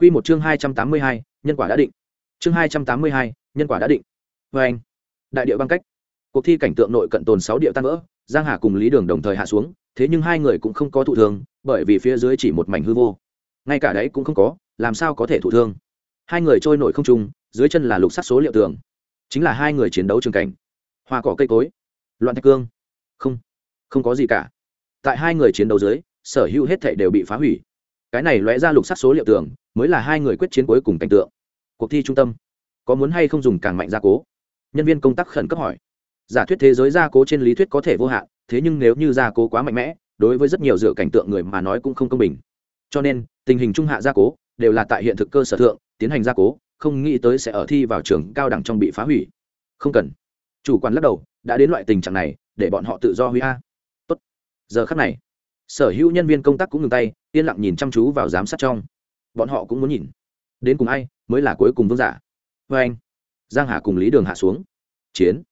Quy một chương hai trăm tám mươi hai, nhân quả đã định. Chương hai trăm tám mươi hai, nhân quả đã định. Và anh, đại địa băng cách. Cuộc thi cảnh tượng nội cận tồn sáu địa tan vỡ, Giang Hà cùng Lý Đường đồng thời hạ xuống, thế nhưng hai người cũng không có thụ thương, bởi vì phía dưới chỉ một mảnh hư vô. Ngay cả đấy cũng không có, làm sao có thể thụ thương? Hai người trôi nổi không trung, dưới chân là lục sắc số liệu tường. Chính là hai người chiến đấu trường cảnh. Hoa cỏ cây cối, loạn thạch cương. Không, không có gì cả. Tại hai người chiến đấu dưới, sở hữu hết thảy đều bị phá hủy. Cái này lóe ra lục sắc số liệu tường, mới là hai người quyết chiến cuối cùng cảnh tượng. Cuộc thi trung tâm, có muốn hay không dùng càng mạnh gia cố? Nhân viên công tác khẩn cấp hỏi. Giả thuyết thế giới gia cố trên lý thuyết có thể vô hạn, thế nhưng nếu như gia cố quá mạnh mẽ, đối với rất nhiều dựa cảnh tượng người mà nói cũng không công bình. Cho nên, tình hình trung hạ gia cố đều là tại hiện thực cơ sở thượng, tiến hành gia cố, không nghĩ tới sẽ ở thi vào trường cao đẳng trong bị phá hủy. Không cần. Chủ quản lắc đầu, đã đến loại tình trạng này, để bọn họ tự do huy a. Tốt. Giờ khắc này, sở hữu nhân viên công tác cũng ngừng tay, yên lặng nhìn chăm chú vào giám sát trong bọn họ cũng muốn nhìn. Đến cùng ai mới là cuối cùng vương giả? Vê anh. Giang hà cùng lý đường hạ xuống. Chiến.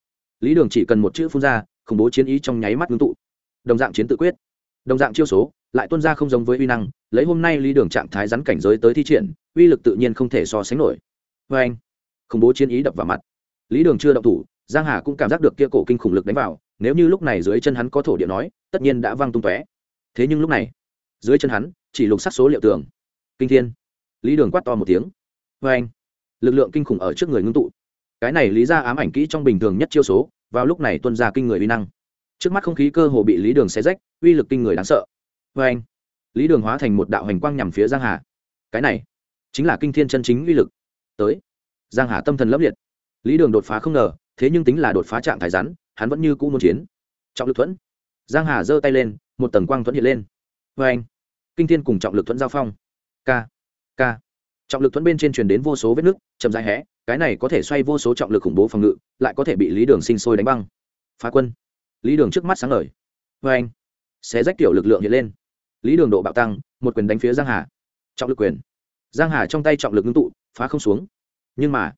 Lý đường chỉ cần một chữ phun ra, khủng bố chiến ý trong nháy mắt ngưng tụ. Đồng dạng chiến tự quyết. Đồng dạng chiêu số, lại tuân ra không giống với uy năng, lấy hôm nay lý đường trạng thái rắn cảnh giới tới thi triển, uy lực tự nhiên không thể so sánh nổi. Vê anh. Khủng bố chiến ý đập vào mặt. Lý đường chưa động thủ, giang hà cũng cảm giác được kia cổ kinh khủng lực đánh vào, nếu như lúc này dưới chân hắn có thổ địa nói, tất nhiên đã văng tung tóe. Thế nhưng lúc này, dưới chân hắn, chỉ lục sắc số liệu tường kinh thiên. Lý đường quát to một tiếng. Vê anh, lực lượng kinh khủng ở trước người ngưng tụ. Cái này lý ra ám ảnh kỹ trong bình thường nhất chiêu số, vào lúc này tuân ra kinh người uy năng. Trước mắt không khí cơ hồ bị lý đường xé rách, uy lực kinh người đáng sợ. Vê anh, lý đường hóa thành một đạo hành quang nhằm phía giang hà. Cái này, chính là kinh thiên chân chính uy lực. Tới, giang hà tâm thần lấp liệt. Lý đường đột phá không ngờ, thế nhưng tính là đột phá trạng thái rắn, hắn vẫn như cũ muốn chiến. Trọng lực thuẫn. Giang hà giơ tay lên, một tầng quang thuẫn hiện lên. Vê anh, kinh thiên cùng trọng lực thuẫn giao phong k k. Trọng lực thuẫn bên trên truyền đến vô số vết nứt chậm dài hẽ cái này có thể xoay vô số trọng lực khủng bố phòng ngự, lại có thể bị lý đường sinh sôi đánh băng. Phá quân. Lý đường trước mắt sáng lời vê anh, xé rách tiểu lực lượng hiện lên. Lý đường độ bạo tăng, một quyền đánh phía giang hà. Trọng lực quyền. Giang hà trong tay trọng lực ngưng tụ, phá không xuống. Nhưng mà,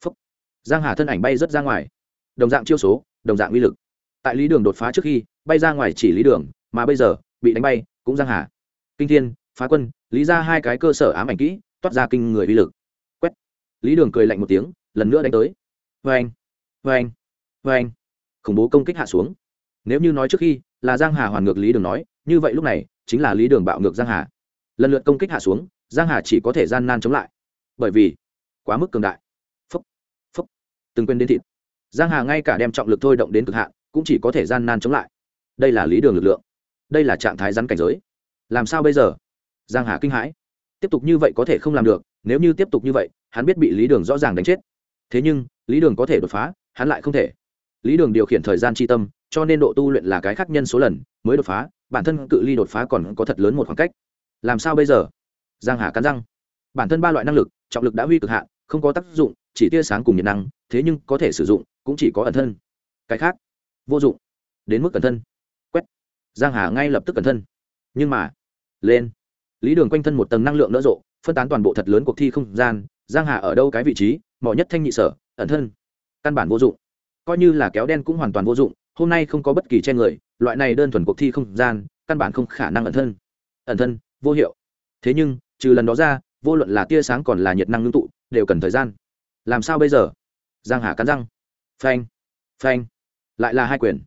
phúc. Giang hà thân ảnh bay rất ra ngoài. Đồng dạng chiêu số, đồng dạng uy lực. Tại lý đường đột phá trước khi, bay ra ngoài chỉ lý đường, mà bây giờ, bị đánh bay, cũng giang hà. Kinh thiên phá quân, lý ra hai cái cơ sở ám ảnh kỹ, toát ra kinh người uy lực. Quét. Lý đường cười lạnh một tiếng, lần nữa đánh tới. Vê anh vê anh vê anh khủng bố công kích hạ xuống. Nếu như nói trước khi là giang hà hoàn ngược lý đường nói, như vậy lúc này chính là lý đường bạo ngược giang hà. Lần lượt công kích hạ xuống, giang hà chỉ có thể gian nan chống lại. Bởi vì quá mức cường đại. Phúc phúc. Từng quên đến thịt. Giang hà ngay cả đem trọng lực thôi động đến cực hạn, cũng chỉ có thể gian nan chống lại. Đây là lý đường lực lượng. Đây là trạng thái rắn cảnh giới. Làm sao bây giờ? Giang hà kinh hãi. Tiếp tục như vậy có thể không làm được, nếu như tiếp tục như vậy, hắn biết bị lý đường rõ ràng đánh chết. Thế nhưng, lý đường có thể đột phá, hắn lại không thể. Lý đường điều khiển thời gian tri tâm, cho nên độ tu luyện là cái khác nhân số lần, mới đột phá, bản thân cự ly đột phá còn có thật lớn một khoảng cách. Làm sao bây giờ? Giang hà cắn răng. Bản thân ba loại năng lực, trọng lực đã huy cực hạn, không có tác dụng, chỉ tia sáng cùng nhiệt năng, thế nhưng có thể sử dụng, cũng chỉ có ẩn thân. Cái khác, vô dụng. Đến mức cẩn thân. Quét. Giang hà ngay lập tức cẩn thân. Nhưng mà, lên lý đường quanh thân một tầng năng lượng nỡ rộ, phân tán toàn bộ thật lớn cuộc thi không gian, giang hà ở đâu cái vị trí mỏ nhất thanh nhị sở, ẩn thân. Căn bản vô dụng. Coi như là kéo đen cũng hoàn toàn vô dụng, hôm nay không có bất kỳ che người, loại này đơn thuần cuộc thi không gian, căn bản không khả năng ẩn thân. Ẩn thân, vô hiệu. Thế nhưng, trừ lần đó ra, vô luận là tia sáng còn là nhiệt năng ngưng tụ, đều cần thời gian. Làm sao bây giờ? Giang hà cắn răng. Phanh phanh. Lại là hai quyền.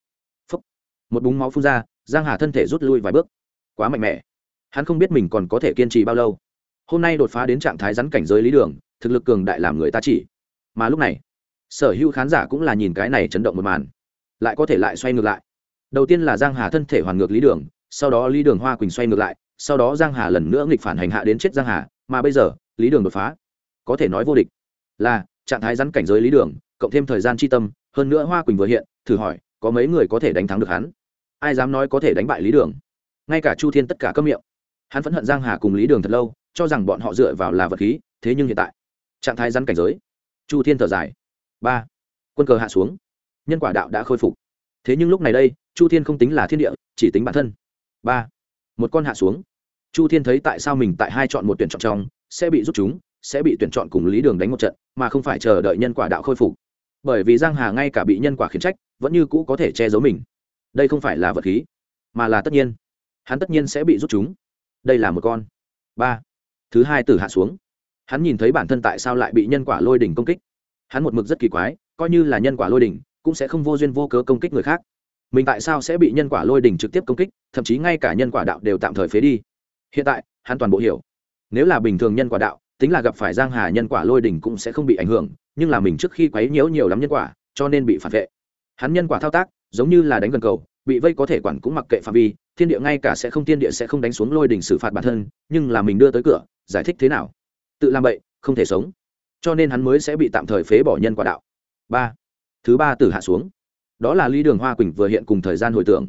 Phúc. Một búng máu phun ra, giang hà thân thể rút lui vài bước. Quá mạnh mẽ hắn không biết mình còn có thể kiên trì bao lâu. Hôm nay đột phá đến trạng thái rắn cảnh giới lý đường, thực lực cường đại làm người ta chỉ. Mà lúc này, sở hữu khán giả cũng là nhìn cái này chấn động một màn. Lại có thể lại xoay ngược lại. Đầu tiên là giang hà thân thể hoàn ngược lý đường, sau đó lý đường hoa quỳnh xoay ngược lại, sau đó giang hà lần nữa nghịch phản hành hạ đến chết giang hà, mà bây giờ, lý đường đột phá. Có thể nói vô địch. Là, trạng thái rắn cảnh giới lý đường, cộng thêm thời gian chi tâm, hơn nữa hoa quỳnh vừa hiện, thử hỏi, có mấy người có thể đánh thắng được hắn? Ai dám nói có thể đánh bại lý đường? Ngay cả chu thiên tất cả cấm miệng hắn phẫn hận giang hà cùng lý đường thật lâu, cho rằng bọn họ dựa vào là vật khí, thế nhưng hiện tại, trạng thái rắn cảnh giới. Chu thiên thở dài. Ba, quân cờ hạ xuống. Nhân quả đạo đã khôi phục. Thế nhưng lúc này đây, chu thiên không tính là thiên địa, chỉ tính bản thân. Ba, một con hạ xuống. Chu thiên thấy tại sao mình tại hai chọn một tuyển chọn trong, sẽ bị rút chúng, sẽ bị tuyển chọn cùng lý đường đánh một trận, mà không phải chờ đợi nhân quả đạo khôi phục. Bởi vì giang hà ngay cả bị nhân quả khiển trách, vẫn như cũ có thể che giấu mình. Đây không phải là vật khí, mà là tất nhiên. Hắn tất nhiên sẽ bị rút chúng đây là một con. Ba. Thứ hai tử hạ xuống. Hắn nhìn thấy bản thân tại sao lại bị nhân quả lôi đỉnh công kích. Hắn một mực rất kỳ quái, coi như là nhân quả lôi đỉnh, cũng sẽ không vô duyên vô cớ công kích người khác. Mình tại sao sẽ bị nhân quả lôi đỉnh trực tiếp công kích, thậm chí ngay cả nhân quả đạo đều tạm thời phế đi. Hiện tại, hắn toàn bộ hiểu. Nếu là bình thường nhân quả đạo, tính là gặp phải giang hà nhân quả lôi đỉnh cũng sẽ không bị ảnh hưởng, nhưng là mình trước khi quấy nhiễu nhiều lắm nhân quả, cho nên bị phản vệ. Hắn nhân quả thao tác, giống như là đánh gần cầu, bị vây có thể quản cũng mặc kệ phạm vi thiên địa ngay cả sẽ không thiên địa sẽ không đánh xuống lôi đỉnh xử phạt bản thân, nhưng là mình đưa tới cửa, giải thích thế nào? Tự làm vậy không thể sống. Cho nên hắn mới sẽ bị tạm thời phế bỏ nhân quả đạo. Ba. Thứ ba tử hạ xuống. Đó là lý đường hoa quỳnh vừa hiện cùng thời gian hồi tưởng.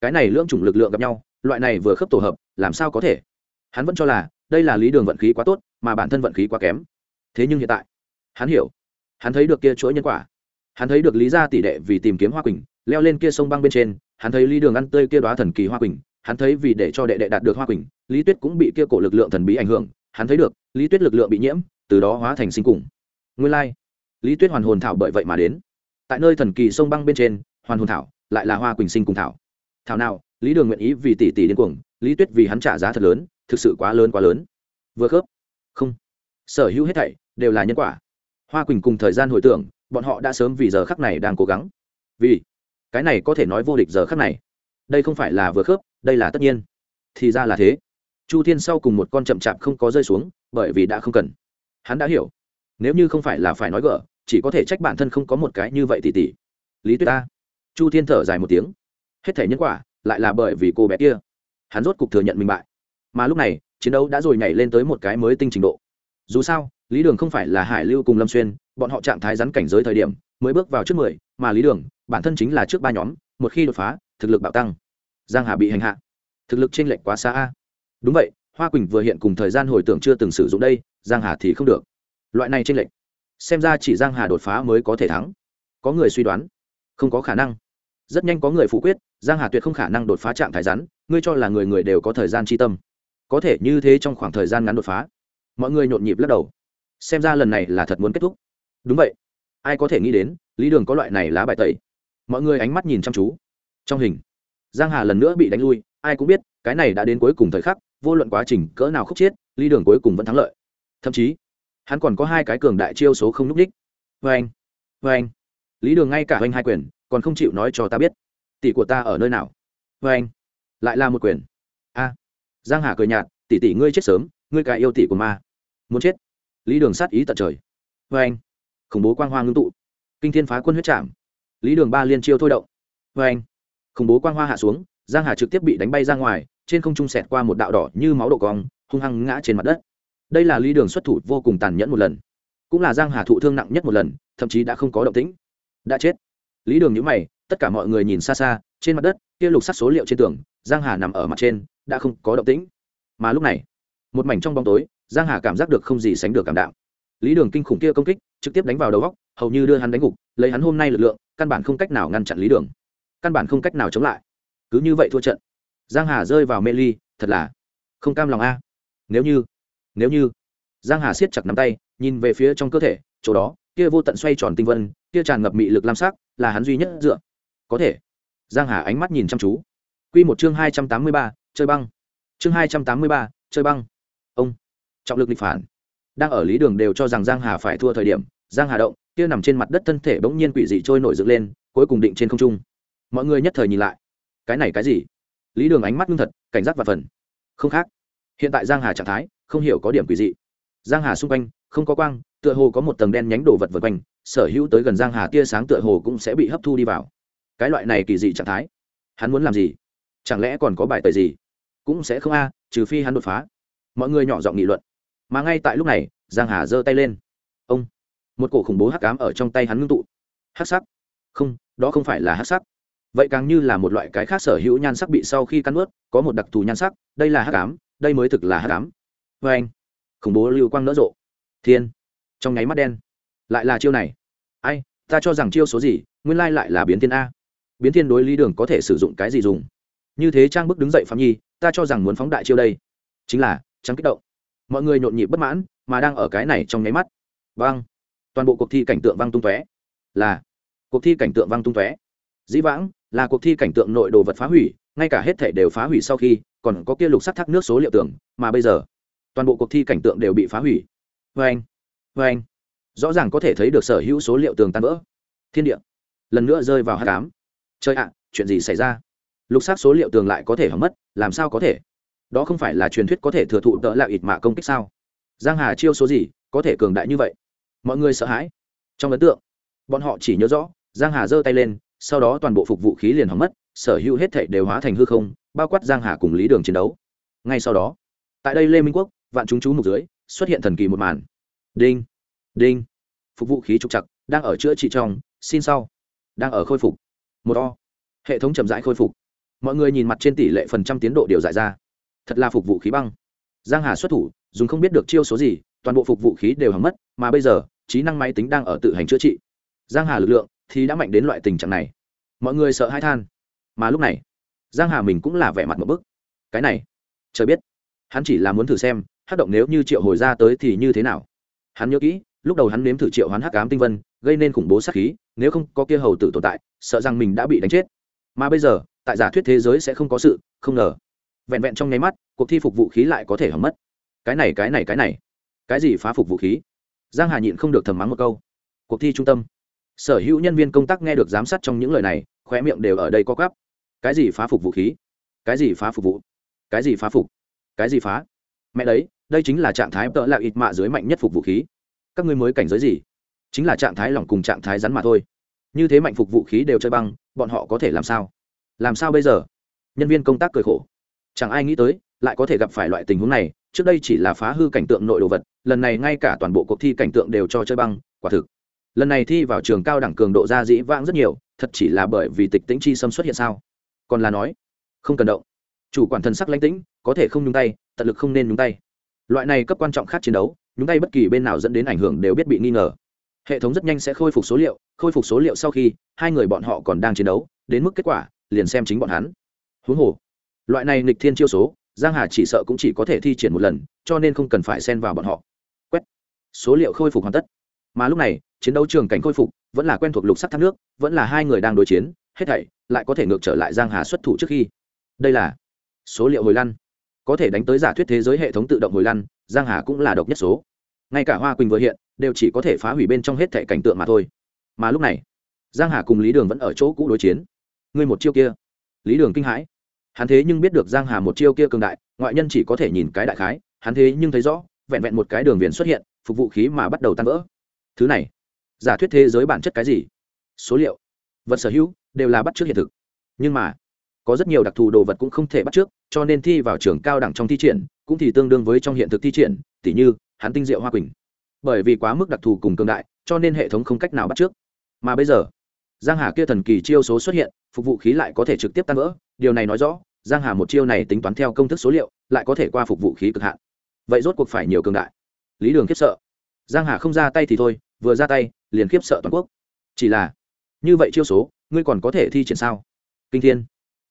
Cái này lưỡng chủng lực lượng gặp nhau, loại này vừa khớp tổ hợp, làm sao có thể? Hắn vẫn cho là, đây là lý đường vận khí quá tốt, mà bản thân vận khí quá kém. Thế nhưng hiện tại, hắn hiểu. Hắn thấy được kia chuỗi nhân quả hắn thấy được lý gia tỷ đệ vì tìm kiếm hoa quỳnh, leo lên kia sông băng bên trên, hắn thấy lý đường ăn tươi kia đoá thần kỳ hoa quỳnh, hắn thấy vì để cho đệ đệ đạt được hoa quỳnh, lý tuyết cũng bị kia cổ lực lượng thần bí ảnh hưởng, hắn thấy được, lý tuyết lực lượng bị nhiễm, từ đó hóa thành sinh cùng. Nguyên lai、like. lý tuyết hoàn hồn thảo bởi vậy mà đến. Tại nơi thần kỳ sông băng bên trên, hoàn hồn thảo, lại là hoa quỳnh sinh cùng thảo. Thảo nào, lý đường nguyện ý vì tỷ tỷ điên cuồng, lý tuyết vì hắn trả giá thật lớn, thực sự quá lớn quá lớn. Vừa khớp. Không. Sở hữu hết thảy đều là nhân quả. Hoa quỳnh cùng thời gian hồi tưởng bọn họ đã sớm vì giờ khắc này đang cố gắng. Vì cái này có thể nói vô địch giờ khắc này. Đây không phải là vừa khớp, đây là tất nhiên. Thì ra là thế. Chu thiên sau cùng một con chậm chạp không có rơi xuống, bởi vì đã không cần. Hắn đã hiểu. Nếu như không phải là phải nói gỡ, chỉ có thể trách bản thân không có một cái như vậy tỉ tỉ. Lý tuyết ta. Chu thiên thở dài một tiếng. Hết thể nhân quả, lại là bởi vì cô bé kia. Hắn rốt cục thừa nhận mình bại. Mà lúc này, chiến đấu đã rồi nhảy lên tới một cái mới tinh trình độ. Dù sao, lý đường không phải là hải lưu cùng lâm xuyên bọn họ trạng thái rắn cảnh giới thời điểm, mới bước vào trước mười, mà lý đường, bản thân chính là trước ba nhóm, một khi đột phá, thực lực bạo tăng. Giang hà bị hành hạ. Thực lực trên lệch quá xa a. Đúng vậy, hoa quỳnh vừa hiện cùng thời gian hồi tưởng chưa từng sử dụng đây, giang hà thì không được. Loại này trên lệch, xem ra chỉ giang hà đột phá mới có thể thắng. Có người suy đoán, không có khả năng. Rất nhanh có người phủ quyết, giang hà tuyệt không khả năng đột phá trạng thái rắn, ngươi cho là người người đều có thời gian chi tâm. Có thể như thế trong khoảng thời gian ngắn đột phá. Mọi người nhộn nhịp lắc đầu. Xem ra lần này là thật muốn kết thúc đúng vậy. Ai có thể nghĩ đến, lý đường có loại này lá bài tẩy. Mọi người ánh mắt nhìn chăm chú. Trong hình, giang hà lần nữa bị đánh lui, ai cũng biết, cái này đã đến cuối cùng thời khắc, vô luận quá trình cỡ nào khúc chiết lý đường cuối cùng vẫn thắng lợi. Thậm chí, hắn còn có hai cái cường đại chiêu số không núp đích. Vê anh vê anh lý đường ngay cả anh hai quyền, còn không chịu nói cho ta biết. Tỷ của ta ở nơi nào? Vê anh lại là một quyền. A. Giang hà cười nhạt, tỷ tỷ ngươi chết sớm, ngươi cả yêu tỷ của ma. Muốn chết. Lý đường sát ý tận trời. Vê anh khủng bố quang hoa ngưng tụ. Kinh thiên phá quân huyết trảm. Lý đường ba liên chiêu thôi động. Vê anh, khủng bố quang hoa hạ xuống, giang hà trực tiếp bị đánh bay ra ngoài, trên không trung sẹt qua một đạo đỏ như máu độ cong, hung hăng ngã trên mặt đất. Đây là lý đường xuất thủ vô cùng tàn nhẫn một lần. Cũng là giang hà thụ thương nặng nhất một lần, thậm chí đã không có động tĩnh. Đã chết. Lý đường nhíu mày, tất cả mọi người nhìn xa xa, trên mặt đất, kia lục sắc số liệu trên tường, giang hà nằm ở mặt trên, đã không có động tĩnh. Mà lúc này, một mảnh trong bóng tối, giang hà cảm giác được không gì sánh được cảm đạo lý đường kinh khủng kia công kích trực tiếp đánh vào đầu góc hầu như đưa hắn đánh gục lấy hắn hôm nay lực lượng căn bản không cách nào ngăn chặn lý đường. Căn bản không cách nào chống lại. Cứ như vậy thua trận. Giang hà rơi vào mê ly thật là không cam lòng a. Nếu như nếu như giang hà siết chặt nắm tay nhìn về phía trong cơ thể chỗ đó kia vô tận xoay tròn tinh vân kia tràn ngập mị lực lam sắc là hắn duy nhất dựa. Có thể. Giang hà ánh mắt nhìn chăm chú. Quy một chương hai trăm tám mươi ba, chơi băng. Chương hai trăm tám mươi ba, chơi băng. Ông. Trọng lực địch phản đang ở lý đường đều cho rằng giang hà phải thua thời điểm, giang hà động, kia nằm trên mặt đất thân thể bỗng nhiên quỷ dị trôi nổi dựng lên, cuối cùng định trên không trung. Mọi người nhất thời nhìn lại. Cái này cái gì? Lý đường ánh mắt ngưng thật, cảnh giác và phần. Không khác. Hiện tại giang hà trạng thái, không hiểu có điểm quỷ dị. Giang hà xung quanh, không có quang, tựa hồ có một tầng đen nhánh đồ vật vật quanh, sở hữu tới gần giang hà tia sáng tựa hồ cũng sẽ bị hấp thu đi vào. Cái loại này kỳ dị trạng thái. Hắn muốn làm gì? Chẳng lẽ còn có bài tời gì? Cũng sẽ không a, trừ phi hắn đột phá. Mọi người nhỏ giọng nghị luận mà ngay tại lúc này, giang hà giơ tay lên. Ông, một cổ khủng bố hắc ám ở trong tay hắn ngưng tụ. Hắc sắc? Không, đó không phải là hắc sắc. Vậy càng như là một loại cái khác sở hữu nhan sắc bị sau khi cắn ướt có một đặc thù nhan sắc, đây là hắc ám, đây mới thực là hắc ám. Vê anh, khủng bố lưu quang nỡ rộ. Thiên, trong nháy mắt đen. Lại là chiêu này. Ai, ta cho rằng chiêu số gì, nguyên lai lại là biến thiên a. Biến thiên đối lý đường có thể sử dụng cái gì dùng? Như thế trang bức đứng dậy phạm nhi, ta cho rằng muốn phóng đại chiêu đây. Chính là, trắng kích động mọi người nhộn nhịp bất mãn, mà đang ở cái này trong nháy mắt. Vang toàn bộ cuộc thi cảnh tượng vang tung tóe. Là. Cuộc thi cảnh tượng vang tung tóe. Dĩ vãng, là cuộc thi cảnh tượng nội đồ vật phá hủy, ngay cả hết thể đều phá hủy sau khi, còn có kia lục sắt thác nước số liệu tưởng, mà bây giờ, toàn bộ cuộc thi cảnh tượng đều bị phá hủy. Vê anh vê anh rõ ràng có thể thấy được sở hữu số liệu tường tan vỡ. Thiên địa. Lần nữa rơi vào hát cám chơi ạ, chuyện gì xảy ra? Lục sắc số liệu tường lại có thể hỏng mất, làm sao có thể? Đó không phải là truyền thuyết có thể thừa thụ tợ là ít mạ công kích sao? Giang hà chiêu số gì có thể cường đại như vậy? Mọi người sợ hãi. Trong ấn tượng, bọn họ chỉ nhớ rõ, giang hà giơ tay lên, sau đó toàn bộ phục vũ khí liền hỏng mất, sở hữu hết thảy đều hóa thành hư không, bao quát giang hà cùng lý đường chiến đấu. Ngay sau đó, tại đây lê minh quốc, vạn chúng chú mục dưới, xuất hiện thần kỳ một màn. Đinh đinh. Phục vụ khí trục chặt đang ở chữa trị trong, xin sau. Đang ở khôi phục. Một o. Hệ thống chậm rãi khôi phục. Mọi người nhìn mặt trên tỷ lệ phần trăm tiến độ điều giải ra thật là phục vụ khí băng. Giang hà xuất thủ, dùng không biết được chiêu số gì, toàn bộ phục vụ khí đều hỏng mất, mà bây giờ, trí năng máy tính đang ở tự hành chữa trị. Giang hà lực lượng thì đã mạnh đến loại tình trạng này. Mọi người sợ hãi than. Mà lúc này, giang hà mình cũng là vẻ mặt một bức. Cái này, trời biết. Hắn chỉ là muốn thử xem, hát động nếu như triệu hồi ra tới thì như thế nào. Hắn nhớ kỹ, lúc đầu hắn nếm thử triệu hoán hắc ám tinh vân, gây nên khủng bố sát khí, nếu không có kia hầu tử tồn tại, sợ rằng mình đã bị đánh chết. Mà bây giờ, tại giả thuyết thế giới sẽ không có sự, không ngờ vẹn vẹn trong nháy mắt, cuộc thi phục vũ khí lại có thể hỏng mất. Cái này cái này cái này. Cái gì phá phục vũ khí? Giang hà nhịn không được thầm mắng một câu. Cuộc thi trung tâm. Sở hữu nhân viên công tác nghe được giám sát trong những lời này, khóe miệng đều ở đây có gắp cái gì phá phục vũ khí? Cái gì phá phục vụ cái gì phá phục? Cái gì phá? Mẹ đấy, đây chính là trạng thái tợ lạc ít mạ dưới mạnh nhất phục vũ khí. Các ngươi mới cảnh giới gì? Chính là trạng thái lỏng cùng trạng thái rắn mà thôi. Như thế mạnh phục vũ khí đều chơi băng, bọn họ có thể làm sao? Làm sao bây giờ? Nhân viên công tác cười khổ chẳng ai nghĩ tới, lại có thể gặp phải loại tình huống này, trước đây chỉ là phá hư cảnh tượng nội đồ vật, lần này ngay cả toàn bộ cuộc thi cảnh tượng đều cho chơi băng, quả thực. Lần này thi vào trường cao đẳng cường độ ra dĩ vãng rất nhiều, thật chỉ là bởi vì tịch tĩnh chi xâm xuất hiện sao? Còn là nói, không cần động. Chủ quản thần sắc lãnh tĩnh, có thể không nhúng tay, tận lực không nên nhúng tay. Loại này cấp quan trọng khác chiến đấu, nhúng tay bất kỳ bên nào dẫn đến ảnh hưởng đều biết bị nghi ngờ. Hệ thống rất nhanh sẽ khôi phục số liệu, khôi phục số liệu sau khi hai người bọn họ còn đang chiến đấu, đến mức kết quả, liền xem chính bọn hắn. Huống hồ loại này nghịch thiên chiêu số, giang hà chỉ sợ cũng chỉ có thể thi triển một lần, cho nên không cần phải xen vào bọn họ. Quét. Số liệu khôi phục hoàn tất. Mà lúc này, chiến đấu trường cảnh khôi phục, vẫn là quen thuộc lục sắc thác nước, vẫn là hai người đang đối chiến, hết thảy lại có thể ngược trở lại giang hà xuất thủ trước khi. Đây là số liệu hồi lăn. Có thể đánh tới giả thuyết thế giới hệ thống tự động hồi lăn, giang hà cũng là độc nhất số. Ngay cả hoa quỳnh vừa hiện, đều chỉ có thể phá hủy bên trong hết thảy cảnh tượng mà thôi. Mà lúc này, giang hà cùng lý đường vẫn ở chỗ cũ đối chiến. Ngươi một chiêu kia. Lý đường kinh hãi hắn thế nhưng biết được giang hà một chiêu kia cường đại, ngoại nhân chỉ có thể nhìn cái đại khái, hắn thế nhưng thấy rõ, vẹn vẹn một cái đường viền xuất hiện, phục vụ khí mà bắt đầu tan vỡ. Thứ này, giả thuyết thế giới bản chất cái gì? Số liệu. Vật sở hữu, đều là bắt trước hiện thực. Nhưng mà, có rất nhiều đặc thù đồ vật cũng không thể bắt trước, cho nên thi vào trường cao đẳng trong thi triển, cũng thì tương đương với trong hiện thực thi triển, tỉ như, hắn tinh diệu hoa quỳnh. Bởi vì quá mức đặc thù cùng cường đại, cho nên hệ thống không cách nào bắt trước. Mà bây giờ, giang hà kia thần kỳ chiêu số xuất hiện, phục vụ khí lại có thể trực tiếp tan vỡ điều này nói rõ, giang hà một chiêu này tính toán theo công thức số liệu, lại có thể qua phục vụ khí cực hạn. Vậy rốt cuộc phải nhiều cường đại? Lý đường khiếp sợ. Giang hà không ra tay thì thôi, vừa ra tay, liền khiếp sợ toàn quốc. Chỉ là, như vậy chiêu số, ngươi còn có thể thi triển sao? Kinh thiên,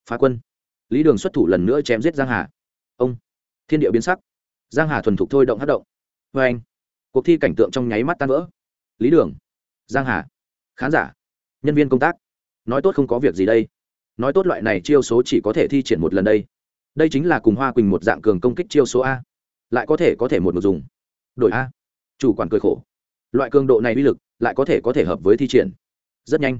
phá quân. Lý đường xuất thủ lần nữa chém giết giang hà. Ông, thiên địa biến sắc. Giang hà thuần thục thôi động hát động. Vê anh. Cuộc thi cảnh tượng trong nháy mắt tan vỡ. Lý đường, giang hà. Khán giả, nhân viên công tác. Nói tốt không có việc gì đây nói tốt loại này chiêu số chỉ có thể thi triển một lần đây. Đây chính là cùng hoa quỳnh một dạng cường công kích chiêu số a. Lại có thể có thể một một dùng. Đổi a. Chủ quản cười khổ. Loại cường độ này uy lực lại có thể có thể hợp với thi triển. Rất nhanh.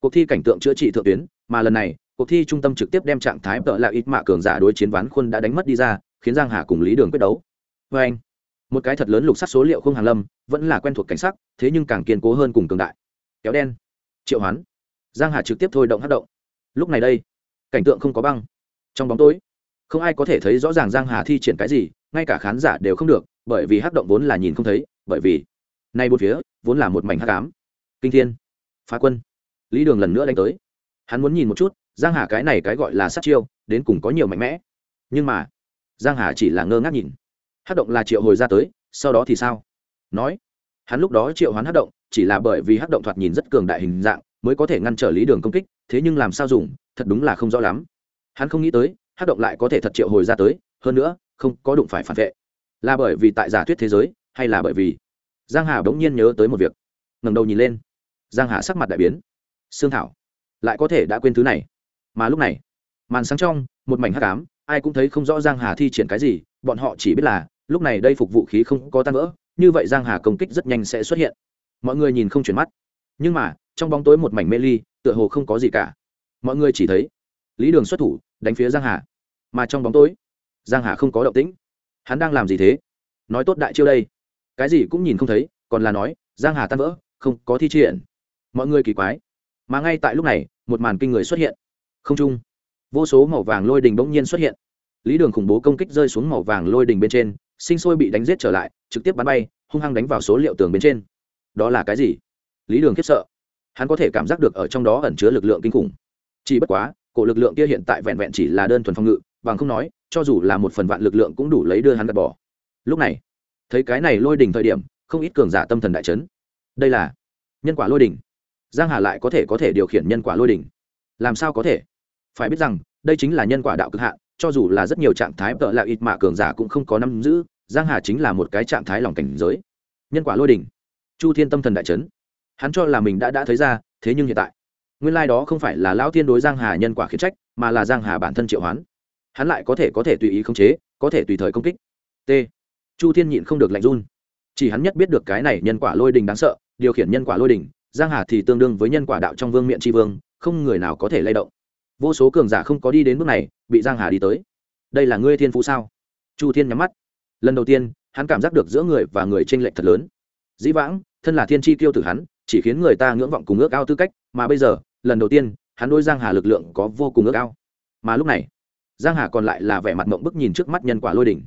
Cuộc thi cảnh tượng chữa trị thượng tuyến, mà lần này, cuộc thi trung tâm trực tiếp đem trạng thái tợ là ít mạ cường giả đối chiến ván khuôn đã đánh mất đi ra, khiến giang hà cùng lý đường quyết đấu. Vê anh. Một cái thật lớn lục sắc số liệu không hàn lâm, vẫn là quen thuộc cảnh sắc, thế nhưng càng kiên cố hơn cùng cường đại. Kéo đen. Triệu hoán. Giang hà trực tiếp thôi động hát động lúc này đây, cảnh tượng không có băng. Trong bóng tối, không ai có thể thấy rõ ràng giang hà thi triển cái gì, ngay cả khán giả đều không được, bởi vì hắc động vốn là nhìn không thấy, bởi vì nay bốn phía vốn là một mảnh hắc ám. Kinh thiên, phá quân, lý đường lần nữa đánh tới. Hắn muốn nhìn một chút, giang hà cái này cái gọi là sát chiêu, đến cùng có nhiều mạnh mẽ. Nhưng mà, giang hà chỉ là ngơ ngác nhìn. Hát động là triệu hồi ra tới, sau đó thì sao? Nói, hắn lúc đó triệu hoán hát động, chỉ là bởi vì hát động thoạt nhìn rất cường đại hình dạng mới có thể ngăn trở lý đường công kích, thế nhưng làm sao dùng, thật đúng là không rõ lắm. Hắn không nghĩ tới, hát động lại có thể thật triệu hồi ra tới, hơn nữa, không có đụng phải phản vệ. Là bởi vì tại giả thuyết thế giới, hay là bởi vì? Giang hà bỗng nhiên nhớ tới một việc. Ngẩng đầu nhìn lên. Giang hà sắc mặt đại biến. Xương thảo. Lại có thể đã quên thứ này. Mà lúc này, màn sáng trong, một mảnh hắc ám, ai cũng thấy không rõ giang hà thi triển cái gì, bọn họ chỉ biết là, lúc này đây phục vụ khí không có tan vỡ, như vậy giang hà công kích rất nhanh sẽ xuất hiện. Mọi người nhìn không chuyển mắt. Nhưng mà trong bóng tối một mảnh mê ly, tựa hồ không có gì cả. Mọi người chỉ thấy lý đường xuất thủ, đánh phía giang hà. Mà trong bóng tối, giang hà không có động tĩnh. Hắn đang làm gì thế? Nói tốt đại chiêu đây. Cái gì cũng nhìn không thấy, còn là nói, giang hà tan vỡ, không có thi triển. Mọi người kỳ quái. Mà ngay tại lúc này, một màn kinh người xuất hiện. Không trung, vô số màu vàng lôi đình bỗng nhiên xuất hiện. Lý đường khủng bố công kích rơi xuống màu vàng lôi đình bên trên, sinh sôi bị đánh giết trở lại, trực tiếp bắn bay, hung hăng đánh vào số liệu tường bên trên. Đó là cái gì? Lý đường khiếp sợ hắn có thể cảm giác được ở trong đó ẩn chứa lực lượng kinh khủng. Chỉ bất quá, cổ lực lượng kia hiện tại vẹn vẹn chỉ là đơn thuần phòng ngự, bằng không nói, cho dù là một phần vạn lực lượng cũng đủ lấy đưa hắn gạt bỏ. Lúc này, thấy cái này lôi đỉnh thời điểm, không ít cường giả tâm thần đại chấn. Đây là nhân quả lôi đỉnh. Giang hà lại có thể có thể điều khiển nhân quả lôi đỉnh. Làm sao có thể? Phải biết rằng, đây chính là nhân quả đạo cực hạn, cho dù là rất nhiều trạng thái tợ là ít mạ cường giả cũng không có nắm giữ, giang hà chính là một cái trạng thái lòng cảnh giới. Nhân quả lôi đỉnh. Chu thiên tâm thần đại chấn hắn cho là mình đã đã thấy ra, thế nhưng hiện tại, nguyên lai đó không phải là lão thiên đối giang hà nhân quả khiển trách, mà là giang hà bản thân triệu hoán. Hắn lại có thể có thể tùy ý khống chế, có thể tùy thời công kích. T. Chu thiên nhịn không được lạnh run. Chỉ hắn nhất biết được cái này nhân quả lôi đình đáng sợ, điều khiển nhân quả lôi đình, giang hà thì tương đương với nhân quả đạo trong vương miện tri vương, không người nào có thể lay động. Vô số cường giả không có đi đến bước này, bị giang hà đi tới. Đây là ngươi thiên phú sao? Chu thiên nhắm mắt. Lần đầu tiên, hắn cảm giác được giữa người và người tranh lệch thật lớn. Dĩ vãng, thân là thiên tri tiêu tử hắn chỉ khiến người ta ngưỡng vọng cùng ước ao tư cách, mà bây giờ, lần đầu tiên, hắn đôi giang hà lực lượng có vô cùng ước ao. Mà lúc này, giang hà còn lại là vẻ mặt mộng bức nhìn trước mắt nhân quả lôi đỉnh.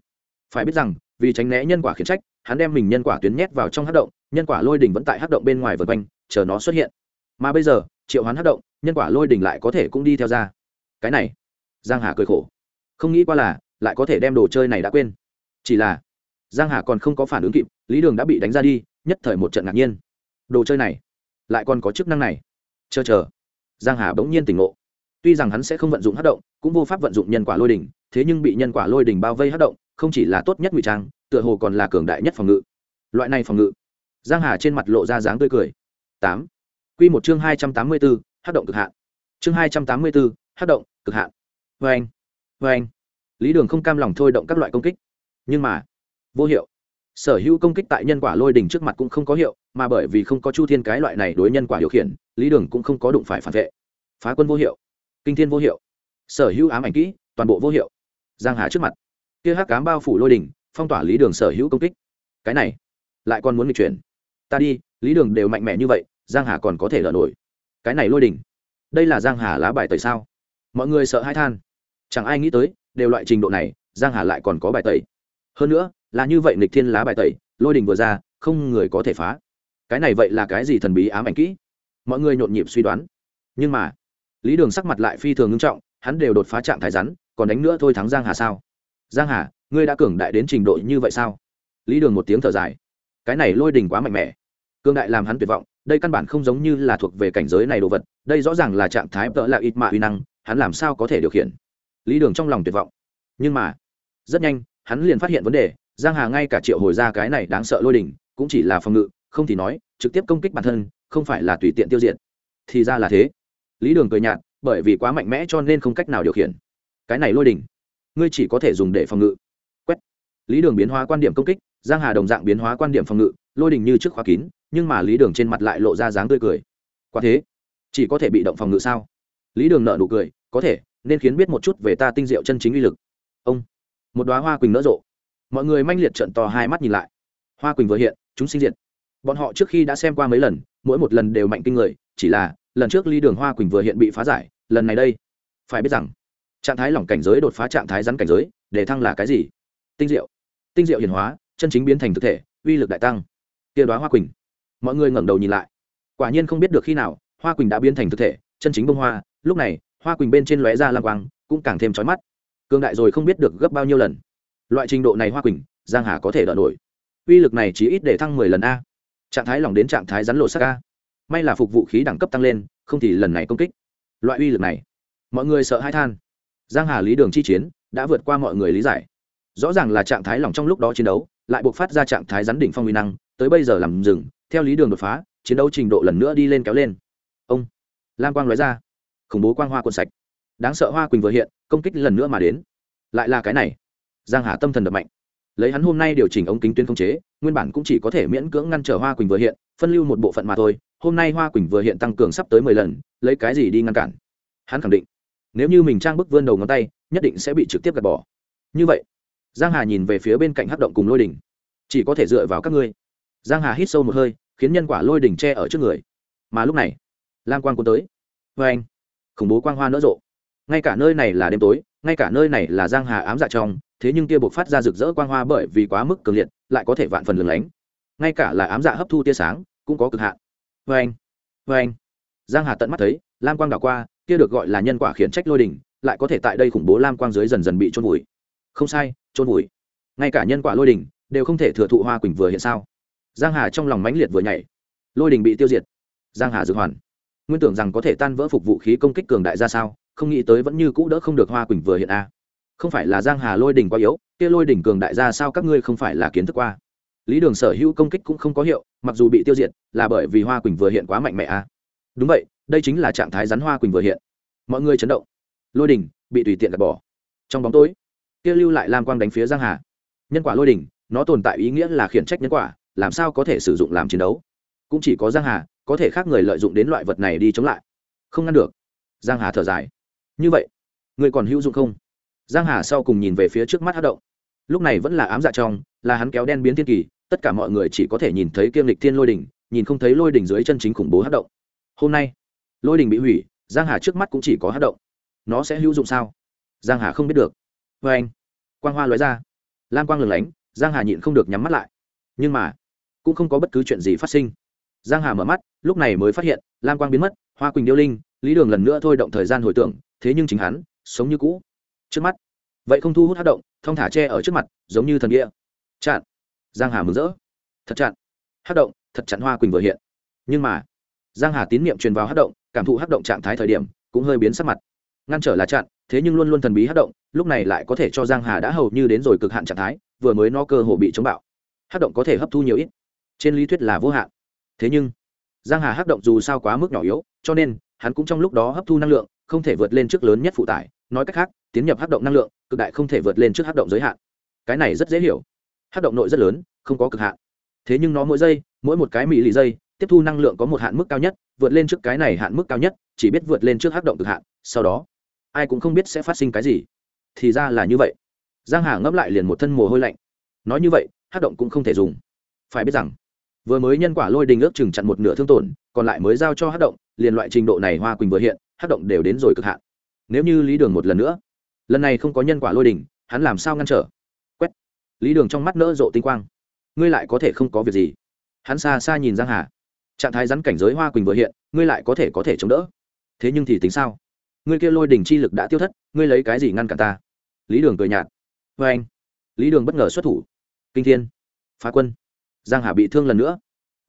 Phải biết rằng, vì tránh né nhân quả khiển trách, hắn đem mình nhân quả tuyến nhét vào trong hát động, nhân quả lôi đỉnh vẫn tại hát động bên ngoài vượt quanh, chờ nó xuất hiện. Mà bây giờ, triệu hoán hát động, nhân quả lôi đỉnh lại có thể cũng đi theo ra. Cái này, giang hà cười khổ. Không nghĩ qua là, lại có thể đem đồ chơi này đã quên. Chỉ là, giang hà còn không có phản ứng kịp, lý đường đã bị đánh ra đi, nhất thời một trận ngạc nhiên đồ chơi này lại còn có chức năng này. Chờ chờ. Giang hà bỗng nhiên tỉnh ngộ. Tuy rằng hắn sẽ không vận dụng hát động cũng vô pháp vận dụng nhân quả lôi đỉnh thế nhưng bị nhân quả lôi đỉnh bao vây hát động không chỉ là tốt nhất ngụy trang tựa hồ còn là cường đại nhất phòng ngự. Loại này phòng ngự. Giang hà trên mặt lộ ra dáng tươi cười. Tám. Quy một chương hai trăm tám mươi 284, hát động cực hạn. Chương hai trăm tám mươi 284, hát động cực hạn. Vê anh vê anh lý đường không cam lòng thôi động các loại công kích. Nhưng mà vô hiệu sở hữu công kích tại nhân quả lôi đỉnh trước mặt cũng không có hiệu, mà bởi vì không có chu thiên cái loại này đối nhân quả điều khiển, lý đường cũng không có đụng phải phản vệ. Phá quân vô hiệu, kinh thiên vô hiệu, sở hữu ám ảnh kỹ, toàn bộ vô hiệu. Giang hà trước mặt, kia hắc cám bao phủ lôi đỉnh phong tỏa lý đường sở hữu công kích. Cái này, lại còn muốn bị chuyển. Ta đi, lý đường đều mạnh mẽ như vậy, giang hà còn có thể lỡ nổi. Cái này lôi đỉnh đây là giang hà lá bài tẩy sao? Mọi người sợ hai than. Chẳng ai nghĩ tới, đều loại trình độ này, giang hà lại còn có bài tẩy. Hơn nữa là như vậy nghịch thiên lá bài tẩy, lôi đình vừa ra, không người có thể phá. Cái này vậy là cái gì thần bí ám ảnh kỹ? Mọi người nhộn nhịp suy đoán. Nhưng mà, lý đường sắc mặt lại phi thường ngưng trọng, hắn đều đột phá trạng thái rắn, còn đánh nữa thôi thắng giang hà sao? Giang hà, ngươi đã cường đại đến trình độ như vậy sao? Lý đường một tiếng thở dài. Cái này lôi đình quá mạnh mẽ. Cương đại làm hắn tuyệt vọng, đây căn bản không giống như là thuộc về cảnh giới này đồ vật, đây rõ ràng là trạng thái tợ là ít mạ uy năng, hắn làm sao có thể điều khiển? Lý đường trong lòng tuyệt vọng. Nhưng mà, rất nhanh, hắn liền phát hiện vấn đề giang hà ngay cả triệu hồi ra cái này đáng sợ lôi đình, cũng chỉ là phòng ngự, không thì nói, trực tiếp công kích bản thân, không phải là tùy tiện tiêu diệt. Thì ra là thế. Lý đường cười nhạt, bởi vì quá mạnh mẽ cho nên không cách nào điều khiển. Cái này lôi đình, ngươi chỉ có thể dùng để phòng ngự. Quét. Lý đường biến hóa quan điểm công kích, giang hà đồng dạng biến hóa quan điểm phòng ngự, lôi đình như trước khóa kín, nhưng mà lý đường trên mặt lại lộ ra dáng tươi cười. Quả thế, chỉ có thể bị động phòng ngự sao? Lý đường nợ nụ cười, có thể, nên khiến biết một chút về ta tinh diệu chân chính uy lực. Ông, một đoá hoa quỳnh nở rộ mọi người manh liệt trận to hai mắt nhìn lại. Hoa quỳnh vừa hiện, chúng sinh diệt. Bọn họ trước khi đã xem qua mấy lần, mỗi một lần đều mạnh kinh người, chỉ là, lần trước ly đường hoa quỳnh vừa hiện bị phá giải, lần này đây, phải biết rằng, trạng thái lỏng cảnh giới đột phá trạng thái rắn cảnh giới, để thăng là cái gì? Tinh diệu. Tinh diệu hiển hóa, chân chính biến thành thực thể, uy lực đại tăng. Kia đoá hoa quỳnh. Mọi người ngẩng đầu nhìn lại. Quả nhiên không biết được khi nào, hoa quỳnh đã biến thành thực thể, chân chính bông hoa. Lúc này, hoa quỳnh bên trên lóe ra lam quang, cũng càng thêm trói mắt. Cương đại rồi không biết được gấp bao nhiêu lần loại trình độ này hoa quỳnh, giang hà có thể đỡ nổi. Uy lực này chỉ ít để thăng mười lần a. Trạng thái lỏng đến trạng thái rắn lộ sắc a. May là phục vụ khí đẳng cấp tăng lên, không thì lần này công kích. Loại uy lực này, mọi người sợ hãi than. Giang hà lý đường chi chiến, đã vượt qua mọi người lý giải. Rõ ràng là trạng thái lỏng trong lúc đó chiến đấu, lại buộc phát ra trạng thái rắn đỉnh phong uy năng, tới bây giờ làm dừng, theo lý đường đột phá, chiến đấu trình độ lần nữa đi lên kéo lên. Ông, lam quang nói ra. Khủng bố quang hoa cuộn sạch. Đáng sợ hoa quỳnh vừa hiện, công kích lần nữa mà đến. Lại là cái này giang hà tâm thần đập mạnh. Lấy hắn hôm nay điều chỉnh ống kính tuyến không chế, nguyên bản cũng chỉ có thể miễn cưỡng ngăn trở hoa quỳnh vừa hiện, phân lưu một bộ phận mà thôi. Hôm nay hoa quỳnh vừa hiện tăng cường sắp tới mười lần, lấy cái gì đi ngăn cản? Hắn khẳng định, nếu như mình trang bức vươn đầu ngón tay, nhất định sẽ bị trực tiếp gạt bỏ. Như vậy, giang hà nhìn về phía bên cạnh hắc động cùng lôi đỉnh. Chỉ có thể dựa vào các ngươi. Giang hà hít sâu một hơi, khiến nhân quả lôi đỉnh che ở trước người. Mà lúc này lam quang cuốn tới. Vê anh, khủng bố quang hoa nở rộ. Ngay cả nơi này là đêm tối, ngay cả nơi này là giang hà ám dạ trong thế nhưng tia buộc phát ra rực rỡ quang hoa bởi vì quá mức cường liệt, lại có thể vạn phần lừng lánh. Ngay cả là ám dạ hấp thu tia sáng, cũng có cực hạn. Vê anh vê anh. Giang hà tận mắt thấy, lam quang đảo qua, kia được gọi là nhân quả khiển trách lôi đỉnh, lại có thể tại đây khủng bố lam quang dưới dần dần bị trôn vùi. Không sai trôn vùi. Ngay cả nhân quả lôi đỉnh đều không thể thừa thụ hoa quỳnh vừa hiện sao? Giang hà trong lòng mãnh liệt vừa nhảy. Lôi đỉnh bị tiêu diệt. Giang hà dược hoàn nguyên tưởng rằng có thể tan vỡ phục vũ khí công kích cường đại ra sao, không nghĩ tới vẫn như cũ đỡ không được hoa quỳnh vừa hiện a không phải là giang hà lôi đỉnh quá yếu, kia lôi đỉnh cường đại ra sao các ngươi không phải là kiến thức qua? Lý đường sở hữu công kích cũng không có hiệu, mặc dù bị tiêu diệt, là bởi vì hoa quỳnh vừa hiện quá mạnh mẽ à? đúng vậy, đây chính là trạng thái rắn hoa quỳnh vừa hiện. Mọi người chấn động. Lôi đỉnh bị tùy tiện gạt bỏ. Trong bóng tối, kia lưu lại lam quang đánh phía giang hà. Nhân quả lôi đỉnh, nó tồn tại ý nghĩa là khiển trách nhân quả, làm sao có thể sử dụng làm chiến đấu? Cũng chỉ có giang hà, có thể khác người lợi dụng đến loại vật này đi chống lại. Không ngăn được. Giang hà thở dài. Như vậy, người còn hữu dụng không? Giang hà sau cùng nhìn về phía trước mắt hát động. Lúc này vẫn là ám dạ trong, là hắn kéo đen biến thiên kỳ, tất cả mọi người chỉ có thể nhìn thấy kiêm lịch thiên lôi đỉnh, nhìn không thấy lôi đỉnh dưới chân chính khủng bố hát động. Hôm nay, lôi đỉnh bị hủy, giang hà trước mắt cũng chỉ có hát động. Nó sẽ hữu dụng sao? Giang hà không biết được. Vê anh, quang hoa lóe ra. Lam quang lửng lánh, giang hà nhịn không được nhắm mắt lại. Nhưng mà, cũng không có bất cứ chuyện gì phát sinh. Giang hà mở mắt, lúc này mới phát hiện, lam quang biến mất, hoa quỳnh điêu linh, lý đường lần nữa thôi động thời gian hồi tưởng, thế nhưng chính hắn, sống như cũ trước mắt. Vậy không thu hút hát động, thong thả tre ở trước mặt, giống như thần địa. Chặn. Giang hà mừng rỡ. Thật chặn. Hát động, thật chặn hoa quỳnh vừa hiện. Nhưng mà, giang hà tín niệm truyền vào hát động, cảm thụ hát động trạng thái thời điểm, cũng hơi biến sắc mặt. Ngăn trở là chặn, thế nhưng luôn luôn thần bí hát động, lúc này lại có thể cho giang hà đã hầu như đến rồi cực hạn trạng thái, vừa mới no cơ hồ bị chống bạo. Hát động có thể hấp thu nhiều ít. Trên lý thuyết là vô hạn. Thế nhưng, giang hà hát động dù sao quá mức nhỏ yếu, cho nên, hắn cũng trong lúc đó hấp thu năng lượng, không thể vượt lên trước lớn nhất phụ tải, nói cách khác tiến nhập hát động năng lượng, cực đại không thể vượt lên trước hát động giới hạn. Cái này rất dễ hiểu. Hát động nội rất lớn, không có cực hạn. Thế nhưng nó mỗi giây, mỗi một cái mỹ lì giây, tiếp thu năng lượng có một hạn mức cao nhất, vượt lên trước cái này hạn mức cao nhất, chỉ biết vượt lên trước hát động cực hạn, sau đó, ai cũng không biết sẽ phát sinh cái gì. Thì ra là như vậy. Giang hà ngẫm lại liền một thân mồ hôi lạnh. Nói như vậy, hát động cũng không thể dùng. Phải biết rằng, vừa mới nhân quả lôi đình ước chừng chặn một nửa thương tổn, còn lại mới giao cho hát động, liền loại trình độ này hoa quỳnh vừa hiện, hát động đều đến rồi cực hạn. Nếu như lý đường một lần nữa lần này không có nhân quả lôi đình, hắn làm sao ngăn trở? Quét. Lý đường trong mắt nỡ rộ tinh quang. Ngươi lại có thể không có việc gì. Hắn xa xa nhìn giang hà. Trạng thái rắn cảnh giới hoa quỳnh vừa hiện, ngươi lại có thể có thể chống đỡ. Thế nhưng thì tính sao? Ngươi kia lôi đình chi lực đã tiêu thất, ngươi lấy cái gì ngăn cản ta? Lý đường cười nhạt. Vê anh. Lý đường bất ngờ xuất thủ. Kinh thiên. Phá quân. Giang hà bị thương lần nữa.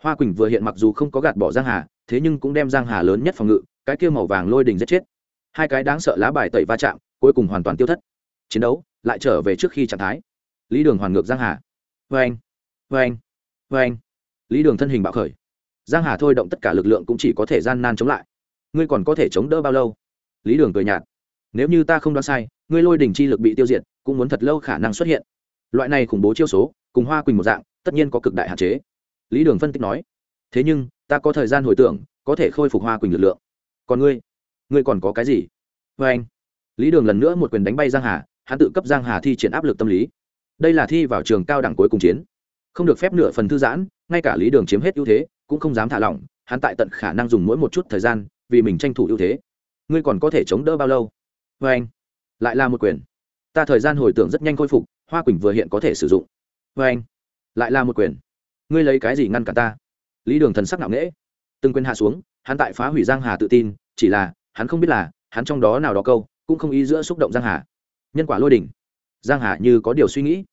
Hoa quỳnh vừa hiện mặc dù không có gạt bỏ giang hà, thế nhưng cũng đem giang hà lớn nhất phòng ngự, cái kia màu vàng lôi đình giết chết. Hai cái đáng sợ lá bài tẩy va chạm cuối cùng hoàn toàn tiêu thất. Chiến đấu lại trở về trước khi trạng thái. Lý đường hoàn ngược giang hà. Vê anh vê anh vê anh. Lý đường thân hình bạo khởi. Giang hà thôi động tất cả lực lượng cũng chỉ có thể gian nan chống lại. Ngươi còn có thể chống đỡ bao lâu? Lý đường cười nhạt. Nếu như ta không đoán sai, ngươi lôi đình chi lực bị tiêu diệt, cũng muốn thật lâu khả năng xuất hiện. Loại này khủng bố chiêu số, cùng hoa quỳnh một dạng, tất nhiên có cực đại hạn chế. Lý đường phân tích nói. Thế nhưng, ta có thời gian hồi tưởng, có thể khôi phục hoa quỳnh lực lượng. Còn ngươi? Ngươi còn có cái gì? Vê anh lý đường lần nữa một quyền đánh bay giang hà, hắn tự cấp giang hà thi triển áp lực tâm lý. Đây là thi vào trường cao đẳng cuối cùng chiến. Không được phép nửa phần thư giãn, ngay cả lý đường chiếm hết ưu thế, cũng không dám thả lỏng, hắn tại tận khả năng dùng mỗi một chút thời gian, vì mình tranh thủ ưu thế. Ngươi còn có thể chống đỡ bao lâu? Vê anh, lại là một quyền. Ta thời gian hồi tưởng rất nhanh khôi phục, hoa quỳnh vừa hiện có thể sử dụng. Vê anh, lại là một quyền. Ngươi lấy cái gì ngăn cả ta? Lý đường thần sắc nặng nễ từng quyền hạ xuống, hắn tại phá hủy giang hà tự tin, chỉ là, hắn không biết là, hắn trong đó nào đó câu cũng không ý giữa xúc động giang hà. Nhân quả lôi đỉnh. Giang hà như có điều suy nghĩ.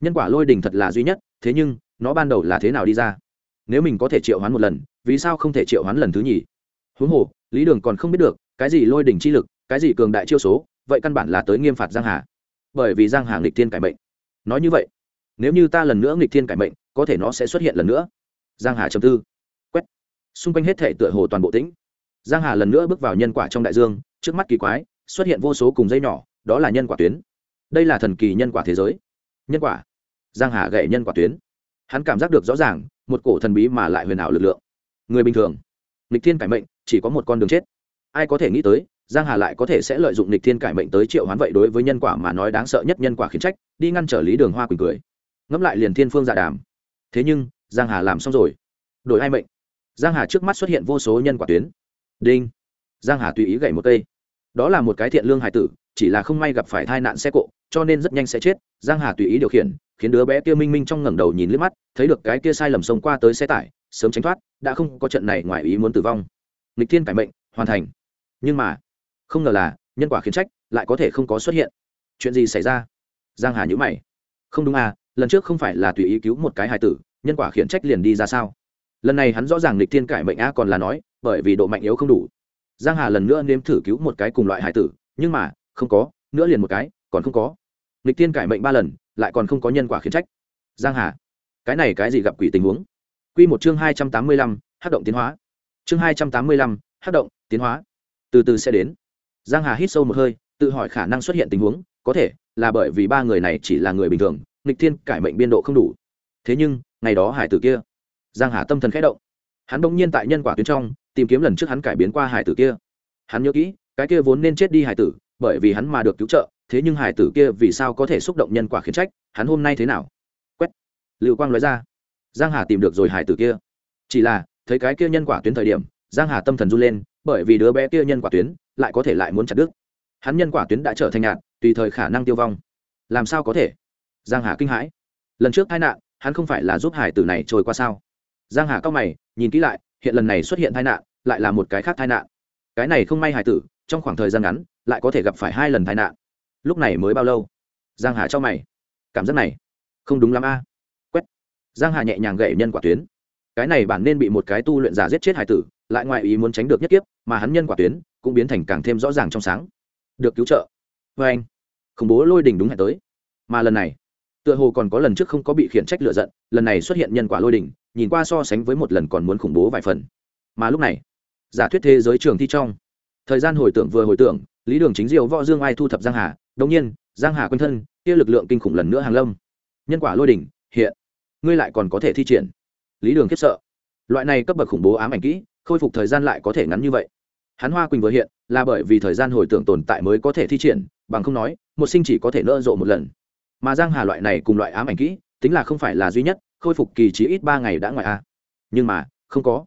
Nhân quả lôi đỉnh thật là duy nhất, thế nhưng, nó ban đầu là thế nào đi ra? Nếu mình có thể triệu hoán một lần, vì sao không thể triệu hoán lần thứ nhì? Huống hồ, lý đường còn không biết được, cái gì lôi đỉnh chi lực, cái gì cường đại chiêu số, vậy căn bản là tới nghiêm phạt giang hà. Bởi vì giang hà nghịch thiên cải mệnh. Nói như vậy, nếu như ta lần nữa nghịch thiên cải mệnh, có thể nó sẽ xuất hiện lần nữa. Giang hà trầm tư. Quét. Xung quanh hết thể tựa hồ toàn bộ tĩnh. Giang hà lần nữa bước vào nhân quả trong đại dương, trước mắt kỳ quái xuất hiện vô số cùng dây nhỏ, đó là nhân quả tuyến. Đây là thần kỳ nhân quả thế giới. Nhân quả. Giang hà gậy nhân quả tuyến. Hắn cảm giác được rõ ràng, một cổ thần bí mà lại huyền ảo lực lượng. Người bình thường. Lịch thiên cải mệnh, chỉ có một con đường chết. Ai có thể nghĩ tới, giang hà lại có thể sẽ lợi dụng lịch thiên cải mệnh tới triệu hoán vậy đối với nhân quả mà nói đáng sợ nhất nhân quả khiến trách, đi ngăn trở lý đường hoa quỳnh cười. Ngẫm lại liền thiên phương dạ đàm. Thế nhưng, giang hà làm xong rồi. Đổi hai mệnh. Giang hà trước mắt xuất hiện vô số nhân quả tuyến. Đinh. Giang hà tùy ý gậy một cây đó là một cái thiện lương hải tử, chỉ là không may gặp phải tai nạn xe cộ, cho nên rất nhanh sẽ chết. Giang hà tùy ý điều khiển, khiến đứa bé kia minh minh trong ngẩng đầu nhìn liếc mắt, thấy được cái kia sai lầm xông qua tới xe tải, sớm tránh thoát, đã không có trận này ngoài ý muốn tử vong. Nghịch thiên cải mệnh, hoàn thành. Nhưng mà, không ngờ là, nhân quả khiến trách, lại có thể không có xuất hiện. Chuyện gì xảy ra? Giang hà nhữ mày. Không đúng à lần trước không phải là tùy ý cứu một cái hài tử, nhân quả khiển trách liền đi ra sao? Lần này hắn rõ ràng lịch thiên cải mệnh a còn là nói, bởi vì độ mạnh yếu không đủ giang hà lần nữa nếm thử cứu một cái cùng loại hải tử nhưng mà không có nữa liền một cái còn không có. Lịch thiên cải mệnh ba lần lại còn không có nhân quả khiến trách. Giang hà cái này cái gì gặp quỷ tình huống? Quy một chương hai trăm tám mươi lăm, hát động tiến hóa. Chương hai trăm tám mươi lăm, hát động tiến hóa. Từ từ sẽ đến. Giang hà hít sâu một hơi tự hỏi khả năng xuất hiện tình huống có thể là bởi vì ba người này chỉ là người bình thường nghịch thiên cải mệnh biên độ không đủ. Thế nhưng ngày đó hải tử kia giang hà tâm thần khẽ động. Hắn bỗng nhiên tại nhân quả tuyến trong tìm kiếm lần trước hắn cải biến qua hải tử kia. Hắn nhớ kỹ, cái kia vốn nên chết đi hải tử, bởi vì hắn mà được cứu trợ, thế nhưng hải tử kia vì sao có thể xúc động nhân quả khiến trách, hắn hôm nay thế nào? Quét. Lưu quang nói ra. Giang hà tìm được rồi hải tử kia. Chỉ là, thấy cái kia nhân quả tuyến thời điểm, giang hà tâm thần run lên, bởi vì đứa bé kia nhân quả tuyến lại có thể lại muốn chặt đứt. Hắn nhân quả tuyến đã trở thành nhạt, tùy thời khả năng tiêu vong. Làm sao có thể? Giang hà kinh hãi. Lần trước tai nạn, hắn không phải là giúp hải tử này trôi qua sao? Giang hà cao mày, nhìn kỹ lại hiện lần này xuất hiện tai nạn, lại là một cái khác tai nạn. Cái này không may hải tử, trong khoảng thời gian ngắn, lại có thể gặp phải hai lần tai nạn. Lúc này mới bao lâu? Giang hà cho mày. Cảm giác này, không đúng lắm a. Quét. Giang hà nhẹ nhàng gậy nhân quả tuyến. Cái này bản nên bị một cái tu luyện giả giết chết hải tử, lại ngoại ý muốn tránh được nhất kiếp, mà hắn nhân quả tuyến cũng biến thành càng thêm rõ ràng trong sáng. Được cứu trợ. Với anh, khủng bố lôi đỉnh đúng hẹn tới. Mà lần này, tựa hồ còn có lần trước không có bị khiển trách lựa giận, lần này xuất hiện nhân quả lôi đỉnh nhìn qua so sánh với một lần còn muốn khủng bố vài phần. Mà lúc này, giả thuyết thế giới trường thi trong, thời gian hồi tưởng vừa hồi tưởng, lý đường chính diệu võ dương ai thu thập giang hà, đồng nhiên, giang hà quanh thân, kia lực lượng kinh khủng lần nữa hàng lâm. Nhân quả lôi đỉnh, hiện, ngươi lại còn có thể thi triển. Lý đường khiếp sợ. Loại này cấp bậc khủng bố ám ảnh kỹ, khôi phục thời gian lại có thể ngắn như vậy. Hắn hoa quỳnh vừa hiện, là bởi vì thời gian hồi tưởng tồn tại mới có thể thi triển, bằng không nói, một sinh chỉ có thể nỡ rộ một lần. Mà giang hà loại này cùng loại ám ảnh kỹ, tính là không phải là duy nhất khôi phục kỳ chỉ ít ba ngày đã ngoài a nhưng mà, không có.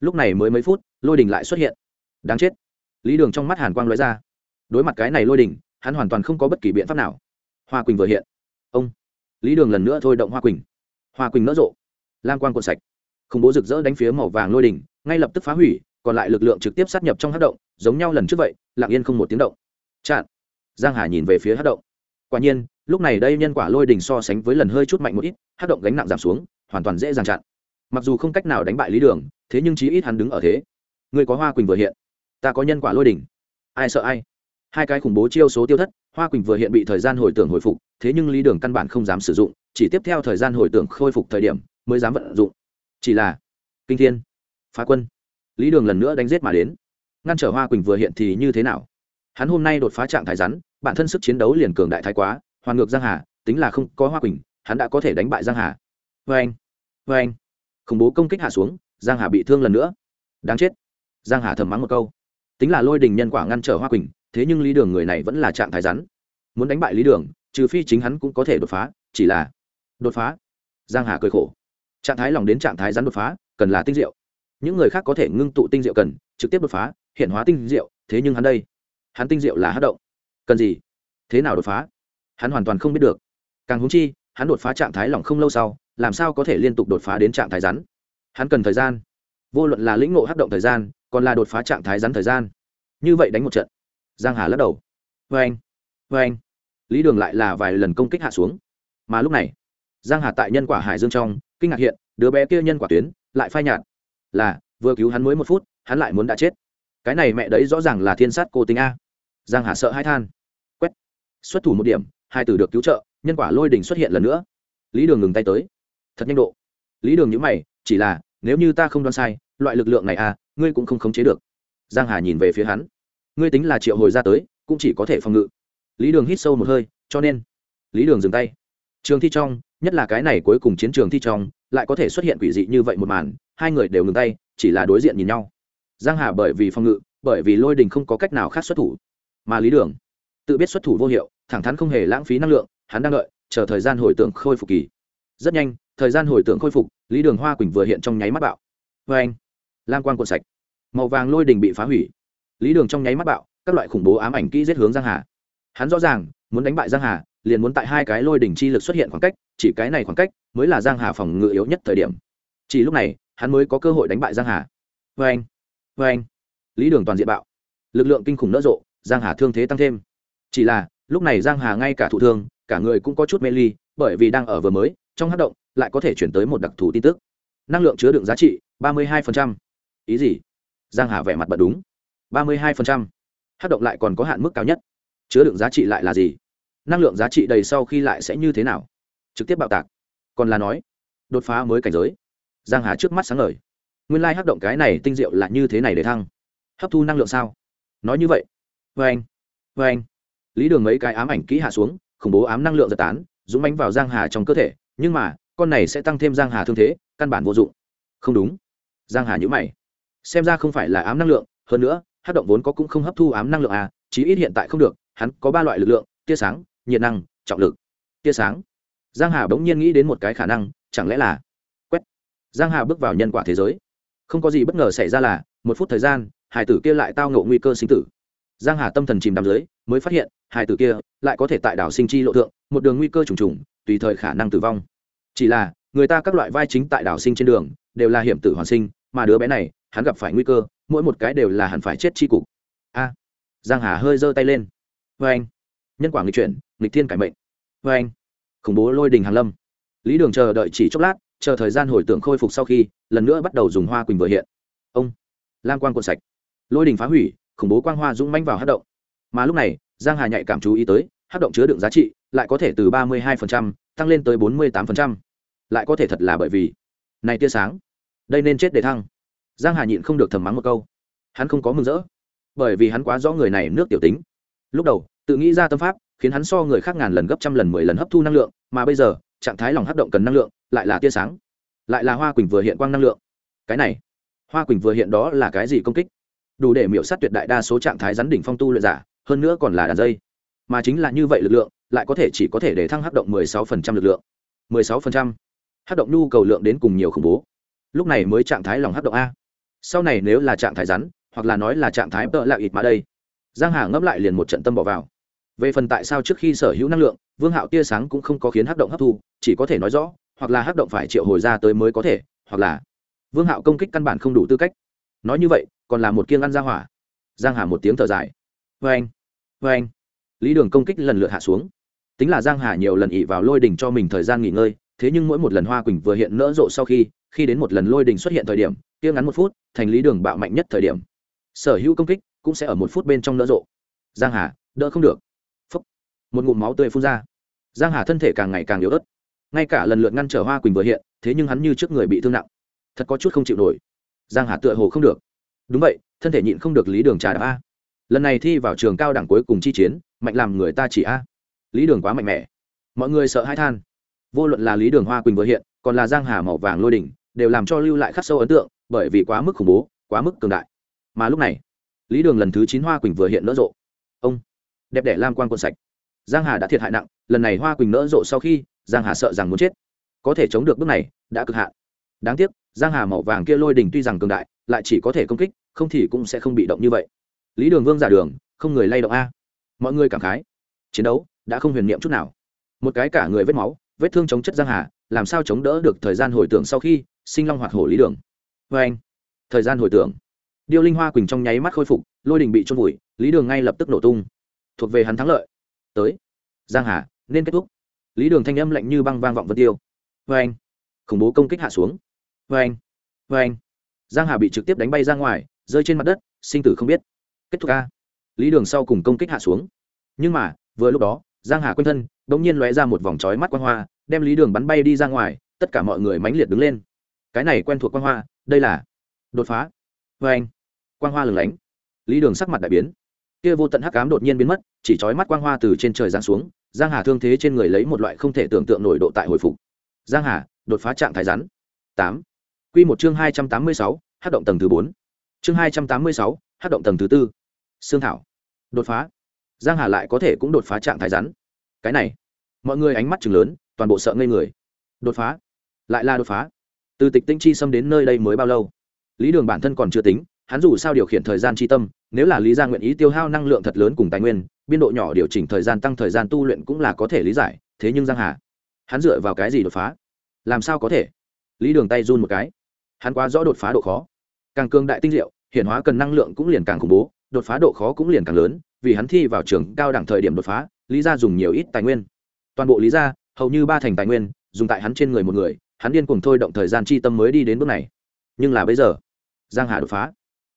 Lúc này mới mấy phút, lôi đình lại xuất hiện. Đáng chết. Lý đường trong mắt hàn quang nói ra. Đối mặt cái này lôi đình, hắn hoàn toàn không có bất kỳ biện pháp nào. Hoa quỳnh vừa hiện. Ông. Lý đường lần nữa thôi động hoa quỳnh. Hoa quỳnh nỡ rộ. Lam quang cuộn sạch. Khủng bố rực rỡ đánh phía màu vàng lôi đỉnh ngay lập tức phá hủy, còn lại lực lượng trực tiếp sát nhập trong hát động, giống nhau lần trước vậy, lặng yên không một tiếng động. Chặn. Giang hà nhìn về phía hát động. Quả nhiên lúc này đây nhân quả lôi đỉnh so sánh với lần hơi chút mạnh một ít hát động gánh nặng giảm xuống, hoàn toàn dễ dàng chặn. Mặc dù không cách nào đánh bại lý đường, thế nhưng chí ít hắn đứng ở thế. Người có hoa quỳnh vừa hiện, ta có nhân quả lôi đỉnh ai sợ ai? Hai cái khủng bố chiêu số tiêu thất, hoa quỳnh vừa hiện bị thời gian hồi tưởng hồi phục, thế nhưng lý đường căn bản không dám sử dụng, chỉ tiếp theo thời gian hồi tưởng khôi phục thời điểm, mới dám vận dụng. Chỉ là kinh thiên, phá quân, lý đường lần nữa đánh giết mà đến. Ngăn trở hoa quỳnh vừa hiện thì như thế nào? Hắn hôm nay đột phá trạng thái rắn, bản thân sức chiến đấu liền cường đại thái quá hoàn ngược giang hà, tính là không có hoa quỳnh, hắn đã có thể đánh bại giang hà. Vê anh vê anh. Khủng bố công kích hạ xuống, giang hà bị thương lần nữa. Đáng chết. Giang hà thầm mắng một câu. Tính là lôi đình nhân quả ngăn trở hoa quỳnh, thế nhưng lý đường người này vẫn là trạng thái rắn. Muốn đánh bại lý đường, trừ phi chính hắn cũng có thể đột phá, chỉ là đột phá. Giang hà cười khổ. Trạng thái lòng đến trạng thái rắn đột phá, cần là tinh diệu. Những người khác có thể ngưng tụ tinh diệu cần, trực tiếp đột phá, hiện hóa tinh diệu, thế nhưng hắn đây, hắn tinh diệu là hát động. Cần gì? Thế nào đột phá? Hắn hoàn toàn không biết được. Càng húng chi, hắn đột phá trạng thái lỏng không lâu sau, làm sao có thể liên tục đột phá đến trạng thái rắn? Hắn cần thời gian. Vô luận là lĩnh ngộ hát động thời gian, còn là đột phá trạng thái rắn thời gian. Như vậy đánh một trận. Giang hà lắc đầu. Vê anh vê anh. Lý đường lại là vài lần công kích hạ xuống. Mà lúc này, giang hà tại nhân quả hải dương trong, kinh ngạc hiện, đứa bé kia nhân quả tuyến, lại phai nhạt. Là, vừa cứu hắn mới một phút, hắn lại muốn đã chết. Cái này mẹ đấy rõ ràng là thiên sát cô tính a. Giang hà sợ hai than. Quét. Xuất thủ một điểm hai tử được cứu trợ, nhân quả lôi đình xuất hiện lần nữa. Lý đường ngừng tay tới. Thật nhanh độ. Lý đường nhữ mày, chỉ là, nếu như ta không đoán sai, loại lực lượng này à ngươi cũng không khống chế được. Giang hà nhìn về phía hắn. Ngươi tính là triệu hồi ra tới, cũng chỉ có thể phòng ngự. Lý đường hít sâu một hơi, cho nên. Lý đường dừng tay. Trường thi trong, nhất là cái này cuối cùng chiến trường thi trong, lại có thể xuất hiện quỷ dị như vậy một màn, hai người đều ngừng tay, chỉ là đối diện nhìn nhau. Giang hà bởi vì phòng ngự, bởi vì lôi đình không có cách nào khác xuất thủ. Mà lý đường, tự biết xuất thủ vô hiệu thẳng thắn không hề lãng phí năng lượng, hắn đang đợi, chờ thời gian hồi tưởng khôi phục kỳ. Rất nhanh, thời gian hồi tưởng khôi phục, lý đường hoa quỳnh vừa hiện trong nháy mắt bạo. Vê anh, lam quan cuộn sạch. Màu vàng lôi đình bị phá hủy. Lý đường trong nháy mắt bạo, các loại khủng bố ám ảnh kỹ giết hướng giang hà. Hắn rõ ràng, muốn đánh bại giang hà, liền muốn tại hai cái lôi đỉnh chi lực xuất hiện khoảng cách, chỉ cái này khoảng cách mới là giang hà phòng ngự yếu nhất thời điểm. Chỉ lúc này, hắn mới có cơ hội đánh bại giang hà. Vê anh vê anh. Lý đường toàn diện bạo. Lực lượng kinh khủng nỡ rộ, giang hà thương thế tăng thêm. Chỉ là lúc này giang hà ngay cả thụ thương, cả người cũng có chút mê ly, bởi vì đang ở vừa mới, trong hát động, lại có thể chuyển tới một đặc thù tin tức. Năng lượng chứa đựng giá trị, ba mươi 32%. ý gì? Giang hà vẻ mặt bật đúng. ba mươi 32%. hát động lại còn có hạn mức cao nhất. Chứa đựng giá trị lại là gì? Năng lượng giá trị đầy sau khi lại sẽ như thế nào? Trực tiếp bạo tạc. Còn là nói, đột phá mới cảnh giới. Giang hà trước mắt sáng ngời. Nguyên lai like hắc động cái này tinh diệu là như thế này để thăng. Hấp thu năng lượng sao? Nói như vậy. Vê anh. Vê anh lý đường mấy cái ám ảnh kỹ hạ xuống, khủng bố ám năng lượng giật tán, dũng bánh vào giang hà trong cơ thể, nhưng mà, con này sẽ tăng thêm giang hà thương thế, căn bản vô dụng. Không đúng. Giang hà nhữ mày. Xem ra không phải là ám năng lượng, hơn nữa hát động vốn có cũng không hấp thu ám năng lượng à chí ít hiện tại không được, hắn có ba loại lực lượng, tia sáng, nhiệt năng, trọng lực. Tia sáng. Giang hà bỗng nhiên nghĩ đến một cái khả năng, chẳng lẽ là quét. Giang hà bước vào nhân quả thế giới. Không có gì bất ngờ xảy ra là, một phút thời gian, hải tử kia lại tao ngộ nguy cơ sinh tử. Giang hà tâm thần chìm đắm dưới mới phát hiện, hai tử kia lại có thể tại đảo sinh chi lộ thượng, một đường nguy cơ trùng trùng, tùy thời khả năng tử vong. Chỉ là, người ta các loại vai chính tại đảo sinh trên đường, đều là hiểm tử hoàn sinh, mà đứa bé này, hắn gặp phải nguy cơ, mỗi một cái đều là hẳn phải chết chi cục. A. Giang hà hơi giơ tay lên. Vê anh. Nhân quả nghịch chuyển, nghịch thiên cải mệnh. Vê anh. Khủng bố lôi đình hàn lâm. Lý đường chờ đợi chỉ chốc lát, chờ thời gian hồi tưởng khôi phục sau khi, lần nữa bắt đầu dùng hoa quỳnh vừa hiện. Ông. Lam quang cuộn sạch. Lôi đình phá hủy, khủng bố quang hoa dũng manh vào hát động mà lúc này, giang hà nhạy cảm chú ý tới hát động chứa đựng giá trị lại có thể từ ba mươi 32% tăng lên tới bốn mươi 48%. lại có thể thật là bởi vì, này tia sáng, đây nên chết để thăng. Giang hà nhịn không được thầm mắng một câu. Hắn không có mừng rỡ, bởi vì hắn quá rõ người này nước tiểu tính. Lúc đầu, tự nghĩ ra tâm pháp, khiến hắn so người khác ngàn lần gấp trăm lần mười lần hấp thu năng lượng, mà bây giờ, trạng thái lòng hấp động cần năng lượng, lại là tia sáng. Lại là hoa quỳnh vừa hiện quang năng lượng. Cái này, hoa quỳnh vừa hiện đó là cái gì công kích? Đủ để miểu sát tuyệt đại đa số trạng thái rắn đỉnh phong tu luyện giả hơn nữa còn là đàn dây. Mà chính là như vậy lực lượng, lại có thể chỉ có thể để thăng hấp động 16% lực lượng. 16%. hấp động nhu cầu lượng đến cùng nhiều khủng bố. Lúc này mới trạng thái lòng hấp động a. Sau này nếu là trạng thái rắn, hoặc là nói là trạng thái tợ lạ ít mà đây, giang hà ngấp lại liền một trận tâm bỏ vào. Về phần tại sao trước khi sở hữu năng lượng, vương hạo tia sáng cũng không có khiến hắc động hấp thu, chỉ có thể nói rõ, hoặc là hắc động phải triệu hồi ra tới mới có thể, hoặc là vương hạo công kích căn bản không đủ tư cách. Nói như vậy, còn là một kiêng ăn ra hỏa. Giang hà một tiếng thở dài. Vê anh vê anh. Lý đường công kích lần lượt hạ xuống. Tính là giang hà nhiều lần ỉ vào lôi đỉnh cho mình thời gian nghỉ ngơi, thế nhưng mỗi một lần hoa quỳnh vừa hiện nỡ rộ sau khi khi đến một lần lôi đỉnh xuất hiện thời điểm tiêu ngắn một phút, thành lý đường bạo mạnh nhất thời điểm. Sở hữu công kích cũng sẽ ở một phút bên trong nỡ rộ. Giang hà, đỡ không được. Phúc. một ngụm máu tươi phun ra. Giang hà thân thể càng ngày càng yếu ớt. Ngay cả lần lượt ngăn trở hoa quỳnh vừa hiện, thế nhưng hắn như trước người bị thương nặng. Thật có chút không chịu nổi. Giang hà tựa hồ không được. Đúng vậy, thân thể nhịn không được lý đường trà đạp a lần này thi vào trường cao đẳng cuối cùng chi chiến, mạnh làm người ta chỉ a. Lý đường quá mạnh mẽ. Mọi người sợ hãi than. Vô luận là lý đường hoa quỳnh vừa hiện, còn là giang hà màu vàng lôi đỉnh, đều làm cho lưu lại khắc sâu ấn tượng, bởi vì quá mức khủng bố, quá mức cường đại. Mà lúc này, lý đường lần thứ chín hoa quỳnh vừa hiện nỡ rộ. Ông, đẹp đẽ lam quan quân sạch. Giang hà đã thiệt hại nặng, lần này hoa quỳnh nỡ rộ sau khi, giang hà sợ rằng muốn chết. Có thể chống được bước này, đã cực hạn. Đáng tiếc, giang hà màu vàng kia lôi đỉnh tuy rằng cường đại, lại chỉ có thể công kích, không thì cũng sẽ không bị động như vậy lý đường vương giả đường, không người lay động a. Mọi người cảm khái. Chiến đấu đã không huyền niệm chút nào. Một cái cả người vết máu, vết thương chống chất giang hà, làm sao chống đỡ được thời gian hồi tưởng sau khi sinh long hoạt hổ lý đường? Vê anh, thời gian hồi tưởng. Điêu linh hoa quỳnh trong nháy mắt khôi phục, lôi đình bị trôn vùi, lý đường ngay lập tức nổ tung. Thuộc về hắn thắng lợi. Tới. Giang hà, nên kết thúc. Lý đường thanh âm lạnh như băng vang vọng vân tiêu. Vê anh, khủng bố công kích hạ xuống. Vê anh vê anh. Giang hà bị trực tiếp đánh bay ra ngoài, rơi trên mặt đất, sinh tử không biết kết thúc a. Lý đường sau cùng công kích hạ xuống. Nhưng mà, vừa lúc đó, giang hà quanh thân đ ỗ n g nhiên lóe ra một vòng trói mắt quang hoa, đem lý đường bắn bay đi ra ngoài, tất cả mọi người mãnh liệt đứng lên. Cái này quen thuộc quang hoa, đây là đột phá. Vê anh, quang hoa lửng lánh. Lý đường sắc mặt đại biến. Kia vô tận hắc cám đột nhiên biến mất, chỉ trói mắt quang hoa từ trên trời giáng xuống, giang hà thương thế trên người lấy một loại không thể tưởng tượng nổi độ tại hồi phục. Giang hà, đột phá trạng thái rắn. Tám. Quy một chương hai trăm tám mươi sáu, hát động tầng thứ bốn. Chương hai trăm tám mươi sáu, hát động tầng thứ tư xương thảo. Đột phá. Giang hà lại có thể cũng đột phá trạng thái rắn. Cái này, mọi người ánh mắt chừng lớn, toàn bộ sợ ngây người. Đột phá. Lại là đột phá. Từ tịch tinh chi xâm đến nơi đây mới bao lâu? Lý đường bản thân còn chưa tính, hắn dù sao điều khiển thời gian chi tâm, nếu là lý gia nguyện ý tiêu hao năng lượng thật lớn cùng tài nguyên, biên độ nhỏ điều chỉnh thời gian tăng thời gian tu luyện cũng là có thể lý giải, thế nhưng giang hà, hắn dựa vào cái gì đột phá? Làm sao có thể? Lý đường tay run một cái. Hắn quá rõ đột phá độ khó. Càng cương đại tinh diệu hiện hóa cần năng lượng cũng liền càng khủng bố đột phá độ khó cũng liền càng lớn, vì hắn thi vào trường cao đẳng thời điểm đột phá, lý gia dùng nhiều ít tài nguyên. Toàn bộ lý gia, hầu như ba thành tài nguyên, dùng tại hắn trên người một người, hắn điên cùng thôi động thời gian chi tâm mới đi đến bước này. Nhưng là bây giờ, giang hà đột phá.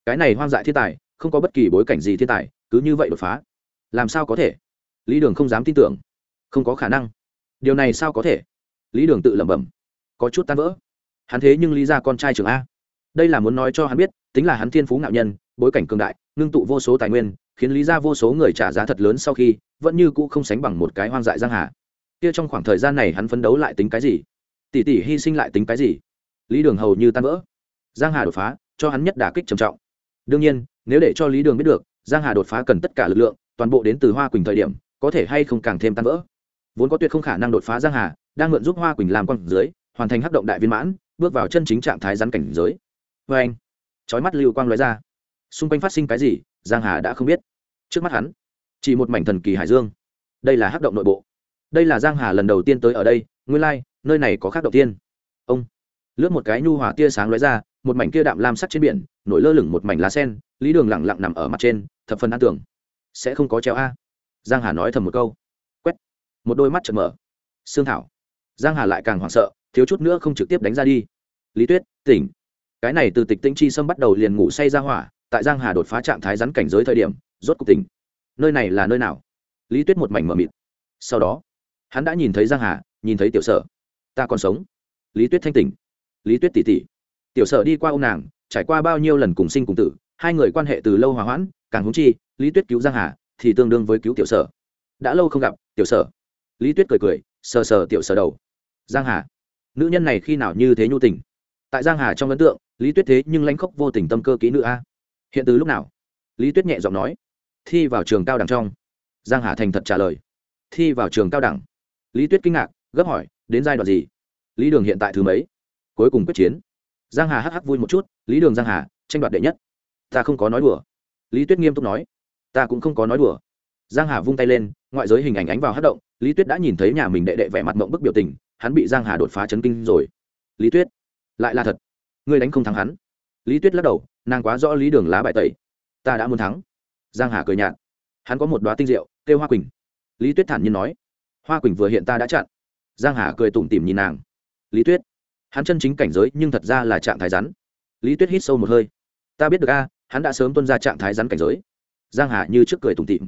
Cái này hoang dại thiên tài, không có bất kỳ bối cảnh gì thiên tài, cứ như vậy đột phá. Làm sao có thể? Lý đường không dám tin tưởng. Không có khả năng. Điều này sao có thể? Lý đường tự lẩm bẩm. Có chút tan vỡ. Hắn thế nhưng lý ra con trai trường a. Đây là muốn nói cho hắn biết, tính là hắn thiên phú ngạo nhân bối cảnh cường đại, ngưng tụ vô số tài nguyên, khiến lý ra vô số người trả giá thật lớn sau khi, vẫn như cũ không sánh bằng một cái hoang dại giang hà. Kia trong khoảng thời gian này hắn phấn đấu lại tính cái gì? Tỷ tỷ hy sinh lại tính cái gì? Lý đường hầu như tan vỡ. Giang hà đột phá, cho hắn nhất đả kích trầm trọng. Đương nhiên, nếu để cho lý đường biết được, giang hà đột phá cần tất cả lực lượng, toàn bộ đến từ hoa quỳnh thời điểm, có thể hay không càng thêm tan vỡ. Vốn có tuyệt không khả năng đột phá giang hà, đang mượn giúp hoa quỳnh làm con dưới, hoàn thành hấp động đại viên mãn, bước vào chân chính trạng thái rắn cảnh giới. Vê anh chói mắt lưu quang lóe ra xung quanh phát sinh cái gì giang hà đã không biết. Trước mắt hắn chỉ một mảnh thần kỳ hải dương. Đây là hấp động nội bộ. Đây là giang hà lần đầu tiên tới ở đây nguyên lai like, nơi này có khác đầu tiên. Ông lướt một cái nhu hòa tia sáng lóe ra một mảnh kia đạm lam sắc trên biển nổi lơ lửng một mảnh lá sen lý đường lặng lặng nằm ở mặt trên thập phần an tưởng. Sẽ không có treo a. Giang hà nói thầm một câu. Quét. Một đôi mắt chợt mở. Xương thảo. Giang hà lại càng hoảng sợ thiếu chút nữa không trực tiếp đánh ra đi. Lý tuyết tỉnh. Cái này từ tịch tĩnh chi sâm bắt đầu liền ngủ say ra hỏa tại giang hà đột phá trạng thái rắn cảnh giới thời điểm, rốt cục tỉnh. Nơi này là nơi nào? Lý tuyết một mảnh mở mịt. Sau đó, hắn đã nhìn thấy giang hà, nhìn thấy tiểu sở. Ta còn sống. Lý tuyết thanh tỉnh. Lý tuyết tỉ tỉ. Tiểu sở đi qua ông nàng, trải qua bao nhiêu lần cùng sinh cùng tử, hai người quan hệ từ lâu hòa hoãn, càng húng chi, lý tuyết cứu giang hà thì tương đương với cứu tiểu sở. Đã lâu không gặp, tiểu sở. Lý tuyết cười cười, sờ sờ tiểu sở đầu. Giang hà. Nữ nhân này khi nào như thế nhu tình? Tại giang hà trong ấn tượng, lý tuyết thế nhưng lãnh khốc vô tình tâm cơ kỹ nữ a hiện từ lúc nào? Lý tuyết nhẹ giọng nói. Thi vào trường cao đẳng trong. Giang hà thành thật trả lời. Thi vào trường cao đẳng. Lý tuyết kinh ngạc, gấp hỏi, đến giai đoạn gì? Lý đường hiện tại thứ mấy? Cuối cùng quyết chiến. Giang hà hắc hắc vui một chút, lý đường giang hà, tranh đoạt đệ nhất. Ta không có nói đùa. Lý tuyết nghiêm túc nói. Ta cũng không có nói đùa. Giang hà vung tay lên, ngoại giới hình ảnh ánh vào hát động, lý tuyết đã nhìn thấy nhà mình đệ đệ vẻ mặt mộng bức biểu tình, hắn bị giang hà đột phá chấn kinh rồi. Lý tuyết, lại là thật. Ngươi đánh không thắng hắn. Lý tuyết lắc đầu nàng quá rõ lý đường lá bài tẩy. Ta đã muốn thắng. Giang hà cười nhạt. Hắn có một đoá tinh rượu, kêu hoa quỳnh. Lý tuyết thản nhiên nói. Hoa quỳnh vừa hiện ta đã chặn. Giang hà cười tủm tỉm nhìn nàng. Lý tuyết, hắn chân chính cảnh giới nhưng thật ra là trạng thái rắn. Lý tuyết hít sâu một hơi. Ta biết được a, hắn đã sớm tuân ra trạng thái rắn cảnh giới. Giang hà như trước cười tủm tỉm.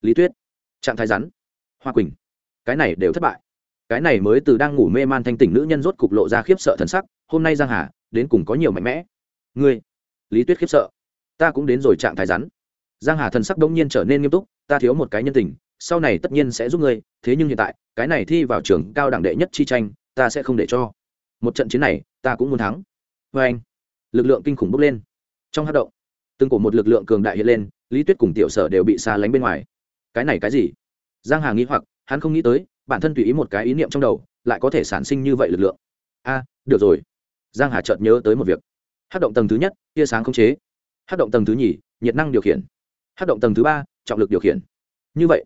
Lý tuyết, trạng thái rắn. Hoa quỳnh, cái này đều thất bại. Cái này mới từ đang ngủ mê man thanh tỉnh nữ nhân rốt cục lộ ra khiếp sợ thần sắc. Hôm nay giang hà, đến cùng có nhiều mạnh mẽ. Ngươi lý tuyết khiếp sợ. Ta cũng đến rồi trạng thái rắn. Giang hà thần sắc đông nhiên trở nên nghiêm túc, ta thiếu một cái nhân tình, sau này tất nhiên sẽ giúp ngươi, thế nhưng hiện tại, cái này thi vào trường cao đẳng đệ nhất chi tranh, ta sẽ không để cho. Một trận chiến này, ta cũng muốn thắng. Vê anh, lực lượng kinh khủng bốc lên. Trong hát động, từng cổ một lực lượng cường đại hiện lên, lý tuyết cùng tiểu sở đều bị xa lánh bên ngoài. Cái này cái gì? Giang hà nghĩ hoặc, hắn không nghĩ tới, bản thân tùy ý một cái ý niệm trong đầu, lại có thể sản sinh như vậy lực lượng. A, được rồi. Giang hà chợt nhớ tới một việc hát động tầng thứ nhất, tia sáng không chế. Hát động tầng thứ nhì, nhiệt năng điều khiển. Hát động tầng thứ ba, trọng lực điều khiển. Như vậy,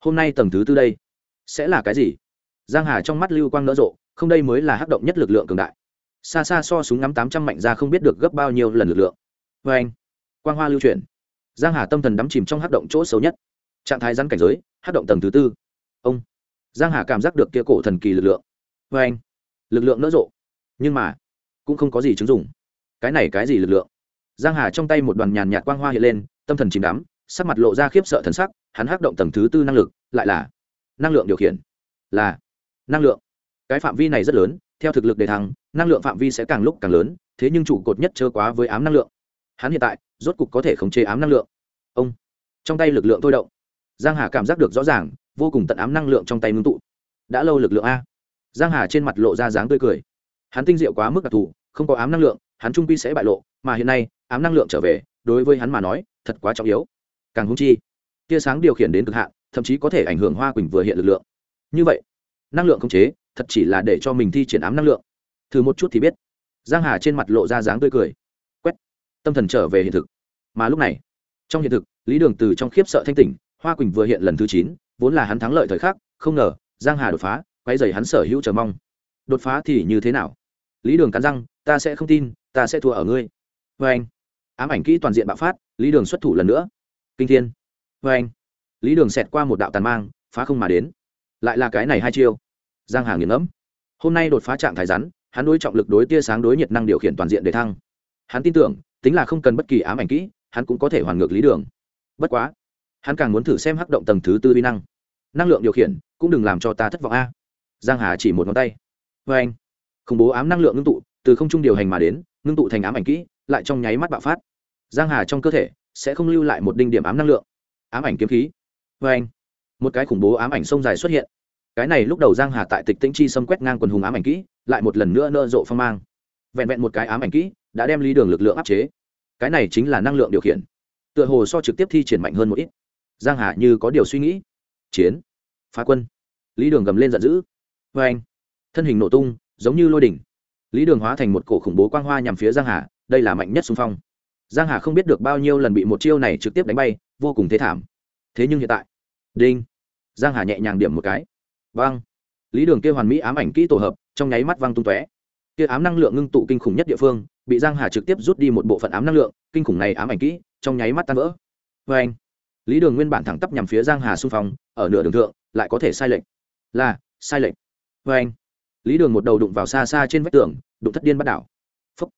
hôm nay tầng thứ tư đây sẽ là cái gì? Giang hà trong mắt lưu quang nỡ rộ, không đây mới là hát động nhất lực lượng cường đại. Xa xa so súng ngắm tám trăm mạnh ra không biết được gấp bao nhiêu lần lực lượng. Vê anh, quang hoa lưu chuyển. Giang hà tâm thần đắm chìm trong hát động chỗ xấu nhất. Trạng thái rắn cảnh giới, hát động tầng thứ tư. Ông, giang hà cảm giác được kia cổ thần kỳ lực lượng. Vê anh, lực lượng nỡ rộ. Nhưng mà, cũng không có gì chứng dụng cái này cái gì lực lượng? Giang hà trong tay một đoàn nhàn nhạt quang hoa hiện lên, tâm thần chìm đắm, sắc mặt lộ ra khiếp sợ thần sắc, hắn hắc động tầng thứ tư năng lực, lại là năng lượng điều khiển. Là năng lượng. Cái phạm vi này rất lớn, theo thực lực đề thăng, năng lượng phạm vi sẽ càng lúc càng lớn, thế nhưng trụ cột nhất chớ quá với ám năng lượng. Hắn hiện tại, rốt cục có thể khống chế ám năng lượng. Ông, trong tay lực lượng thôi động. Giang hà cảm giác được rõ ràng, vô cùng tận ám năng lượng trong tay ngưng tụ. Đã lâu lực lượng a. Giang hà trên mặt lộ ra dáng tươi cười. Hắn tinh diệu quá mức đặc thù, không có ám năng lượng hắn trung quy sẽ bại lộ, mà hiện nay, ám năng lượng trở về, đối với hắn mà nói, thật quá trọng yếu. Càng hung chi, tia sáng điều khiển đến cực hạn, thậm chí có thể ảnh hưởng hoa quỳnh vừa hiện lực lượng. Như vậy, năng lượng khống chế, thật chỉ là để cho mình thi triển ám năng lượng. Thử một chút thì biết. Giang hà trên mặt lộ ra dáng tươi cười. Quét. Tâm thần trở về hiện thực. Mà lúc này, trong hiện thực, lý đường từ trong khiếp sợ thanh tỉnh, hoa quỳnh vừa hiện lần thứ chín, vốn là hắn thắng lợi thời khắc, không ngờ, giang hà đột phá quay dày hắn sở hữu chờ mong. Đột phá thì như thế nào? Lý đường cắn răng, ta sẽ không tin ta sẽ thua ở ngươi. Vê anh. Ám ảnh kỹ toàn diện bạo phát, lý đường xuất thủ lần nữa. Kinh thiên. Vê anh. Lý đường xẹt qua một đạo tàn mang, phá không mà đến. Lại là cái này hai chiêu. Giang hà nghiền ngẫm. Hôm nay đột phá trạng thái rắn, hắn đối trọng lực đối tia sáng đối nhiệt năng điều khiển toàn diện để thăng. Hắn tin tưởng, tính là không cần bất kỳ ám ảnh kỹ, hắn cũng có thể hoàn ngược lý đường. Bất quá, hắn càng muốn thử xem hắc động tầng thứ tư vi năng. Năng lượng điều khiển cũng đừng làm cho ta thất vọng a. Giang hà chỉ một ngón tay. Vê anh. Khủng bố ám năng lượng ngưng tụ từ không trung điều hành mà đến, ngưng tụ thành ám ảnh kỹ, lại trong nháy mắt bạo phát. Giang hà trong cơ thể sẽ không lưu lại một đinh điểm ám năng lượng. Ám ảnh kiếm khí. Vê anh, một cái khủng bố ám ảnh sông dài xuất hiện. Cái này lúc đầu giang hà tại tịch tĩnh chi xâm quét ngang quần hùng ám ảnh kỹ, lại một lần nữa nợ rộ phong mang. Vẹn vẹn một cái ám ảnh kỹ đã đem lý đường lực lượng áp chế. Cái này chính là năng lượng điều khiển. Tựa hồ so trực tiếp thi triển mạnh hơn một ít. Giang hà như có điều suy nghĩ. Chiến. Phá quân. Lý đường gầm lên giận dữ. Vê anh, thân hình nổ tung, giống như lôi đỉnh lý đường hóa thành một cổ khủng bố quang hoa nhằm phía giang hà, đây là mạnh nhất xung phong. Giang hà không biết được bao nhiêu lần bị một chiêu này trực tiếp đánh bay, vô cùng thế thảm. Thế nhưng hiện tại, đinh, giang hà nhẹ nhàng điểm một cái. Vang. Lý đường kia hoàn mỹ ám ảnh kỹ tổ hợp, trong nháy mắt văng tung tóe. Kia ám năng lượng ngưng tụ kinh khủng nhất địa phương, bị giang hà trực tiếp rút đi một bộ phận ám năng lượng, kinh khủng này ám ảnh kỹ, trong nháy mắt tan vỡ. Vê anh lý đường nguyên bản thẳng tắp nhằm phía giang hà xung phong, ở nửa đường thượng, lại có thể sai lệch. Là, sai lệch. Vê anh lý đường một đầu đụng vào xa xa trên vách tường, đụng thất điên bắt đảo. Phấp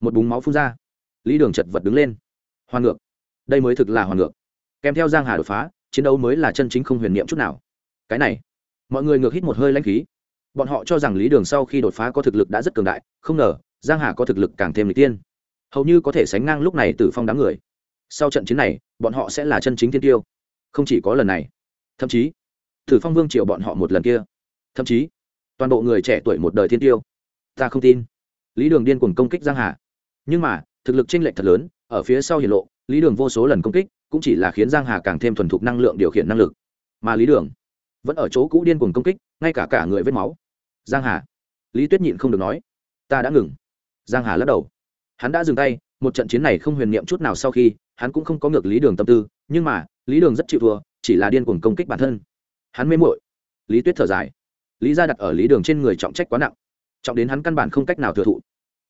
một búng máu phun ra. Lý đường chật vật đứng lên. Hoàn ngược. Đây mới thực là hoàn ngược. Kèm theo giang hà đột phá, chiến đấu mới là chân chính không huyền niệm chút nào. Cái này, mọi người ngược hít một hơi lãnh khí. Bọn họ cho rằng lý đường sau khi đột phá có thực lực đã rất cường đại, không ngờ, giang hà có thực lực càng thêm lịch tiên. Hầu như có thể sánh ngang lúc này Tử phong đám người. Sau trận chiến này, bọn họ sẽ là chân chính thiên tiêu. Không chỉ có lần này, thậm chí thử phong vương triệu bọn họ một lần kia. Thậm chí toàn bộ người trẻ tuổi một đời thiên tiêu. Ta không tin. Lý đường điên cuồng công kích giang hà. Nhưng mà, thực lực chênh lệch thật lớn, ở phía sau hiển lộ, lý đường vô số lần công kích, cũng chỉ là khiến giang hà càng thêm thuần thục năng lượng điều khiển năng lực. Mà lý đường vẫn ở chỗ cũ điên cuồng công kích, ngay cả cả người vết máu. Giang hà. Lý tuyết nhịn không được nói, ta đã ngừng. Giang hà lắc đầu. Hắn đã dừng tay, một trận chiến này không huyền niệm chút nào sau khi, hắn cũng không có ngược lý đường tâm tư, nhưng mà, lý đường rất chịu thua, chỉ là điên cuồng công kích bản thân. Hắn mê muội. Lý tuyết thở dài lý gia đặt ở lý đường trên người trọng trách quá nặng trọng đến hắn căn bản không cách nào thừa thụ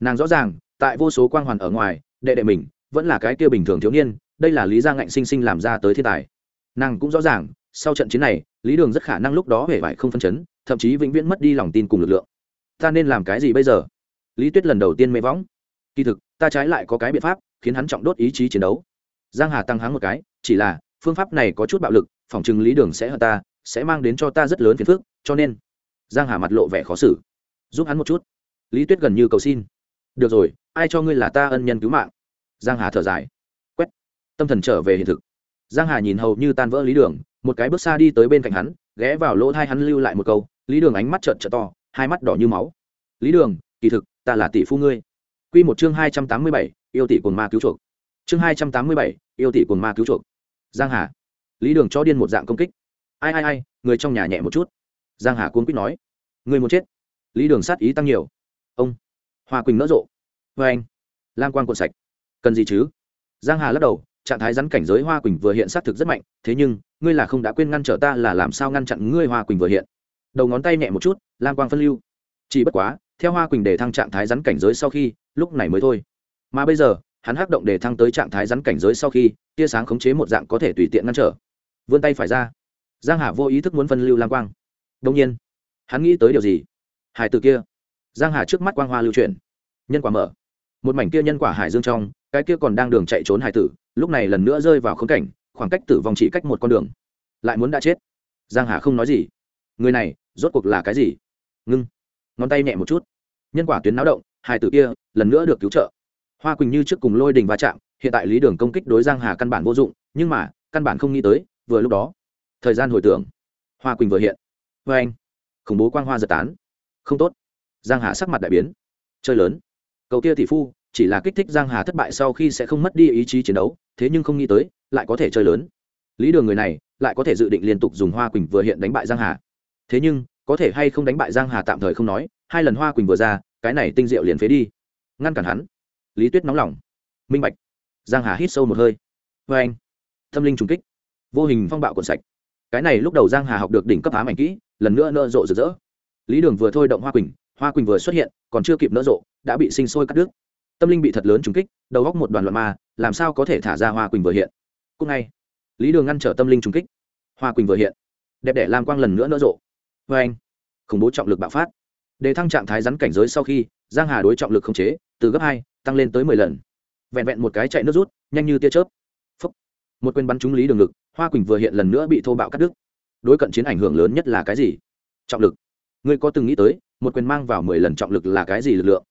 nàng rõ ràng tại vô số quang hoàn ở ngoài đệ đệ mình vẫn là cái kia bình thường thiếu niên đây là lý gia ngạnh sinh sinh làm ra tới thiên tài nàng cũng rõ ràng sau trận chiến này lý đường rất khả năng lúc đó hề vải không phân chấn thậm chí vĩnh viễn mất đi lòng tin cùng lực lượng ta nên làm cái gì bây giờ lý tuyết lần đầu tiên mê võng kỳ thực ta trái lại có cái biện pháp khiến hắn trọng đốt ý chí chiến đấu giang hà tăng háng một cái chỉ là phương pháp này có chút bạo lực phòng chừng lý đường sẽ hơn ta sẽ mang đến cho ta rất lớn phiền phức cho nên giang hà mặt lộ vẻ khó xử. Giúp hắn một chút. Lý tuyết gần như cầu xin. Được rồi ai cho ngươi là ta ân nhân cứu mạng? Giang hà thở dài. Quét. Tâm thần trở về hiện thực. Giang hà nhìn hầu như tan vỡ lý đường một cái bước xa đi tới bên cạnh hắn ghé vào lỗ thai hắn lưu lại một câu lý đường ánh mắt trợn trợn to hai mắt đỏ như máu. Lý đường kỳ thực ta là tỷ phu ngươi. Quy một chương hai trăm tám mươi bảy, yêu tỷ cồn ma cứu chuộc. Chương hai trăm tám mươi bảy, yêu tỷ cồn ma cứu chuộc. Giang hà. Lý đường cho điên một dạng công kích. Ai ai ai người trong nhà nhẹ một chút giang hà cuốn quýt nói người muốn chết, lý đường sát ý tăng nhiều. Ông hoa quỳnh nỡ rộ vê anh lam Quang cuộn sạch, cần gì chứ? Giang hà lắc đầu, trạng thái rắn cảnh giới hoa quỳnh vừa hiện xác thực rất mạnh, thế nhưng, ngươi là không đã quên ngăn trở ta là làm sao ngăn chặn ngươi hoa quỳnh vừa hiện? Đầu ngón tay nhẹ một chút lam quang phân lưu. Chỉ bất quá, theo hoa quỳnh để thăng trạng thái rắn cảnh giới sau khi, lúc này mới thôi. Mà bây giờ, hắn hắc động để thăng tới trạng thái rắn cảnh giới sau khi, tia sáng khống chế một dạng có thể tùy tiện ngăn trở. Vươn tay phải ra. Giang hà vô ý thức muốn phân lưu lam quang đông nhiên, hắn nghĩ tới điều gì? Hải từ kia. Giang hà trước mắt quang hoa lưu chuyển. Nhân quả mở. Một mảnh kia nhân quả hải dương trong, cái kia còn đang đường chạy trốn hải tử, lúc này lần nữa rơi vào khống cảnh, khoảng cách tử vong chỉ cách một con đường. Lại muốn đã chết. Giang hà không nói gì. Người này, rốt cuộc là cái gì? Ngưng. Ngón tay nhẹ một chút. Nhân quả tuyến náo động, hải tử kia, lần nữa được cứu trợ. Hoa quỳnh như trước cùng lôi đình va chạm, hiện tại lý đường công kích đối giang hà căn bản vô dụng, nhưng mà, căn bản không nghĩ tới, vừa lúc đó, thời gian hồi tưởng, hoa quỳnh vừa hiện vê anh. Khủng bố quang hoa giật tán. Không tốt. Giang hà sắc mặt đại biến. Chơi lớn. Cầu kia tỷ phu, chỉ là kích thích giang hà thất bại sau khi sẽ không mất đi ý chí chiến đấu, thế nhưng không nghĩ tới, lại có thể chơi lớn. Lý đường người này, lại có thể dự định liên tục dùng hoa quỳnh vừa hiện đánh bại giang hà. Thế nhưng, có thể hay không đánh bại giang hà tạm thời không nói, hai lần hoa quỳnh vừa ra, cái này tinh diệu liền phế đi. Ngăn cản hắn. Lý tuyết nóng lòng. Minh bạch. Giang hà hít sâu một hơi. Vê anh. Tâm linh trùng kích. Vô hình phong bạo cuộn sạch cái này lúc đầu giang hà học được đỉnh cấp ám ảnh kỹ, lần nữa nở rộ rực rỡ. Lý đường vừa thôi động hoa quỳnh hoa quỳnh vừa xuất hiện, còn chưa kịp nỡ rộ, đã bị sinh sôi cắt đứt. Tâm linh bị thật lớn trùng kích, đầu góc một đoàn loạn ma, làm sao có thể thả ra hoa quỳnh vừa hiện? Cúc ngay, lý đường ngăn trở tâm linh trùng kích. Hoa quỳnh vừa hiện, đẹp đẽ làm quang lần nữa nỡ rộ. Vê anh, khủng bố trọng lực bạo phát. Để thăng trạng thái rắn cảnh giới sau khi, giang hà đối trọng lực không chế, từ gấp hai, tăng lên tới mười lần. Vẹn vẹn một cái chạy nước rút, nhanh như tia chớp. Phúc. một quyền bắn trúng lý đường ngực hoa quỳnh vừa hiện lần nữa bị thô bạo cắt đứt. Đối cận chiến ảnh hưởng lớn nhất là cái gì? Trọng lực. Ngươi có từng nghĩ tới, một quyền mang vào mười lần trọng lực là cái gì lực lượng?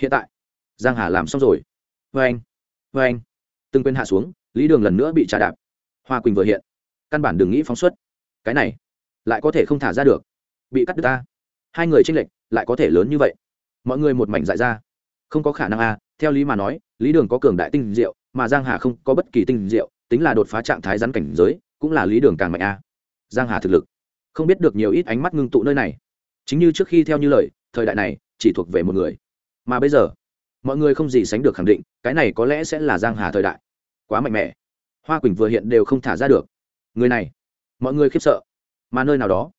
Hiện tại, giang hà làm xong rồi. Vê anh vê anh từng quyền hạ xuống, lý đường lần nữa bị trả đạp. Hoa quỳnh vừa hiện. Căn bản đừng nghĩ phóng xuất. Cái này, lại có thể không thả ra được. Bị cắt đứt ta. Hai người tranh lệch, lại có thể lớn như vậy. Mọi người một mảnh dại ra. Không có khả năng a theo lý mà nói, lý đường có cường đại tinh diệu, mà giang hà không có bất kỳ tinh diệu tính là đột phá trạng thái rắn cảnh giới, cũng là lý đường càng mạnh a. Giang hà thực lực, không biết được nhiều ít ánh mắt ngưng tụ nơi này. Chính như trước khi theo như lời, thời đại này chỉ thuộc về một người. Mà bây giờ, mọi người không gì sánh được khẳng định, cái này có lẽ sẽ là giang hà thời đại. Quá mạnh mẽ. Hoa quỳnh vừa hiện đều không thả ra được. Người này, mọi người khiếp sợ. Mà nơi nào đó,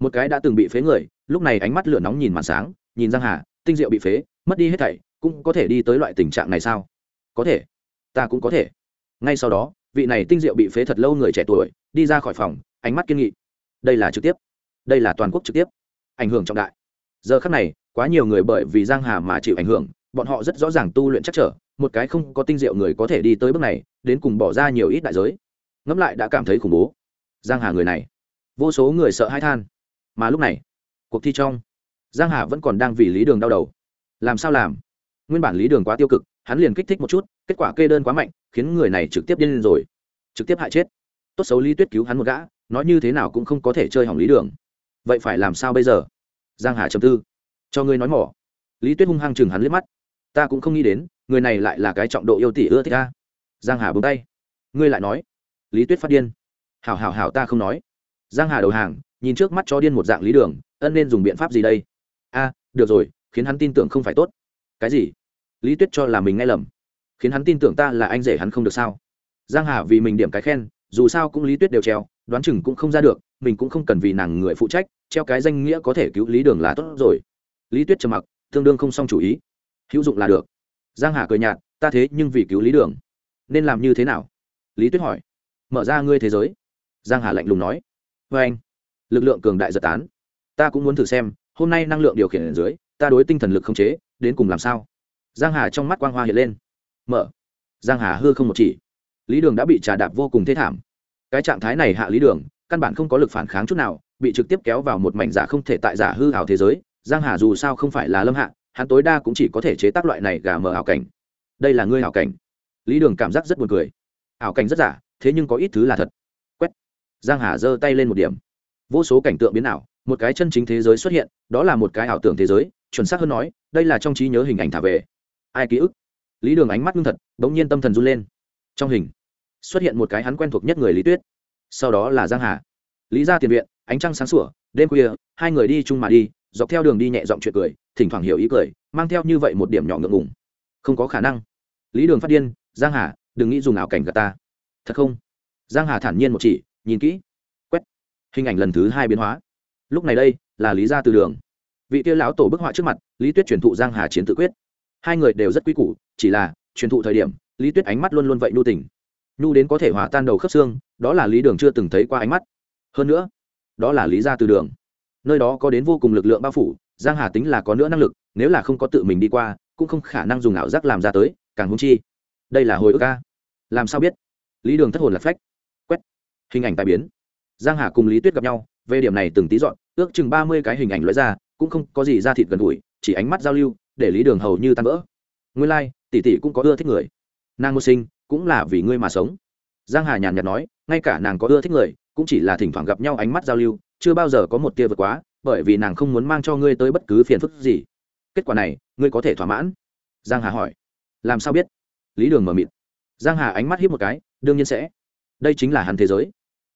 một cái đã từng bị phế người, lúc này ánh mắt lửa nóng nhìn màn sáng, nhìn giang hà, tinh diệu bị phế, mất đi hết thảy, cũng có thể đi tới loại tình trạng này sao? Có thể. Ta cũng có thể. Ngay sau đó vị này tinh diệu bị phế thật lâu người trẻ tuổi, đi ra khỏi phòng, ánh mắt kiên nghị. Đây là trực tiếp. Đây là toàn quốc trực tiếp. Ảnh hưởng trọng đại. Giờ khắc này, quá nhiều người bởi vì giang hà mà chịu ảnh hưởng, bọn họ rất rõ ràng tu luyện chắc trở, một cái không có tinh diệu người có thể đi tới bước này, đến cùng bỏ ra nhiều ít đại giới. Ngẫm lại đã cảm thấy khủng bố. Giang hà người này, vô số người sợ hãi than. Mà lúc này, cuộc thi trong, giang hà vẫn còn đang vì lý đường đau đầu. Làm sao làm? Nguyên bản lý đường quá tiêu cực hắn liền kích thích một chút, kết quả kê đơn quá mạnh, khiến người này trực tiếp điên lên rồi. Trực tiếp hại chết. Tốt xấu lý tuyết cứu hắn một gã, nói như thế nào cũng không có thể chơi hỏng lý đường. Vậy phải làm sao bây giờ? Giang hà trầm tư. Cho ngươi nói mỏ. Lý tuyết hung hăng chừng hắn liếc mắt. Ta cũng không nghĩ đến, người này lại là cái trọng độ yêu tỷ ưa thích ta. Giang hà búng tay. Ngươi lại nói. Lý tuyết phát điên. Hảo hảo hảo ta không nói. Giang hà đầu hàng, nhìn trước mắt cho điên một dạng lý đường, ân nên dùng biện pháp gì đây? A, được rồi, khiến hắn tin tưởng không phải tốt. Cái gì? Lý tuyết cho là mình nghe lầm khiến hắn tin tưởng ta là anh rể hắn không được sao giang hà vì mình điểm cái khen dù sao cũng lý tuyết đều treo đoán chừng cũng không ra được mình cũng không cần vì nàng người phụ trách treo cái danh nghĩa có thể cứu lý đường là tốt rồi lý tuyết trầm mặc tương đương không xong chủ ý hữu dụng là được giang hà cười nhạt ta thế nhưng vì cứu lý đường nên làm như thế nào lý tuyết hỏi mở ra ngươi thế giới giang hà lạnh lùng nói với anh lực lượng cường đại giật tán ta cũng muốn thử xem hôm nay năng lượng điều khiển ở dưới ta đối tinh thần lực không chế đến cùng làm sao giang hà trong mắt quang hoa hiện lên. Mở. Giang hà hư không một chỉ. Lý đường đã bị trà đạp vô cùng thế thảm. Cái trạng thái này hạ lý đường, căn bản không có lực phản kháng chút nào, bị trực tiếp kéo vào một mảnh giả không thể tại giả hư hảo thế giới. Giang hà dù sao không phải là lâm hạ, hắn tối đa cũng chỉ có thể chế tác loại này gà mờ ảo cảnh. Đây là ngươi ảo cảnh. Lý đường cảm giác rất buồn cười. Ảo cảnh rất giả, thế nhưng có ít thứ là thật. Quét. Giang hà giơ tay lên một điểm. Vô số cảnh tượng biến ảo, một cái chân chính thế giới xuất hiện, đó là một cái ảo tưởng thế giới, chuẩn xác hơn nói, đây là trong trí nhớ hình ảnh thả về ai ký ức? Lý đường ánh mắt ngưng thật, bỗng nhiên tâm thần run lên. Trong hình, xuất hiện một cái hắn quen thuộc nhất người lý tuyết. Sau đó là giang hà. Lý ra tiền viện, ánh trăng sáng sủa, đêm khuya, hai người đi chung mà đi, dọc theo đường đi nhẹ giọng chuyện cười, thỉnh thoảng hiểu ý cười, mang theo như vậy một điểm nhỏ ngượng ngùng. Không có khả năng. Lý đường phát điên, giang hà, đừng nghĩ dùng ảo cảnh gạt ta. Thật không? Giang hà thản nhiên một chỉ, nhìn kỹ, quét. Hình ảnh lần thứ hai biến hóa. Lúc này đây, là lý gia từ đường. Vị kia lão tổ bức họa trước mặt, lý tuyết truyền thụ giang hà chiến tự quyết hai người đều rất quý củ, chỉ là, truyền thụ thời điểm, lý tuyết ánh mắt luôn luôn vậy nhu tình. Nhu đến có thể hòa tan đầu khớp xương, đó là lý đường chưa từng thấy qua ánh mắt. Hơn nữa, đó là lý gia từ đường. Nơi đó có đến vô cùng lực lượng bao phủ, giang hà tính là có nữa năng lực, nếu là không có tự mình đi qua, cũng không khả năng dùng ảo giác làm ra tới, càng hung chi, đây là hồi ức ca làm sao biết? Lý đường thất hồn là phách. Quét. Hình ảnh tai biến. Giang hà cùng lý tuyết gặp nhau, về điểm này từng tí dọn, ước chừng ba mươi cái hình ảnh loại ra, cũng không có gì ra thịt gần gũi, chỉ ánh mắt giao lưu để lý đường hầu như tan vỡ. Nguyên lai like, tỷ tỷ cũng có ưa thích người. Nàng một sinh cũng là vì ngươi mà sống. Giang hà nhàn nhạt nói ngay cả nàng có ưa thích người cũng chỉ là thỉnh thoảng gặp nhau ánh mắt giao lưu chưa bao giờ có một tia vượt quá bởi vì nàng không muốn mang cho ngươi tới bất cứ phiền phức gì. Kết quả này ngươi có thể thỏa mãn? Giang hà hỏi. Làm sao biết? Lý đường mở mịt. Giang hà ánh mắt hiếp một cái đương nhiên sẽ. Đây chính là hắn thế giới.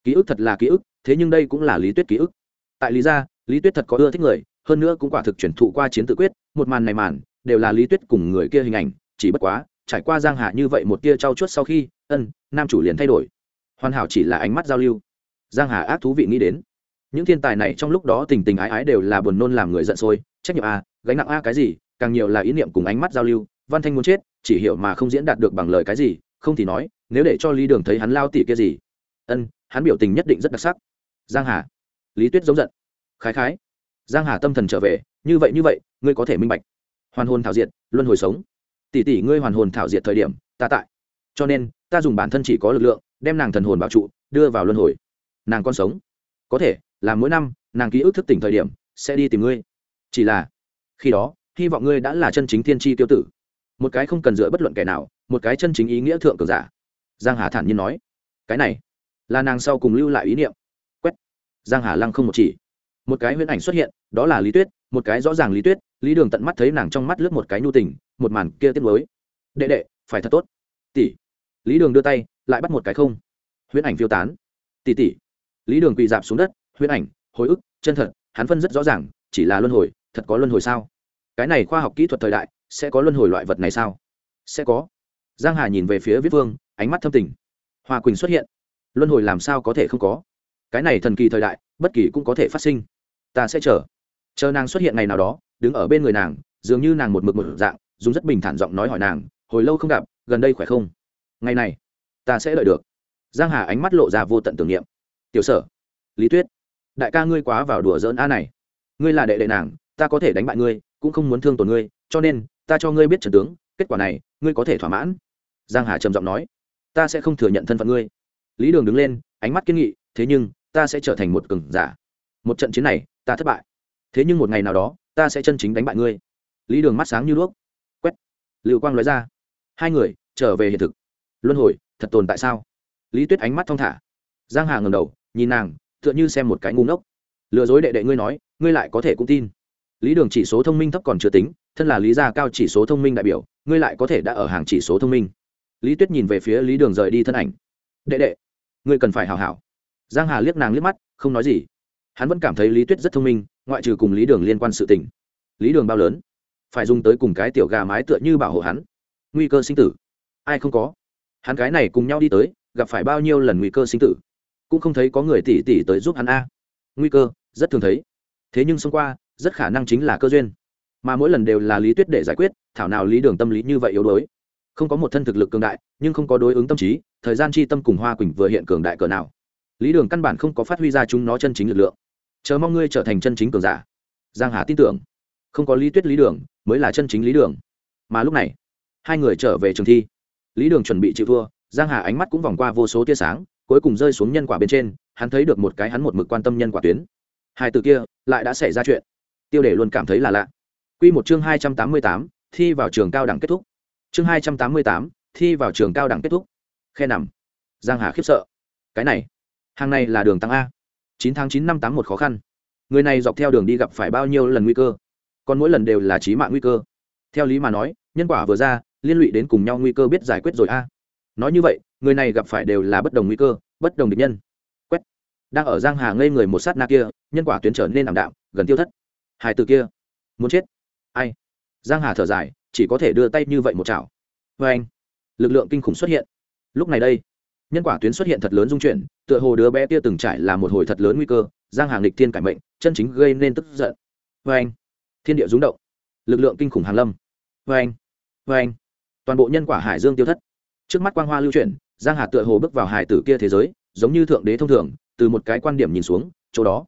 Ký ức thật là ký ức thế nhưng đây cũng là lý tuyết ký ức. Tại lý gia lý tuyết thật có ưa thích người hơn nữa cũng quả thực chuyển thụ qua chiến tự quyết, một màn này màn, đều là lý tuyết cùng người kia hình ảnh, chỉ bất quá, trải qua giang hà như vậy một tia trau chuốt sau khi, ân, nam chủ liền thay đổi. Hoàn hảo chỉ là ánh mắt giao lưu. Giang hà ác thú vị nghĩ đến. Những thiên tài này trong lúc đó tình tình ái ái đều là buồn nôn làm người giận sôi, trách nhiệm a, gánh nặng a cái gì, càng nhiều là ý niệm cùng ánh mắt giao lưu, văn thanh muốn chết, chỉ hiểu mà không diễn đạt được bằng lời cái gì, không thì nói, nếu để cho lý đường thấy hắn lao tỉ kia gì. Ân, hắn biểu tình nhất định rất đặc sắc. Giang hà, lý tuyết giống giận. Khái khái giang hà tâm thần trở về, như vậy như vậy, ngươi có thể minh bạch. Hoàn hồn thảo diệt, luân hồi sống. Tỷ tỷ ngươi hoàn hồn thảo diệt thời điểm, ta tại. Cho nên, ta dùng bản thân chỉ có lực lượng, đem nàng thần hồn bảo trụ, đưa vào luân hồi. Nàng còn sống. Có thể, là mỗi năm, nàng ký ức thức tỉnh thời điểm, sẽ đi tìm ngươi. Chỉ là, khi đó, hy vọng ngươi đã là chân chính thiên tri tiêu tử. Một cái không cần dựa bất luận kẻ nào, một cái chân chính ý nghĩa thượng cường giả. Giang hà thản nhiên nói. Cái này, là nàng sau cùng lưu lại ý niệm. Quét. Giang hà lăng không một chỉ một cái huyễn ảnh xuất hiện, đó là lý tuyết, một cái rõ ràng lý tuyết, lý đường tận mắt thấy nàng trong mắt lướt một cái nhu tình, một màn kia tiếc lối đệ đệ, phải thật tốt. Tỷ. Lý đường đưa tay, lại bắt một cái không. Huyễn ảnh phiêu tán. Tỷ tỷ. Lý đường quỳ dạp xuống đất, huyễn ảnh, hồi ức, chân thật, hắn phân rất rõ ràng, chỉ là luân hồi, thật có luân hồi sao? Cái này khoa học kỹ thuật thời đại, sẽ có luân hồi loại vật này sao? Sẽ có. Giang hà nhìn về phía viết vương, ánh mắt thâm tình. Hoa quỳnh xuất hiện. Luân hồi làm sao có thể không có? Cái này thần kỳ thời đại, bất kỳ cũng có thể phát sinh ta sẽ chờ. Chờ nàng xuất hiện ngày nào đó, đứng ở bên người nàng, dường như nàng một mực một dạng, dùng rất bình thản giọng nói hỏi nàng, hồi lâu không gặp, gần đây khỏe không? Ngày này, ta sẽ đợi được. Giang hà ánh mắt lộ ra vô tận tưởng niệm. Tiểu sở, lý tuyết, đại ca ngươi quá vào đùa giỡn a này. Ngươi là đệ đệ nàng, ta có thể đánh bại ngươi, cũng không muốn thương tổn ngươi, cho nên, ta cho ngươi biết trần tướng, kết quả này, ngươi có thể thỏa mãn. Giang hà trầm giọng nói. Ta sẽ không thừa nhận thân phận ngươi. Lý đường đứng lên, ánh mắt kiên nghị, thế nhưng, ta sẽ trở thành một cường giả. Một trận chiến này ta thất bại. Thế nhưng một ngày nào đó, ta sẽ chân chính đánh bại ngươi. Lý đường mắt sáng như đuốc. Quét. Lưu quang nói ra. Hai người trở về hiện thực. Luân hồi, thật tồn tại sao? Lý tuyết ánh mắt thong thả. Giang hà ngầm đầu, nhìn nàng, tựa như xem một cái ngu ngốc. Lừa dối đệ đệ ngươi nói, ngươi lại có thể cũng tin. Lý đường chỉ số thông minh thấp còn chưa tính, thân là lý gia cao chỉ số thông minh đại biểu, ngươi lại có thể đã ở hàng chỉ số thông minh. Lý tuyết nhìn về phía lý đường rời đi thân ảnh. Đệ đệ, ngươi cần phải hào hảo. Giang hà liếc nàng liếc mắt, không nói gì hắn vẫn cảm thấy lý tuyết rất thông minh, ngoại trừ cùng lý đường liên quan sự tình. Lý đường bao lớn? Phải dùng tới cùng cái tiểu gà mái tựa như bảo hộ hắn. Nguy cơ sinh tử. Ai không có? Hắn cái này cùng nhau đi tới, gặp phải bao nhiêu lần nguy cơ sinh tử? Cũng không thấy có người tỉ tỉ tới giúp hắn a. Nguy cơ, rất thường thấy. Thế nhưng xông qua, rất khả năng chính là cơ duyên. Mà mỗi lần đều là lý tuyết để giải quyết, thảo nào lý đường tâm lý như vậy yếu đuối. Không có một thân thực lực cường đại, nhưng không có đối ứng tâm trí, thời gian chi tâm cùng hoa quỳnh vừa hiện cường đại cỡ nào. Lý đường căn bản không có phát huy ra chúng nó chân chính lực lượng chờ mong ngươi trở thành chân chính cường giả. Giang hà tin tưởng. Không có lý tuyết lý đường mới là chân chính lý đường. Mà lúc này hai người trở về trường thi. Lý đường chuẩn bị chịu thua giang hà ánh mắt cũng vòng qua vô số tia sáng cuối cùng rơi xuống nhân quả bên trên hắn thấy được một cái hắn một mực quan tâm nhân quả tuyến. Hai từ kia lại đã xảy ra chuyện. Tiêu Đề luôn cảm thấy là lạ. Quy một chương hai trăm tám mươi tám, thi vào trường cao đẳng kết thúc. Chương hai trăm tám mươi tám, thi vào trường cao đẳng kết thúc. Khe nằm. Giang hà khiếp sợ. Cái này hàng này là đường tăng a chín tháng chín năm tám một khó khăn. Người này dọc theo đường đi gặp phải bao nhiêu lần nguy cơ, còn mỗi lần đều là chí mạng nguy cơ. Theo lý mà nói, nhân quả vừa ra, liên lụy đến cùng nhau nguy cơ biết giải quyết rồi a. Nói như vậy, người này gặp phải đều là bất đồng nguy cơ, bất đồng địch nhân. Quét. Đang ở giang hà ngây người một sát na kia, nhân quả tuyến trở nên ảm đạm, gần tiêu thất. Hai từ kia. Muốn chết. Ai? Giang hà thở dài, chỉ có thể đưa tay như vậy một chảo. Với anh lực lượng kinh khủng xuất hiện. Lúc này đây nhân quả tuyến xuất hiện thật lớn dung chuyển, tựa hồ đứa bé kia từng trải là một hồi thật lớn nguy cơ, giang hàng lịch thiên cải mệnh, chân chính gây nên tức giận. Vê anh, thiên địa rúng động. Lực lượng kinh khủng Hàn lâm. Vê anh vê anh. Toàn bộ nhân quả hải dương tiêu thất. Trước mắt quang hoa lưu chuyển, giang hà tựa hồ bước vào hải tử kia thế giới, giống như thượng đế thông thường, từ một cái quan điểm nhìn xuống, chỗ đó,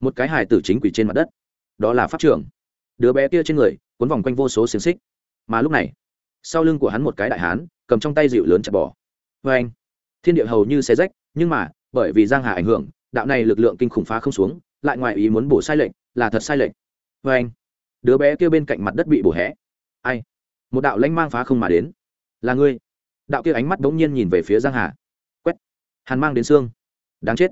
một cái hải tử chính quỷ trên mặt đất. Đó là pháp trưởng đứa bé kia trên người, cuốn vòng quanh vô số xiềng xích. Mà lúc này, sau lưng của hắn một cái đại hán, cầm trong tay dịu lớn chặt bỏ. Vê anh thiên địa hầu như xe rách, nhưng mà, bởi vì giang hà ảnh hưởng, đạo này lực lượng kinh khủng phá không xuống, lại ngoài ý muốn bổ sai lệnh, là thật sai lệnh. Vê anh, đứa bé kia bên cạnh mặt đất bị bổ hẽ ai? Một đạo lãnh mang phá không mà đến. Là ngươi. Đạo kia ánh mắt bỗng nhiên nhìn về phía giang hà. Quét. Hàn mang đến xương. Đáng chết.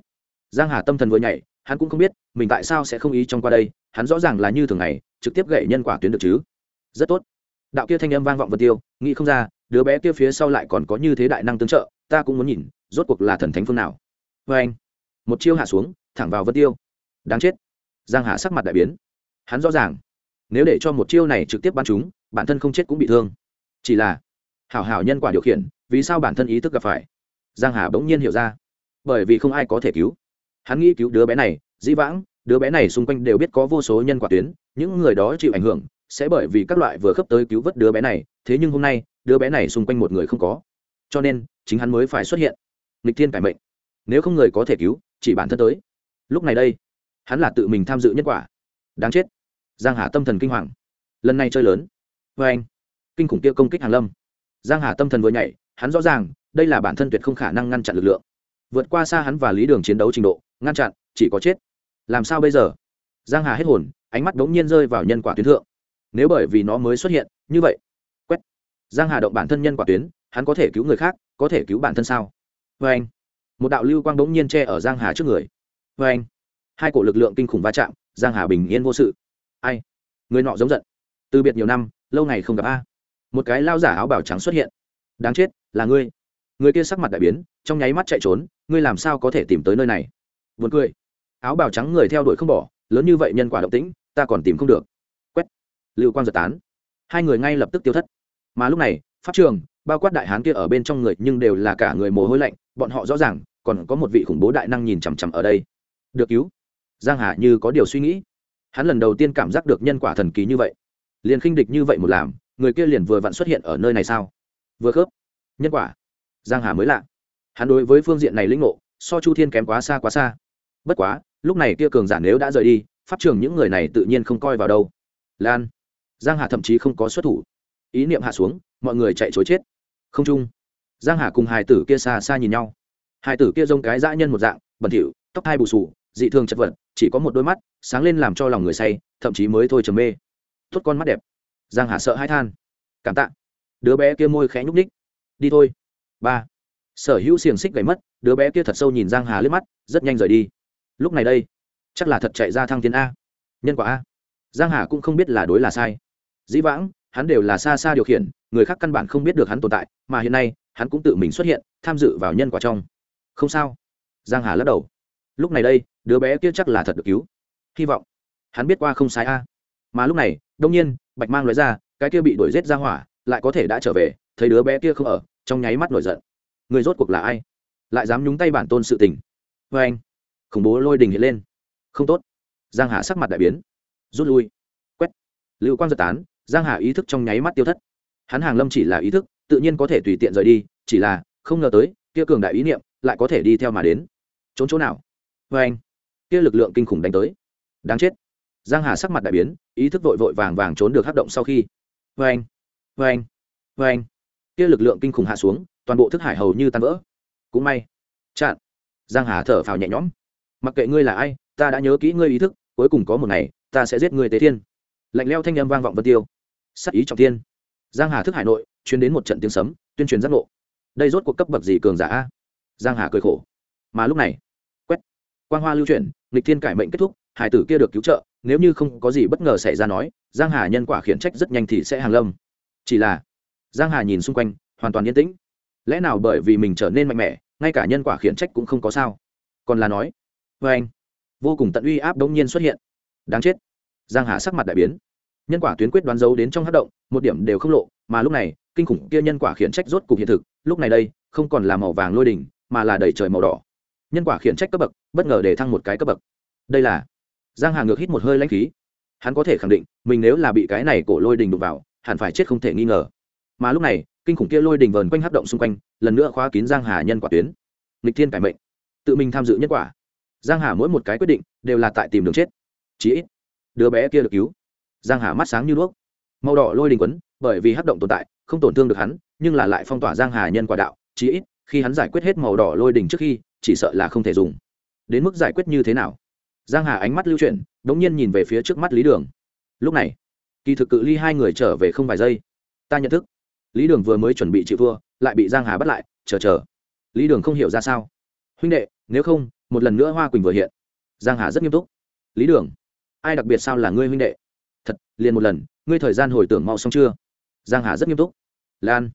Giang hà tâm thần vừa nhảy, hắn cũng không biết, mình tại sao sẽ không ý trong qua đây, hắn rõ ràng là như thường ngày, trực tiếp gậy nhân quả tuyến được chứ. Rất tốt. Đạo kia thanh âm vang vọng vật tiêu, nghĩ không ra, đứa bé kia phía sau lại còn có như thế đại năng tương trợ ta cũng muốn nhìn, rốt cuộc là thần thánh phương nào. Vê anh, một chiêu hạ xuống, thẳng vào vân tiêu. Đáng chết. Giang hà sắc mặt đại biến. Hắn rõ ràng, nếu để cho một chiêu này trực tiếp bắn chúng, bản thân không chết cũng bị thương. Chỉ là, hảo hảo nhân quả điều khiển, vì sao bản thân ý thức gặp phải? Giang hà bỗng nhiên hiểu ra. Bởi vì không ai có thể cứu. Hắn nghĩ cứu đứa bé này, dĩ vãng, đứa bé này xung quanh đều biết có vô số nhân quả tuyến, những người đó chịu ảnh hưởng, sẽ bởi vì các loại vừa khớp tới cứu vớt đứa bé này. Thế nhưng hôm nay, đứa bé này xung quanh một người không có cho nên chính hắn mới phải xuất hiện. Nghịch thiên cải mệnh. Nếu không người có thể cứu, chỉ bản thân tới. Lúc này đây, hắn là tự mình tham dự nhân quả. Đáng chết. Giang hà tâm thần kinh hoàng. Lần này chơi lớn. Vê anh, kinh khủng kia công kích hàng lâm. Giang hà tâm thần vừa nhảy, hắn rõ ràng, đây là bản thân tuyệt không khả năng ngăn chặn lực lượng. Vượt qua xa hắn và lý đường chiến đấu trình độ, ngăn chặn, chỉ có chết. Làm sao bây giờ? Giang hà hết hồn, ánh mắt đống nhiên rơi vào nhân quả tuyến thượng. Nếu bởi vì nó mới xuất hiện, như vậy, quét. Giang hà động bản thân nhân quả tuyến hắn có thể cứu người khác, có thể cứu bản thân sao? Vê anh. Một đạo lưu quang đống nhiên che ở giang hà trước người. Vê anh. Hai cổ lực lượng kinh khủng va chạm, giang hà bình yên vô sự. Ai? Người nọ giống giận. Từ biệt nhiều năm, lâu ngày không gặp a. Một cái lao giả áo bảo trắng xuất hiện. Đáng chết, là ngươi. Người kia sắc mặt đại biến, trong nháy mắt chạy trốn, ngươi làm sao có thể tìm tới nơi này? Vượt cười. Áo bào trắng người theo đuổi không bỏ, lớn như vậy nhân quả động tĩnh, ta còn tìm không được. Quét. Lưu quang giật tán. Hai người ngay lập tức tiêu thất. Mà lúc này, pháp trường bao quát đại hán kia ở bên trong người nhưng đều là cả người mồ hôi lạnh, bọn họ rõ ràng, còn có một vị khủng bố đại năng nhìn chằm chằm ở đây. Được cứu. Giang hà như có điều suy nghĩ. Hắn lần đầu tiên cảm giác được nhân quả thần kỳ như vậy. Liền khinh địch như vậy một làm, người kia liền vừa vặn xuất hiện ở nơi này sao? Vừa khớp. Nhân quả. Giang hà mới lạ. Hắn đối với phương diện này lĩnh ngộ, so chu thiên kém quá xa quá xa. Bất quá, lúc này kia cường giả nếu đã rời đi, pháp trường những người này tự nhiên không coi vào đâu. Lan. Giang hà thậm chí không có xuất thủ. Ý niệm hạ xuống, mọi người chạy chối chết không chung. Giang hà cùng Hải tử kia xa xa nhìn nhau. Hải tử kia giống cái dã nhân một dạng, bẩn thỉu, tóc hai bù sù dị thường chật vật, chỉ có một đôi mắt sáng lên làm cho lòng người say, thậm chí mới thôi trầm mê. Tốt con mắt đẹp. Giang hà sợ hãi than. Cảm tạ. Đứa bé kia môi khẽ nhúc ních đi thôi. Ba. Sở hữu xiềng xích gãy mất, đứa bé kia thật sâu nhìn giang hà lướt mắt, rất nhanh rời đi. Lúc này đây, chắc là thật chạy ra thăng tiến a. Nhân quả a. Giang hà cũng không biết là đối là sai. Dĩ vãng hắn đều là xa xa điều khiển, người khác căn bản không biết được hắn tồn tại, mà hiện nay, hắn cũng tự mình xuất hiện, tham dự vào nhân quả trong. Không sao. Giang hà lắc đầu. Lúc này đây, đứa bé kia chắc là thật được cứu. Hy vọng. Hắn biết qua không sai a. Mà lúc này, đông nhiên, bạch mang nói ra, cái kia bị đuổi giết ra hỏa, lại có thể đã trở về, thấy đứa bé kia không ở, trong nháy mắt nổi giận. Người rốt cuộc là ai? Lại dám nhúng tay bản tôn sự tình. Vê anh, khủng bố lôi đình hiện lên. Không tốt. Giang hà sắc mặt đại biến. Rút lui. Quét. Lưu quang giật tán giang hà ý thức trong nháy mắt tiêu thất. Hắn hàng lâm chỉ là ý thức, tự nhiên có thể tùy tiện rời đi, chỉ là, không ngờ tới, kia cường đại ý niệm lại có thể đi theo mà đến. Trốn chỗ nào? Vê anh, kia lực lượng kinh khủng đánh tới. Đáng chết. Giang hà sắc mặt đại biến, ý thức vội vội vàng vàng trốn được hắc động sau khi. Vê anh vê anh vê anh. Kia lực lượng kinh khủng hạ xuống, toàn bộ thức hải hầu như tan vỡ. Cũng may. Chặn. Giang hà thở phào nhẹ nhõm. Mặc kệ ngươi là ai, ta đã nhớ kỹ ngươi ý thức, cuối cùng có một ngày, ta sẽ giết ngươi tế thiên lạnh leo thanh âm vang vọng vân tiêu. Sắc ý trọng thiên. Giang hà thức hải nội chuyến đến một trận tiếng sấm, tuyên truyền giác ngộ. Đây rốt cuộc cấp bậc gì cường giả a? Giang hà cười khổ. Mà lúc này, quét. Quang hoa lưu chuyển, nghịch thiên cải mệnh kết thúc, hải tử kia được cứu trợ, nếu như không có gì bất ngờ xảy ra nói, giang hà nhân quả khiển trách rất nhanh thì sẽ hàng lâm. Chỉ là, giang hà nhìn xung quanh, hoàn toàn yên tĩnh. Lẽ nào bởi vì mình trở nên mạnh mẽ, ngay cả nhân quả khiển trách cũng không có sao? Còn là nói vê anh vô cùng tận uy áp đống nhiên xuất hiện. Đáng chết giang hà sắc mặt đại biến. Nhân quả tuyến quyết đoán dấu đến trong hát động, một điểm đều không lộ, mà lúc này, kinh khủng kia nhân quả khiển trách rốt cục hiện thực, lúc này đây, không còn là màu vàng lôi đỉnh, mà là đầy trời màu đỏ. Nhân quả khiển trách cấp bậc, bất ngờ để thăng một cái cấp bậc. Đây là giang hà ngược hít một hơi lãnh khí. Hắn có thể khẳng định, mình nếu là bị cái này cổ lôi đình đụng vào, hẳn phải chết không thể nghi ngờ. Mà lúc này, kinh khủng kia lôi đình vờn quanh hấp động xung quanh, lần nữa khóa kín giang hà nhân quả tuyến. Nghịch thiên cải mệnh. Tự mình tham dự nhân quả. Giang hà mỗi một cái quyết định, đều là tại tìm đường chết. Chí ít đứa bé kia được cứu. Giang hà mắt sáng như đuốc. Màu đỏ lôi đình quấn, bởi vì hấp động tồn tại, không tổn thương được hắn, nhưng là lại phong tỏa giang hà nhân quả đạo, chí ít, khi hắn giải quyết hết màu đỏ lôi đình trước khi, chỉ sợ là không thể dùng. Đến mức giải quyết như thế nào? Giang hà ánh mắt lưu chuyển, đống nhiên nhìn về phía trước mắt lý đường. Lúc này, kỳ thực cự ly hai người trở về không vài giây. Ta nhận thức. Lý đường vừa mới chuẩn bị chịu thua, lại bị giang hà bắt lại, chờ chờ. Lý đường không hiểu ra sao. Huynh đệ, nếu không, một lần nữa hoa quỳnh vừa hiện. Giang hà rất nghiêm túc. Lý đường ai đặc biệt sao là ngươi huynh đệ? Thật, liền một lần, ngươi thời gian hồi tưởng mau xong chưa? Giang hà rất nghiêm túc. Lan,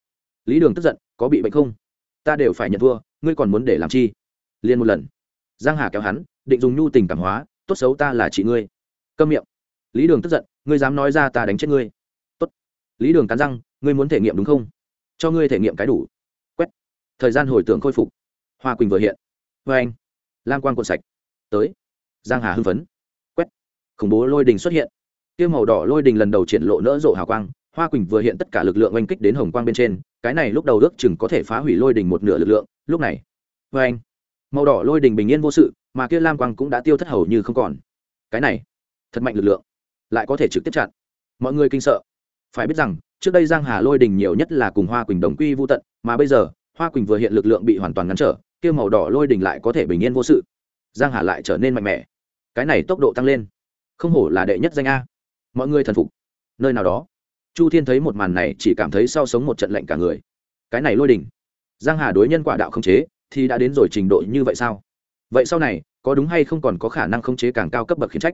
lý đường tức giận, có bị bệnh không? Ta đều phải nhận thua, ngươi còn muốn để làm chi? Liền một lần. Giang hà kéo hắn, định dùng nhu tình cảm hóa, tốt xấu ta là chị ngươi. Câm miệng. Lý đường tức giận, ngươi dám nói ra ta đánh chết ngươi. Tốt. Lý đường cắn răng, ngươi muốn thể nghiệm đúng không? Cho ngươi thể nghiệm cái đủ. Quét. Thời gian hồi tưởng khôi phục. Hoa quỳnh vừa hiện. Vê anh. Lan quang cuộn sạch. Tới. Giang hà hưng phấn khủng bố lôi đình xuất hiện. Tiêu màu đỏ lôi đình lần đầu triển lộ nỡ rộ hào quang, hoa quỳnh vừa hiện tất cả lực lượng oanh kích đến hồng quang bên trên, cái này lúc đầu ước chừng có thể phá hủy lôi đình một nửa lực lượng, lúc này vê anh, màu đỏ lôi đình bình yên vô sự, mà kia lam quang cũng đã tiêu thất hầu như không còn. Cái này, thật mạnh lực lượng, lại có thể trực tiếp chặn. Mọi người kinh sợ. Phải biết rằng, trước đây giang hà lôi đình nhiều nhất là cùng hoa quỳnh đồng quy vô tận, mà bây giờ, hoa quỳnh vừa hiện lực lượng bị hoàn toàn ngăn trở, kia màu đỏ lôi đình lại có thể bình yên vô sự. Giang hà lại trở nên mạnh mẽ. Cái này tốc độ tăng lên không hổ là đệ nhất danh a. Mọi người thần phục. Nơi nào đó, chu thiên thấy một màn này chỉ cảm thấy sau sống một trận lạnh cả người. Cái này lôi đình giang hà đối nhân quả đạo không chế, thì đã đến rồi trình độ như vậy sao? Vậy sau này, có đúng hay không còn có khả năng khống chế càng cao cấp bậc khiến trách?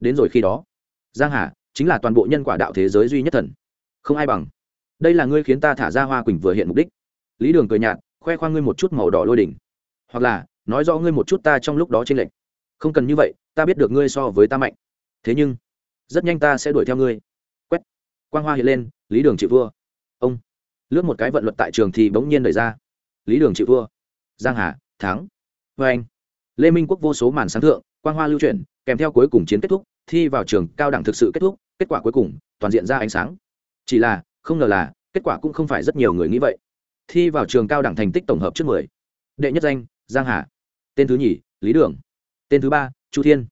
Đến rồi khi đó, giang hà chính là toàn bộ nhân quả đạo thế giới duy nhất thần. Không ai bằng. Đây là ngươi khiến ta thả ra hoa quỳnh vừa hiện mục đích. Lý đường cười nhạt, khoe khoang ngươi một chút màu đỏ lôi đỉnh. Hoặc là, nói rõ ngươi một chút ta trong lúc đó trên lệnh không cần như vậy, ta biết được ngươi so với ta mạnh thế nhưng, rất nhanh ta sẽ đuổi theo ngươi. Quét. Quang hoa hiện lên, lý đường chịu vua. Ông. Lướt một cái vận luật tại trường thì bỗng nhiên đẩy ra. Lý đường chịu vua. Giang hà, thắng. Vê anh. Lê minh quốc vô số màn sáng thượng, quang hoa lưu chuyển, kèm theo cuối cùng chiến kết thúc, thi vào trường cao đẳng thực sự kết thúc, kết quả cuối cùng, toàn diện ra ánh sáng. Chỉ là, không ngờ là, kết quả cũng không phải rất nhiều người nghĩ vậy. Thi vào trường cao đẳng thành tích tổng hợp trước mười. Đệ nhất danh, giang hà. Tên thứ nhì, lý đường. Tên thứ ba, chu thiên.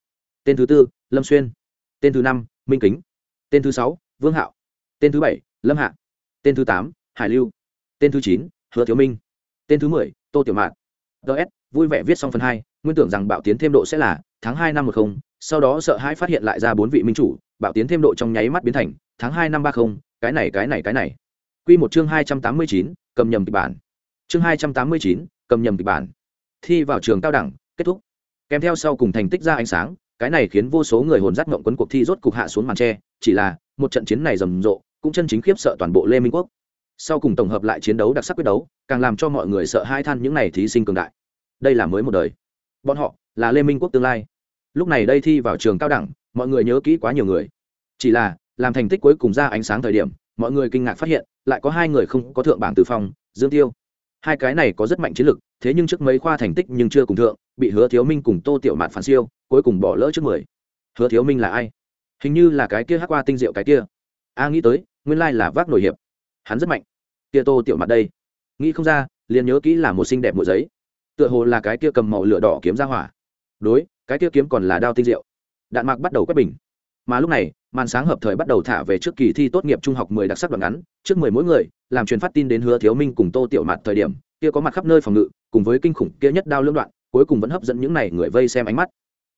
Tên thứ tư, lâm xuyên tên thứ năm, minh kính. Tên thứ sáu, vương hạo. Tên thứ bảy, lâm hạ. Tên thứ tám, hải lưu. Tên thứ chín, hứa thiếu minh. Tên thứ mười, tô tiểu mạn. Ts vui vẻ viết xong phần hai, nguyên tưởng rằng bạo tiến thêm độ sẽ là tháng hai năm một không, sau đó sợ hãi phát hiện lại ra bốn vị minh chủ, bạo tiến thêm độ trong nháy mắt biến thành tháng hai năm ba không, cái này cái này cái này. Q một chương hai trăm tám mươi chín, cầm nhầm kịch bản. Chương hai trăm tám mươi chín, cầm nhầm kịch bản. Thi vào trường cao đẳng, kết thúc. Kèm theo sau cùng thành tích ra ánh sáng cái này khiến vô số người hồn dắt ngậm quấn cuộc thi rốt cục hạ xuống màn tre, chỉ là, một trận chiến này rầm rộ, cũng chân chính khiếp sợ toàn bộ lê minh quốc. Sau cùng tổng hợp lại chiến đấu đặc sắc quyết đấu, càng làm cho mọi người sợ hai than những n à y thí sinh cường đại. Đây là mới một đời. Bọn họ, là lê minh quốc tương lai. Lúc này đây thi vào trường cao đẳng, mọi người nhớ kỹ quá nhiều người. Chỉ là, làm thành tích cuối cùng ra ánh sáng thời điểm, mọi người kinh ngạc phát hiện, lại có hai người không có thượng bảng tử phong, dương tiêu. Hai cái này có rất mạnh chiến lực thế nhưng trước mấy khoa thành tích nhưng chưa cùng thượng, bị hứa thiếu minh cùng tô tiểu mạn phản siêu, cuối cùng bỏ lỡ trước mười. Hứa thiếu minh là ai? Hình như là cái kia hát qua tinh diệu cái kia. A, nghĩ tới, nguyên lai là vác nổi hiệp. Hắn rất mạnh. Kia tô tiểu mạn đây. Nghĩ không ra, liền nhớ kỹ là một xinh đẹp một giấy. Tựa hồ là cái kia cầm màu lửa đỏ kiếm ra hỏa. Đối, cái kia kiếm còn là đao tinh diệu. Đạn mạc bắt đầu quét bình. Mà lúc này, màn sáng hợp thời bắt đầu thả về trước kỳ thi tốt nghiệp trung học mười đặc sắc đoạn ngắn. Trước mười mỗi người, làm truyền phát tin đến hứa thiếu minh cùng tô tiểu mạt thời điểm kia có mặt khắp nơi phòng ngự, cùng với kinh khủng kia nhất đao lưỡng đoạn, cuối cùng vẫn hấp dẫn những này người vây xem ánh mắt.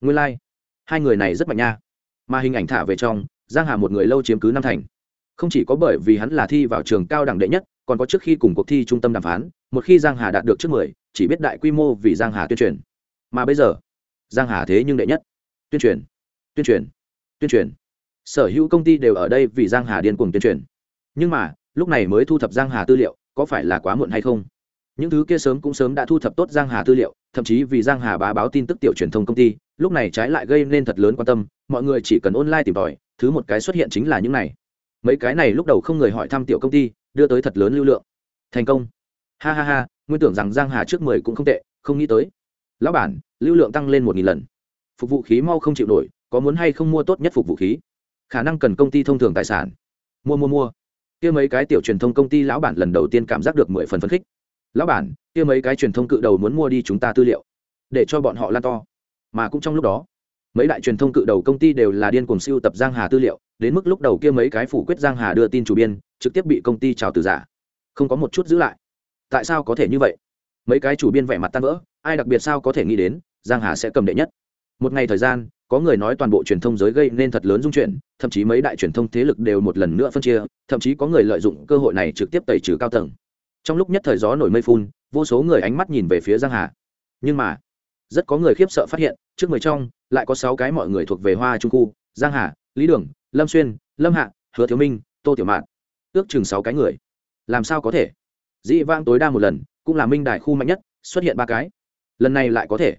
Nguyên lai、like. hai người này rất mạnh nha. Mà hình ảnh thả về trong, giang hà một người lâu chiếm cứ năm thành. Không chỉ có bởi vì hắn là thi vào trường cao đẳng đệ nhất, còn có trước khi cùng cuộc thi trung tâm đàm phán, một khi giang hà đạt được trước mười, chỉ biết đại quy mô vì giang hà tuyên truyền. Mà bây giờ, giang hà thế nhưng đệ nhất. Tuyên truyền tuyên truyền tuyên truyền. Sở hữu công ty đều ở đây vì giang hà điên cuồng tuyên truyền. Nhưng mà, lúc này mới thu thập giang hà tư liệu, có phải là quá muộn hay không? Những thứ kia sớm cũng sớm đã thu thập tốt giang hà tư liệu, thậm chí vì giang hà bá báo tin tức tiểu truyền thông công ty, lúc này trái lại gây nên thật lớn quan tâm, mọi người chỉ cần online tìm tòi, thứ một cái xuất hiện chính là những này. Mấy cái này lúc đầu không người hỏi thăm tiểu công ty, đưa tới thật lớn lưu lượng. Thành công. Ha ha ha, nguyên tưởng rằng giang hà trước mười cũng không tệ, không nghĩ tới. Lão bản, lưu lượng tăng lên một nghìn lần. Phục vụ khí mau không chịu nổi, có muốn hay không mua tốt nhất phục vụ khí? Khả năng cần công ty thông thường tài sản. Mua mua mua. Kia mấy cái tiểu truyền thông công ty lão bản lần đầu tiên cảm giác được mười phần phấn khích lão bản, kia mấy cái truyền thông cự đầu muốn mua đi chúng ta tư liệu, để cho bọn họ lan to. Mà cũng trong lúc đó, mấy đại truyền thông cự đầu công ty đều là điên cuồng siêu tập giang hà tư liệu, đến mức lúc đầu kia mấy cái phủ quyết giang hà đưa tin chủ biên, trực tiếp bị công ty trào từ giả. Không có một chút giữ lại. Tại sao có thể như vậy? Mấy cái chủ biên vẻ mặt tan vỡ, ai đặc biệt sao có thể nghĩ đến, giang hà sẽ cầm đệ nhất. Một ngày thời gian, có người nói toàn bộ truyền thông giới gây nên thật lớn dung chuyển, thậm chí mấy đại truyền thông thế lực đều một lần nữa phân chia, thậm chí có người lợi dụng cơ hội này trực tiếp tẩy trừ cao tầng trong lúc nhất thời gió nổi mây phun, vô số người ánh mắt nhìn về phía giang hà. Nhưng mà, rất có người khiếp sợ phát hiện, trước mười trong, lại có sáu cái mọi người thuộc về hoa trung khu, giang hà, lý đường, lâm xuyên, lâm hạ, hứa thiếu minh, tô tiểu mạn. Ước chừng sáu cái người. Làm sao có thể? Dĩ vang tối đa một lần, cũng là minh đại khu mạnh nhất, xuất hiện ba cái. Lần này lại có thể.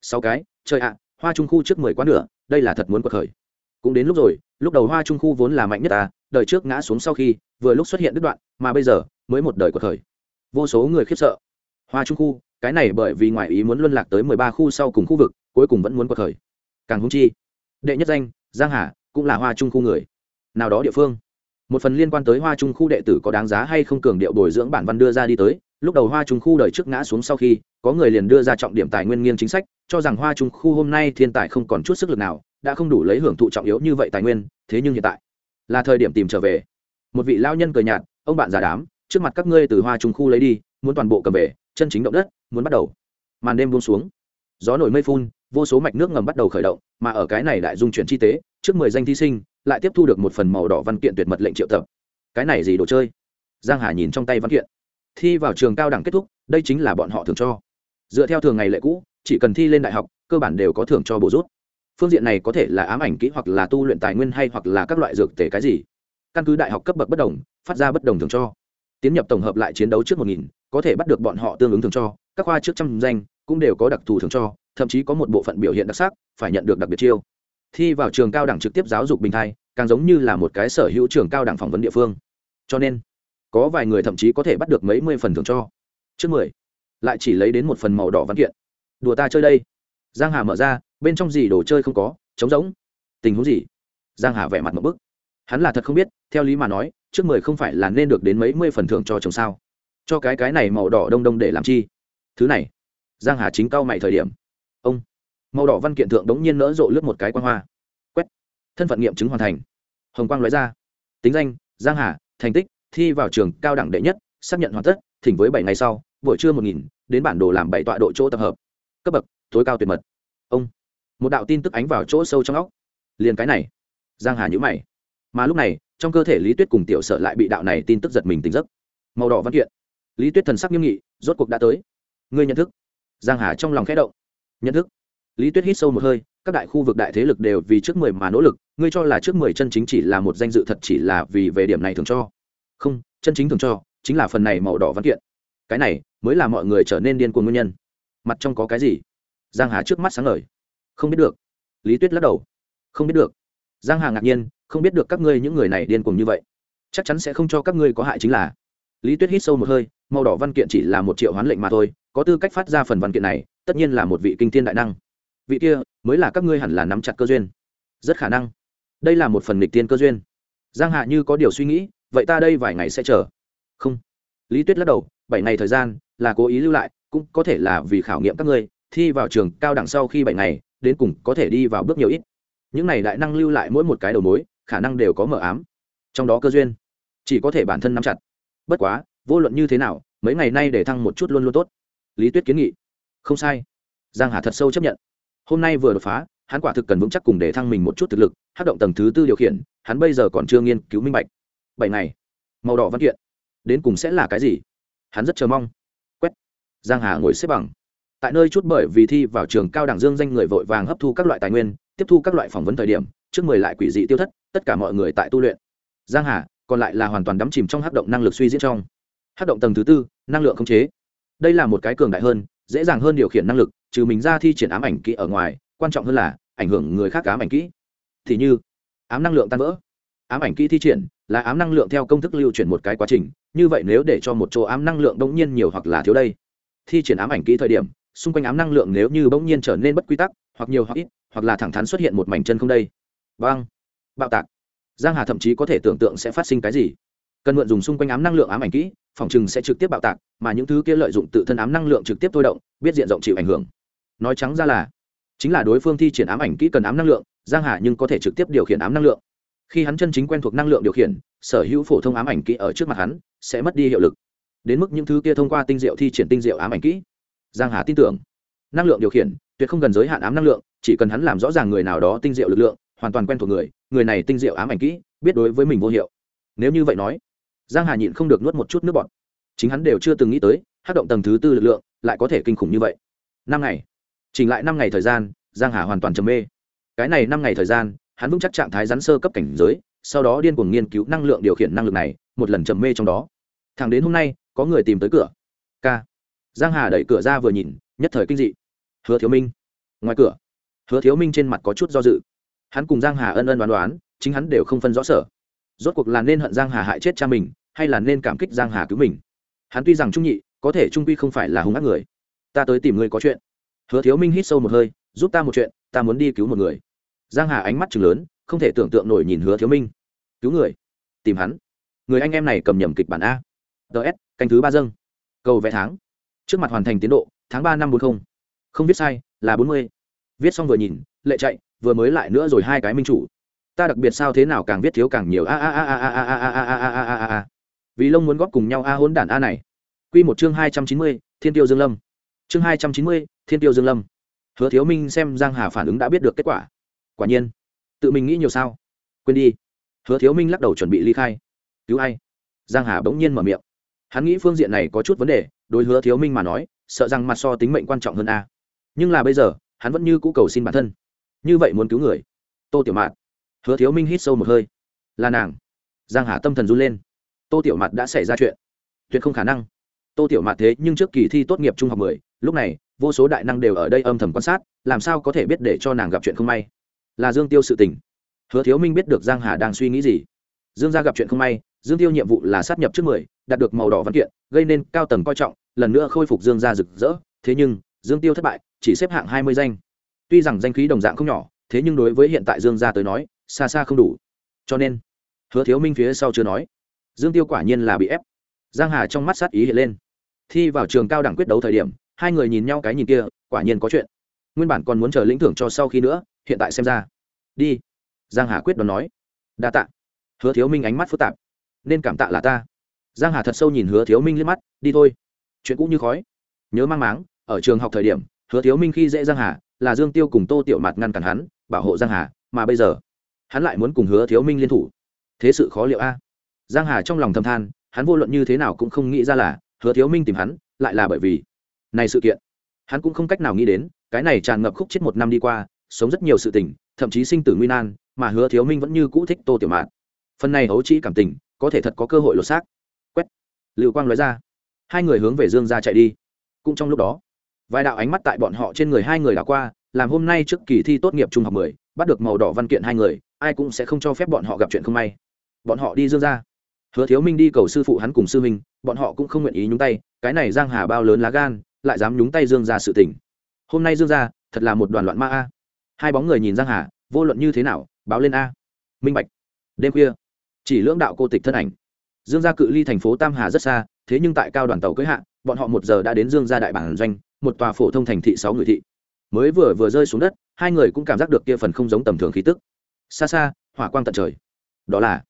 Sáu cái, trời ạ, hoa trung khu trước mười quá nửa, đây là thật muốn cuộc khởi. Cũng đến lúc rồi, lúc đầu hoa trung khu vốn là mạnh nhất ta đời trước ngã xuống sau khi vừa lúc xuất hiện đứt đoạn mà bây giờ mới một đời của thời, vô số người khiếp sợ. Hoa trung khu cái này bởi vì ngoại ý muốn luân lạc tới mười ba khu sau cùng khu vực cuối cùng vẫn muốn qua khởi càng húng chi. Đệ nhất danh giang hà cũng là hoa trung khu người. Nào đó địa phương. Một phần liên quan tới hoa trung khu đệ tử có đáng giá hay không cường điệu bồi dưỡng bản văn đưa ra đi tới. Lúc đầu hoa trung khu đời trước ngã xuống sau khi có người liền đưa ra trọng điểm tài nguyên nghiêng chính sách cho rằng hoa trung khu hôm nay thiên tài không còn chút sức lực nào đã không đủ lấy hưởng thụ trọng yếu như vậy tài nguyên thế nhưng hiện tại là thời điểm tìm trở về một vị lao nhân cười nhạt, ông bạn già đám, trước mặt các ngươi từ hoa trung khu lấy đi, muốn toàn bộ cầm về, chân chính động đất, muốn bắt đầu. Màn đêm buông xuống. Gió nổi mây phun, vô số mạch nước ngầm bắt đầu khởi động, mà ở cái này đại dung chuyển chi tế, trước mười danh thí sinh, lại tiếp thu được một phần màu đỏ văn kiện tuyệt mật lệnh triệu tập. Cái này gì đồ chơi? Giang hà nhìn trong tay văn kiện. Thi vào trường cao đẳng kết thúc, đây chính là bọn họ thường cho. Dựa theo thường ngày lệ cũ, chỉ cần thi lên đại học, cơ bản đều có thưởng cho bổ rút. Phương diện này có thể là ám ảnh kỹ hoặc là tu luyện tài nguyên hay hoặc là các loại dược tể cái gì căn cứ đại học cấp bậc bất đồng, phát ra bất đồng thường cho. Tiến nhập tổng hợp lại chiến đấu trước một nghìn, có thể bắt được bọn họ tương ứng thường cho, các khoa trước trăm danh cũng đều có đặc thù thường cho, thậm chí có một bộ phận biểu hiện đặc sắc, phải nhận được đặc biệt chiêu. Thi vào trường cao đẳng trực tiếp giáo dục bình thai, càng giống như là một cái sở hữu trường cao đẳng phỏng vấn địa phương. Cho nên, có vài người thậm chí có thể bắt được mấy mươi phần thưởng cho. Trước mười, lại chỉ lấy đến một phần màu đỏ văn kiện. Đùa ta chơi đây. Giang hà mở ra, bên trong gì đồ chơi không có, trống rỗng. Tình huống gì? Giang hà vẻ mặt một bức. Hắn là thật không biết theo lý mà nói, trước mười không phải là nên được đến mấy mươi phần thưởng cho chồng sao? Cho cái cái này màu đỏ đông đông để làm chi? Thứ này, giang hà chính cao mày thời điểm. Ông, màu đỏ văn kiện thượng đống nhiên nỡ rộ lướt một cái quan hoa. Quét. Thân phận nghiệm chứng hoàn thành. Hồng quang nói ra. Tính danh, giang hà, thành tích, thi vào trường cao đẳng đệ nhất, xác nhận hoàn tất, thỉnh với bảy ngày sau, buổi trưa một nghìn, đến bản đồ làm bảy tọa độ chỗ tập hợp. Cấp bậc, tối cao tuyệt mật. Ông, một đạo tin tức ánh vào chỗ sâu trong óc. Liền cái này. Giang hà nhữ mày mà lúc này, trong cơ thể lý tuyết cùng tiểu sợ lại bị đạo này tin tức giật mình tỉnh giấc. Màu đỏ văn kiện. Lý tuyết thần sắc nghiêm nghị, rốt cuộc đã tới. Ngươi nhận thức. Giang hà trong lòng khẽ động. Nhận thức. Lý tuyết hít sâu một hơi, các đại khu vực đại thế lực đều vì trước mười mà nỗ lực, ngươi cho là trước mười chân chính chỉ là một danh dự thật chỉ là vì về điểm này thường cho. Không, chân chính thường cho, chính là phần này màu đỏ văn kiện. Cái này mới là mọi người trở nên điên cuồng nguyên nhân. Mặt trong có cái gì? Giang hà trước mắt sáng ngời. Không biết được. Lý tuyết lắc đầu. Không biết được. Giang hà ngạc nhiên không biết được các ngươi những người này điên cuồng như vậy. Chắc chắn sẽ không cho các ngươi có hại chính là. Lý tuyết hít sâu một hơi, màu đỏ văn kiện chỉ là một triệu hoán lệnh mà thôi, có tư cách phát ra phần văn kiện này, tất nhiên là một vị kinh thiên đại năng. Vị kia, mới là các ngươi hẳn là nắm chặt cơ duyên. Rất khả năng. Đây là một phần nghịch tiên cơ duyên. Giang hạ như có điều suy nghĩ, vậy ta đây vài ngày sẽ chờ. Không. Lý tuyết lắc đầu, bảy ngày thời gian, là cố ý lưu lại, cũng có thể là vì khảo nghiệm các ngươi, thi vào trường cao đẳng sau khi bảy ngày, đến cùng có thể đi vào bước nhiều ít. Những này đại năng lưu lại mỗi một cái đầu mối khả năng đều có mở ám. Trong đó cơ duyên, chỉ có thể bản thân nắm chặt. Bất quá, vô luận như thế nào, mấy ngày nay để thăng một chút luôn luôn tốt. Lý tuyết kiến nghị. Không sai. Giang hà thật sâu chấp nhận. Hôm nay vừa đột phá, hắn quả thực cần vững chắc cùng để thăng mình một chút thực lực hát động tầng thứ tư điều khiển, hắn bây giờ còn chưa nghiên cứu minh bạch. Bảy ngày, màu đỏ văn kiện. Đến cùng sẽ là cái gì? Hắn rất chờ mong. Quét. Giang hà ngồi xếp bằng. Tại nơi chút bởi vì thi vào trường cao đẳng dương danh người vội vàng hấp thu các loại tài nguyên, tiếp thu các loại phỏng vấn thời điểm, trước mười lại quỷ dị tiêu thất tất cả mọi người tại tu luyện. Giang hà, còn lại là hoàn toàn đắm chìm trong hát động năng lực suy diễn trong. Hát động tầng thứ tư, năng lượng khống chế. Đây là một cái cường đại hơn, dễ dàng hơn điều khiển năng lực, trừ mình ra thi triển ám ảnh kỹ ở ngoài, quan trọng hơn là ảnh hưởng người khác ám ảnh kỹ. Thì như, ám năng lượng tan vỡ. Ám ảnh kỹ thi triển là ám năng lượng theo công thức lưu chuyển một cái quá trình, như vậy nếu để cho một chỗ ám năng lượng bỗng nhiên nhiều hoặc là thiếu đây. Thi triển ám ảnh kỹ thời điểm, xung quanh ám năng lượng nếu như bỗng nhiên trở nên bất quy tắc, hoặc nhiều hoặc ít, hoặc là thẳng thắn xuất hiện một mảnh chân không đây. Vâng bạo tạc. Giang hà thậm chí có thể tưởng tượng sẽ phát sinh cái gì. Cần mượn dùng xung quanh ám năng lượng ám ảnh kỹ, phòng chừng sẽ trực tiếp bạo tạc, mà những thứ kia lợi dụng tự thân ám năng lượng trực tiếp thôi động, biết diện rộng chịu ảnh hưởng. Nói trắng ra là, chính là đối phương thi triển ám ảnh kỹ cần ám năng lượng, giang hà nhưng có thể trực tiếp điều khiển ám năng lượng. Khi hắn chân chính quen thuộc năng lượng điều khiển, sở hữu phổ thông ám ảnh kỹ ở trước mặt hắn sẽ mất đi hiệu lực. Đến mức những thứ kia thông qua tinh diệu thi triển tinh diệu ám ảnh kỹ, giang hà tin tưởng, năng lượng điều khiển tuyệt không gần giới hạn ám năng lượng, chỉ cần hắn làm rõ ràng người nào đó tinh diệu lực lượng, hoàn toàn quen thuộc người người này tinh diệu ám ảnh kỹ, biết đối với mình vô hiệu. Nếu như vậy nói, giang hà nhịn không được nuốt một chút nước bọt. Chính hắn đều chưa từng nghĩ tới, hát động tầng thứ tư lực lượng lại có thể kinh khủng như vậy. Năm ngày. Chỉnh lại năm ngày thời gian, giang hà hoàn toàn trầm mê. Cái này năm ngày thời gian, hắn vững chắc trạng thái rắn sơ cấp cảnh giới, sau đó điên cuồng nghiên cứu năng lượng điều khiển năng lực này, một lần trầm mê trong đó. Thẳng đến hôm nay, có người tìm tới cửa. K giang hà đẩy cửa ra vừa nhìn, nhất thời kinh dị. Hứa thiếu minh. Ngoài cửa, hứa thiếu minh trên mặt có chút do dự hắn cùng giang hà ân ân đoán đoán, chính hắn đều không phân rõ sở. Rốt cuộc là nên hận giang hà hại chết cha mình, hay là nên cảm kích giang hà cứu mình? Hắn tuy rằng trung nhị, có thể trung quy không phải là hung ác người. Ta tới tìm người có chuyện. Hứa thiếu minh hít sâu một hơi, giúp ta một chuyện, ta muốn đi cứu một người. Giang hà ánh mắt chừng lớn, không thể tưởng tượng nổi nhìn hứa thiếu minh. Cứu người? Tìm hắn? Người anh em này cầm nhầm kịch bản a. Ts canh thứ ba dâng. Cầu vẽ tháng. Trước mặt hoàn thành tiến độ, tháng ba năm bốn không. Không viết sai, là bốn mươi. Viết xong vừa nhìn, lệ chạy vừa mới lại nữa rồi hai cái minh chủ ta đặc biệt sao thế nào càng viết thiếu càng nhiều a a a a a a a a a a a a a vì lông muốn góp cùng nhau a hỗn đản a này quy một chương hai trăm chín mươi thiên tiêu dương lâm chương hai trăm chín mươi thiên tiêu dương lâm hứa thiếu minh xem giang hà phản ứng đã biết được kết quả quả nhiên tự mình nghĩ nhiều sao quên đi hứa thiếu minh lắc đầu chuẩn bị ly khai cứu ai giang hà bỗng nhiên mở miệng hắn nghĩ phương diện này có chút vấn đề đối hứa thiếu minh mà nói sợ rằng mặt so tính mệnh quan trọng hơn a nhưng là bây giờ hắn vẫn như cũ cầu xin bản thân như vậy muốn cứu người? Tô tiểu mạt. Hứa thiếu minh hít sâu một hơi. Là nàng. Giang hà tâm thần run lên. Tô tiểu mạt đã xảy ra chuyện. Tuyệt không khả năng. Tô tiểu mạt thế nhưng trước kỳ thi tốt nghiệp trung học mười, lúc này, vô số đại năng đều ở đây âm thầm quan sát, làm sao có thể biết để cho nàng gặp chuyện không may. Là dương tiêu sự tình. Hứa thiếu minh biết được giang hà đang suy nghĩ gì. Dương gia gặp chuyện không may, dương tiêu nhiệm vụ là sát nhập trước mười, đạt được màu đỏ văn kiện, gây nên cao tầng coi trọng, lần nữa khôi phục dương gia rực rỡ. Thế nhưng, dương tiêu thất bại, chỉ xếp hạng hai mươi danh tuy rằng danh khí đồng dạng không nhỏ, thế nhưng đối với hiện tại dương gia tới nói, xa xa không đủ. Cho nên, hứa thiếu minh phía sau chưa nói. Dương tiêu quả nhiên là bị ép. Giang hà trong mắt sát ý hiện lên. Thi vào trường cao đẳng quyết đấu thời điểm, hai người nhìn nhau cái nhìn kia, quả nhiên có chuyện. Nguyên bản còn muốn chờ lĩnh thưởng cho sau khi nữa, hiện tại xem ra. Đi. Giang hà quyết đoán nói. Đa tạ. Hứa thiếu minh ánh mắt phức tạp. Nên cảm tạ là ta. Giang hà thật sâu nhìn hứa thiếu minh liếc mắt. Đi thôi. Chuyện cũ như khói. Nhớ mang máng, ở trường học thời điểm, hứa thiếu minh khi dễ giang hà là dương tiêu cùng tô tiểu mạt ngăn cản hắn, bảo hộ giang hà, mà bây giờ, hắn lại muốn cùng hứa thiếu minh liên thủ. Thế sự khó liệu a. Giang hà trong lòng thầm than, hắn vô luận như thế nào cũng không nghĩ ra là hứa thiếu minh tìm hắn, lại là bởi vì này sự kiện. Hắn cũng không cách nào nghĩ đến, cái này tràn ngập khúc chết một năm đi qua, sống rất nhiều sự tình, thậm chí sinh tử nguy nan, mà hứa thiếu minh vẫn như cũ thích tô tiểu mạn phần này hấu trĩ cảm tình, có thể thật có cơ hội lột xác. Quét. Lưu quang nói ra. Hai người hướng về dương ra chạy đi. Cũng trong lúc đó vài đạo ánh mắt tại bọn họ trên người hai người đã qua, làm hôm nay trước kỳ thi tốt nghiệp trung học mười, bắt được màu đỏ văn kiện hai người, ai cũng sẽ không cho phép bọn họ gặp chuyện không may. Bọn họ đi dương ra. Hứa thiếu minh đi cầu sư phụ hắn cùng sư minh bọn họ cũng không nguyện ý nhúng tay, cái này giang hà bao lớn lá gan, lại dám nhúng tay dương ra sự tình. Hôm nay dương ra, thật là một đoàn loạn ma a. Hai bóng người nhìn giang hà, vô luận như thế nào, báo lên a. Minh bạch. Đêm khuya, chỉ lưỡng đạo cô tịch thân ảnh. Dương gia cự ly thành phố tam hà rất xa, thế nhưng tại cao đoàn tàu cưới hạ bọn họ một giờ đã đến dương gia đại bản doanh, một tòa phổ thông thành thị sáu người thị. Mới vừa vừa rơi xuống đất, hai người cũng cảm giác được kia phần không giống tầm thường khí tức. Xa xa, hỏa quang tận trời. Đó là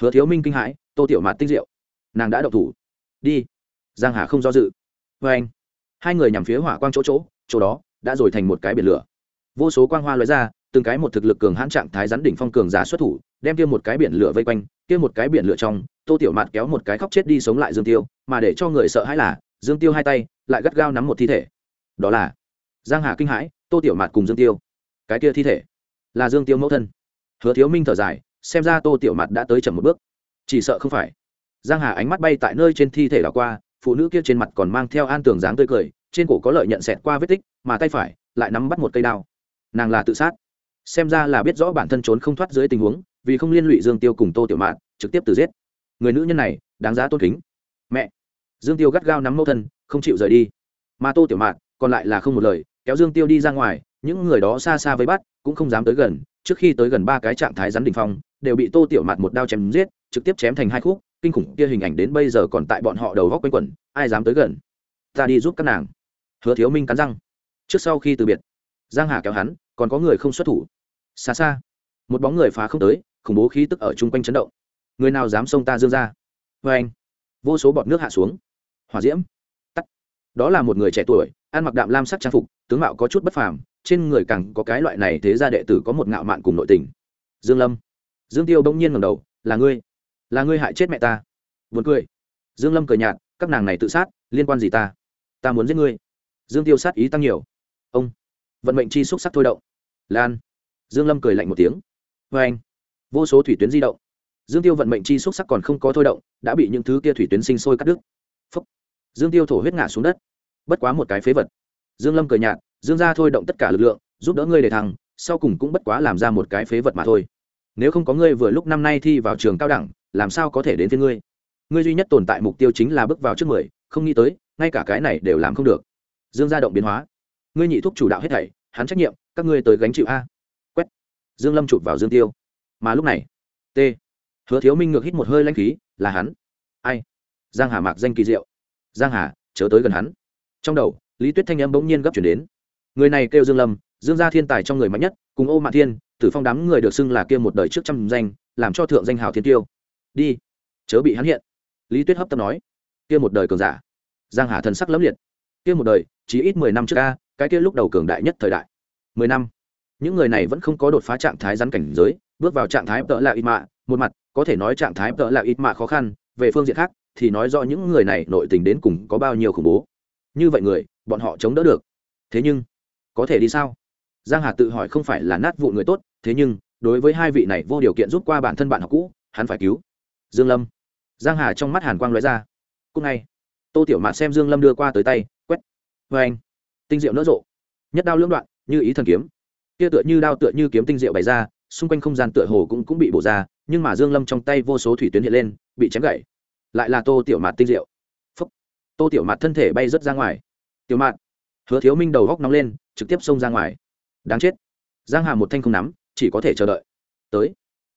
hứa thiếu minh kinh hãi, tô tiểu mạt tinh diệu. Nàng đã độc thủ. Đi. Giang hà không do dự. Vê anh, hai người nhằm phía hỏa quang chỗ chỗ chỗ đó đã rồi thành một cái biển lửa. Vô số quang hoa lóe ra, từng cái một thực lực cường hãn trạng thái rắn đỉnh phong cường giả xuất thủ, đem kia một cái biển lửa vây quanh, kia một cái biển lửa trong, tô tiểu mạt kéo một cái khóc chết đi sống lại dương tiêu, mà để cho người sợ hãi là dương tiêu hai tay, lại gắt gao nắm một thi thể. Đó là giang hà kinh hãi, tô tiểu mạt cùng dương tiêu. Cái kia thi thể là dương tiêu mẫu thân. Hứa thiếu minh thở dài, xem ra tô tiểu mạt đã tới chậm một bước. Chỉ sợ không phải. Giang hà ánh mắt bay tại nơi trên thi thể đảo qua, phụ nữ kia trên mặt còn mang theo an tường dáng tươi cười, trên cổ có lợi nhận xẹt qua vết tích, mà tay phải lại nắm bắt một cây đao. Nàng là tự sát. Xem ra là biết rõ bản thân trốn không thoát dưới tình huống, vì không liên lụy dương tiêu cùng tô tiểu mạn trực tiếp từ giết. Người nữ nhân này, đáng giá tôn kính. Mẹ dương tiêu gắt gao nắm mẫu thân, không chịu rời đi. Mà tô tiểu mạn còn lại là không một lời, kéo dương tiêu đi ra ngoài, những người đó xa xa với bắt, cũng không dám tới gần, trước khi tới gần ba cái trạng thái rắn đỉnh phong, đều bị tô tiểu mạn một đao chém giết, trực tiếp chém thành hai khúc, kinh khủng kia hình ảnh đến bây giờ còn tại bọn họ đầu góc quanh quẩn, ai dám tới gần? Ta đi giúp các nàng. Hứa thiếu minh cắn răng. Trước sau khi từ biệt, giang hà kéo hắn, còn có người không xuất thủ. Xa xa, một bóng người phá không tới, khủng bố khí tức ở chung quanh chấn động. Người nào dám xông ta dương ra? Vê anh vô số bọt nước hạ xuống. Hòa diễm. Tắt. Đó là một người trẻ tuổi, ăn mặc đạm lam sắc trang phục, tướng mạo có chút bất phàm, trên người càng có cái loại này thế gia đệ tử có một ngạo mạn cùng nội tình. Dương lâm. Dương tiêu bỗng nhiên ngầm đầu, là ngươi. Là ngươi hại chết mẹ ta. Buồn cười. Dương lâm cười nhạt, các nàng này tự sát, liên quan gì ta? Ta muốn giết ngươi. Dương tiêu sát ý tăng nhiều. Ông. Vận mệnh chi xúc sắc thôi động. Lan. Dương lâm cười lạnh một tiếng. Vê anh vô số thủy tuyến di động dương tiêu vận mệnh chi xúc sắc còn không có thôi động, đã bị những thứ kia thủy tuyến sinh sôi cắt đứt. Phúc. dương tiêu thổ huyết ngã xuống đất. Bất quá một cái phế vật. Dương lâm cười nhạt, dương gia thôi động tất cả lực lượng, giúp đỡ ngươi để thằng sau cùng cũng bất quá làm ra một cái phế vật mà thôi. Nếu không có ngươi vừa lúc năm nay thi vào trường cao đẳng, làm sao có thể đến với ngươi? Ngươi duy nhất tồn tại mục tiêu chính là bước vào trước mười, không nghĩ tới, ngay cả cái này đều làm không được. Dương gia động biến hóa. Ngươi nhị thúc chủ đạo hết thảy, hắn trách nhiệm, các ngươi tới gánh chịu a. Quét. Dương lâm chụp vào dương tiêu. Mà lúc này, t hứa thiếu minh ngược hít một hơi lanh khí, là hắn. Ai? Giang hà mạc danh kỳ diệu. Giang hà, chớ tới gần hắn. Trong đầu, lý tuyết thanh âm bỗng nhiên gấp chuyển đến. Người này kêu dương lâm, dương gia thiên tài trong người mạnh nhất, cùng ô mạn thiên, tử phong đám người được xưng là kia một đời trước trăm danh, làm cho thượng danh hào thiên tiêu. Đi, chớ bị hắn hiện. Lý tuyết hấp tấp nói. Kia một đời cường giả. Giang hà thần sắc lẫm liệt. Kia một đời, chỉ ít mười năm trước a, cái kia lúc đầu cường đại nhất thời đại. Mười năm. Những người này vẫn không có đột phá trạng thái rắn cảnh giới bước vào trạng thái tợ là ít mạ, một mặt, có thể nói trạng thái tợ là ít mạ khó khăn, về phương diện khác, thì nói rõ những người này nội tình đến cùng có bao nhiêu khủng bố. Như vậy người, bọn họ chống đỡ được. Thế nhưng, có thể đi sao? Giang hà tự hỏi không phải là nát vụ người tốt, thế nhưng, đối với hai vị này vô điều kiện giúp qua bản thân bạn học cũ, hắn phải cứu. Dương lâm. Giang hà trong mắt hàn quang lóe ra. Cùng ngay. Tô tiểu Mạn xem dương lâm đưa qua tới tay, quét. Với anh. Tinh diệu nỡ rộ. Nhất đao lưỡng đoạn, như ý thần kiếm. Kia tựa như đao tựa như kiếm tinh diệu bày ra xung quanh không gian tựa hồ cũng cũng bị bổ ra, nhưng mà dương lâm trong tay vô số thủy tuyến hiện lên, bị chém gãy. Lại là tô tiểu mạt tinh diệu. Phúc. tô tiểu mạt thân thể bay rất ra ngoài. Tiểu mạt. Hứa thiếu minh đầu góc nóng lên, trực tiếp xông ra ngoài. Đáng chết. Giang hà một thanh không nắm, chỉ có thể chờ đợi. Tới.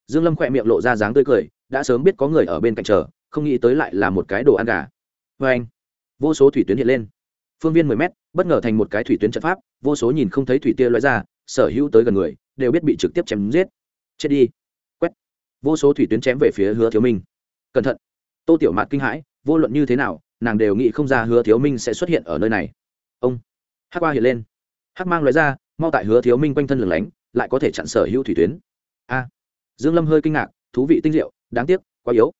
Dương lâm khỏe miệng lộ ra dáng tươi cười, đã sớm biết có người ở bên cạnh chờ, không nghĩ tới lại là một cái đồ ăn gà. Vê anh. Vô số thủy tuyến hiện lên. Phương viên 10 mét, bất ngờ thành một cái thủy tuyến trận pháp, vô số nhìn không thấy thủy tia lóe ra, sở hữu tới gần người đều biết bị trực tiếp chém giết. Chết đi. Quét. Vô số thủy tuyến chém về phía hứa thiếu minh. Cẩn thận. Tô tiểu mạt kinh hãi, vô luận như thế nào, nàng đều nghĩ không ra hứa thiếu minh sẽ xuất hiện ở nơi này. Ông. Hắc qua hiện lên. Hắc mang loại ra, mau tại hứa thiếu minh quanh thân lửng lánh, lại có thể chặn sở hữu thủy tuyến. A. Dương lâm hơi kinh ngạc, thú vị tinh diệu, đáng tiếc, quá yếu.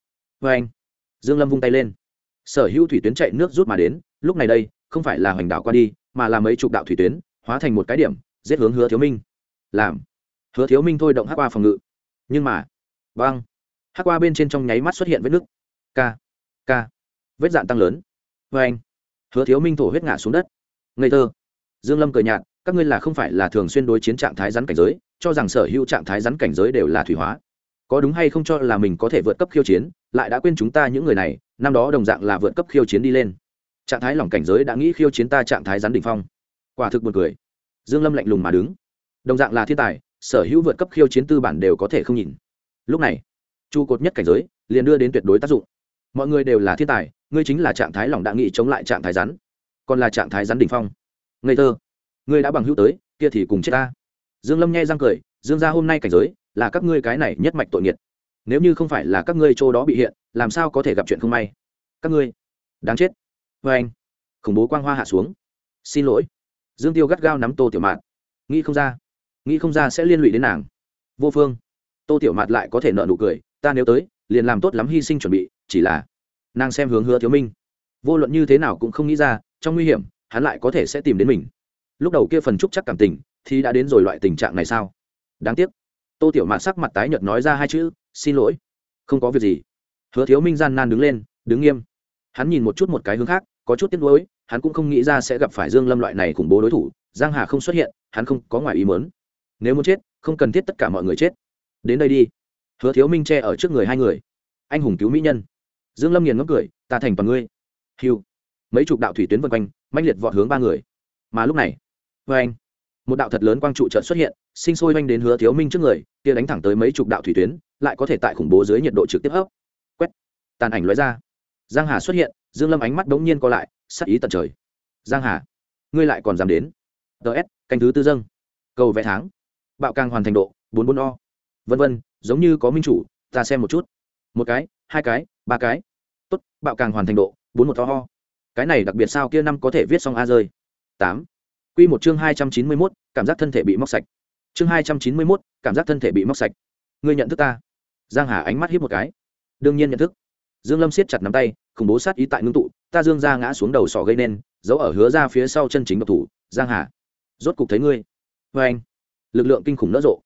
Vê anh. Dương lâm vung tay lên. Sở hữu thủy tuyến chạy nước rút mà đến, lúc này đây, không phải là hoành đảo qua đi, mà là mấy chục đạo thủy tuyến, hóa thành một cái điểm, giết hướng hứa thiếu minh làm. Hứa thiếu minh thôi động hắc qua phòng ngự. Nhưng mà, băng. Hắc qua bên trên trong nháy mắt xuất hiện vết nứt. K k vết dạn tăng lớn. Vê anh, hứa thiếu minh thổ huyết ngã xuống đất. Ngây thơ. Dương lâm cười nhạt, các ngươi là không phải là thường xuyên đối chiến trạng thái rắn cảnh giới, cho rằng sở hữu trạng thái rắn cảnh giới đều là thủy hóa. Có đúng hay không cho là mình có thể vượt cấp khiêu chiến, lại đã quên chúng ta những người này, năm đó đồng dạng là vượt cấp khiêu chiến đi lên. Trạng thái lỏng cảnh giới đã nghĩ khiêu chiến ta trạng thái rắn đỉnh phong. Quả thực buồn cười. Dương lâm lạnh lùng mà đứng đồng dạng là thiên tài, sở hữu vượt cấp khiêu chiến tư bản đều có thể không nhìn. Lúc này, trụ cột nhất cảnh giới liền đưa đến tuyệt đối tác dụng. Mọi người đều là thiên tài, ngươi chính là trạng thái lỏng đã nghị chống lại trạng thái rắn, còn là trạng thái rắn đỉnh phong. Ngây thơ, ngươi đã bằng hữu tới, kia thì cùng chết ta. Dương lâm nghe răng cười, dương gia hôm nay cảnh giới là các ngươi cái này nhất mạch tội nghiệt. Nếu như không phải là các ngươi chỗ đó bị hiện, làm sao có thể gặp chuyện không may? Các ngươi, đáng chết. Vê anh, khủng bố quang hoa hạ xuống. Xin lỗi. Dương tiêu gắt gao nắm tô tiểu mạn. Nghĩ không ra nghĩ không ra sẽ liên lụy đến nàng. Vô phương. Tô tiểu mạt lại có thể nợ nụ cười, ta nếu tới, liền làm tốt lắm hy sinh chuẩn bị, chỉ là nàng xem hướng hứa thiếu minh. Vô luận như thế nào cũng không nghĩ ra, trong nguy hiểm, hắn lại có thể sẽ tìm đến mình. Lúc đầu kia phần trúc chắc cảm tình, thì đã đến rồi loại tình trạng này sao? Đáng tiếc. Tô tiểu mạt sắc mặt tái nhợt nói ra hai chữ, xin lỗi. Không có việc gì. Hứa thiếu minh gian nan đứng lên, đứng nghiêm. Hắn nhìn một chút một cái hướng khác, có chút tiếc nuối, hắn cũng không nghĩ ra sẽ gặp phải dương lâm loại này khủng bố đối thủ, giang hà không xuất hiện, hắn không có ngoài ý muốn nếu muốn chết, không cần thiết tất cả mọi người chết. Đến đây đi. Hứa thiếu minh che ở trước người hai người. Anh hùng cứu mỹ nhân. Dương lâm nghiền ngốc cười, ta thành toàn ngươi. Hiu mấy chục đạo thủy tuyến vân quanh, mãnh liệt vọt hướng ba người. Mà lúc này vê anh, một đạo thật lớn quang trụ trợn xuất hiện, sinh sôi oanh đến hứa thiếu minh trước người, kia đánh thẳng tới mấy chục đạo thủy tuyến, lại có thể tại khủng bố dưới nhiệt độ trực tiếp hấp. Quét. Tàn ảnh lóe ra. Giang hà xuất hiện, dương lâm ánh mắt đống nhiên co lại, sắc ý tận trời. Giang hà, ngươi lại còn dám đến. Ts canh thứ tư dâng. Cầu vẽ tháng bạo càng hoàn thành độ, bốn bốn o. Vân vân, giống như có minh chủ, ta xem một chút. Một cái, hai cái, ba cái. Tốt, bạo càng hoàn thành độ, bốn một to ho cái này đặc biệt sao kia năm có thể viết xong a rơi. Tám. Q một chương hai trăm chín mươi mốt, cảm giác thân thể bị móc sạch. Chương hai trăm chín mươi mốt, cảm giác thân thể bị móc sạch. Ngươi nhận thức ta. Giang hà ánh mắt hiếp một cái. Đương nhiên nhận thức. Dương lâm siết chặt nắm tay, khủng bố sát ý tại ngưng tụ, ta dương ra ngã xuống đầu sỏ gây nên, giấu ở hứa ra phía sau chân chính độc thủ, giang hà. Rốt cục thấy ngươi. Vê anh lực lượng kinh khủng nỡ rộ.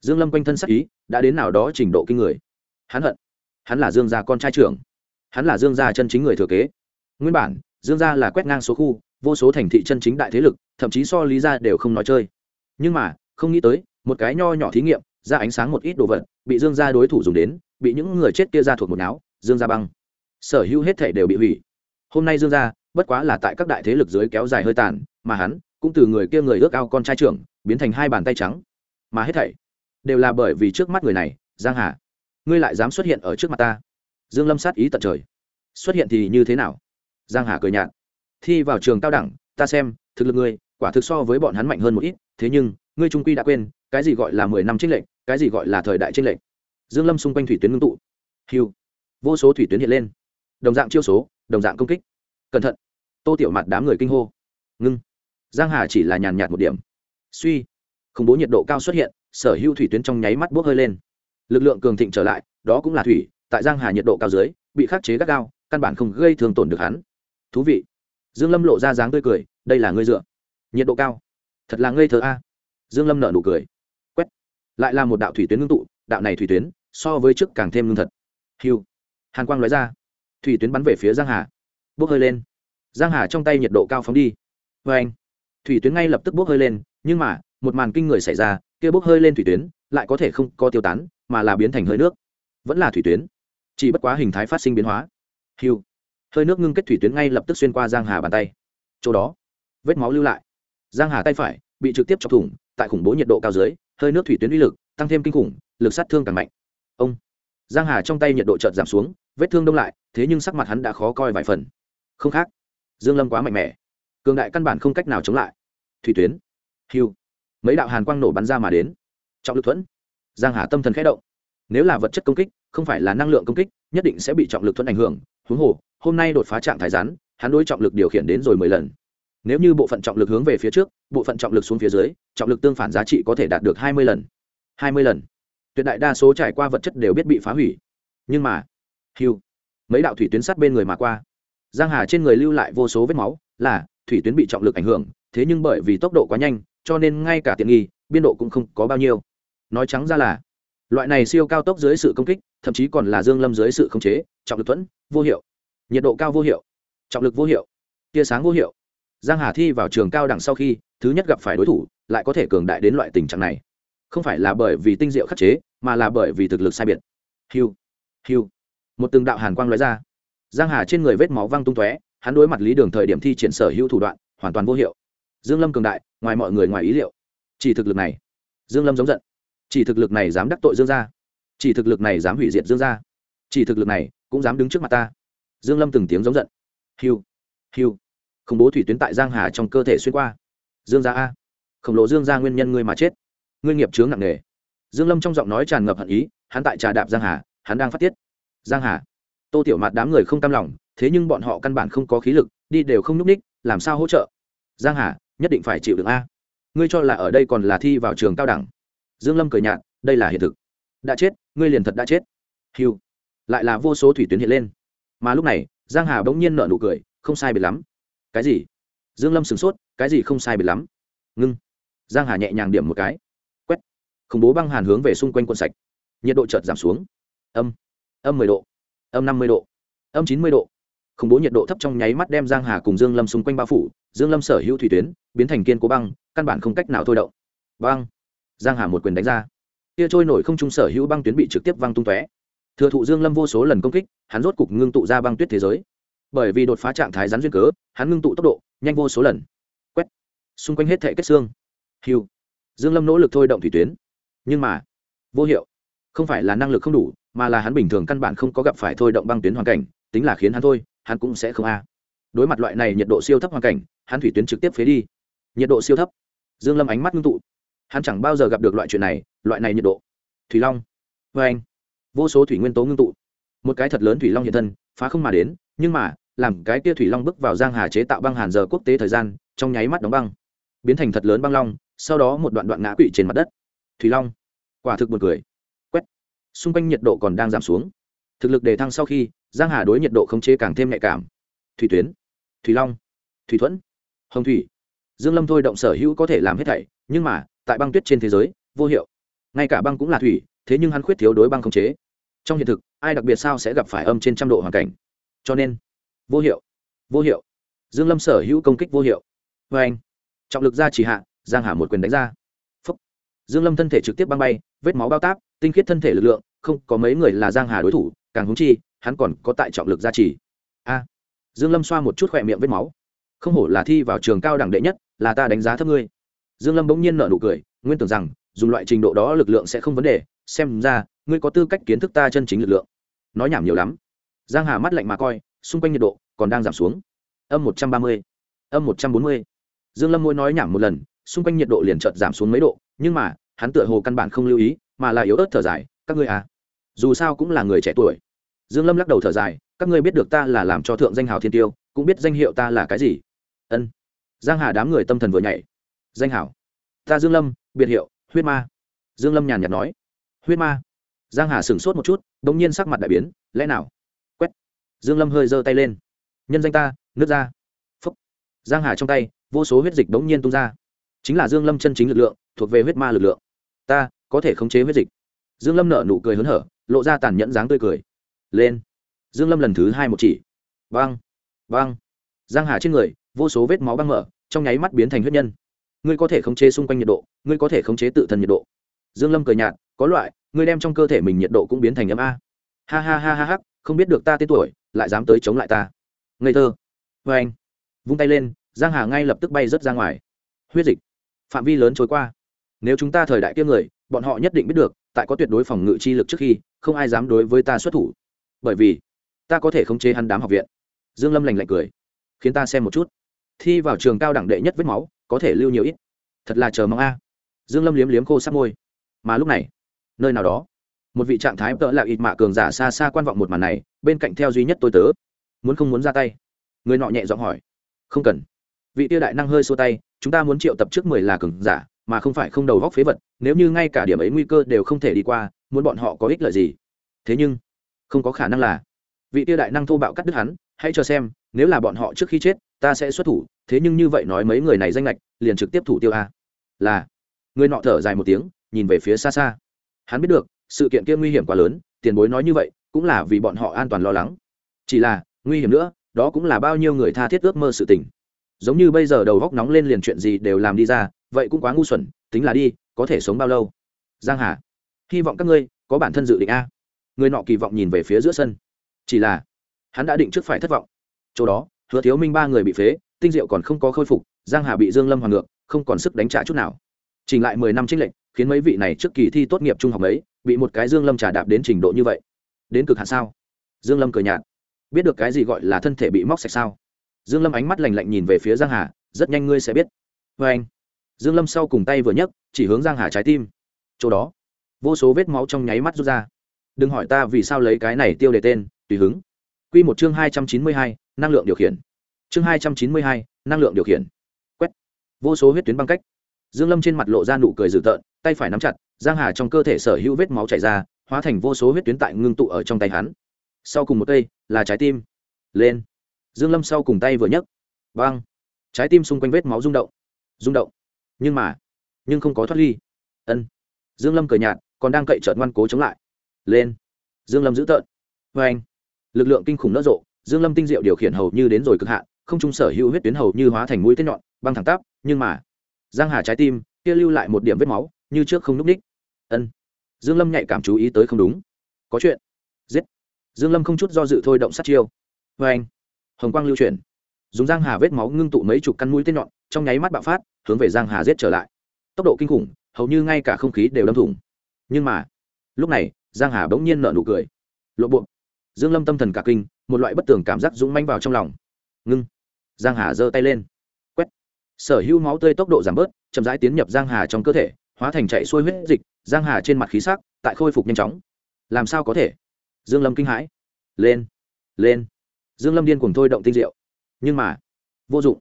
Dương lâm quanh thân sắc ý, đã đến nào đó trình độ kinh người. Hắn hận. Hắn là dương gia con trai trưởng. Hắn là dương gia chân chính người thừa kế. Nguyên bản, dương gia là quét ngang số khu, vô số thành thị chân chính đại thế lực, thậm chí so lý gia đều không nói chơi. Nhưng mà, không nghĩ tới, một cái nho nhỏ thí nghiệm, ra ánh sáng một ít đồ vật, bị dương gia đối thủ dùng đến, bị những người chết kia ra thuộc một não dương gia băng. Sở hữu hết thể đều bị hủy. Hôm nay dương gia, bất quá là tại các đại thế lực dưới kéo dài hơi tàn, mà hắn cũng từ người kia người ước ao con trai trưởng, biến thành hai bàn tay trắng. Mà hết thảy đều là bởi vì trước mắt người này, giang hà. Ngươi lại dám xuất hiện ở trước mặt ta? Dương lâm sát ý tận trời. Xuất hiện thì như thế nào? Giang hà cười nhạt. Thi vào trường cao đẳng, ta xem, thực lực ngươi, quả thực so với bọn hắn mạnh hơn một ít, thế nhưng, ngươi trung quy đã quên, cái gì gọi là mười năm trinh lệnh cái gì gọi là thời đại trinh lệnh dương lâm xung quanh thủy tuyến ngưng tụ. Hiu vô số thủy tuyến hiện lên. Đồng dạng chiêu số, đồng dạng công kích. Cẩn thận. Tô tiểu mặt đám người kinh hô. Ngưng giang hà chỉ là nhàn nhạt một điểm. Suy, khủng bố nhiệt độ cao xuất hiện, sở hữu thủy tuyến trong nháy mắt bốc hơi lên. Lực lượng cường thịnh trở lại, đó cũng là thủy, tại giang hà nhiệt độ cao dưới, bị khắc chế gắt gao, căn bản không gây thương tổn được hắn. Thú vị. Dương lâm lộ ra dáng tươi cười, đây là ngươi dựa. Nhiệt độ cao. Thật là ngây thơ a. Dương lâm nở nụ cười. Quét. Lại là một đạo thủy tuyến ngưng tụ, đạo này thủy tuyến, so với trước càng thêm ngưng thật. Hiu hàn quang nói ra. Thủy tuyến bắn về phía giang hà. Bốc hơi lên. Giang hà trong tay nhiệt độ cao phóng đi. Với anh thủy tuyến ngay lập tức bốc hơi lên, nhưng mà, một màn kinh người xảy ra, kia bốc hơi lên thủy tuyến, lại có thể không có tiêu tán, mà là biến thành hơi nước. Vẫn là thủy tuyến, chỉ bất quá hình thái phát sinh biến hóa. Hiu, hơi nước ngưng kết thủy tuyến ngay lập tức xuyên qua giang hà bàn tay. Chỗ đó, vết máu lưu lại. Giang hà tay phải bị trực tiếp chọc thủng, tại khủng bố nhiệt độ cao dưới, hơi nước thủy tuyến uy lực tăng thêm kinh khủng, lực sát thương càng mạnh. Ông, giang hà trong tay nhiệt độ chợt giảm xuống, vết thương đông lại, thế nhưng sắc mặt hắn đã khó coi vài phần. Không khác, dương lâm quá mạnh mẽ cường đại căn bản không cách nào chống lại. Thủy tuyến. Hiu mấy đạo hàn quang nổ bắn ra mà đến. Trọng lực thuẫn. Giang hà tâm thần khẽ động. Nếu là vật chất công kích, không phải là năng lượng công kích, nhất định sẽ bị trọng lực thuẫn ảnh hưởng. Huống hồ, hôm nay đột phá trạng thái rắn, hắn đối trọng lực điều khiển đến rồi mười lần. Nếu như bộ phận trọng lực hướng về phía trước, bộ phận trọng lực xuống phía dưới, trọng lực tương phản giá trị có thể đạt được hai mươi lần. Hai mươi lần. Tuyệt đại đa số trải qua vật chất đều biết bị phá hủy. Nhưng mà hiu mấy đạo thủy tuyến sắt bên người mà qua giang hà trên người lưu lại vô số vết máu, là, thủy tuyến bị trọng lực ảnh hưởng, thế nhưng bởi vì tốc độ quá nhanh, cho nên ngay cả tiện nghi, biên độ cũng không có bao nhiêu. Nói trắng ra là, loại này siêu cao tốc dưới sự công kích, thậm chí còn là dương lâm dưới sự khống chế, trọng lực thuẫn, vô hiệu. Nhiệt độ cao vô hiệu. Trọng lực vô hiệu. Tia sáng vô hiệu. Giang hà thi vào trường cao đẳng sau khi, thứ nhất gặp phải đối thủ, lại có thể cường đại đến loại tình trạng này. Không phải là bởi vì tinh diệu khắc chế, mà là bởi vì thực lực sai biệt. Hiu. Hiu. Một từng đạo hàn quang lóe ra giang hà trên người vết máu văng tung tóe, hắn đối mặt lý đường thời điểm thi triển sở hữu thủ đoạn, hoàn toàn vô hiệu. Dương lâm cường đại, ngoài mọi người ngoài ý liệu. Chỉ thực lực này. Dương lâm giống giận. Chỉ thực lực này dám đắc tội dương gia. Chỉ thực lực này dám hủy diệt dương gia. Chỉ thực lực này cũng dám đứng trước mặt ta. Dương lâm từng tiếng giống giận. Hiu hiu. Khủng bố thủy tuyến tại giang hà trong cơ thể xuyên qua. Dương gia a. Khổng lồ dương gia nguyên nhân ngươi mà chết. Ngươi nghiệp chướng nặng nề. Dương lâm trong giọng nói tràn ngập hận ý, hắn tại trà đạp giang hà, hắn đang phát tiết. Giang hà tô tiểu mạt đám người không cam lòng, thế nhưng bọn họ căn bản không có khí lực, đi đều không nhúc ních làm sao hỗ trợ? Giang hà, nhất định phải chịu được a. Ngươi cho là ở đây còn là thi vào trường cao đẳng. Dương lâm cười nhạt, đây là hiện thực. Đã chết, ngươi liền thật đã chết. Hiu lại là vô số thủy tuyến hiện lên. Mà lúc này, giang hà bỗng nhiên nở nụ cười, không sai biệt lắm. Cái gì? Dương lâm sửng sốt, cái gì không sai biệt lắm? Ngưng. Giang hà nhẹ nhàng điểm một cái. Quét. Khủng bố băng hàn hướng về xung quanh quân sạch. Nhiệt độ chợt giảm xuống. Âm. Âm 10 độ âm 50 độ, âm 90 độ. Khủng bố nhiệt độ thấp trong nháy mắt đem giang hà cùng dương lâm xung quanh bao phủ, dương lâm sở hữu thủy tuyến, biến thành kiên cố băng, căn bản không cách nào thôi động. Băng. Giang hà một quyền đánh ra. Kia trôi nổi không trung sở hữu băng tuyến bị trực tiếp văng tung tóe. Thừa thụ dương lâm vô số lần công kích, hắn rốt cục ngưng tụ ra băng tuyết thế giới. Bởi vì đột phá trạng thái rắn duyên cớ, hắn ngưng tụ tốc độ nhanh vô số lần. Quét. Xung quanh hết thể kết xương. Hiu dương lâm nỗ lực thôi động thủy tuyến. Nhưng mà, vô hiệu không phải là năng lực không đủ, mà là hắn bình thường căn bản không có gặp phải thôi động băng tuyến hoàn cảnh, tính là khiến hắn thôi, hắn cũng sẽ không a. Đối mặt loại này nhiệt độ siêu thấp hoàn cảnh, hắn thủy tuyến trực tiếp phế đi. Nhiệt độ siêu thấp. Dương lâm ánh mắt ngưng tụ. Hắn chẳng bao giờ gặp được loại chuyện này, loại này nhiệt độ. Thủy long. Vê anh. Vô số thủy nguyên tố ngưng tụ. Một cái thật lớn thủy long hiện thân, phá không mà đến, nhưng mà, làm cái kia thủy long bước vào giang hà chế tạo băng hàn giờ quốc tế thời gian, trong nháy mắt đóng băng. Biến thành thật lớn băng long, sau đó một đoạn đoạn ngã quỵ trên mặt đất. Thủy long. Quả thực buồn cười xung quanh nhiệt độ còn đang giảm xuống. Thực lực đề thăng sau khi, giang hà đối nhiệt độ khống chế càng thêm nhạy cảm. Thủy tuyến, thủy long, thủy thuẫn, hồng thủy. Dương lâm thôi động sở hữu có thể làm hết thảy, nhưng mà, tại băng tuyết trên thế giới, vô hiệu. Ngay cả băng cũng là thủy, thế nhưng hắn khuyết thiếu đối băng khống chế. Trong hiện thực, ai đặc biệt sao sẽ gặp phải âm trên trăm độ hoàn cảnh? Cho nên, vô hiệu vô hiệu. Dương lâm sở hữu công kích vô hiệu. Vê anh, trọng lực ra chỉ hạ, giang hà một quyền đánh ra. Phúc. dương lâm thân thể trực tiếp băng bay, vết máu bao táp tinh khiết thân thể lực lượng, không, có mấy người là giang hà đối thủ, càng húng chi, hắn còn có tại trọng lực gia trì. A. Dương lâm xoa một chút khỏe miệng vết máu. Không hổ là thi vào trường cao đẳng đệ nhất, là ta đánh giá thấp ngươi. Dương lâm bỗng nhiên nở nụ cười, nguyên tưởng rằng, dùng loại trình độ đó lực lượng sẽ không vấn đề, xem ra, ngươi có tư cách kiến thức ta chân chính lực lượng. Nói nhảm nhiều lắm. Giang hà mắt lạnh mà coi, xung quanh nhiệt độ còn đang giảm xuống. Âm một trăm ba mươi, âm một trăm bốn mươi. Dương lâm môi nói nhảm một lần, xung quanh nhiệt độ liền chợt giảm xuống mấy độ, nhưng mà, hắn tựa hồ căn bản không lưu ý mà là yếu ớt thở dài, các ngươi à. Dù sao cũng là người trẻ tuổi. Dương lâm lắc đầu thở dài, các ngươi biết được ta là làm cho thượng danh hào thiên tiêu, cũng biết danh hiệu ta là cái gì. Ân. Giang hà đám người tâm thần vừa nhảy. Danh hảo ta dương lâm, biệt hiệu, huyết ma. Dương lâm nhàn nhạt nói. Huyết ma. Giang hà sửng sốt một chút đống nhiên sắc mặt đại biến, lẽ nào? Quét. Dương lâm hơi giơ tay lên. Nhân danh ta, nước ra phúc. Giang hà trong tay, vô số huyết dịch đống nhiên tung ra. Chính là dương lâm chân chính lực lượng, thuộc về huyết ma lực lượng. Ta có thể khống chế huyết dịch. Dương lâm nở nụ cười hớn hở, lộ ra tàn nhẫn dáng tươi cười. Lên. Dương lâm lần thứ hai một chỉ. Băng băng giang hà trên người, vô số vết máu băng mở, trong nháy mắt biến thành huyết nhân. Ngươi có thể khống chế xung quanh nhiệt độ, ngươi có thể khống chế tự thân nhiệt độ. Dương lâm cười nhạt, có loại, ngươi đem trong cơ thể mình nhiệt độ cũng biến thành ấm a. Ha ha ha ha ha, không biết được ta tên tuổi, lại dám tới chống lại ta. Ngây thơ. Vê anh vung tay lên, giang hà ngay lập tức bay rớt ra ngoài. Huyết dịch. Phạm vi lớn trôi qua nếu chúng ta thời đại kia người, bọn họ nhất định biết được, tại có tuyệt đối phòng ngự chi lực trước khi, không ai dám đối với ta xuất thủ. Bởi vì, ta có thể khống chế hắn đám học viện. Dương lâm lành lạnh cười. Khiến ta xem một chút. Thi vào trường cao đẳng đệ nhất vết máu, có thể lưu nhiều ít. Thật là chờ mong a. Dương lâm liếm liếm khô sắc môi. Mà lúc này, nơi nào đó, một vị trạng thái tợ là ít mạ cường giả xa xa quan vọng một màn này, bên cạnh theo duy nhất tôi tớ, muốn không muốn ra tay. Người nọ nhẹ giọng hỏi. Không cần. Vị tiêu đại năng hơi xua tay, chúng ta muốn triệu tập trước mười là cường giả mà không phải không đầu góc phế vật, nếu như ngay cả điểm ấy nguy cơ đều không thể đi qua, muốn bọn họ có ích lợi gì? Thế nhưng, không có khả năng là. Vị tiêu đại năng thô bạo cắt đứt hắn, hãy cho xem, nếu là bọn họ trước khi chết, ta sẽ xuất thủ, thế nhưng như vậy nói mấy người này danh lệch liền trực tiếp thủ tiêu a. Là, người nọ thở dài một tiếng, nhìn về phía xa xa. Hắn biết được, sự kiện kia nguy hiểm quá lớn, tiền bối nói như vậy, cũng là vì bọn họ an toàn lo lắng. Chỉ là, nguy hiểm nữa, đó cũng là bao nhiêu người tha thiết ước mơ sự tình giống như bây giờ đầu góc nóng lên liền chuyện gì đều làm đi ra, vậy cũng quá ngu xuẩn, tính là đi, có thể sống bao lâu? Giang hà, hy vọng các ngươi có bản thân dự định a. Người nọ kỳ vọng nhìn về phía giữa sân. Chỉ là, hắn đã định trước phải thất vọng. Chỗ đó, hứa thiếu minh ba người bị phế, tinh diệu còn không có khôi phục, giang hà bị dương lâm hoàng ngược, không còn sức đánh trả chút nào. Chỉnh lại mười năm trinh lệnh khiến mấy vị này trước kỳ thi tốt nghiệp trung học ấy, bị một cái dương lâm trà đạp đến trình độ như vậy. Đến cực hạn sao? Dương lâm cười nhạt. Biết được cái gì gọi là thân thể bị móc sạch sao? Dương lâm ánh mắt lạnh lạnh nhìn về phía giang hà rất nhanh ngươi sẽ biết. Với anh. Dương lâm sau cùng tay vừa nhấc chỉ hướng giang hà trái tim. Chỗ đó vô số vết máu trong nháy mắt rút ra. Đừng hỏi ta vì sao lấy cái này tiêu đề tên tùy hứng. Quy một chương hai trăm chín mươi hai, năng lượng điều khiển. Chương hai trăm chín mươi hai, năng lượng điều khiển. Quét. Vô số huyết tuyến băng cách. Dương lâm trên mặt lộ ra nụ cười dữ tợn tay phải nắm chặt giang hà trong cơ thể sở hữu vết máu chảy ra hóa thành vô số huyết tuyến tại ngưng tụ ở trong tay hắn. Sau cùng một cây là trái tim. Lên dương lâm sau cùng tay vừa nhấc. Vang! Trái tim xung quanh vết máu rung động. Rung động. Nhưng mà, nhưng không có thoát ly. Ân. Dương lâm cười nhạt, còn đang cậy trợn ngoan cố chống lại. Lên! Dương lâm giữ tợn. Vê anh lực lượng kinh khủng nỡ rộ, dương lâm tinh diệu điều khiển hầu như đến rồi cực hạn, không trung sở hữu huyết tuyến hầu như hóa thành mũi tên nhọn, băng thẳng tắp, nhưng mà, giang hà trái tim, kia lưu lại một điểm vết máu, như trước không núp ních. Ân. Dương lâm nhạy cảm chú ý tới không đúng. Có chuyện. Giết. Dương lâm không chút do dự thôi động sát chiêu. Vê anh hồng quang lưu chuyển. Dùng giang hà vết máu ngưng tụ mấy chục căn mũi tên nhọn, trong nháy mắt bạo phát, hướng về giang hà giết trở lại. Tốc độ kinh khủng, hầu như ngay cả không khí đều đâm thủng. Nhưng mà, lúc này, giang hà bỗng nhiên nở nụ cười. Lộ buộc dương lâm tâm thần cả kinh, một loại bất tường cảm giác dũng manh vào trong lòng. Ngưng. Giang hà giơ tay lên. Quét. Sở hữu máu tươi tốc độ giảm bớt, chậm rãi tiến nhập giang hà trong cơ thể, hóa thành chạy xuôi huyết dịch, giang hà trên mặt khí sắc, tại khôi phục nhanh chóng. Làm sao có thể? Dương lâm kinh hãi. Lên. Lên dương lâm điên cuồng thôi động tinh diệu. Nhưng mà, vô dụng.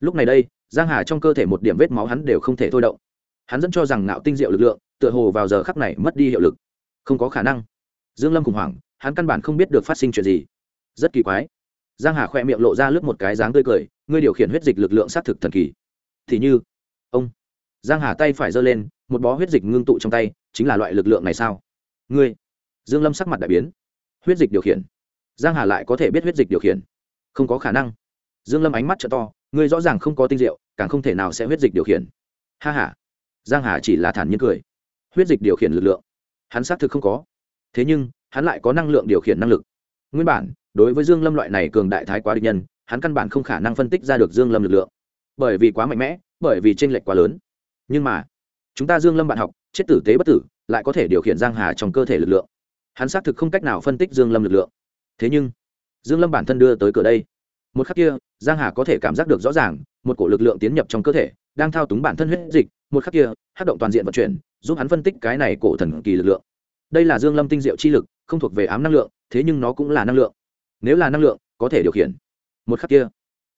Lúc này đây, giang hà trong cơ thể một điểm vết máu hắn đều không thể thôi động. Hắn dẫn cho rằng nạo tinh diệu lực lượng, tựa hồ vào giờ khắc này mất đi hiệu lực. Không có khả năng. Dương lâm khủng hoảng, hắn căn bản không biết được phát sinh chuyện gì. Rất kỳ quái. Giang hà khỏe miệng lộ ra lướt một cái dáng tươi cười, ngươi điều khiển huyết dịch lực lượng sát thực thần kỳ. Thì như, ông. Giang hà tay phải giơ lên, một bó huyết dịch ngưng tụ trong tay, chính là loại lực lượng này sao? Ngươi. Dương lâm sắc mặt đại biến. Huyết dịch điều khiển giang hà lại có thể biết huyết dịch điều khiển. Không có khả năng. Dương lâm ánh mắt trợ to, ngươi rõ ràng không có tinh diệu, càng không thể nào sẽ huyết dịch điều khiển. Ha ha. Giang hà chỉ là thản nhiên cười. Huyết dịch điều khiển lực lượng. Hắn xác thực không có. Thế nhưng, hắn lại có năng lượng điều khiển năng lực. Nguyên bản, đối với dương lâm loại này cường đại thái quá địch nhân, hắn căn bản không khả năng phân tích ra được dương lâm lực lượng. Bởi vì quá mạnh mẽ, bởi vì chênh lệch quá lớn. Nhưng mà, chúng ta dương lâm bạn học, chết tử tế bất tử, lại có thể điều khiển giang hà trong cơ thể lực lượng. Hắn xác thực không cách nào phân tích dương lâm lực lượng thế nhưng, dương lâm bản thân đưa tới cửa đây, một khắc kia, giang hà có thể cảm giác được rõ ràng, một cổ lực lượng tiến nhập trong cơ thể, đang thao túng bản thân huyết dịch, một khắc kia hát động toàn diện vận chuyển, giúp hắn phân tích cái này cổ thần kỳ lực lượng. Đây là dương lâm tinh diệu chi lực, không thuộc về ám năng lượng, thế nhưng nó cũng là năng lượng. Nếu là năng lượng, có thể điều khiển. Một khắc kia,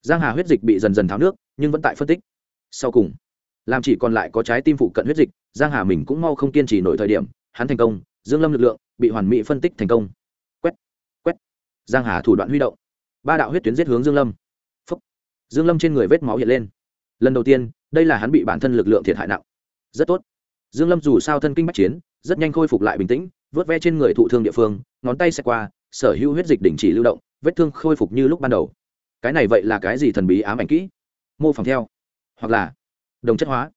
giang hà huyết dịch bị dần dần tháo nước, nhưng vẫn tại phân tích. Sau cùng, làm chỉ còn lại có trái tim phụ cận huyết dịch, giang hà mình cũng mau không kiên trì nổi thời điểm, hắn thành công, dương lâm lực lượng bị hoàn mỹ phân tích thành công giang hà thủ đoạn huy động. Ba đạo huyết tuyến giết hướng dương lâm. Phúc. dương lâm trên người vết máu hiện lên. Lần đầu tiên, đây là hắn bị bản thân lực lượng thiệt hại nặng. Rất tốt. Dương lâm dù sao thân kinh bách chiến, rất nhanh khôi phục lại bình tĩnh, vớt ve trên người thụ thương địa phương, ngón tay xe qua, sở hữu huyết dịch đình chỉ lưu động, vết thương khôi phục như lúc ban đầu. Cái này vậy là cái gì thần bí ám ảnh kỹ? Mô phỏng theo. Hoặc là, đồng chất hóa.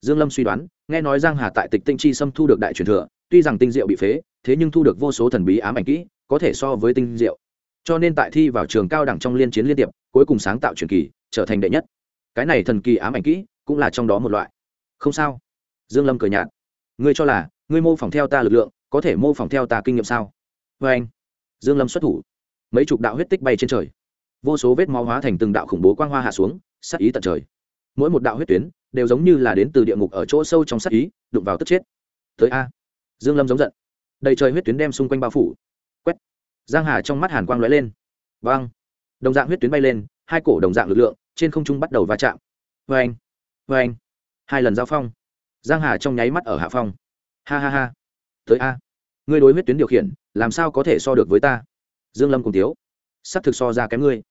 Dương lâm suy đoán, nghe nói giang hà tại tịch tinh chi xâm thu được đại truyền thừa, tuy rằng tinh diệu bị phế, thế nhưng thu được vô số thần bí ám ảnh kỹ, có thể so với tinh diệu cho nên tại thi vào trường cao đẳng trong liên chiến liên tiệp, cuối cùng sáng tạo truyền kỳ, trở thành đệ nhất. Cái này thần kỳ ám ảnh kỹ cũng là trong đó một loại. Không sao. Dương lâm cười nhạt. Ngươi cho là, ngươi mô phỏng theo ta lực lượng, có thể mô phỏng theo ta kinh nghiệm sao? Với anh. Dương lâm xuất thủ. Mấy chục đạo huyết tích bay trên trời. Vô số vết máu hóa thành từng đạo khủng bố quang hoa hạ xuống, sát ý tận trời. Mỗi một đạo huyết tuyến đều giống như là đến từ địa ngục ở chỗ sâu trong sát ý, đụng vào tức chết. Tới a. Dương lâm giống giận. Đầy trời huyết tuyến đem xung quanh bao phủ giang hà trong mắt hàn quang lóe lên. Vang đồng dạng huyết tuyến bay lên, hai cổ đồng dạng lực lượng trên không trung bắt đầu va chạm. Vê anh vê anh hai lần giao phong. Giang hà trong nháy mắt ở hạ phong. Ha ha ha. Tới a. Ngươi đối huyết tuyến điều khiển, làm sao có thể so được với ta? Dương lâm cùng tiếu. Sắp thực so ra kém ngươi.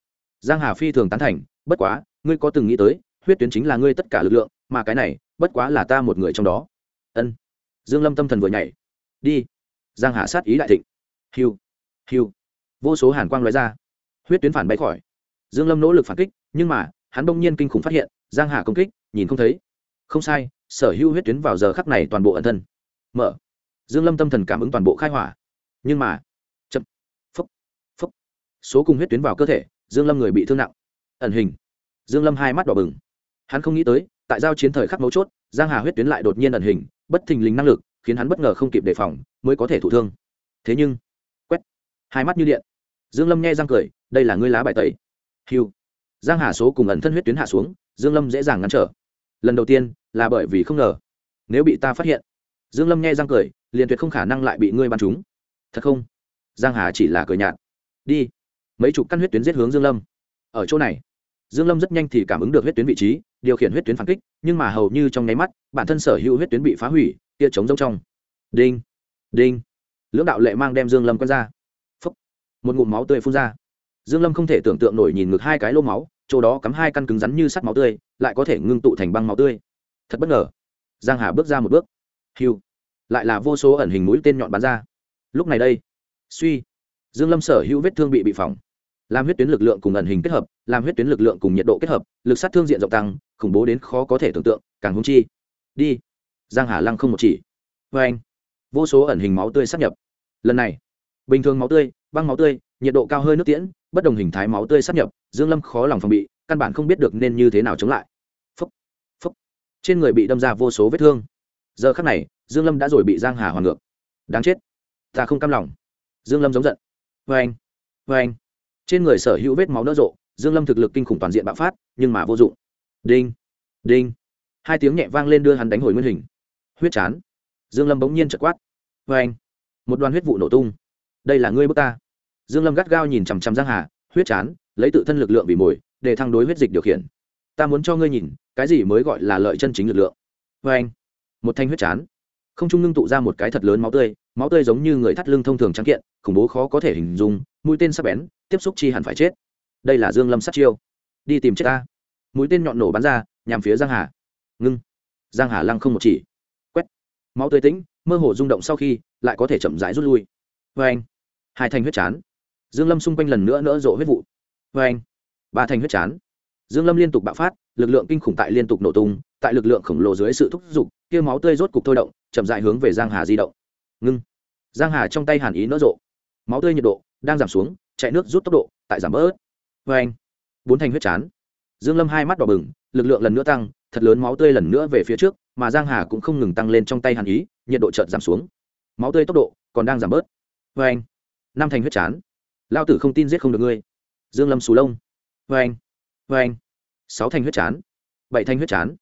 Giang hà phi thường tán thành, bất quá, ngươi có từng nghĩ tới, huyết tuyến chính là ngươi tất cả lực lượng, mà cái này, bất quá là ta một người trong đó. Ân. Dương lâm tâm thần vừa nhảy. Đi. Giang hà sát ý đại thịnh. Hiu hiu vô số hàn quang lóe ra. Huyết tuyến phản bay khỏi. Dương lâm nỗ lực phản kích, nhưng mà, hắn bỗng nhiên kinh khủng phát hiện, giang hà công kích, nhìn không thấy. Không sai, sở hữu huyết tuyến vào giờ khắc này toàn bộ ẩn thân. Mở. Dương lâm tâm thần cảm ứng toàn bộ khai hỏa. Nhưng mà, chậm. Phúc. Phúc. Số cùng huyết tuyến vào cơ thể, dương lâm người bị thương nặng. Ẩn hình. Dương lâm hai mắt đỏ bừng. Hắn không nghĩ tới, tại giao chiến thời khắc mấu chốt, giang hà huyết tuyến lại đột nhiên ẩn hình, bất thình lình năng lực, khiến hắn bất ngờ không kịp đề phòng, mới có thể thụ thương. Thế nhưng hai mắt như điện. Dương lâm nghe răng cười, đây là ngươi lá bài tẩy. Hiu. Giang hà số cùng ẩn thân huyết tuyến hạ xuống, dương lâm dễ dàng ngăn trở. Lần đầu tiên, là bởi vì không ngờ, nếu bị ta phát hiện. Dương lâm nghe răng cười, liền tuyệt không khả năng lại bị ngươi bắn trúng. Thật không? Giang hà chỉ là cười nhạt. Đi. Mấy chục căn huyết tuyến giết hướng dương lâm. Ở chỗ này, dương lâm rất nhanh thì cảm ứng được huyết tuyến vị trí, điều khiển huyết tuyến phản kích, nhưng mà hầu như trong nháy mắt, bản thân sở hữu huyết tuyến bị phá hủy, tia chống rông trong. Đinh. Đinh. Lưỡng đạo lệ mang đem dương lâm quân ra một ngụm máu tươi phun ra. Dương lâm không thể tưởng tượng nổi nhìn ngược hai cái lô máu, chỗ đó cắm hai căn cứng rắn như sắt máu tươi, lại có thể ngưng tụ thành băng máu tươi. Thật bất ngờ. Giang hà bước ra một bước. Hiu lại là vô số ẩn hình mũi tên nhọn bắn ra. Lúc này đây, suy. Dương lâm sở hữu vết thương bị bị phỏng. Làm huyết tuyến lực lượng cùng ẩn hình kết hợp, làm huyết tuyến lực lượng cùng nhiệt độ kết hợp, lực sát thương diện rộng tăng, khủng bố đến khó có thể tưởng tượng, càng hung chi. Đi. Giang hà lăng không một chỉ. Vê anh vô số ẩn hình máu tươi sắp nhập. Lần này, bình thường máu tươi băng máu tươi, nhiệt độ cao hơi nước tiễn, bất đồng hình thái máu tươi sắp nhập, dương lâm khó lòng phòng bị, căn bản không biết được nên như thế nào chống lại. Phúc phúc. Trên người bị đâm ra vô số vết thương. Giờ khắc này, dương lâm đã rồi bị giang hà hoàn ngược. Đáng chết. Ta không cam lòng. Dương lâm giống giận. Vê anh vê anh. Trên người sở hữu vết máu nở rộ, dương lâm thực lực kinh khủng toàn diện bạo phát, nhưng mà vô dụng. Đinh đinh. Hai tiếng nhẹ vang lên đưa hắn đánh hồi nguyên hình. Huyết chán. Dương lâm bỗng nhiên chợt quát. Vê anh, một đoàn huyết vụ nổ tung. Đây là ngươi bước ta dương lâm gắt gao nhìn chằm chằm giang hà, huyết chán, lấy tự thân lực lượng vì mồi, để thăng đối huyết dịch điều khiển. Ta muốn cho ngươi nhìn, cái gì mới gọi là lợi chân chính lực lượng? Vê anh. Một thanh huyết chán. Không trung ngưng tụ ra một cái thật lớn máu tươi máu tươi giống như người thắt lưng thông thường trắng kiện, khủng bố khó có thể hình dung, mũi tên sắp bén, tiếp xúc chi hẳn phải chết. Đây là dương lâm sát chiêu. Đi tìm chết ta. Mũi tên nhọn nổ bắn ra, nhằm phía giang hà. Ngưng. Giang hà lăng không một chỉ. Quét. Máu tươi tĩnh, mơ hồ rung động sau khi, lại có thể chậm rãi rút lui. Vê anh. Hai thanh huyết chán dương lâm xung quanh lần nữa nỡ rộ huyết vụ. Vê anh, ba thành huyết chán. Dương lâm liên tục bạo phát, lực lượng kinh khủng tại liên tục nổ tung, tại lực lượng khổng lồ dưới sự thúc giục, kia máu tươi rốt cục thôi động, chậm rãi hướng về giang hà di động. Ngưng. Giang hà trong tay hàn ý nỡ rộ. Máu tươi nhiệt độ đang giảm xuống, chạy nước rút tốc độ tại giảm bớt. Vê anh, bốn thành huyết chán. Dương lâm hai mắt đỏ bừng, lực lượng lần nữa tăng, thật lớn máu tươi lần nữa về phía trước, mà giang hà cũng không ngừng tăng lên trong tay hàn ý, nhiệt độ chợt giảm xuống. Máu tươi tốc độ còn đang giảm bớt. Vê anh, năm thành huyết chán lao tử không tin giết không được ngươi. Dương lâm xù lông. Vê anh vê anh. Sáu thành huyết chán, bảy thành huyết chán.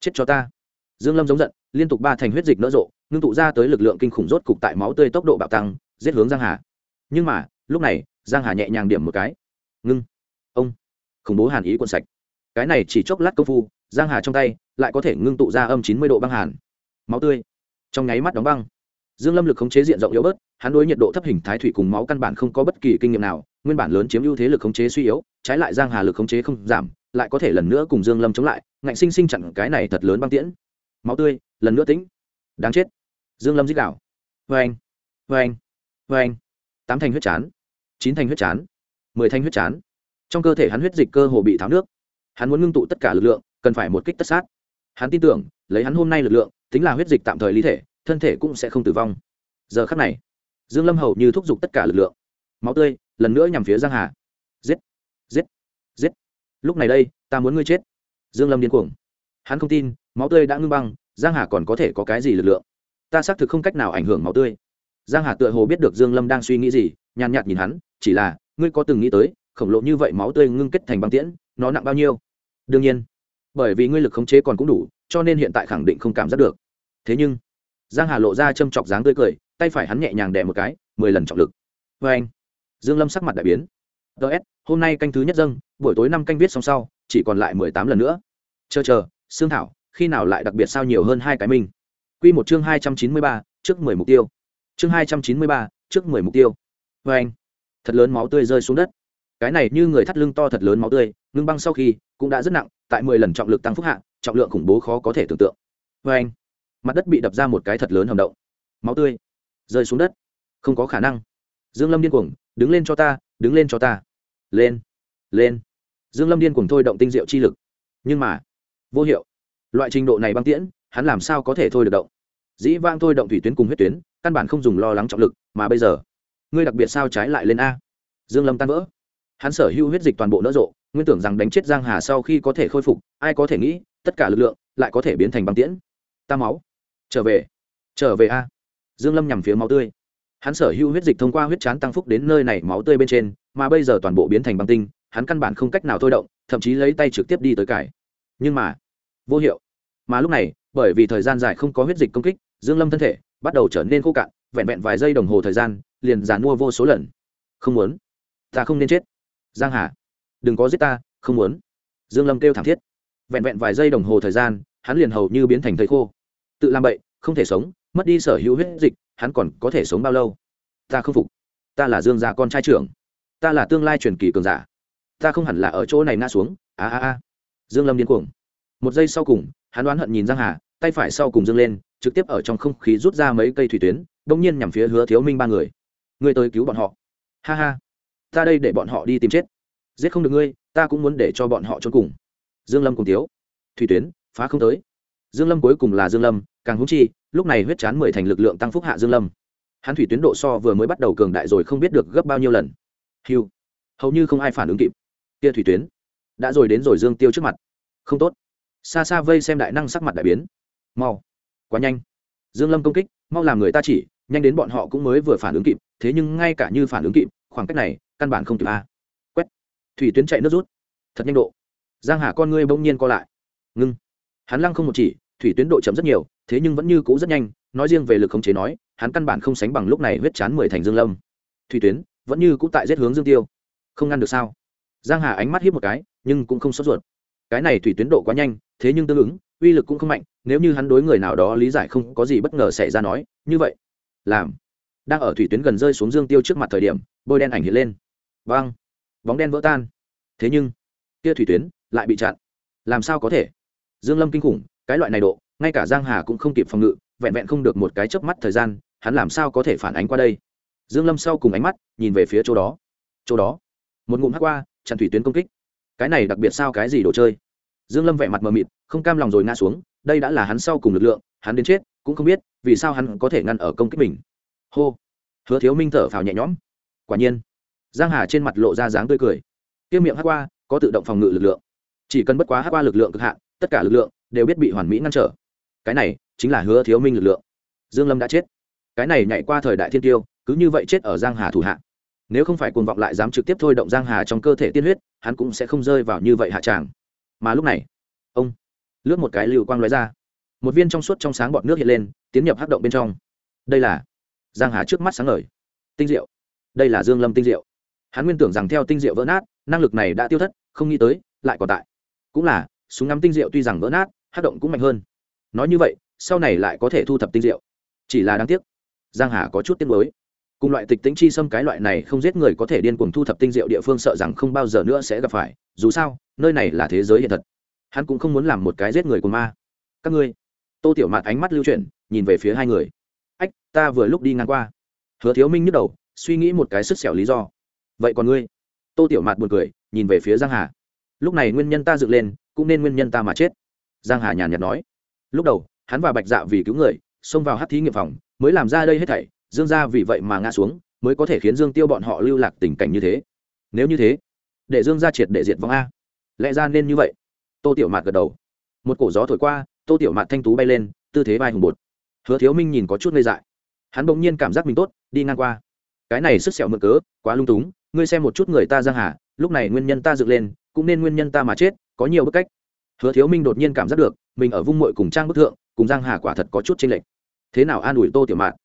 Chết cho ta. Dương lâm giống giận, liên tục ba thành huyết dịch nỡ rộ, ngưng tụ ra tới lực lượng kinh khủng rốt cục tại máu tươi tốc độ bạo tăng, giết hướng giang hà. Nhưng mà, lúc này, giang hà nhẹ nhàng điểm một cái. Ngưng. Ông. Khủng bố hàn ý quần sạch. Cái này chỉ chốc lát công phu, giang hà trong tay lại có thể ngưng tụ ra âm chín mươi độ băng hàn. Máu tươi. Trong nháy mắt đóng băng dương lâm lực khống chế diện rộng yếu bớt, hắn đối nhiệt độ thấp hình thái thủy cùng máu căn bản không có bất kỳ kinh nghiệm nào, nguyên bản lớn chiếm ưu thế lực khống chế suy yếu, trái lại giang hà lực khống chế không giảm, lại có thể lần nữa cùng dương lâm chống lại, ngạnh sinh sinh chặn cái này thật lớn băng tiễn. Máu tươi, lần nữa tĩnh. Đáng chết. Dương lâm giết đảo vê anh vê anh anh tám thành huyết chán, chín thành huyết chán, mười thanh huyết chán. Trong cơ thể hắn huyết dịch cơ hồ bị tháo nước. Hắn muốn ngưng tụ tất cả lực lượng, cần phải một kích tất sát. Hắn tin tưởng, lấy hắn hôm nay lực lượng, tính là huyết dịch tạm thời lý thể thân thể cũng sẽ không tử vong. Giờ khắc này, dương lâm hầu như thúc giục tất cả lực lượng. Máu tươi lần nữa nhằm phía giang hà. Giết giết giết. Lúc này đây, ta muốn ngươi chết. Dương lâm điên cuồng. Hắn không tin, máu tươi đã ngưng băng, giang hà còn có thể có cái gì lực lượng? Ta xác thực không cách nào ảnh hưởng máu tươi. Giang hà tựa hồ biết được dương lâm đang suy nghĩ gì, nhàn nhạt nhìn hắn, chỉ là, ngươi có từng nghĩ tới, khổng lồ như vậy máu tươi ngưng kết thành băng tiễn, nó nặng bao nhiêu? Đương nhiên, bởi vì ngươi lực khống chế còn cũng đủ, cho nên hiện tại khẳng định không cảm giác được. Thế nhưng giang hà lộ ra châm chọc dáng tươi cười, tay phải hắn nhẹ nhàng đè một cái, mười lần trọng lực. Vê anh, dương lâm sắc mặt đại biến. Ts hôm nay canh thứ nhất dâng, buổi tối năm canh viết xong sau, chỉ còn lại mười tám lần nữa. Chờ chờ xương thảo, khi nào lại đặc biệt sao nhiều hơn hai cái mình? Quy một chương hai trăm chín mươi ba, trước mười mục tiêu. Chương hai trăm chín mươi ba, trước mười mục tiêu. Vê anh, thật lớn máu tươi rơi xuống đất. Cái này như người thắt lưng to thật lớn máu tươi, ngưng băng sau khi, cũng đã rất nặng, tại mười lần trọng lực tăng phúc hạ, trọng lượng khủng bố khó có thể tưởng tượng. Vê anh mặt đất bị đập ra một cái thật lớn hầm động. Máu tươi rơi xuống đất. Không có khả năng. Dương lâm điên cuồng, đứng lên cho ta, đứng lên cho ta. Lên lên. Dương lâm điên cuồng thôi động tinh diệu chi lực. Nhưng mà, vô hiệu. Loại trình độ này băng tiễn, hắn làm sao có thể thôi được động? Dĩ vang thôi động thủy tuyến cùng huyết tuyến, căn bản không dùng lo lắng trọng lực, mà bây giờ, ngươi đặc biệt sao trái lại lên a? Dương lâm tan vỡ. Hắn sở hữu huyết dịch toàn bộ nỡ rộ, nguyên tưởng rằng đánh chết giang hà sau khi có thể khôi phục, ai có thể nghĩ, tất cả lực lượng lại có thể biến thành băng tiễn. Ta máu trở về. Trở về a. Dương lâm nhằm phía máu tươi. Hắn sở hữu huyết dịch thông qua huyết chán tăng phúc đến nơi này máu tươi bên trên, mà bây giờ toàn bộ biến thành băng tinh, hắn căn bản không cách nào thôi động, thậm chí lấy tay trực tiếp đi tới cải. Nhưng mà, vô hiệu. Mà lúc này, bởi vì thời gian dài không có huyết dịch công kích, dương lâm thân thể bắt đầu trở nên khô cạn, vẹn vẹn vài giây đồng hồ thời gian, liền giàn mua vô số lần. Không muốn. Ta không nên chết. Giang hà. Đừng có giết ta, không muốn. Dương lâm kêu thảm thiết. Vẹn vẹn vài giây đồng hồ thời gian, hắn liền hầu như biến thành thầy khô tự làm bậy, không thể sống, mất đi sở hữu huyết dịch, hắn còn có thể sống bao lâu? Ta không phục. Ta là dương gia con trai trưởng. Ta là tương lai truyền kỳ cường giả. Ta không hẳn là ở chỗ này ngã xuống. A a a. Dương lâm điên cuồng. Một giây sau cùng, hắn đoán hận nhìn giang hà, tay phải sau cùng dương lên, trực tiếp ở trong không khí rút ra mấy cây thủy tuyến đông nhiên nhằm phía hứa thiếu minh ba người. Ngươi tới cứu bọn họ. Ha ha. Ta đây để bọn họ đi tìm chết. Giết không được ngươi, ta cũng muốn để cho bọn họ trốn cùng. Dương lâm cùng tiếu. Thủy tuyến, phá không tới dương lâm cuối cùng là dương lâm, càng húng chi, lúc này huyết chán mười thành lực lượng tăng phúc hạ dương lâm. Hắn thủy tuyến độ so vừa mới bắt đầu cường đại rồi không biết được gấp bao nhiêu lần. Hiu hầu như không ai phản ứng kịp. Kia thủy tuyến. Đã rồi đến rồi dương tiêu trước mặt. Không tốt. Xa xa vây xem đại năng sắc mặt đại biến. Mau. Quá nhanh. Dương lâm công kích, mau làm người ta chỉ, nhanh đến bọn họ cũng mới vừa phản ứng kịp, thế nhưng ngay cả như phản ứng kịp, khoảng cách này, căn bản không kịp a. Quét. Thủy tuyến chạy nước rút. Thật nhanh độ. Giang hà con ngươi bỗng nhiên co lại. Ngưng hắn lăng không một chỉ, thủy tuyến độ chậm rất nhiều, thế nhưng vẫn như cũ rất nhanh, nói riêng về lực khống chế nói, hắn căn bản không sánh bằng lúc này huyết chán mười thành dương lâm. Thủy tuyến, vẫn như cũ tại giết hướng dương tiêu. Không ngăn được sao? Giang hà ánh mắt hiếp một cái, nhưng cũng không sốt ruột. Cái này thủy tuyến độ quá nhanh, thế nhưng tương ứng, uy lực cũng không mạnh, nếu như hắn đối người nào đó lý giải không có gì bất ngờ xảy ra nói, như vậy, làm. Đang ở thủy tuyến gần rơi xuống dương tiêu trước mặt thời điểm, bôi đen ảnh hiện lên. Vang. Bóng đen vỡ tan. Thế nhưng, kia thủy tuyến lại bị chặn. Làm sao có thể? Dương lâm kinh khủng, cái loại này độ, ngay cả giang hà cũng không kịp phòng ngự, vẹn vẹn không được một cái chớp mắt thời gian, hắn làm sao có thể phản ánh qua đây? Dương lâm sau cùng ánh mắt, nhìn về phía chỗ đó. Chỗ đó, một ngụm hắc qua, chặn thủy tuyến công kích. Cái này đặc biệt sao cái gì đồ chơi? Dương lâm vẻ mặt mờ mịt, không cam lòng rồi ngã xuống, đây đã là hắn sau cùng lực lượng, hắn đến chết, cũng không biết, vì sao hắn có thể ngăn ở công kích mình. Hô, hứa thiếu minh thở phào nhẹ nhõm. Quả nhiên, giang hà trên mặt lộ ra dáng tươi cười. Kia miệng hắc qua, có tự động phòng ngự lực lượng. Chỉ cần bất quá hắc qua lực lượng cực hạn tất cả lực lượng đều biết bị hoàn mỹ ngăn trở. Cái này chính là hứa thiếu minh lực lượng. Dương lâm đã chết. Cái này nhảy qua thời đại thiên tiêu, cứ như vậy chết ở giang hà thủ hạ. Nếu không phải cuồng vọng lại dám trực tiếp thôi động giang hà trong cơ thể tiên huyết, hắn cũng sẽ không rơi vào như vậy hạ tràng mà lúc này, ông lướt một cái lưu quang lóe ra. Một viên trong suốt trong sáng bọt nước hiện lên, tiến nhập hắc động bên trong. Đây là giang hà trước mắt sáng ngời. Tinh diệu. Đây là dương lâm tinh diệu. Hắn nguyên tưởng rằng theo tinh diệu vỡ nát, năng lực này đã tiêu thất, không nghĩ tới, lại còn tại. Cũng là súng ngắm tinh diệu tuy rằng vỡ nát, hát động cũng mạnh hơn. Nói như vậy, sau này lại có thể thu thập tinh diệu chỉ là đáng tiếc, giang hà có chút tiếc nuối. Cùng loại tịch tĩnh chi xâm cái loại này không giết người có thể điên cuồng thu thập tinh diệu địa phương sợ rằng không bao giờ nữa sẽ gặp phải, dù sao, nơi này là thế giới hiện thật. Hắn cũng không muốn làm một cái giết người của ma. Các ngươi, tô tiểu mạt ánh mắt lưu chuyển, nhìn về phía hai người. Ách, ta vừa lúc đi ngang qua. Hứa thiếu minh nhức đầu, suy nghĩ một cái sức xẻo lý do. Vậy còn ngươi? Tô tiểu mạt buồn cười, nhìn về phía giang hà. Lúc này nguyên nhân ta dựng lên cũng nên nguyên nhân ta mà chết. Giang hà nhàn nhạt nói. Lúc đầu, hắn và bạch dạ vì cứu người, xông vào hát thí nghiệm phòng, mới làm ra đây hết thảy, dương gia vì vậy mà ngã xuống, mới có thể khiến dương tiêu bọn họ lưu lạc tình cảnh như thế. Nếu như thế, để dương gia triệt để diệt vong a. Lẽ ra nên như vậy. Tô tiểu mạt gật đầu. Một cổ gió thổi qua, tô tiểu mạt thanh tú bay lên, tư thế vai hùng bột. Hứa thiếu minh nhìn có chút ngây dại. Hắn bỗng nhiên cảm giác mình tốt, đi ngang qua. Cái này sức sẹo mượn cớ, quá lung túng. Ngươi xem một chút người ta giang hà, lúc này nguyên nhân ta dựng lên cũng nên nguyên nhân ta mà chết, có nhiều bức cách. Hứa thiếu minh đột nhiên cảm giác được, mình ở vung mội cùng trang bức thượng, cùng giang hà quả thật có chút chênh lệch. Thế nào an ủi tô tiểu mạn?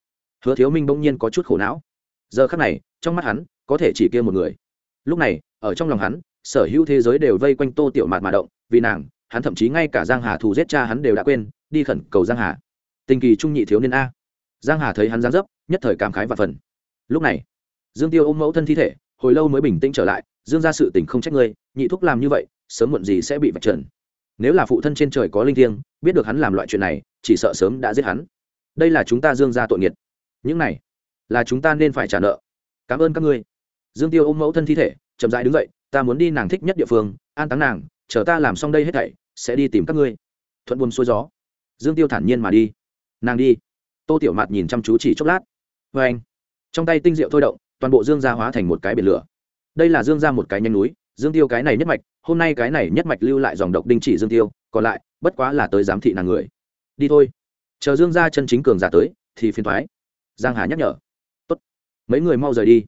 Hứa thiếu minh bỗng nhiên có chút khổ não. Giờ khắc này, trong mắt hắn, có thể chỉ kia một người. Lúc này, ở trong lòng hắn, sở hữu thế giới đều vây quanh tô tiểu mạt mà động, vì nàng, hắn thậm chí ngay cả giang hà thù giết cha hắn đều đã quên, đi khẩn cầu giang hà. Tình kỳ trung nhị thiếu niên a. Giang hà thấy hắn giáng dấp, nhất thời cảm khái và phần. Lúc này, dương tiêu ôm mẫu thân thi thể, hồi lâu mới bình tĩnh trở lại dương ra sự tình không trách ngươi, nhị thúc làm như vậy, sớm muộn gì sẽ bị vạch trần. Nếu là phụ thân trên trời có linh thiêng, biết được hắn làm loại chuyện này, chỉ sợ sớm đã giết hắn. Đây là chúng ta dương ra tội nghiệt. Những này, là chúng ta nên phải trả nợ. Cảm ơn các ngươi. Dương tiêu ôm mẫu thân thi thể, chậm rãi đứng dậy, ta muốn đi nàng thích nhất địa phương, an táng nàng, chờ ta làm xong đây hết thảy, sẽ đi tìm các ngươi. Thuận buồm xuôi gió. Dương tiêu thản nhiên mà đi. Nàng đi. Tô tiểu mạt nhìn chăm chú chỉ chốc lát. Vê anh trong tay tinh diệu thôi động, toàn bộ dương gia hóa thành một cái biển lửa đây là dương gia một cái nhanh núi, dương tiêu cái này nhất mạch, hôm nay cái này nhất mạch lưu lại dòng độc đinh chỉ dương tiêu, còn lại, bất quá là tới giám thị nàng người. Đi thôi. Chờ dương gia chân chính cường giả tới, thì phiền thoái. Giang hà nhắc nhở. Tốt. mấy người mau rời đi.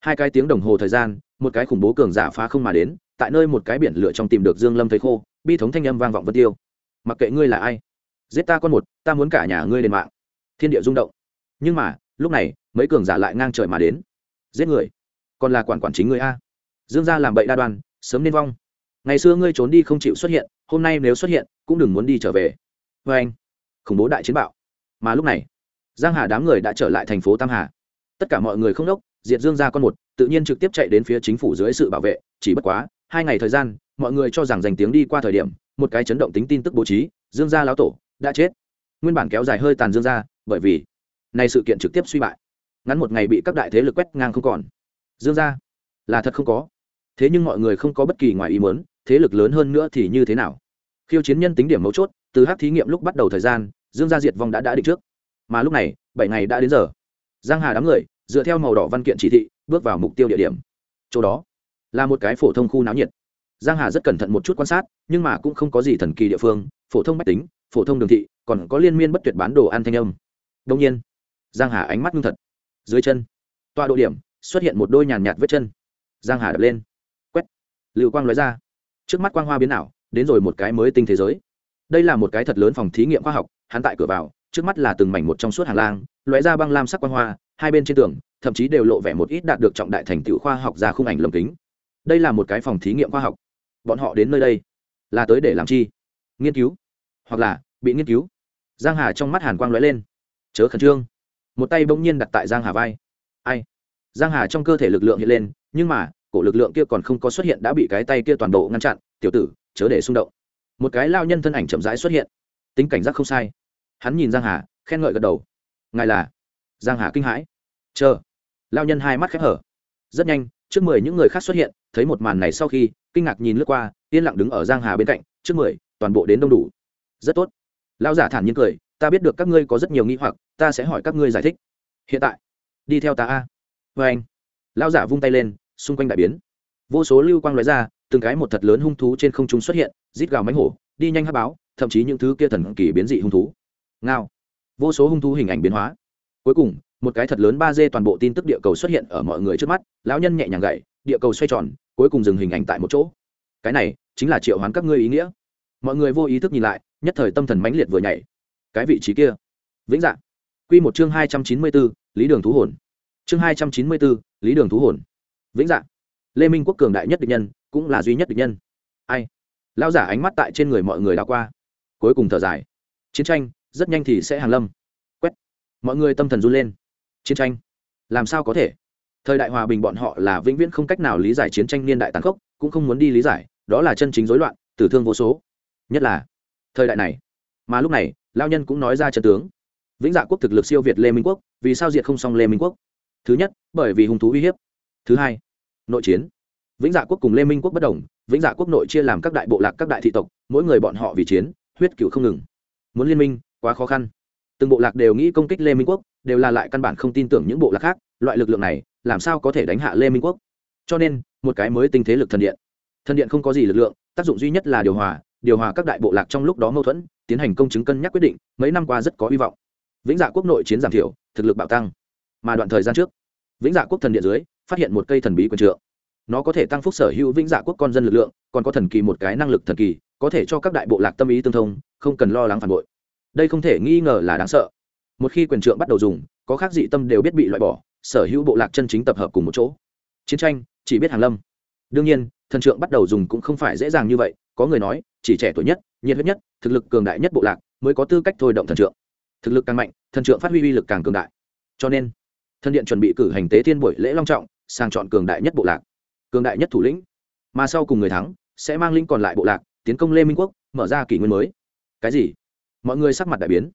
Hai cái tiếng đồng hồ thời gian, một cái khủng bố cường giả phá không mà đến, tại nơi một cái biển lửa trong tìm được dương lâm thấy khô, bi thống thanh âm vang vọng vân tiêu. Mặc kệ ngươi là ai, giết ta con một, ta muốn cả nhà ngươi lên mạng. Thiên địa rung động. Nhưng mà, lúc này, mấy cường giả lại ngang trời mà đến. Giết người còn là quản quản chính ngươi a. Dương gia làm bậy đa đoan, sớm nên vong. Ngày xưa ngươi trốn đi không chịu xuất hiện, hôm nay nếu xuất hiện, cũng đừng muốn đi trở về. Vê anh. Khủng bố đại chiến bạo. Mà lúc này, giang hà đám người đã trở lại thành phố tam hà. Tất cả mọi người không đốc, diệt dương gia con một, tự nhiên trực tiếp chạy đến phía chính phủ dưới sự bảo vệ, chỉ bất quá, hai ngày thời gian, mọi người cho rằng dành tiếng đi qua thời điểm, một cái chấn động tính tin tức bố trí, dương gia lão tổ đã chết. Nguyên bản kéo dài hơi tàn dương gia, bởi vì này sự kiện trực tiếp suy bại. Ngắn một ngày bị các đại thế lực quét ngang không còn dương gia? Là thật không có. Thế nhưng mọi người không có bất kỳ ngoài ý muốn, thế lực lớn hơn nữa thì như thế nào? Khiêu chiến nhân tính điểm mấu chốt, từ hát thí nghiệm lúc bắt đầu thời gian, dương gia diệt vong đã đã định trước. Mà lúc này, bảy ngày đã đến giờ. Giang hà đám người, dựa theo màu đỏ văn kiện chỉ thị, bước vào mục tiêu địa điểm. Chỗ đó, là một cái phổ thông khu náo nhiệt. Giang hà rất cẩn thận một chút quan sát, nhưng mà cũng không có gì thần kỳ địa phương, phổ thông bách tính, phổ thông đường thị, còn có liên miên bất tuyệt bán đồ ăn thanh âm. Đông nhiên, giang hà ánh mắt ngưng thật. Dưới chân, tọa độ điểm xuất hiện một đôi nhàn nhạt vết chân. Giang hà đập lên. Quét. Lưu quang lóe ra. Trước mắt quang hoa biến ảo, đến rồi một cái mới tinh thế giới. Đây là một cái thật lớn phòng thí nghiệm khoa học, hắn tại cửa vào, trước mắt là từng mảnh một trong suốt hàng lang, lóe ra băng lam sắc quang hoa, hai bên trên tường, thậm chí đều lộ vẻ một ít đạt được trọng đại thành tựu khoa học ra khung ảnh lồng kính. Đây là một cái phòng thí nghiệm khoa học. Bọn họ đến nơi đây là tới để làm chi? Nghiên cứu. Hoặc là bị nghiên cứu. Giang hà trong mắt hàn quang lóe lên. Chớ khẩn trương. Một tay bỗng nhiên đặt tại giang hà vai. Ai? Giang hà trong cơ thể lực lượng hiện lên, nhưng mà, cổ lực lượng kia còn không có xuất hiện đã bị cái tay kia toàn bộ ngăn chặn, tiểu tử, chớ để xung động. Một cái lao nhân thân ảnh chậm rãi xuất hiện. Tính cảnh giác không sai. Hắn nhìn giang hà, khen ngợi gật đầu. Ngài là? Giang hà kinh hãi. Chờ. Lao nhân hai mắt khép hở. Rất nhanh, trước mười những người khác xuất hiện, thấy một màn này sau khi, kinh ngạc nhìn lướt qua, yên lặng đứng ở giang hà bên cạnh, trước mười, toàn bộ đến đông đủ. Rất tốt. Lao giả thản nhiên cười, ta biết được các ngươi có rất nhiều nghi hoặc, ta sẽ hỏi các ngươi giải thích. Hiện tại, đi theo ta a vê anh lao giả vung tay lên, xung quanh đại biến. Vô số lưu quang lóe ra, từng cái một thật lớn hung thú trên không trung xuất hiện, rít gào mánh hổ, đi nhanh hát báo, thậm chí những thứ kia thần kỳ biến dị hung thú. Ngao. Vô số hung thú hình ảnh biến hóa. Cuối cùng, một cái thật lớn ba d toàn bộ tin tức địa cầu xuất hiện ở mọi người trước mắt, lão nhân nhẹ nhàng gậy, địa cầu xoay tròn, cuối cùng dừng hình ảnh tại một chỗ. Cái này chính là triệu hoán các ngươi ý nghĩa. Mọi người vô ý thức nhìn lại, nhất thời tâm thần mãnh liệt vừa nhảy. Cái vị trí kia. Vĩnh dạng quy một chương hai trăm chín mươi bốn, lý đường thú hồn chương hai trăm chín mươi bốn, lý đường thú hồn. Vĩnh dạng lê minh quốc cường đại nhất địch nhân, cũng là duy nhất địch nhân. Ai? Lao giả ánh mắt tại trên người mọi người đã qua. Cuối cùng thở dài. Chiến tranh, rất nhanh thì sẽ hàng lâm. Quét. Mọi người tâm thần run lên. Chiến tranh? Làm sao có thể? Thời đại hòa bình bọn họ là vĩnh viễn không cách nào lý giải chiến tranh niên đại tàn khốc, cũng không muốn đi lý giải, đó là chân chính rối loạn, tử thương vô số. Nhất là thời đại này. Mà lúc này lao nhân cũng nói ra chân tướng. Vĩnh dạ quốc thực lực siêu việt lê minh quốc, vì sao diệt không xong lê minh quốc? Thứ nhất, bởi vì hung thú uy hiếp. Thứ hai, nội chiến. Vĩnh dạ quốc cùng lê minh quốc bất đồng, vĩnh dạ quốc nội chia làm các đại bộ lạc, các đại thị tộc, mỗi người bọn họ vì chiến, huyết cựu không ngừng. Muốn liên minh, quá khó khăn. Từng bộ lạc đều nghĩ công kích lê minh quốc, đều là lại căn bản không tin tưởng những bộ lạc khác, loại lực lượng này, làm sao có thể đánh hạ lê minh quốc? Cho nên, một cái mới tinh thế lực thần điện. Thần điện không có gì lực lượng, tác dụng duy nhất là điều hòa điều hòa các đại bộ lạc trong lúc đó mâu thuẫn, tiến hành công chứng cân nhắc quyết định, mấy năm qua rất có hy vọng. Vĩnh dạ quốc nội chiến giảm thiểu, thực lực bạo tăng mà đoạn thời gian trước, vĩnh dạ quốc thần điện dưới, phát hiện một cây thần bí quyền trượng. Nó có thể tăng phúc sở hữu vĩnh dạ quốc con dân lực lượng, còn có thần kỳ một cái năng lực thần kỳ, có thể cho các đại bộ lạc tâm ý tương thông, không cần lo lắng phản bội. Đây không thể nghi ngờ là đáng sợ. Một khi quyền trượng bắt đầu dùng, có khác dị tâm đều biết bị loại bỏ, sở hữu bộ lạc chân chính tập hợp cùng một chỗ. Chiến tranh, chỉ biết hàng lâm. Đương nhiên, thần trượng bắt đầu dùng cũng không phải dễ dàng như vậy, có người nói, chỉ trẻ tuổi nhất, nhiệt huyết nhất, thực lực cường đại nhất bộ lạc mới có tư cách thôi động thần trượng. Thực lực càng mạnh, thần trượng phát huy uy lực càng cường đại. Cho nên thần điện chuẩn bị cử hành tế thiên buổi lễ long trọng, sang chọn cường đại nhất bộ lạc. Cường đại nhất thủ lĩnh. Mà sau cùng người thắng, sẽ mang linh còn lại bộ lạc, tiến công lê minh quốc, mở ra kỷ nguyên mới. Cái gì? Mọi người sắc mặt đại biến.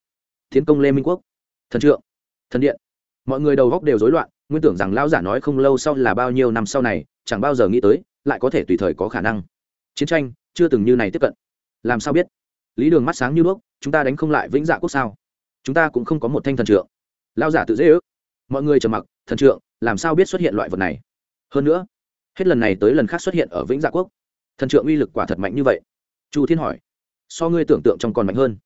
Tiến công lê minh quốc. Thần trượng. Thần điện. Mọi người đầu góc đều rối loạn, nguyên tưởng rằng lão giả nói không lâu sau là bao nhiêu năm sau này, chẳng bao giờ nghĩ tới, lại có thể tùy thời có khả năng. Chiến tranh, chưa từng như này tiếp cận. Làm sao biết? Lý đường mắt sáng như đuốc, chúng ta đánh không lại vĩnh dạ quốc sao? Chúng ta cũng không có một thanh thần trượng. Lao giả tự dễ ước mọi người trầm mặc, thần trượng, làm sao biết xuất hiện loại vật này? Hơn nữa, hết lần này tới lần khác xuất hiện ở vĩnh dạ quốc. Thần trượng uy lực quả thật mạnh như vậy. Chu thiên hỏi. So ngươi tưởng tượng trong còn mạnh hơn.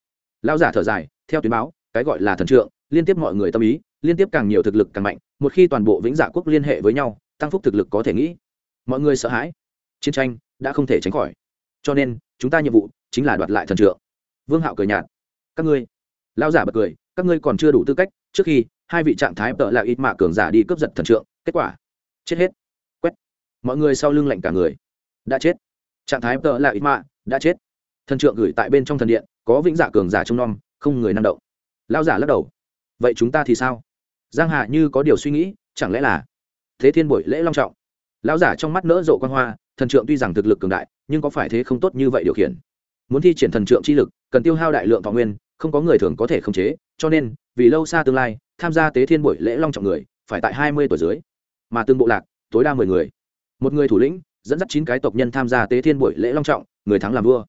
Lao giả thở dài, theo tuyến báo, cái gọi là thần trượng, liên tiếp mọi người tâm ý, liên tiếp càng nhiều thực lực càng mạnh, một khi toàn bộ vĩnh dạ quốc liên hệ với nhau, tăng phúc thực lực có thể nghĩ. Mọi người sợ hãi. Chiến tranh đã không thể tránh khỏi. Cho nên, chúng ta nhiệm vụ chính là đoạt lại thần trượng. Vương hạo cười nhạt. Các ngươi. Lao giả bật cười. Các ngươi còn chưa đủ tư cách, trước khi hai vị trạng thái tợ là ít mạ cường giả đi cướp giật thần trượng, kết quả, chết hết, quét. Mọi người sau lưng lạnh cả người. Đã chết. Trạng thái tợ là ít mạ, đã chết. Thần trượng gửi tại bên trong thần điện, có vĩnh giả cường giả trông nom, không người năng động. Lao giả lắc đầu. Vậy chúng ta thì sao? Giang hạ như có điều suy nghĩ, chẳng lẽ là thế thiên buổi lễ long trọng? Lão giả trong mắt nỡ rộ quan hoa, thần trượng tuy rằng thực lực cường đại, nhưng có phải thế không tốt như vậy điều khiển? Muốn thi triển thần trượng chi lực, cần tiêu hao đại lượng thọ nguyên, không có người thường có thể khống chế, cho nên, vì lâu xa tương lai tham gia tế thiên buổi lễ long trọng người, phải tại hai mươi tuổi dưới. Mà từng bộ lạc, tối đa mười người. Một người thủ lĩnh, dẫn dắt chín cái tộc nhân tham gia tế thiên buổi lễ long trọng, người thắng làm vua.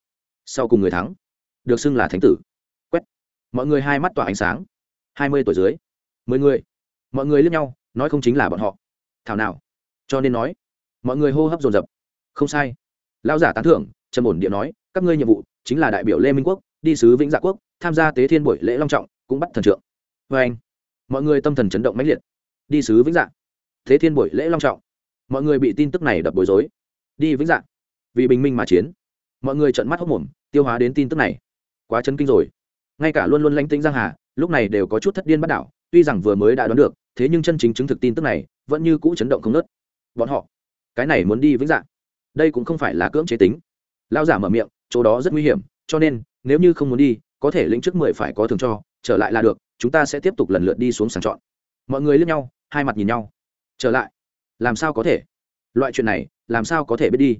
Sau cùng người thắng, được xưng là thánh tử. Quét. Mọi người hai mắt tỏa ánh sáng. hai mươi tuổi dưới. Mười người. Mọi người liếc nhau, nói không chính là bọn họ. Thảo nào? Cho nên nói, mọi người hô hấp dồn dập. Không sai. Lao giả tán thưởng, trầm ổn điện nói, các ngươi nhiệm vụ chính là đại biểu lê minh quốc, đi sứ vĩnh dạ quốc, tham gia tế thiên buổi lễ long trọng, cũng bắt thần trượng. Vê anh mọi người tâm thần chấn động mãnh liệt. Đi sứ vĩnh dạng, thế thiên buổi lễ long trọng. Mọi người bị tin tức này đập bối rối. Đi vĩnh dạng, vì bình minh mà chiến. Mọi người trợn mắt hốc mồm tiêu hóa đến tin tức này. Quá chấn kinh rồi. Ngay cả luôn luôn lánh tĩnh giang hà lúc này đều có chút thất điên bắt đảo tuy rằng vừa mới đã đoán được thế nhưng chân chính chứng thực tin tức này vẫn như cũ chấn động không nớt bọn họ cái này muốn đi vĩnh dạng đây cũng không phải là cưỡng chế tính. Lao giả mở miệng chỗ đó rất nguy hiểm cho nên nếu như không muốn đi có thể lĩnh trước mười phải có thường cho trở lại là được, chúng ta sẽ tiếp tục lần lượt đi xuống sàng chọn. Mọi người lướt nhau, hai mặt nhìn nhau. Trở lại. Làm sao có thể? Loại chuyện này, làm sao có thể biết đi?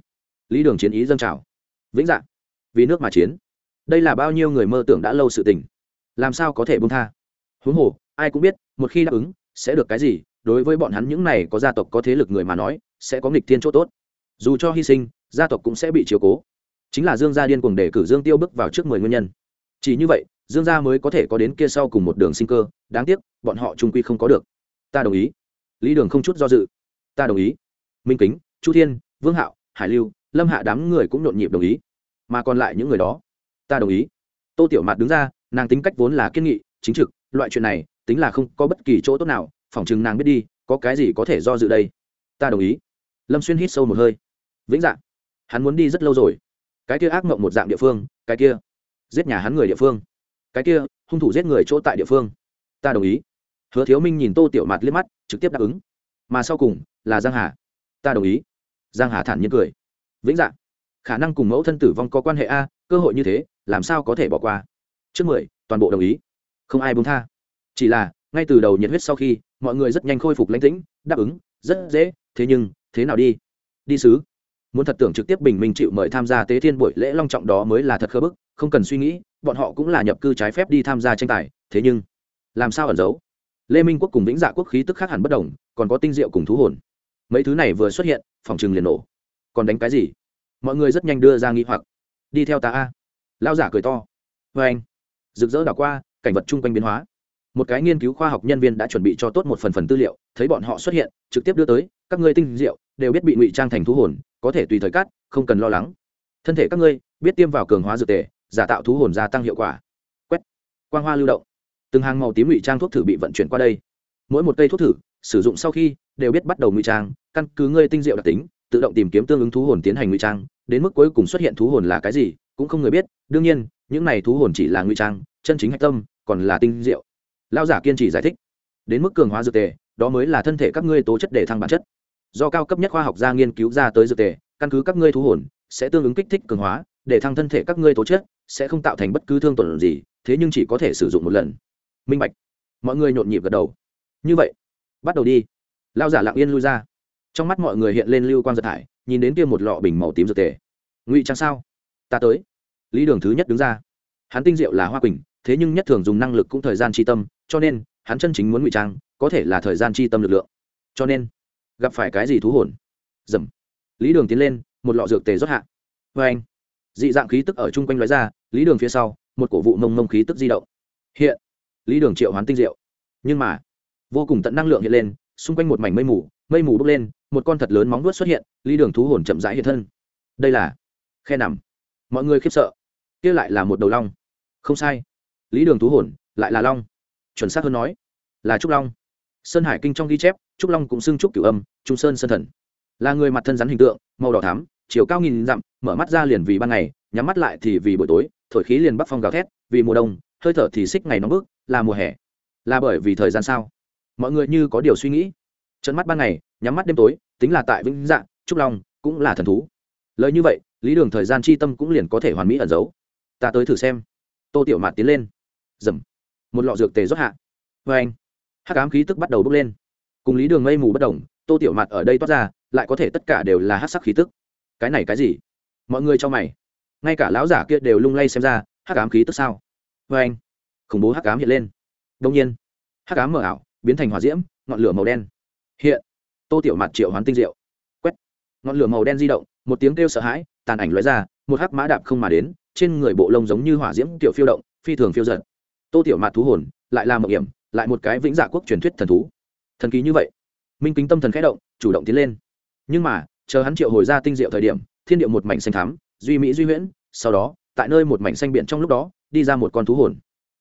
Lý đường chiến ý dâng trào. Vĩnh dạng. Vì nước mà chiến. Đây là bao nhiêu người mơ tưởng đã lâu sự tình. Làm sao có thể bông tha? Huống hồ, ai cũng biết, một khi đáp ứng, sẽ được cái gì, đối với bọn hắn những này có gia tộc có thế lực người mà nói, sẽ có nghịch thiên chỗ tốt. Dù cho hy sinh, gia tộc cũng sẽ bị chiều cố. Chính là dương gia điên cuồng để cử dương tiêu bước vào trước mười nguyên nhân. Chỉ như vậy dương gia mới có thể có đến kia sau cùng một đường sinh cơ, đáng tiếc, bọn họ trung quy không có được. Ta đồng ý. Lý đường không chút do dự. Ta đồng ý. Minh kính, chu thiên, vương hạo, hải lưu, lâm hạ đám người cũng nhộn nhịp đồng ý. Mà còn lại những người đó, ta đồng ý. Tô tiểu mạt đứng ra, nàng tính cách vốn là kiên nghị, chính trực, loại chuyện này, tính là không có bất kỳ chỗ tốt nào, phỏng chừng nàng biết đi, có cái gì có thể do dự đây? Ta đồng ý. Lâm xuyên hít sâu một hơi. Vĩnh dạng hắn muốn đi rất lâu rồi. Cái kia ác mộng một dạng địa phương, cái kia. Giết nhà hắn người địa phương cái kia, hung thủ giết người chỗ tại địa phương. Ta đồng ý. Hứa thiếu minh nhìn tô tiểu mạt liếc mắt, trực tiếp đáp ứng. Mà sau cùng, là giang hà. Ta đồng ý. Giang hà thản nhiên cười. Vĩnh dạng. Khả năng cùng mẫu thân tử vong có quan hệ a, cơ hội như thế, làm sao có thể bỏ qua? Trước mười, toàn bộ đồng ý. Không ai buông tha. Chỉ là, ngay từ đầu nhiệt huyết sau khi, mọi người rất nhanh khôi phục lãnh tĩnh, đáp ứng, rất dễ, thế nhưng, thế nào đi? Đi sứ. Muốn thật tưởng trực tiếp bình minh chịu mời tham gia tế thiên buổi lễ long trọng đó mới là thật khơ bức, không cần suy nghĩ bọn họ cũng là nhập cư trái phép đi tham gia tranh tài, thế nhưng, làm sao ẩn giấu? Lê minh quốc cùng vĩnh dạ quốc khí tức khác hẳn bất đồng, còn có tinh diệu cùng thú hồn. Mấy thứ này vừa xuất hiện, phòng trừng liền nổ. Còn đánh cái gì? Mọi người rất nhanh đưa ra nghĩ hoặc. Đi theo ta a. Lao giả cười to. Vê anh, rực rỡ đảo qua, cảnh vật chung quanh biến hóa. Một cái nghiên cứu khoa học nhân viên đã chuẩn bị cho tốt một phần phần tư liệu, thấy bọn họ xuất hiện, trực tiếp đưa tới, các ngươi tinh diệu, đều biết bị ngụy trang thành thú hồn, có thể tùy thời cắt, không cần lo lắng. Thân thể các ngươi, biết tiêm vào cường hóa dược tề giả tạo thú hồn gia tăng hiệu quả. Quét. Quang hoa lưu động. Từng hàng màu tím ngụy trang thuốc thử bị vận chuyển qua đây. Mỗi một cây thuốc thử, sử dụng sau khi, đều biết bắt đầu ngụy trang, căn cứ ngươi tinh diệu đặc tính, tự động tìm kiếm tương ứng thú hồn tiến hành ngụy trang, đến mức cuối cùng xuất hiện thú hồn là cái gì, cũng không người biết. Đương nhiên, những này thú hồn chỉ là ngụy trang, chân chính hạch tâm, còn là tinh diệu. Lao giả kiên trì giải thích. Đến mức cường hóa dược tề, đó mới là thân thể các ngươi tố chất để thăng bản chất. Do cao cấp nhất khoa học gia nghiên cứu ra tới dược tề, căn cứ các ngươi thú hồn, sẽ tương ứng kích thích cường hóa để thăng thân thể các ngươi tố chất, sẽ không tạo thành bất cứ thương tổn gì, thế nhưng chỉ có thể sử dụng một lần. Minh bạch. Mọi người nhộn nhịp gật đầu. Như vậy, bắt đầu đi. Lao giả lặng yên lui ra. Trong mắt mọi người hiện lên lưu quan giật thải, nhìn đến kia một lọ bình màu tím dược tề. Ngụy trang sao? Ta tới. Lý đường thứ nhất đứng ra. Hắn tinh diệu là hoa quỳnh, thế nhưng nhất thường dùng năng lực cũng thời gian tri tâm, cho nên, hắn chân chính muốn ngụy trang, có thể là thời gian tri tâm lực lượng. Cho nên, gặp phải cái gì thú hồn? Dầm. Lý đường tiến lên, một lọ dược tề rót hạ. Vê anh dị dạng khí tức ở chung quanh lóe ra, lý đường phía sau, một cổ vụ mông mông khí tức di động. Hiện, lý đường triệu hoán tinh diệu. Nhưng mà, vô cùng tận năng lượng hiện lên, xung quanh một mảnh mây mù mây mù bốc lên, một con thật lớn móng vuốt xuất hiện, lý đường thú hồn chậm rãi hiện thân. Đây là khe nằm. Mọi người khiếp sợ. Kia lại là một đầu long. Không sai. Lý đường thú hồn, lại là long. Chuẩn xác hơn nói, là trúc long. Sơn hải kinh trong ghi chép, trúc long cũng xưng trúc cửu âm, trung sơn sơn thần. Là người mặt thân rắn hình tượng, màu đỏ thắm chiều cao nghìn dặm, mở mắt ra liền vì ban ngày, nhắm mắt lại thì vì buổi tối, thổi khí liền bắc phong gào thét, vì mùa đông, hơi thở thì xích ngày nóng bức, là mùa hè. Là bởi vì thời gian sao? Mọi người như có điều suy nghĩ. Trận mắt ban ngày, nhắm mắt đêm tối, tính là tại vĩnh dạng, trúc long cũng là thần thú. Lời như vậy, lý đường thời gian chi tâm cũng liền có thể hoàn mỹ ẩn giấu. Ta tới thử xem. Tô tiểu mạt tiến lên. Dầm. Một lọ dược tề rót hạ. Vê anh, hắc ám khí tức bắt đầu bốc lên. Cùng lý đường mây mù bất đồng tô tiểu mạt ở đây toát ra, lại có thể tất cả đều là hát sắc khí tức cái này cái gì? Mọi người cho mày. Ngay cả lão giả kia đều lung lay xem ra, hắc ám khí tức sao? Vê anh, khủng bố hắc ám hiện lên. Đông nhiên, hắc ám mở ảo, biến thành hỏa diễm, ngọn lửa màu đen. Hiện, tô tiểu mặt triệu hoán tinh diệu. Quét. Ngọn lửa màu đen di động, một tiếng kêu sợ hãi, tàn ảnh lóe ra, một hắc mã đạp không mà đến, trên người bộ lông giống như hỏa diễm tiểu phiêu động, phi thường phiêu giật. Tô tiểu mạt thú hồn, lại là một hiểm lại một cái vĩnh dạ quốc truyền thuyết thần thú. Thần kỳ như vậy. Minh kính tâm thần khẽ động, chủ động tiến lên. Nhưng mà chờ hắn triệu hồi ra tinh diệu thời điểm thiên điệu một mảnh xanh thắm duy mỹ duy huyễn sau đó tại nơi một mảnh xanh biển trong lúc đó đi ra một con thú hồn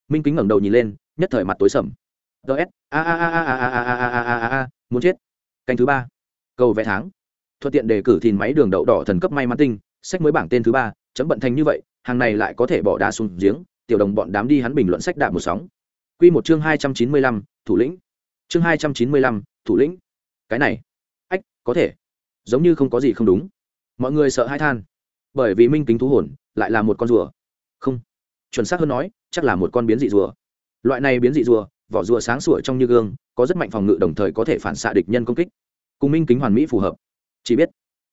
minh kính ngẩng đầu nhìn lên nhất thời mặt tối sầm ts a a a a a a a a a a a muốn chết canh thứ ba cầu vẽ tháng thuận tiện đề cử thìn máy đường đậu đỏ thần cấp may mắn tinh sách mới bảng tên thứ ba chấm bận thành như vậy hàng này lại có thể bỏ đá xuống giếng tiểu đồng bọn đám đi hắn bình luận sách đạp một sóng quy một chương hai trăm chín mươi lăm thủ lĩnh chương hai trăm chín mươi lăm thủ lĩnh cái này ách có thể giống như không có gì không đúng. Mọi người sợ hai than. Bởi vì minh kính thú hồn lại là một con rùa. Không. Chuẩn xác hơn nói, chắc là một con biến dị rùa. Loại này biến dị rùa, vỏ rùa sáng sủa trong như gương, có rất mạnh phòng ngự đồng thời có thể phản xạ địch nhân công kích. Cùng minh kính hoàn mỹ phù hợp. Chỉ biết,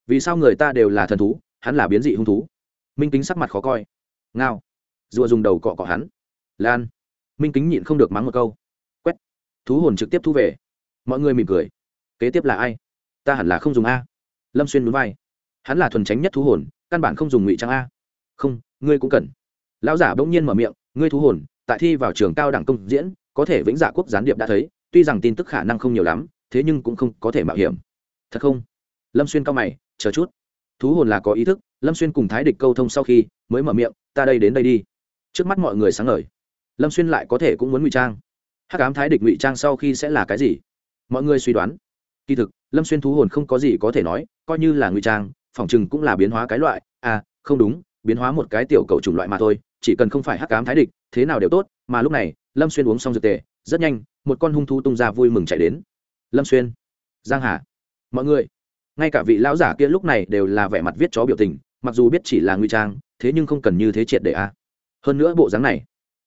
vì sao người ta đều là thần thú, hắn là biến dị hung thú. Minh kính sắc mặt khó coi. Ngao. Rùa dùng đầu cọ cọ hắn. Lan. Minh kính nhịn không được mắng một câu. Quét. Thú hồn trực tiếp thu về. Mọi người mỉm cười. Kế tiếp là ai? Ta hẳn là không dùng a lâm xuyên núi vai. Hắn là thuần tránh nhất thú hồn, căn bản không dùng ngụy trang a. Không, ngươi cũng cần. Lão giả bỗng nhiên mở miệng, ngươi thú hồn, tại thi vào trường cao đẳng công diễn, có thể vĩnh dạ quốc gián điệp đã thấy, tuy rằng tin tức khả năng không nhiều lắm, thế nhưng cũng không có thể mạo hiểm. Thật không? Lâm xuyên cao mày, chờ chút. Thú hồn là có ý thức, lâm xuyên cùng thái địch câu thông sau khi, mới mở miệng, ta đây đến đây đi. Trước mắt mọi người sáng ngời. Lâm xuyên lại có thể cũng muốn ngụy trang. Hắc ám thái địch ngụy trang sau khi sẽ là cái gì? Mọi người suy đoán kỳ thực, lâm xuyên thú hồn không có gì có thể nói, coi như là ngụy trang phỏng chừng cũng là biến hóa cái loại. À không đúng, biến hóa một cái tiểu cầu chủng loại mà thôi, chỉ cần không phải hắc cám thái địch, thế nào đều tốt, mà lúc này, lâm xuyên uống xong dược tề, rất nhanh, một con hung thú tung ra vui mừng chạy đến. Lâm xuyên, giang hà, mọi người. Ngay cả vị lão giả kia lúc này đều là vẻ mặt viết chó biểu tình, mặc dù biết chỉ là nguy trang, thế nhưng không cần như thế triệt để a hơn nữa bộ dáng này,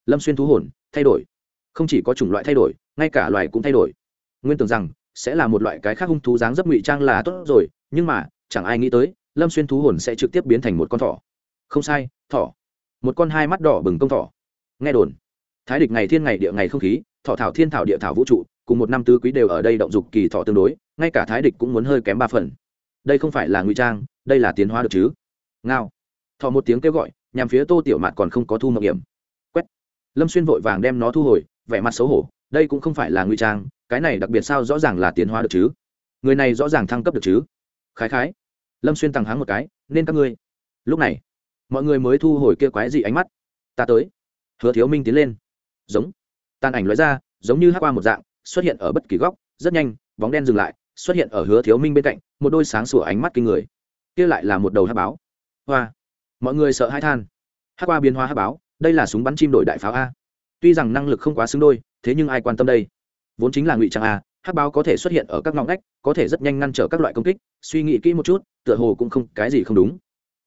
lâm xuyên thú hồn, thay đổi. Không chỉ có chủng loại thay đổi, ngay cả loài cũng thay đổi. Nguyên tưởng rằng sẽ là một loại cái khác hung thú dáng dấp ngụy trang là tốt rồi, nhưng mà, chẳng ai nghĩ tới, lâm xuyên thú hồn sẽ trực tiếp biến thành một con thỏ. Không sai, thỏ. Một con hai mắt đỏ bừng công thỏ. Nghe đồn, thái địch ngày thiên ngày địa ngày không khí thọ thảo thiên thảo địa thảo vũ trụ, cùng một năm tứ quý đều ở đây động dục kỳ thọ tương đối, ngay cả thái địch cũng muốn hơi kém ba phần. Đây không phải là ngụy trang, đây là tiến hóa được chứ? Ngao. Thọ một tiếng kêu gọi, nhằm phía tô tiểu mạt còn không có thu mộng hiểm. Quét. Lâm xuyên vội vàng đem nó thu hồi, vẻ mặt xấu hổ, đây cũng không phải là ngụy trang cái này đặc biệt sao rõ ràng là tiến hóa được chứ? Người này rõ ràng thăng cấp được chứ? Khái khái. Lâm xuyên tăng háng một cái, nên các ngươi. Lúc này, mọi người mới thu hồi kia quái dị ánh mắt. Ta tới. Hứa thiếu minh tiến lên. Giống. Tàn ảnh loại ra, giống như hát qua một dạng, xuất hiện ở bất kỳ góc, rất nhanh, bóng đen dừng lại, xuất hiện ở hứa thiếu minh bên cạnh, một đôi sáng sủa ánh mắt kinh người. Kia lại là một đầu hát báo. Hoa. Mọi người sợ hai than. Hát qua biến hóa hát báo, đây là súng bắn chim đổi đại pháo a. Tuy rằng năng lực không quá xứng đôi, thế nhưng ai quan tâm đây? Vốn chính là ngụy trang a, hát báo có thể xuất hiện ở các ngõ ngách, có thể rất nhanh ngăn trở các loại công kích, suy nghĩ kỹ một chút, tựa hồ cũng không cái gì không đúng.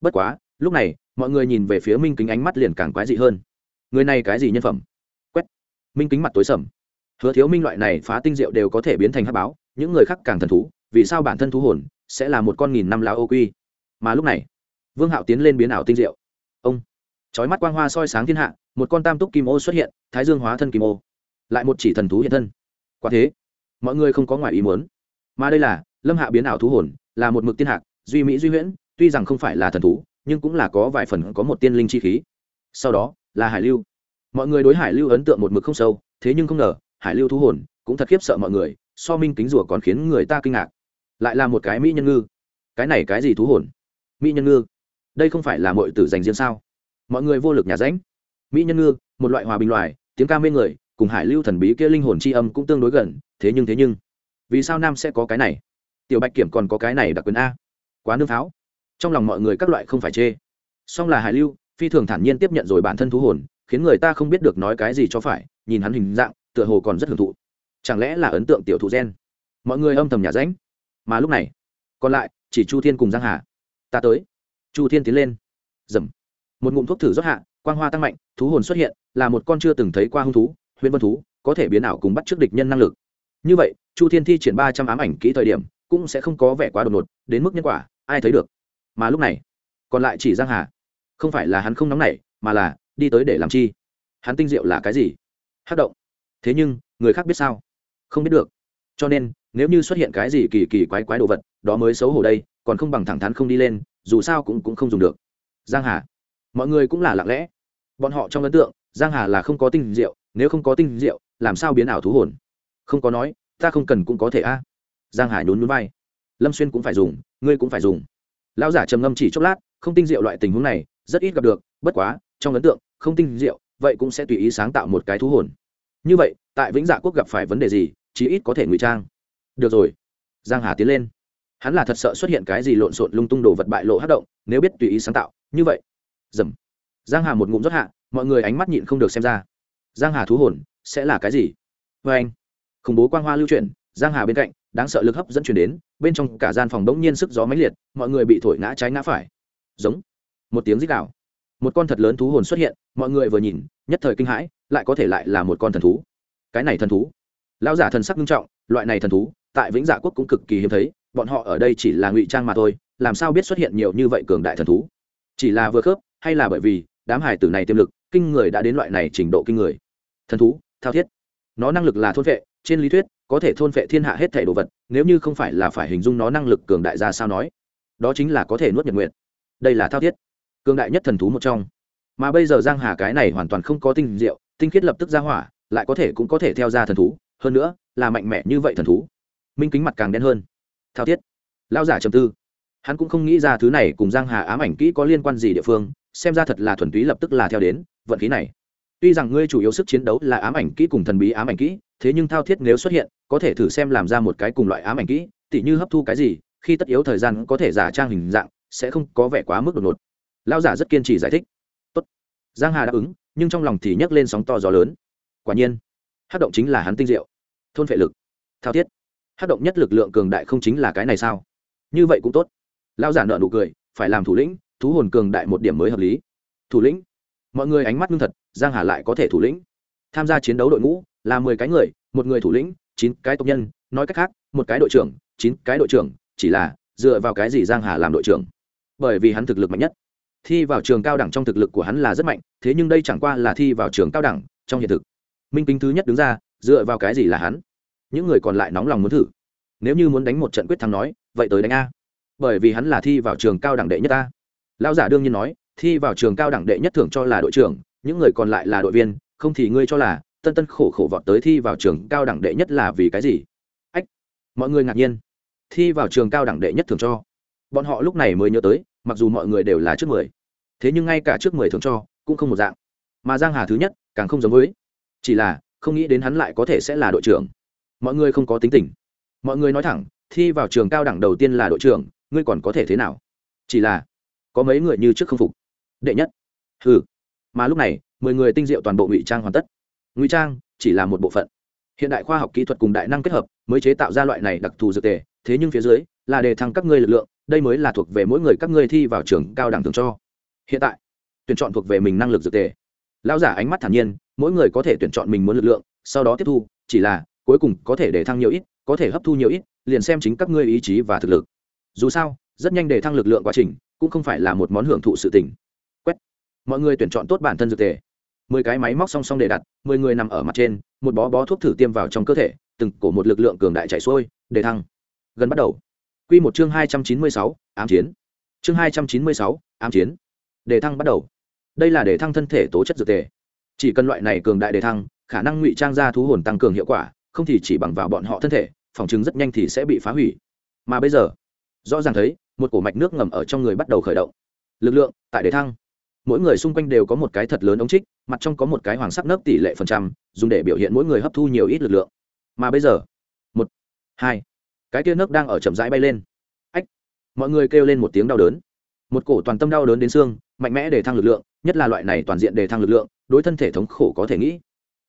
Bất quá, lúc này, mọi người nhìn về phía minh kính ánh mắt liền càng quái dị hơn. Người này cái gì nhân phẩm? Quét. Minh kính mặt tối sầm. Hứa thiếu minh loại này phá tinh diệu đều có thể biến thành hát báo, những người khác càng thần thú, vì sao bản thân thú hồn sẽ là một con nghìn năm lao ô quy? Mà lúc này, vương hạo tiến lên biến ảo tinh diệu. Ông trói mắt quang hoa soi sáng thiên hạ, một con tam túc kim ô xuất hiện, thái dương hóa thân kim ô. Lại một chỉ thần thú hiện thân quả thế, mọi người không có ngoài ý muốn. Mà đây là, lâm hạ biến ảo thú hồn, là một mực tiên hạc, duy mỹ duy huyễn, tuy rằng không phải là thần thú, nhưng cũng là có vài phần có một tiên linh chi khí. Sau đó, là hải lưu. Mọi người đối hải lưu ấn tượng một mực không sâu, thế nhưng không ngờ, hải lưu thú hồn cũng thật khiếp sợ mọi người, so minh kính rùa còn khiến người ta kinh ngạc. Lại là một cái mỹ nhân ngư. Cái này cái gì thú hồn? Mỹ nhân ngư? Đây không phải là mọi tử dành riêng sao? Mọi người vô lực nhà ránh. Mỹ nhân ngư, một loại hòa bình loài, tiếng ca mê người cùng hải lưu thần bí kia linh hồn c h i âm cũng tương đối gần, thế nhưng thế nhưng, vì sao nam sẽ có cái này? Tiểu bạch kiểm còn có cái này đặc quyền a. Quá nương pháo. Trong lòng mọi người các loại không phải chê. Song là hải lưu, phi thường thản nhiên tiếp nhận rồi bản thân thú hồn, khiến người ta không biết được nói cái gì cho phải, nhìn hắn hình dạng, tựa hồ còn rất hưởng thụ. Chẳng lẽ là ấn tượng tiểu thụ gen? Mọi người âm thầm nhà ránh. Mà lúc này, còn lại, chỉ chu thiên cùng giang hà. Ta tới. Chu thiên tiến lên. Dầm. Một ngụm thuốc thử rót hạ, quang hoa tăng mạnh, thú hồn xuất hiện, là một con chưa từng thấy qua hung thú huyễn vân thú có thể biến ảo cùng bắt trước địch nhân năng lực. Như vậy, chu thiên thi triển ba trăm ám ảnh kỹ thời điểm, cũng sẽ không có vẻ quá đột ngột, đến mức nhân quả, ai thấy được? Mà lúc này, còn lại chỉ giang hà. Không phải là hắn không nóng nảy, mà là đi tới để làm chi? Hắn tinh diệu là cái gì? Hát động. Thế nhưng, người khác biết sao? Không biết được. Cho nên, nếu như xuất hiện cái gì kỳ kỳ quái quái đồ vật, đó mới xấu hổ đây, còn không bằng thẳng thắn không đi lên, dù sao cũng cũng không dùng được. Giang hà. Mọi người cũng là lặng lẽ. Bọn họ trong ấn tượng, giang hà là không có tinh diệu nếu không có tinh diệu, làm sao biến ảo thú hồn? Không có nói, ta không cần cũng có thể a. Giang hải nhún nhún vai. Lâm xuyên cũng phải dùng, ngươi cũng phải dùng. Lão giả trầm ngâm chỉ chốc lát, không tinh diệu loại tình huống này, rất ít gặp được, bất quá, trong ấn tượng, không tinh diệu, vậy cũng sẽ tùy ý sáng tạo một cái thú hồn. Như vậy, tại vĩnh dạ quốc gặp phải vấn đề gì, chí ít có thể ngụy trang. Được rồi. Giang hà tiến lên. Hắn là thật sợ xuất hiện cái gì lộn xộn lung tung đồ vật bại lộ hát động, nếu biết tùy ý sáng tạo, như vậy. Dầm. Giang hà một ngụm rót hạ, mọi người ánh mắt nhịn không được xem ra giang hà thú hồn, sẽ là cái gì? Vê anh, khủng bố quang hoa lưu chuyển, giang hà bên cạnh, đáng sợ lực hấp dẫn chuyển đến, bên trong cả gian phòng đống nhiên sức gió mãnh liệt, mọi người bị thổi ngã trái ngã phải. Giống, một tiếng rít đảo một con thật lớn thú hồn xuất hiện, mọi người vừa nhìn, nhất thời kinh hãi, lại có thể lại là một con thần thú. Cái này thần thú. Lão giả thần sắc nghiêm trọng, loại này thần thú, tại vĩnh dạ quốc cũng cực kỳ hiếm thấy, bọn họ ở đây chỉ là ngụy trang mà thôi, làm sao biết xuất hiện nhiều như vậy cường đại thần thú? Chỉ là vừa khớp, hay là bởi vì, đám hải tử này tiềm lực, kinh người đã đến loại này trình độ kinh người thần thú, thao thiết. Nó năng lực là thôn vệ trên lý thuyết, có thể thôn vệ thiên hạ hết thảy đồ vật, nếu như không phải là phải hình dung nó năng lực cường đại ra sao nói. Đó chính là có thể nuốt nhật nguyện đây là thao thiết. Cường đại nhất thần thú một trong. Mà bây giờ giang hà cái này hoàn toàn không có tinh diệu, tinh khiết lập tức ra hỏa, lại có thể cũng có thể theo ra thần thú, hơn nữa, là mạnh mẽ như vậy thần thú. Minh kính mặt càng đen hơn. Thao thiết. Lao giả trầm tư. Hắn cũng không nghĩ ra thứ này cùng giang hà ám ảnh kỹ có liên quan gì địa phương, xem ra thật là thuần túy lập tức là theo đến, vận khí này tuy rằng ngươi chủ yếu sức chiến đấu là ám ảnh kỹ cùng thần bí ám ảnh kỹ, thế nhưng thao thiết nếu xuất hiện, có thể thử xem làm ra một cái cùng loại ám ảnh kỹ, tỉ như hấp thu cái gì, khi tất yếu thời gian có thể giả trang hình dạng, sẽ không có vẻ quá mức đột ngột. Lao giả rất kiên trì giải thích. Tốt. giang hà đáp ứng, nhưng trong lòng thì nhấc lên sóng to gió lớn. Quả nhiên, hát động chính là hắn tinh diệu. Thôn vệ lực. Thao thiết. Hát động nhất lực lượng cường đại không chính là cái này sao? Như vậy cũng tốt. Lao giả nợ nụ cười, phải làm thủ lĩnh, thú hồn cường đại một điểm mới hợp lý. Thủ lĩnh. Mọi người ánh mắt ngưng thật giang hà lại có thể thủ lĩnh. Tham gia chiến đấu đội ngũ là mười cái người, một người thủ lĩnh, chín cái tộc nhân, nói cách khác, một cái đội trưởng, chín cái đội trưởng, chỉ là dựa vào cái gì giang hà làm đội trưởng? Bởi vì hắn thực lực mạnh nhất. Thi vào trường cao đẳng trong thực lực của hắn là rất mạnh, thế nhưng đây chẳng qua là thi vào trường cao đẳng trong hiện thực. Minh kính thứ nhất đứng ra, dựa vào cái gì là hắn? Những người còn lại nóng lòng muốn thử. Nếu như muốn đánh một trận quyết thắng nói, vậy tới đánh a. Bởi vì hắn là thi vào trường cao đẳng đệ nhất ta lao giả đương nhiên nói, thi vào trường cao đẳng đệ nhất thưởng cho là đội trưởng những người còn lại là đội viên, không thì ngươi cho là tân tân khổ khổ vọt tới thi vào trường cao đẳng đệ nhất là vì cái gì? Ách, mọi người ngạc nhiên. Thi vào trường cao đẳng đệ nhất thường cho. Bọn họ lúc này mới nhớ tới, mặc dù mọi người đều là trước mười, thế nhưng ngay cả trước mười thường cho cũng không một dạng. Mà giang hà thứ nhất, càng không giống với. Chỉ là, không nghĩ đến hắn lại có thể sẽ là đội trưởng. Mọi người không có tính tình. Mọi người nói thẳng, thi vào trường cao đẳng đầu tiên là đội trưởng, ngươi còn có thể thế nào? Chỉ là, có mấy người như trước không phục. Đệ nhất. Ừ mà lúc này, mười người tinh diệu toàn bộ ngụy trang hoàn tất. Ngụy trang chỉ là một bộ phận. Hiện đại khoa học kỹ thuật cùng đại năng kết hợp, mới chế tạo ra loại này đặc thù dược tề, thế nhưng phía dưới là đề thăng các ngươi lực lượng, đây mới là thuộc về mỗi người các ngươi thi vào trường cao đẳng thường cho. Hiện tại, tuyển chọn thuộc về mình năng lực dược tề. Lão giả ánh mắt thản nhiên, mỗi người có thể tuyển chọn mình muốn lực lượng, sau đó tiếp thu, chỉ là cuối cùng có thể để thăng nhiều ít, có thể hấp thu nhiều ít, liền xem chính các ngươi ý chí và thực lực. Dù sao, rất nhanh để thăng lực lượng quá trình cũng không phải là một món hưởng thụ sự tỉnh mọi người tuyển chọn tốt bản thân dược tề. Mười cái máy móc song song để đặt, mười người nằm ở mặt trên, một bó bó thuốc thử tiêm vào trong cơ thể, từng cổ một lực lượng cường đại chạy xuôi, để thăng. Gần bắt đầu. Q một chương hai trăm chín mươi sáu, ám chiến. Chương hai trăm chín mươi sáu, ám chiến. Để thăng bắt đầu. Đây là để thăng thân thể tố chất dược tề. Chỉ cần loại này cường đại để thăng, khả năng ngụy trang ra thú hồn tăng cường hiệu quả, không thì chỉ bằng vào bọn họ thân thể, phòng chứng rất nhanh thì sẽ bị phá hủy. Mà bây giờ, rõ ràng thấy, một cổ mạch nước ngầm ở trong người bắt đầu khởi động. Lực lượng tại để thăng mỗi người xung quanh đều có một cái thật lớn ống trích, mặt trong có một cái hoàng sắc nấc tỷ lệ phần trăm, dùng để biểu hiện mỗi người hấp thu nhiều ít lực lượng. Mà bây giờ, một, hai, cái kia nấc đang ở chậm rãi bay lên. Ách, mọi người kêu lên một tiếng đau đớn. Một cổ toàn tâm đau đớn đến xương, mạnh mẽ để thăng lực lượng, nhất là loại này toàn diện để thăng lực lượng, đối thân thể thống khổ có thể nghĩ.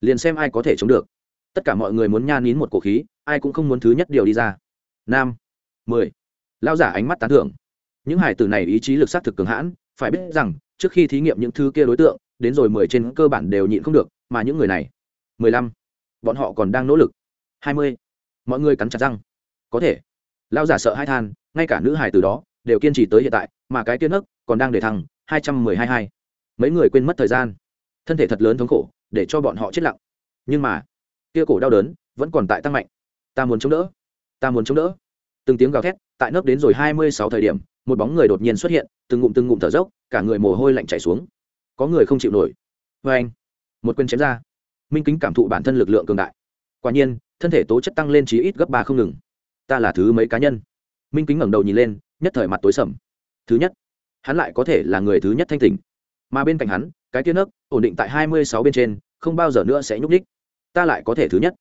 Liền xem ai có thể chống được. Tất cả mọi người muốn nha nín một cổ khí, ai cũng không muốn thứ nhất điều đi ra. Nam, mười lao giả ánh mắt tán thưởng. Những hải tử này ý chí lực s á t thực cường hãn, phải biết rằng trước khi thí nghiệm những thứ kia đối tượng, đến rồi mười trên cơ bản đều nhịn không được, mà những người này, mười lăm, bọn họ còn đang nỗ lực. hai mươi, mọi người cắn chặt răng. Có thể lao giả sợ hai than, ngay cả nữ hải từ đó, đều kiên trì tới hiện tại, mà cái tiên ức còn đang để thăng, hai trăm mười hai hai. Mấy người quên mất thời gian. Thân thể thật lớn thống khổ, để cho bọn họ chết lặng. Nhưng mà, kia cổ đau đớn vẫn còn tại tăng mạnh. Ta muốn chống đỡ, ta muốn chống đỡ. Từng tiếng gào thét, tại nấc đến rồi hai mươi sáu thời điểm, một bóng người đột nhiên xuất hiện, từng ngụm từng ngụm thở dốc cả người mồ hôi lạnh chảy xuống. Có người không chịu nổi. Vê anh, một quyền chém ra. Minh kính cảm thụ bản thân lực lượng cường đại. Quả nhiên, thân thể tố chất tăng lên chí ít gấp ba không ngừng. Ta là thứ mấy cá nhân? Minh kính ngẩng đầu nhìn lên, nhất thời mặt tối sầm. Thứ nhất, hắn lại có thể là người thứ nhất thanh tỉnh. Mà bên cạnh hắn, cái tiên ấp ổn định tại hai mươi sáu bên trên, không bao giờ nữa sẽ nhúc ních ta lại có thể thứ nhất.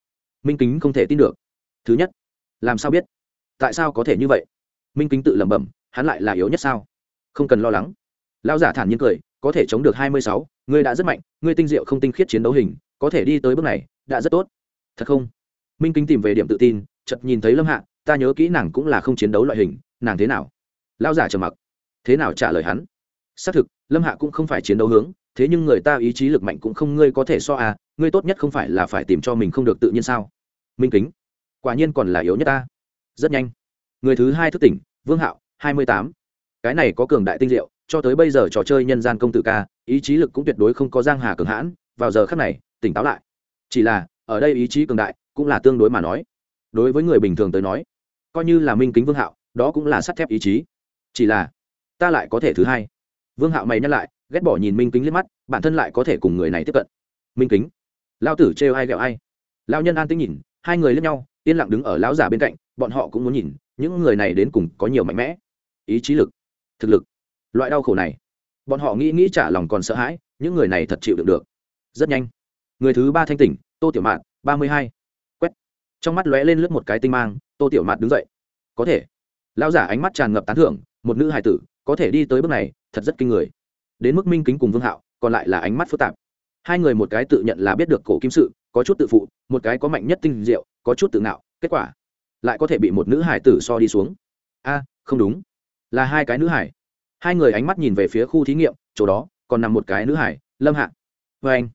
Minh kính không thể tin được. Thứ nhất, làm sao biết? Tại sao có thể như vậy? Minh kính tự lẩm bẩm, hắn lại là yếu nhất sao? Không cần lo lắng lão giả thản nhiên cười, có thể chống được hai mươi sáu, ngươi đã rất mạnh, ngươi tinh diệu không tinh khiết chiến đấu hình, có thể đi tới bước này, đã rất tốt. Thật không? Minh kính tìm về điểm tự tin, chợt nhìn thấy lâm hạ, ta nhớ kỹ nàng cũng là không chiến đấu loại hình, nàng thế nào? Lão giả trầm mặc. Thế nào trả lời hắn? Xác thực, lâm hạ cũng không phải chiến đấu hướng, thế nhưng người ta ý chí lực mạnh cũng không ngươi có thể so à ngươi tốt nhất không phải là phải tìm cho mình không được tự nhiên sao? Minh kính, quả nhiên còn là yếu nhất ta. Rất nhanh. Người thứ hai thức tỉnh, vương hạo, hai mươi tám. Cái này có cường đại tinh diệu cho tới bây giờ trò chơi nhân gian công tử ca, ý chí lực cũng tuyệt đối không có giang hà cường hãn, vào giờ khắc này, tỉnh táo lại. Chỉ là, ở đây ý chí cường đại cũng là tương đối mà nói. Đối với người bình thường tới nói, coi như là minh kính vương hạo, đó cũng là sắt thép ý chí. Chỉ là, ta lại có thể thứ hai. Vương hạo mày nhắc lại, ghét bỏ nhìn minh kính liếc mắt, bản thân lại có thể cùng người này tiếp cận. Minh kính lao tử trêu ai ghẹo ai? Lao nhân an tính nhìn, hai người liếc nhau, yên lặng đứng ở lão giả bên cạnh, bọn họ cũng muốn nhìn, những người này đến cùng có nhiều mạnh mẽ. Ý chí lực, thực lực loại đau khổ này, bọn họ nghĩ nghĩ trả lòng còn sợ hãi, những người này thật chịu được được. Rất nhanh, người thứ ba thanh tỉnh, tô tiểu mạn ba mươi hai. Quét. Trong mắt lóe lên lướt một cái tinh mang, tô tiểu mạn đứng dậy. Có thể. Lão giả ánh mắt tràn ngập tán thưởng, một nữ hài tử, có thể đi tới bước này, thật rất kinh người. Đến mức minh kính cùng vương hạo, còn lại là ánh mắt phức tạp. Hai người một cái tự nhận là biết được cổ kim sự, có chút tự phụ, một cái có mạnh nhất tinh diệu, có chút tự ngạo, kết quả lại có thể bị một nữ hải tử so đi xuống. A, không đúng. Là hai cái nữ hải hai người ánh mắt nhìn về phía khu thí nghiệm, chỗ đó còn nằm một cái nữ hải, lâm hạ. Vê anh,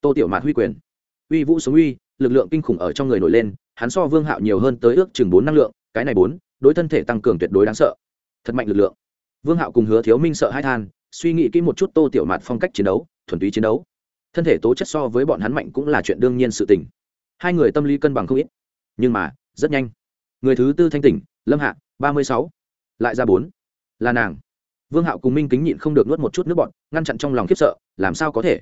tô tiểu mạt huy quyền. Uy vũ sống uy, lực lượng kinh khủng ở trong người nổi lên, hắn so vương hạo nhiều hơn tới ước chừng bốn năng lượng, cái này bốn, đối thân thể tăng cường tuyệt đối đáng sợ. Thật mạnh lực lượng. Vương hạo cùng hứa thiếu minh sợ hai than, suy nghĩ kỹ một chút tô tiểu mạt phong cách chiến đấu, thuần túy chiến đấu. Thân thể tố chất so với bọn hắn mạnh cũng là chuyện đương nhiên sự tình. Hai người tâm lý cân bằng không ít. Nhưng mà, rất nhanh. Người thứ tư thanh tỉnh, lâm hạ, ba mươi sáu. Lại ra bốn. Là nàng vương hạo cùng minh kính nhịn không được nuốt một chút nước bọn ngăn chặn trong lòng khiếp sợ, làm sao có thể?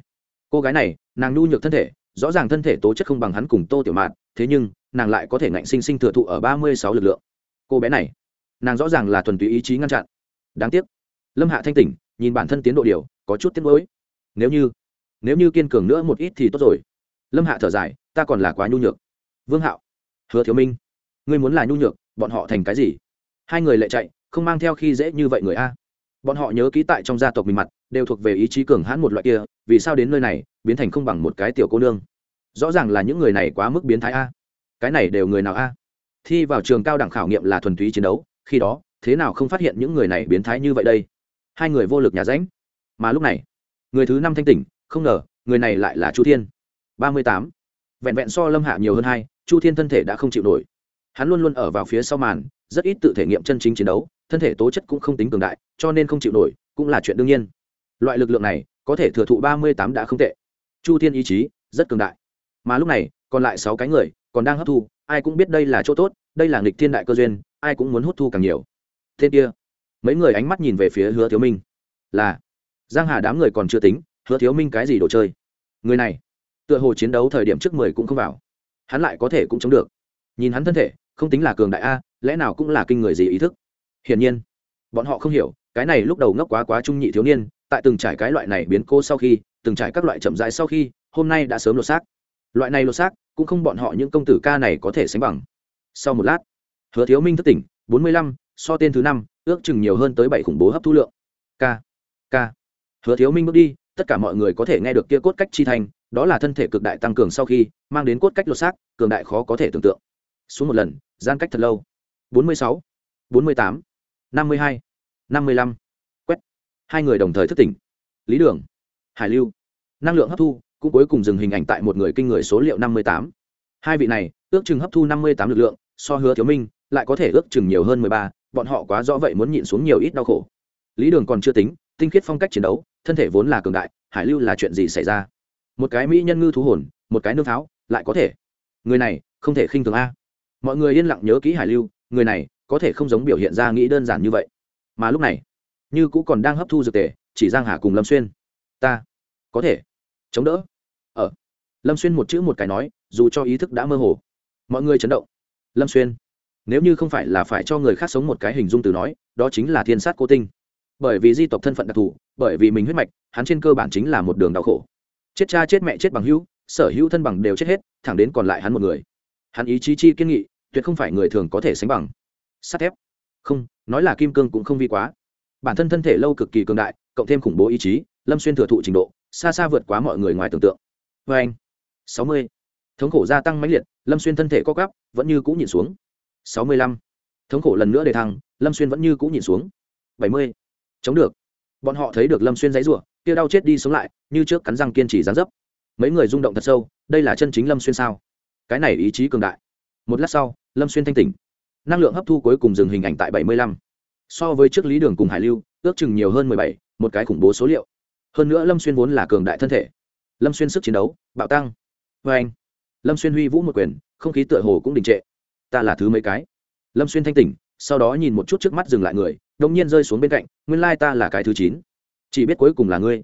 Cô gái này, nàng nhu nhược thân thể, rõ ràng thân thể tố chất không bằng hắn cùng tô tiểu mạt thế nhưng, nàng lại có thể ngạnh sinh sinh thừa thụ ở ba mươi sáu lực lượng. Cô bé này, nàng rõ ràng là thuần túy ý chí ngăn chặn. Đáng tiếc, lâm hạ thanh tỉnh, nhìn bản thân tiến độ điều, có chút tiếc nuối. Nếu như nếu như kiên cường nữa một ít thì tốt rồi. Lâm hạ thở dài, ta còn là quá nhu nhược. Vương hạo, hứa thiếu minh, ngươi muốn là nhu nhược, bọn họ thành cái gì? Hai người lại chạy, không mang theo khi dễ như vậy người a bọn họ nhớ ký tại trong gia tộc mình mặt, đều thuộc về ý chí cường hãn một loại kia, vì sao đến nơi này, biến thành không bằng một cái tiểu cô nương? Rõ ràng là những người này quá mức biến thái a. Cái này đều người nào a? Thi vào trường cao đẳng khảo nghiệm là thuần túy chiến đấu, khi đó, thế nào không phát hiện những người này biến thái như vậy đây? Hai người vô lực nhà ránh mà lúc này, người thứ năm thanh tỉnh, không ngờ, người này lại là chu thiên. Ba mươi tám. Vẹn vẹn so lâm hạ nhiều hơn hai, chu thiên thân thể đã không chịu nổi. Hắn luôn luôn ở vào phía sau màn, rất ít tự thể nghiệm chân chính chiến đấu thân thể tố chất cũng không tính cường đại, cho nên không chịu nổi, cũng là chuyện đương nhiên. Loại lực lượng này, có thể thừa thụ ba mươi tám đã không tệ. Chu thiên ý chí, rất cường đại. Mà lúc này, còn lại sáu cái người, còn đang hấp thu, ai cũng biết đây là chỗ tốt, đây là nghịch thiên đại cơ duyên, ai cũng muốn hút thu càng nhiều. Thế kia, mấy người ánh mắt nhìn về phía hứa thiếu minh. Là, giang hà đám người còn chưa tính, hứa thiếu minh cái gì đồ chơi? Người này, tựa hồ chiến đấu thời điểm trước mười cũng không vào. Hắn lại có thể cũng chống được. Nhìn hắn thân thể, không tính là cường đại a, lẽ nào cũng là kinh người gì ý thức? Hiển nhiên, bọn họ không hiểu, cái này lúc đầu ngốc quá quá trung nhị thiếu niên, tại từng trải cái loại này biến cô sau khi, từng trải các loại chậm rãi sau khi, hôm nay đã sớm lột xác. Loại này lột xác, cũng không bọn họ những công tử ca này có thể sánh bằng. Sau một lát, hứa thiếu minh thất tỉnh, bốn mươi lăm, so tên thứ năm, ước chừng nhiều hơn tới bảy khủng bố hấp thu lượng. K k. Hứa thiếu minh bước đi, tất cả mọi người có thể nghe được kia cốt cách chi thành, đó là thân thể cực đại tăng cường sau khi, mang đến cốt cách lột xác, cường đại khó có thể tưởng tượng. Xuống một lần gian cách thật lâu. bốn mươi sáu, bốn mươi tám năm mươi hai, năm mươi lăm. Quét. Hai người đồng thời thức tỉnh. Lý đường, hải lưu. Năng lượng hấp thu cũng cuối cùng dừng hình ảnh tại một người kinh người số liệu năm mươi tám. Hai vị này, ước chừng hấp thu năm mươi tám lực lượng, so hứa thiếu minh, lại có thể ước chừng nhiều hơn mười ba, bọn họ quá rõ vậy muốn nhịn xuống nhiều ít đau khổ. Lý đường còn chưa tính, tinh khiết phong cách chiến đấu, thân thể vốn là cường đại, hải lưu là chuyện gì xảy ra? Một cái mỹ nhân ngư thú hồn, một cái nương pháo lại có thể. Người này không thể khinh thường a. Mọi người yên lặng nhớ kỹ hải lưu, người này có thể không giống biểu hiện ra nghĩ đơn giản như vậy. Mà lúc này, như cũ còn đang hấp thu dược tề, chỉ giang hà cùng lâm xuyên. Ta, có thể. Chống đỡ. Ở lâm xuyên một chữ một cái nói, dù cho ý thức đã mơ hồ. Mọi người chấn động. Lâm xuyên, nếu như không phải là phải cho người khác sống một cái hình dung từ nói, đó chính là thiên sát cô tinh. Bởi vì di tộc thân phận đặc thù, bởi vì mình huyết mạch, hắn trên cơ bản chính là một đường đau khổ. Chết cha chết mẹ chết bằng hữu, sở hữu thân bằng đều chết hết, thẳng đến còn lại hắn một người. Hắn ý chí chi kiên nghị, tuyệt không phải người thường có thể sánh bằng sắt thép. Không nói là kim cương cũng không vi quá. Bản thân thân thể lâu cực kỳ cường đại cộng thêm khủng bố ý chí lâm xuyên thừa thụ trình độ xa xa vượt quá mọi người ngoài tưởng tượng. Vê anh sáu mươi. Thống khổ gia tăng mãnh liệt lâm xuyên thân thể co gắp, vẫn như cũ nhìn xuống. Sáu mươi lăm. Thống khổ lần nữa để thăng lâm xuyên vẫn như cũ nhìn xuống. Bảy mươi. Chống được. Bọn họ thấy được lâm xuyên giấy rủa kia đau chết đi sống lại như trước cắn răng kiên trì dán dấp. Mấy người rung động thật sâu đây là chân chính lâm xuyên sao? Cái này ý chí cường đại. Một lát sau lâm xuyên thanh tỉnh năng lượng hấp thu cuối cùng dừng hình ảnh tại bảy mươi lăm. So với trước lý đường cùng hải lưu, ước chừng nhiều hơn mười bảy, một cái khủng bố số liệu. Hơn nữa lâm xuyên vốn là cường đại thân thể. Lâm xuyên sức chiến đấu, bạo tăng. Vê anh, lâm xuyên huy vũ một quyền, không khí tựa hồ cũng đình trệ. Ta là thứ mấy cái? Lâm xuyên thanh tỉnh, sau đó nhìn một chút trước mắt dừng lại người, đột nhiên rơi xuống bên cạnh, nguyên lai ta là cái thứ chín. Chỉ biết cuối cùng là ngươi.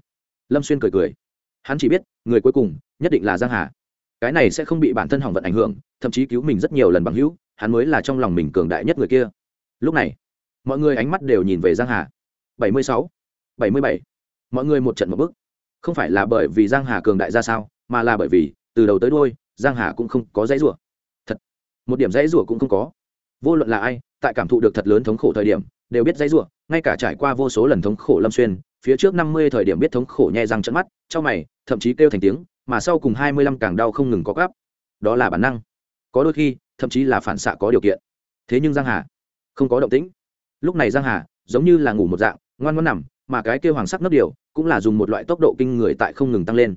Lâm xuyên cười cười. Hắn chỉ biết, người cuối cùng, nhất định là giang hà. Cái này sẽ không bị bản thân hỏng vận ảnh hưởng, thậm chí cứu mình rất nhiều lần bằng hữu hắn mới là trong lòng mình cường đại nhất người kia. Lúc này, mọi người ánh mắt đều nhìn về giang hà. Bảy mươi sáu, bảy mươi bảy. Mọi người một trận một bức không phải là bởi vì giang hà cường đại ra sao, mà là bởi vì, từ đầu tới đuôi, giang hà cũng không có dãy rủa. Thật, một điểm dãy rủa cũng không có. Vô luận là ai, tại cảm thụ được thật lớn thống khổ thời điểm, đều biết dãy rủa, ngay cả trải qua vô số lần thống khổ lâm xuyên, phía trước năm mươi thời điểm biết thống khổ nhẹ răng trận mắt, trong mày, thậm chí kêu thành tiếng, mà sau cùng hai mươi lăm càng đau không ngừng có gáp đó là bản năng. Có đôi khi thậm chí là phản xạ có điều kiện. Thế nhưng giang hà không có động tĩnh. Lúc này giang hà giống như là ngủ một dạng ngoan ngoãn nằm mà cái kêu hoàng sắc nấp điều cũng là dùng một loại tốc độ kinh người tại không ngừng tăng lên.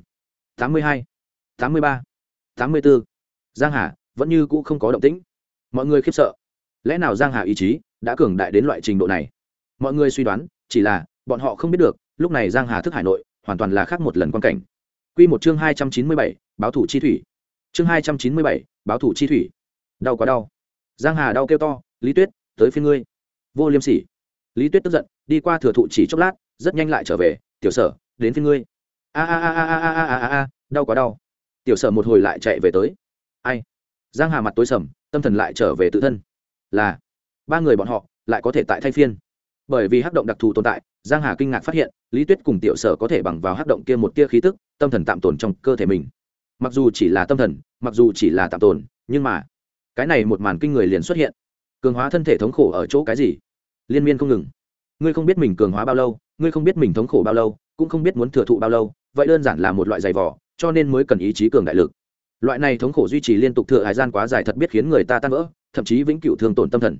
Tám mươi hai tám mươi ba tám mươi bốn giang hà vẫn như cũ không có động tĩnh. Mọi người khiếp sợ. Lẽ nào giang hà ý chí đã cường đại đến loại trình độ này? Mọi người suy đoán chỉ là bọn họ không biết được lúc này giang hà thức hải nội hoàn toàn là khác một lần quan cảnh. Quy một chương hai trăm chín mươi bảy, báo thủ chi thủy. Chương hai trăm chín mươi bảy, báo thủ chi thủy đau quá đau. Giang hà đau kêu to, lý tuyết, tới phiên ngươi. Vô liêm sỉ. Lý tuyết tức giận, đi qua thừa thụ chỉ chốc lát, rất nhanh lại trở về, tiểu sở, đến phiên ngươi. A a a a a a a a a, đau quá đau. Tiểu sở một hồi lại chạy về tới. Ai? Giang hà mặt tối sầm, tâm thần lại trở về tự thân. Là, ba người bọn họ lại có thể tại thay phiên. Bởi vì hắc động đặc thù tồn tại, giang hà kinh ngạc phát hiện, lý tuyết cùng tiểu sở có thể bằng vào hắc động kia một tia khí tức, tâm thần tạm tồn trong cơ thể mình. Mặc dù chỉ là tâm thần, mặc dù chỉ là tạm tồn, nhưng mà cái này một màn kinh người liền xuất hiện. Cường hóa thân thể thống khổ ở chỗ cái gì? Liên miên không ngừng. Ngươi không biết mình cường hóa bao lâu, ngươi không biết mình thống khổ bao lâu, cũng không biết muốn thừa thụ bao lâu, vậy đơn giản là một loại giày vỏ cho nên mới cần ý chí cường đại lực. Loại này thống khổ duy trì liên tục thừa hải gian quá dài thật biết khiến người ta tan vỡ, thậm chí vĩnh cửu thương tổn tâm thần.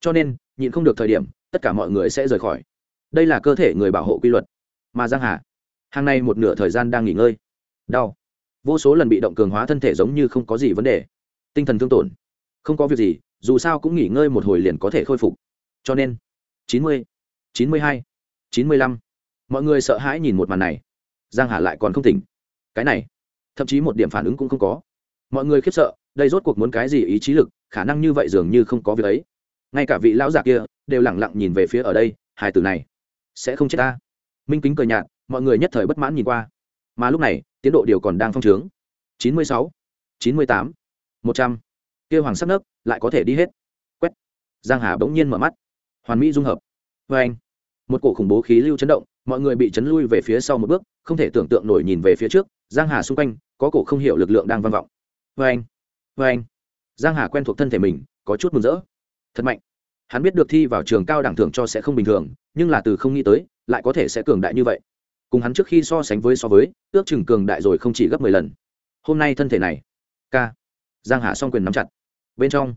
Cho nên, nhịn không được thời điểm, tất cả mọi người sẽ rời khỏi. Đây là cơ thể người bảo hộ quy luật. Mà giang hà, hàng này một nửa thời gian đang nghỉ ngơi. Đau. Vô số lần bị động cường hóa thân thể giống như không có gì vấn đề. Tinh thần thương tổn không có việc gì, dù sao cũng nghỉ ngơi một hồi liền có thể khôi phục. Cho nên, chín mươi chín mươi hai, chín mươi lăm, mọi người sợ hãi nhìn một màn này. Giang hà lại còn không tỉnh. Cái này, thậm chí một điểm phản ứng cũng không có. Mọi người khiếp sợ, đây rốt cuộc muốn cái gì ý chí lực, khả năng như vậy dường như không có việc ấy. Ngay cả vị lão già kia đều lẳng lặng nhìn về phía ở đây, hai từ này, sẽ không chết ta. Minh kính cười nhạt, mọi người nhất thời bất mãn nhìn qua. Mà lúc này, tiến độ điều còn đang phong trướng. chín mươi sáu, chín mươi tám, một trăm kia hoàng sắc nấc lại có thể đi hết. Quét. Giang hà bỗng nhiên mở mắt. Hoàn mỹ dung hợp. Vê anh, một cổ khủng bố khí lưu chấn động, mọi người bị chấn lui về phía sau một bước, không thể tưởng tượng nổi nhìn về phía trước, giang hà xung quanh, có cổ không hiểu lực lượng đang vang vọng. Vê anh vê anh. Giang hà quen thuộc thân thể mình, có chút mừng rỡ. Thật mạnh. Hắn biết được thi vào trường cao đẳng thưởng cho sẽ không bình thường, nhưng là từ không nghĩ tới, lại có thể sẽ cường đại như vậy. Cùng hắn trước khi so sánh với so với, ước chừng cường đại rồi không chỉ gấp mười lần. Hôm nay thân thể này k giang hà song quyền nắm chặt. Bên trong,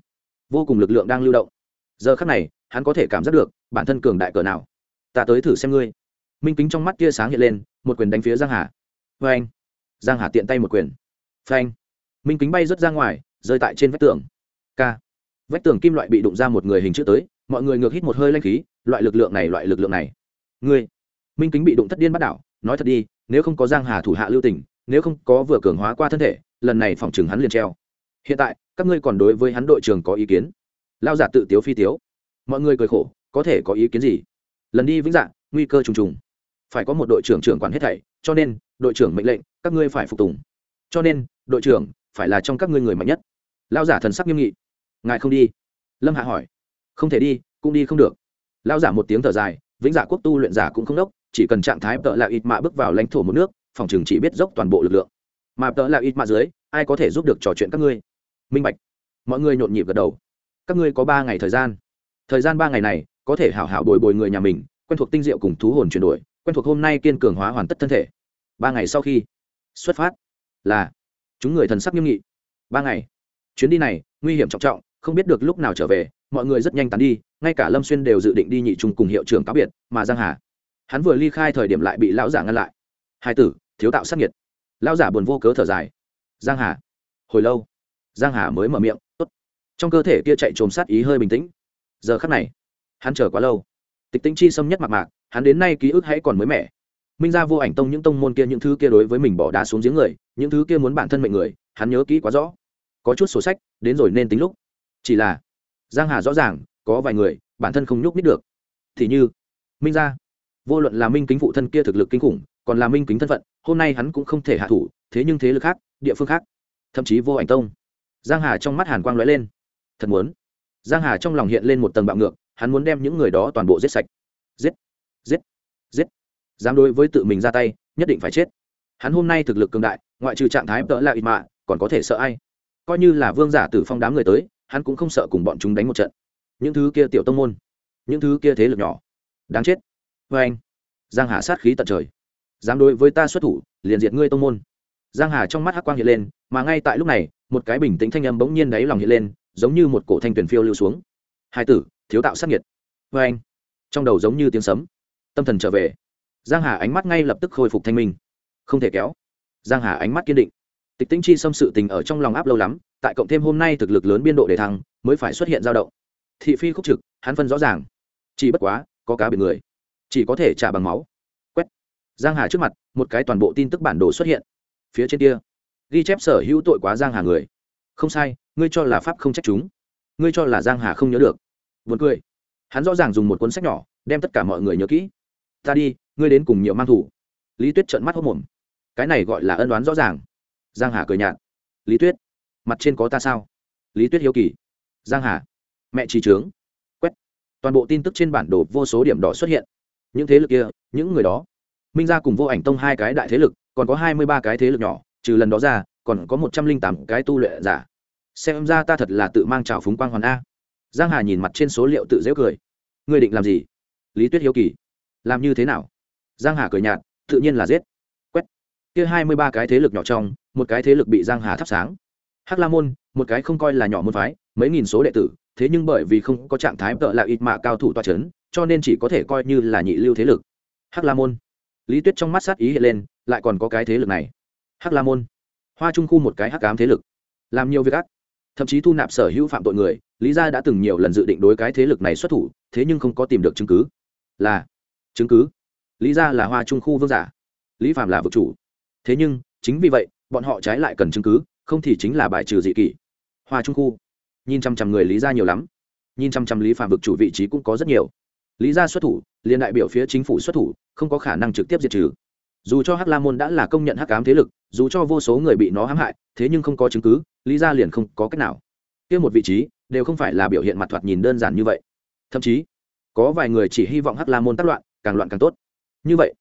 vô cùng lực lượng đang lưu động. Giờ khắc này, hắn có thể cảm giác được, bản thân cường đại cỡ nào. Ta tới thử xem ngươi. Minh kính trong mắt tia sáng hiện lên, một quyền đánh phía giang hà. Vê anh giang hà tiện tay một quyền. Phanh! Minh kính bay rớt ra ngoài, rơi tại trên vách tường. K vách tường kim loại bị đụng ra một người hình chữ tới, mọi người ngược hít một hơi lanh khí, loại lực lượng này, loại lực lượng này. Ngươi! Minh kính bị đụng thất điên bắt đảo, nói thật đi, nếu không có giang hà thủ hạ lưu tình, nếu không có vừa cường hóa qua thân thể, lần này phòng chừng hắn liền treo hiện tại, các ngươi còn đối với hắn đội trưởng có ý kiến? Lao giả tự tiếu phi tiếu. Mọi người cười khổ, có thể có ý kiến gì? Lần đi vĩnh dạng, nguy cơ trùng trùng. Phải có một đội trưởng trưởng quản hết thảy, cho nên, đội trưởng mệnh lệnh, các ngươi phải phục tùng. Cho nên, đội trưởng, phải là trong các ngươi người mạnh nhất. Lao giả thần sắc nghiêm nghị. Ngài không đi? Lâm hạ hỏi. Không thể đi, cũng đi không được. Lao giả một tiếng thở dài, vĩnh giả quốc tu luyện giả cũng không đốc, chỉ cần trạng thái tợ là ít mạ bước vào lãnh thổ một nước, phòng trường chỉ biết dốc toàn bộ lực lượng. Mà tợ là ít mạ dưới, ai có thể giúp được trò chuyện các ngươi? Minh bạch. Mọi người nhộn nhịp gật đầu. Các ngươi có ba ngày thời gian. Thời gian ba ngày này, có thể hảo hảo bồi bồi người nhà mình, quen thuộc tinh diệu cùng thú hồn chuyển đổi, quen thuộc hôm nay kiên cường hóa hoàn tất thân thể. Ba ngày sau khi xuất phát là chúng người thần sắc nghiêm nghị. Ba ngày. Chuyến đi này, nguy hiểm trọng trọng, không biết được lúc nào trở về, mọi người rất nhanh tán đi, ngay cả lâm xuyên đều dự định đi nhị trung cùng hiệu trưởng cáo biệt, mà giang hà, hắn vừa ly khai thời điểm lại bị lão giả ngăn lại. Hai tử, thiếu tạo sắc nhiệt lão giả buồn vô cớ thở dài. Giang hà, hồi lâu? Giang hà mới mở miệng, tốt. Trong cơ thể kia chạy trồm sát ý hơi bình tĩnh. Giờ khắc này, hắn chờ quá lâu. Tịch tĩnh chi xâm nhất mạc mạc, hắn đến nay ký ức hãy còn mới mẻ. Minh ra vô ảnh tông những tông môn kia những thứ kia đối với mình bỏ đá xuống giếng người, những thứ kia muốn bản thân mệnh người, hắn nhớ kỹ quá rõ. Có chút sổ sách, đến rồi nên tính lúc. Chỉ là, giang hà rõ ràng, có vài người, bản thân không nhúc nít được. Thì như, minh gia, vô luận là minh kính phụ thân kia thực lực kinh khủng, còn là minh kính thân phận, hôm nay hắn cũng không thể hạ thủ, thế nhưng thế lực khác, địa phương khác, thậm chí vô ảnh tông giang hà trong mắt hàn quang lóe lên. Thật muốn. Giang hà trong lòng hiện lên một tầng bạo ngược, hắn muốn đem những người đó toàn bộ giết sạch. Giết giết giết. Dám đối với tự mình ra tay, nhất định phải chết. Hắn hôm nay thực lực cường đại, ngoại trừ trạng thái tợ là ít mạ, còn có thể sợ ai? Coi như là vương giả tử phong đám người tới, hắn cũng không sợ cùng bọn chúng đánh một trận. Những thứ kia tiểu tông môn, những thứ kia thế lực nhỏ. Đáng chết. Vê anh, giang hà sát khí tận trời. Dám đối với ta xuất thủ, liền diệt ngươi tông môn. Giang hà trong mắt hắc quang hiện lên, mà ngay tại lúc này một cái bình tĩnh thanh âm bỗng nhiên đáy lòng hiện lên, giống như một cổ thanh tuyển phiêu lưu xuống. Hai tử, thiếu tạo sát nhiệt vê vâng anh. Trong đầu giống như tiếng sấm. Tâm thần trở về. Giang hà ánh mắt ngay lập tức khôi phục thanh minh. Không thể kéo. Giang hà ánh mắt kiên định. Tịch tĩnh chi xâm sự tình ở trong lòng áp lâu lắm, tại cộng thêm hôm nay thực lực lớn biên độ để thăng, mới phải xuất hiện dao động. Thị phi khúc trực, hắn phân rõ ràng. Chỉ bất quá, có cá biệt người. Chỉ có thể trả bằng máu. Quét. Giang hà trước mặt, một cái toàn bộ tin tức bản đồ xuất hiện. Phía trên kia ghi chép sở hữu tội quá giang hà người. Không sai, ngươi cho là pháp không trách chúng. Ngươi cho là giang hà không nhớ được. Buồn cười. Hắn rõ ràng dùng một cuốn sách nhỏ, đem tất cả mọi người nhớ kỹ. Ta đi, ngươi đến cùng nhiều mang thủ. Lý tuyết trợn mắt hốc mồm. Cái này gọi là ân đoán rõ ràng. Giang hà cười nhạt. Lý tuyết, mặt trên có ta sao? Lý tuyết hiếu kỳ. Giang hà, mẹ trí trướng. Quét. Toàn bộ tin tức trên bản đồ vô số điểm đỏ xuất hiện. Những thế lực kia, những người đó. Minh ra cùng vô ảnh tông hai cái đại thế lực, còn có hai mươi ba cái thế lực nhỏ trừ lần đó ra, còn có một trăm linh tám cái tu luyện giả. Xem ra ta thật là tự mang trào phúng quang hoàn a. Giang hà nhìn mặt trên số liệu tự dễ cười. Ngươi định làm gì? Lý tuyết hiếu kỳ. Làm như thế nào? Giang hà cười nhạt, tự nhiên là giết. Quét. Kia hai mươi ba cái thế lực nhỏ trong, một cái thế lực bị giang hà thắp sáng. Hắc la môn, một cái không coi là nhỏ môn phái, mấy nghìn số đệ tử, thế nhưng bởi vì không có trạng thái tợ là ít mạ cao thủ toa chấn, cho nên chỉ có thể coi như là nhị lưu thế lực. Hắc la môn. Lý tuyết trong mắt sát ý hiện lên, lại còn có cái thế lực này hắc la môn. Hoa trung khu một cái hắc cám thế lực. Làm nhiều việc ác. Thậm chí thu nạp sở hữu phạm tội người, lý gia đã từng nhiều lần dự định đối cái thế lực này xuất thủ, thế nhưng không có tìm được chứng cứ. Là, chứng cứ. Lý gia là hoa trung khu vương giả. Lý phạm là vực chủ. Thế nhưng, chính vì vậy, bọn họ trái lại cần chứng cứ, không thì chính là bài trừ dị kỷ. Hoa trung khu. Nhìn chăm chăm người lý gia nhiều lắm. Nhìn chăm chăm lý phạm vực chủ vị trí cũng có rất nhiều. Lý gia xuất thủ liên đại biểu phía chính phủ xuất thủ, không có khả năng trực tiếp diệt trừ dù cho hắc la môn đã là công nhận hắc cám thế lực, dù cho vô số người bị nó hãm hại, thế nhưng không có chứng cứ, lý gia liền không có cách nào. Kia một vị trí, đều không phải là biểu hiện mặt thoạt nhìn đơn giản như vậy. Thậm chí, có vài người chỉ hy vọng hắc la môn tác loạn, càng loạn càng tốt. Như vậy,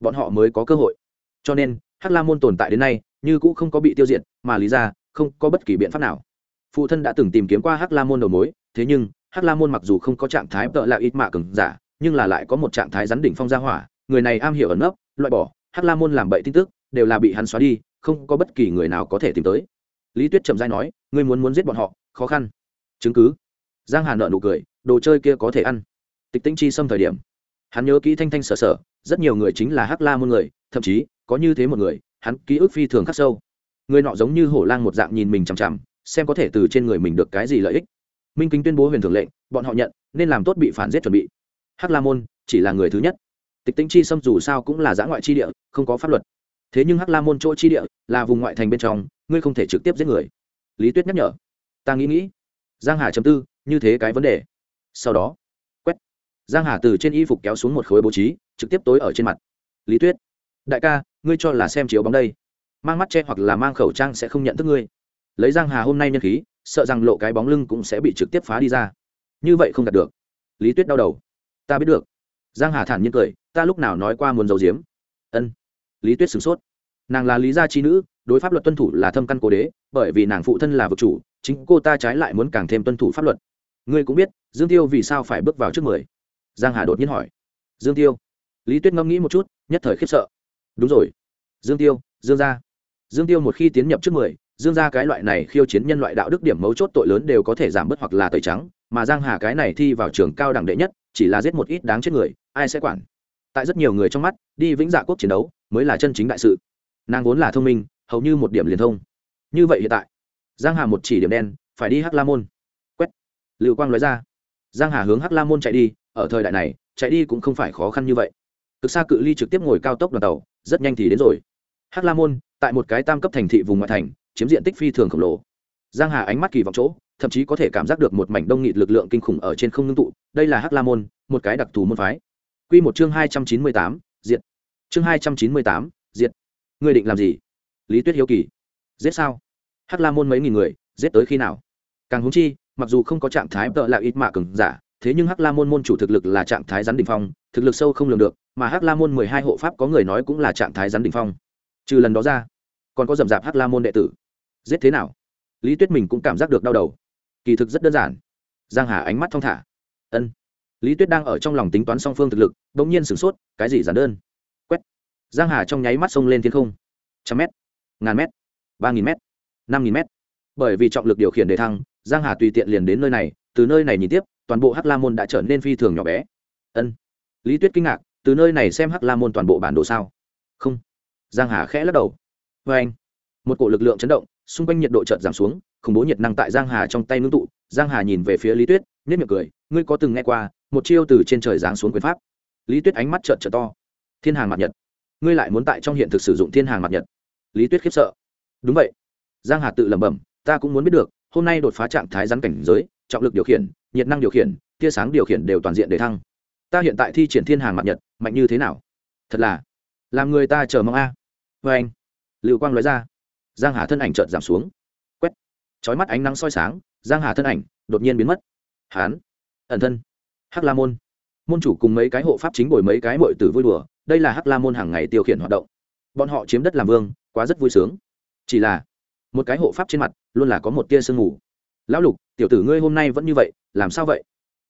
bọn họ mới có cơ hội. Cho nên, hắc la môn tồn tại đến nay, như cũ không có bị tiêu diệt, mà lý ra không có bất kỳ biện pháp nào. Phụ thân đã từng tìm kiếm qua hắc la môn đầu mối, thế nhưng, hắc la môn mặc dù không có trạng thái tợ là ít mạ cứng giả, nhưng là lại có một trạng thái rắn đỉnh phong gia hỏa, người này am hiểu ẩn nấp, loại bỏ hắc la môn làm bậy tin tức, đều là bị hắn xóa đi, không có bất kỳ người nào có thể tìm tới. Lý tuyết trầm dai nói, ngươi muốn muốn giết bọn họ, khó khăn. Chứng cứ? Giang hà nợ nụ cười, đồ chơi kia có thể ăn. Tịch tĩnh chi xâm thời điểm, hắn nhớ kỹ thanh thanh sở sở, rất nhiều người chính là hắc la môn người, thậm chí, có như thế một người, hắn ký ức phi thường khắc sâu. Người nọ giống như hổ lang một dạng nhìn mình chằm chằm, xem có thể từ trên người mình được cái gì lợi ích. Minh kính tuyên bố huyền thường lệnh, bọn họ nhận, nên làm tốt bị phản giết chuẩn bị. Hắc la môn chỉ là người thứ nhất tịch tĩnh chi xâm dù sao cũng là giã ngoại chi địa, không có pháp luật. Thế nhưng hắc la môn chỗ chi địa là vùng ngoại thành bên trong, ngươi không thể trực tiếp giết người. Lý tuyết nhắc nhở. Ta nghĩ nghĩ. Giang hà chấm tư, như thế cái vấn đề. Sau đó, quét. Giang hà từ trên y phục kéo xuống một khối bố trí, trực tiếp tối ở trên mặt. Lý tuyết. Đại ca, ngươi cho là xem chiếu bóng đây. Mang mắt che hoặc là mang khẩu trang sẽ không nhận thức ngươi. Lấy giang hà hôm nay nhân khí, sợ rằng lộ cái bóng lưng cũng sẽ bị trực tiếp phá đi ra. Như vậy không đạt được. Lý tuyết đau đầu. Ta biết được. Giang hà thản nhiên cười ta lúc nào nói qua muốn giấu giếm. Ân. Lý tuyết sửng sốt. Nàng là lý gia chi nữ, đối pháp luật tuân thủ là thâm căn cố đế, bởi vì nàng phụ thân là vực chủ, chính cô ta trái lại muốn càng thêm tuân thủ pháp luật. Ngươi cũng biết, dương tiêu vì sao phải bước vào trước mười? Giang hà đột nhiên hỏi. Dương tiêu. Lý tuyết ngẫm nghĩ một chút, nhất thời khiếp sợ. Đúng rồi. Dương tiêu, dương gia. Dương tiêu một khi tiến nhập trước mười, dương gia cái loại này khiêu chiến nhân loại đạo đức điểm mấu chốt tội lớn đều có thể giảm bớt hoặc là tẩy trắng, mà giang hà cái này thi vào trường cao đẳng đệ nhất, chỉ là giết một ít đáng chết người, ai sẽ quản? Tại rất nhiều người trong mắt, đi vĩnh dạ quốc chiến đấu mới là chân chính đại sự. Nàng vốn là thông minh, hầu như một điểm liền thông. Như vậy hiện tại, giang hà một chỉ điểm đen, phải đi hắc la môn. Quét. Lưu quang nói ra. Giang hà hướng hắc la môn chạy đi, ở thời đại này, chạy đi cũng không phải khó khăn như vậy. Cực xa cự ly trực tiếp ngồi cao tốc đoàn tàu, rất nhanh thì đến rồi. Hắc la môn, tại một cái tam cấp thành thị vùng ngoại thành, chiếm diện tích phi thường khổng lồ. Giang hà ánh mắt kỳ vọng chỗ, thậm chí có thể cảm giác được một mảnh đông nghịt lực lượng kinh khủng ở trên không ngưng tụ. Đây là hắc la môn, một cái đặc thù môn phái quy một chương hai trăm chín mươi tám, diệt. Chương hai trăm chín mươi tám, diệt. Ngươi định làm gì? Lý tuyết hiếu kỳ. Giết sao? Hắc la môn mấy nghìn người giết tới khi nào? Càng huống chi mặc dù không có trạng thái tợ là ít mạ cường giả thế nhưng hắc la môn môn chủ thực lực là trạng thái rắn đỉnh phong thực lực sâu không lường được mà hắc la môn mười hai hộ pháp có người nói cũng là trạng thái rắn đỉnh phong. Trừ lần đó ra còn có rầm rạp hắc la môn đệ tử. Giết thế nào? Lý tuyết mình cũng cảm giác được đau đầu. Kỳ thực rất đơn giản. Giang hà ánh mắt thong thả. Ân lý tuyết đang ở trong lòng tính toán song phương thực lực đ ỗ n g nhiên sửng sốt, cái gì giản đơn? Quét. Giang hà trong nháy mắt sông lên thiên không. Trăm mét, ngàn mét, ba nghìn mét, năm nghìn mét. Bởi vì trọng lực điều khiển đề thăng, giang hà tùy tiện liền đến nơi này, từ nơi này nhìn tiếp, toàn bộ hắc la môn đã trở nên phi thường nhỏ bé. Ân. Lý tuyết kinh ngạc, từ nơi này xem hắc la môn toàn bộ bản đồ sao? Không. Giang hà khẽ lắc đầu. Vê anh, một cổ lực lượng chấn động, xung quanh nhiệt độ chợt giảm xuống, khủng bố nhiệt năng tại giang hà trong tay ngưng tụ. Giang hà nhìn về phía lý tuyết nhất miệng cười ngươi có từng nghe qua một chiêu từ trên trời giáng xuống quyền pháp? Lý tuyết ánh mắt trợn trợn to. Thiên hàng mặt nhật. Ngươi lại muốn tại trong hiện thực sử dụng thiên hàng mặt nhật. Lý tuyết khiếp sợ. Đúng vậy. Giang hà tự lẩm bẩm, ta cũng muốn biết được, hôm nay đột phá trạng thái rắn cảnh giới, trọng lực điều khiển, nhiệt năng điều khiển, tia sáng điều khiển đều toàn diện để thăng. Ta hiện tại thi triển thiên hàng mặt nhật, mạnh như thế nào? Thật là, làm người ta chờ mong a. À. vê anh. Lưu quang nói ra. Giang hà thân ảnh chợt giảm xuống. Quét. Chói mắt ánh nắng soi sáng, giang hà thân ảnh đột nhiên biến mất. Hán ẩn thân. Hắc la môn. Môn chủ cùng mấy cái hộ pháp chính bồi mấy cái mội tử vui đùa, đây là hắc la môn hàng ngày tiêu khiển hoạt động. Bọn họ chiếm đất làm vương, quá rất vui sướng. Chỉ là, một cái hộ pháp trên mặt, luôn là có một tia sương mù. Lão lục, tiểu tử ngươi hôm nay vẫn như vậy, làm sao vậy?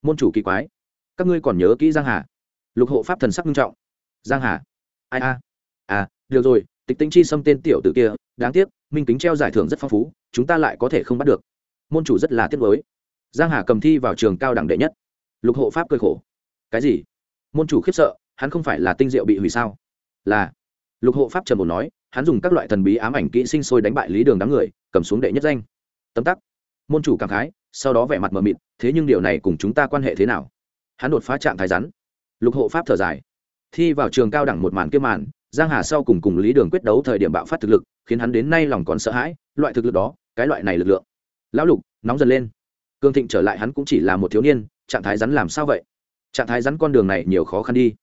Môn chủ kỳ quái. Các ngươi còn nhớ kỹ giang hà? Lục hộ pháp thần sắc nghiêm trọng. Giang hà? Ai a? À được rồi, tịch tinh chi xâm tên tiểu tử kia, đáng tiếc, minh kính treo giải thưởng rất phong phú, chúng ta lại có thể không bắt được. Môn chủ rất là tiếc nuối giang hà cầm thi vào trường cao đẳng đệ nhất. Lục hộ pháp cười khổ. Cái gì? Môn chủ khiếp sợ, hắn không phải là tinh diệu bị hủy sao? Là. Lục hộ pháp trầm bồn nói, hắn dùng các loại thần bí ám ảnh kỹ sinh sôi đánh bại lý đường đám người, cầm xuống đệ nhất danh. Tấm tắc. Môn chủ cảm khái, sau đó vẻ mặt mờ mịt, thế nhưng điều này cùng chúng ta quan hệ thế nào? Hắn đột phá trạng thái rắn. Lục hộ pháp thở dài. Thi vào trường cao đẳng một màn kia màn, giang hà sau cùng cùng lý đường quyết đấu thời điểm bạo phát thực lực, khiến hắn đến nay lòng còn sợ hãi, loại thực lực đó, cái loại này lực lượng. Lão lục, nóng dần lên cương thịnh trở lại hắn cũng chỉ là một thiếu niên, trạng thái rắn làm sao vậy? Trạng thái rắn con đường này nhiều khó khăn đi.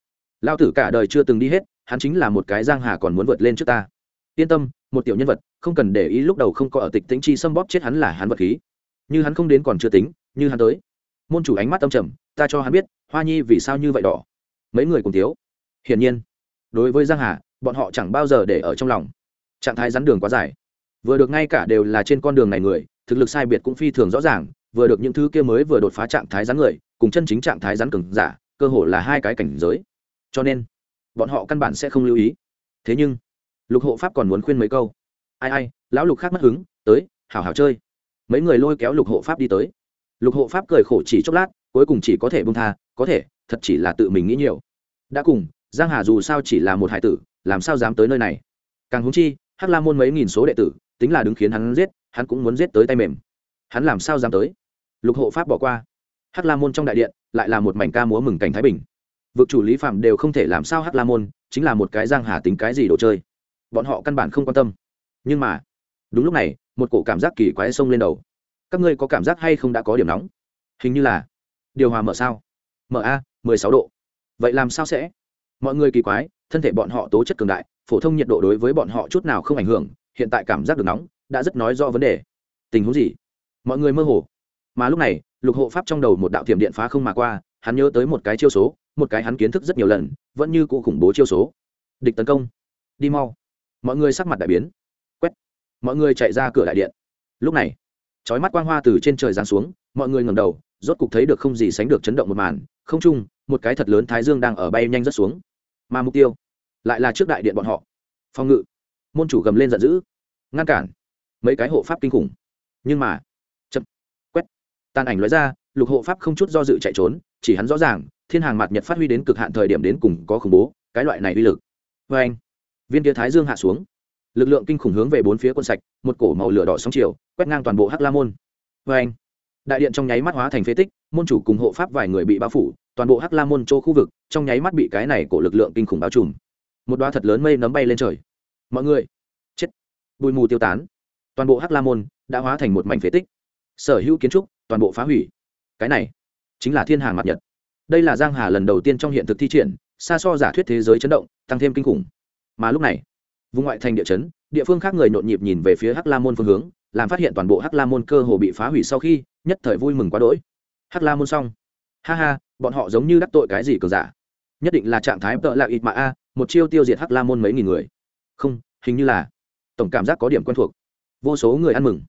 Lao tử cả đời chưa từng đi hết, hắn chính là một cái giang hà còn muốn vượt lên trước ta. Yên tâm, một tiểu nhân vật, không cần để ý lúc đầu không có ở tịch tĩnh chi xâm bóp chết hắn là hắn vật khí. Như hắn không đến còn chưa tính, như hắn tới. Môn chủ ánh mắt tâm trầm, ta cho hắn biết, hoa nhi vì sao như vậy đỏ? Mấy người cùng thiếu. Hiển nhiên, đối với giang hà, bọn họ chẳng bao giờ để ở trong lòng. Trạng thái rắn đường quá dài. Vừa được ngay cả đều là trên con đường này người, thực lực sai biệt cũng phi thường rõ ràng vừa được những thứ kia mới vừa đột phá trạng thái rắn người, cùng chân chính trạng thái rắn cứng giả, cơ hồ là hai cái cảnh giới. Cho nên, bọn họ căn bản sẽ không lưu ý. Thế nhưng, lục hộ pháp còn muốn khuyên mấy câu. Ai ai, lão lục khác mất hứng, tới, hảo hảo chơi. Mấy người lôi kéo lục hộ pháp đi tới. Lục hộ pháp cười khổ chỉ chốc lát, cuối cùng chỉ có thể bông tha, có thể, thật chỉ là tự mình nghĩ nhiều. Đã cùng, giang hà dù sao chỉ là một hải tử, làm sao dám tới nơi này? Càng húng chi, hắc la môn mấy nghìn số đệ tử, tính là đứng khiến hắn giết, hắn cũng muốn giết tới tay mềm. Hắn làm sao dám tới? Lục hộ pháp bỏ qua. Hắc la môn trong đại điện lại là một mảnh ca múa mừng cảnh thái bình. Vực chủ lý phạm đều không thể làm sao hắc la môn chính là một cái giang hà tính cái gì đồ chơi. Bọn họ căn bản không quan tâm. Nhưng mà, đúng lúc này, một cổ cảm giác kỳ quái xông lên đầu. Các ngươi có cảm giác hay không đã có điểm nóng? Hình như là, điều hòa mở sao? Mở a, mười sáu độ. Vậy làm sao sẽ? Mọi người kỳ quái, thân thể bọn họ tố chất cường đại, phổ thông nhiệt độ đối với bọn họ chút nào không ảnh hưởng, hiện tại cảm giác được nóng, đã rất nói rõ vấn đề. Tình huống gì? Mọi người mơ hồ mà lúc này, lục hộ pháp trong đầu một đạo thiểm điện phá không mà qua, hắn nhớ tới một cái chiêu số, một cái hắn kiến thức rất nhiều lần, vẫn như cụ khủng bố chiêu số. Địch tấn công. Đi mau. Mọi người sắc mặt đại biến. Quét. Mọi người chạy ra cửa đại điện. Lúc này trói mắt quang hoa từ trên trời giáng xuống, mọi người ngầm đầu, rốt cục thấy được không gì sánh được chấn động một màn. Không chung, một cái thật lớn thái dương đang ở bay nhanh rất xuống. Mà mục tiêu lại là trước đại điện bọn họ. Phòng ngự. Môn chủ gầm lên giận dữ. Ngăn cản. Mấy cái hộ pháp kinh khủng. Nhưng mà tàn ảnh lóe ra, lục hộ pháp không chút do dự chạy trốn, chỉ hắn rõ ràng, thiên hàng mạt nhật phát huy đến cực hạn thời điểm đến cùng có khủng bố, cái loại này uy lực. Vê anh. Viên kia thái dương hạ xuống. Lực lượng kinh khủng hướng về bốn phía quân sạch, một cổ màu lửa đỏ sóng chiều, quét ngang toàn bộ hắc la môn. Vê anh. Đại điện trong nháy mắt hóa thành phế tích, môn chủ cùng hộ pháp vài người bị bao phủ, toàn bộ hắc la môn chỗ khu vực, trong nháy mắt bị cái này của lực lượng kinh khủng bao trùm. Một đoá thật lớn mây nấm bay lên trời. Mọi người, chết. Bụi mù tiêu tán. Toàn bộ hắc la môn đã hóa thành một mảnh phế tích sở hữu kiến trúc, toàn bộ phá hủy. Cái này chính là thiên hàng mặt nhật. Đây là giang hà lần đầu tiên trong hiện thực thi triển, xa so giả thuyết thế giới chấn động, tăng thêm kinh khủng. Mà lúc này, vùng ngoại thành địa chấn, địa phương khác người nhộn nhịp nhìn về phía hắc la môn phương hướng, làm phát hiện toàn bộ hắc la môn cơ hồ bị phá hủy sau khi, nhất thời vui mừng quá đỗi. Hắc la môn xong. Ha ha, bọn họ giống như đắc tội cái gì cờ giả. Nhất định là trạng thái tợ lạc ít mà a, một chiêu tiêu diệt hắc la môn mấy nghìn người. Không, hình như là tổng cảm giác có điểm quen thuộc. Vô số người ăn mừng.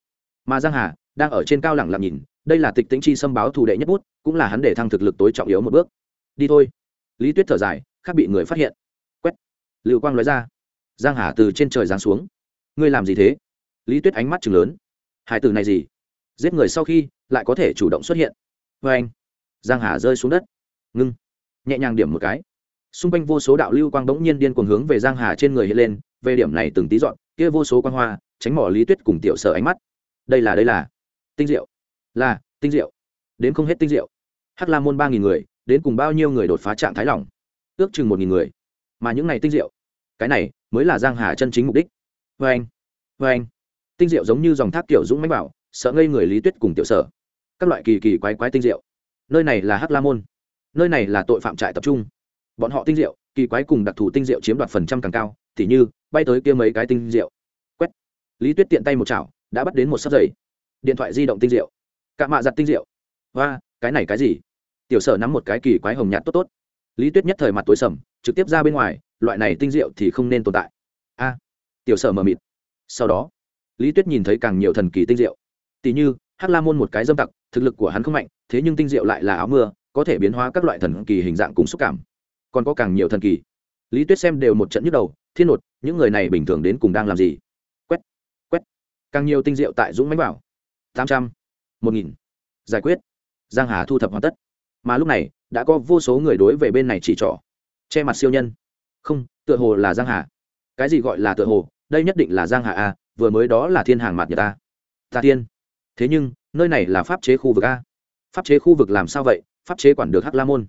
Mà giang hà đang ở trên cao lẳng lặng nhìn, đây là tịch tĩnh chi xâm báo thù đệ nhất bút, cũng là hắn để thăng thực lực tối trọng yếu một bước. Đi thôi. Lý tuyết thở dài, khác bị người phát hiện. Quét. Lưu quang nói ra. Giang hà từ trên trời giáng xuống. Ngươi làm gì thế? Lý tuyết ánh mắt chừng lớn. Hải tử này gì? Giết người sau khi, lại có thể chủ động xuất hiện. Vê anh. Giang hà rơi xuống đất. Ngưng. Nhẹ nhàng điểm một cái. Xung quanh vô số đạo lưu quang bỗng nhiên điên cuồng hướng về giang hà trên người hiện lên, về điểm này từng tí dọn, kia vô số quang hoa, tránh mỏ lý tuyết cùng tiểu sở ánh mắt. Đây là đây là tinh diệu. Là, tinh diệu. Đến không hết tinh diệu. Hắc la môn ba nghìn người, đến cùng bao nhiêu người đột phá trạng thái lỏng ước chừng một nghìn người. Mà những này tinh diệu, cái này mới là giang hà chân chính mục đích. Vê anh vê anh. Tinh diệu giống như dòng thác kiểu dũng mãnh bảo, sợ ngây người lý tuyết cùng tiểu sở. Các loại kỳ kỳ quái quái tinh diệu. Nơi này là hắc la môn. Nơi này là tội phạm trại tập trung. Bọn họ tinh diệu, kỳ quái cùng đặc thù tinh diệu chiếm đoạt phần trăm càng cao thì như, bay tới kia mấy cái tinh diệu. Quét. Lý tuyết tiện tay một chảo, đã bắt đến một sấp giày điện thoại di động tinh diệu. Cạ mạ giặt tinh diệu. Và cái này cái gì? Tiểu sở nắm một cái kỳ quái hồng nhạt tốt tốt. Lý tuyết nhất thời mặt tối sầm, trực tiếp ra bên ngoài, loại này tinh diệu thì không nên tồn tại. A, tiểu sở mờ mịt. Sau đó, lý tuyết nhìn thấy càng nhiều thần kỳ tinh diệu. Tỉ như, hắc la môn một cái dâm tặc, thực lực của hắn không mạnh, thế nhưng tinh diệu lại là áo mưa, có thể biến hóa các loại thần kỳ hình dạng cùng xúc cảm. Còn có càng nhiều thần kỳ. Lý tuyết xem đều một trận nhức đầu, thiên nột, những người này bình thường đến cùng đang làm gì? Quét quét. Càng nhiều tinh diệu tại dũng mánh bảo tám trăm, một nghìn. Giải quyết. Giang hà thu thập hoàn tất. Mà lúc này, đã có vô số người đối về bên này chỉ trỏ. Che mặt siêu nhân. Không, tựa hồ là giang hà. Cái gì gọi là tựa hồ? Đây nhất định là giang hà a, vừa mới đó là thiên hàng mặt nhà ta. Ta tiên. Thế nhưng, nơi này là pháp chế khu vực a. Pháp chế khu vực làm sao vậy? Pháp chế quản được hắc la môn.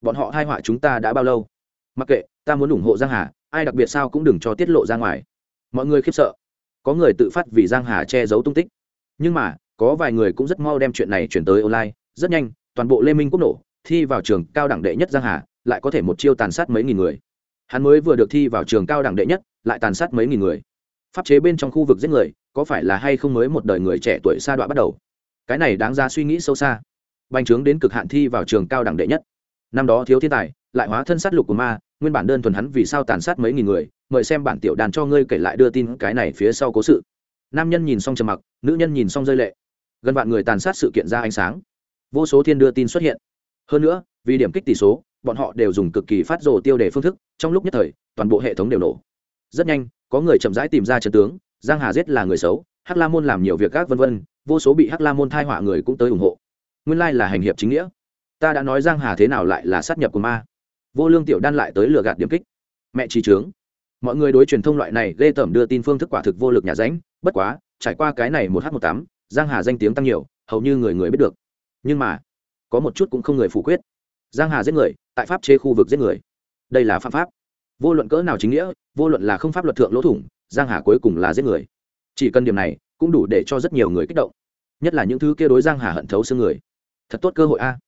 Bọn họ hai họa chúng ta đã bao lâu? Mặc kệ, ta muốn ủng hộ giang hà, ai đặc biệt sao cũng đừng cho tiết lộ ra ngoài. Mọi người khiếp sợ. Có người tự phát vì giang hà che giấu tung tích. Nhưng mà có vài người cũng rất mau đem chuyện này chuyển tới online, rất nhanh, toàn bộ lê minh quốc nổ, thi vào trường cao đẳng đệ nhất giang hà, lại có thể một chiêu tàn sát mấy nghìn người. Hắn mới vừa được thi vào trường cao đẳng đệ nhất, lại tàn sát mấy nghìn người. Pháp chế bên trong khu vực giết người, có phải là hay không mới một đời người trẻ tuổi sa đoạn bắt đầu? Cái này đáng ra suy nghĩ sâu xa. Bành trướng đến cực hạn thi vào trường cao đẳng đệ nhất. Năm đó thiếu thiên tài, lại hóa thân sát lục của ma, nguyên bản đơn thuần hắn vì sao tàn sát mấy nghìn người, mời xem bản tiểu đàn cho ngươi kể lại đưa tin cái này phía sau cố sự. Nam nhân nhìn xong trầm mặc, nữ nhân nhìn xong rơi lệ gần vạn người tàn sát sự kiện ra ánh sáng. Vô số thiên đưa tin xuất hiện. Hơn nữa, vì điểm kích tỷ số, bọn họ đều dùng cực kỳ phát rồ tiêu đề phương thức, trong lúc nhất thời, toàn bộ hệ thống đều nổ. Rất nhanh, có người chậm rãi tìm ra trận tướng, giang hà giết là người xấu, hắc la môn làm nhiều việc các vân vân, vô số bị hắc la môn thai họa người cũng tới ủng hộ. Nguyên lai là hành hiệp chính nghĩa. Ta đã nói giang hà thế nào lại là sát nhập của ma. Vô lương tiểu đan lại tới lừa gạt điểm kích. Mẹ trí trướng. Mọi người đối truyền thông loại này ghê tởm đưa tin phương thức quả thực vô lực nhà ránh, bất quá, trải qua cái này một h một tám giang hà danh tiếng tăng nhiều, hầu như người người biết được. Nhưng mà, có một chút cũng không người phủ quyết. Giang hà giết người, tại pháp chế khu vực giết người. Đây là phạm pháp. Vô luận cỡ nào chính nghĩa, vô luận là không pháp luật thượng lỗ thủng, giang hà cuối cùng là giết người. Chỉ cần điểm này, cũng đủ để cho rất nhiều người kích động. Nhất là những thứ kia đối giang hà hận thấu xương người. Thật tốt cơ hội a.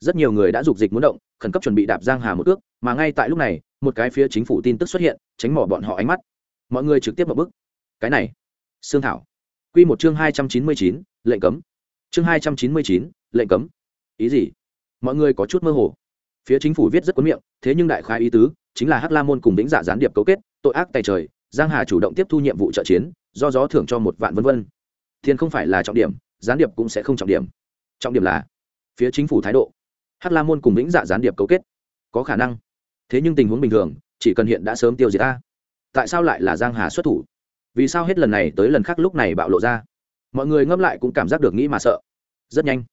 Rất nhiều người đã dục dịch muốn động, khẩn cấp chuẩn bị đạp giang hà một ước, mà ngay tại lúc này, một cái phía chính phủ tin tức xuất hiện, tránh mỏ bọn họ ánh mắt. Mọi người trực tiếp một bức cái này xương thảo quy một chương hai trăm chín mươi chín, lệnh cấm. Chương hai trăm chín mươi chín, lệnh cấm. Ý gì? Mọi người có chút mơ hồ. Phía chính phủ viết rất cuốn miệng, thế nhưng đại khái ý tứ chính là hắc la môn cùng vĩnh giả dạ gián điệp cấu kết, tội ác tày trời, giang hà chủ động tiếp thu nhiệm vụ trợ chiến, do gió thưởng cho một vạn vân vân. Thiên không phải là trọng điểm, gián điệp cũng sẽ không trọng điểm. Trọng điểm là phía chính phủ thái độ. Hắc la môn cùng vĩnh dạ gián điệp cấu kết. Có khả năng. Thế nhưng tình huống bình thường, chỉ cần hiện đã sớm tiêu diệt ta. Tại sao lại là giang hà xuất thủ? Vì sao hết lần này tới lần khác lúc này bạo lộ ra? Mọi người ngâm lại cũng cảm giác được nghĩ mà sợ. Rất nhanh,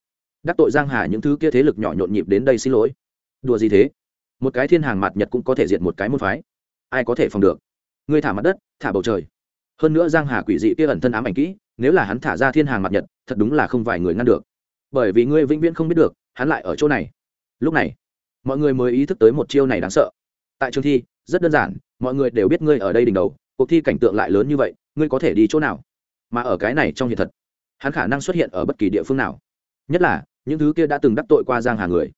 đắc tội giang hà những thứ kia thế lực nhỏ nhộn nhịp đến đây xin lỗi. Đùa gì thế? Một cái thiên hàng mặt nhật cũng có thể diệt một cái môn phái. Ai có thể phòng được? Ngươi thả mặt đất, thả bầu trời. Hơn nữa giang hà quỷ dị kia ẩn thân ám ảnh kỹ, nếu là hắn thả ra thiên hàng mặt nhật, thật đúng là không vài người ngăn được. Bởi vì ngươi vĩnh viễn không biết được, hắn lại ở chỗ này. Lúc này, mọi người mới ý thức tới một chiêu này đáng sợ. Tại trường thi, rất đơn giản, mọi người đều biết ngươi ở đây đỉnh đầu cuộc thi cảnh tượng lại lớn như vậy, ngươi có thể đi chỗ nào? Mà ở cái này trong hiện thật, hắn khả năng xuất hiện ở bất kỳ địa phương nào. Nhất là, những thứ kia đã từng đắc tội qua giang hà người.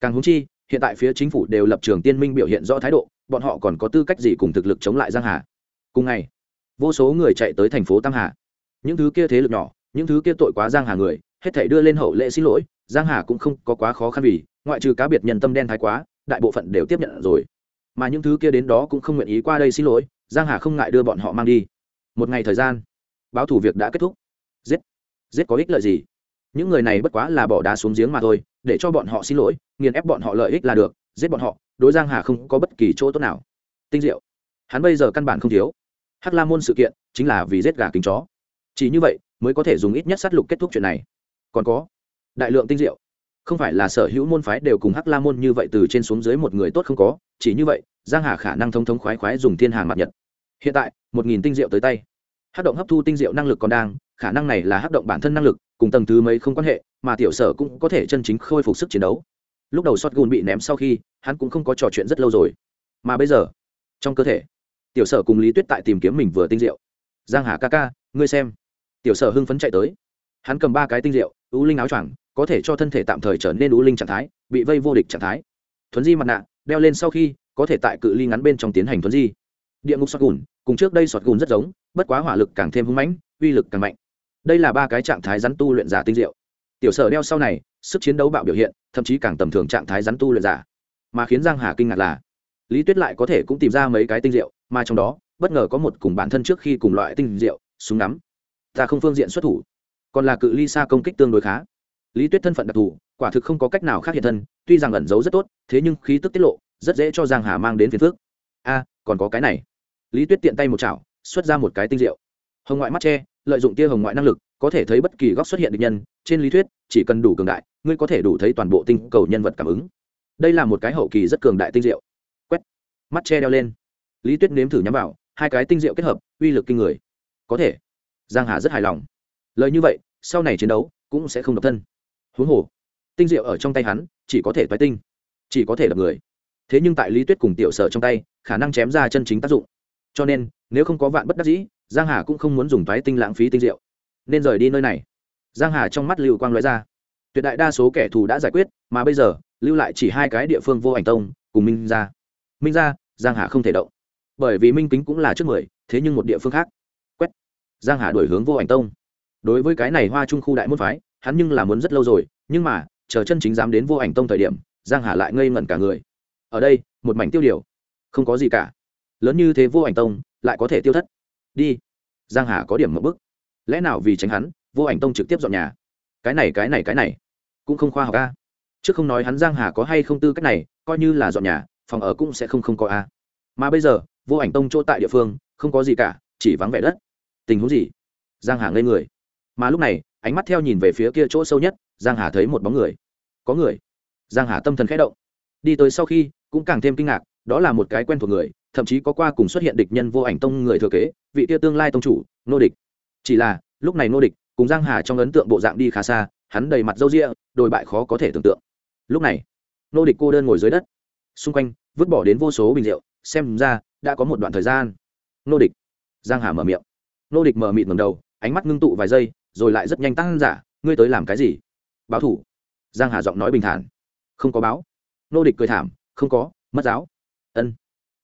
Càng húng chi, hiện tại phía chính phủ đều lập trường tiên minh biểu hiện rõ thái độ, bọn họ còn có tư cách gì cùng thực lực chống lại giang hà? Cùng ngày, vô số người chạy tới thành phố tam hà. Những thứ kia thế lực nhỏ, những thứ kia tội quá giang hà người, hết thảy đưa lên hậu lễ xin lỗi, giang hà cũng không có quá khó khăn vì, ngoại trừ cá biệt nhân tâm đen thái quá, đại bộ phận đều tiếp nhận rồi. Mà những thứ kia đến đó cũng không nguyện ý qua đây xin lỗi giang hà không ngại đưa bọn họ mang đi. Một ngày thời gian, báo thủ việc đã kết thúc. Giết giết có ích lợi gì? Những người này bất quá là bỏ đá xuống giếng mà thôi, để cho bọn họ xin lỗi, nghiền ép bọn họ lợi ích là được, giết bọn họ, đối giang hà không có bất kỳ chỗ tốt nào. Tinh diệu. Hắn bây giờ căn bản không thiếu. Hắc la môn sự kiện chính là vì giết gà kính chó. Chỉ như vậy mới có thể dùng ít nhất sát lục kết thúc chuyện này. Còn có, đại lượng tinh diệu. Không phải là sở hữu môn phái đều cùng hắc la môn như vậy từ trên xuống dưới một người tốt không có chỉ như vậy, giang hà khả năng thông thống khoái khoái dùng thiên hàng mặt nhật. Hiện tại, một nghìn tinh diệu tới tay. Hát động hấp thu tinh diệu năng lực còn đang, khả năng này là hát động bản thân năng lực, cùng tầng thứ mấy không quan hệ, mà tiểu sở cũng có thể chân chính khôi phục sức chiến đấu. Lúc đầu shotgun gùn bị ném sau khi, hắn cũng không có trò chuyện rất lâu rồi. Mà bây giờ, trong cơ thể, tiểu sở cùng lý tuyết tại tìm kiếm mình vừa tinh diệu. Giang hà ca ca, ngươi xem. Tiểu sở hưng phấn chạy tới. Hắn cầm ba cái tinh diệu ú linh áo choàng, có thể cho thân thể tạm thời trở nên ú linh trạng thái, bị vây vô địch trạng thái. Thuấn di mặt nạ đeo lên sau khi, có thể tại cự ly ngắn bên trong tiến hành thuấn di. Địa ngục sọt gùn, cùng trước đây sọt gùn rất giống, bất quá hỏa lực càng thêm hưng mãnh, uy lực càng mạnh. Đây là ba cái trạng thái rắn tu luyện giả tinh diệu. Tiểu sở đeo sau này, sức chiến đấu bạo biểu hiện, thậm chí càng tầm thường trạng thái rắn tu luyện giả. Mà khiến giang hà kinh ngạc là, lý tuyết lại có thể cũng tìm ra mấy cái tinh diệu, mà trong đó, bất ngờ có một cùng bản thân trước khi cùng loại tinh diệu, súng nắm ta không phương diện xuất thủ, còn là cự ly xa công kích tương đối khá. Lý tuyết thân phận đặc thù quả thực không có cách nào khác hiện thân, tuy rằng ẩn giấu rất tốt, thế nhưng khí tức tiết lộ, rất dễ cho giang hà mang đến phiền phước a à, còn có cái này. Lý tuyết tiện tay một chảo, xuất ra một cái tinh diệu hồng ngoại mắt che, lợi dụng tia hồng ngoại năng lực, có thể thấy bất kỳ góc xuất hiện được nhân, trên lý thuyết, chỉ cần đủ cường đại, ngươi có thể đủ thấy toàn bộ tinh cầu nhân vật cảm ứng. Đây là một cái hậu kỳ rất cường đại tinh diệu quét. Mắt che đeo lên. Lý tuyết nếm thử nhắm vào, hai cái tinh diệu kết hợp, uy lực kinh người. Có thể. Giang hà rất hài lòng. Lời như vậy, sau này chiến đấu cũng sẽ không độc thân. Huống hồ tinh diệu ở trong tay hắn, chỉ có thể toái tinh, chỉ có thể là người. Thế nhưng tại lý tuyết cùng tiểu sở trong tay, khả năng chém ra chân chính tác dụng. Cho nên, nếu không có vạn bất đắc dĩ, giang hà cũng không muốn dùng toái tinh lãng phí tinh diệu. Nên rời đi nơi này. Giang hà trong mắt lưu quang lóe ra. Tuyệt đại đa số kẻ thù đã giải quyết, mà bây giờ, lưu lại chỉ hai cái địa phương vô ảnh tông, cùng minh ra minh ra giang hà không thể động. Bởi vì minh kính cũng là trước mười, thế nhưng một địa phương khác. Quét. Giang hà đổi hướng vô ảnh tông. Đối với cái này hoa trung khu đại môn phái, hắn nhưng là muốn rất lâu rồi, nhưng mà chờ chân chính dám đến vô ảnh tông thời điểm, giang hà lại ngây ngẩn cả người. Ở đây, một mảnh tiêu điều. Không có gì cả. Lớn như thế vô ảnh tông, lại có thể tiêu thất. Đi. Giang hà có điểm một bức lẽ nào vì tránh hắn, vô ảnh tông trực tiếp dọn nhà? Cái này cái này cái này. Cũng không khoa học a. Chứ không nói hắn giang hà có hay không tư cách này, coi như là dọn nhà, phòng ở cũng sẽ không không có a. Mà bây giờ, vô ảnh tông chỗ tại địa phương, không có gì cả, chỉ vắng vẻ đất. Tình huống gì? Giang hà ngây người. Mà lúc này, ánh mắt theo nhìn về phía kia chỗ sâu nhất giang hà thấy một bóng người. Có người. Giang hà tâm thần khẽ động. Đi tới sau khi, cũng càng thêm kinh ngạc, đó là một cái quen thuộc người, thậm chí có qua cùng xuất hiện địch nhân vô ảnh tông người thừa kế, vị kia tương lai tông chủ, nô địch. Chỉ là, lúc này nô địch cùng giang hà trong ấn tượng bộ dạng đi khá xa, hắn đầy mặt râu ria, đồi bại khó có thể tưởng tượng. Lúc này, nô địch cô đơn ngồi dưới đất. Xung quanh, vứt bỏ đến vô số bình rượu, xem ra, đã có một đoạn thời gian. Nô địch. Giang hà mở miệng. Nô địch mở mịt ngầm đầu, ánh mắt ngưng tụ vài giây, rồi lại rất nhanh tăng giả, ngươi tới làm cái gì? Báo thủ. Giang hà giọng nói bình thản. Không có báo. Nô địch cười thảm, không có, mất giáo. Ân.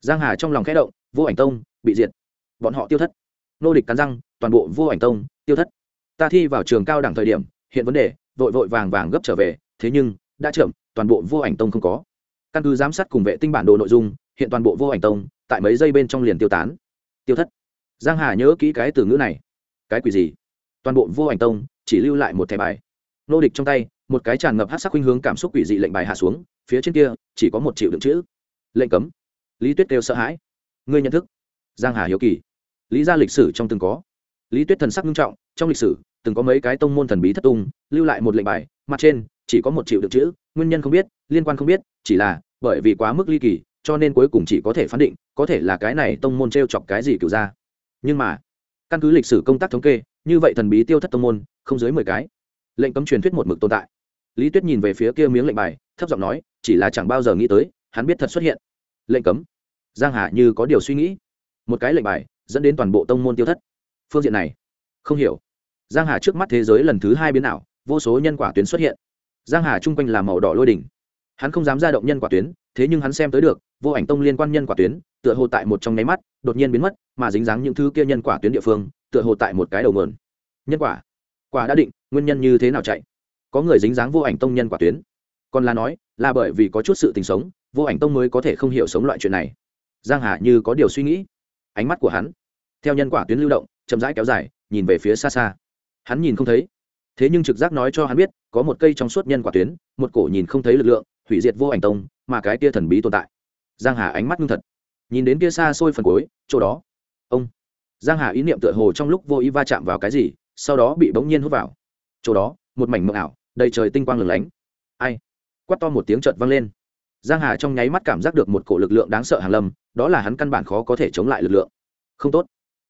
Giang hà trong lòng khẽ động, vô ảnh tông, bị diệt. Bọn họ tiêu thất. Nô địch cắn răng, toàn bộ vô ảnh tông, tiêu thất. Ta thi vào trường cao đẳng thời điểm, hiện vấn đề, vội vội vàng vàng gấp trở về, thế nhưng, đã chậm, toàn bộ vô ảnh tông không có. Căn cứ giám sát cùng vệ tinh bản đồ nội dung, hiện toàn bộ vô ảnh tông, tại mấy giây bên trong liền tiêu tán. Tiêu thất. Giang hà nhớ kỹ cái từ ngữ này. Cái quỷ gì? Toàn bộ vô ảnh tông, chỉ lưu lại một thẻ bài nô địch trong tay, một cái tràn ngập hát sắc khuynh hướng cảm xúc quỷ dị lệnh bài hạ xuống, phía trên kia, chỉ có một triệu đựng chữ. Lệnh cấm. Lý tuyết kêu sợ hãi. Ngươi nhận thức. Giang hà hiếu kỳ. Lý ra lịch sử trong từng có. Lý tuyết thần sắc nghiêm trọng, trong lịch sử, từng có mấy cái tông môn thần bí thất tung, lưu lại một lệnh bài, mặt trên, chỉ có một triệu được chữ, nguyên nhân không biết, liên quan không biết, chỉ là, bởi vì quá mức ly kỳ, cho nên cuối cùng chỉ có thể phán định, có thể là cái này tông môn t r e o chọc cái gì kiểu ra. Nhưng mà, căn cứ lịch sử công tác thống kê, như vậy thần bí tiêu thất tông môn, không dưới mười cái lệnh cấm truyền thuyết một mực tồn tại. Lý tuyết nhìn về phía kia miếng lệnh bài, thấp giọng nói, chỉ là chẳng bao giờ nghĩ tới, hắn biết thật xuất hiện. Lệnh cấm? Giang hà như có điều suy nghĩ. Một cái lệnh bài, dẫn đến toàn bộ tông môn tiêu thất. Phương diện này, không hiểu. Giang hà trước mắt thế giới lần thứ hai biến ảo, vô số nhân quả tuyến xuất hiện. Giang hà chung quanh là màu đỏ lôi đỉnh. Hắn không dám ra động nhân quả tuyến, thế nhưng hắn xem tới được, vô ảnh tông liên quan nhân quả tuyến, tựa hồ tại một trong nháy mắt, đột nhiên biến mất, mà dính dáng những thứ kia nhân quả tuyến địa phương, tựa hồ tại một cái đầu mườn nhân quả? Quả đã định, nguyên nhân như thế nào chạy? Có người dính dáng vô ảnh tông nhân quả tuyến. Còn là nói, là bởi vì có chút sự tình sống, vô ảnh tông mới có thể không hiểu sống loại chuyện này. Giang hà như có điều suy nghĩ. Ánh mắt của hắn, theo nhân quả tuyến lưu động, chậm rãi kéo dài, nhìn về phía xa xa. Hắn nhìn không thấy. Thế nhưng trực giác nói cho hắn biết, có một cây trong suốt nhân quả tuyến, một cổ nhìn không thấy lực lượng, hủy diệt vô ảnh tông, mà cái kia thần bí tồn tại. Giang hà ánh mắt ngưng thật. Nhìn đến kia xa xôi phần cuối, chỗ đó. Ông. Giang hà ý niệm tựa hồ trong lúc vô ý va chạm vào cái gì sau đó bị bỗng nhiên hút vào. Chỗ đó, một mảnh mộng ảo, đầy trời tinh quang lửng lánh. Ai? Quát to một tiếng chợt vang lên. Giang hà trong nháy mắt cảm giác được một cổ lực lượng đáng sợ hàng lâm, đó là hắn căn bản khó có thể chống lại lực lượng. Không tốt.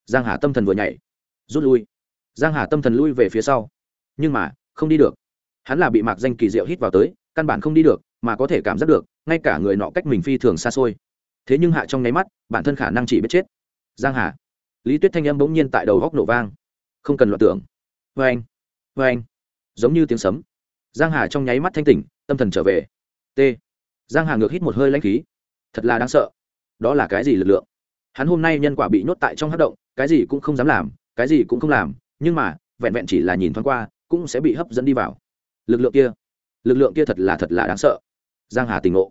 Giang hà tâm thần vừa nhảy, rút lui. Giang hà tâm thần lui về phía sau. Nhưng mà, không đi được. Hắn là bị mạc danh kỳ diệu hít vào tới, căn bản không đi được, mà có thể cảm giác được, ngay cả người nọ cách mình phi thường xa xôi. Thế nhưng hạ trong nháy mắt, bản thân khả năng chỉ biết chết. Giang hà. Lý tuyết thanh âm bỗng nhiên tại đầu góc nổ vang không cần loạn tưởng. Vê anh vê anh. Giống như tiếng sấm. Giang hà trong nháy mắt thanh tỉnh, tâm thần trở về. T. Giang hà ngược hít một hơi lãnh khí. Thật là đáng sợ. Đó là cái gì lực lượng? Hắn hôm nay nhân quả bị nhốt tại trong hát động, cái gì cũng không dám làm, cái gì cũng không làm, nhưng mà, vẹn vẹn chỉ là nhìn thoáng qua, cũng sẽ bị hấp dẫn đi vào. Lực lượng kia, lực lượng kia thật là thật là đáng sợ. Giang hà tỉnh ngộ.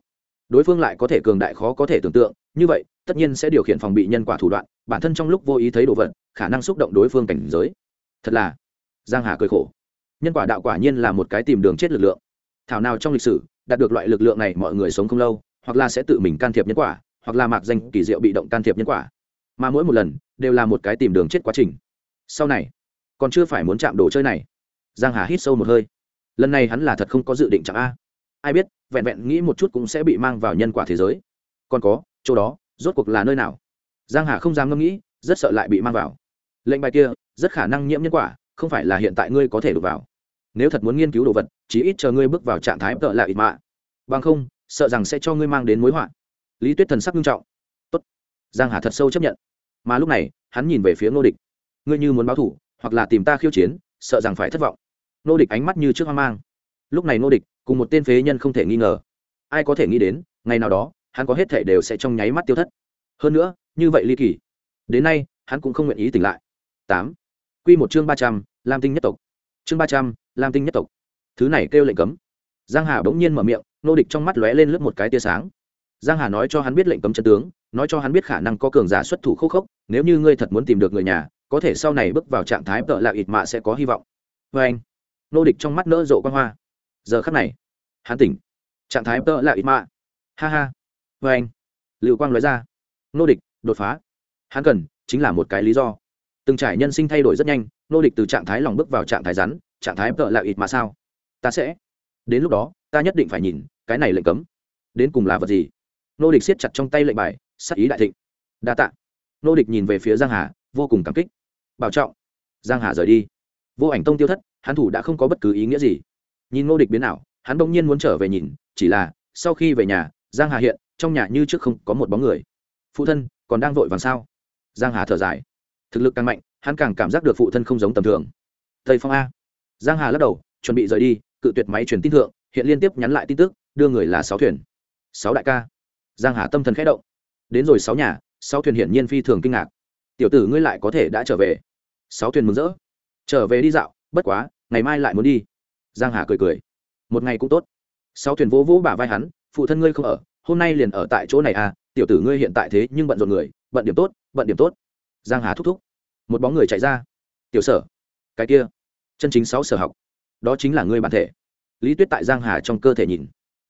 Đối phương lại có thể cường đại khó có thể tưởng tượng như vậy, tất nhiên sẽ điều khiển phòng bị nhân quả thủ đoạn, bản thân trong lúc vô ý thấy đồ vật, khả năng xúc động đối phương cảnh giới. Thật là, giang hà cười khổ. Nhân quả đạo quả nhiên là một cái tìm đường chết lực lượng. Thảo nào trong lịch sử, đạt được loại lực lượng này mọi người sống không lâu, hoặc là sẽ tự mình can thiệp nhân quả, hoặc là mạc danh kỳ diệu bị động can thiệp nhân quả. Mà mỗi một lần, đều là một cái tìm đường chết quá trình. Sau này, còn chưa phải muốn chạm đồ chơi này. Giang hà hít sâu một hơi. Lần này hắn là thật không có dự định chạm a. Ai biết, vẹn vẹn nghĩ một chút cũng sẽ bị mang vào nhân quả thế giới. Còn có chỗ đó, rốt cuộc là nơi nào? Giang hà không dám ngẫm nghĩ, rất sợ lại bị mang vào. Lệnh bài kia, rất khả năng nhiễm nhân quả, không phải là hiện tại ngươi có thể đụng vào. Nếu thật muốn nghiên cứu đồ vật, chỉ ít chờ ngươi bước vào trạng thái tợ lại ít mạ. Bằng không, sợ rằng sẽ cho ngươi mang đến mối họa. Lý tuyết thần sắc nghiêm trọng. Tốt. giang hà thật sâu chấp nhận. Mà lúc này, hắn nhìn về phía ngô địch. Ngươi như muốn báo thủ, hoặc là tìm ta khiêu chiến, sợ rằng phải thất vọng. Ngô địch ánh mắt như trước hoang mang. Lúc này ngô địch, cùng một tên phế nhân không thể nghi ngờ. Ai có thể nghĩ đến, ngày nào đó hắn có hết thể đều sẽ trong nháy mắt tiêu thất. Hơn nữa, như vậy ly kỳ, đến nay, hắn cũng không nguyện ý tỉnh lại. Tám. Quy một chương ba trăm, lam tinh nhất tộc. Chương ba trăm, lam tinh nhất tộc. Thứ này kêu lệnh cấm. Giang hà bỗng nhiên mở miệng, nô địch trong mắt lóe lên lướt một cái tia sáng. Giang hà nói cho hắn biết lệnh cấm chân tướng, nói cho hắn biết khả năng có cường giả xuất thủ khốc khốc, nếu như ngươi thật muốn tìm được người nhà, có thể sau này bước vào trạng thái tợ lạc ịt mạ sẽ có hy vọng. Với anh, nô địch trong mắt nỡ rộ quan hoa. Giờ khắc này, hắn tỉnh. Trạng thái tợ lạc ịt mạ. Ha ha với anh. Lưu quang nói ra. Nô địch, đột phá. Hắn cần, chính là một cái lý do. Từng trải nhân sinh thay đổi rất nhanh, nô địch từ trạng thái lòng bước vào trạng thái rắn, trạng thái vợ là ít mà sao? Ta sẽ. Đến lúc đó, ta nhất định phải nhìn, cái này lệnh cấm. Đến cùng là vật gì? Nô địch siết chặt trong tay lệnh bài, sắc ý đại thịnh. Đa tạ. Nô địch nhìn về phía giang hà, vô cùng cảm kích. Bảo trọng. Giang hà rời đi. Vô ảnh tông tiêu thất, hắn thủ đã không có bất cứ ý nghĩa gì. Nhìn nô địch biến nào hắn đông nhiên muốn trở về nhìn, chỉ là, sau khi về nhà, giang hà hiện trong nhà như trước không có một bóng người. Phụ thân, còn đang vội vàng sao? Giang hà thở dài. Thực lực càng mạnh, hắn càng cảm giác được phụ thân không giống tầm thường. Tây phong a. Giang hà lắc đầu, chuẩn bị rời đi, cự tuyệt máy truyền tin thượng, hiện liên tiếp nhắn lại tin tức, đưa người là sáu thuyền. Sáu đại ca. Giang hà tâm thần khẽ động. Đến rồi sáu nhà, sáu thuyền hiển nhiên phi thường kinh ngạc. Tiểu tử ngươi lại có thể đã trở về. Sáu thuyền mừng rỡ. Trở về đi dạo, bất quá, ngày mai lại muốn đi. Giang hà cười cười. Một ngày cũng tốt. Sáu thuyền vỗ vỗ bả vai hắn, phụ thân ngươi không ở hôm nay liền ở tại chỗ này à tiểu tử ngươi hiện tại thế nhưng bận rộn người, bận điểm tốt, bận điểm tốt. Giang hà thúc thúc. Một bóng người chạy ra. Tiểu sở. Cái kia. Chân chính sáu sở học. Đó chính là ngươi bản thể. Lý tuyết tại giang hà trong cơ thể nhìn.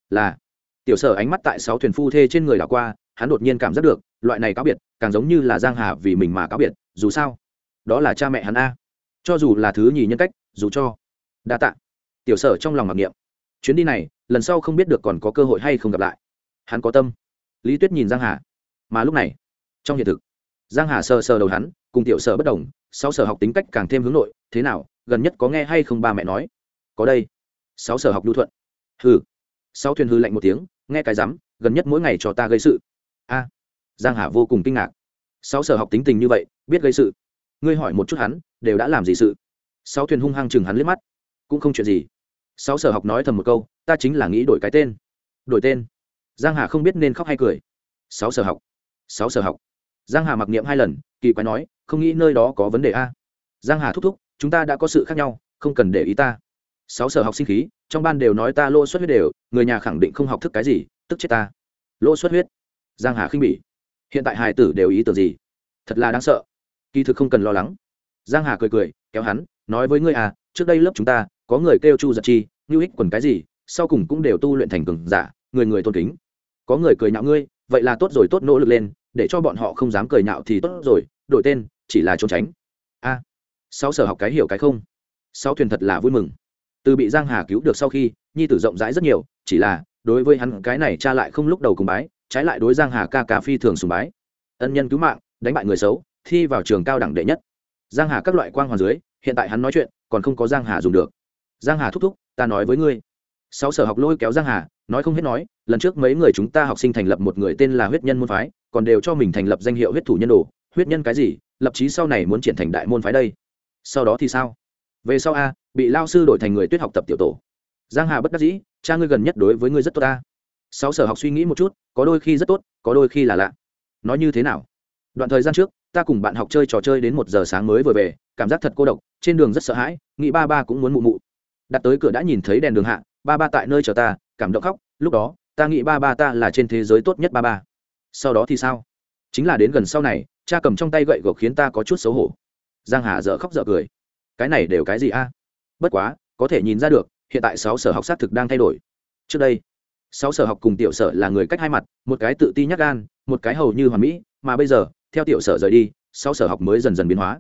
Là. Tiểu sở ánh mắt tại sáu thuyền phu thê trên người đảo qua, hắn đột nhiên cảm giác được, loại này cáo biệt, càng giống như là giang hà vì mình mà cáo biệt, dù sao, đó là cha mẹ hắn a. Cho dù là thứ nhì nhân cách, dù cho. Đa tạ. Tiểu sở trong lòng mặc niệm. Chuyến đi này, lần sau không biết được còn có cơ hội hay không gặp lại hắn có tâm. Lý tuyết nhìn giang hà, mà lúc này, trong hiện thực, giang hà sờ sờ đầu hắn, cùng tiểu sở bất đồng, Sáu sở học tính cách càng thêm hướng nội, thế nào, gần nhất có nghe hay không ba mẹ nói? Có đây. Sáu sở học lưu thuận. Hừ. Sáu thuyền hư lạnh một tiếng, nghe cái rắm, gần nhất mỗi ngày cho ta gây sự. A. Giang hà vô cùng kinh ngạc. Sáu sở học tính tình như vậy, biết gây sự. Ngươi hỏi một chút hắn, đều đã làm gì sự? Sáu thuyền hung hăng chừng hắn liếc mắt. Cũng không chuyện gì. Sáu sở học nói thầm một câu, ta chính là nghĩ đổi cái tên. Đổi tên giang hà không biết nên khóc hay cười. Sáu sở học. Sáu sở học. Giang hà mặc niệm hai lần, kỳ quái nói, không nghĩ nơi đó có vấn đề a. Giang hà thúc thúc, chúng ta đã có sự khác nhau, không cần để ý ta. Sáu sở học sinh khí, trong ban đều nói ta lô xuất huyết đều, người nhà khẳng định không học thức cái gì, tức chết ta. Lô xuất huyết. Giang hà khinh bỉ. Hiện tại hài tử đều ý tưởng gì? Thật là đáng sợ. Kỳ thực không cần lo lắng. Giang hà cười cười, kéo hắn, nói với ngươi à trước đây lớp chúng ta, có người kêu chu giật chi như ích quần cái gì, sau cùng cũng đều tu luyện thành cường giả, người người tôn kính có người cười nhạo ngươi, vậy là tốt rồi, tốt nỗ lực lên, để cho bọn họ không dám cười nhạo thì tốt rồi, đổi tên, chỉ là trốn tránh. A, sáu sở học cái hiểu cái không. Sáu thuyền thật là vui mừng. Từ bị giang hà cứu được sau khi, nhi tử rộng rãi rất nhiều, chỉ là, đối với hắn cái này cha lại không lúc đầu cùng bái, trái lại đối giang hà ca cà phi thường sùng bái. Ân nhân cứu mạng, đánh bại người xấu, thi vào trường cao đẳng đệ nhất. Giang hà các loại quang hoàn dưới, hiện tại hắn nói chuyện, còn không có giang hà dùng được. Giang hà thúc thúc, ta nói với ngươi sáu sở học lôi kéo giang hà, nói không hết nói, lần trước mấy người chúng ta học sinh thành lập một người tên là huyết nhân môn phái, còn đều cho mình thành lập danh hiệu huyết thủ nhân đồ. Huyết nhân cái gì? Lập chí sau này muốn triển thành đại môn phái đây. Sau đó thì sao? Về sau a, bị lao sư đổi thành người tuyết học tập tiểu tổ. Giang hà bất đắc dĩ, cha ngươi gần nhất đối với ngươi rất tốt ta sáu sở học suy nghĩ một chút, có đôi khi rất tốt, có đôi khi là lạ. Nói như thế nào? Đoạn thời gian trước, ta cùng bạn học chơi trò chơi đến một giờ sáng mới vừa về, cảm giác thật cô độc, trên đường rất sợ hãi, nghĩ ba ba cũng muốn mụ mụ. Đặt tới cửa đã nhìn thấy đèn đường hạ ba ba tại nơi chờ ta, cảm động khóc, lúc đó, ta nghĩ ba ba ta là trên thế giới tốt nhất ba ba. Sau đó thì sao? Chính là đến gần sau này, cha cầm trong tay gậy gộc khiến ta có chút xấu hổ. Giang hà dở khóc dở cười. Cái này đều cái gì a? Bất quá, có thể nhìn ra được, hiện tại sáu sở học xác thực đang thay đổi. Trước đây, sáu sở học cùng tiểu sở là người cách hai mặt, một cái tự ti nhắc gan, một cái hầu như hoàn mỹ, mà bây giờ, theo tiểu sở rời đi, sáu sở học mới dần dần biến hóa.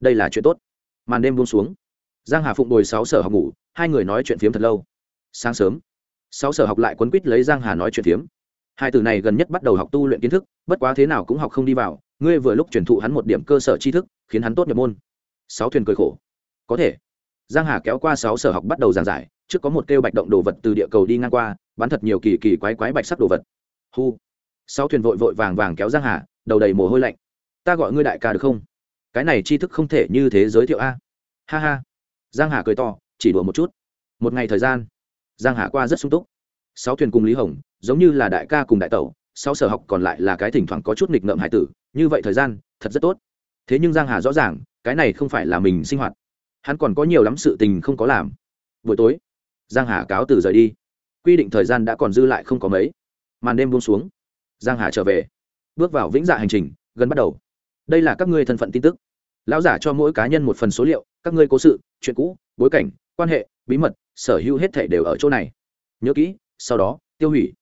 Đây là chuyện tốt. Màn đêm buông xuống. Giang hà phụng bồi sáu sở học ngủ, hai người nói chuyện phiếm thật lâu sáng sớm, sáu sở học lại quấn quýt lấy giang hà nói chuyện phiếm. Hai từ này gần nhất bắt đầu học tu luyện kiến thức, bất quá thế nào cũng học không đi vào, ngươi vừa lúc truyền thụ hắn một điểm cơ sở tri thức, khiến hắn tốt nhập môn. Sáu thuyền cười khổ. Có thể. Giang hà kéo qua sáu sở học bắt đầu giảng giải, trước có một kêu bạch động đồ vật từ địa cầu đi ngang qua bắn thật nhiều kỳ kỳ quái quái bạch sắc đồ vật. Hu. Sáu thuyền vội vội vàng vàng kéo giang hà, đầu đầy mồ hôi lạnh. Ta gọi ngươi đại ca được không? Cái này tri thức không thể như thế giới thiệu a. Ha ha. Giang hà cười to, chỉ đùa một chút. Một ngày thời gian giang hà qua rất sung túc. Sáu thuyền cùng lý hồng, giống như là đại ca cùng đại tẩu, sáu sở học còn lại là cái thỉnh thoảng có chút nghịch ngợm hải tử, như vậy thời gian, thật rất tốt. Thế nhưng giang hà rõ ràng, cái này không phải là mình sinh hoạt. Hắn còn có nhiều lắm sự tình không có làm. Buổi tối, giang hà cáo từ rời đi. Quy định thời gian đã còn dư lại không có mấy. Màn đêm buông xuống, giang hà trở về. Bước vào vĩnh dạ hành trình, gần bắt đầu. Đây là các ngươi thân phận tin tức. Lão giả cho mỗi cá nhân một phần số liệu, các ngươi cố sự, chuyện cũ, bối cảnh quan hệ, bí mật, sở hữu hết thể đều ở chỗ này. Nhớ kỹ, sau đó, tiêu hủy.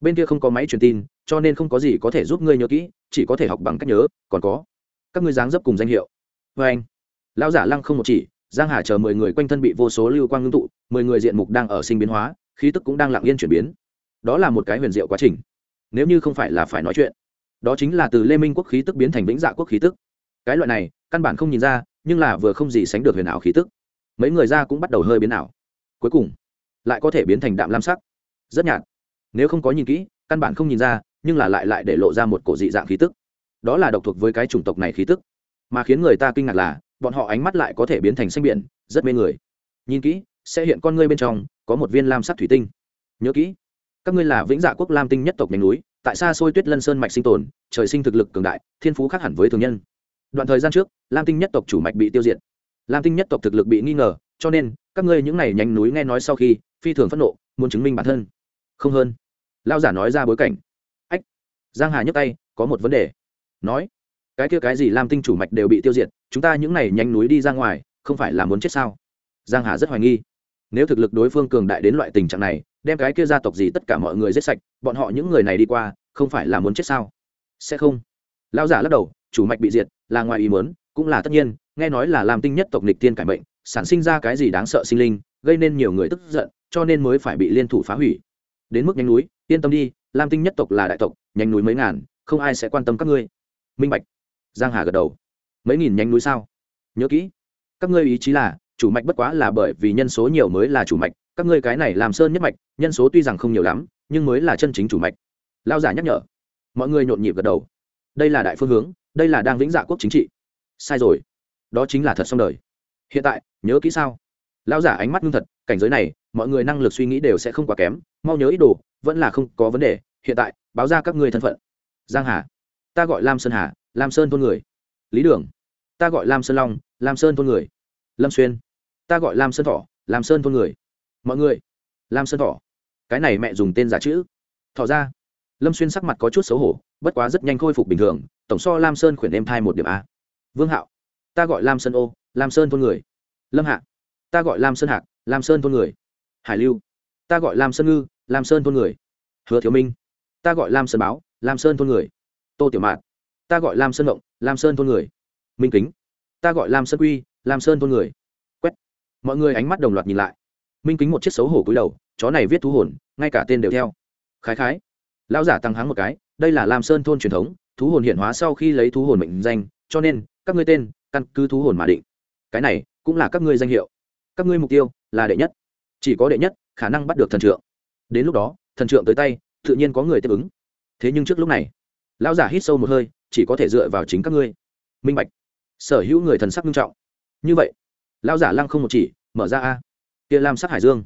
Bên kia không có máy truyền tin, cho nên không có gì có thể giúp ngươi nhớ kỹ, chỉ có thể học bằng cách nhớ, còn có các ngươi dáng dấp cùng danh hiệu. Vê anh, lão giả lăng không một chỉ, giang hà chờ mười người quanh thân bị vô số lưu quang ngưng tụ, mười người diện mục đang ở sinh biến hóa, khí tức cũng đang lặng yên chuyển biến. Đó là một cái huyền diệu quá trình. Nếu như không phải là phải nói chuyện, đó chính là từ lê minh quốc khí tức biến thành vĩnh dạ quốc khí tức. Cái loại này, căn bản không nhìn ra, nhưng là vừa không gì sánh được huyền ảo khí tức mấy người ra cũng bắt đầu hơi biến ảo. Cuối cùng, lại có thể biến thành đạm lam sắc, rất nhạt. Nếu không có nhìn kỹ, căn bản không nhìn ra, nhưng là lại lại để lộ ra một cổ dị dạng khí tức. Đó là độc thuộc với cái chủng tộc này khí tức. Mà khiến người ta kinh ngạc là, bọn họ ánh mắt lại có thể biến thành xanh biển, rất mê người. Nhìn kỹ, sẽ hiện con ngươi bên trong có một viên lam sắc thủy tinh. Nhớ kỹ, các ngươi là vĩnh dạ quốc lam tinh nhất tộc nhánh núi, tại xa xôi tuyết lân sơn mạch sinh tồn, trời sinh thực lực cường đại, thiên phú khác hẳn với thường nhân. Đoạn thời gian trước, lam tinh nhất tộc chủ mạch bị tiêu diệt lam tinh nhất tộc thực lực bị nghi ngờ, cho nên, các ngươi những này nhánh núi nghe nói sau khi, phi thường phẫn nộ, muốn chứng minh bản thân. Không hơn. Lao giả nói ra bối cảnh. Ách. Giang hà nhấc tay, có một vấn đề. Nói. Cái kia cái gì lam tinh chủ mạch đều bị tiêu diệt, chúng ta những này nhánh núi đi ra ngoài, không phải là muốn chết sao? Giang hà rất hoài nghi. Nếu thực lực đối phương cường đại đến loại tình trạng này, đem cái kia gia tộc gì tất cả mọi người giết sạch, bọn họ những người này đi qua, không phải là muốn chết sao? Sẽ không. Lao giả lắc đầu, chủ mạch bị diệt, là ngoài ý muốn, cũng là tất nhiên nghe nói là làm tinh nhất tộc nịch tiên cải mệnh, sản sinh ra cái gì đáng sợ sinh linh, gây nên nhiều người tức giận, cho nên mới phải bị liên thủ phá hủy. Đến mức nhánh núi, yên tâm đi lam tinh nhất tộc là đại tộc nhánh núi mấy ngàn, không ai sẽ quan tâm các ngươi. Minh bạch. Giang hà gật đầu. Mấy nghìn nhánh núi sao? Nhớ kỹ. Các ngươi ý chí là, chủ mạch bất quá là bởi vì nhân số nhiều mới là chủ mạch, các ngươi cái này làm sơn nhất mạch, nhân số tuy rằng không nhiều lắm, nhưng mới là chân chính chủ mạch. Lao giả nhắc nhở. Mọi người nhộn nhịp gật đầu. Đây là đại phương hướng, đây là đang vĩnh dạ quốc chính trị. Sai rồi đó chính là thật xong đời. Hiện tại, nhớ kỹ sao? Lão giả ánh mắt ngưng thật, cảnh giới này, mọi người năng lực suy nghĩ đều sẽ không quá kém, mau nhớ ý đồ, vẫn là không có vấn đề, hiện tại, báo ra các ngươi thân phận. Giang hà. Ta gọi lam sơn hà, lam sơn thôn người. Lý đường. Ta gọi lam sơn long, lam sơn thôn người. Lâm xuyên. Ta gọi lam sơn thỏ lam sơn thôn người. Mọi người. Lam sơn thỏ cái này mẹ dùng tên giả chữ. Thỏ ra. Lâm xuyên sắc mặt có chút xấu hổ, bất quá rất nhanh khôi phục bình thường, tổng so lam sơn khuyển em thai một điểm a. Vương hạo ta gọi lam sơn ô lam sơn thôn người lâm hạ ta gọi lam sơn hạc lam sơn thôn người hải lưu ta gọi lam sơn ngư lam sơn thôn người hứa thiếu minh ta gọi lam sơn báo lam sơn thôn người tô tiểu mạt ta gọi lam sơn động lam sơn thôn người minh kính ta gọi lam sơn quy lam sơn thôn người quét mọi người ánh mắt đồng loạt nhìn lại minh kính một chiếc xấu hổ cúi đầu chó này viết thú hồn ngay cả tên đều theo khái khái lão giả tăng háng một cái đây là lam sơn thôn truyền thống thú hồn hiện hóa sau khi lấy thú hồn mệnh danh cho nên các ngươi tên căn cứ thú hồn mà định. Cái này cũng là các ngươi danh hiệu. Các ngươi mục tiêu là đệ nhất. Chỉ có đệ nhất khả năng bắt được thần trượng. Đến lúc đó, thần trượng tới tay, tự nhiên có người tiếp ứng. Thế nhưng trước lúc này, lão giả hít sâu một hơi, chỉ có thể dựa vào chính các ngươi. Minh bạch. Sở hữu người thần sắc nghiêm trọng. Như vậy, lão giả lăng không một chỉ, mở ra a. Kia lam sắc hải dương.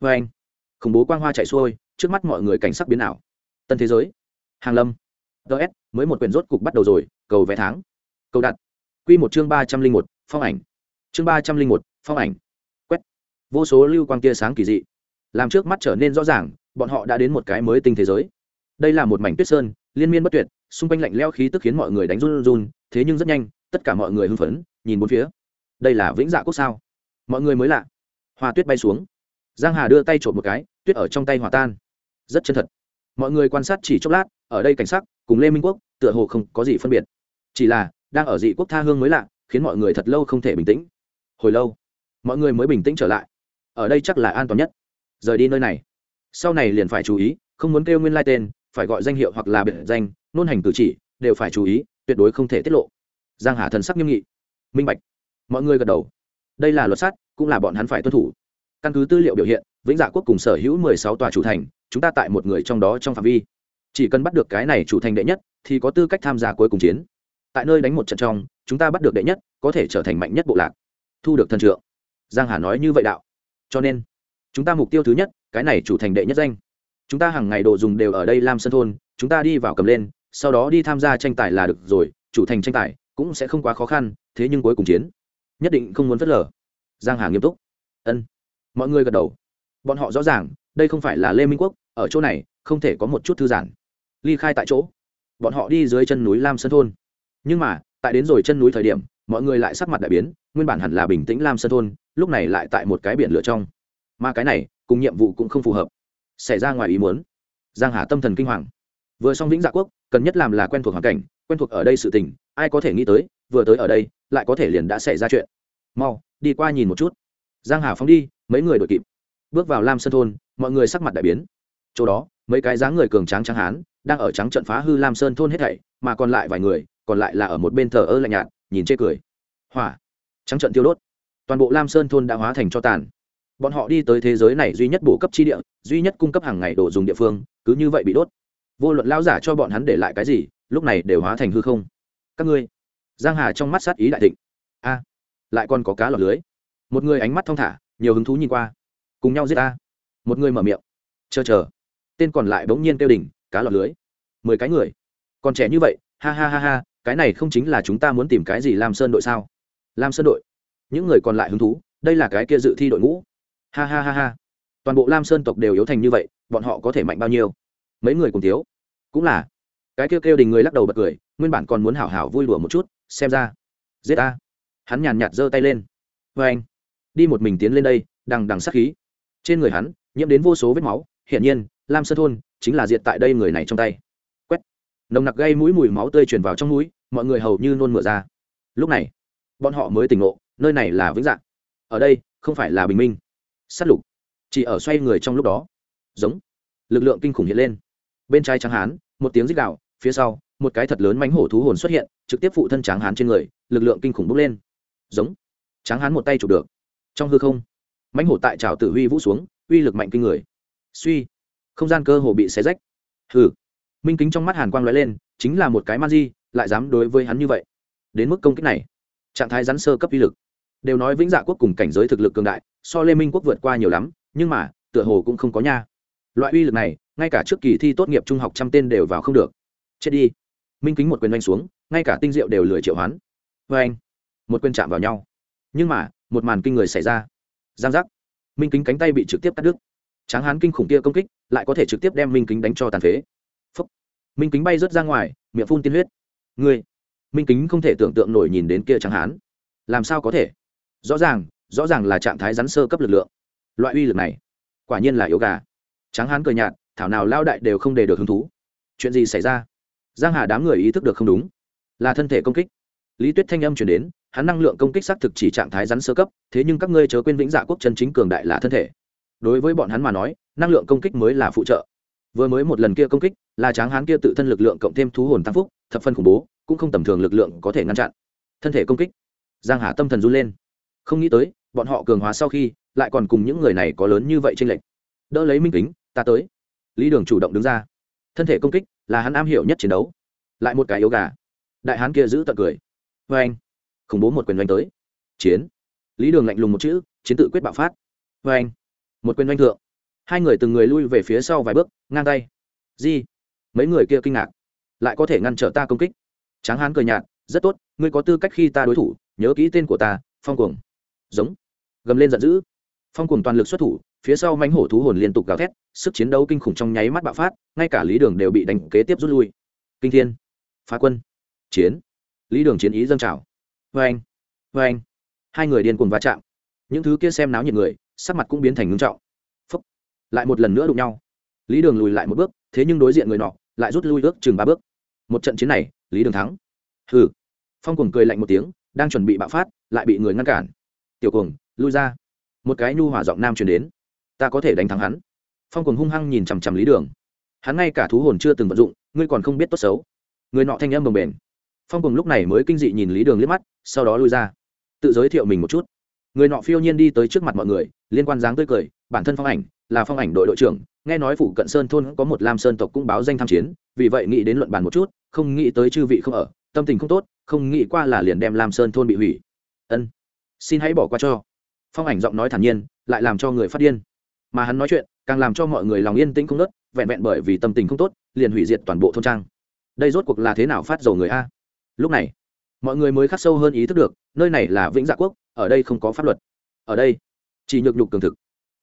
Vê anh, khủng bố quang hoa chạy xuôi, trước mắt mọi người cảnh sắc biến ảo. Tân thế giới. Hàng lâm. Ts mới một quyển rốt cục bắt đầu rồi, cầu vé tháng. Cầu đặt quy một chương ba trăm linh một, phong ảnh. Chương ba trăm linh một, phong ảnh. Quét. Vô số lưu quang tia sáng kỳ dị. Làm trước mắt trở nên rõ ràng, bọn họ đã đến một cái mới tinh thế giới. Đây là một mảnh tuyết sơn, liên miên bất tuyệt, xung quanh lạnh lẽo khí tức khiến mọi người đánh run run, thế nhưng rất nhanh, tất cả mọi người hưng phấn, nhìn bốn phía. Đây là vĩnh dạ quốc sao? Mọi người mới lạ. Hoa tuyết bay xuống. Giang hà đưa tay chộp một cái, tuyết ở trong tay hòa tan. Rất chân thật. Mọi người quan sát chỉ chốc lát, ở đây cảnh sắc, cùng lê minh quốc, tựa hồ không có gì phân biệt. Chỉ là đang ở dị quốc tha hương mới lạ, khiến mọi người thật lâu không thể bình tĩnh. Hồi lâu, mọi người mới bình tĩnh trở lại. Ở đây chắc là an toàn nhất. Rời đi nơi này. Sau này liền phải chú ý, không muốn kêu nguyên lai tên, phải gọi danh hiệu hoặc là biệt danh, nôn hành cử chỉ, đều phải chú ý, tuyệt đối không thể tiết lộ. Giang hà thần sắc nghiêm nghị. Minh bạch. Mọi người gật đầu. Đây là luật sát, cũng là bọn hắn phải tuân thủ. Căn cứ tư liệu biểu hiện, vĩnh dạ quốc cùng sở hữu mười sáu tòa chủ thành, chúng ta tại một người trong đó trong phạm vi. Chỉ cần bắt được cái này chủ thành đệ nhất, thì có tư cách tham gia cuối cùng chiến tại nơi đánh một trận trong, chúng ta bắt được đệ nhất, có thể trở thành mạnh nhất bộ lạc. Thu được thần trượng. Giang hà nói như vậy đạo. Cho nên, chúng ta mục tiêu thứ nhất, cái này chủ thành đệ nhất danh. Chúng ta hàng ngày đồ dùng đều ở đây làm sân thôn, chúng ta đi vào cầm lên, sau đó đi tham gia tranh tài là được rồi, chủ thành tranh tài cũng sẽ không quá khó khăn, thế nhưng cuối cùng chiến. Nhất định không muốn phớt lờ. Giang hà nghiêm túc. Ân. Mọi người gật đầu. Bọn họ rõ ràng, đây không phải là lê minh quốc, ở chỗ này, không thể có một chút thư giãn. Ly khai tại chỗ. Bọn họ đi dưới chân núi lam sơn thôn nhưng mà, tại đến rồi chân núi thời điểm, mọi người lại sắc mặt đại biến, nguyên bản hẳn là bình tĩnh lam sơn thôn, lúc này lại tại một cái biển lửa trong. Mà cái này, cùng nhiệm vụ cũng không phù hợp. Xảy ra ngoài ý muốn. Giang hà tâm thần kinh hoàng. Vừa xong vĩnh dạ quốc, cần nhất làm là quen thuộc hoàn cảnh, quen thuộc ở đây sự tình, ai có thể nghĩ tới, vừa tới ở đây, lại có thể liền đã xảy ra chuyện. Mau, đi qua nhìn một chút. Giang hà phóng đi, mấy người đội kịp. Bước vào lam sơn thôn, mọi người sắc mặt đại biến. Chỗ đó, mấy cái dáng người cường tráng trắng hán, đang ở trắng trận phá hư lam sơn thôn hết thảy, mà còn lại vài người còn lại là ở một bên thờ ơ lạnh nhạt, nhìn chê cười. Hỏa. Trắng trận tiêu đốt. Toàn bộ lam sơn thôn đã hóa thành cho tàn. Bọn họ đi tới thế giới này duy nhất bổ cấp chi địa, duy nhất cung cấp hàng ngày đồ dùng địa phương, cứ như vậy bị đốt. Vô luận lao giả cho bọn hắn để lại cái gì, lúc này đều hóa thành hư không. Các ngươi. Giang hà trong mắt sát ý đại thịnh. A. Lại còn có cá lọt lưới. Một người ánh mắt thong thả, nhiều hứng thú nhìn qua. Cùng nhau giết ta một người mở miệng. Chờ chờ. Tên còn lại bỗng nhiên kêu đỉnh, cá lọt lưới. Mười cái người. Còn trẻ như vậy ha ha ha ha cái này không chính là chúng ta muốn tìm cái gì Lam sơn đội sao? Lam sơn đội? Những người còn lại hứng thú đây là cái kia dự thi đội ngũ. Ha ha ha ha. Toàn bộ lam sơn tộc đều yếu thành như vậy bọn họ có thể mạnh bao nhiêu? Mấy người cùng thiếu? Cũng là. Cái kêu kêu đình người lắc đầu bật cười nguyên bản còn muốn hảo hảo vui đùa một chút xem ra. Giết ta, hắn nhàn nhạt giơ tay lên. Vê anh. Đi một mình tiến lên đây đằng đằng sắc khí. Trên người hắn nhiễm đến vô số vết máu. Hiển nhiên lam sơn thôn chính là diệt tại đây người này trong tay nồng nặc gây mũi mùi máu tươi truyền vào trong mũi, mọi người hầu như nôn mửa ra. Lúc này, bọn họ mới tỉnh ngộ, nơi này là vĩnh dạng. Ở đây, không phải là bình minh. S á t lục. Chỉ ở xoay người trong lúc đó. Giống. Lực lượng kinh khủng hiện lên. Bên trái trắng hán, một tiếng rít đạo phía sau, một cái thật lớn mánh hổ thú hồn xuất hiện, trực tiếp phụ thân tráng hán trên người, lực lượng kinh khủng bốc lên. Giống. Tráng hán một tay chụp được. Trong hư không mánh hổ tại trào tử huy vũ xuống, uy lực mạnh kinh người. Suy. Không gian cơ hồ bị xé rách. Hừ minh kính trong mắt hàn quang lóe lên, chính là một cái man di, lại dám đối với hắn như vậy. Đến mức công kích này, trạng thái rắn sơ cấp uy lực. Đều nói vĩnh dạ quốc cùng cảnh giới thực lực cường đại, so lê minh quốc vượt qua nhiều lắm, nhưng mà, tựa hồ cũng không có nha. Loại uy lực này, ngay cả trước kỳ thi tốt nghiệp trung học trăm tên đều vào không được. Chết đi. Minh kính một quyền oanh xuống, ngay cả tinh diệu đều lười triệu hoán. Vê anh, một quyền chạm vào nhau. Nhưng mà, một màn kinh người xảy ra. Giang giác. Minh kính cánh tay bị trực tiếp cắt đứt. Tráng hán kinh khủng kia công kích, lại có thể trực tiếp đem minh kính đánh cho tàn phế minh kính bay rớt ra ngoài, miệng phun tiên huyết. Người minh kính không thể tưởng tượng nổi nhìn đến kia tráng hán. Làm sao có thể? Rõ ràng rõ ràng là trạng thái rắn sơ cấp lực lượng. Loại uy lực này, quả nhiên là yếu gà. Tráng hán cười nhạt, thảo nào lao đại đều không để được hứng thú. Chuyện gì xảy ra? Giang hà đám người ý thức được không đúng. Là thân thể công kích. Lý tuyết thanh âm chuyển đến, hắn năng lượng công kích xác thực chỉ trạng thái rắn sơ cấp, thế nhưng các ngươi chớ quên vĩnh dạ quốc chân chính cường đại là thân thể. Đối với bọn hắn mà nói, năng lượng công kích mới là phụ trợ vừa mới một lần kia công kích là tráng hán kia tự thân lực lượng cộng thêm thú hồn tăng phúc, thập phân khủng bố, cũng không tầm thường lực lượng có thể ngăn chặn. Thân thể công kích. Giang hà tâm thần run lên. Không nghĩ tới, bọn họ cường hóa sau khi, lại còn cùng những người này có lớn như vậy trên lệnh đỡ lấy minh kính, ta tới. Lý đường chủ động đứng ra. Thân thể công kích, là hắn am hiểu nhất chiến đấu. Lại một cái yếu gà. Đại hán kia giữ tận cười. Vê anh. Khủng bố một quyền doanh tới. Chiến. Lý đường lạnh lùng một chữ, chiến tự quyết bạo phát. Vê anh. Một quyền doanh thượng hai người từng người lui về phía sau vài bước, ngang tay. Di, mấy người kia kinh ngạc. Lại có thể ngăn trở ta công kích. Tráng hán cười nhạt, rất tốt, ngươi có tư cách khi ta đối thủ, nhớ kỹ tên của ta, phong cuồng. Giống. Gầm lên giận dữ. Phong cuồng toàn lực xuất thủ, phía sau mánh hổ thú hồn liên tục gào thét, sức chiến đấu kinh khủng trong nháy mắt bạo phát, ngay cả lý đường đều bị đánh kế tiếp rút lui. Kinh thiên. Phá quân. Chiến. Lý đường chiến ý dâng trào. Vê anh vê anh hai người điên cuồng va chạm. Những thứ kia xem náo nhiệt người, sắc mặt cũng biến thành ngưng trọng lại một lần nữa đụng nhau. Lý đường lùi lại một bước, thế nhưng đối diện người nọ lại rút lui ước chừng ba bước. Một trận chiến này, lý đường thắng. Hừ. Phong cùng cười lạnh một tiếng, đang chuẩn bị bạo phát, lại bị người ngăn cản. Tiểu cùng lui ra. Một cái nhu hỏa giọng nam truyền đến. Ta có thể đánh thắng hắn. Phong cùng hung hăng nhìn chằm chằm lý đường. Hắn ngay cả thú hồn chưa từng vận dụng, ngươi còn không biết tốt xấu. Người nọ thanh âm bồng bềnh. Phong cùng lúc này mới kinh dị nhìn lý đường liếc mắt, sau đó lui ra. Tự giới thiệu mình một chút. Người nọ phiêu nhiên đi tới trước mặt mọi người, liên quan dáng tươi cười, bản thân phong ảnh là phong ảnh đội đội trưởng, nghe nói phủ cận sơn thôn có một lam sơn tộc cũng báo danh tham chiến, vì vậy nghĩ đến luận bàn một chút, không nghĩ tới chư vị không ở, tâm tình không tốt, không nghĩ qua là liền đem lam sơn thôn bị hủy. Ân, xin hãy bỏ qua cho. Phong ảnh giọng nói thản nhiên, lại làm cho người phát điên. Mà hắn nói chuyện, càng làm cho mọi người lòng yên tĩnh không nớt vẹn vẹn bởi vì tâm tình không tốt, liền hủy diệt toàn bộ thôn trang. Đây rốt cuộc là thế nào phát dầu người a? Lúc này, mọi người mới khắc sâu hơn ý thức được, nơi này là vĩnh dạ quốc, ở đây không có pháp luật. Ở đây, chỉ nhược nhục cường thực.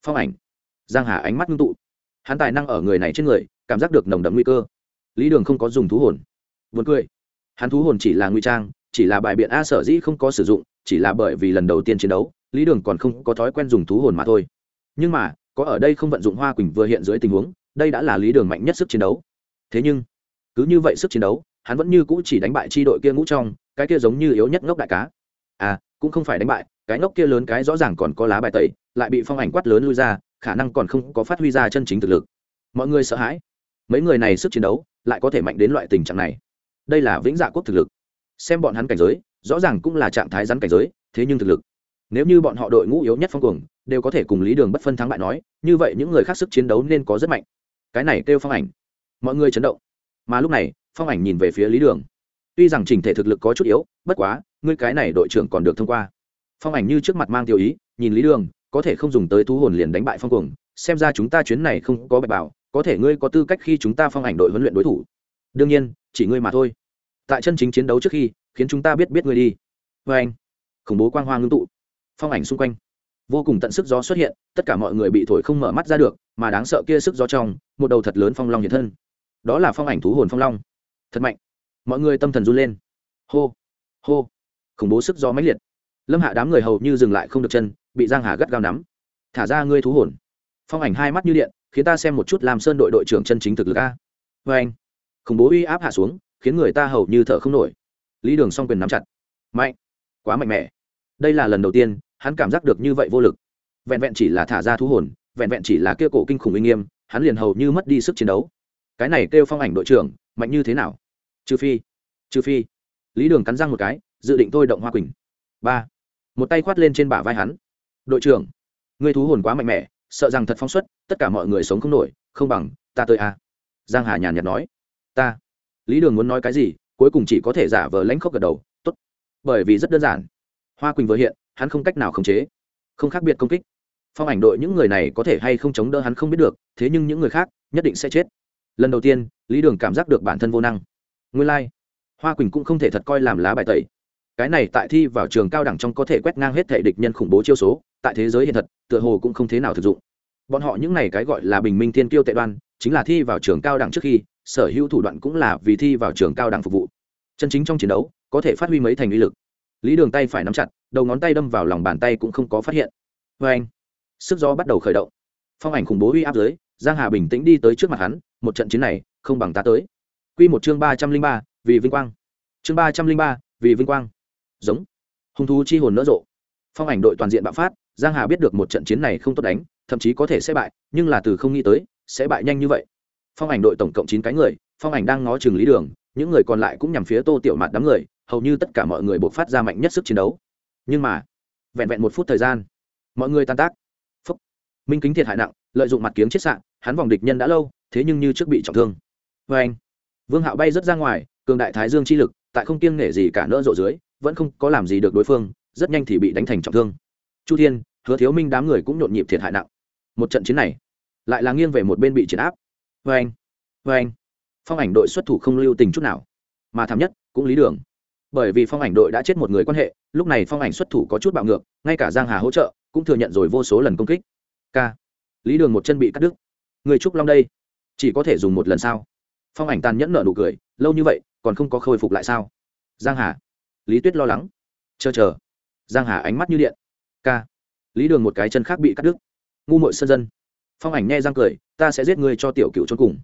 Phong ảnh giang hà ánh mắt ngưng tụ. Hắn tài năng ở người này trên người, cảm giác được nồng đậm nguy cơ. Lý đường không có dùng thú hồn. Vượt cười. Hắn thú hồn chỉ là nguy trang, chỉ là bài biện a sở dĩ không có sử dụng, chỉ là bởi vì lần đầu tiên chiến đấu, lý đường còn không có thói quen dùng thú hồn mà thôi. Nhưng mà, có ở đây không vận dụng hoa quỳnh vừa hiện dưới tình huống, đây đã là lý đường mạnh nhất sức chiến đấu. Thế nhưng, cứ như vậy sức chiến đấu, hắn vẫn như cũ chỉ đánh bại chi đội kia ngũ trong, cái kia giống như yếu nhất ngốc đại cá. À cũng không phải đánh bại, cái ngốc kia lớn cái rõ ràng còn có lá bài tẩy, lại bị phong ảnh quát lớn lui ra khả năng còn không có phát huy ra chân chính thực lực. Mọi người sợ hãi. Mấy người này sức chiến đấu lại có thể mạnh đến loại tình trạng này. Đây là vĩnh dạ quốc thực lực. Xem bọn hắn cảnh giới, rõ ràng cũng là trạng thái rắn cảnh giới, thế nhưng thực lực, nếu như bọn họ đội ngũ yếu nhất phong cuồng, đều có thể cùng lý đường bất phân thắng bại nói, như vậy những người khác sức chiến đấu nên có rất mạnh. Cái này kêu phong ảnh. Mọi người chấn động. Mà lúc này, phong ảnh nhìn về phía lý đường. Tuy rằng trình thể thực lực có chút yếu, bất quá, ngươi cái này đội trưởng còn được thông qua. Phong ảnh như trước mặt mang tiêu ý, nhìn lý đường có thể không dùng tới thú hồn liền đánh bại phong cuồng, xem ra chúng ta chuyến này không có bạch bảo, có thể ngươi có tư cách khi chúng ta phong ảnh đội huấn luyện đối thủ. Đương nhiên, chỉ ngươi mà thôi. Tại chân chính chiến đấu trước khi, khiến chúng ta biết biết ngươi đi. Vê anh, khủng bố quang hoa ngưng tụ. Phong ảnh xung quanh, vô cùng tận sức gió xuất hiện, tất cả mọi người bị thổi không mở mắt ra được, mà đáng sợ kia sức gió trong, một đầu thật lớn phong long hiện thân. Đó là phong ảnh thú hồn phong long. Thật mạnh. Mọi người tâm thần run lên. Hô hô. Khủng bố sức gió mãnh liệt. Lâm hạ đám người hầu như dừng lại không được chân bị giang hà gắt gao nắm. Thả ra ngươi thú hồn. Phong ảnh hai mắt như điện, khiến ta xem một chút làm sơn đội đội trưởng chân chính thực lực a. Vê anh, khủng bố uy áp hạ xuống, khiến người ta hầu như thở không nổi. Lý đường song quyền nắm chặt. Mạnh. Quá mạnh mẽ. Đây là lần đầu tiên, hắn cảm giác được như vậy vô lực. Vẹn vẹn chỉ là thả ra thú hồn, vẹn vẹn chỉ là kia cổ kinh khủng uy nghiêm, hắn liền hầu như mất đi sức chiến đấu. Cái này kêu phong ảnh đội trưởng, mạnh như thế nào? Trừ phi trừ phi. Lý đường cắn răng một cái, dự định thôi động hoa quỳnh. Ba. Một tay khoát lên trên bả vai hắn đội trưởng ngươi thú hồn quá mạnh mẽ, sợ rằng thật phóng xuất, tất cả mọi người sống không nổi, không bằng, ta tới a. Giang hà nhàn nhạt nói. Ta. Lý đường muốn nói cái gì, cuối cùng chỉ có thể giả vờ lãnh khốc gật đầu, tốt. Bởi vì rất đơn giản. Hoa quỳnh vừa hiện, hắn không cách nào khống chế. Không khác biệt công kích. Phong ảnh đội những người này có thể hay không chống đỡ hắn không biết được, thế nhưng những người khác nhất định sẽ chết. Lần đầu tiên, lý đường cảm giác được bản thân vô năng. Nguyên lai、like. hoa quỳnh cũng không thể thật coi làm lá bài tẩy cái này tại thi vào trường cao đẳng trong có thể quét ngang hết thể địch nhân khủng bố chiêu số, tại thế giới hiện thật, tựa hồ cũng không thế nào thực dụng. Bọn họ những này cái gọi là bình minh thiên kiêu tệ đoan, chính là thi vào trường cao đẳng trước khi, sở hữu thủ đoạn cũng là vì thi vào trường cao đẳng phục vụ. Chân chính trong chiến đấu, có thể phát huy mấy thành uy lực. Lý đường tay phải nắm chặt, đầu ngón tay đâm vào lòng bàn tay cũng không có phát hiện. Vê anh, sức gió bắt đầu khởi động. Phong ảnh khủng bố uy áp dưới, giang hà bình tĩnh đi tới trước mặt hắn, một trận chiến này không bằng ta tới. Quy một chương ba trăm linh ba, vì vinh quang. Chương ba trăm linh ba, vì vinh quang giống. Hung thú chi hồn nỡ rộ. Phong ảnh đội toàn diện bạo phát, giang hà biết được một trận chiến này không tốt đánh, thậm chí có thể sẽ bại, nhưng là từ không nghĩ tới, sẽ bại nhanh như vậy. Phong ảnh đội tổng cộng chín cái người, phong ảnh đang ngó chừng lý đường, những người còn lại cũng nhằm phía tô tiểu mạt đám người, hầu như tất cả mọi người buộc phát ra mạnh nhất sức chiến đấu. Nhưng mà, vẹn vẹn một phút thời gian, mọi người tan tác. Phúc. Minh kính thiệt hại nặng, lợi dụng mặt kiếm chết sạn hắn vòng địch nhân đã lâu, thế nhưng như trước bị trọng thương. Vê anh vương hạo bay rất ra ngoài, cường đại thái dương chi lực, tại không kiêng nể gì cả nỡ rộ dưới vẫn không có làm gì được đối phương, rất nhanh thì bị đánh thành trọng thương. Chu thiên, hứa thiếu minh đám người cũng nhộn nhịp thiệt hại nặng. Một trận chiến này, lại là nghiêng về một bên bị triển áp. Vê anh vê anh. Phong ảnh đội xuất thủ không lưu tình chút nào, mà thảm nhất cũng lý đường. Bởi vì phong ảnh đội đã chết một người quan hệ, lúc này phong ảnh xuất thủ có chút bạo ngược, ngay cả giang hà hỗ trợ cũng thừa nhận rồi vô số lần công kích. K. Lý đường một chân bị cắt đứt. Người trúc long đây, chỉ có thể dùng một lần sao? Phong ảnh tàn nhẫn nở nụ cười, lâu như vậy, còn không có khôi phục lại sao? Giang hà lý tuyết lo lắng. Chờ chờ. Giang hà ánh mắt như điện. Ca. Lý đường một cái chân khác bị cắt đứt. Ngu mội sân dân. Phong ảnh nghe giang cười, ta sẽ giết người cho tiểu cựu trốn cùng.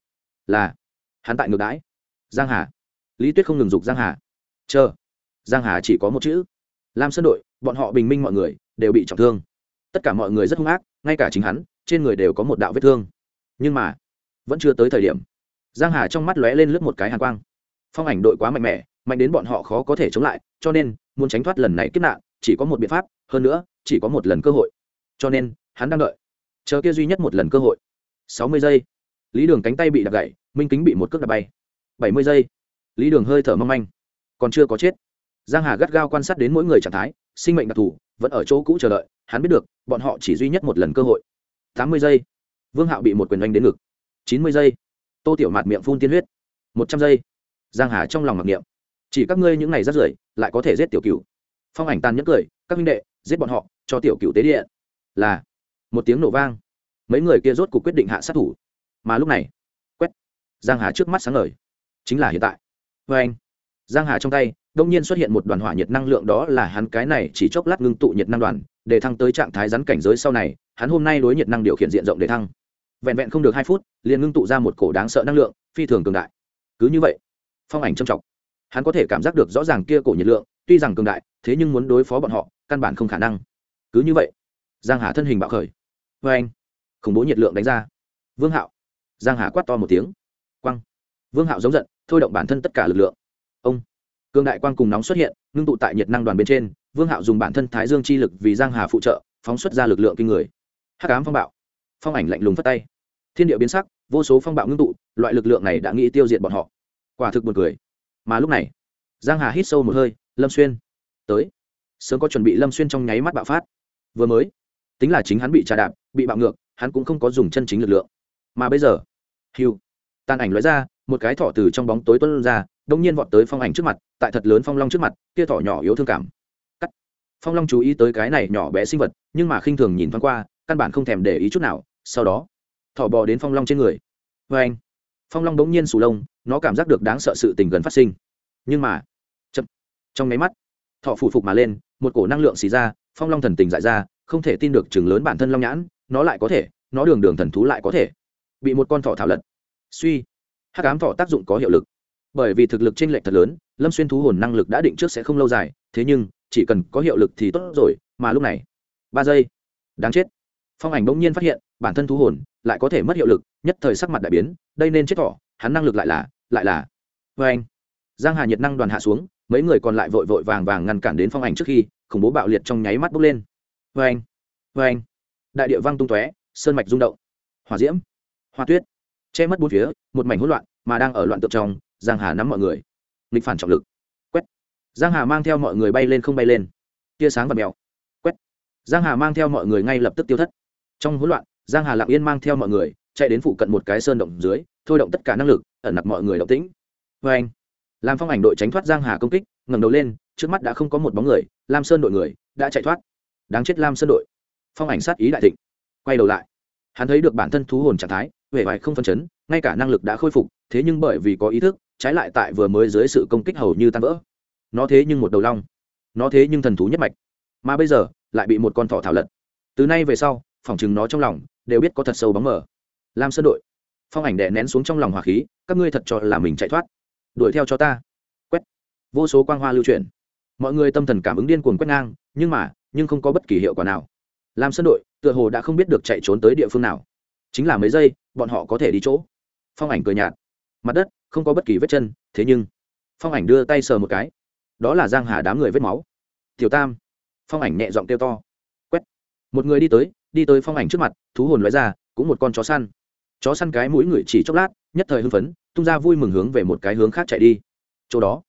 Là. Hắn tại ngược đãi. Giang hà. Lý tuyết không ngừng dục giang hà. Chờ. Giang hà chỉ có một chữ. Lam sơn đội, bọn họ bình minh mọi người, đều bị trọng thương. Tất cả mọi người rất hung ác, ngay cả chính hắn, trên người đều có một đạo vết thương. Nhưng mà, vẫn chưa tới thời điểm. Giang hà trong mắt lóe lên lướt một cái hàn quang phong ảnh đội quá mạnh mẽ, mạnh đến bọn họ khó có thể chống lại, cho nên, muốn tránh thoát lần này kiếp nạn, chỉ có một biện pháp, hơn nữa, chỉ có một lần cơ hội. Cho nên, hắn đang đợi. Chờ kia duy nhất một lần cơ hội. Sáu mươi giây. Lý đường cánh tay bị đập gãy, minh kính bị một cước đập bay. Bảy mươi giây. Lý đường hơi thở mong manh. Còn chưa có chết. Giang hà gắt gao quan sát đến mỗi người trạng thái, sinh mệnh đặc thù, vẫn ở chỗ cũ chờ đợi, hắn biết được, bọn họ chỉ duy nhất một lần cơ hội. Tám mươi giây. Vương hạo bị một quyền đánh đến ngực. Chín mươi giây. Tô tiểu mạt miệng phun tiên huyết. Một trăm giây giang hà trong lòng mặc niệm. Chỉ các ngươi những ngày rất rưởi, lại có thể giết tiểu cửu. Phong ảnh tàn nhẫn cười, các huynh đệ, giết bọn họ, cho tiểu cửu tế điện là, một tiếng nổ vang. Mấy người kia rốt cuộc quyết định hạ sát thủ. Mà lúc này, quét. Giang hà trước mắt sáng ngời. Chính là hiện tại. Với anh, giang hà trong tay, đông nhiên xuất hiện một đoàn hỏa nhiệt năng lượng đó là hắn cái này chỉ chốc lát ngưng tụ nhiệt năng đoàn, để thăng tới trạng thái rắn cảnh giới sau này, hắn hôm nay đối nhiệt năng điều khiển diện rộng để thăng. Vẹn vẹn không được hai phút, liền ngưng tụ ra một cổ đáng sợ năng lượng, phi thường cường đại. Cứ như vậy phong ảnh trầm trọng. Hắn có thể cảm giác được rõ ràng kia cổ nhiệt lượng, tuy rằng cường đại, thế nhưng muốn đối phó bọn họ, căn bản không khả năng. Cứ như vậy, giang hà thân hình bạo khởi. Vê anh, khủng bố nhiệt lượng đánh ra. Vương hạo. Giang hà quát to một tiếng. Quăng vương hạo giống giận, thôi động bản thân tất cả lực lượng. Ông. Cường đại quang cùng nóng xuất hiện, ngưng tụ tại nhiệt năng đoàn bên trên. Vương hạo dùng bản thân thái dương chi lực vì giang hà phụ trợ, phóng xuất ra lực lượng kinh người. Hắc ám phong bạo. Phong ảnh lạnh lùng phất tay. Thiên địa biến sắc, vô số phong bạo ngưng tụ, loại lực lượng này đã nghĩ tiêu diệt bọn họ quả thực buồn cười. Mà lúc này, giang hà hít sâu một hơi, lâm xuyên, tới. Sớm có chuẩn bị lâm xuyên trong nháy mắt bạo phát. Vừa mới, tính là chính hắn bị trà đạp, bị bạo ngược, hắn cũng không có dùng chân chính lực lượng. Mà bây giờ, hiu, tàn ảnh lóe ra, một cái thỏ từ trong bóng tối tuân ra, đông nhiên vọt tới phong ảnh trước mặt, tại thật lớn phong long trước mặt, kia thỏ nhỏ yếu thương cảm. Cắt. Phong long chú ý tới cái này nhỏ bé sinh vật, nhưng mà khinh thường nhìn thoáng qua, căn bản không thèm để ý chút nào. Sau đó, thỏ bò đến phong long trên người. Vê anh phong long bỗng nhiên sù lông, nó cảm giác được đáng sợ sự tình gần phát sinh. Nhưng mà, chậm, trong nháy mắt, thọ phủ phục mà lên, một cổ năng lượng xì ra, phong long thần tình dại ra, không thể tin được chừng lớn bản thân long nhãn, nó lại có thể, nó đường đường thần thú lại có thể, bị một con thọ thảo lật. Suy hát cám thọ tác dụng có hiệu lực. Bởi vì thực lực t r ê n lệch thật lớn, lâm xuyên thú hồn năng lực đã định trước sẽ không lâu dài, thế nhưng, chỉ cần có hiệu lực thì tốt rồi, mà lúc này, ba giây, đáng chết phong ảnh bỗng nhiên phát hiện, bản thân thú hồn lại có thể mất hiệu lực, nhất thời sắc mặt đại biến, đây nên chết thỏ, hắn năng lực lại là lại là. Vê anh, giang hà nhiệt năng đoàn hạ xuống, mấy người còn lại vội vội vàng vàng ngăn cản đến phong ảnh trước khi, khủng bố bạo liệt trong nháy mắt bốc lên. Vê anh vê anh, đại địa văng tung tóe, sơn mạch rung động. Hỏa diễm, hoa tuyết, che mất bốn phía, một mảnh hỗn loạn mà đang ở loạn tượng trong, giang hà nắm mọi người. Nghịch phản trọng lực. Quét. Giang hà mang theo mọi người bay lên không bay lên. Tia sáng và mèo. Quét. Giang hà mang theo mọi người ngay lập tức tiêu thất trong hỗn loạn, giang hà lặng yên mang theo mọi người, chạy đến phụ cận một cái sơn động dưới, thôi động tất cả năng lực, ẩn nặc mọi người động tĩnh. Vê anh làm phong ảnh đội tránh thoát giang hà công kích, ngẩng đầu lên, trước mắt đã không có một bóng người, lam sơn đội người đã chạy thoát. Đáng chết lam sơn đội. Phong ảnh sát ý đại thịnh. Quay đầu lại, hắn thấy được bản thân thú hồn trạng thái, vẻ vải không phân chấn, ngay cả năng lực đã khôi phục, thế nhưng bởi vì có ý thức, trái lại tại vừa mới dưới sự công kích hầu như tan vỡ. Nó thế nhưng một đầu long. Nó thế nhưng thần thú nhất mạch. Mà bây giờ, lại bị một con thỏ thảo lật. Từ nay về sau phỏng chừng nó trong lòng, đều biết có thật sâu bóng mờ. Lam sơn đội, phong ảnh đè nén xuống trong lòng hỏa khí, các ngươi thật cho là mình chạy thoát. Đuổi theo cho ta. Quét. Vô số quang hoa lưu chuyển. Mọi người tâm thần cảm ứng điên cuồng quét ngang, nhưng mà, nhưng không có bất kỳ hiệu quả nào. Lam sơn đội, tựa hồ đã không biết được chạy trốn tới địa phương nào. Chính là mấy giây, bọn họ có thể đi chỗ. Phong ảnh cười nhạt. Mặt đất, không có bất kỳ vết chân, thế nhưng, phong ảnh đưa tay sờ một cái. Đó là giang hà đám người vết máu. Tiểu tam. Phong ảnh nhẹ giọng kêu to. Quét. Một người đi tới đi tới phong ảnh trước mặt, thú hồn loại ra, cũng một con chó săn. Chó săn cái mũi người chỉ chốc lát, nhất thời hưng phấn, tung ra vui mừng hướng về một cái hướng khác chạy đi. Chỗ đó,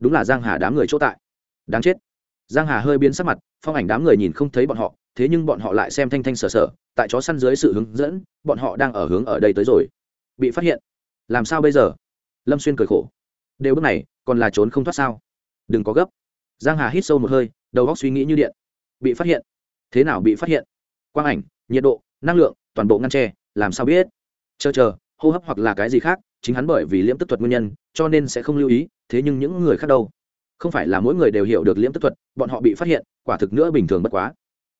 đúng là giang hà đám người chỗ tại. Đáng chết. Giang hà hơi biến sắc mặt, phong ảnh đám người nhìn không thấy bọn họ, thế nhưng bọn họ lại xem thanh thanh sở sở, tại chó săn dưới sự hướng dẫn, bọn họ đang ở hướng ở đây tới rồi. Bị phát hiện. Làm sao bây giờ? Lâm xuyên cười khổ. Đều bước này, còn là trốn không thoát sao? Đừng có gấp. Giang hà hít sâu một hơi, đầu óc suy nghĩ như điện. Bị phát hiện. Thế nào bị phát hiện? Quang ảnh, nhiệt độ, năng lượng, toàn bộ ngăn tre làm sao biết? Chờ chờ, hô hấp hoặc là cái gì khác, chính hắn bởi vì liễm tức thuật nguyên nhân, cho nên sẽ không lưu ý, thế nhưng những người khác đâu? Không phải là mỗi người đều hiểu được liễm tức thuật, bọn họ bị phát hiện, quả thực nữa bình thường bất quá.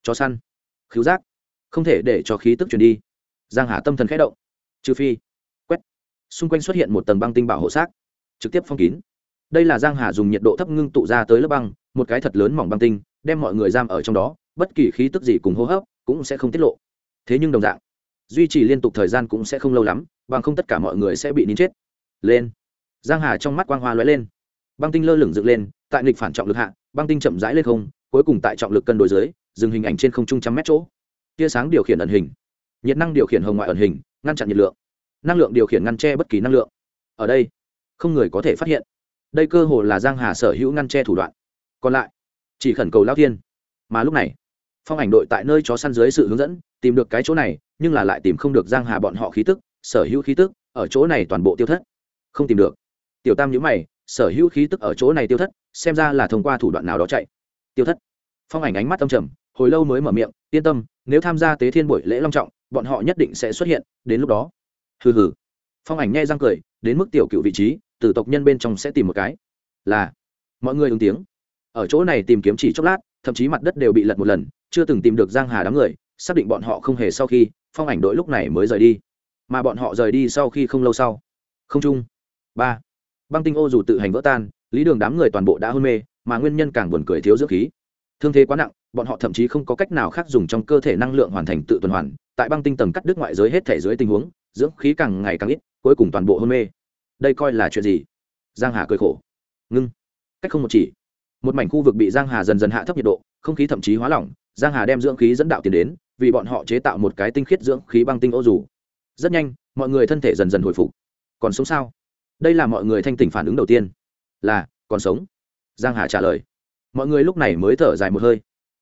Chó săn. Khiếu giác. Không thể để cho khí tức truyền đi. Giang hà tâm thần khẽ động. Trừ phi, quét. Xung quanh xuất hiện một tầng băng tinh bảo hộ xác, trực tiếp phong kín. Đây là giang hà dùng nhiệt độ thấp ngưng tụ ra tới lớp băng, một cái thật lớn mỏng băng tinh, đem mọi người giam ở trong đó, bất kỳ khí tức gì cùng hô hấp cũng sẽ không tiết lộ. Thế nhưng đồng dạng, duy trì liên tục thời gian cũng sẽ không lâu lắm, bằng không tất cả mọi người sẽ bị nín chết. Lên. Giang hà trong mắt quang hoa lóe lên. Băng tinh lơ lửng dựng lên, tại nghịch phản trọng lực hạ, băng tinh chậm rãi lên không, cuối cùng tại trọng lực cân đối dưới, dừng hình ảnh trên không trung trăm mét chỗ. Tia sáng điều khiển ẩn hình. Nhiệt năng điều khiển hồng ngoại ẩn hình, ngăn chặn nhiệt lượng. Năng lượng điều khiển ngăn che bất kỳ năng lượng. Ở đây, không người có thể phát hiện. Đây cơ hồ là giang hà sở hữu ngăn che thủ đoạn. Còn lại, chỉ khẩn cầu lao thiên. Mà lúc này phong ảnh đội tại nơi chó săn dưới sự hướng dẫn, tìm được cái chỗ này, nhưng là lại tìm không được giang hà bọn họ khí tức, sở hữu khí tức, ở chỗ này toàn bộ tiêu thất. Không tìm được. Tiểu tam nhíu mày, sở hữu khí tức ở chỗ này tiêu thất, xem ra là thông qua thủ đoạn nào đó chạy. Tiêu thất. Phong ảnh ánh mắt âm trầm, hồi lâu mới mở miệng, yên tâm, nếu tham gia tế thiên buổi lễ long trọng, bọn họ nhất định sẽ xuất hiện, đến lúc đó. Hừ hừ. Phong ảnh nghe răng cười, đến mức tiểu cựu vị trí tử tộc nhân bên trong sẽ tìm một cái. Là. Mọi người ứng tiếng. Ở chỗ này tìm kiếm chỉ chốc lát thậm chí mặt đất đều bị lật một lần, chưa từng tìm được giang hà đám người, xác định bọn họ không hề sau khi, phong ảnh đội lúc này mới rời đi. Mà bọn họ rời đi sau khi không lâu sau. Không chung. Ba. Băng tinh ô dù tự hành vỡ tan, lý đường đám người toàn bộ đã hôn mê, mà nguyên nhân càng buồn cười thiếu dưỡng khí. Thương thế quá nặng, bọn họ thậm chí không có cách nào khác dùng trong cơ thể năng lượng hoàn thành tự tuần hoàn, tại băng tinh tầng cắt đứt ngoại giới hết thể dưới tình huống, dưỡng khí càng ngày càng ít, cuối cùng toàn bộ hôn mê. Đây coi là chuyện gì? Giang hà cười khổ. Ngưng. Cách không một chỉ một mảnh khu vực bị giang hà dần dần hạ thấp nhiệt độ, không khí thậm chí hóa lỏng, giang hà đem dưỡng khí dẫn đạo tiền đến, vì bọn họ chế tạo một cái tinh khiết dưỡng khí băng tinh ô dù. Rất nhanh, mọi người thân thể dần dần hồi phục. Còn sống sao? Đây là mọi người thanh tỉnh phản ứng đầu tiên. Là, còn sống. Giang hà trả lời. Mọi người lúc này mới thở dài một hơi.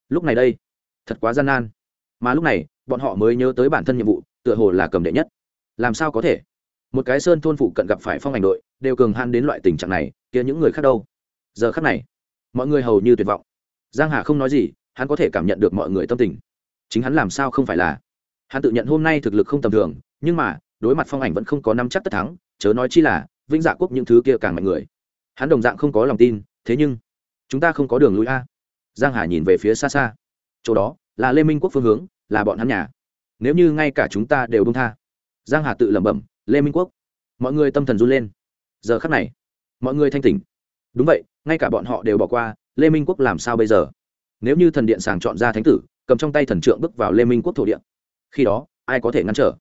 Lúc này đây, thật quá gian nan. Mà lúc này, bọn họ mới nhớ tới bản thân nhiệm vụ, tựa hồ là cầm đệ nhất. Làm sao có thể? Một cái sơn thôn phụ cận gặp phải phong ảnh đội, đều cường han đến loại tình trạng này, kia những người khác đâu? Giờ khác này mọi người hầu như tuyệt vọng. Giang hà không nói gì, hắn có thể cảm nhận được mọi người tâm tình. Chính hắn làm sao không phải là? Hắn tự nhận hôm nay thực lực không tầm thường, nhưng mà, đối mặt phong ảnh vẫn không có năm chắc tất thắng, chớ nói chi là, vĩnh dạ quốc những thứ kia càng mạnh người. Hắn đồng dạng không có lòng tin, thế nhưng, chúng ta không có đường lui a. Giang hà nhìn về phía xa xa. Chỗ đó, là lê minh quốc phương hướng, là bọn hắn nhà. Nếu như ngay cả chúng ta đều đông tha. Giang hà tự lẩm bẩm, lê minh quốc. Mọi người tâm thần run lên. Giờ khắc này, mọi người thanh tỉnh. Đúng vậy ngay cả bọn họ đều bỏ qua, lê minh quốc làm sao bây giờ? Nếu như thần điện sàng chọn ra thánh tử, cầm trong tay thần trượng bước vào lê minh quốc thổ điện khi đó, ai có thể ngăn trở?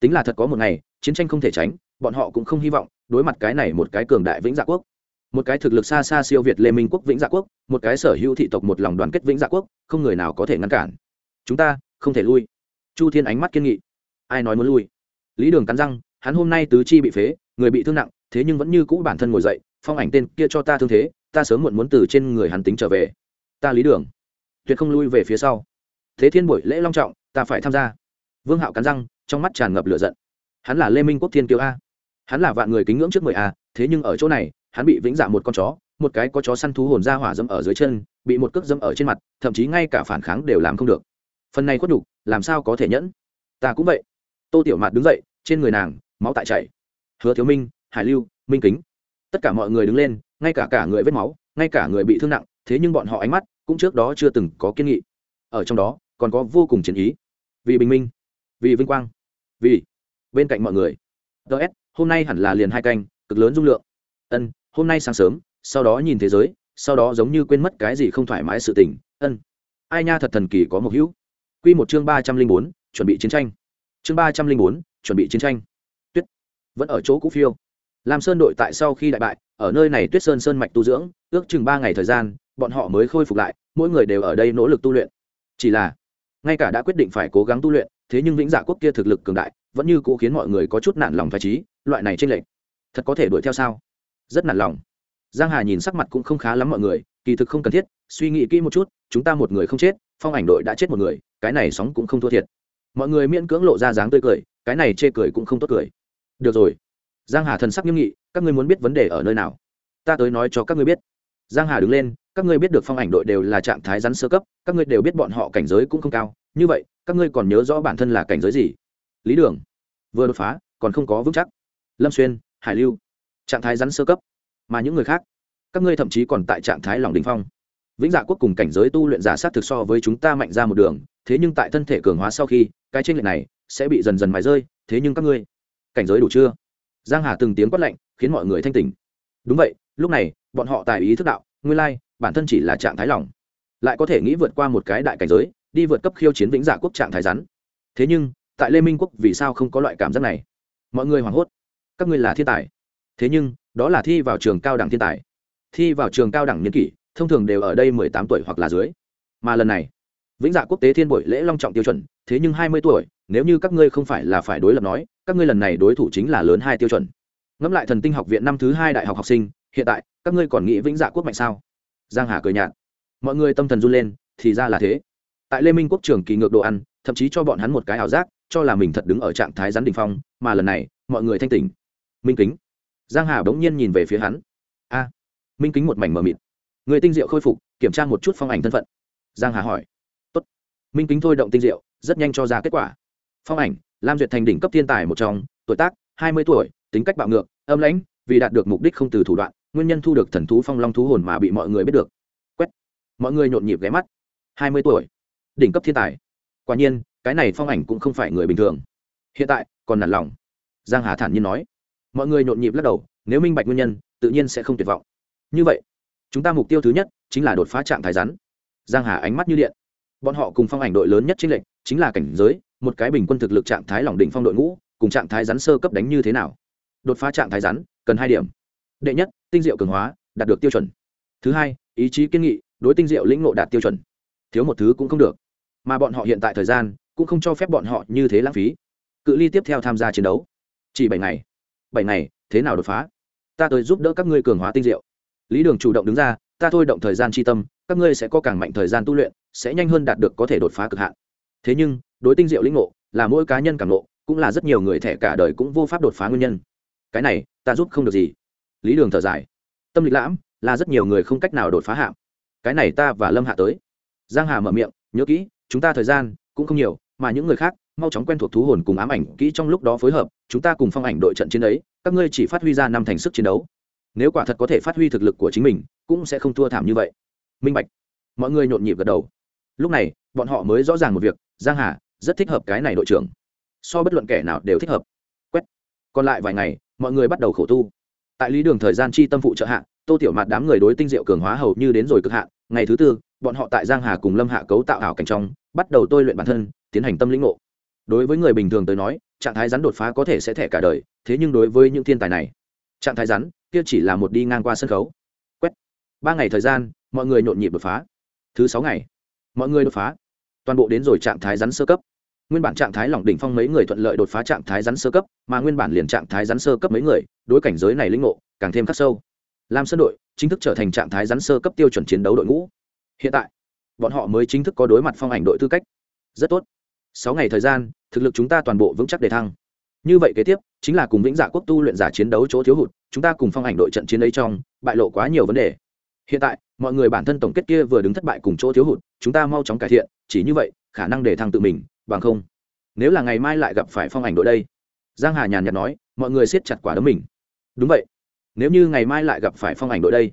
Tính là thật có một ngày, chiến tranh không thể tránh, bọn họ cũng không hy vọng đối mặt cái này một cái cường đại vĩnh dạ quốc. Một cái thực lực xa xa siêu việt lê minh quốc vĩnh dạ quốc, một cái sở hữu thị tộc một lòng đoàn kết vĩnh dạ quốc, không người nào có thể ngăn cản. Chúng ta, không thể lui. Chu thiên ánh mắt kiên nghị. Ai nói muốn lui? Lý đường cắn răng, hắn hôm nay tứ chi bị phế, người bị thương nặng, thế nhưng vẫn như cũ bản thân ngồi dậy phong ảnh tên kia cho ta thương thế, ta sớm muộn muốn từ trên người hắn tính trở về. Ta lý đường. Tuyệt không lui về phía sau. Thế thiên buổi lễ long trọng, ta phải tham gia. Vương hạo cắn răng, trong mắt tràn ngập lửa giận. Hắn là lê minh quốc thiên kiêu a. Hắn là vạn người kính ngưỡng trước mười a, thế nhưng ở chỗ này, hắn bị vĩnh dạ một con chó, một cái có chó săn thú hồn ra hỏa dẫm ở dưới chân, bị một cước dẫm ở trên mặt, thậm chí ngay cả phản kháng đều làm không được. Phần này khuất đục làm sao có thể nhẫn? Ta cũng vậy. Tô tiểu mạt đứng dậy, trên người nàng, máu tại chảy. Hứa thiếu minh, hải lưu, minh kính tất cả mọi người đứng lên, ngay cả cả người vết máu, ngay cả người bị thương nặng, thế nhưng bọn họ ánh mắt cũng trước đó chưa từng có kiên nghị. Ở trong đó, còn có vô cùng chiến ý. Vì bình minh, vì vinh quang, vì bên cạnh mọi người. Ts hôm nay hẳn là liền hai canh, cực lớn dung lượng. Ân, hôm nay sáng sớm, sau đó nhìn thế giới, sau đó giống như quên mất cái gì không thoải mái sự tình. Ân. Ai nha thật thần kỳ có một hữu. Quy một chương ba trăm linh bốn, chuẩn bị chiến tranh. Chương ba trăm linh bốn, chuẩn bị chiến tranh. Tuyết. Vẫn ở chỗ cũ phiêu lam sơn đội tại sau khi đại bại, ở nơi này tuyết sơn sơn mạch tu dưỡng, ước chừng ba ngày thời gian, bọn họ mới khôi phục lại, mỗi người đều ở đây nỗ lực tu luyện. Chỉ là, ngay cả đã quyết định phải cố gắng tu luyện, thế nhưng vĩnh dạ quốc kia thực lực cường đại, vẫn như cũ khiến mọi người có chút nản lòng phải trí loại này tranh lệch, thật có thể đuổi theo sao? Rất nản lòng. Giang hà nhìn sắc mặt cũng không khá lắm mọi người, kỳ thực không cần thiết, suy nghĩ kỹ một chút, chúng ta một người không chết, phong ảnh đội đã chết một người, cái này sóng cũng không thua thiệt. Mọi người miễn cưỡng lộ ra dáng tươi cười, cái này chê cười cũng không tốt cười. Được rồi giang hà thần sắc nghiêm nghị, các ngươi muốn biết vấn đề ở nơi nào? Ta tới nói cho các ngươi biết. Giang hà đứng lên, các ngươi biết được phong ảnh đội đều là trạng thái rắn sơ cấp, các ngươi đều biết bọn họ cảnh giới cũng không cao. Như vậy, các ngươi còn nhớ rõ bản thân là cảnh giới gì? Lý đường. Vừa đột phá, còn không có vững chắc. Lâm xuyên, hải lưu. Trạng thái rắn sơ cấp, mà những người khác. Các ngươi thậm chí còn tại trạng thái lòng đình phong. Vĩnh dạ quốc cùng cảnh giới tu luyện giả sát thực so với chúng ta mạnh ra một đường, thế nhưng tại thân thể cường hóa sau khi, cái tranh lệch này sẽ bị dần dần mài rơi, thế nhưng các ngươi, cảnh giới đủ chưa? Giang hà từng tiếng quát lạnh, khiến mọi người thanh tỉnh. Đúng vậy, lúc này, bọn họ tài ý thức đạo, nguyên lai, bản thân chỉ là trạng thái lòng. Lại có thể nghĩ vượt qua một cái đại cảnh giới, đi vượt cấp khiêu chiến vĩnh dạ quốc trạng thái rắn. Thế nhưng, tại lê minh quốc, vì sao không có loại cảm giác này? Mọi người hoảng hốt. Các ngươi là thiên tài. Thế nhưng, đó là thi vào trường cao đẳng thiên tài. Thi vào trường cao đẳng niên kỷ, thông thường đều ở đây mười tám tuổi hoặc là dưới. Mà lần này, vĩnh dạ quốc tế thiên buổi lễ long trọng tiêu chuẩn, thế nhưng hai mươi tuổi nếu như các ngươi không phải là phải đối lập nói, các ngươi lần này đối thủ chính là lớn hai tiêu chuẩn. Ngẫm lại thần tinh học viện năm thứ hai đại học học sinh, hiện tại, các ngươi còn nghĩ vĩnh dạ quốc mạnh sao? Giang hà cười nhạt. Mọi người tâm thần run lên, thì ra là thế. Tại lê minh quốc trường kỳ ngược đồ ăn, thậm chí cho bọn hắn một cái ảo giác, cho là mình thật đứng ở trạng thái rắn đỉnh phong, mà lần này, mọi người thanh tỉnh. Minh kính. Giang hà bỗng nhiên nhìn về phía hắn. A. Minh kính một mảnh mờ mịt. Người tinh diệu khôi phục, kiểm tra một chút phong ảnh thân phận. Giang hà hỏi. Tốt. Minh kính thôi động tinh diệu, rất nhanh cho ra kết quả phong ảnh, lam duyệt thành đỉnh cấp thiên tài một trong, tuổi tác, hai mươi tuổi, tính cách bạo ngược, âm lãnh, vì đạt được mục đích không từ thủ đoạn, nguyên nhân thu được thần thú phong long thú hồn mà bị mọi người biết được. Quét. Mọi người nhộn nhịp ghé mắt. hai mươi tuổi. Đỉnh cấp thiên tài. Quả nhiên, cái này phong ảnh cũng không phải người bình thường. Hiện tại, còn nản lòng. Giang hà thản nhiên nói. Mọi người nhộn nhịp lắc đầu, nếu minh bạch nguyên nhân, tự nhiên sẽ không tuyệt vọng. Như vậy, chúng ta mục tiêu thứ nhất chính là đột phá trạng thái rắn. Giang hà ánh mắt như điện. Bọn họ cùng phong ảnh đội lớn nhất chính lệnh chính là cảnh giới một cái bình quân thực lực trạng thái lỏng đỉnh phong đội ngũ, cùng trạng thái rắn sơ cấp đánh như thế nào? Đột phá trạng thái rắn, cần hai điểm. Đệ nhất, tinh diệu cường hóa, đạt được tiêu chuẩn. Thứ hai, ý chí kiên nghị, đối tinh diệu lĩnh ngộ đạt tiêu chuẩn. Thiếu một thứ cũng không được. Mà bọn họ hiện tại thời gian, cũng không cho phép bọn họ như thế lãng phí. Cự ly tiếp theo tham gia chiến đấu. Chỉ bảy ngày. Bảy ngày, thế nào đột phá? Ta tới giúp đỡ các ngươi cường hóa tinh diệu. Lý đường chủ động đứng ra, ta thôi động thời gian tri tâm, các ngươi sẽ có càng mạnh thời gian tu luyện, sẽ nhanh hơn đạt được có thể đột phá cực hạn thế nhưng, đối tinh diệu lĩnh ngộ, là mỗi cá nhân cảm ngộ, cũng là rất nhiều người thẻ cả đời cũng vô pháp đột phá nguyên nhân. Cái này, ta giúp không được gì. Lý đường thở dài. Tâm lịch lãm, là rất nhiều người không cách nào đột phá hạm cái này ta và lâm hạ tới. Giang hà mở miệng, nhớ kỹ, chúng ta thời gian cũng không nhiều, mà những người khác, mau chóng quen thuộc thú hồn cùng ám ảnh kỹ trong lúc đó phối hợp, chúng ta cùng phong ảnh đội trận chiến ấy, các ngươi chỉ phát huy ra năm thành sức chiến đấu. Nếu quả thật có thể phát huy thực lực của chính mình, cũng sẽ không thua thảm như vậy. Minh bạch. Mọi người nhộn nhịp gật đầu. Lúc này, bọn họ mới rõ ràng một việc giang hà, rất thích hợp cái này đội trưởng. So bất luận kẻ nào đều thích hợp. Quét. Còn lại vài ngày, mọi người bắt đầu khổ tu. Tại lý đường thời gian chi tâm phụ trợ hạ, tô tiểu mạt đám người đối tinh diệu cường hóa hầu như đến rồi cực hạn. Ngày thứ tư, bọn họ tại giang hà cùng lâm hạ cấu tạo ảo cảnh trong, bắt đầu tôi luyện bản thân, tiến hành tâm lĩnh ngộ. Đối với người bình thường tới nói, trạng thái rắn đột phá có thể sẽ thẻ cả đời, thế nhưng đối với những thiên tài này, trạng thái rắn, kia chỉ là một đi ngang qua sân khấu. Quét. Ba ngày thời gian, mọi người nhộn nhịp đột phá. Thứ sáu ngày, mọi người đột phá toàn bộ đến rồi trạng thái rắn sơ cấp. Nguyên bản trạng thái lỏng đỉnh phong mấy người thuận lợi đột phá trạng thái rắn sơ cấp, mà nguyên bản liền trạng thái rắn sơ cấp mấy người, đối cảnh giới này linh ngộ càng thêm khắc sâu. Lam sơn đội chính thức trở thành trạng thái rắn sơ cấp tiêu chuẩn chiến đấu đội ngũ. Hiện tại, bọn họ mới chính thức có đối mặt phong ảnh đội tư cách. Rất tốt. Sáu ngày thời gian, thực lực chúng ta toàn bộ vững chắc để thăng. Như vậy kế tiếp, chính là cùng vĩnh giả quốc tu luyện giả chiến đấu chỗ thiếu hụt, chúng ta cùng phong ảnh đội trận chiến ấy trong, bại lộ quá nhiều vấn đề. Hiện tại mọi người bản thân tổng kết kia vừa đứng thất bại cùng chỗ thiếu hụt, chúng ta mau chóng cải thiện, chỉ như vậy, khả năng để thăng tự mình, bằng không. Nếu là ngày mai lại gặp phải phong ảnh đội đây. Giang hà nhàn nhạt nói, mọi người siết chặt quả đấm mình. Đúng vậy. Nếu như ngày mai lại gặp phải phong ảnh đội đây,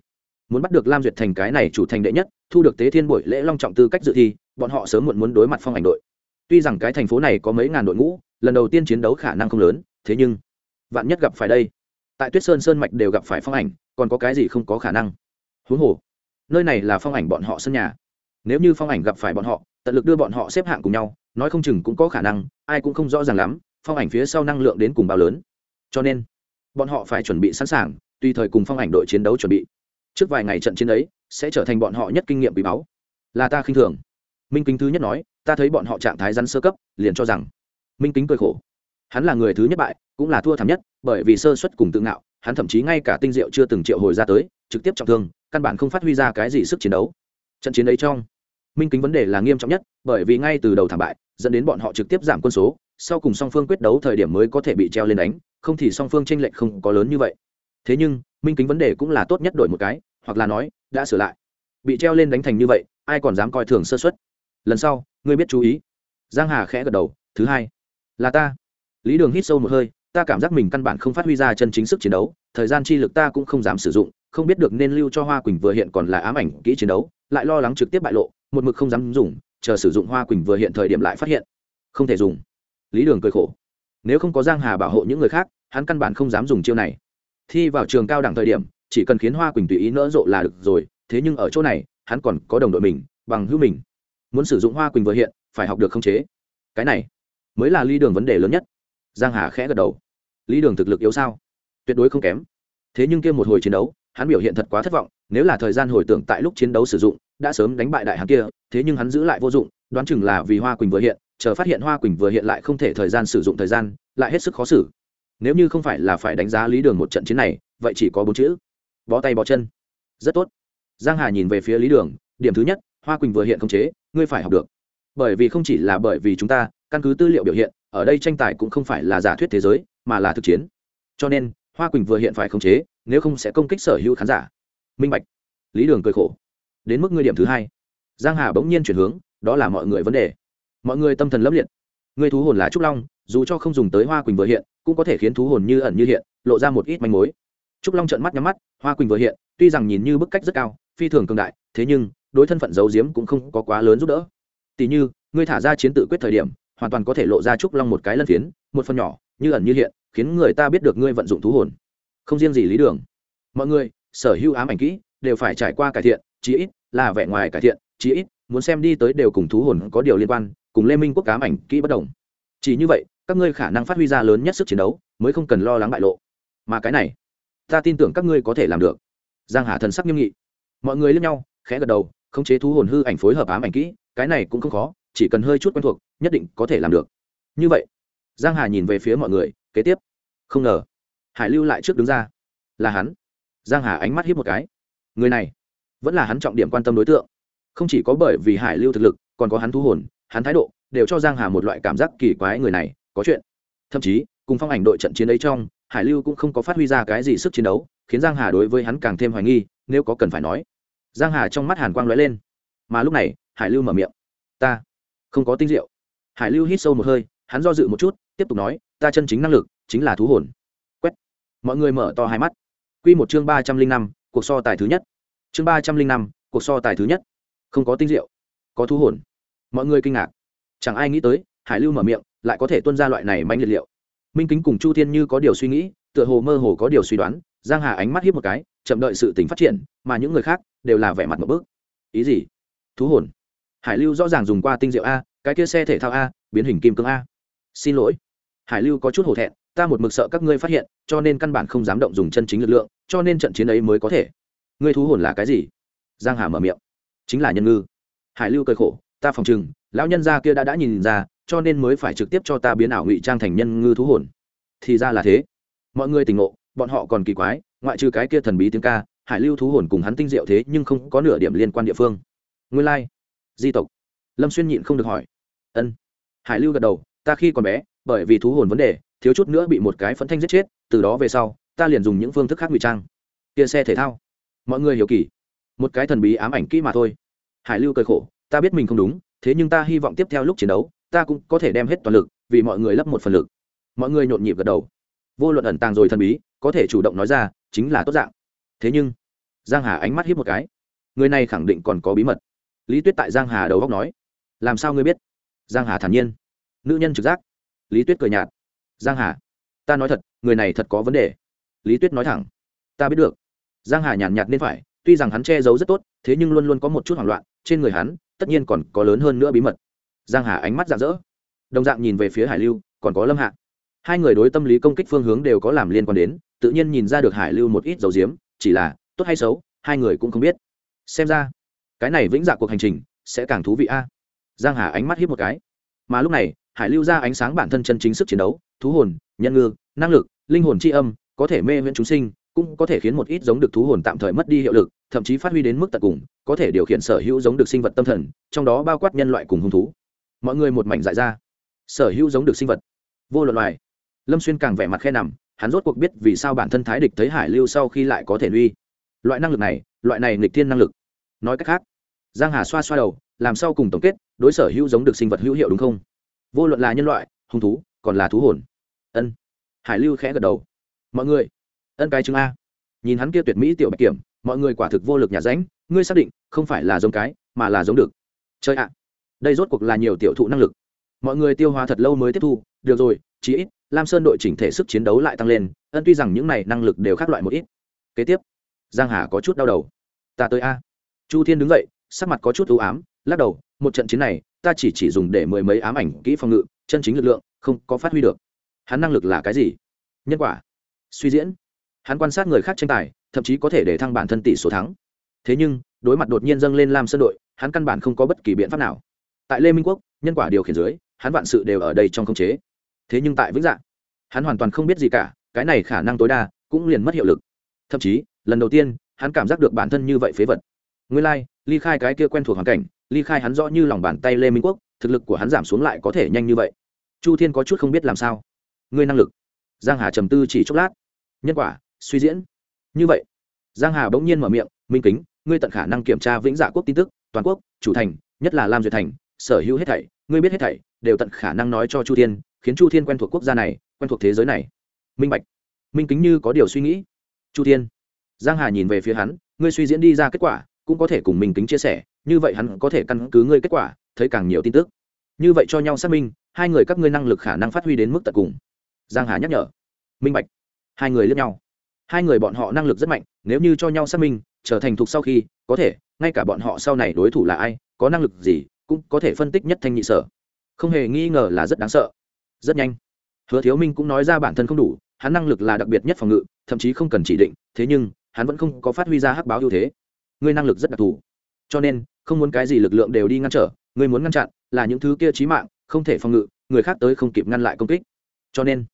muốn bắt được lam duyệt thành cái này chủ thành đệ nhất, thu được tế thiên buổi lễ long trọng tư cách dự thi, bọn họ sớm muộn muốn đối mặt phong ảnh đội. Tuy rằng cái thành phố này có mấy ngàn đội ngũ, lần đầu tiên chiến đấu khả năng không lớn, thế nhưng, vạn nhất gặp phải đây, tại tuyết sơn sơn mạch đều gặp phải phong ảnh, còn có cái gì không có khả năng? Huống hồ nơi này là phong ảnh bọn họ sân nhà. Nếu như phong ảnh gặp phải bọn họ, tận lực đưa bọn họ xếp hạng cùng nhau, nói không chừng cũng có khả năng, ai cũng không rõ ràng lắm, phong ảnh phía sau năng lượng đến cùng bao lớn. Cho nên, bọn họ phải chuẩn bị sẵn sàng, tùy thời cùng phong ảnh đội chiến đấu chuẩn bị. Trước vài ngày trận chiến ấy, sẽ trở thành bọn họ nhất kinh nghiệm bị báu. Là ta khinh thường. Minh kính thứ nhất nói, ta thấy bọn họ trạng thái rắn sơ cấp, liền cho rằng, minh kính cười khổ. Hắn là người thứ nhất bại, cũng là thua thảm nhất bởi vì sơ suất cùng tự ngạo, hắn thậm chí ngay cả tinh diệu chưa từng triệu hồi ra tới, trực tiếp trọng thương, căn bản không phát huy ra cái gì sức chiến đấu. Trận chiến ấy trong, minh kính vấn đề là nghiêm trọng nhất, bởi vì ngay từ đầu thảm bại, dẫn đến bọn họ trực tiếp giảm quân số, sau cùng song phương quyết đấu thời điểm mới có thể bị treo lên đánh, không thì song phương tranh lệch không có lớn như vậy. Thế nhưng, minh kính vấn đề cũng là tốt nhất đổi một cái, hoặc là nói, đã sửa lại. Bị treo lên đánh thành như vậy, ai còn dám coi thường sơ xuất lần sau, ngươi biết chú ý. Giang hà khẽ gật đầu, thứ hai, là ta. Lý đường hít sâu một hơi ta cảm giác mình căn bản không phát huy ra chân chính sức chiến đấu, thời gian chi lực ta cũng không dám sử dụng, không biết được nên lưu cho hoa quỳnh vừa hiện còn là ám ảnh kỹ chiến đấu, lại lo lắng trực tiếp bại lộ, một mực không dám dùng, chờ sử dụng hoa quỳnh vừa hiện thời điểm lại phát hiện. Không thể dùng. Lý đường cười khổ. Nếu không có giang hà bảo hộ những người khác, hắn căn bản không dám dùng chiêu này. Thi vào trường cao đẳng thời điểm, chỉ cần khiến hoa quỳnh tùy ý nỡ rộ là được rồi, thế nhưng ở chỗ này, hắn còn có đồng đội mình, bằng hữu mình. Muốn sử dụng hoa quỳnh vừa hiện, phải học được khống chế. Cái này mới là lý đường vấn đề lớn nhất giang hà khẽ gật đầu. Lý đường thực lực yếu sao? Tuyệt đối không kém. Thế nhưng kia một hồi chiến đấu, hắn biểu hiện thật quá thất vọng, nếu là thời gian hồi tưởng tại lúc chiến đấu sử dụng, đã sớm đánh bại đại hán kia, thế nhưng hắn giữ lại vô dụng, đoán chừng là vì hoa quỳnh vừa hiện, chờ phát hiện hoa quỳnh vừa hiện lại không thể thời gian sử dụng thời gian, lại hết sức khó xử. Nếu như không phải là phải đánh giá lý đường một trận chiến này, vậy chỉ có bốn chữ. Bó tay bó chân. Rất tốt. Giang hà nhìn về phía lý đường, điểm thứ nhất, hoa quỳnh vừa hiện không chế, ngươi phải học được. Bởi vì không chỉ là bởi vì chúng ta, căn cứ tư liệu biểu hiện ở đây tranh tài cũng không phải là giả thuyết thế giới, mà là thực chiến. Cho nên, hoa quỳnh vừa hiện phải khống chế, nếu không sẽ công kích sở hữu khán giả. Minh bạch. Lý đường cười khổ. Đến mức ngươi điểm thứ hai. Giang hà bỗng nhiên chuyển hướng, đó là mọi người vấn đề. Mọi người tâm thần lấp liệt. Người thú hồn là trúc long, dù cho không dùng tới hoa quỳnh vừa hiện, cũng có thể khiến thú hồn như ẩn như hiện, lộ ra một ít manh mối. Trúc long trợn mắt nhắm mắt, hoa quỳnh vừa hiện, tuy rằng nhìn như bức cách rất cao, phi thường cường đại, thế nhưng, đối thân phận giấu giếm cũng không có quá lớn giúp đỡ. Tỷ như, ngươi thả ra chiến tự quyết thời điểm hoàn toàn có thể lộ ra trúc long một cái lân phiến, một phần nhỏ, như ẩn như hiện, khiến người ta biết được ngươi vận dụng thú hồn. Không riêng gì lý đường. Mọi người, sở hữu ám ảnh kỹ, đều phải trải qua cải thiện, chí ít là vẻ ngoài cải thiện, chí ít muốn xem đi tới đều cùng thú hồn có điều liên quan, cùng lê minh quốc cám ảnh kỹ bất đồng. Chỉ như vậy, các ngươi khả năng phát huy ra lớn nhất sức chiến đấu, mới không cần lo lắng bại lộ. Mà cái này, ta tin tưởng các ngươi có thể làm được. Giang hà thần sắc nghiêm nghị. Mọi người lên nhau, khẽ gật đầu, khống chế thú hồn hư ảnh phối hợp ám ảnh kỹ, cái này cũng không khó chỉ cần hơi chút quen thuộc, nhất định có thể làm được. Như vậy, giang hà nhìn về phía mọi người, kế tiếp. Không ngờ, hải lưu lại trước đứng ra. Là hắn. Giang hà ánh mắt hiếp một cái. Người này, vẫn là hắn trọng điểm quan tâm đối tượng. Không chỉ có bởi vì hải lưu thực lực, còn có hắn thu hồn, hắn thái độ, đều cho giang hà một loại cảm giác kỳ quái người này, có chuyện. Thậm chí, cùng phong ảnh đội trận chiến ấy trong, hải lưu cũng không có phát huy ra cái gì sức chiến đấu, khiến giang hà đối với hắn càng thêm hoài nghi, nếu có cần phải nói. Giang hà trong mắt hàn quang lóe lên. Mà lúc này, hải lưu mở miệng. Ta không có tinh diệu. Hải lưu hít sâu một hơi, hắn do dự một chút, tiếp tục nói, ta chân chính năng lực chính là thú hồn. Quét. Mọi người mở to hai mắt. Quy một chương ba trăm linh năm, cuộc so tài thứ nhất. Chương ba trăm linh năm, cuộc so tài thứ nhất. Không có tinh diệu, có thú hồn. Mọi người kinh ngạc. Chẳng ai nghĩ tới, hải lưu mở miệng, lại có thể tuân ra loại này manh liệt liệu. Minh kính cùng chu thiên như có điều suy nghĩ, tựa hồ mơ hồ có điều suy đoán, giang hà ánh mắt hiếp một cái, chậm đợi sự tình phát triển, mà những người khác đều là vẻ mặt một bước. Ý gì? Thú hồn? Hải lưu rõ ràng dùng qua tinh diệu a, cái kia xe thể thao a, biến hình kim cương a. Xin lỗi. Hải lưu có chút hổ thẹn, ta một mực sợ các ngươi phát hiện, cho nên căn bản không dám động dùng chân chính lực lượng, cho nên trận chiến ấy mới có thể. Ngươi thú hồn là cái gì? Giang hà mở miệng. Chính là nhân ngư. Hải lưu cười khổ, ta phòng chừng lão nhân gia kia đã đã nhìn ra, cho nên mới phải trực tiếp cho ta biến ảo ngụy trang thành nhân ngư thú hồn. Thì ra là thế. Mọi người tỉnh ngộ, bọn họ còn kỳ quái, ngoại trừ cái kia thần bí tiếng ca, hải lưu thú hồn cùng hắn tinh diệu thế nhưng không có nửa điểm liên quan địa phương. Nguyên lai、like di tộc. Lâm xuyên nhịn không được hỏi. Ân. Hải lưu gật đầu, ta khi còn bé, bởi vì thú hồn vấn đề, thiếu chút nữa bị một cái phẫn thanh giết chết, từ đó về sau, ta liền dùng những phương thức khác ngụy trang. Kia xe thể thao. Mọi người hiểu kỳ. Một cái thần bí ám ảnh kỹ mà thôi. Hải lưu cười khổ, ta biết mình không đúng, thế nhưng ta hy vọng tiếp theo lúc chiến đấu, ta cũng có thể đem hết toàn lực, vì mọi người lấp một phần lực. Mọi người nhộn nhịp gật đầu. Vô luận ẩn tàng rồi thần bí, có thể chủ động nói ra, chính là tốt dạng. Thế nhưng, giang hà ánh mắt hiếp một cái. Người này khẳng định còn có bí mật lý tuyết tại giang hà đầu góc nói, làm sao ngươi biết? Giang hà thản nhiên. Nữ nhân trực giác, lý tuyết cười nhạt, giang hà, ta nói thật, người này thật có vấn đề. Lý tuyết nói thẳng, ta biết được. Giang hà nhàn nhạt nên phải, tuy rằng hắn che giấu rất tốt, thế nhưng luôn luôn có một chút hoảng loạn, trên người hắn, tất nhiên còn có lớn hơn nữa bí mật. Giang hà ánh mắt rạng rỡ, đồng dạng nhìn về phía hải lưu, còn có lâm hạ. Hai người đối tâm lý công kích phương hướng đều có làm liên quan đến, tự nhiên nhìn ra được hải lưu một ít dầu diếm, chỉ là tốt hay xấu, hai người cũng không biết. Xem ra cái này vĩnh dạ cuộc hành trình sẽ càng thú vị a. Giang hà ánh mắt hiếp một cái. Mà lúc này, hải lưu ra ánh sáng bản thân chân chính sức chiến đấu, thú hồn, nhân ngư, năng lực, linh hồn tri âm, có thể mê miễn chúng sinh, cũng có thể khiến một ít giống được thú hồn tạm thời mất đi hiệu lực, thậm chí phát huy đến mức tận cùng, có thể điều khiển sở hữu giống được sinh vật tâm thần, trong đó bao quát nhân loại cùng hung thú. Mọi người một mảnh dại ra. Sở hữu giống được sinh vật. Vô luận loài. Lâm xuyên càng vẻ mặt khe nằm, hắn rốt cuộc biết vì sao bản thân thái địch thấy hải lưu sau khi lại có thể nuy loại năng lực này, loại này nghịch thiên năng lực. Nói cách khác giang hà xoa xoa đầu, làm sao cùng tổng kết, đối sở hữu giống được sinh vật hữu hiệu đúng không? Vô luận là nhân loại, hung thú, còn là thú hồn. Ân. Hải lưu khẽ gật đầu. Mọi người. Ân cái chứng a. Nhìn hắn kia tuyệt mỹ tiểu bạch kiểm, mọi người quả thực vô lực nhà ránh ngươi xác định, không phải là giống cái, mà là giống được. Chơi ạ. Đây rốt cuộc là nhiều tiểu thụ năng lực. Mọi người tiêu hóa thật lâu mới tiếp thu, được rồi, chí ít, lam sơn đội chỉnh thể sức chiến đấu lại tăng lên, ân tuy rằng những này năng lực đều khác loại một ít. Kế tiếp. Giang hà có chút đau đầu. Ta tới a. Chu thiên đứng dậy sắc mặt có chút ưu ám lắc đầu một trận chiến này ta chỉ chỉ dùng để mười mấy ám ảnh kỹ phòng ngự chân chính lực lượng không có phát huy được. Hắn năng lực là cái gì? Nhân quả. Suy diễn. Hắn quan sát người khác tranh tài thậm chí có thể để thăng bản thân tỷ số thắng. Thế nhưng đối mặt đột nhiên dâng lên lam sân đội hắn căn bản không có bất kỳ biện pháp nào. Tại lê minh quốc nhân quả điều khiển dưới hắn vạn sự đều ở đây trong khống chế. Thế nhưng tại vĩnh dạng hắn hoàn toàn không biết gì cả cái này khả năng tối đa cũng liền mất hiệu lực. Thậm chí lần đầu tiên hắn cảm giác được bản thân như vậy phế vật. Nguyên lai、like, ly khai cái kia quen thuộc hoàn cảnh, ly khai hắn rõ như lòng bàn tay lê minh quốc, thực lực của hắn giảm xuống lại có thể nhanh như vậy. Chu thiên có chút không biết làm sao. Ngươi năng lực. Giang hà trầm tư chỉ chốc lát. Nhân quả, suy diễn. Như vậy, giang hà bỗng nhiên mở miệng, minh kính, ngươi tận khả năng kiểm tra vĩnh dạ quốc tin tức, toàn quốc, chủ thành, nhất là lam duyệt thành, sở hữu hết thảy, ngươi biết hết thảy, đều tận khả năng nói cho chu thiên, khiến chu thiên quen thuộc quốc gia này, quen thuộc thế giới này. Minh bạch. Minh kính như có điều suy nghĩ. Chu thiên. Giang hà nhìn về phía hắn, ngươi suy diễn đi ra kết quả cũng có thể cùng mình kính chia sẻ, như vậy hắn có thể căn cứ ngươi kết quả, thấy càng nhiều tin tức. Như vậy cho nhau xác minh, hai người các ngươi năng lực khả năng phát huy đến mức tận cùng. Giang hà nhắc nhở. Minh bạch. Hai người lướt nhau. Hai người bọn họ năng lực rất mạnh, nếu như cho nhau xác minh, trở thành thục sau khi, có thể, ngay cả bọn họ sau này đối thủ là ai, có năng lực gì, cũng có thể phân tích nhất thanh nhị sở. Không hề nghi ngờ là rất đáng sợ. Rất nhanh. Hứa thiếu minh cũng nói ra bản thân không đủ, hắn năng lực là đặc biệt nhất phòng ngự, thậm chí không cần chỉ định, thế nhưng, hắn vẫn không có phát huy ra hắc báo ưu thế ngươi năng lực rất đặc thù. Cho nên, không muốn cái gì lực lượng đều đi ngăn trở, ngươi muốn ngăn chặn là những thứ kia trí mạng, không thể phòng ngự, người khác tới không kịp ngăn lại công kích. Cho nên,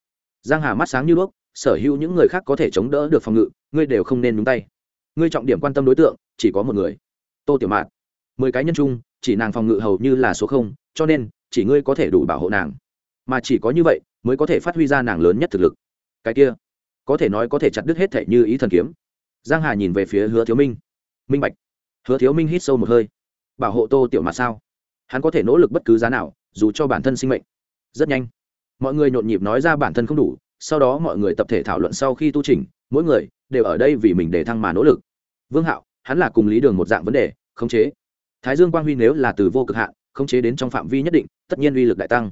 giang hà mắt sáng như đuốc, sở hữu những người khác có thể chống đỡ được phòng ngự, ngươi đều không nên nhúng tay. Ngươi trọng điểm quan tâm đối tượng, chỉ có một người. Tô tiểu mạn mười cái nhân chung, chỉ nàng phòng ngự hầu như là số không, cho nên, chỉ ngươi có thể đủ bảo hộ nàng. Mà chỉ có như vậy, mới có thể phát huy ra nàng lớn nhất thực lực. Cái kia, có thể nói có thể chặt đứt hết thể như ý thần kiếm. Giang hà nhìn về phía hứa thiếu minh minh bạch. Hứa thiếu minh hít sâu một hơi. Bảo hộ tô tiểu mặt sao? Hắn có thể nỗ lực bất cứ giá nào, dù cho bản thân sinh mệnh. Rất nhanh. Mọi người nhộn nhịp nói ra bản thân không đủ, sau đó mọi người tập thể thảo luận sau khi tu trình mỗi người đều ở đây vì mình để thăng mà nỗ lực. Vương hạo, hắn là cùng lý đường một dạng vấn đề, khống chế. Thái dương quang huy nếu là từ vô cực hạn, khống chế đến trong phạm vi nhất định, tất nhiên uy lực đại tăng.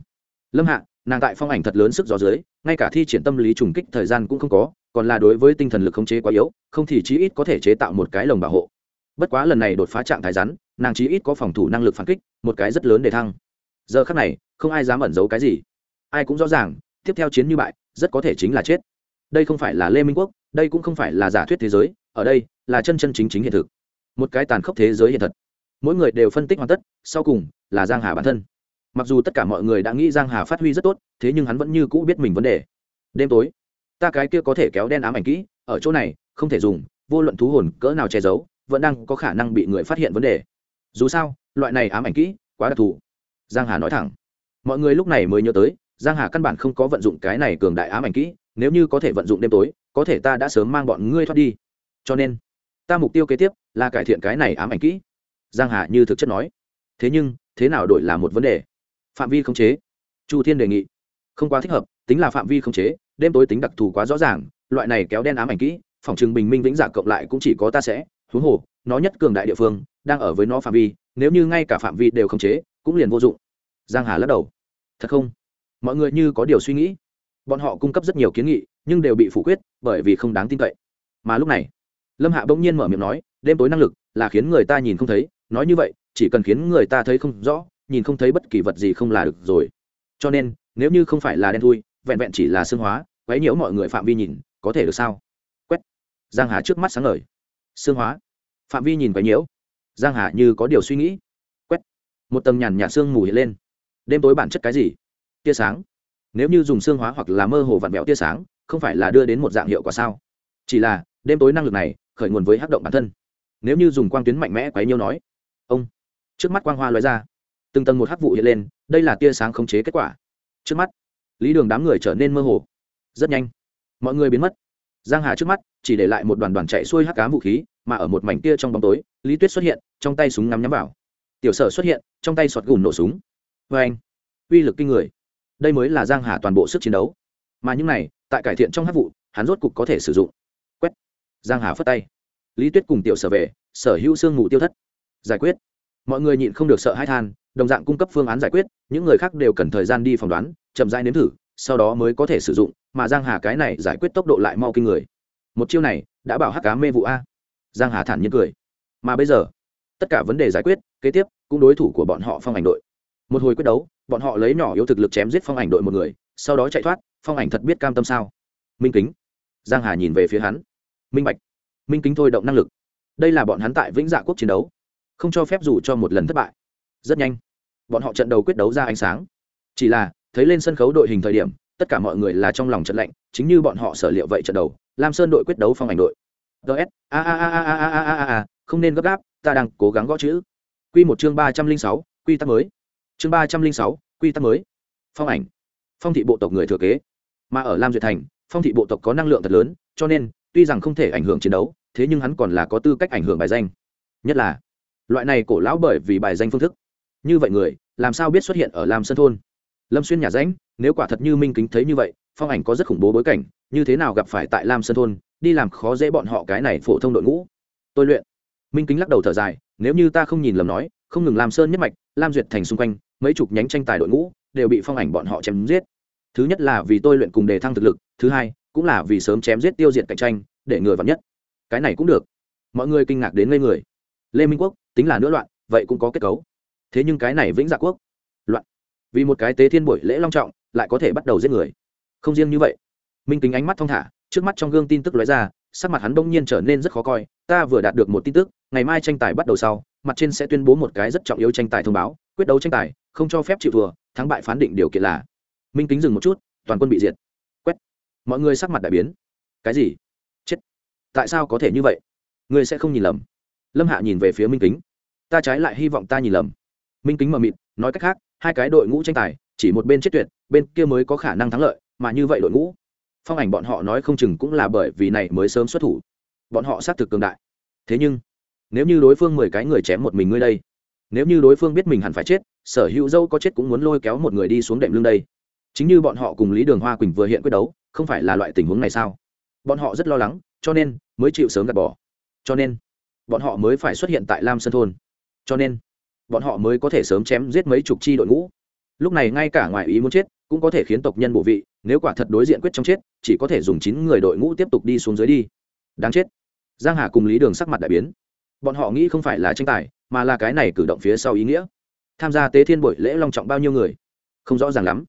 Lâm hạ, nàng tại phong ảnh thật lớn sức gió dưới, ngay cả thi triển tâm lý trùng kích thời gian cũng không có, còn là đối với tinh thần lực khống chế quá yếu, không thì chí ít có thể chế tạo một cái lồng bảo hộ bất quá lần này đột phá trạng thái rắn, nàng chí ít có phòng thủ năng lực phản kích, một cái rất lớn để thăng. Giờ khác này, không ai dám ẩn giấu cái gì. Ai cũng rõ ràng, tiếp theo chiến như bại, rất có thể chính là chết. Đây không phải là lê minh quốc, đây cũng không phải là giả thuyết thế giới, ở đây là chân chân chính chính hiện thực. Một cái tàn khốc thế giới hiện thật. Mỗi người đều phân tích hoàn tất, sau cùng là giang hà bản thân. Mặc dù tất cả mọi người đã nghĩ giang hà phát huy rất tốt, thế nhưng hắn vẫn như cũ biết mình vấn đề. Đêm tối, ta cái kia có thể kéo đen ám ảnh kỹ, ở chỗ này, không thể dùng, vô luận thú hồn cỡ nào che giấu vẫn đang có khả năng bị người phát hiện vấn đề. Dù sao, loại này ám ảnh kỹ, quá đặc thù. Giang hà nói thẳng. Mọi người lúc này mới nhớ tới, giang hà căn bản không có vận dụng cái này cường đại ám ảnh kỹ, nếu như có thể vận dụng đêm tối, có thể ta đã sớm mang bọn ngươi thoát đi. Cho nên, ta mục tiêu kế tiếp là cải thiện cái này ám ảnh kỹ. Giang hà như thực chất nói. Thế nhưng, thế nào đổi là một vấn đề? Phạm vi khống chế. Chu thiên đề nghị. Không quá thích hợp, tính là phạm vi khống chế, đêm tối tính đặc thù quá rõ ràng, loại này kéo đen ám ảnh kỹ, phòng trừng bình minh vĩnh giả cộng lại cũng chỉ có ta sẽ huống hồ, nó nhất cường đại địa phương, đang ở với nó phạm vi, nếu như ngay cả phạm vi đều khống chế, cũng liền vô dụng. Giang hà lắc đầu. Thật không? Mọi người như có điều suy nghĩ. Bọn họ cung cấp rất nhiều kiến nghị, nhưng đều bị phủ quyết, bởi vì không đáng tin cậy. Mà lúc này, lâm hạ bỗng nhiên mở miệng nói, đêm tối năng lực là khiến người ta nhìn không thấy, nói như vậy, chỉ cần khiến người ta thấy không rõ, nhìn không thấy bất kỳ vật gì không là được rồi. Cho nên, nếu như không phải là đen thui, vẹn vẹn chỉ là xương hóa, quấy nhiễu mọi người phạm vi nhìn, có thể được sao? Quét. Giang hà trước mắt sáng ngời xương hóa. Phạm vi nhìn quấy nhiễu. Giang hà như có điều suy nghĩ. Quét. Một tầng nhàn nhạt xương mù hiện lên. Đêm tối bản chất cái gì? Tia sáng. Nếu như dùng xương hóa hoặc là mơ hồ vặn vẹo tia sáng, không phải là đưa đến một dạng hiệu quả sao? Chỉ là, đêm tối năng lực này, khởi nguồn với hắc động bản thân. Nếu như dùng quang tuyến mạnh mẽ quấy nhiêu nói. Ông. Trước mắt quang hoa loại ra. Từng tầng một hắc vụ hiện lên, đây là tia sáng khống chế kết quả. Trước mắt, lý đường đám người trở nên mơ hồ. Rất nhanh. Mọi người biến mất giang hà trước mắt chỉ để lại một đoàn đoàn chạy xuôi hắc cá vũ khí, mà ở một mảnh kia trong bóng tối, lý tuyết xuất hiện, trong tay súng ngắm nhắm vào. Tiểu sở xuất hiện, trong tay sọt gùn nổ súng. Vê anh, uy lực kinh người. Đây mới là giang hà toàn bộ sức chiến đấu. Mà những này, tại cải thiện trong hắc vụ, hắn rốt cục có thể sử dụng. Quét. Giang hà phất tay. Lý tuyết cùng tiểu sở về, sở hữu xương ngủ tiêu thất. Giải quyết. Mọi người nhịn không được sợ hãi than, đồng dạng cung cấp phương án giải quyết, những người khác đều cần thời gian đi phỏng đoán, chậm rãi nếm thử sau đó mới có thể sử dụng, mà giang hà cái này giải quyết tốc độ lại mau kinh người. Một chiêu này, đã bảo hắc cá mê vụ a. Giang hà thản nhiên cười. Mà bây giờ, tất cả vấn đề giải quyết, kế tiếp, cũng đối thủ của bọn họ phong ảnh đội. Một hồi quyết đấu, bọn họ lấy nhỏ yếu thực lực chém giết phong ảnh đội một người, sau đó chạy thoát, phong ảnh thật biết cam tâm sao. Minh kính. Giang hà nhìn về phía hắn. Minh bạch. Minh kính thôi động năng lực. Đây là bọn hắn tại vĩnh dạ quốc chiến đấu. Không cho phép dù cho một lần thất bại. Rất nhanh. Bọn họ trận đầu quyết đấu ra ánh sáng. Chỉ là thấy lên sân khấu đội hình thời điểm, tất cả mọi người là trong lòng trận lạnh, chính như bọn họ sở liệu vậy trận đầu, lam sơn đội quyết đấu phong ảnh đội. Ts a a a a a a a a a, không nên gấp gáp, ta đang cố gắng gõ chữ. Q một chương ba trăm linh sáu, quy tắc mới. Chương ba trăm linh sáu, quy tắc mới. Phong ảnh. Phong thị bộ tộc người thừa kế. Mà ở lam duyệt thành, phong thị bộ tộc có năng lượng thật lớn, cho nên, tuy rằng không thể ảnh hưởng chiến đấu, thế nhưng hắn còn là có tư cách ảnh hưởng bài danh. Nhất là, loại này cổ lão bởi vì bài danh phương thức. Như vậy người, làm sao biết xuất hiện ở lam sơn thôn? Lâm xuyên nhà ránh nếu quả thật như minh kính thấy như vậy, phong ảnh có rất khủng bố bối cảnh, như thế nào gặp phải tại lam sơn thôn, đi làm khó dễ bọn họ cái này phổ thông đội ngũ? Tôi luyện. Minh kính lắc đầu thở dài, nếu như ta không nhìn lầm nói, không ngừng làm sơn nhất mạch, lam duyệt thành xung quanh, mấy chục nhánh tranh tài đội ngũ, đều bị phong ảnh bọn họ chém giết. Thứ nhất là vì tôi luyện cùng đề thăng thực lực, thứ hai, cũng là vì sớm chém giết tiêu diệt cạnh tranh, để người vắn nhất. Cái này cũng được. Mọi người kinh ngạc đến ngây người. Lê minh quốc, tính là nữa loạn, vậy cũng có kết cấu. Thế nhưng cái này vĩnh dạ quốc vì một cái tế thiên buổi lễ long trọng, lại có thể bắt đầu giết người. Không riêng như vậy, minh kính ánh mắt thong thả, trước mắt trong gương tin tức lóe ra, sắc mặt hắn đông nhiên trở nên rất khó coi, ta vừa đạt được một tin tức, ngày mai tranh tài bắt đầu sau, mặt trên sẽ tuyên bố một cái rất trọng yếu tranh tài thông báo, quyết đấu tranh tài, không cho phép chịu thua, thắng bại phán định điều kiện là, minh kính dừng một chút, toàn quân bị diệt. Quét. Mọi người sắc mặt đại biến. Cái gì? Chết. Tại sao có thể như vậy? Ngươi sẽ không nhìn lầm. Lâm hạ nhìn về phía minh kính. Ta trái lại hy vọng ta nhìn lầm. Minh kính mờ mịt, nói cách khác hai cái đội ngũ tranh tài, chỉ một bên chết tuyệt, bên kia mới có khả năng thắng lợi, mà như vậy đội ngũ, phong ảnh bọn họ nói không chừng cũng là bởi vì này mới sớm xuất thủ. Bọn họ xác thực cường đại. Thế nhưng, nếu như đối phương mười cái người chém một mình ngươi đây, nếu như đối phương biết mình hẳn phải chết, sở hữu dâu có chết cũng muốn lôi kéo một người đi xuống đệm lưng đây. Chính như bọn họ cùng lý đường hoa quỳnh vừa hiện quyết đấu, không phải là loại tình huống này sao? Bọn họ rất lo lắng, cho nên mới chịu sớm gạt bỏ. Cho nên, bọn họ mới phải xuất hiện tại lam sơn thôn. Cho nên bọn họ mới có thể sớm chém giết mấy chục chi đội ngũ. Lúc này ngay cả ngoài ý muốn chết, cũng có thể khiến tộc nhân bổ vị, nếu quả thật đối diện quyết trong chết, chỉ có thể dùng chín người đội ngũ tiếp tục đi xuống dưới đi. Đáng chết. Giang hà cùng lý đường sắc mặt đại biến. Bọn họ nghĩ không phải là tranh tài, mà là cái này cử động phía sau ý nghĩa. Tham gia tế thiên buổi lễ long trọng bao nhiêu người? Không rõ ràng lắm.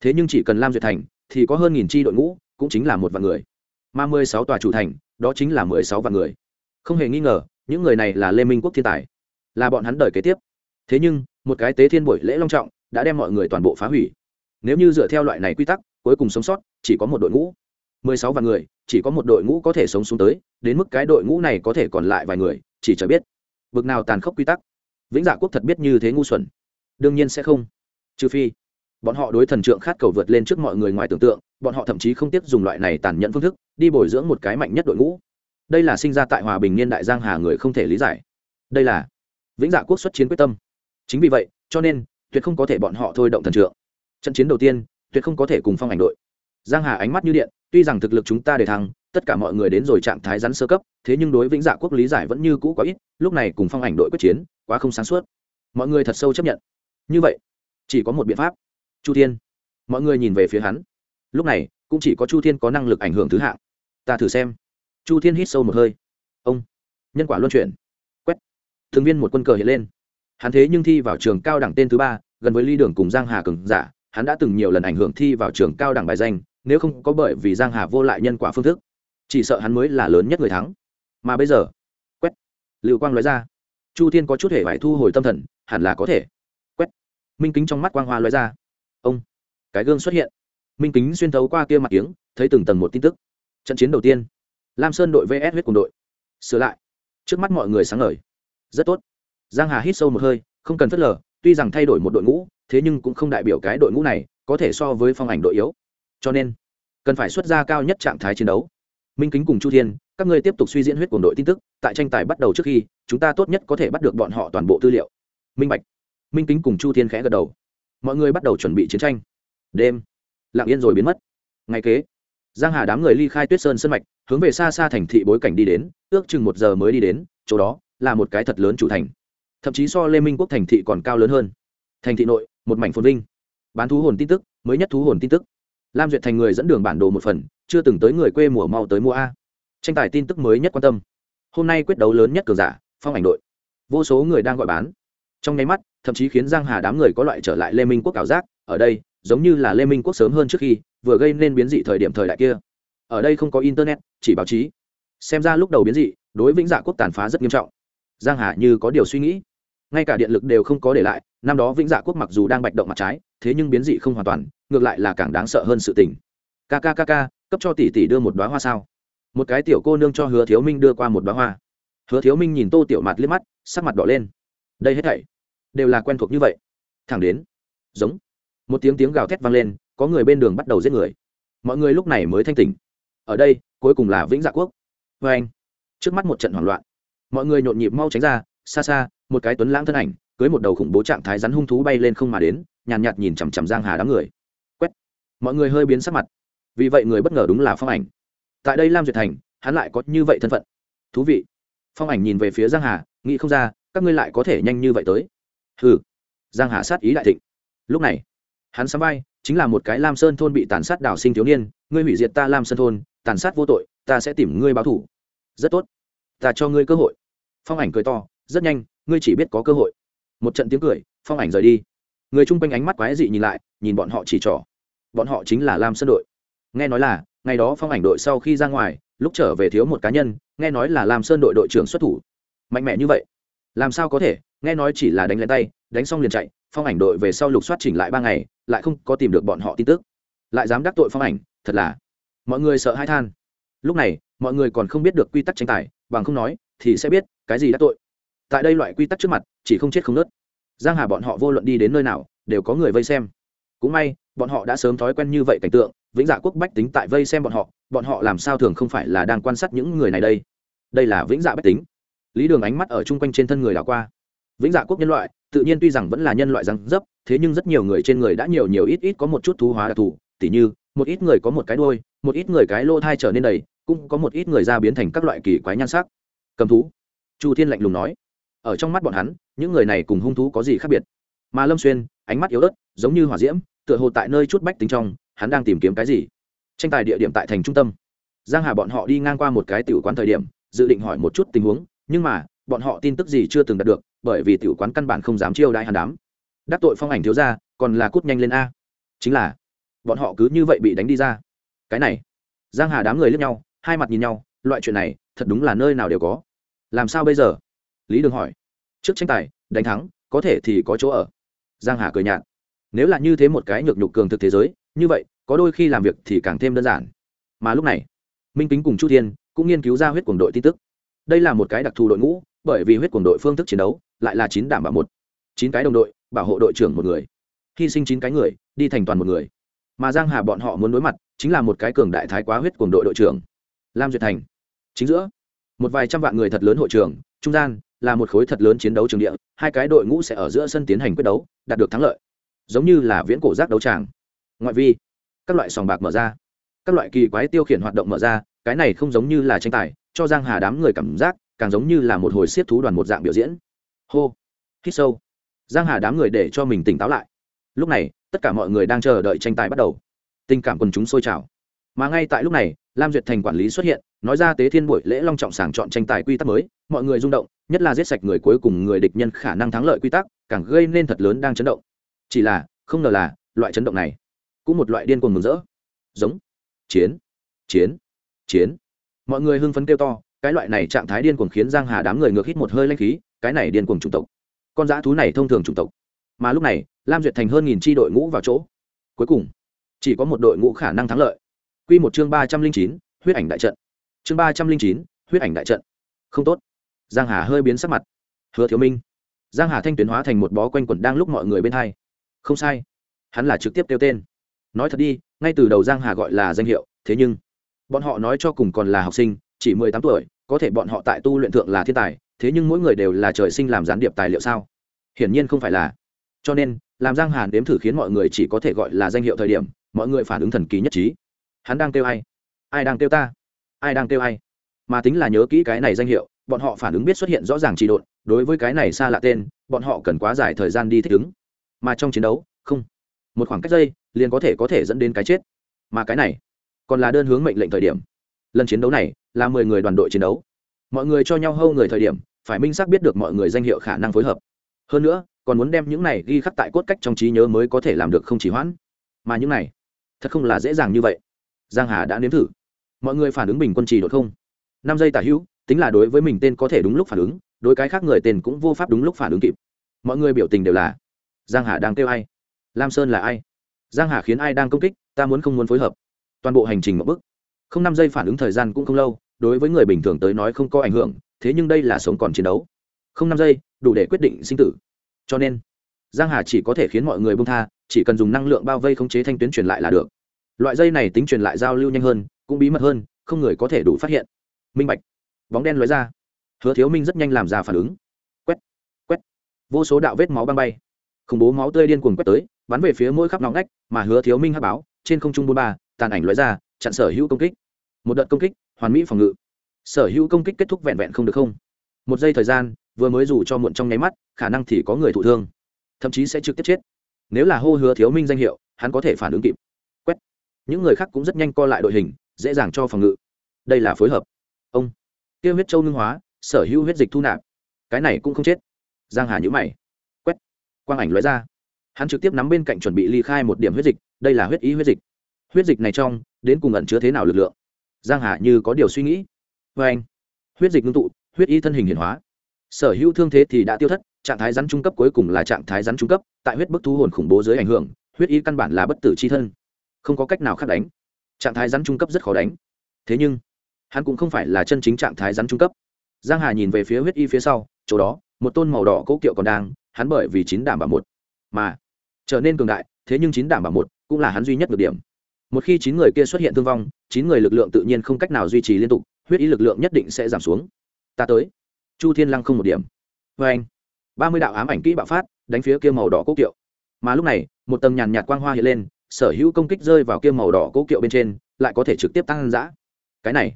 Thế nhưng chỉ cần lam duyệt thành, thì có hơn nghìn chi đội ngũ, cũng chính là một vạn người. Mà mười sáu tòa chủ thành, đó chính là mười sáu vạn người. Không hề nghi ngờ, những người này là lê minh quốc thiên tài. Là bọn hắn đời kế tiếp thế nhưng, một cái tế thiên buổi lễ long trọng đã đem mọi người toàn bộ phá hủy. Nếu như dựa theo loại này quy tắc, cuối cùng sống sót chỉ có một đội ngũ. Mười sáu vạn người, chỉ có một đội ngũ có thể sống xuống tới, đến mức cái đội ngũ này có thể còn lại vài người, chỉ chờ biết. Bực nào tàn khốc quy tắc. Vĩnh dạ quốc thật biết như thế ngu xuẩn. Đương nhiên sẽ không. Trừ phi, bọn họ đối thần trượng khát cầu vượt lên trước mọi người ngoài tưởng tượng, bọn họ thậm chí không tiếp dùng loại này tàn nhẫn phương thức, đi bồi dưỡng một cái mạnh nhất đội ngũ. Đây là sinh ra tại hòa bình niên đại giang hà người không thể lý giải. Đây là vĩnh dạ quốc xuất chiến quyết tâm chính vì vậy, cho nên, tuyệt không có thể bọn họ thôi động thần trượng. Trận chiến đầu tiên, tuyệt không có thể cùng phong ảnh đội. Giang hà ánh mắt như điện, tuy rằng thực lực chúng ta để thăng, tất cả mọi người đến rồi trạng thái rắn sơ cấp, thế nhưng đối vĩnh dạ quốc lý giải vẫn như cũ quá ít, lúc này cùng phong ảnh đội quyết chiến, quá không sáng suốt. Mọi người thật sâu chấp nhận. Như vậy, chỉ có một biện pháp. Chu thiên. Mọi người nhìn về phía hắn. Lúc này, cũng chỉ có chu thiên có năng lực ảnh hưởng thứ hạng. Ta thử xem. Chu thiên hít sâu một hơi. Ông. Nhân quả luân chuyển. Quét. Thường viên một quân cờ hiện lên hắn thế nhưng thi vào trường cao đẳng tên thứ ba, gần với ly đường cùng giang hà cường giả, hắn đã từng nhiều lần ảnh hưởng thi vào trường cao đẳng bài danh, nếu không có bởi vì giang hà vô lại nhân quả phương thức, chỉ sợ hắn mới là lớn nhất người thắng. Mà bây giờ, quét, lưu quang nói ra, chu thiên có chút thể phải thu hồi tâm thần, hẳn là có thể. Quét, minh kính trong mắt quang hoa nói ra. Ông, cái gương xuất hiện. Minh kính xuyên thấu qua kia mặt tiếng thấy từng tầng một tin tức. Trận chiến đầu tiên, lam sơn đội vs huyết cùng đội. Sửa lại. Trước mắt mọi người sáng ngời. Rất tốt giang hà hít sâu một hơi, không cần phớt lờ, tuy rằng thay đổi một đội ngũ, thế nhưng cũng không đại biểu cái đội ngũ này có thể so với phong ảnh đội yếu. Cho nên, cần phải xuất ra cao nhất trạng thái chiến đấu. Minh kính cùng chu thiên, các ngươi tiếp tục suy diễn huyết của đội tin tức, tại tranh tài bắt đầu trước khi, chúng ta tốt nhất có thể bắt được bọn họ toàn bộ tư liệu. Minh bạch. Minh kính cùng chu thiên khẽ gật đầu. Mọi người bắt đầu chuẩn bị chiến tranh. Đêm. Lặng yên rồi biến mất. Ngày kế, giang hà đám người ly khai tuyết sơn sân mạch, hướng về xa xa thành thị bối cảnh đi đến, ước chừng một giờ mới đi đến, chỗ đó là một cái thật lớn chủ thành thậm chí so lê minh quốc thành thị còn cao lớn hơn. Thành thị nội, một mảnh phồn vinh. Bán thú hồn tin tức, mới nhất thú hồn tin tức. Lam duyệt thành người dẫn đường bản đồ một phần, chưa từng tới người quê mùa mau tới mua a. Tranh tài tin tức mới nhất quan tâm. Hôm nay quyết đấu lớn nhất cường giả, phong ảnh đội. Vô số người đang gọi bán. Trong nháy mắt, thậm chí khiến giang hà đám người có loại trở lại lê minh quốc ảo giác, ở đây, giống như là lê minh quốc sớm hơn trước khi, vừa gây nên biến dị thời điểm thời đại kia. Ở đây không có internet, chỉ báo chí. Xem ra lúc đầu biến dị, đối vĩnh dạ quốc tàn phá rất nghiêm trọng. Giang hà như có điều suy nghĩ ngay cả điện lực đều không có để lại, năm đó vĩnh dạ quốc mặc dù đang bạch động mặt trái, thế nhưng biến dị không hoàn toàn, ngược lại là càng đáng sợ hơn sự tình. Kkkk cấp cho tỷ tỷ đưa một đoá hoa sao? Một cái tiểu cô nương cho hứa thiếu minh đưa qua một đoá hoa. Hứa thiếu minh nhìn tô tiểu mặt liếc mắt, sắc mặt đỏ lên. Đây hết thảy đều là quen thuộc như vậy. Thẳng đến, giống, một tiếng tiếng gào thét vang lên, có người bên đường bắt đầu giết người. Mọi người lúc này mới thanh tỉnh. Ở đây, cuối cùng là vĩnh dạ quốc. Vê anh. Trước mắt một trận hoảng loạn. Mọi người nhộn nhịp mau tránh ra, xa xa một cái tuấn lãng thân ảnh cưới một đầu khủng bố trạng thái rắn hung thú bay lên không mà đến nhàn nhạt, nhạt nhìn chằm chằm giang hà đám người. Quét. Mọi người hơi biến sắc mặt. Vì vậy người bất ngờ đúng là phong ảnh. Tại đây lam duyệt thành hắn lại có như vậy thân phận. Thú vị. Phong ảnh nhìn về phía giang hà nghĩ không ra các ngươi lại có thể nhanh như vậy tới. Hừ. Giang hà sát ý đại thịnh. Lúc này hắn sắm vai chính là một cái lam sơn thôn bị tàn sát đảo sinh thiếu niên ngươi hủy diệt ta lam sơn thôn tàn sát vô tội ta sẽ tìm ngươi báo thủ rất tốt. Ta cho ngươi cơ hội. Phong ảnh cười to rất nhanh ngươi chỉ biết có cơ hội. Một trận tiếng cười, phong ảnh rời đi. Người chung quanh ánh mắt quái dị nhìn lại, nhìn bọn họ chỉ trỏ. Bọn họ chính là lam sơn đội. Nghe nói là, ngày đó phong ảnh đội sau khi ra ngoài, lúc trở về thiếu một cá nhân, nghe nói là lam sơn đội đội trưởng xuất thủ. Mạnh mẽ như vậy? Làm sao có thể? Nghe nói chỉ là đánh lên tay, đánh xong liền chạy, phong ảnh đội về sau lục soát chỉnh lại ba ngày, lại không có tìm được bọn họ tin tức. Lại dám đắc tội phong ảnh, thật là. Mọi người sợ hai than. Lúc này, mọi người còn không biết được quy tắc tranh tài, bằng không nói, thì sẽ biết cái gì đắc tội tại đây loại quy tắc trước mặt, chỉ không chết không nớt. Giang hà bọn họ vô luận đi đến nơi nào, đều có người vây xem. Cũng may, bọn họ đã sớm thói quen như vậy cảnh tượng, vĩnh dạ quốc bách tính tại vây xem bọn họ bọn họ làm sao thường không phải là đang quan sát những người này đây? Đây là vĩnh dạ bách tính. Lý đường ánh mắt ở chung quanh trên thân người đảo qua. Vĩnh dạ quốc nhân loại, tự nhiên tuy rằng vẫn là nhân loại răng dấp, thế nhưng rất nhiều người trên người đã nhiều nhiều ít ít có một chút thú hóa đặc thù, tỉ như, một ít người có một cái đôi một ít người cái lô thai trở nên đầy, cũng có một ít người da biến thành các loại kỳ quái nhan sắc. Cầm thú. Chu thiên lạnh lùng nói ở trong mắt bọn hắn, những người này cùng hung thú có gì khác biệt? Mà lâm xuyên, ánh mắt yếu ớt, giống như hỏa diễm, tựa hồ tại nơi chút bách tính trong, hắn đang tìm kiếm cái gì? Tranh tài địa điểm tại thành trung tâm. Giang hà bọn họ đi ngang qua một cái tiểu quán thời điểm, dự định hỏi một chút tình huống, nhưng mà, bọn họ tin tức gì chưa từng đạt được, bởi vì tiểu quán căn bản không dám chiêu đại hàn đám. Đắc tội phong ảnh thiếu ra còn là cút nhanh lên a. Chính là, bọn họ cứ như vậy bị đánh đi ra. Cái này, giang hà đám người lướt nhau, hai mặt nhìn nhau, loại chuyện này, thật đúng là nơi nào đều có. Làm sao bây giờ? Lý đường hỏi. Trước tranh tài, đánh thắng, có thể thì có chỗ ở. Giang hà cười nhạt. Nếu là như thế một cái nhược nhục cường thực thế giới, như vậy, có đôi khi làm việc thì càng thêm đơn giản. Mà lúc này, minh kính cùng chu thiên cũng nghiên cứu ra huyết cuồng đội tin tức. Đây là một cái đặc thù đội ngũ, bởi vì huyết cuồng đội phương thức chiến đấu lại là chín đảm bảo một. Chín cái đồng đội, bảo hộ đội trưởng một người. Hy sinh chín cái người, đi thành toàn một người. Mà giang hà bọn họ muốn đối mặt, chính là một cái cường đại thái quá huyết cuồng đội đội trưởng. Lam duyệt thành. Chính giữa, một vài trăm vạn người thật lớn hội trường trung gian là một khối thật lớn chiến đấu trường địa, hai cái đội ngũ sẽ ở giữa sân tiến hành quyết đấu, đạt được thắng lợi. Giống như là viễn cổ giác đấu tràng. Ngoại vi, các loại sòng bạc mở ra. Các loại kỳ quái tiêu khiển hoạt động mở ra, cái này không giống như là tranh tài, cho giang hà đám người cảm giác, càng giống như là một hồi siết thú đoàn một dạng biểu diễn. Hô, hít sâu. Giang hà đám người để cho mình tỉnh táo lại. Lúc này, tất cả mọi người đang chờ đợi tranh tài bắt đầu. Tình cảm quần chúng sôi trào. Mà ngay tại lúc này lam duyệt thành quản lý xuất hiện, nói ra tế thiên buổi lễ long trọng sàng chọn tranh tài quy tắc mới, mọi người rung động, nhất là giết sạch người cuối cùng người địch nhân khả năng thắng lợi quy tắc, càng gây nên thật lớn đang chấn động. Chỉ là, không ngờ là, loại chấn động này cũng một loại điên cuồng mừng rỡ. Giống, chiến chiến chiến. Mọi người hưng phấn kêu to, cái loại này trạng thái điên cuồng khiến giang hà đám người ngược hít một hơi lanh khí, cái này điên cuồng chủng tộc. Con dã thú này thông thường chủng tộc. Mà lúc này, lam duyệt thành hơn nghìn tri đội ngũ vào chỗ. Cuối cùng, chỉ có một đội ngũ khả năng thắng lợi quy một chương ba trăm linh chín, huyết ảnh đại trận. Chương ba trăm linh chín, huyết ảnh đại trận. Không tốt. Giang hà hơi biến sắc mặt. Hứa thiếu minh. Giang hà thanh tuyến hóa thành một bó quanh quẩn đang lúc mọi người bên hai. Không sai. Hắn là trực tiếp kêu tên. Nói thật đi, ngay từ đầu giang hà gọi là danh hiệu, thế nhưng, bọn họ nói cho cùng còn là học sinh, chỉ mười tám tuổi, có thể bọn họ tại tu luyện thượng là thiên tài, thế nhưng mỗi người đều là trời sinh làm gián điệp tài liệu sao? Hiển nhiên không phải là. Cho nên, làm giang hàn đếm thử khiến mọi người chỉ có thể gọi là danh hiệu thời điểm, mọi người phản ứng thần kỳ nhất trí hắn đang kêu ai? Ai đang kêu ta? Ai đang kêu ai? Mà tính là nhớ kỹ cái này danh hiệu bọn họ phản ứng biết xuất hiện rõ ràng trị độn đối với cái này xa lạ tên bọn họ cần quá dài thời gian đi thích ứng. Mà trong chiến đấu không. Một khoảng cách giây, liền có thể có thể dẫn đến cái chết. Mà cái này còn là đơn hướng mệnh lệnh thời điểm. Lần chiến đấu này là mười người đoàn đội chiến đấu. Mọi người cho nhau hâu người thời điểm phải minh xác biết được mọi người danh hiệu khả năng phối hợp. Hơn nữa còn muốn đem những này ghi khắc tại cốt cách trong trí nhớ mới có thể làm được không chỉ hoãn. Mà những này thật không là dễ dàng như vậy giang hà đã nếm thử. Mọi người phản ứng bình quân trì đột không. Năm giây tả hữu, tính là đối với mình tên có thể đúng lúc phản ứng, đối cái khác người tên cũng vô pháp đúng lúc phản ứng kịp. Mọi người biểu tình đều là, giang hà đang kêu ai? Lam sơn là ai? Giang hà khiến ai đang công kích, ta muốn không muốn phối hợp. Toàn bộ hành trình một bước. Không năm giây phản ứng thời gian cũng không lâu, đối với người bình thường tới nói không có ảnh hưởng, thế nhưng đây là sống còn chiến đấu. Không năm giây, đủ để quyết định sinh tử. Cho nên, giang hà chỉ có thể khiến mọi người bông tha, chỉ cần dùng năng lượng bao vây khống chế thanh tuyến truyền lại là được loại dây này tính truyền lại giao lưu nhanh hơn, cũng bí mật hơn, không người có thể đủ phát hiện. Minh bạch. Bóng đen lóe ra. Hứa thiếu minh rất nhanh làm ra phản ứng. Quét quét. Vô số đạo vết máu băng bay. Khủng bố máu tươi điên cuồng quét tới, bắn về phía mỗi khắp nóng nách. mà hứa thiếu minh hắc báo, trên không trung bôn ba, tàn ảnh lóe ra, chặn sở hữu công kích. Một đợt công kích, hoàn mỹ phòng ngự. Sở hữu công kích kết thúc vẹn vẹn không được không. Một giây thời gian, vừa mới dù cho muộn trong nháy mắt, khả năng thì có người thụ thương. Thậm chí sẽ trực tiếp chết. Nếu là hô hứa thiếu minh danh hiệu, hắn có thể phản ứng kịp những người khác cũng rất nhanh co lại đội hình, dễ dàng cho phòng ngự. Đây là phối hợp. Ông. Tiêu huyết châu ngưng hóa, sở hữu huyết dịch thu nạp. Cái này cũng không chết. Giang hà nhữ mày. Quét. Quang ảnh lóe ra. Hắn trực tiếp nắm bên cạnh chuẩn bị ly khai một điểm huyết dịch, đây là huyết ý huyết dịch. Huyết dịch này trong, đến cùng ẩn chứa thế nào lực lượng? Giang hà như có điều suy nghĩ. Với anh. Huyết dịch ngưng tụ, huyết ý thân hình hiển hóa. Sở hữu thương thế thì đã tiêu thất, trạng thái rắn trung cấp cuối cùng là trạng thái rắn trung cấp, tại huyết bức thu hồn khủng bố dưới ảnh hưởng, huyết ý căn bản là bất tử chi thân không có cách nào khác đánh. Trạng thái rắn trung cấp rất khó đánh. Thế nhưng, hắn cũng không phải là chân chính trạng thái rắn trung cấp. Giang hà nhìn về phía huyết y phía sau, chỗ đó, một tôn màu đỏ cỗ kiệu còn đang, hắn bởi vì chín đảm bảo một, mà trở nên cường đại, thế nhưng chín đảm bảo một cũng là hắn duy nhất được điểm. Một khi chín người kia xuất hiện thương vong, chín người lực lượng tự nhiên không cách nào duy trì liên tục, huyết y lực lượng nhất định sẽ giảm xuống. Ta tới. Chu thiên lăng không một điểm. Vê anh, ba mươi đạo ám ảnh kỹ bạo phát, đánh phía kia màu đỏ cố kiệu. Mà lúc này, một tầng nhàn nhạt quang hoa hiện lên sở hữu công kích rơi vào kia màu đỏ cố kiệu bên trên, lại có thể trực tiếp tăng giã cái này,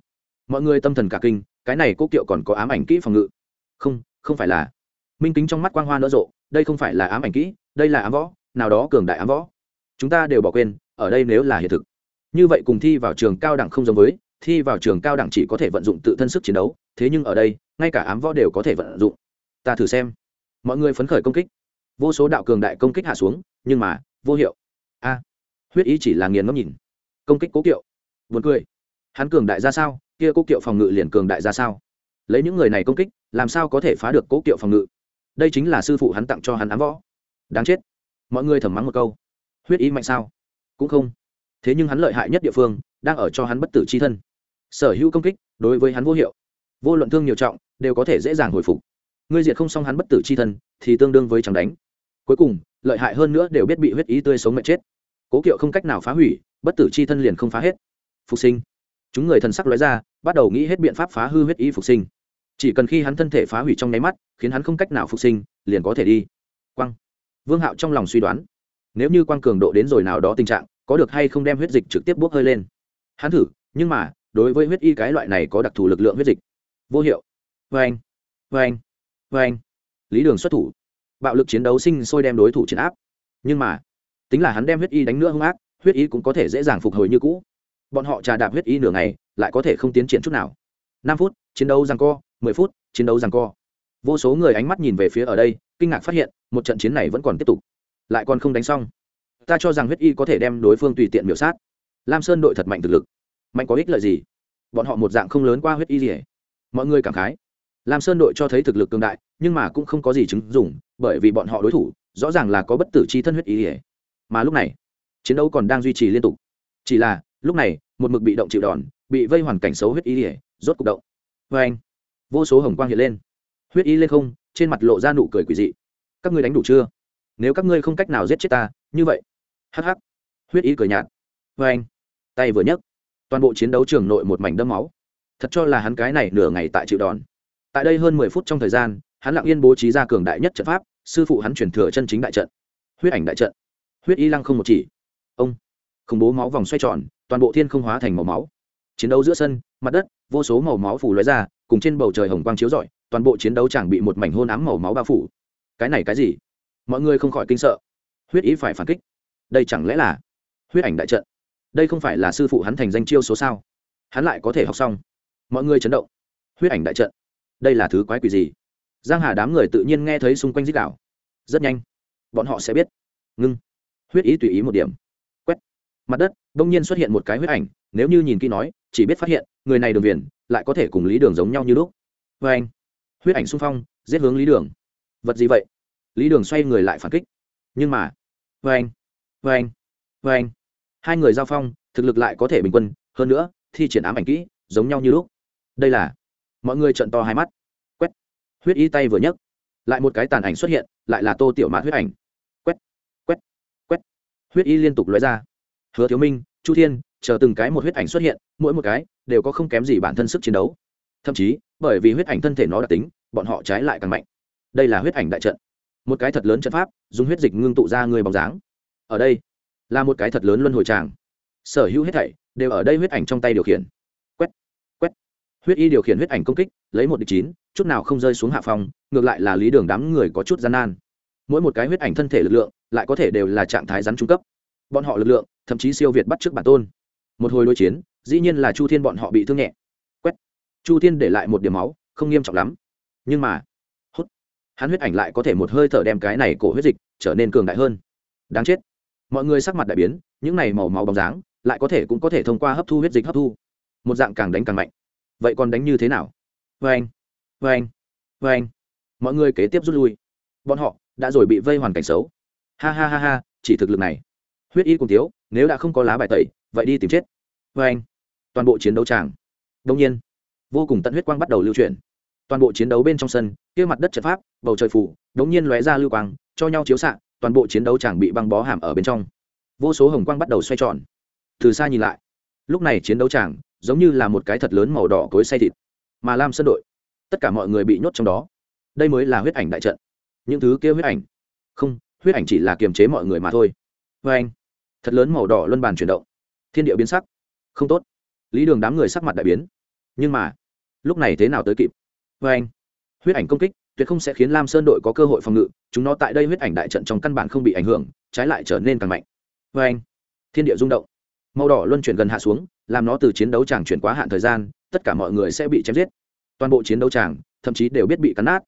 mọi người tâm thần cả kinh, cái này cố kiệu còn có ám ảnh kỹ phòng ngự. Không không phải là. Minh kính trong mắt quang hoa nở rộ, đây không phải là ám ảnh kỹ, đây là ám võ, nào đó cường đại ám võ. Chúng ta đều bỏ quên, ở đây nếu là hiện thực. Như vậy cùng thi vào trường cao đẳng không giống với, thi vào trường cao đẳng chỉ có thể vận dụng tự thân sức chiến đấu, thế nhưng ở đây, ngay cả ám võ đều có thể vận dụng. Ta thử xem. Mọi người phấn khởi công kích. Vô số đạo cường đại công kích hạ xuống, nhưng mà, vô hiệu. A huyết ý chỉ là nghiền ngẫm nhìn. Công kích cố kiệu. Vượt cười. Hắn cường đại ra sao? Kia cố kiệu phòng ngự liền cường đại ra sao? Lấy những người này công kích, làm sao có thể phá được cố kiệu phòng ngự? Đây chính là sư phụ hắn tặng cho hắn ám võ. Đáng chết. Mọi người thầm mắng một câu. Huyết ý mạnh sao? Cũng không. Thế nhưng hắn lợi hại nhất địa phương, đang ở cho hắn bất tử c h i thân. Sở hữu công kích, đối với hắn vô hiệu. Vô luận thương nhiều trọng, đều có thể dễ dàng hồi phục. Ngươi diệt không xong hắn bất tử c h i thân, thì tương đương với chẳng đánh. Cuối cùng, lợi hại hơn nữa đều biết bị huyết ý tươi sống mệt chết cố kiệu không cách nào phá hủy, bất tử c h i thân liền không phá hết. Phục sinh. Chúng người thần sắc lóe ra, bắt đầu nghĩ hết biện pháp phá hư huyết y phục sinh. Chỉ cần khi hắn thân thể phá hủy trong nháy mắt, khiến hắn không cách nào phục sinh, liền có thể đi. Quăng vương hạo trong lòng suy đoán, nếu như quang cường độ đến rồi nào đó tình trạng, có được hay không đem huyết dịch trực tiếp bốc hơi lên? Hắn thử, nhưng mà, đối với huyết y cái loại này có đặc thù lực lượng huyết dịch. Vô hiệu. Vê anh vê anh vê anh lý đường xuất thủ. Bạo lực chiến đấu sinh sôi đem đối thủ chiến áp. Nhưng mà tính là hắn đem huyết y đánh nữa hung ác, huyết y cũng có thể dễ dàng phục hồi như cũ. Bọn họ trà đạp huyết y nửa ngày, lại có thể không tiến triển chút nào. Năm phút, chiến đấu rằng co, mười phút, chiến đấu rằng co. Vô số người ánh mắt nhìn về phía ở đây, kinh ngạc phát hiện, một trận chiến này vẫn còn tiếp tục. Lại còn không đánh xong. Ta cho rằng huyết y có thể đem đối phương tùy tiện miểu sát. Lam sơn đội thật mạnh thực lực. Mạnh có ích lợi gì? Bọn họ một dạng không lớn qua huyết y gì mọi người cảm khái. Lam sơn đội cho thấy thực lực cường đại, nhưng mà cũng không có gì chứng dùng bởi vì bọn họ đối thủ, rõ ràng là có bất tử c thân huyết y Hết mà lúc này, chiến đấu còn đang duy trì liên tục. Chỉ là, lúc này, một mực bị động chịu đòn, bị vây hoàn cảnh xấu huyết y ỉa rốt cục động. Vê anh, vô số hồng quang hiện lên. Huyết y lên không, trên mặt lộ ra nụ cười quỷ dị. Các ngươi đánh đủ chưa? Nếu các ngươi không cách nào giết chết ta, như vậy. Hắc hắc. Huyết y cười nhạt. Vê anh, tay vừa nhấc, toàn bộ chiến đấu trường nội một mảnh đẫm máu. Thật cho là hắn cái này nửa ngày tại chịu đòn. Tại đây hơn mười phút trong thời gian, hắn lặng yên bố trí ra cường đại nhất trận pháp, sư phụ hắn chuyển thừa chân chính đại trận. Huyết ảnh đại trận huyết y lăng không một chỉ. Ông, khủng bố máu vòng xoay tròn, toàn bộ thiên không hóa thành màu máu. Chiến đấu giữa sân, mặt đất, vô số màu máu phủ lóe ra, cùng trên bầu trời hồng quang chiếu rọi, toàn bộ chiến đấu chẳng bị một mảnh hôn ám màu máu bao phủ. Cái này cái gì? Mọi người không khỏi kinh sợ. Huyết ý phải phản kích. Đây chẳng lẽ là huyết ảnh đại trận? Đây không phải là sư phụ hắn thành danh chiêu số sao? Hắn lại có thể học xong. Mọi người chấn động. Huyết ảnh đại trận. Đây là thứ quái quỷ gì? Giang hà đám người tự nhiên nghe thấy xung quanh dích đảo rất nhanh. Bọn họ sẽ biết. Ngưng huyết ý tùy ý một điểm. Quét. Mặt đất đông nhiên xuất hiện một cái huyết ảnh, nếu như nhìn kỹ nói, chỉ biết phát hiện, người này đường viền, lại có thể cùng lý đường giống nhau như lúc. Vê anh, huyết ảnh xung phong, giết hướng lý đường. Vật gì vậy? Lý đường xoay người lại phản kích. Nhưng mà vê anh vê anh vê anh. Hai người giao phong, thực lực lại có thể bình quân, hơn nữa, thi triển ám ảnh kỹ, giống nhau như lúc. Đây là, mọi người trận to hai mắt. Quét. Huyết y tay vừa nhấc. Lại một cái tàn ảnh xuất hiện, lại là tô tiểu mã huyết ảnh huyết y liên tục lóe ra. Hứa thiếu minh, chu thiên, chờ từng cái một huyết ảnh xuất hiện, mỗi một cái đều có không kém gì bản thân sức chiến đấu. Thậm chí, bởi vì huyết ảnh thân thể nó đặc tính, bọn họ trái lại càng mạnh. Đây là huyết ảnh đại trận. Một cái thật lớn trận pháp, dùng huyết dịch ngưng tụ ra người bóng dáng. Ở đây, là một cái thật lớn luân hồi tràng. Sở hữu hết thảy đều ở đây huyết ảnh trong tay điều khiển. Quét quét. Huyết y điều khiển huyết ảnh công kích, lấy một địch chín, chút nào không rơi xuống hạ phòng ngược lại là lý đường đám người có chút gian nan. Mỗi một cái huyết ảnh thân thể lực lượng lại có thể đều là trạng thái rắn trung cấp. Bọn họ lực lượng, thậm chí siêu việt bắt trước bản tôn. Một hồi đối chiến, dĩ nhiên là chu thiên bọn họ bị thương nhẹ. Quét. Chu thiên để lại một điểm máu, không nghiêm trọng lắm. Nhưng mà hốt hắn huyết ảnh lại có thể một hơi thở đem cái này cổ huyết dịch trở nên cường đại hơn. Đáng chết. Mọi người sắc mặt đại biến, những này màu máu bóng dáng, lại có thể cũng có thể thông qua hấp thu huyết dịch hấp thu. Một dạng càng đánh càng mạnh. Vậy còn đánh như thế nào? Vê anh. Vê anh. Vê anh. Mọi người kế tiếp rút lui. Bọn họ đã rồi bị vây hoàn cảnh xấu ha ha ha ha, chỉ thực lực này. Huyết y cùng thiếu, nếu đã không có lá bài tẩy, vậy đi tìm chết. Vê anh, toàn bộ chiến đấu tràng. Đông nhiên, vô cùng tận huyết quang bắt đầu lưu chuyển. Toàn bộ chiến đấu bên trong sân, kia mặt đất trận pháp, bầu trời phủ, đống nhiên lóe ra lưu quang, cho nhau chiếu xạ, toàn bộ chiến đấu chẳng bị băng bó hàm ở bên trong. Vô số hồng quang bắt đầu xoay tròn. Từ xa nhìn lại, lúc này chiến đấu chẳng giống như là một cái thật lớn màu đỏ cối say thịt, mà lam sân đội, tất cả mọi người bị nhốt trong đó. Đây mới là huyết ảnh đại trận. Những thứ kia huyết ảnh. Không huyết ảnh chỉ là kiềm chế mọi người mà thôi. Vê anh, thật lớn màu đỏ luân bàn chuyển động. Thiên địa biến sắc. Không tốt. Lý đường đám người sắc mặt đại biến. Nhưng mà, lúc này thế nào tới kịp? Vê anh, huyết ảnh công kích tuyệt không sẽ khiến lam sơn đội có cơ hội phòng ngự. Chúng nó tại đây huyết ảnh đại trận trong căn bản không bị ảnh hưởng, trái lại trở nên càng mạnh. Vê anh, thiên địa rung động. Màu đỏ luân chuyển gần hạ xuống, làm nó từ chiến đấu tràng chuyển quá hạn thời gian, tất cả mọi người sẽ bị chém giết. Toàn bộ chiến đấu tràng thậm chí đều biết bị cắn nát.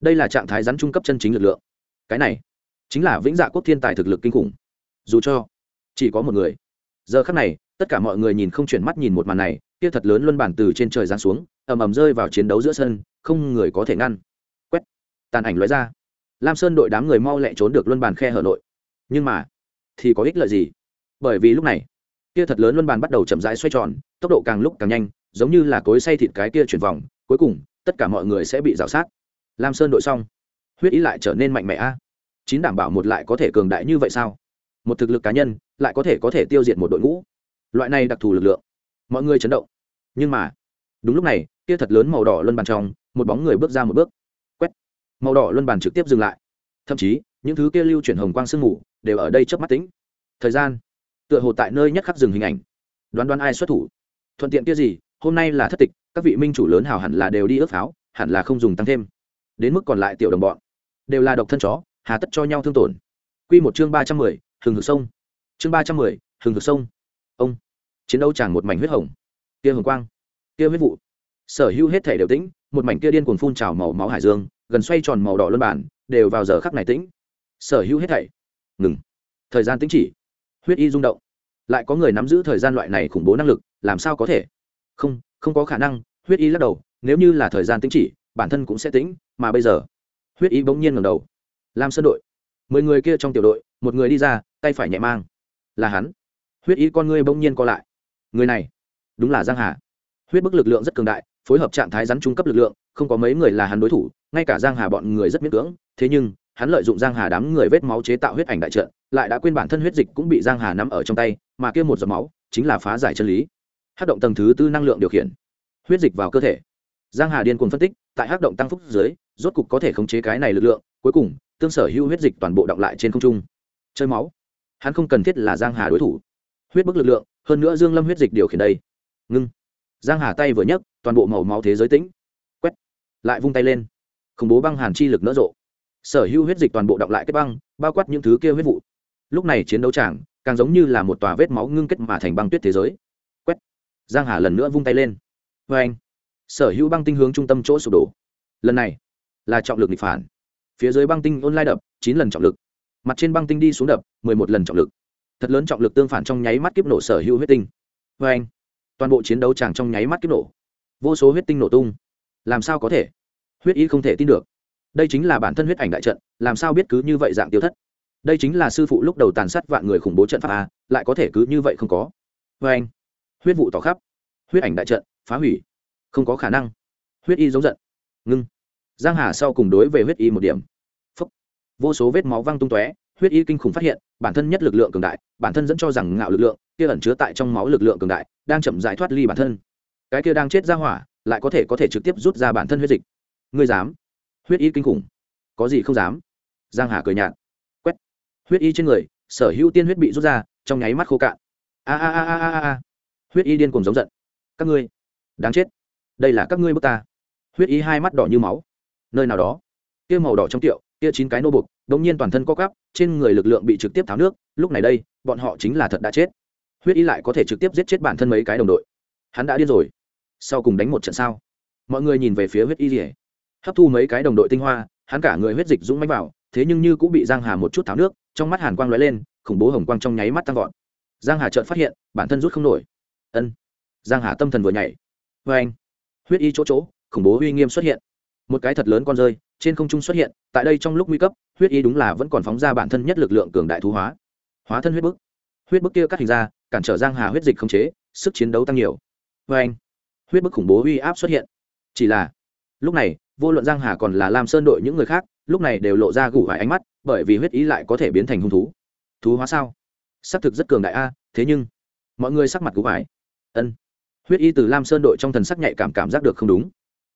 Đây là trạng thái rắn trung cấp chân chính lực lượng. Cái này chính là vĩnh dạ quốc thiên tài thực lực kinh khủng. Dù cho chỉ có một người. Giờ khắc này, tất cả mọi người nhìn không chuyển mắt nhìn một màn này, kia thật lớn luân bản từ trên trời giáng xuống, ầm ầm rơi vào chiến đấu giữa sân, không người có thể ngăn. Quét. Tàn ảnh lóe ra. Lam sơn đội đám người mau lẹ trốn được luân bàn khe hở nội. Nhưng mà, thì có ích lợi gì? Bởi vì lúc này, kia thật lớn luân bàn bắt đầu chậm rãi xoay tròn, tốc độ càng lúc càng nhanh, giống như là cối xay thịt cái kia chuyển vòng, cuối cùng, tất cả mọi người sẽ bị rào sát. Lam sơn đội xong. Huyết ý lại trở nên mạnh mẽ a chín đảm bảo một lại có thể cường đại như vậy sao? Một thực lực cá nhân, lại có thể có thể tiêu diệt một đội ngũ. Loại này đặc thù lực lượng, mọi người chấn động. Nhưng mà, đúng lúc này, kia thật lớn màu đỏ luân bàn trong, một bóng người bước ra một bước. Quét! Màu đỏ luân bàn trực tiếp dừng lại. Thậm chí, những thứ kia lưu chuyển hồng quang sương mù đều ở đây chớp mắt tính. Thời gian, tựa hồ tại nơi nhất khắc dừng hình ảnh. Đoán đoán ai xuất thủ? Thuận tiện kia gì? Hôm nay là thất tịch, các vị minh chủ lớn hào hẳn là đều đi ướp pháo hẳn là không dùng tăng thêm. Đến mức còn lại tiểu đồng bọn, đều là độc thân chó hà tất cho nhau thương tổn. Q một chương ba trăm mười, hừng hực sông. Chương ba trăm mười, hừng hực sông. Ông, chiến đấu chẳng một mảnh huyết hồng kia hồng quang kia huyết vụ. Sở hữu hết thể đều tĩnh, một mảnh kia điên cuồng phun trào màu máu hải dương, gần xoay tròn màu đỏ luân bản, đều vào giờ khắc này tĩnh. Sở hữu hết thảy, ngừng. Thời gian tĩnh chỉ. Huyết y rung động. Lại có người nắm giữ thời gian loại này khủng bố năng lực, làm sao có thể? Không không có khả năng, huyết y lắc đầu, nếu như là thời gian tĩnh chỉ, bản thân cũng sẽ tĩnh, mà bây giờ, huyết y bỗng nhiên ngầm đầu làm sơn đội. Mười người kia trong tiểu đội, một người đi ra, tay phải nhẹ mang. Là hắn. Huyết y con ngươi bỗng nhiên co lại. Người này, đúng là giang hà. Huyết bức lực lượng rất cường đại, phối hợp trạng thái rắn trung cấp lực lượng, không có mấy người là hắn đối thủ, ngay cả giang hà bọn người rất miễn cưỡng. Thế nhưng, hắn lợi dụng giang hà đám người vết máu chế tạo huyết ảnh đại trận, lại đã quên bản thân huyết dịch cũng bị giang hà nắm ở trong tay, mà kia một giọt máu chính là phá giải chân lý. Hát động tầng thứ tư năng lượng điều khiển. Huyết dịch vào cơ thể. Giang hà điên cuồng phân tích, tại hát động tăng phúc dưới, rốt cục có thể khống chế cái này lực lượng, cuối cùng tương sở hữu huyết dịch toàn bộ động lại trên không trung. Chơi máu. Hắn không cần thiết là giang hà đối thủ. Huyết bức lực lượng, hơn nữa dương lâm huyết dịch điều khiển đây. Ngưng. Giang hà tay vừa nhấc, toàn bộ màu máu thế giới tĩnh. Quét. Lại vung tay lên. Khủng bố băng hàn chi lực nỡ rộ. Sở hữu huyết dịch toàn bộ động lại kết băng, bao quát những thứ kia huyết vụ. Lúc này chiến đấu tràng, càng giống như là một tòa vết máu ngưng kết mà thành băng tuyết thế giới. Quét. Giang hà lần nữa vung tay lên. Vê anh sở hữu băng tinh hướng trung tâm chỗ sụp đổ. Lần này, là trọng lực nghịch phản phía dưới băng tinh ôn lai đập, chín lần trọng lực. Mặt trên băng tinh đi xuống đập, mười một lần trọng lực. Thật lớn trọng lực tương phản trong nháy mắt kiếp nổ sở hữu huyết tinh. Vê anh, toàn bộ chiến đấu chàng trong nháy mắt kiếp nổ. Vô số huyết tinh nổ tung. Làm sao có thể? Huyết y không thể tin được. Đây chính là bản thân huyết ảnh đại trận, làm sao biết cứ như vậy dạng tiêu thất? Đây chính là sư phụ lúc đầu tàn sát vạn người khủng bố trận pháp a lại có thể cứ như vậy không có. Vê anh, huyết vụ tỏ khắp. Huyết ảnh đại trận, phá hủy. Không có khả năng. Huyết y giống giận. Ngưng giang hà sau cùng đối về huyết y một điểm. Phúc. vô số vết máu văng tung tóe, huyết y kinh khủng phát hiện, bản thân nhất lực lượng cường đại, bản thân dẫn cho rằng ngạo lực lượng, kia ẩn chứa tại trong máu lực lượng cường đại, đang chậm giải thoát ly bản thân. Cái kia đang chết ra hỏa, lại có thể có thể trực tiếp rút ra bản thân huyết dịch. Ngươi dám? Huyết y kinh khủng. Có gì không dám? Giang hà cười nhạt. Quét. Huyết y trên người, sở hữu tiên huyết bị rút ra, trong nháy mắt khô cạn. A a a a a a huyết y điên cùng giống giận. Các ngươi, đáng chết. Đây là các ngươi bức ta. Huyết y hai mắt đỏ như máu nơi nào đó. Kia màu đỏ trong tiệu, kia chín cái nô bục đống nhiên toàn thân co cắp trên người lực lượng bị trực tiếp tháo nước, lúc này đây, bọn họ chính là thật đã chết. Huyết y lại có thể trực tiếp giết chết bản thân mấy cái đồng đội. Hắn đã điên rồi. Sau cùng đánh một trận sao? Mọi người nhìn về phía huyết y rỉa hấp thu mấy cái đồng đội tinh hoa, hắn cả người huyết dịch dũng mánh vào, thế nhưng như cũng bị giang hà một chút tháo nước, trong mắt hàn quang lóe lên, khủng bố hồng quang trong nháy mắt tăng vọt. Giang hà chợt phát hiện, bản thân rút không nổi. Ân. Giang hà tâm thần vừa nhảy. Vê anh huyết y chỗ chỗ, khủng bố uy nghiêm xuất hiện một cái thật lớn con rơi, trên không trung xuất hiện, tại đây trong lúc nguy cấp, huyết y đúng là vẫn còn phóng ra bản thân nhất lực lượng cường đại thú hóa. Hóa thân huyết bức. Huyết bức kia cắt hình ra, cản trở giang hà huyết dịch không chế, sức chiến đấu tăng nhiều. Vê anh, huyết bức khủng bố uy áp xuất hiện. Chỉ là, lúc này, vô luận giang hà còn là lam sơn đội những người khác, lúc này đều lộ ra gủ hoài ánh mắt, bởi vì huyết ý lại có thể biến thành hung thú. Thú hóa sao? Xác thực rất cường đại a, thế nhưng, mọi người sắc mặt gủ hoài. Ân, huyết y từ lam sơn đội trong thần sắc nhạy cảm cảm giác được không đúng.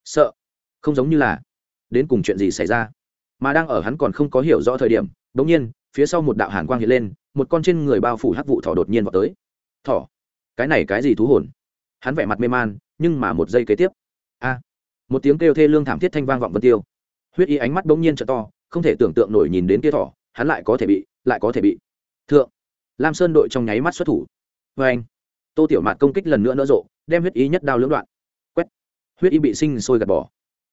Sợ không giống như là đến cùng chuyện gì xảy ra. Mà đang ở hắn còn không có hiểu rõ thời điểm đ ỗ n g nhiên, phía sau một đạo hàn quang hiện lên, một con trên người bao phủ hắc vụ thỏ đột nhiên vào tới. Thỏ? Cái này cái gì thú hồn? Hắn vẻ mặt mê man, nhưng mà một giây kế tiếp, a, một tiếng kêu thê lương thảm thiết thanh vang vọng vân tiêu. Huyết y ánh mắt bỗng nhiên t to, không thể tưởng tượng nổi nhìn đến kia thỏ, hắn lại có thể bị, lại có thể bị. Thượng, lam sơn đội trong nháy mắt xuất thủ. Vê anh tô tiểu mạt công kích lần nữa nỡ rộ, đem huyết y nhất đao lưỡng đoạn. Quét. Huyết y bị sinh sôi gạt bỏ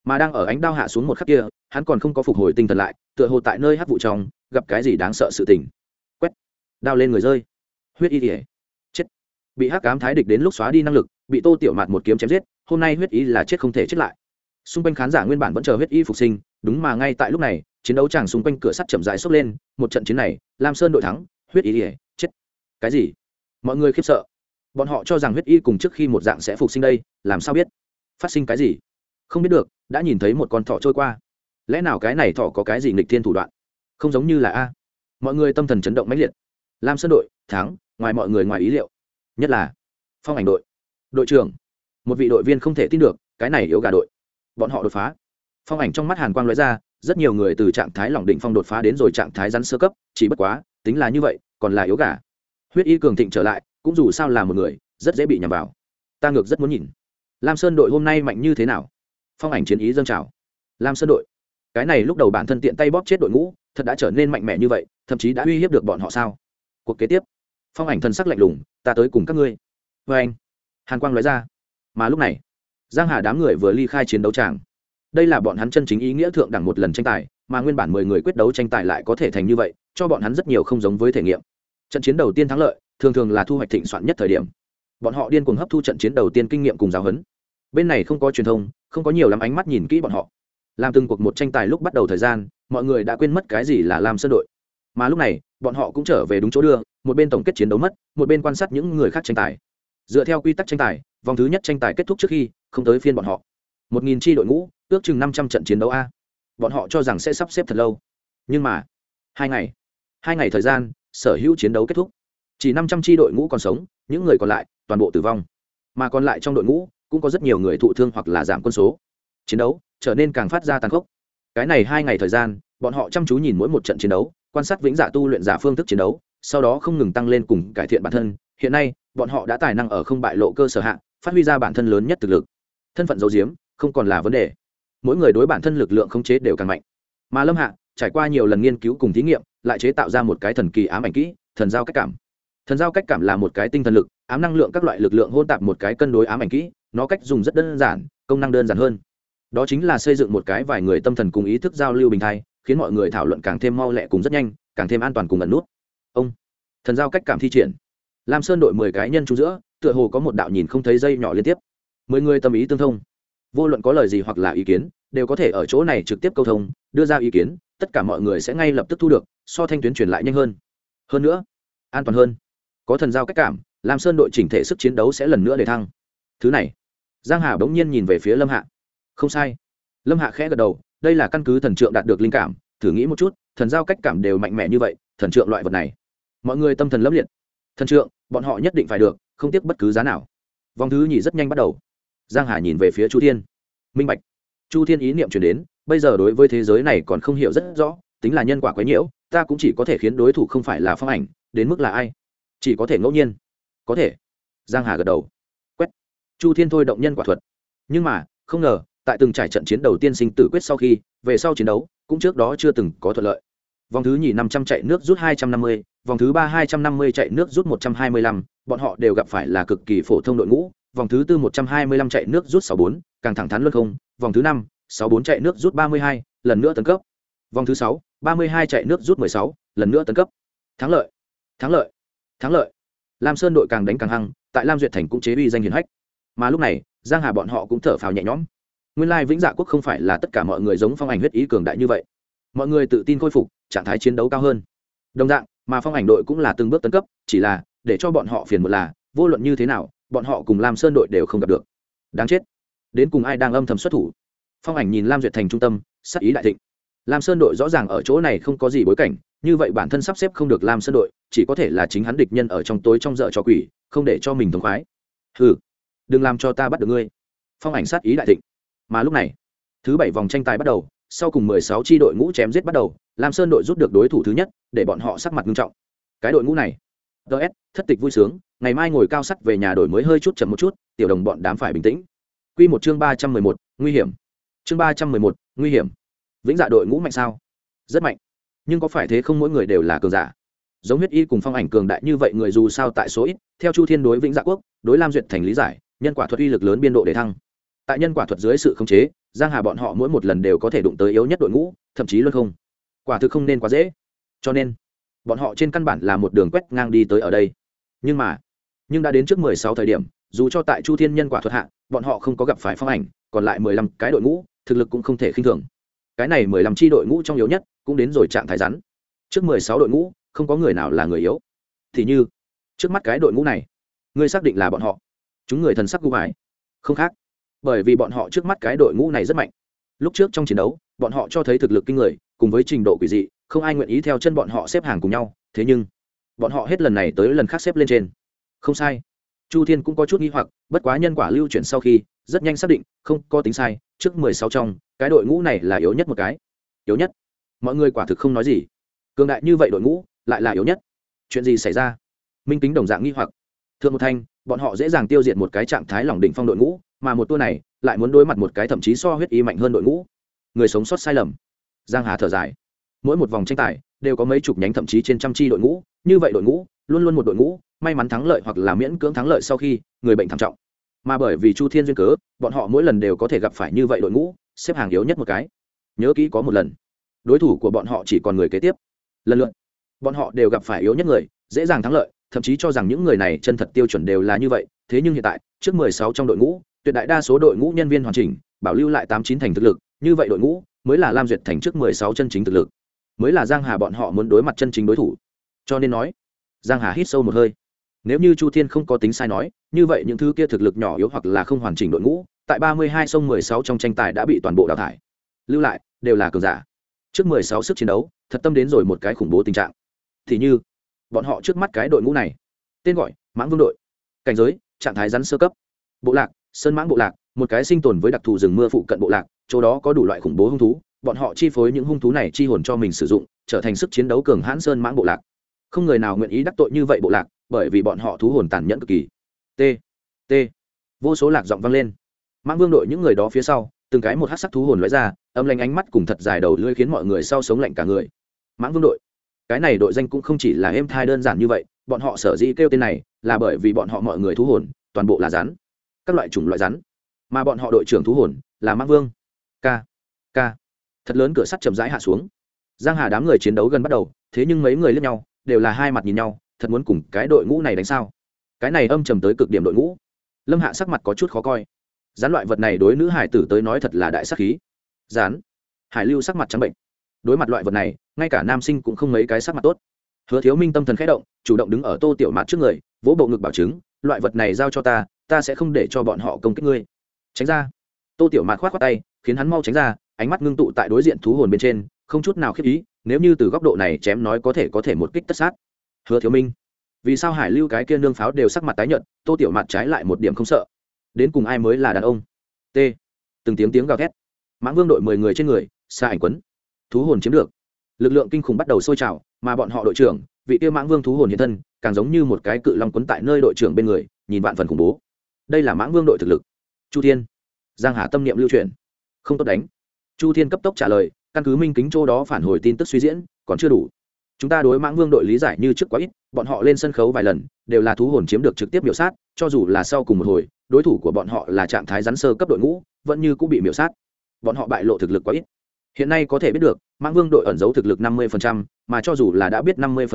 mà đang ở ánh đao hạ xuống một khắc kia, hắn còn không có phục hồi tinh thần lại, tựa hồ tại nơi hát vụ trong, gặp cái gì đáng sợ sự tình. Quét! Đao lên người rơi. Huyết y tỉa chết! Bị hắc cám thái địch đến lúc xóa đi năng lực, bị tô tiểu mạt một kiếm chém giết, hôm nay huyết y là chết không thể chết lại. Xung quanh khán giả nguyên bản vẫn chờ huyết y phục sinh, đúng mà ngay tại lúc này, chiến đấu chàng xung quanh cửa sắt chậm rãi xốc lên, một trận chiến này, lam sơn đội thắng, huyết y ỉa chết! Cái gì? Mọi người khiếp sợ. Bọn họ cho rằng huyết y cùng trước khi một dạng sẽ phục sinh đây, làm sao biết? Phát sinh cái gì? Không biết được, đã nhìn thấy một con thỏ trôi qua. Lẽ nào cái này thỏ có cái gì nghịch thiên thủ đoạn? Không giống như là a. Mọi người tâm thần chấn động mãnh liệt. Lam sơn đội, thắng, ngoài mọi người ngoài ý liệu. Nhất là phong ảnh đội. Đội trưởng, một vị đội viên không thể tin được, cái này yếu gà đội. Bọn họ đột phá. Phong ảnh trong mắt hàn quang lóe ra, rất nhiều người từ trạng thái lỏng định phong đột phá đến rồi trạng thái rắn sơ cấp, chỉ bất quá, tính là như vậy, còn là yếu gà. Huyết y cường thịnh trở lại, cũng dù sao là một người, rất dễ bị nhầm vào. Ta ngược rất muốn nhìn. Lam sơn đội hôm nay mạnh như thế nào? Phong ảnh chiến ý dâng trào. Lam sơn đội, cái này lúc đầu bản thân tiện tay bóp chết đội ngũ, thật đã trở nên mạnh mẽ như vậy, thậm chí đã uy hiếp được bọn họ sao? Cuộc kế tiếp, phong ảnh thân sắc lạnh lùng, ta tới cùng các ngươi. Vê anh, hàn quang nói ra. Mà lúc này, giang hà đám người vừa ly khai chiến đấu tràng. Đây là bọn hắn chân chính ý nghĩa thượng đẳng một lần tranh tài, mà nguyên bản mười người quyết đấu tranh tài lại có thể thành như vậy, cho bọn hắn rất nhiều không giống với thể nghiệm. Trận chiến đầu tiên thắng lợi, thường thường là thu hoạch thịnh soạn nhất thời điểm. Bọn họ điên cuồng hấp thu trận chiến đầu tiên kinh nghiệm cùng giáo huấn. Bên này không có truyền thông không có nhiều lắm ánh mắt nhìn kỹ bọn họ. Làm từng cuộc một tranh tài lúc bắt đầu thời gian, mọi người đã quên mất cái gì là làm sơn đội. Mà lúc này, bọn họ cũng trở về đúng chỗ đưa, một bên tổng kết chiến đấu mất, một bên quan sát những người khác tranh tài. Dựa theo quy tắc tranh tài, vòng thứ nhất tranh tài kết thúc trước khi, không tới phiên bọn họ. Một nghìn tri đội ngũ, ước chừng năm trăm trận chiến đấu a. Bọn họ cho rằng sẽ sắp xếp thật lâu. Nhưng mà, hai ngày hai ngày thời gian, sở hữu chiến đấu kết thúc. Chỉ năm trăm tri đội ngũ còn sống, những người còn lại toàn bộ tử vong. Mà còn lại trong đội ngũ cũng có rất nhiều người thụ thương hoặc là giảm quân số. Chiến đấu trở nên càng phát ra tàn khốc. Cái này hai ngày thời gian, bọn họ chăm chú nhìn mỗi một trận chiến đấu, quan sát vĩnh giả tu luyện giả phương thức chiến đấu, sau đó không ngừng tăng lên cùng cải thiện bản thân. Hiện nay, bọn họ đã tài năng ở không bại lộ cơ sở hạng phát huy ra bản thân lớn nhất thực lực. Thân phận dấu diếm không còn là vấn đề. Mỗi người đối bản thân lực lượng khống chế đều càng mạnh. Mà lâm hạ, trải qua nhiều lần nghiên cứu cùng thí nghiệm, lại chế tạo ra một cái thần kỳ ám ảnh kỹ, thần giao cách cảm. Thần giao cách cảm là một cái tinh thần lực, ám năng lượng các loại lực lượng hôn tạp một cái cân đối ám ảnh kỹ nó cách dùng rất đơn giản, công năng đơn giản hơn. Đó chính là xây dựng một cái vài người tâm thần cùng ý thức giao lưu bình thai, khiến mọi người thảo luận càng thêm mau lẹ cùng rất nhanh, càng thêm an toàn cùng ẩn nút. Ông, thần giao cách cảm thi triển. Lam sơn đội mười cái nhân trung giữa, tựa hồ có một đạo nhìn không thấy dây nhỏ liên tiếp. Mười người tâm ý tương thông. Vô luận có lời gì hoặc là ý kiến, đều có thể ở chỗ này trực tiếp câu thông, đưa ra ý kiến, tất cả mọi người sẽ ngay lập tức thu được, so thanh tuyến truyền lại nhanh hơn. Hơn nữa, an toàn hơn. Có thần giao cách cảm, lam sơn đội chỉnh thể sức chiến đấu sẽ lần nữa để thăng. Thứ này giang hà bỗng nhiên nhìn về phía lâm hạ. Không sai. Lâm hạ khẽ gật đầu, đây là căn cứ thần trượng đạt được linh cảm, thử nghĩ một chút, thần giao cách cảm đều mạnh mẽ như vậy, thần trượng loại vật này. Mọi người tâm thần lấp liệt. Thần trượng, bọn họ nhất định phải được, không tiếc bất cứ giá nào. Vòng thứ nhì rất nhanh bắt đầu. Giang hà nhìn về phía chu thiên. Minh bạch. Chu thiên ý niệm chuyển đến, bây giờ đối với thế giới này còn không hiểu rất rõ, tính là nhân quả quấy nhiễu, ta cũng chỉ có thể khiến đối thủ không phải là phong ảnh, đến mức là ai? Chỉ có thể ngẫu nhiên. Có thể. Giang hà gật đầu chu thiên thôi động nhân quả thuật. Nhưng mà, không ngờ, tại từng trải trận chiến đầu tiên sinh tử quyết sau khi, về sau chiến đấu, cũng trước đó chưa từng có thuận lợi. Vòng thứ nhì năm trăm chạy nước rút hai trăm năm mươi, vòng thứ ba hai trăm năm mươi chạy nước rút một trăm hai mươi lăm, bọn họ đều gặp phải là cực kỳ phổ thông đội ngũ. Vòng thứ tư một trăm hai mươi lăm chạy nước rút sáu bốn, càng thẳng thắn luôn không. Vòng thứ năm, sáu bốn chạy nước rút ba mươi hai, lần nữa tấn cấp. Vòng thứ sáu, ba mươi hai chạy nước rút mười sáu, lần nữa tấn cấp. Thắng lợi. Thắng lợi. Thắng lợi. Lam sơn đội càng đánh càng hăng, tại lam duyệt thành cũng chế uy danh hiền hách mà lúc này, giang hà bọn họ cũng thở phào nhẹ nhõm. Nguyên lai vĩnh dạ quốc không phải là tất cả mọi người giống phong ảnh huyết ý cường đại như vậy. Mọi người tự tin khôi phục, trạng thái chiến đấu cao hơn. Đồng dạng, mà phong ảnh đội cũng là từng bước tấn cấp, chỉ là, để cho bọn họ phiền một là, vô luận như thế nào, bọn họ cùng lam sơn đội đều không gặp được. Đáng chết. Đến cùng ai đang âm thầm xuất thủ? Phong ảnh nhìn lam duyệt thành trung tâm, sắc ý đại thịnh. Lam sơn đội rõ ràng ở chỗ này không có gì bối cảnh, như vậy bản thân sắp xếp không được lam sơn đội, chỉ có thể là chính hắn địch nhân ở trong tối trong dợ cho quỷ, không để cho mình thống khoái. Hừ đừng làm cho ta bắt được ngươi. Phong ảnh sát ý đại thịnh. Mà lúc này, thứ bảy vòng tranh tài bắt đầu, sau cùng mười sáu tri đội ngũ chém giết bắt đầu, lam sơn đội rút được đối thủ thứ nhất, để bọn họ sắc mặt nghiêm trọng. Cái đội ngũ này ts thất tịch vui sướng, ngày mai ngồi cao sắt về nhà đổi mới hơi chút chậm một chút, tiểu đồng bọn đám phải bình tĩnh. Q một chương ba trăm mười một, nguy hiểm. Chương ba trăm mười một, nguy hiểm. Vĩnh dạ đội ngũ mạnh sao? Rất mạnh. Nhưng có phải thế không mỗi người đều là cường giả? Giống huyết y cùng phong ảnh cường đại như vậy người dù sao tại số ít, theo chu thiên đối vĩnh dạ quốc, đối lam duyệt thành lý giải nhân quả thuật uy lực lớn biên độ để thăng. Tại nhân quả thuật dưới sự khống chế, giang hà bọn họ mỗi một lần đều có thể đụng tới yếu nhất đội ngũ, thậm chí luôn không. Quả thực không nên quá dễ. Cho nên, bọn họ trên căn bản là một đường quét ngang đi tới ở đây. Nhưng mà, nhưng đã đến trước mười sáu thời điểm, dù cho tại chu thiên nhân quả thuật hạ, bọn họ không có gặp phải phong ảnh, còn lại mười lăm cái đội ngũ, thực lực cũng không thể khinh thường. Cái này mười lăm đội ngũ trong yếu nhất, cũng đến rồi trạng thái rắn. Trước mười sáu đội ngũ, không có người nào là người yếu. Thì như, trước mắt cái đội ngũ này, ngươi xác định là bọn họ chúng người thần sắc gu vải không khác. Bởi vì bọn họ trước mắt cái đội ngũ này rất mạnh. Lúc trước trong chiến đấu, bọn họ cho thấy thực lực kinh người, cùng với trình độ quỷ dị, không ai nguyện ý theo chân bọn họ xếp hàng cùng nhau. Thế nhưng, bọn họ hết lần này tới lần khác xếp lên trên. Không sai. Chu thiên cũng có chút nghi hoặc, bất quá nhân quả lưu chuyển sau khi, rất nhanh xác định, không có tính sai, trước mười sáu trong, cái đội ngũ này là yếu nhất một cái. Yếu nhất. Mọi người quả thực không nói gì. Cường đại như vậy đội ngũ, lại là yếu nhất. Chuyện gì xảy ra? Minh kính đồng dạng nghi hoặc. Thượng một thanh bọn họ dễ dàng tiêu diệt một cái trạng thái lỏng đỉnh phong đội ngũ, mà một tour này lại muốn đối mặt một cái thậm chí so huyết y mạnh hơn đội ngũ. Người sống sót sai lầm. Giang hà thở dài. Mỗi một vòng tranh tài đều có mấy chục nhánh thậm chí trên trăm chi đội ngũ, như vậy đội ngũ, luôn luôn một đội ngũ, may mắn thắng lợi hoặc là miễn cưỡng thắng lợi sau khi, người bệnh thảm trọng. Mà bởi vì chu thiên duyên cớ, bọn họ mỗi lần đều có thể gặp phải như vậy đội ngũ, xếp hàng yếu nhất một cái. Nhớ kỹ có một lần, đối thủ của bọn họ chỉ còn người kế tiếp. Lần lượt, bọn họ đều gặp phải yếu nhất người, dễ dàng thắng lợi thậm chí cho rằng những người này chân thật tiêu chuẩn đều là như vậy, thế nhưng hiện tại, trước mười sáu trong đội ngũ, tuyệt đại đa số đội ngũ nhân viên hoàn chỉnh, bảo lưu lại tám chín thành thực lực, như vậy đội ngũ mới là lam duyệt thành trước mười sáu chân chính thực lực, mới là giang hà bọn họ muốn đối mặt chân chính đối thủ. Cho nên nói, giang hà hít sâu một hơi. Nếu như chu thiên không có tính sai nói, như vậy những thứ kia thực lực nhỏ yếu hoặc là không hoàn chỉnh đội ngũ, tại ba mươi hai sông mười sáu trong tranh tài đã bị toàn bộ đào thải. Lưu lại, đều là cường giả. Trước mười sáu sức chiến đấu, thật tâm đến rồi một cái khủng bố tình trạng. Thì như bọn họ trước mắt cái đội ngũ này. Tên gọi, mãng vương đội. Cảnh giới, trạng thái rắn sơ cấp. Bộ lạc, sơn mãng bộ lạc, một cái sinh tồn với đặc thù rừng mưa phụ cận bộ lạc, chỗ đó có đủ loại khủng bố hung thú, bọn họ chi phối những hung thú này chi hồn cho mình sử dụng, trở thành sức chiến đấu cường hãn sơn mãng bộ lạc. Không người nào nguyện ý đắc tội như vậy bộ lạc, bởi vì bọn họ thú hồn tàn nhẫn cực kỳ. T t. Vô số lạc giọng vang lên. Mãng vương đội những người đó phía sau, từng cái một hát sắc thú hồn lóe ra, âm lanh ánh mắt cùng thật dài đầu lưỡi khiến mọi người sau sống lạnh cả người. Mãng vương đội cái này đội danh cũng không chỉ là êm thai đơn giản như vậy, bọn họ sở dĩ kêu tên này là bởi vì bọn họ mọi người thú hồn, toàn bộ là rắn, các loại chủng loại rắn. Mà bọn họ đội trưởng thú hồn là mãng vương. K k thật lớn cửa sắt chậm rãi hạ xuống. Giang hà đám người chiến đấu gần bắt đầu, thế nhưng mấy người lướt nhau, đều là hai mặt nhìn nhau, thật muốn cùng cái đội ngũ này đánh sao? Cái này âm trầm tới cực điểm đội ngũ. Lâm hạ sắc mặt có chút khó coi. Rán loại vật này đối nữ hải tử tới nói thật là đại sắc khí. Rán hải lưu sắc mặt trắng bệnh đối mặt loại vật này, ngay cả nam sinh cũng không mấy cái sắc mặt tốt. Hứa thiếu minh tâm thần khẽ động, chủ động đứng ở tô tiểu mạt trước người, vỗ bộ ngực bảo chứng, loại vật này giao cho ta ta sẽ không để cho bọn họ công kích ngươi. Tránh ra. Tô tiểu mạt khoát khoát tay, khiến hắn mau tránh ra, ánh mắt ngưng tụ tại đối diện thú hồn bên trên, không chút nào khiếp ý, nếu như từ góc độ này chém nói có thể có thể một kích tất sát. Hứa thiếu minh. Vì sao hải lưu cái kia nương pháo đều sắc mặt tái nhợt, tô tiểu mặt trái lại một điểm không sợ. Đến cùng ai mới là đàn ông? T. Từng tiếng tiếng gào thét. Mãng vương đội mười người trên người, xa ảnh quấn thú hồn chiếm được. Lực lượng kinh khủng bắt đầu sôi trào, mà bọn họ đội trưởng, vị tiêu mãng vương thú hồn hiện thân, càng giống như một cái cự long quấn tại nơi đội trưởng bên người, nhìn vạn phần khủng bố. Đây là mãng vương đội thực lực. Chu thiên. Giang hà tâm niệm lưu truyền không tốt đánh. Chu thiên cấp tốc trả lời, căn cứ minh kính châu đó phản hồi tin tức suy diễn, còn chưa đủ. Chúng ta đối mãng vương đội lý giải như trước quá ít, bọn họ lên sân khấu vài lần, đều là thú hồn chiếm được trực tiếp miểu sát, cho dù là sau cùng một hồi, đối thủ của bọn họ là trạng thái rắn sơ cấp đội ngũ, vẫn như cũng bị miểu sát. Bọn họ bại lộ thực lực quá ít hiện nay có thể biết được, mãng vương đội ẩn giấu thực lực năm mươi mà cho dù là đã biết năm mươi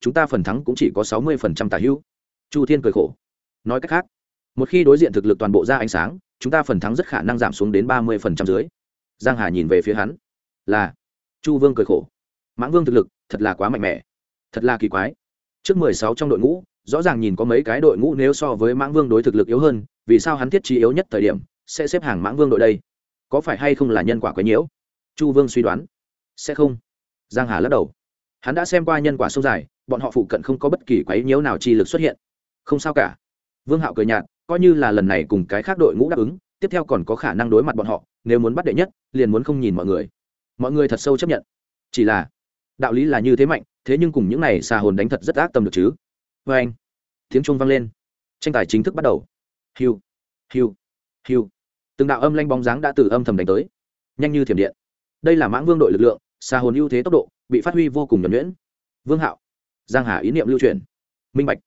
chúng ta phần thắng cũng chỉ có sáu mươi tả hữu. Chu thiên cười khổ. Nói cách khác, một khi đối diện thực lực toàn bộ ra ánh sáng, chúng ta phần thắng rất khả năng giảm xuống đến ba mươi dưới. Giang hà nhìn về phía hắn, là. Chu vương cười khổ. Mãng vương thực lực, thật là quá mạnh mẽ. Thật là kỳ quái. Trước mười sáu trong đội ngũ, rõ ràng nhìn có mấy cái đội ngũ nếu so với mãng vương đối thực lực yếu hơn, vì sao hắn thiết trí yếu nhất thời điểm, sẽ xếp hàng mãng vương đội đây? Có phải hay không là nhân quả quấy nhiễu? Chu vương suy đoán. Sẽ không. Giang hà lắc đầu. Hắn đã xem qua nhân quả sâu dài, bọn họ phụ cận không có bất kỳ quấy nhiễu nào chi lực xuất hiện. Không sao cả. Vương hạo cười nhạt, coi như là lần này cùng cái khác đội ngũ đáp ứng, tiếp theo còn có khả năng đối mặt bọn họ, nếu muốn bắt đệ nhất, liền muốn không nhìn mọi người. Mọi người thật sâu chấp nhận. Chỉ là, đạo lý là như thế mạnh, thế nhưng cùng những này xà hồn đánh thật rất ác tâm được chứ. Vê anh, tiếng trung vang lên. Tranh tài chính thức bắt đầu. Hiu hiu hiu. Từng đạo âm lanh bóng dáng đã từ âm thầm đánh tới. Nhanh như thiểm điện đây là mãng vương đội lực lượng xa hồn ưu thế tốc độ bị phát huy vô cùng nhuẩn nhuyễn. Vương hạo giang hà ý niệm lưu truyền. Minh bạch.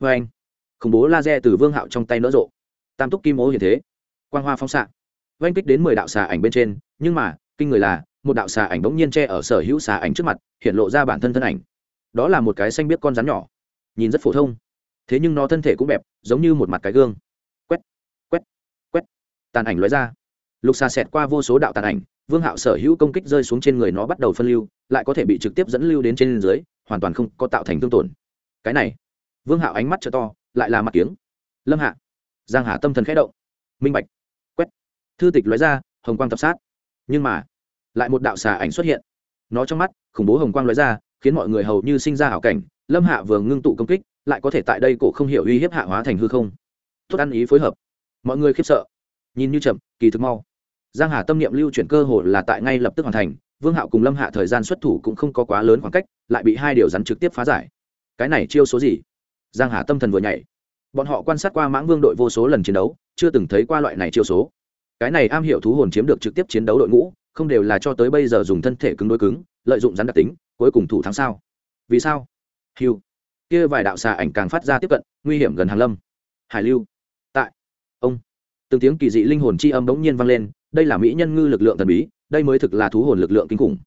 Vê anh khủng bố laser từ vương hạo trong tay nở rộ. Tam túc kim ố hiện thế. Quang hoa phóng xạ. Oanh kích đến mười đạo xà ảnh bên trên nhưng mà kinh người là một đạo xà ảnh bỗng nhiên che ở sở hữu xà ảnh trước mặt hiện lộ ra bản thân thân ảnh. Đó là một cái xanh biết con rắn nhỏ. Nhìn rất phổ thông. Thế nhưng nó thân thể cũng đẹp, giống như một mặt cái gương. Quét quét quét. Tàn ảnh lóe ra lục xà xẹt qua vô số đạo tàn ảnh, vương hạo sở hữu công kích rơi xuống trên người nó bắt đầu phân lưu, lại có thể bị trực tiếp dẫn lưu đến trên dưới, hoàn toàn không có tạo thành thương tổn. Cái này, vương hạo ánh mắt t to, lại là mặt kiếng. Lâm hạ, giang hà tâm thần khẽ động. Minh bạch, quét. Thư tịch lóe ra, hồng quang tập sát. Nhưng mà, lại một đạo xà ảnh xuất hiện. Nó trong mắt, khủng bố hồng quang lóe ra, khiến mọi người hầu như sinh ra hảo cảnh. Lâm hạ vừa ngưng tụ công kích, lại có thể tại đây cổ không hiểu uy hiếp hạ hóa thành hư không. Tốt ăn ý phối hợp. Mọi người khiếp sợ. Nhìn như chậm, kỳ thực mau giang hà tâm niệm lưu chuyển cơ hồ là tại ngay lập tức hoàn thành, vương hạo cùng lâm hạ thời gian xuất thủ cũng không có quá lớn khoảng cách, lại bị hai điều rắn trực tiếp phá giải. Cái này chiêu số gì? Giang hà tâm thần vừa nhảy. Bọn họ quan sát qua mãng vương đội vô số lần chiến đấu, chưa từng thấy qua loại này chiêu số. Cái này am hiểu thú hồn chiếm được trực tiếp chiến đấu đội ngũ, không đều là cho tới bây giờ dùng thân thể cứng đối cứng, lợi dụng rắn đặc tính, cuối cùng thủ thắng sao? Vì sao? Hiu kia vài đạo xà ảnh càng phát ra tiếp cận, nguy hiểm gần hàng lâm. Hải lưu. Tại. Ông. Từng tiếng kỳ dị linh hồn chi âm bỗng nhiên vang lên đây là mỹ nhân ngư lực lượng thần bí, đây mới thực là thú hồn lực lượng kinh khủng.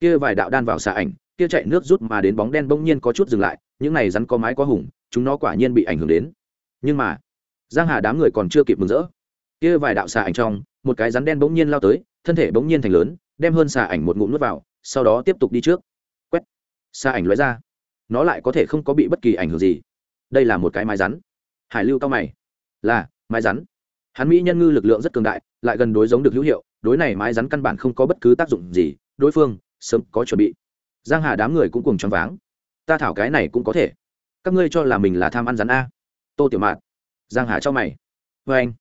Kia vài đạo đan vào xà ảnh, kia chạy nước rút mà đến bóng đen bỗng nhiên có chút dừng lại, những này rắn có mái có hùng, chúng nó quả nhiên bị ảnh hưởng đến. Nhưng mà, giang hà đám người còn chưa kịp mừng rỡ. Kia vài đạo xà ảnh trong, một cái rắn đen bỗng nhiên lao tới, thân thể bỗng nhiên thành lớn, đem hơn xà ảnh một ngụm nuốt vào, sau đó tiếp tục đi trước. Quét. Xà ảnh lóe ra. Nó lại có thể không có bị bất kỳ ảnh hưởng gì. Đây là một cái mái rắn. Hải lưu cao mày. Là, mái rắn hắn mỹ nhân ngư lực lượng rất cường đại, lại gần đối giống được hữu hiệu, đối này mái rắn căn bản không có bất cứ tác dụng gì, đối phương sớm có chuẩn bị. Giang hà đám người cũng cùng choáng váng. Ta thảo cái này cũng có thể. Các ngươi cho là mình là tham ăn rắn a. Tô tiểu mạt. Giang hà cho mày. Vê anh,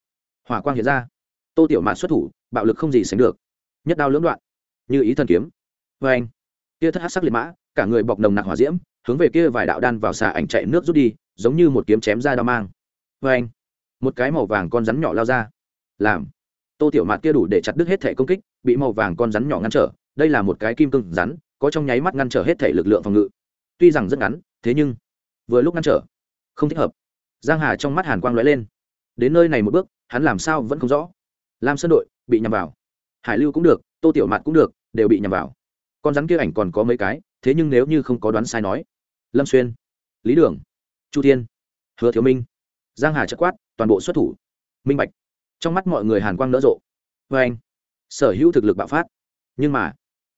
hỏa quang hiện ra. Tô tiểu mạt xuất thủ, bạo lực không gì sánh được. Nhất đao lưỡng đoạn. Như ý thần kiếm. Vê anh kia thất hát sắc liệt mã, cả người bọc nồng nặc hỏa diễm, hướng về kia vài đạo đan vào xà ảnh chạy nước rút đi, giống như một kiếm chém ra đao mang. Vê anh một cái màu vàng con rắn nhỏ lao ra. Làm. Tô tiểu mạt kia đủ để chặt đứt hết thể công kích, bị màu vàng con rắn nhỏ ngăn trở. Đây là một cái kim cương rắn, có trong nháy mắt ngăn trở hết thể lực lượng phòng ngự. Tuy rằng rất ngắn, thế nhưng vừa lúc ngăn trở, không thích hợp. Giang hà trong mắt hàn quang lóe lên. Đến nơi này một bước, hắn làm sao vẫn không rõ. Lam sơn đội, bị nhầm vào. Hải lưu cũng được, tô tiểu mạt cũng được, đều bị nhầm vào. Con rắn kia ảnh còn có mấy cái, thế nhưng nếu như không có đoán sai nói. Lâm xuyên, lý đường, chu thiên, hứa thiếu minh. Giang hà chất quát toàn bộ xuất thủ. Minh bạch. Trong mắt mọi người hàn quang nở rộ. Vê anh. Sở hữu thực lực bạo phát. Nhưng mà,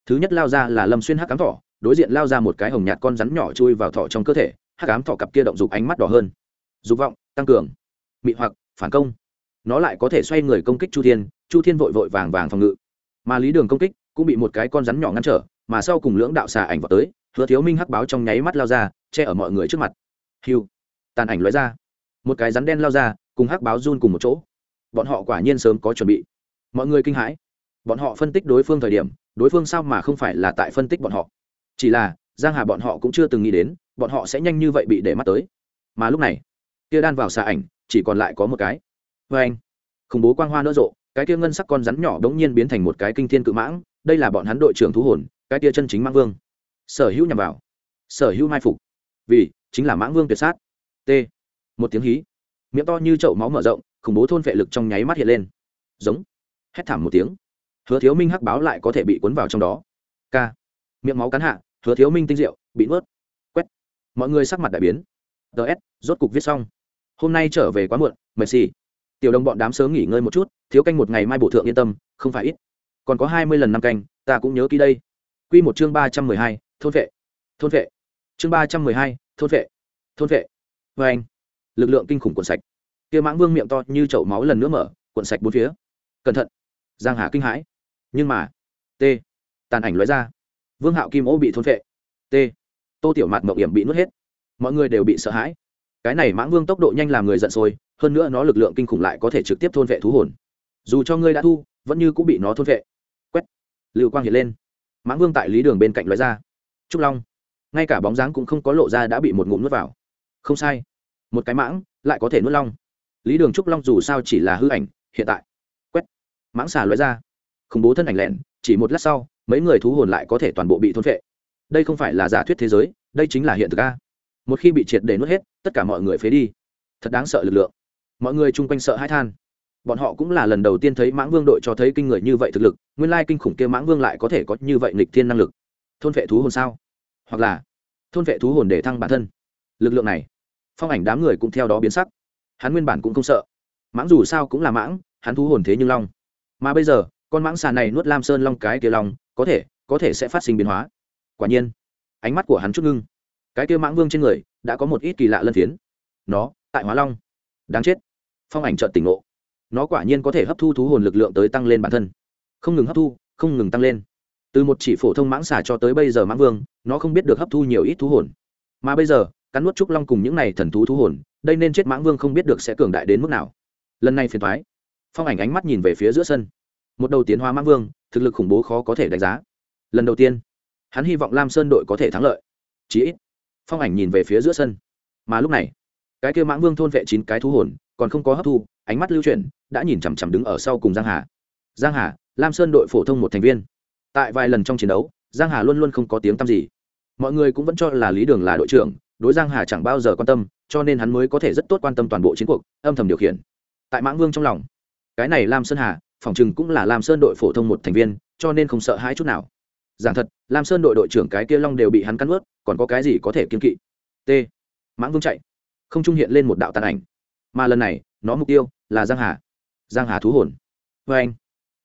thứ nhất lao ra là lâm xuyên hắc cám thỏ, đối diện lao ra một cái hồng nhạt con rắn nhỏ chui vào thỏ trong cơ thể, hắc cám thỏ cặp kia động dục ánh mắt đỏ hơn. Dục vọng, tăng cường. Mị hoặc, phản công. Nó lại có thể xoay người công kích chu thiên chu thiên vội vội vàng vàng phòng ngự. Mà lý đường công kích cũng bị một cái con rắn nhỏ ngăn trở, mà sau cùng lưỡng đạo xà ảnh vào tới, hứa thiếu minh hắc báo trong nháy mắt lao ra, che ở mọi người trước mặt. Hiu. Tàn ảnh lóe ra. Một cái rắn đen lao ra cùng hắc báo run cùng một chỗ. Bọn họ quả nhiên sớm có chuẩn bị. Mọi người kinh hãi. Bọn họ phân tích đối phương thời điểm, đối phương sao mà không phải là tại phân tích bọn họ? Chỉ là, giang hà bọn họ cũng chưa từng nghĩ đến, bọn họ sẽ nhanh như vậy bị để mắt tới. Mà lúc này kia đan vào xà ảnh, chỉ còn lại có một cái. Vê anh, khủng bố quang hoa nở rộ, cái kia ngân sắc con rắn nhỏ đống nhiên biến thành một cái kinh thiên cự mãng, đây là bọn hắn đội trưởng thú hồn, cái kia chân chính mãng vương. Sở hữu nhằm vào. Sở hữu mai phục. Vì, chính là mãng vương tuyệt sát. T. Một tiếng hí miệng to như chậu máu mở rộng, khủng bố thôn vệ lực trong nháy mắt hiện lên. Giống. Hét thảm một tiếng. Hứa thiếu minh hắc báo lại có thể bị cuốn vào trong đó. K. Miệng máu cắn hạ, hứa thiếu minh tinh rượu bị nuốt. Quét. Mọi người sắc mặt đại biến. Ts rốt cục viết xong. Hôm nay trở về quá muộn, mệt xì. Tiểu đồng bọn đám sớm nghỉ ngơi một chút, thiếu canh một ngày mai bổ thượng yên tâm, không phải ít. Còn có hai mươi lần năm canh, ta cũng nhớ kỹ đây. Q một chương ba trăm mười hai, thôn vệ thôn vệ chương ba trăm mười hai, thôn vệ thôn vệ vê vâng anh lực lượng kinh khủng cuộn sạch. Kia mãng vương miệng to như chậu máu lần nữa mở, cuộn sạch bốn phía. Cẩn thận. Giang hà kinh hãi. Nhưng mà, t. Tàn ảnh lóe ra. Vương hạo kim ô bị thôn vệ t. Tô tiểu mạt mộng hiểm bị nuốt hết. Mọi người đều bị sợ hãi. Cái này mãng vương tốc độ nhanh làm người giận sôi, hơn nữa nó lực lượng kinh khủng lại có thể trực tiếp thôn vệ thú hồn. Dù cho ngươi đã thu, vẫn như cũng bị nó thôn vệ quét. Lưu quang hiện lên. Mãng vương tại lý đường bên cạnh lóe ra. Trúc long. Ngay cả bóng dáng cũng không có lộ ra đã bị một ngụm nuốt vào. Không sai một cái mãng lại có thể nuốt long. Lý đường trúc long dù sao chỉ là hư ảnh, hiện tại, quét, mãng xà lóe ra. Khủng bố thân ảnh lẹn, chỉ một lát sau, mấy người thú hồn lại có thể toàn bộ bị thôn vệ đây không phải là giả thuyết thế giới, đây chính là hiện thực a. Một khi bị triệt để nuốt hết, tất cả mọi người phế đi. Thật đáng sợ lực lượng. Mọi người chung quanh sợ hãi than. Bọn họ cũng là lần đầu tiên thấy mãng vương đội cho thấy kinh người như vậy thực lực, nguyên lai kinh khủng kia mãng vương lại có thể có như vậy nghịch thiên năng lực. Thôn vệ thú hồn sao? Hoặc là, thôn vệ thú hồn để thăng bản thân. Lực lượng này phong ảnh đám người cũng theo đó biến sắc. Hắn nguyên bản cũng không sợ. Mãng dù sao cũng là mãng, hắn thu hồn thế nhưng long. Mà bây giờ, con mãng xà này nuốt lam sơn long cái kia long, có thể có thể sẽ phát sinh biến hóa. Quả nhiên, ánh mắt của hắn chút ngưng. Cái kia mãng vương trên người, đã có một ít kỳ lạ lân phiến. Nó, tại hóa long. Đáng chết. Phong ảnh trợn tỉnh ngộ. Nó quả nhiên có thể hấp thu thú hồn lực lượng tới tăng lên bản thân. Không ngừng hấp thu, không ngừng tăng lên. Từ một chỉ phổ thông mãng xà cho tới bây giờ mãng vương, nó không biết được hấp thu nhiều ít thú hồn. Mà bây giờ cắn nuốt trúc long cùng những này thần thú thú hồn, đây nên chết mãng vương không biết được sẽ cường đại đến mức nào. Lần này phiền thoái phong ảnh ánh mắt nhìn về phía giữa sân. Một đầu tiến hóa mãng vương, thực lực khủng bố khó có thể đánh giá. Lần đầu tiên, hắn hy vọng lam sơn đội có thể thắng lợi. Chí ít, phong ảnh nhìn về phía giữa sân. Mà lúc này, cái kêu mãng vương thôn vệ chín cái thú hồn, còn không có hấp thu, ánh mắt lưu chuyển, đã nhìn chằm chằm đứng ở sau cùng giang hà. Giang hà, lam sơn đội phổ thông một thành viên. Tại vài lần trong chiến đấu, giang hà luôn luôn không có tiếng tăm gì. Mọi người cũng vẫn cho là lý đường là đội trưởng đối giang hà chẳng bao giờ quan tâm, cho nên hắn mới có thể rất tốt quan tâm toàn bộ chiến cuộc, âm thầm điều khiển. Tại mãng vương trong lòng, cái này lam sơn hà, phòng chừng cũng là lam sơn đội phổ thông một thành viên, cho nên không sợ hãi chút nào. Giảng thật, lam sơn đội đội trưởng cái kia long đều bị hắn cắn ướt còn có cái gì có thể kiên kỵ? T. Mãng vương chạy. Không trung hiện lên một đạo tàn ảnh. Mà lần này, nó mục tiêu là giang hà. Giang hà thú hồn. Vê anh,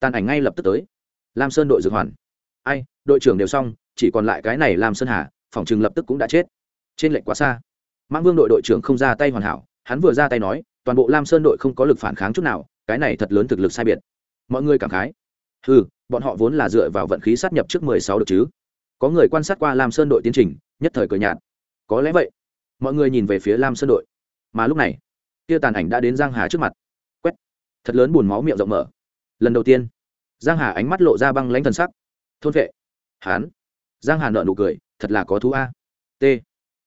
tàn ảnh ngay lập tức tới. Lam sơn đội dược hoàn. Ai, đội trưởng đều xong, chỉ còn lại cái này lam sơn hà, phòng chừng lập tức cũng đã chết trên lệnh quá xa. Mãng vương đội đội trưởng không ra tay hoàn hảo, hắn vừa ra tay nói, toàn bộ lam sơn đội không có lực phản kháng chút nào, cái này thật lớn thực lực sai biệt. Mọi người cảm khái. Ừ bọn họ vốn là dựa vào vận khí sát nhập trước mười sáu được chứ? Có người quan sát qua lam sơn đội tiến trình, nhất thời cờ nhạt. Có lẽ vậy. Mọi người nhìn về phía lam sơn đội. Mà lúc này, tia tàn ảnh đã đến giang hà trước mặt. Quét. Thật lớn buồn máu miệng rộng mở. Lần đầu tiên, giang hà ánh mắt lộ ra băng lãnh thần sắc. Thôn vệ. Hán. Giang hà nợ nụ cười, thật là có thú a. T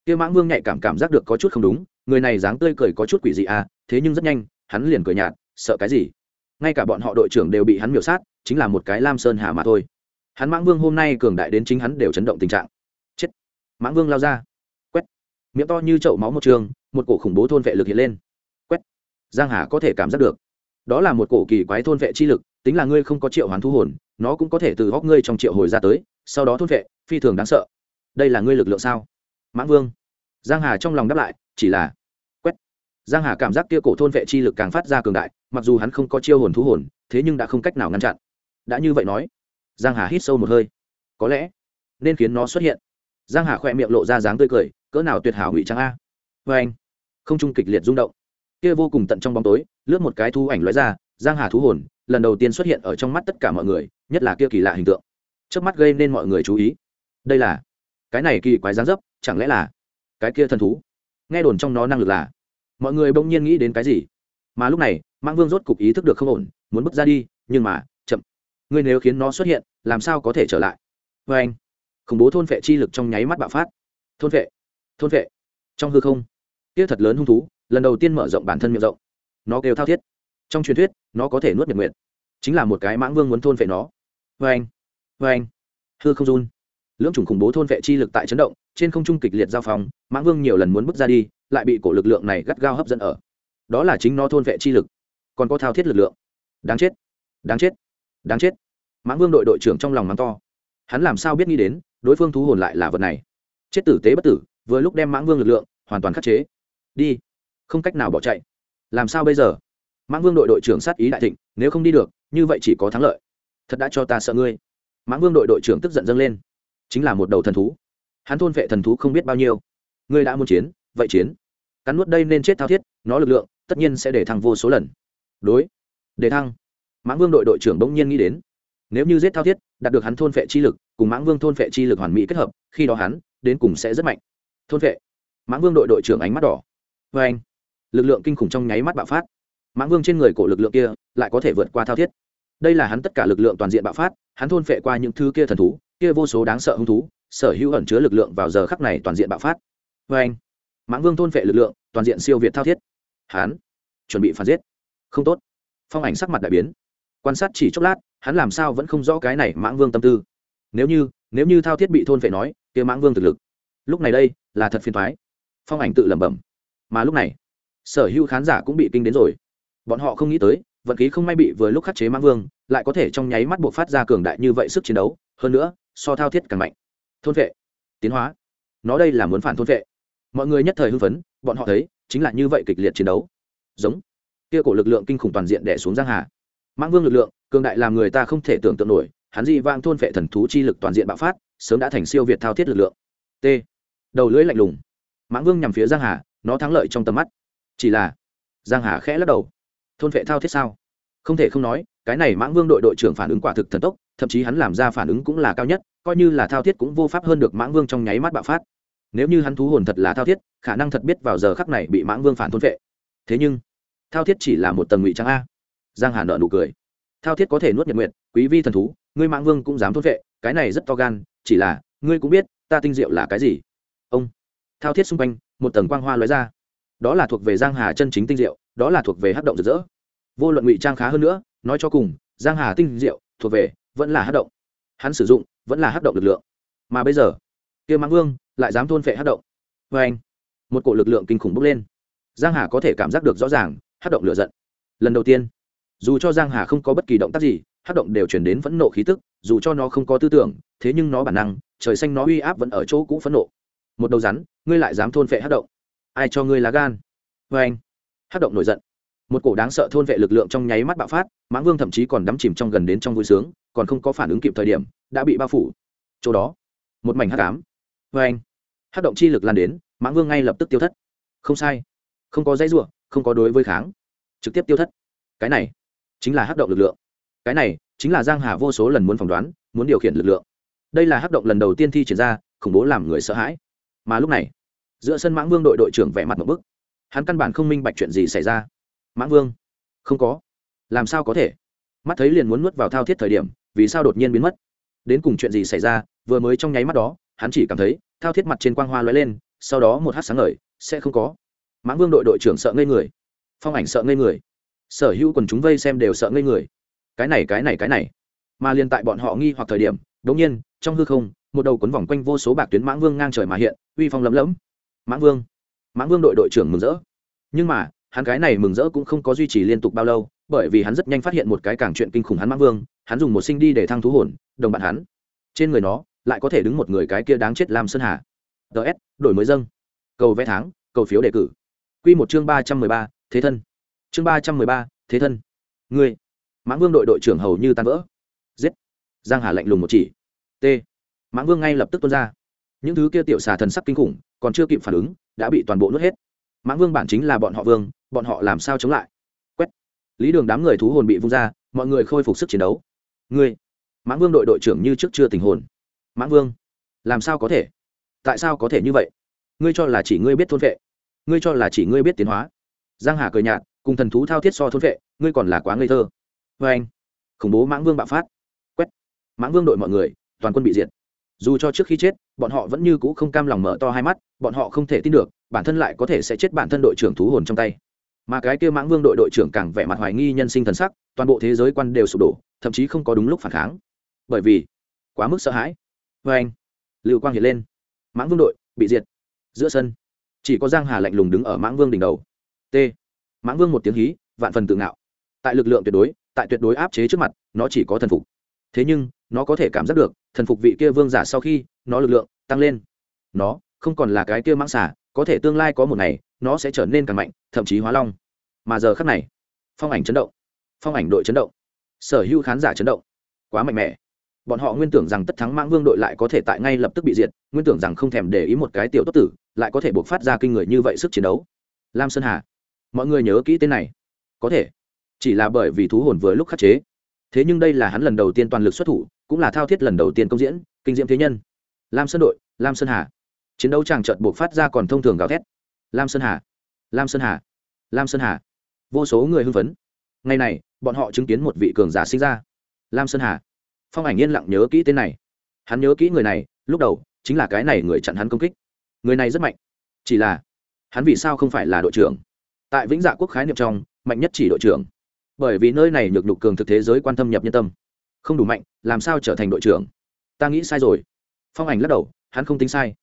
kia mãng vương nhạy cảm cảm giác được có chút không đúng, người này dáng tươi cười có chút quỷ dị à thế nhưng rất nhanh, hắn liền cười nhạt, sợ cái gì? Ngay cả bọn họ đội trưởng đều bị hắn miểu sát, chính là một cái lam sơn hà mà thôi. Hắn mãng vương hôm nay cường đại đến chính hắn đều chấn động tình trạng. Chết! Mãng vương lao ra. Quét! Miệng to như chậu máu một trường, một cổ khủng bố thôn vệ lực hiện lên. Quét! Giang hà có thể cảm giác được. Đó là một cổ kỳ quái thôn vệ chi lực, tính là ngươi không có triệu hoán thu hồn, nó cũng có thể từ góc ngươi trong triệu hồi ra tới, sau đó thôn vệ, phi thường đáng sợ. Đây là ngươi lực lượng sao? Mãng vương giang hà trong lòng đáp lại, chỉ là quét. Giang hà cảm giác kia cổ thôn vệ chi lực càng phát ra cường đại, mặc dù hắn không có chiêu hồn thú hồn, thế nhưng đã không cách nào ngăn chặn. Đã như vậy nói, giang hà hít sâu một hơi. Có lẽ nên khiến nó xuất hiện. Giang hà khỏe miệng lộ ra dáng tươi cười, cỡ nào tuyệt hảo ngụy trang a. Vê anh, không trung kịch liệt rung động. Kia vô cùng tận trong bóng tối, lướt một cái thu ảnh lóe ra, giang hà thú hồn, lần đầu tiên xuất hiện ở trong mắt tất cả mọi người, nhất là kia kỳ lạ hình tượng. Trước mắt gây nên mọi người chú ý. Đây là cái này kỳ quái dáng dấp, chẳng lẽ là cái kia thần thú. Nghe đồn trong nó năng lực là, mọi người bỗng nhiên nghĩ đến cái gì? Mà lúc này, mãng vương rốt cục ý thức được không ổn, muốn bước ra đi, nhưng mà, chậm. Ngươi nếu khiến nó xuất hiện, làm sao có thể trở lại? Vê anh, khủng bố thôn vệ chi lực trong nháy mắt bạo phát. Thôn vệ thôn vệ. Trong hư không kia thật lớn hung thú, lần đầu tiên mở rộng bản thân miệng rộng. Nó kêu thao thiết. Trong truyền thuyết, nó có thể nuốt miệng nguyện chính là một cái mãng vương muốn thôn vệ nó. Vê anh vê anh. Hư không run. Lưỡng chủng khủng bố thôn vệ chi lực tại chấn động trên không trung kịch liệt giao phong, mãng vương nhiều lần muốn bước ra đi, lại bị cổ lực lượng này gắt gao hấp dẫn ở. Đó là chính nó thôn vệ chi lực. Còn có thao thiết lực lượng. Đáng chết. Đáng chết. Đáng chết. Mãng vương đội đội trưởng trong lòng mắng to. Hắn làm sao biết nghĩ đến, đối phương thú hồn lại là vật này. Chết tử tế bất tử, vừa lúc đem mãng vương lực lượng hoàn toàn khắc chế. Đi. Không cách nào bỏ chạy. Làm sao bây giờ? Mãng vương đội đội trưởng sát ý đại thịnh, nếu không đi được, như vậy chỉ có thắng lợi. Thật đã cho ta sợ ngươi. Mãng vương đội đội trưởng tức giận dâng lên. Chính là một đầu thần thú hắn thôn vệ thần thú không biết bao nhiêu. Ngươi đã muốn chiến, vậy chiến. Cắn nuốt đây nên chết thao thiết, nó lực lượng, tất nhiên sẽ để thăng vô số lần. Đối. Để thăng. Mãng vương đội đội trưởng bỗng nhiên nghĩ đến. Nếu như giết thao thiết, đạt được hắn thôn vệ chi lực, cùng mãng vương thôn vệ chi lực hoàn mỹ kết hợp, khi đó hắn, đến cùng sẽ rất mạnh. Thôn vệ. Mãng vương đội đội trưởng ánh mắt đỏ. Vê anh, lực lượng kinh khủng trong nháy mắt bạo phát. Mãng vương trên người cổ lực lượng kia, lại có thể vượt qua thao thiết. Đây là hắn tất cả lực lượng toàn diện bạo phát, hắn thôn phệ qua những thứ kia thần thú, kia vô số đáng sợ hung thú sở hữu ẩn chứa lực lượng vào giờ khắc này toàn diện bạo phát. Vê anh mãng vương thôn vệ lực lượng toàn diện siêu việt thao thiết. Hán, chuẩn bị phản giết. Không tốt. Phong ảnh sắc mặt đại biến. Quan sát chỉ chốc lát hắn làm sao vẫn không rõ cái này mãng vương tâm tư. Nếu như nếu như thao thiết bị thôn vệ nói kia mãng vương thực lực. Lúc này đây là thật phiền thoái phong ảnh tự lẩm bẩm. Mà lúc này sở hữu khán giả cũng bị kinh đến rồi. Bọn họ không nghĩ tới vận khí không may bị vừa lúc khắc chế mãng vương lại có thể trong nháy mắt buộc phát ra cường đại như vậy sức chiến đấu. Hơn nữa so thao thiết càng mạnh thôn vệ. Tiến hóa. Nó đây là muốn phản thôn vệ. Mọi người nhất thời hưng phấn, bọn họ thấy, chính là như vậy kịch liệt chiến đấu. Giống. Kia cổ lực lượng kinh khủng toàn diện đẻ xuống giang hà. Mãng vương lực lượng, cường đại làm người ta không thể tưởng tượng nổi, hắn dị vang thôn vệ thần thú chi lực toàn diện bạo phát, sớm đã thành siêu việt thao thiết lực lượng. T. Đầu lưỡi lạnh lùng. Mãng vương nhằm phía giang hà, nó thắng lợi trong tầm mắt. Chỉ là, giang hà khẽ lắc đầu. Thôn vệ thao thiết sao? Không thể không nói, cái này mãng vương đội đội trưởng phản ứng quả thực thần tốc thậm chí hắn làm ra phản ứng cũng là cao nhất, coi như là thao thiết cũng vô pháp hơn được mãng vương trong nháy mắt bạo phát. Nếu như hắn thú hồn thật là thao thiết, khả năng thật biết vào giờ khắc này bị mãng vương phản thôn vệ. Thế nhưng, thao thiết chỉ là một tầng ngụy trang a. Giang hà nợ nụ cười. Thao thiết có thể nuốt nhật nguyện quý vi thần thú, ngươi mãng vương cũng dám thôn vệ, cái này rất to gan, chỉ là, ngươi cũng biết, ta tinh diệu là cái gì. Ông, thao thiết xung quanh, một tầng quang hoa lóe ra. Đó là thuộc về giang hà chân chính tinh diệu, đó là thuộc về hát động rực rỡ. Vô luận ngụy trang khá hơn nữa, nói cho cùng, giang hà tinh diệu, thuộc về vẫn là hát động. Hắn sử dụng, vẫn là hát động lực lượng. Mà bây giờ, kia mãng vương lại dám thôn phệ hát động. Vê anh, một cổ lực lượng kinh khủng bốc lên. Giang hà có thể cảm giác được rõ ràng, hát động lửa giận. Lần đầu tiên, dù cho giang hà không có bất kỳ động tác gì, hát động đều chuyển đến phẫn nộ khí tức, dù cho nó không có tư tưởng, thế nhưng nó bản năng, trời xanh nó uy áp vẫn ở chỗ cũ phẫn nộ. Một đầu rắn, ngươi lại dám thôn phệ hát động. Ai cho ngươi lá gan? Vê anh, hát động nổi giận một cổ đáng sợ thôn vệ lực lượng trong nháy mắt bạo phát, mãng vương thậm chí còn đắm chìm trong gần đến trong vui sướng, còn không có phản ứng kịp thời điểm, đã bị bao phủ. Chỗ đó, một mảnh hát cám vê anh hát động chi lực lan đến, mãng vương ngay lập tức tiêu thất. Không sai, không có dãy r u ộ không có đối với kháng, trực tiếp tiêu thất. Cái này chính là hát động lực lượng. Cái này chính là giang hà vô số lần muốn phỏng đoán, muốn điều khiển lực lượng. Đây là hát động lần đầu tiên thi triển ra, khủng bố làm người sợ hãi. Mà lúc này, giữa sân mãng vương đội đội trưởng vẻ mặt một bức. Hắn căn bản không minh bạch chuyện gì xảy ra mãng vương. Không có. Làm sao có thể? Mắt thấy liền muốn nuốt vào thao thiết thời điểm, vì sao đột nhiên biến mất? Đến cùng chuyện gì xảy ra, vừa mới trong nháy mắt đó, hắn chỉ cảm thấy, thao thiết mặt trên quang hoa lóe lên, sau đó một hát sáng ngời, sẽ không có. Mãng vương đội đội trưởng sợ ngây người. Phong ảnh sợ ngây người. Sở hữu quần chúng vây xem đều sợ ngây người. Cái này cái này cái này. Mà liền tại bọn họ nghi hoặc thời điểm đ ỗ n g nhiên, trong hư không, một đầu quấn vòng quanh vô số bạc tuyến mãng vương ngang trời mà hiện, uy phong lấm lẫm. Mãng vương. Mãng vương đội đội trưởng mừng rỡ. Nhưng mà hắn cái này mừng rỡ cũng không có duy trì liên tục bao lâu, bởi vì hắn rất nhanh phát hiện một cái càng chuyện kinh khủng hắn mãng vương, hắn dùng một sinh đi để thăng thú hồn, đồng bạn hắn. Trên người nó, lại có thể đứng một người cái kia đáng chết lam sơn hà. Ts đổi mới dâng. Cầu vẽ tháng, cầu phiếu đề cử. Q một chương ba trăm mười ba, thế thân. Chương ba trăm mười ba, thế thân. Ngươi. Mãng vương đội đội trưởng hầu như tan vỡ. Giết. Giang hà lạnh lùng một chỉ. T. Mãng vương ngay lập tức tuôn ra. Những thứ kia tiểu xà thần sắc kinh khủng, còn chưa kịp phản ứng, đã bị toàn bộ nuốt hết. Mãng vương bản chính là bọn họ vương bọn họ làm sao chống lại? Quét. Lý đường đám người thú hồn bị vung ra, mọi người khôi phục sức chiến đấu. Ngươi, mãng vương đội đội trưởng như trước chưa tình hồn. Mãng vương, làm sao có thể? Tại sao có thể như vậy? Ngươi cho là chỉ ngươi biết thôn vệ. Ngươi cho là chỉ ngươi biết tiến hóa. Giang hà cười nhạt, cùng thần thú thao thiết so thôn vệ, ngươi còn là quá ngây thơ. Vê anh. Khủng bố mãng vương bạo phát. Quét. Mãng vương đội mọi người, toàn quân bị diệt. Dù cho trước khi chết, bọn họ vẫn như cũ không cam lòng mở to hai mắt, bọn họ không thể tin được, bản thân lại có thể sẽ chết bản thân đội trưởng thú hồn trong tay mà cái kia mãng vương đội đội trưởng càng vẻ mặt hoài nghi nhân sinh thần sắc, toàn bộ thế giới quan đều sụp đổ, thậm chí không có đúng lúc phản kháng. Bởi vì, quá mức sợ hãi. Vê anh, lưu quang hiện lên. Mãng vương đội, bị diệt. Giữa sân, chỉ có giang hà lạnh lùng đứng ở mãng vương đỉnh đầu. T. Mãng vương một tiếng hí, vạn phần tự ngạo. Tại lực lượng tuyệt đối, tại tuyệt đối áp chế trước mặt, nó chỉ có thần phục. Thế nhưng, nó có thể cảm giác được, thần phục vị kia vương giả sau khi, nó lực lượng tăng lên. Nó không còn là cái kia mãng xả có thể tương lai có một ngày, nó sẽ trở nên càng mạnh, thậm chí hóa long. Mà giờ khắc này, phong ảnh chấn động. Phong ảnh đội chấn động. Sở hữu khán giả chấn động. Quá mạnh mẽ. Bọn họ nguyên tưởng rằng tất thắng mãng vương đội lại có thể tại ngay lập tức bị diệt, nguyên tưởng rằng không thèm để ý một cái tiểu tốt tử, lại có thể buộc phát ra kinh người như vậy sức chiến đấu. Lam sơn hà, mọi người nhớ kỹ tên này. Có thể. Chỉ là bởi vì thú hồn vừa lúc khắc chế. Thế nhưng đây là hắn lần đầu tiên toàn lực xuất thủ, cũng là thao thiết lần đầu tiên công diễn, kinh diễm thế nhân. Lam sơn đội, lam sơn hà chiến đấu chàng trợt buộc phát ra còn thông thường gào thét. Lam sơn hà, lam sơn hà, lam sơn hà. Vô số người hưng phấn. Ngày này, bọn họ chứng kiến một vị cường giả sinh ra. Lam sơn hà. Phong ảnh yên lặng nhớ kỹ tên này. Hắn nhớ kỹ người này, lúc đầu, chính là cái này người chặn hắn công kích. Người này rất mạnh. Chỉ là, hắn vì sao không phải là đội trưởng? Tại vĩnh dạ quốc khái niệm trong, mạnh nhất chỉ đội trưởng. Bởi vì nơi này nhược nhục cường thực thế giới quan tâm nhập nhân tâm. Không đủ mạnh, làm sao trở thành đội trưởng? Ta nghĩ sai rồi. Phong ảnh lắc đầu, hắn không tính sai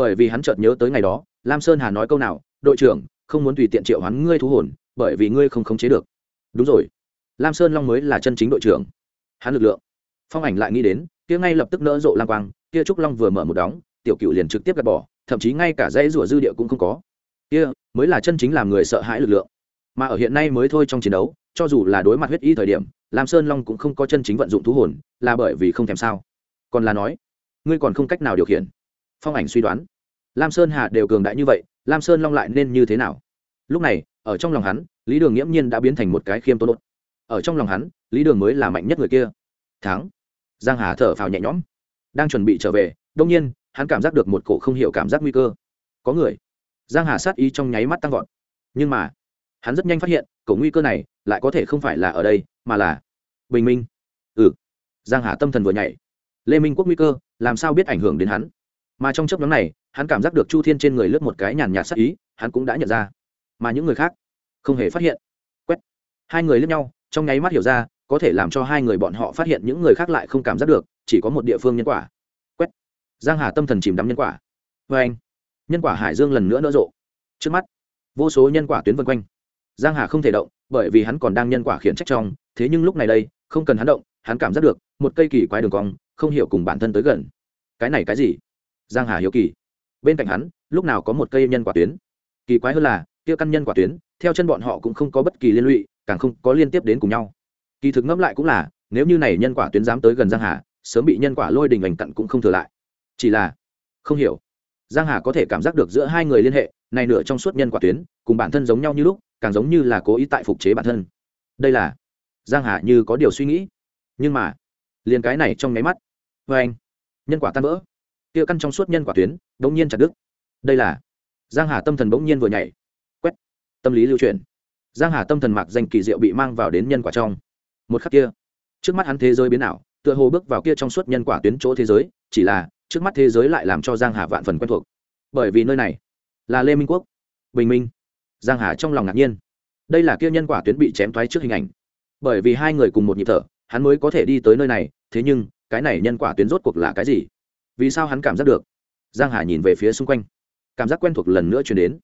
bởi vì hắn chợt nhớ tới ngày đó, lam sơn hà nói câu nào, đội trưởng, không muốn tùy tiện triệu hắn ngươi thú hồn, bởi vì ngươi không khống chế được. Đúng rồi. Lam sơn long mới là chân chính đội trưởng. Hắn lực lượng. Phong ảnh lại nghĩ đến, kia ngay lập tức nỡ rộ lang quang, kia trúc long vừa mở một đóng, tiểu cựu liền trực tiếp gạt bỏ, thậm chí ngay cả dãy rủa dư địa cũng không có. Kia, mới là chân chính làm người sợ hãi lực lượng. Mà ở hiện nay mới thôi trong chiến đấu, cho dù là đối mặt huyết y thời điểm, lam sơn long cũng không có chân chính vận dụng thú hồn, là bởi vì không thèm sao. Còn là nói, ngươi còn không cách nào điều khiển phong ảnh suy đoán. Lam sơn hà đều cường đại như vậy, lam sơn long lại nên như thế nào? Lúc này, ở trong lòng hắn, lý đường nghiễm nhiên đã biến thành một cái khiêm tốn đột ở trong lòng hắn, lý đường mới là mạnh nhất người kia. Thắng. Giang hà thở phào nhẹ nhõm. Đang chuẩn bị trở về đông nhiên, hắn cảm giác được một cổ không hiểu cảm giác nguy cơ. Có người. Giang hà sát ý trong nháy mắt tăng vọt. Nhưng mà, hắn rất nhanh phát hiện, cổ nguy cơ này lại có thể không phải là ở đây, mà là bình minh. Ừ. Giang hà tâm thần vừa nhảy. Lê minh quốc nguy cơ, làm sao biết ảnh hưởng đến hắn? Mà trong chấp nhóm này, hắn cảm giác được chu thiên trên người lướt một cái nhàn nhạt sắc ý, hắn cũng đã nhận ra. Mà những người khác không hề phát hiện. Quét. Hai người lướt nhau, trong nháy mắt hiểu ra, có thể làm cho hai người bọn họ phát hiện những người khác lại không cảm giác được, chỉ có một địa phương nhân quả. Quét. Giang hà tâm thần chìm đắm nhân quả. Vê anh. Nhân quả hải dương lần nữa nở rộ. Trước mắt, vô số nhân quả tuyến vân quanh. Giang hà không thể động, bởi vì hắn còn đang nhân quả khiển trách trong, thế nhưng lúc này đây, không cần hắn động, hắn cảm giác được, một cây kỳ quái đường cong, không hiểu cùng bản thân tới gần. Cái này cái gì? Giang hà hiếu kỳ. Bên cạnh hắn, lúc nào có một cây nhân quả tuyến. Kỳ quái hơn là, kia căn nhân quả tuyến, theo chân bọn họ cũng không có bất kỳ liên lụy, càng không có liên tiếp đến cùng nhau. Kỳ thực ngẫm lại cũng là, nếu như này nhân quả tuyến dám tới gần giang hà, sớm bị nhân quả lôi đình ảnh cặn cũng không thừa lại. Chỉ là, không hiểu. Giang hà có thể cảm giác được giữa hai người liên hệ, này nửa trong suốt nhân quả tuyến, cùng bản thân giống nhau như lúc, càng giống như là cố ý tại phục chế bản thân. Đây là, giang hà như có điều suy nghĩ. Nhưng mà, liền cái này trong nháy mắt. Vê anh. Nhân quả tan vỡ kia căn trong suốt nhân quả tuyến, bỗng nhiên chặt đứt. Đây là giang hà tâm thần bỗng nhiên vừa nhảy. Quét. Tâm lý lưu truyền giang hà tâm thần mặc danh kỳ diệu bị mang vào đến nhân quả trong. Một khắc kia, trước mắt hắn thế giới biến ảo, tựa hồ bước vào kia trong suốt nhân quả tuyến chỗ thế giới, chỉ là trước mắt thế giới lại làm cho giang hà vạn phần quen thuộc. Bởi vì nơi này là lê minh quốc, bình minh. Giang hà trong lòng ngạc nhiên. Đây là kia nhân quả tuyến bị chém thoái trước hình ảnh. Bởi vì hai người cùng một nhịp thở, hắn mới có thể đi tới nơi này, thế nhưng, cái này nhân quả tuyến rốt cuộc là cái gì? Vì sao hắn cảm giác được? Giang hà nhìn về phía xung quanh. Cảm giác quen thuộc lần nữa truyền đến.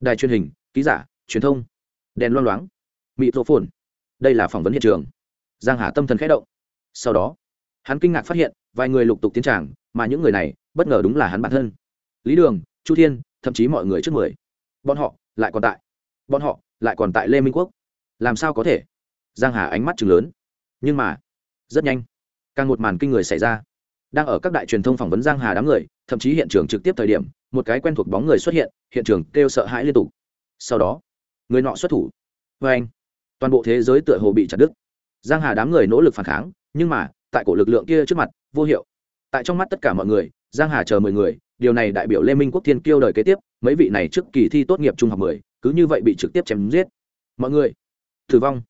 Đài truyền hình, ký giả, truyền thông. Đèn loang loáng. Mị rộ phồn đây là phỏng vấn hiện trường. Giang hà tâm thần khẽ động. Sau đó, hắn kinh ngạc phát hiện, vài người lục tục tiến tràng, mà những người này, bất ngờ đúng là hắn bản thân. Lý đường, chu thiên, thậm chí mọi người trước mười. Bọn họ lại còn tại. Bọn họ lại còn tại lê minh quốc. Làm sao có thể? Giang hà ánh mắt chừng lớn. Nhưng mà, rất nhanh, càng một màn kinh người xảy ra đang ở các đại truyền thông phỏng vấn giang hà đám người, thậm chí hiện trường trực tiếp thời điểm, một cái quen thuộc bóng người xuất hiện hiện trường kêu sợ hãi liên tục. Sau đó, người nọ xuất thủ. Vê anh, toàn bộ thế giới tựa hồ bị chặt đứt. Giang hà đám người nỗ lực phản kháng, nhưng mà, tại cổ lực lượng kia trước mặt, vô hiệu. Tại trong mắt tất cả mọi người, giang hà chờ mười người, điều này đại biểu lê minh quốc thiên kêu đời kế tiếp, mấy vị này trước kỳ thi tốt nghiệp trung học mười, cứ như vậy bị trực tiếp chém giết. Mọi người, tử vong.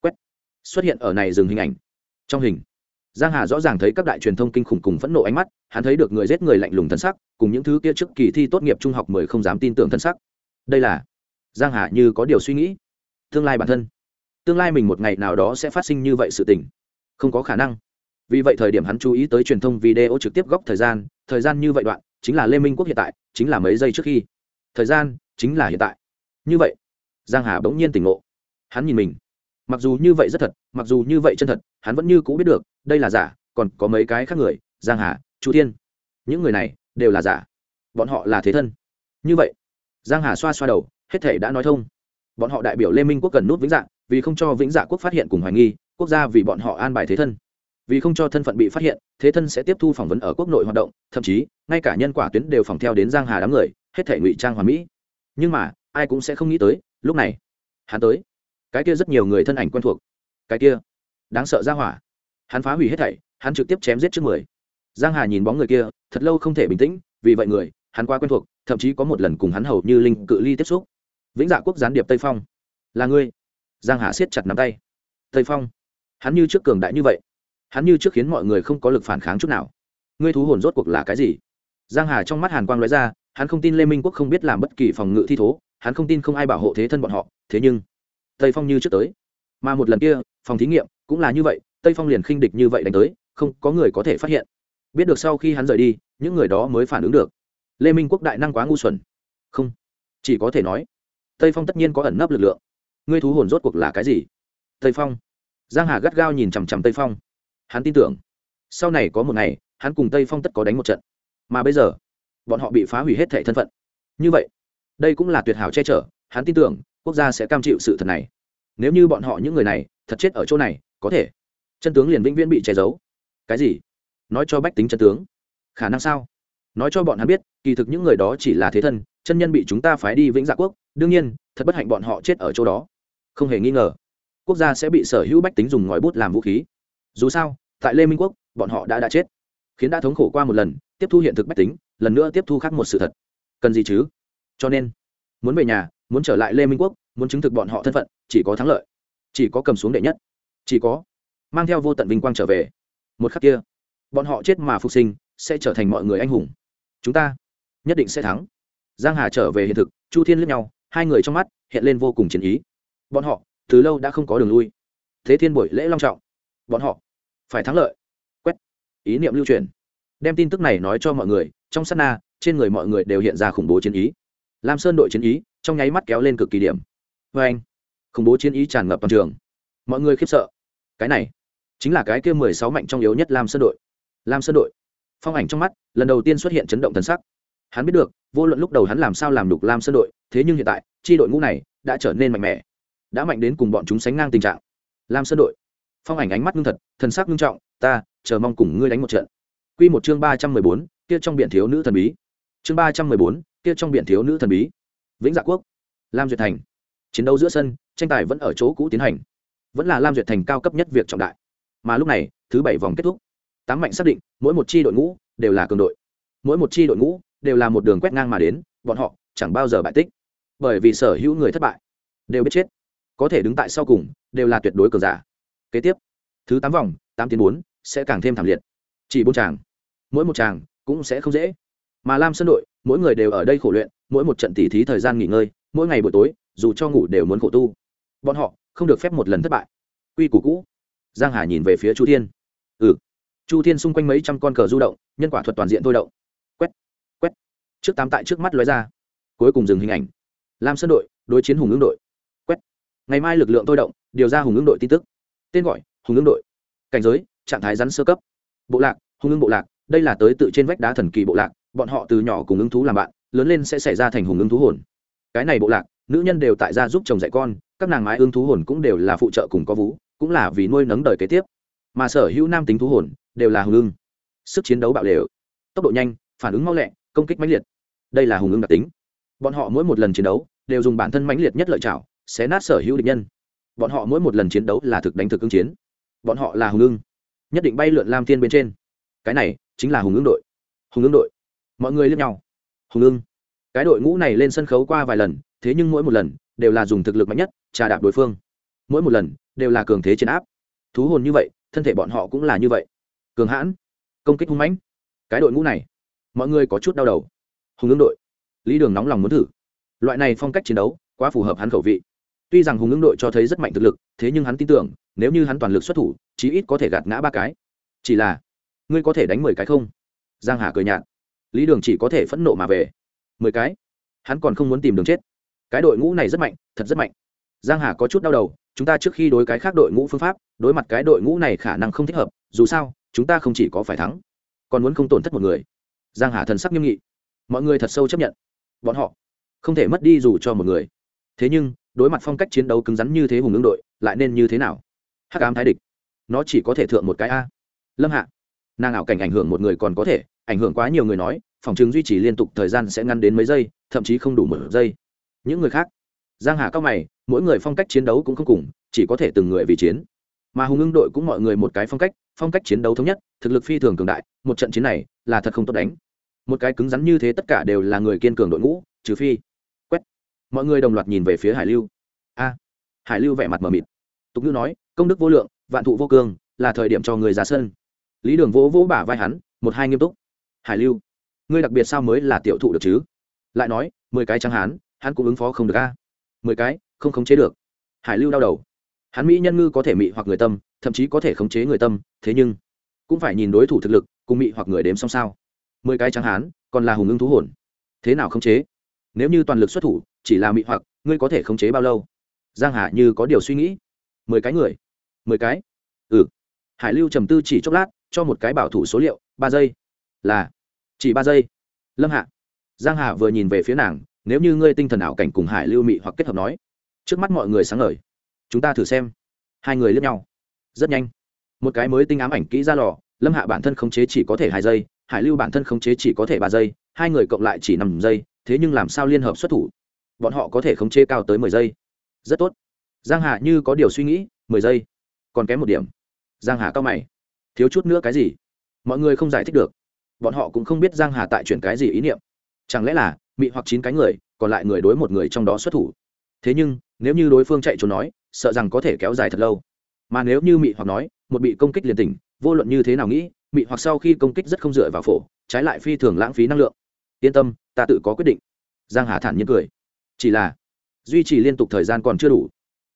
Quét. Xuất hiện ở này dừng hình ảnh. Trong hình giang hà rõ ràng thấy các đại truyền thông kinh khủng cùng phẫn nộ ánh mắt, hắn thấy được người giết người lạnh lùng thân sắc, cùng những thứ kia trước kỳ thi tốt nghiệp trung học mười không dám tin tưởng thân sắc. Đây là giang hà như có điều suy nghĩ. Tương lai bản thân, tương lai mình một ngày nào đó sẽ phát sinh như vậy sự tình. Không có khả năng. Vì vậy thời điểm hắn chú ý tới truyền thông video trực tiếp góc thời gian thời gian như vậy đoạn, chính là lê minh quốc hiện tại, chính là mấy giây trước khi. Thời gian chính là hiện tại. Như vậy, giang hà bỗng nhiên tỉnh ngộ. Hắn nhìn mình mặc dù như vậy rất thật, mặc dù như vậy chân thật, hắn vẫn như cũ biết được, đây là giả, còn có mấy cái khác người, giang hà, chu thiên. Những người này đều là giả. Bọn họ là thế thân. Như vậy, giang hà xoa xoa đầu, hết thể đã nói thông. Bọn họ đại biểu lê minh quốc cần nút vĩnh dạ vì không cho vĩnh dạ quốc phát hiện cùng hoài nghi, quốc gia vì bọn họ an bài thế thân. Vì không cho thân phận bị phát hiện, thế thân sẽ tiếp thu phỏng vấn ở quốc nội hoạt động, thậm chí, ngay cả nhân quả tuyến đều phòng theo đến giang hà đám người, hết thể ngụy trang hoàn mỹ. Nhưng mà, ai cũng sẽ không nghĩ tới, lúc này, hắn tới cái kia rất nhiều người thân ảnh quen thuộc. Cái kia, đáng sợ ra hỏa. Hắn phá hủy hết thảy, hắn trực tiếp chém giết trước mười. Giang hà nhìn bóng người kia, thật lâu không thể bình tĩnh, vì vậy người, hắn quá quen thuộc, thậm chí có một lần cùng hắn hầu như linh cự ly tiếp xúc. Vĩnh dạ quốc gián điệp tây phong. Là ngươi? Giang hà siết chặt nắm tay. Tây phong. Hắn như trước cường đại như vậy. Hắn như trước khiến mọi người không có lực phản kháng chút nào. Ngươi thú hồn rốt cuộc là cái gì? Giang hà trong mắt hàn quang lóe ra, hắn không tin lê minh quốc không biết làm bất kỳ phòng ngự thi thố, hắn không tin không ai bảo hộ thế thân bọn họ, thế nhưng tây phong như trước tới mà một lần kia phòng thí nghiệm cũng là như vậy tây phong liền khinh địch như vậy đánh tới không có người có thể phát hiện biết được sau khi hắn rời đi những người đó mới phản ứng được lê minh quốc đại năng quá ngu xuẩn không chỉ có thể nói tây phong tất nhiên có ẩn nấp lực lượng ngươi thú hồn rốt cuộc là cái gì tây phong giang hà gắt gao nhìn chằm chằm tây phong hắn tin tưởng sau này có một ngày hắn cùng tây phong tất có đánh một trận mà bây giờ bọn họ bị phá hủy hết thể thân phận như vậy đây cũng là tuyệt hảo che chở hắn tin tưởng quốc gia sẽ cam chịu sự thật này. Nếu như bọn họ những người này thật chết ở chỗ này, có thể. Chân tướng liền vĩnh viễn bị che giấu. Cái gì? Nói cho bách tính chân tướng. Khả năng sao? Nói cho bọn hắn biết, kỳ thực những người đó chỉ là thế thân, chân nhân bị chúng ta phái đi vĩnh dạ quốc. Đương nhiên, thật bất hạnh bọn họ chết ở chỗ đó. Không hề nghi ngờ, quốc gia sẽ bị sở hữu bách tính dùng ngòi bút làm vũ khí. Dù sao, tại lê minh quốc, bọn họ đã đã chết, khiến đã thống khổ qua một lần, tiếp thu hiện thực bách tính, lần nữa tiếp thu khác một sự thật. Cần gì chứ? Cho nên muốn về nhà, muốn trở lại lê minh quốc, muốn chứng thực bọn họ thân phận, chỉ có thắng lợi. Chỉ có cầm xuống đệ nhất. Chỉ có mang theo vô tận vinh quang trở về. Một khắc kia, bọn họ chết mà phục sinh, sẽ trở thành mọi người anh hùng. Chúng ta nhất định sẽ thắng. Giang hà trở về hiện thực, chu thiên lướt nhau, hai người trong mắt hiện lên vô cùng chiến ý. Bọn họ, từ lâu đã không có đường lui. Thế thiên buổi lễ long trọng. Bọn họ phải thắng lợi. Quét. Ý niệm lưu truyền. Đem tin tức này nói cho mọi người, trong sát na, trên người mọi người đều hiện ra khủng bố chiến ý lam sơn đội chiến ý trong nháy mắt kéo lên cực kỳ điểm. Vê anh, khủng bố chiến ý tràn ngập toàn trường. Mọi người khiếp sợ. Cái này chính là cái kia mười sáu mạnh trong yếu nhất lam sơn đội. Lam sơn đội. Phong ảnh trong mắt, lần đầu tiên xuất hiện chấn động thần sắc. Hắn biết được, vô luận lúc đầu hắn làm sao làm đục lam sơn đội, thế nhưng hiện tại tri đội ngũ này đã trở nên mạnh mẽ. Đã mạnh đến cùng bọn chúng sánh ngang tình trạng. Lam sơn đội. Phong ảnh ánh mắt ngưng thật, thần sắc ngưng trọng, ta, chờ mong cùng ngươi đánh một trận. Quy một chương ba trăm mười bốn, kia trong biển thiếu nữ thần bí. Chương ba trăm mười bốn kia trong biển thiếu nữ thần bí, vĩnh dạ quốc, lam duyệt thành. Chiến đấu giữa sân, tranh tài vẫn ở chỗ cũ tiến hành. Vẫn là lam duyệt thành cao cấp nhất việc trọng đại. Mà lúc này, thứ bảy vòng kết thúc. Tám mạnh xác định, mỗi một chi đội ngũ đều là cường đội. Mỗi một chi đội ngũ đều là một đường quét ngang mà đến, bọn họ chẳng bao giờ bại tích. Bởi vì sở hữu người thất bại đều biết chết. Có thể đứng tại sau cùng đều là tuyệt đối cường giả. Kế tiếp, thứ tám vòng, tám tiến bốn sẽ càng thêm thảm liệt. Chỉ bốn chàng. Mỗi một chàng cũng sẽ không dễ mà lam sân đội, mỗi người đều ở đây khổ luyện, mỗi một trận tỉ thí thời gian nghỉ ngơi, mỗi ngày buổi tối, dù cho ngủ đều muốn khổ tu. Bọn họ không được phép một lần thất bại. Quy củ cũ. Giang hà nhìn về phía chu thiên. Ừ. Chu thiên xung quanh mấy trăm con cờ du động, nhân quả thuật toàn diện thôi động. Quét quét. Trước tám tại trước mắt lóe ra. Cuối cùng dừng hình ảnh. Lam sơn đội, đối chiến hùng ứng đội. Quét. Ngày mai lực lượng thôi động, điều ra hùng ứng đội tin tức. Tên gọi, hùng ứng đội. Cảnh giới, trạng thái rắn sơ cấp. Bộ lạc, hùng ứng bộ lạc, đây là tới tự trên vách đá thần kỳ bộ lạc bọn họ từ nhỏ cùng ứng thú làm bạn, lớn lên sẽ xảy ra thành hùng ứng thú hồn. Cái này bộ lạc, nữ nhân đều tại gia giúp chồng dạy con, các nàng mái ương thú hồn cũng đều là phụ trợ cùng có vú, cũng là vì nuôi nấng đời kế tiếp. Mà sở hữu nam tính thú hồn, đều là hùng ưng sức chiến đấu bạo đều tốc độ nhanh, phản ứng mau lẹ, công kích mãnh liệt. Đây là hùng ưng đặc tính. Bọn họ mỗi một lần chiến đấu, đều dùng bản thân mãnh liệt nhất lợi chảo xé nát sở hữu địch nhân. Bọn họ mỗi một lần chiến đấu là thực đánh thực ứng chiến. Bọn họ là hùng ưng nhất định bay lượn lam thiên bên trên. Cái này chính là hùng ưng đội. Hùng ưng đội mọi người liếc nhau. Hùng ưng. Cái đội ngũ này lên sân khấu qua vài lần, thế nhưng mỗi một lần, đều là dùng thực lực mạnh nhất, trà đạp đối phương. Mỗi một lần, đều là cường thế chiến áp. Thú hồn như vậy, thân thể bọn họ cũng là như vậy. Cường hãn. Công kích hung mãnh. Cái đội ngũ này, mọi người có chút đau đầu. Hùng ưng đội. Lý đường nóng lòng muốn thử. Loại này phong cách chiến đấu, quá phù hợp hắn khẩu vị. Tuy rằng hùng ưng đội cho thấy rất mạnh thực lực, thế nhưng hắn tin tưởng, nếu như hắn toàn lực xuất thủ, chí ít có thể gạt ngã ba cái. Chỉ là, ngươi có thể đánh mười cái không? Giang hà cười nhạt lý đường chỉ có thể phẫn nộ mà về. Mười cái? Hắn còn không muốn tìm đường chết. Cái đội ngũ này rất mạnh, thật rất mạnh. Giang hà có chút đau đầu, chúng ta trước khi đối cái khác đội ngũ phương pháp, đối mặt cái đội ngũ này khả năng không thích hợp, dù sao, chúng ta không chỉ có phải thắng, còn muốn không tổn thất một người. Giang hà thần sắc nghiêm nghị. Mọi người thật sâu chấp nhận. Bọn họ không thể mất đi dù cho một người. Thế nhưng, đối mặt phong cách chiến đấu cứng rắn như thế hùng ứng đội, lại nên như thế nào? Hắc ám thái địch, nó chỉ có thể thượng một cái a. Lâm hạ, nàng ảo cảnh ảnh hưởng một người còn có thể ảnh hưởng quá nhiều người nói, phòng chứng duy trì liên tục thời gian sẽ ngăn đến mấy giây, thậm chí không đủ một giây. Những người khác, giang hà cao mày, mỗi người phong cách chiến đấu cũng không cùng, chỉ có thể từng người vì chiến. Mà hùng ưng đội cũng mọi người một cái phong cách phong cách chiến đấu thống nhất, thực lực phi thường cường đại, một trận chiến này là thật không tốt đánh. Một cái cứng rắn như thế tất cả đều là người kiên cường đội ngũ, trừ phi, quét. Mọi người đồng loạt nhìn về phía hải lưu. A, hải lưu vẻ mặt mờ mịt. Tục ngữ nói, công đức vô lượng, vạn thụ vô cương, là thời điểm cho người ra sân. Lý đường vỗ vỗ bả vai hắn, một hai nghiêm túc hải lưu, ngươi đặc biệt sao mới là tiểu thụ được chứ? Lại nói, mười cái trắng hán, hắn cũng ứng phó không được a. Mười cái, không khống chế được. Hải lưu đau đầu. Hắn mỹ nhân ngư có thể mị hoặc người tâm, thậm chí có thể khống chế người tâm, thế nhưng cũng phải nhìn đối thủ thực lực, cùng mị hoặc người đếm xong sao. Mười cái trắng hán, còn là hùng ưng thú hồn. Thế nào khống chế? Nếu như toàn lực xuất thủ, chỉ là mị hoặc, ngươi có thể khống chế bao lâu? Giang hà như có điều suy nghĩ. Mười cái người. Mười cái? Ừ. Hải lưu trầm tư chỉ chốc lát, cho một cái bảo thủ số liệu, ba giây là, chỉ ba giây. Lâm hạ. Giang hà vừa nhìn về phía nàng, nếu như ngươi tinh thần ảo cảnh cùng hải lưu mị hoặc kết hợp nói, trước mắt mọi người sáng ngời. Chúng ta thử xem. Hai người lướt nhau. Rất nhanh. Một cái mới tinh ám ảnh kỹ ra lò, lâm hạ bản thân khống chế chỉ có thể hai giây, hải lưu bản thân khống chế chỉ có thể ba giây, hai người cộng lại chỉ năm giây, thế nhưng làm sao liên hợp xuất thủ? Bọn họ có thể khống chế cao tới mười giây. Rất tốt. Giang hà như có điều suy nghĩ, mười giây. Còn kém một điểm. Giang hà cao mày. Thiếu chút nữa cái gì? Mọi người không giải thích được bọn họ cũng không biết giang hà tại chuyển cái gì ý niệm. Chẳng lẽ là mị hoặc chín cái người, còn lại người đối một người trong đó xuất thủ? Thế nhưng, nếu như đối phương chạy trốn nói, sợ rằng có thể kéo dài thật lâu. Mà nếu như mị hoặc nói, một bị công kích liền tỉnh, vô luận như thế nào nghĩ, mị hoặc sau khi công kích rất không dựa vào phổ, trái lại phi thường lãng phí năng lượng. Yên tâm, ta tự có quyết định. Giang hà thản nhiên cười. Chỉ là, duy trì liên tục thời gian còn chưa đủ.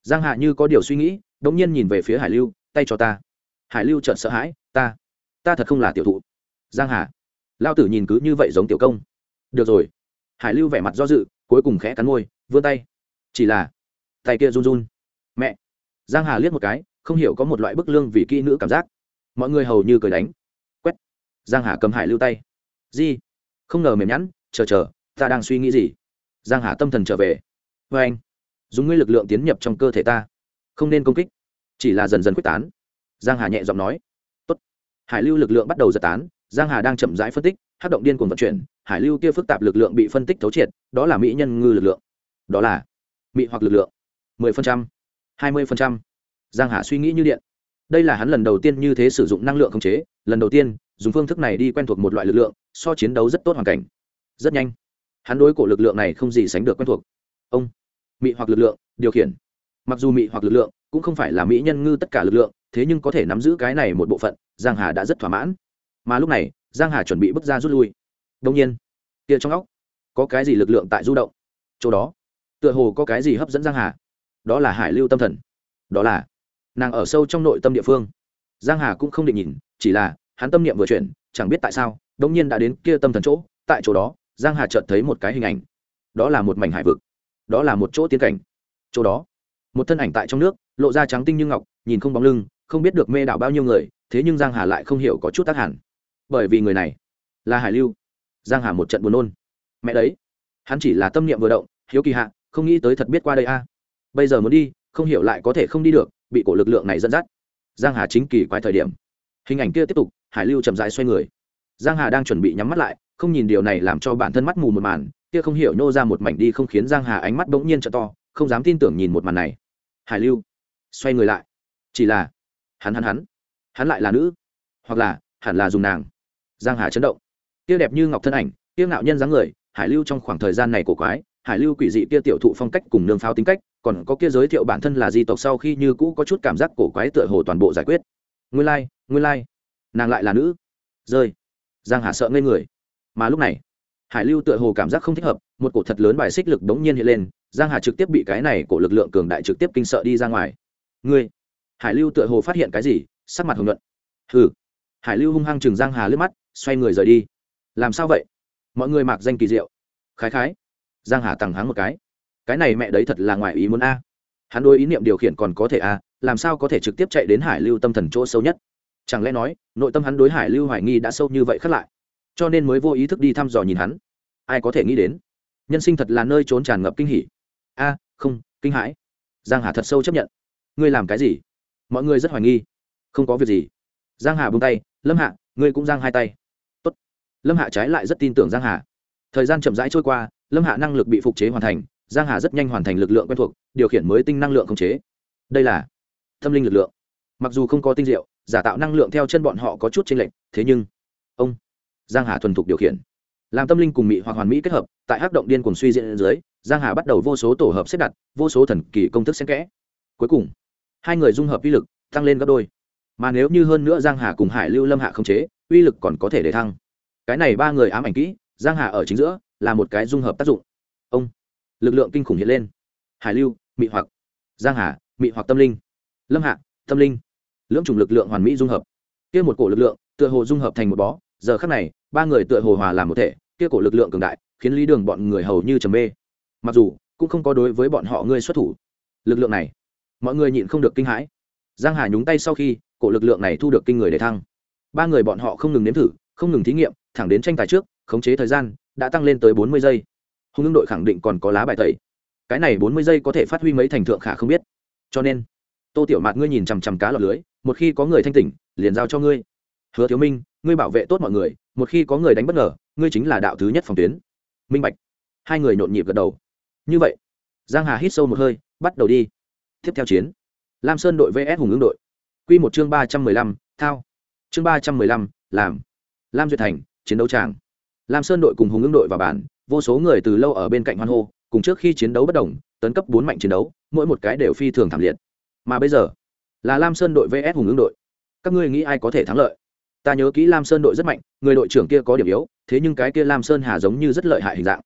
Giang hà như có điều suy nghĩ đống nhiên nhìn về phía hải lưu, tay cho ta. Hải lưu chợt sợ hãi, ta ta thật không là tiểu thụ giang hà. Lao tử nhìn cứ như vậy giống tiểu công. Được rồi. Hải lưu vẻ mặt do dự, cuối cùng khẽ cắn môi, vươn tay. Chỉ là, tay kia run run. Mẹ. Giang hà liếc một cái, không hiểu có một loại bức lương vì kỹ nữ cảm giác. Mọi người hầu như cười đánh. Quét. Giang hà cầm hải lưu tay. Di. Không ngờ mềm nhẵn, chờ chờ, ta đang suy nghĩ gì? Giang hà tâm thần trở về. Với anh. Dùng ngươi lực lượng tiến nhập trong cơ thể ta. Không nên công kích. Chỉ là dần dần quyết tán. Giang hà nhẹ giọng nói. Tốt. hải lưu lực lượng bắt đầu giật tán giang hà đang chậm rãi phân tích hát động điên cuồng vận chuyển hải lưu kia phức tạp lực lượng bị phân tích thấu triệt đó là mỹ nhân ngư lực lượng. Đó là mỹ hoặc lực lượng. 10%, 20%. giang hà suy nghĩ như điện. Đây là hắn lần đầu tiên như thế sử dụng năng lượng khống chế lần đầu tiên dùng phương thức này đi quen thuộc một loại lực lượng so chiến đấu rất tốt hoàn cảnh. Rất nhanh hắn đối cổ lực lượng này không gì sánh được quen thuộc. Ông mị hoặc lực lượng điều khiển. Mặc dù mị hoặc lực lượng cũng không phải là mỹ nhân ngư tất cả lực lượng thế nhưng có thể nắm giữ cái này một bộ phận giang hà đã rất thỏa mãn mà lúc này, giang hà chuẩn bị bước ra rút lui. Đông nhiên kia trong óc, có cái gì lực lượng tại du động? Chỗ đó, tựa hồ có cái gì hấp dẫn giang hà. Đó là hải lưu tâm thần. Đó là nàng ở sâu trong nội tâm địa phương. Giang hà cũng không định nhìn, chỉ là hắn tâm niệm vừa chuyển, chẳng biết tại sao, đông nhiên đã đến kia tâm thần chỗ. Tại chỗ đó, giang hà chợt thấy một cái hình ảnh. Đó là một mảnh hải vực. Đó là một chỗ tiến cảnh. Chỗ đó, một thân ảnh tại trong nước, lộ ra trắng tinh như ngọc, nhìn không bóng lưng, không biết được mê đảo bao nhiêu người, thế nhưng giang hà lại không hiểu có chút tác hẳn bởi vì người này là hải lưu. Giang hà một trận buồn nôn. Mẹ đấy, hắn chỉ là tâm niệm vừa động, hiếu kỳ hạ, không nghĩ tới thật biết qua đây a. À. Bây giờ muốn đi, không hiểu lại có thể không đi được, bị cổ lực lượng này dẫn dắt. Giang hà chính kỳ quái thời điểm. Hình ảnh kia tiếp tục, hải lưu chậm rãi xoay người. Giang hà đang chuẩn bị nhắm mắt lại, không nhìn điều này làm cho bản thân mắt mù một màn, kia không hiểu nhô ra một mảnh đi không khiến giang hà ánh mắt bỗng nhiên trợ to, không dám tin tưởng nhìn một màn này. Hải lưu, xoay người lại. Chỉ là, hắn hắn hắn. Hắn lại là nữ, hoặc là, hẳn là dùng nàng giang hà chấn động. Kia đẹp như ngọc thân ảnh kia ngạo nhân dáng người hải lưu trong khoảng thời gian này của quái hải lưu quỷ dị kia tiểu thụ phong cách cùng nương pháo tính cách còn có kia giới thiệu bản thân là di tộc sau khi như cũ có chút cảm giác cổ quái tựa hồ toàn bộ giải quyết. Nguyên lai like, nguyên lai like. nàng lại là nữ. Rơi. Giang hà sợ ngây người. Mà lúc này hải lưu tựa hồ cảm giác không thích hợp một cổ thật lớn bài xích lực đống nhiên hiện lên giang hà trực tiếp bị cái này cổ lực lượng cường đại trực tiếp kinh sợ đi ra ngoài. Ngươi hải lưu tựa hồ phát hiện cái gì sắc mặt hồng nhuận. Hừ. Hải lưu hung hăng chừng giang hà lướt mắt xoay người rời đi. Làm sao vậy? Mọi người mặc danh kỳ diệu. Khái khái. Giang hà tằng háng một cái. Cái này mẹ đấy thật là ngoài ý muốn a. Hắn đôi ý niệm điều khiển còn có thể a, làm sao có thể trực tiếp chạy đến hải lưu tâm thần chỗ sâu nhất? Chẳng lẽ nói, nội tâm hắn đối hải lưu hoài nghi đã sâu như vậy khắc lại? Cho nên mới vô ý thức đi thăm dò nhìn hắn. Ai có thể nghĩ đến? Nhân sinh thật là nơi trốn tràn ngập kinh hỉ. A, không, kinh hãi. Giang hà thật sâu chấp nhận. Ngươi làm cái gì? Mọi người rất hoài nghi. Không có việc gì. Giang hà buông tay. Lâm hạ, ngươi cũng giang hai tay lâm hạ trái lại rất tin tưởng giang hà. Thời gian chậm rãi trôi qua, lâm hạ năng lực bị phục chế hoàn thành, giang hà rất nhanh hoàn thành lực lượng quen thuộc, điều khiển mới tinh năng lượng khống chế. Đây là tâm linh lực lượng. Mặc dù không có tinh diệu, giả tạo năng lượng theo chân bọn họ có chút chênh lệch, thế nhưng ông giang hà thuần thục điều khiển. Làm tâm linh cùng mỹ hoặc hoàn mỹ kết hợp, tại hắc động điên cuồng suy diễn dưới, giang hà bắt đầu vô số tổ hợp xếp đặt, vô số thần kỳ công thức xen kẽ. Cuối cùng, hai người dung hợp uy lực, tăng lên gấp đôi. Mà nếu như hơn nữa giang hà cùng hải lưu lâm hạ không chế, uy lực còn có thể để thăng cái này ba người ám ảnh kỹ, giang hà ở chính giữa là một cái dung hợp tác dụng. Ông, lực lượng kinh khủng hiện lên. Hải lưu, mị hoặc. Giang hà, mị hoặc tâm linh. Lâm hạ, tâm linh. Lưỡng chủng lực lượng hoàn mỹ dung hợp. Kia một cổ lực lượng, tựa hồ dung hợp thành một bó. Giờ khắc này, ba người tựa hồ hòa làm một thể, kia cổ lực lượng cường đại, khiến lý đường bọn người hầu như trầm mê. Mặc dù, cũng không có đối với bọn họ ngươi xuất thủ. Lực lượng này, mọi người nhịn không được kinh hãi. Giang hà nhúng tay sau khi, cổ lực lượng này thu được kinh người để thăng. Ba người bọn họ không ngừng nếm thử, không ngừng thí nghiệm thẳng đến tranh tài trước, khống chế thời gian, đã tăng lên tới bốn mươi giây. Hùng ưng đội khẳng định còn có lá bài tẩy. Cái này bốn mươi giây có thể phát huy mấy thành thượng khả không biết. Cho nên, tô tiểu mạt ngươi nhìn chằm chằm cá lọt lưới, một khi có người thanh tỉnh, liền giao cho ngươi. Hứa thiếu minh, ngươi bảo vệ tốt mọi người, một khi có người đánh bất ngờ, ngươi chính là đạo thứ nhất phòng tuyến. Minh bạch. Hai người nhộn nhịp gật đầu. Như vậy, giang hà hít sâu một hơi, bắt đầu đi. Tiếp theo chiến. Lam sơn đội vs hùng ứng đội. Q một chương ba trăm mười lăm, thao. Chương ba trăm mười lăm, làm. Lam duyệt thành chiến đấu tràng. Lam sơn đội cùng hùng ứng đội vào bản, vô số người từ lâu ở bên cạnh hoan hô, cùng trước khi chiến đấu bất đồng, tấn cấp bốn mạnh chiến đấu, mỗi một cái đều phi thường thảm liệt. Mà bây giờ, là lam sơn đội vs hùng ứng đội. Các ngươi nghĩ ai có thể thắng lợi? Ta nhớ kỹ lam sơn đội rất mạnh, người đội trưởng kia có điểm yếu, thế nhưng cái kia lam sơn hà giống như rất lợi hại hình dạng.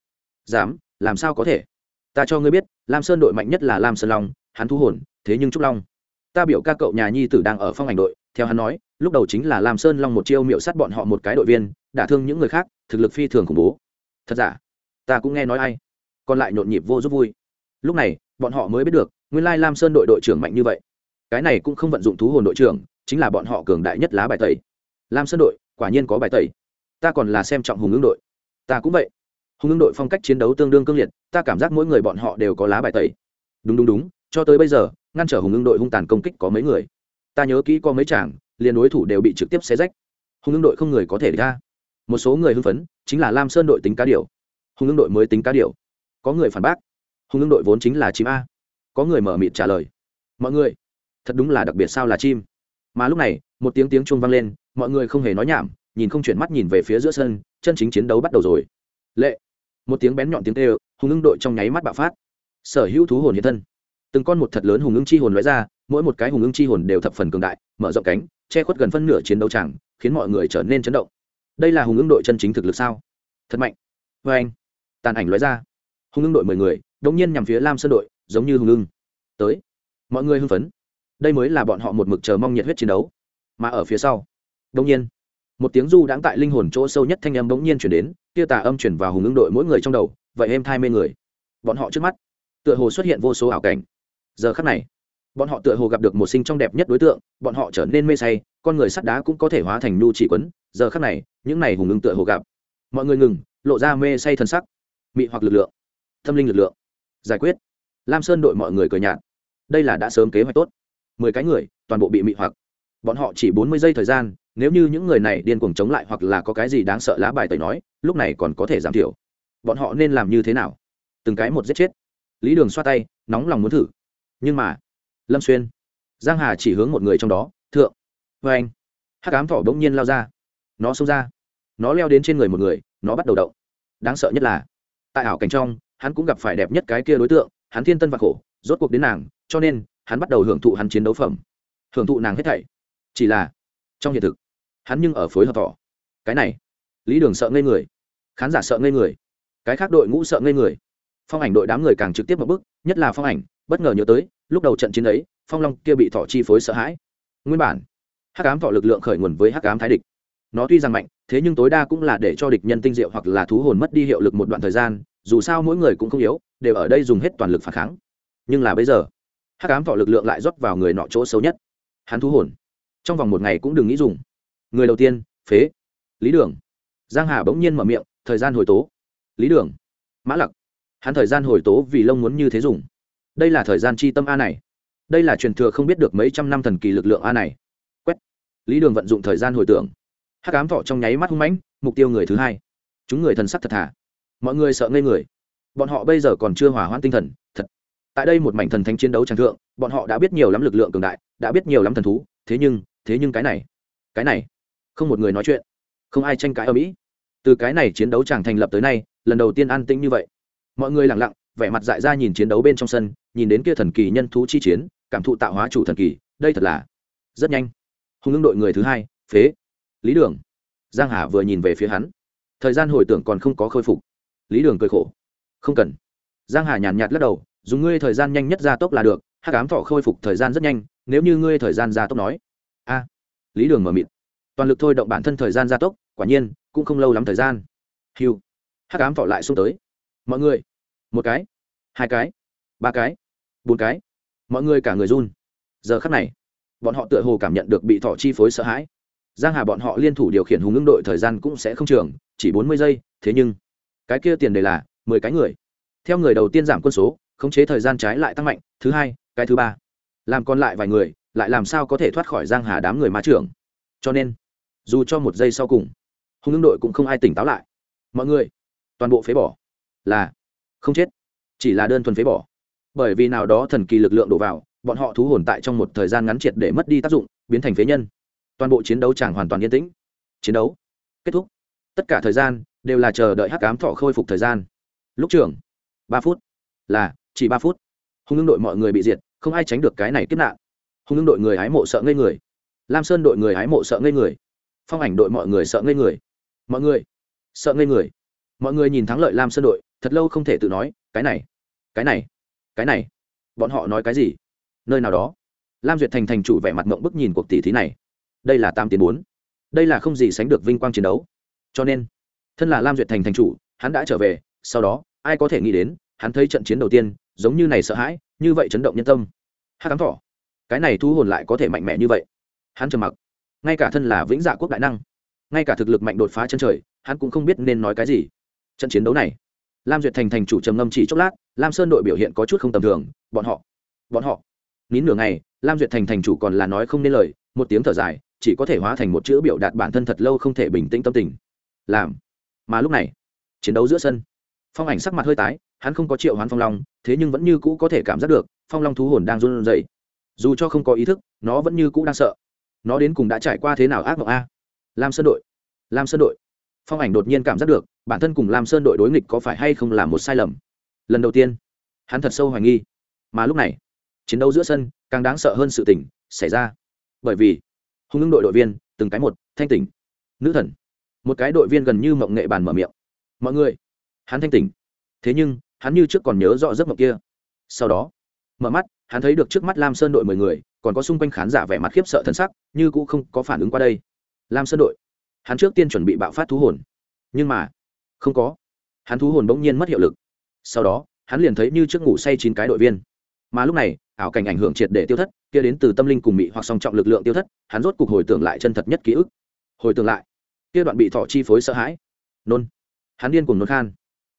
Dám, làm sao có thể? Ta cho ngươi biết, lam sơn đội mạnh nhất là lam sơn long, hắn thu hồn, thế nhưng trúc long. Ta biểu ca cậu nhà nhi tử đang ở phong ảnh đội, theo hắn nói lúc đầu chính là làm sơn long một chiêu miệu sát bọn họ một cái đội viên, đả thương những người khác, thực lực phi thường khủng bố. Thật giả? Ta cũng nghe nói ai. Còn lại nhộn nhịp vô giúp vui. Lúc này, bọn họ mới biết được, nguyên lai lam sơn đội đội trưởng mạnh như vậy. Cái này cũng không vận dụng thú hồn đội trưởng, chính là bọn họ cường đại nhất lá bài tẩy. Lam sơn đội, quả nhiên có bài tẩy. Ta còn là xem trọng hùng ứng đội. Ta cũng vậy. Hùng ứng đội phong cách chiến đấu tương đương cương liệt, ta cảm giác mỗi người bọn họ đều có lá bài tẩy. Đúng đúng đúng, cho tới bây giờ, ngăn trở hùng ứng đội hung tàn công kích có mấy người. Ta nhớ kỹ có mấy chàng liền đối thủ đều bị trực tiếp xé rách. Hùng ứng đội không người có thể ra. Một số người hưng phấn, chính là lam sơn đội tính cá điều. Hùng ứng đội mới tính cá điều. Có người phản bác. Hùng ứng đội vốn chính là chim a. Có người mở mịt trả lời. Mọi người, thật đúng là đặc biệt sao là chim. Mà lúc này, một tiếng tiếng chuông vang lên, mọi người không hề nói nhảm, nhìn không chuyển mắt nhìn về phía giữa sân, chân chính chiến đấu bắt đầu rồi. Lệ. Một tiếng bén nhọn tiếng tê hùng ưng đội trong nháy mắt bạo phát. Sở hữu thú hồn hiện thân. Từng con một thật lớn hùng ưng chi hồn lóe ra, mỗi một cái hùng ưng chi hồn đều thập phần cường đại, mở rộng cánh che khuất gần phân nửa chiến đấu chẳng khiến mọi người trở nên chấn động. Đây là hùng ứng đội chân chính thực lực sao? Thật mạnh. Vê anh, tàn ảnh lóe ra. Hùng ứng đội mười người đông nhiên nhằm phía lam sơn đội, giống như hùng ưng. Tới. Mọi người hưng phấn. Đây mới là bọn họ một mực chờ mong nhiệt huyết chiến đấu. Mà ở phía sau đông nhiên, một tiếng du đãng tại linh hồn chỗ sâu nhất thanh âm bỗng nhiên chuyển đến kia tà âm chuyển vào hùng ứng đội mỗi người trong đầu, vậy êm thai mê người. Bọn họ trước mắt, tựa hồ xuất hiện vô số ảo cảnh. Giờ khắc này bọn họ tựa hồ gặp được một sinh trong đẹp nhất đối tượng, bọn họ trở nên mê say, con người sắt đá cũng có thể hóa thành nhu chỉ quấn, giờ khắc này, những này hùng ứng tựa hồ gặp. Mọi người ngừng, lộ ra mê say thân sắc. Mị hoặc lực lượng. Tâm linh lực lượng. Giải quyết. Lam sơn đội mọi người cười nhạt. Đây là đã sớm kế hoạch tốt. Mười cái người, toàn bộ bị mị hoặc. Bọn họ chỉ bốn mươi giây thời gian, nếu như những người này điên cuồng chống lại hoặc là có cái gì đáng sợ lá bài tẩy nói, lúc này còn có thể giảm thiểu. Bọn họ nên làm như thế nào? Từng cái một giết chết. Lý đường xoa tay, nóng lòng muốn thử. Nhưng mà lâm xuyên. Giang hà chỉ hướng một người trong đó, thượng vê anh. Hắc ám thỏ bỗng nhiên lao ra. Nó xông ra. Nó leo đến trên người một người, nó bắt đầu động. Đáng sợ nhất là, tại ảo cảnh trong, hắn cũng gặp phải đẹp nhất cái kia đối tượng, hắn thiên tân và khổ, rốt cuộc đến nàng, cho nên, hắn bắt đầu hưởng thụ hắn chiến đấu phẩm. Hưởng thụ nàng hết thảy. Chỉ là, trong hiện thực, hắn nhưng ở phối hợp tỏ cái này, lý đường sợ ngây người, khán giả sợ ngây người, cái khác đội ngũ sợ ngây người. Phong ảnh đội đám người càng trực tiếp một bước, nhất là phong ảnh, bất ngờ nhớ tới lúc đầu trận chiến ấy, phong long kia bị thọ chi phối sợ hãi. Nguyên bản, hắc ám thọ lực lượng khởi nguồn với hắc ám thái địch. Nó tuy rằng mạnh, thế nhưng tối đa cũng là để cho địch nhân tinh diệu hoặc là thú hồn mất đi hiệu lực một đoạn thời gian, dù sao mỗi người cũng không yếu, đều ở đây dùng hết toàn lực phản kháng. Nhưng là bây giờ, hắc ám thọ lực lượng lại rót vào người nọ chỗ xấu nhất. Hắn thú hồn. Trong vòng một ngày cũng đừng nghĩ dùng. Người đầu tiên, phế. Lý đường. Giang hà bỗng nhiên mở miệng, thời gian hồi tố. Lý đường. Mã lặc. Hắn thời gian hồi tố vì lông muốn như thế dùng đây là thời gian chi tâm a này. Đây là truyền thừa không biết được mấy trăm năm thần kỳ lực lượng a này. Quét. Lý đường vận dụng thời gian hồi tưởng. Hắc ám thọ trong nháy mắt hung mãnh, mục tiêu người thứ hai. Chúng người thần sắc thật thà. Mọi người sợ ngây người. Bọn họ bây giờ còn chưa hỏa hoãn tinh thần, thật. Tại đây một mảnh thần thánh chiến đấu tràng thượng, bọn họ đã biết nhiều lắm lực lượng cường đại, đã biết nhiều lắm thần thú, thế nhưng thế nhưng cái này cái này, không một người nói chuyện. Không ai tranh cãi ở mỹ. Từ cái này chiến đấu chàng thành lập tới nay, lần đầu tiên an tĩnh như vậy. Mọi người lặng lặng, vẻ mặt dại ra nhìn chiến đấu bên trong sân nhìn đến kia thần kỳ nhân thú chi chiến, cảm thụ tạo hóa chủ thần kỳ, đây thật là rất nhanh. Hùng ưng đội người thứ hai, phế. Lý đường. Giang hà vừa nhìn về phía hắn. Thời gian hồi tưởng còn không có khôi phục. Lý đường cười khổ. Không cần. Giang hà nhàn nhạt lắc đầu, dùng ngươi thời gian nhanh nhất gia tốc là được, hắc ám thọ khôi phục thời gian rất nhanh, nếu như ngươi thời gian gia tốc nói. A. Lý đường mở mịt toàn lực thôi động bản thân thời gian gia tốc, quả nhiên, cũng không lâu lắm thời gian. Hiu hắc ám thọ lại xuống tới. Mọi người. Một cái. Hai cái. Ba cái bốn cái. Mọi người cả người run. Giờ khắc này, bọn họ tựa hồ cảm nhận được bị thọ chi phối sợ hãi. Giang hà bọn họ liên thủ điều khiển hùng ứng đội thời gian cũng sẽ không trường, chỉ bốn mươi giây, thế nhưng, cái kia tiền đề là mười cái người. Theo người đầu tiên giảm quân số, khống chế thời gian trái lại tăng mạnh, thứ hai, cái thứ ba. Làm còn lại vài người, lại làm sao có thể thoát khỏi giang hà đám người ma trưởng? Cho nên, dù cho một giây sau cùng, hùng ứng đội cũng không ai tỉnh táo lại. Mọi người, toàn bộ phế bỏ. Là, không chết. Chỉ là đơn thuần phế bỏ bởi vì nào đó thần kỳ lực lượng đổ vào, bọn họ thú hồn tại trong một thời gian ngắn triệt để mất đi tác dụng, biến thành phế nhân. Toàn bộ chiến đấu chẳng hoàn toàn yên tĩnh. Chiến đấu kết thúc. Tất cả thời gian đều là chờ đợi hắc cám thọ khôi phục thời gian. Lúc trưởng, ba phút. Là, chỉ ba phút. Hùng ưng đội mọi người bị diệt, không ai tránh được cái này kiếp nạn. Hùng ưng đội người hái mộ sợ ngây người. Lam sơn đội người hái mộ sợ ngây người. Phong ảnh đội mọi người sợ ngây người. Mọi người sợ ngây người. Mọi người nhìn thắng lợi lam sơn đội, thật lâu không thể tự nói, cái này cái này cái này, bọn họ nói cái gì? Nơi nào đó. Lam duyệt thành thành chủ vẻ mặt mộng bức nhìn cuộc tỷ thí này. Đây là tam tiến bốn. Đây là không gì sánh được vinh quang chiến đấu. Cho nên, thân là lam duyệt thành thành chủ, hắn đã trở về, sau đó, ai có thể nghĩ đến, hắn thấy trận chiến đầu tiên, giống như này sợ hãi, như vậy chấn động nhân tâm. Hát cám thỏ. Cái này thu hồn lại có thể mạnh mẽ như vậy. Hắn trầm mặc. Ngay cả thân là vĩnh dạ quốc đại năng, ngay cả thực lực mạnh đột phá chân trời, hắn cũng không biết nên nói cái gì. Trận chiến đấu này lam duyệt thành thành chủ trầm ngâm chỉ chốc lát, lam sơn đội biểu hiện có chút không tầm thường, bọn họ bọn họ. Nín nửa ngày, lam duyệt thành thành chủ còn là nói không nên lời, một tiếng thở dài, chỉ có thể hóa thành một chữ biểu đạt bản thân thật lâu không thể bình tĩnh tâm tình. Làm. Mà lúc này, chiến đấu giữa sân. Phong ảnh sắc mặt hơi tái, hắn không có triệu hoán phong long, thế nhưng vẫn như cũ có thể cảm giác được, phong long thú hồn đang run rẩy. Dù cho không có ý thức, nó vẫn như cũ đang sợ. Nó đến cùng đã trải qua thế nào ác mộng a? Lam sơn đội. Lam sơn đội phong ảnh đột nhiên cảm giác được, bản thân cùng lam sơn đội đối nghịch có phải hay không là một sai lầm? Lần đầu tiên, hắn thật sâu hoài nghi. Mà lúc này, chiến đấu giữa sân, càng đáng sợ hơn sự tỉnh xảy ra. Bởi vì, hung ứng đội đội viên, từng cái một, thanh tỉnh. Nữ thần, một cái đội viên gần như mộng nghệ bàn mở miệng. Mọi người, hắn thanh tỉnh. Thế nhưng, hắn như trước còn nhớ rõ giấc mộng kia. Sau đó, mở mắt, hắn thấy được trước mắt lam sơn đội mười người, còn có xung quanh khán giả vẻ mặt khiếp sợ thần sắc, như cũng không có phản ứng qua đây. Lam sơn đội hắn trước tiên chuẩn bị bạo phát thú hồn. Nhưng mà, không có. Hắn thú hồn bỗng nhiên mất hiệu lực. Sau đó, hắn liền thấy như trước ngủ say chín cái đội viên. Mà lúc này, ảo cảnh ảnh hưởng triệt để tiêu thất, kia đến từ tâm linh cùng mị hoặc song trọng lực lượng tiêu thất, hắn rốt cục hồi tưởng lại chân thật nhất ký ức. Hồi tưởng lại, kia đoạn bị thọ chi phối sợ hãi. Nôn. Hắn điên cùng nôn khan.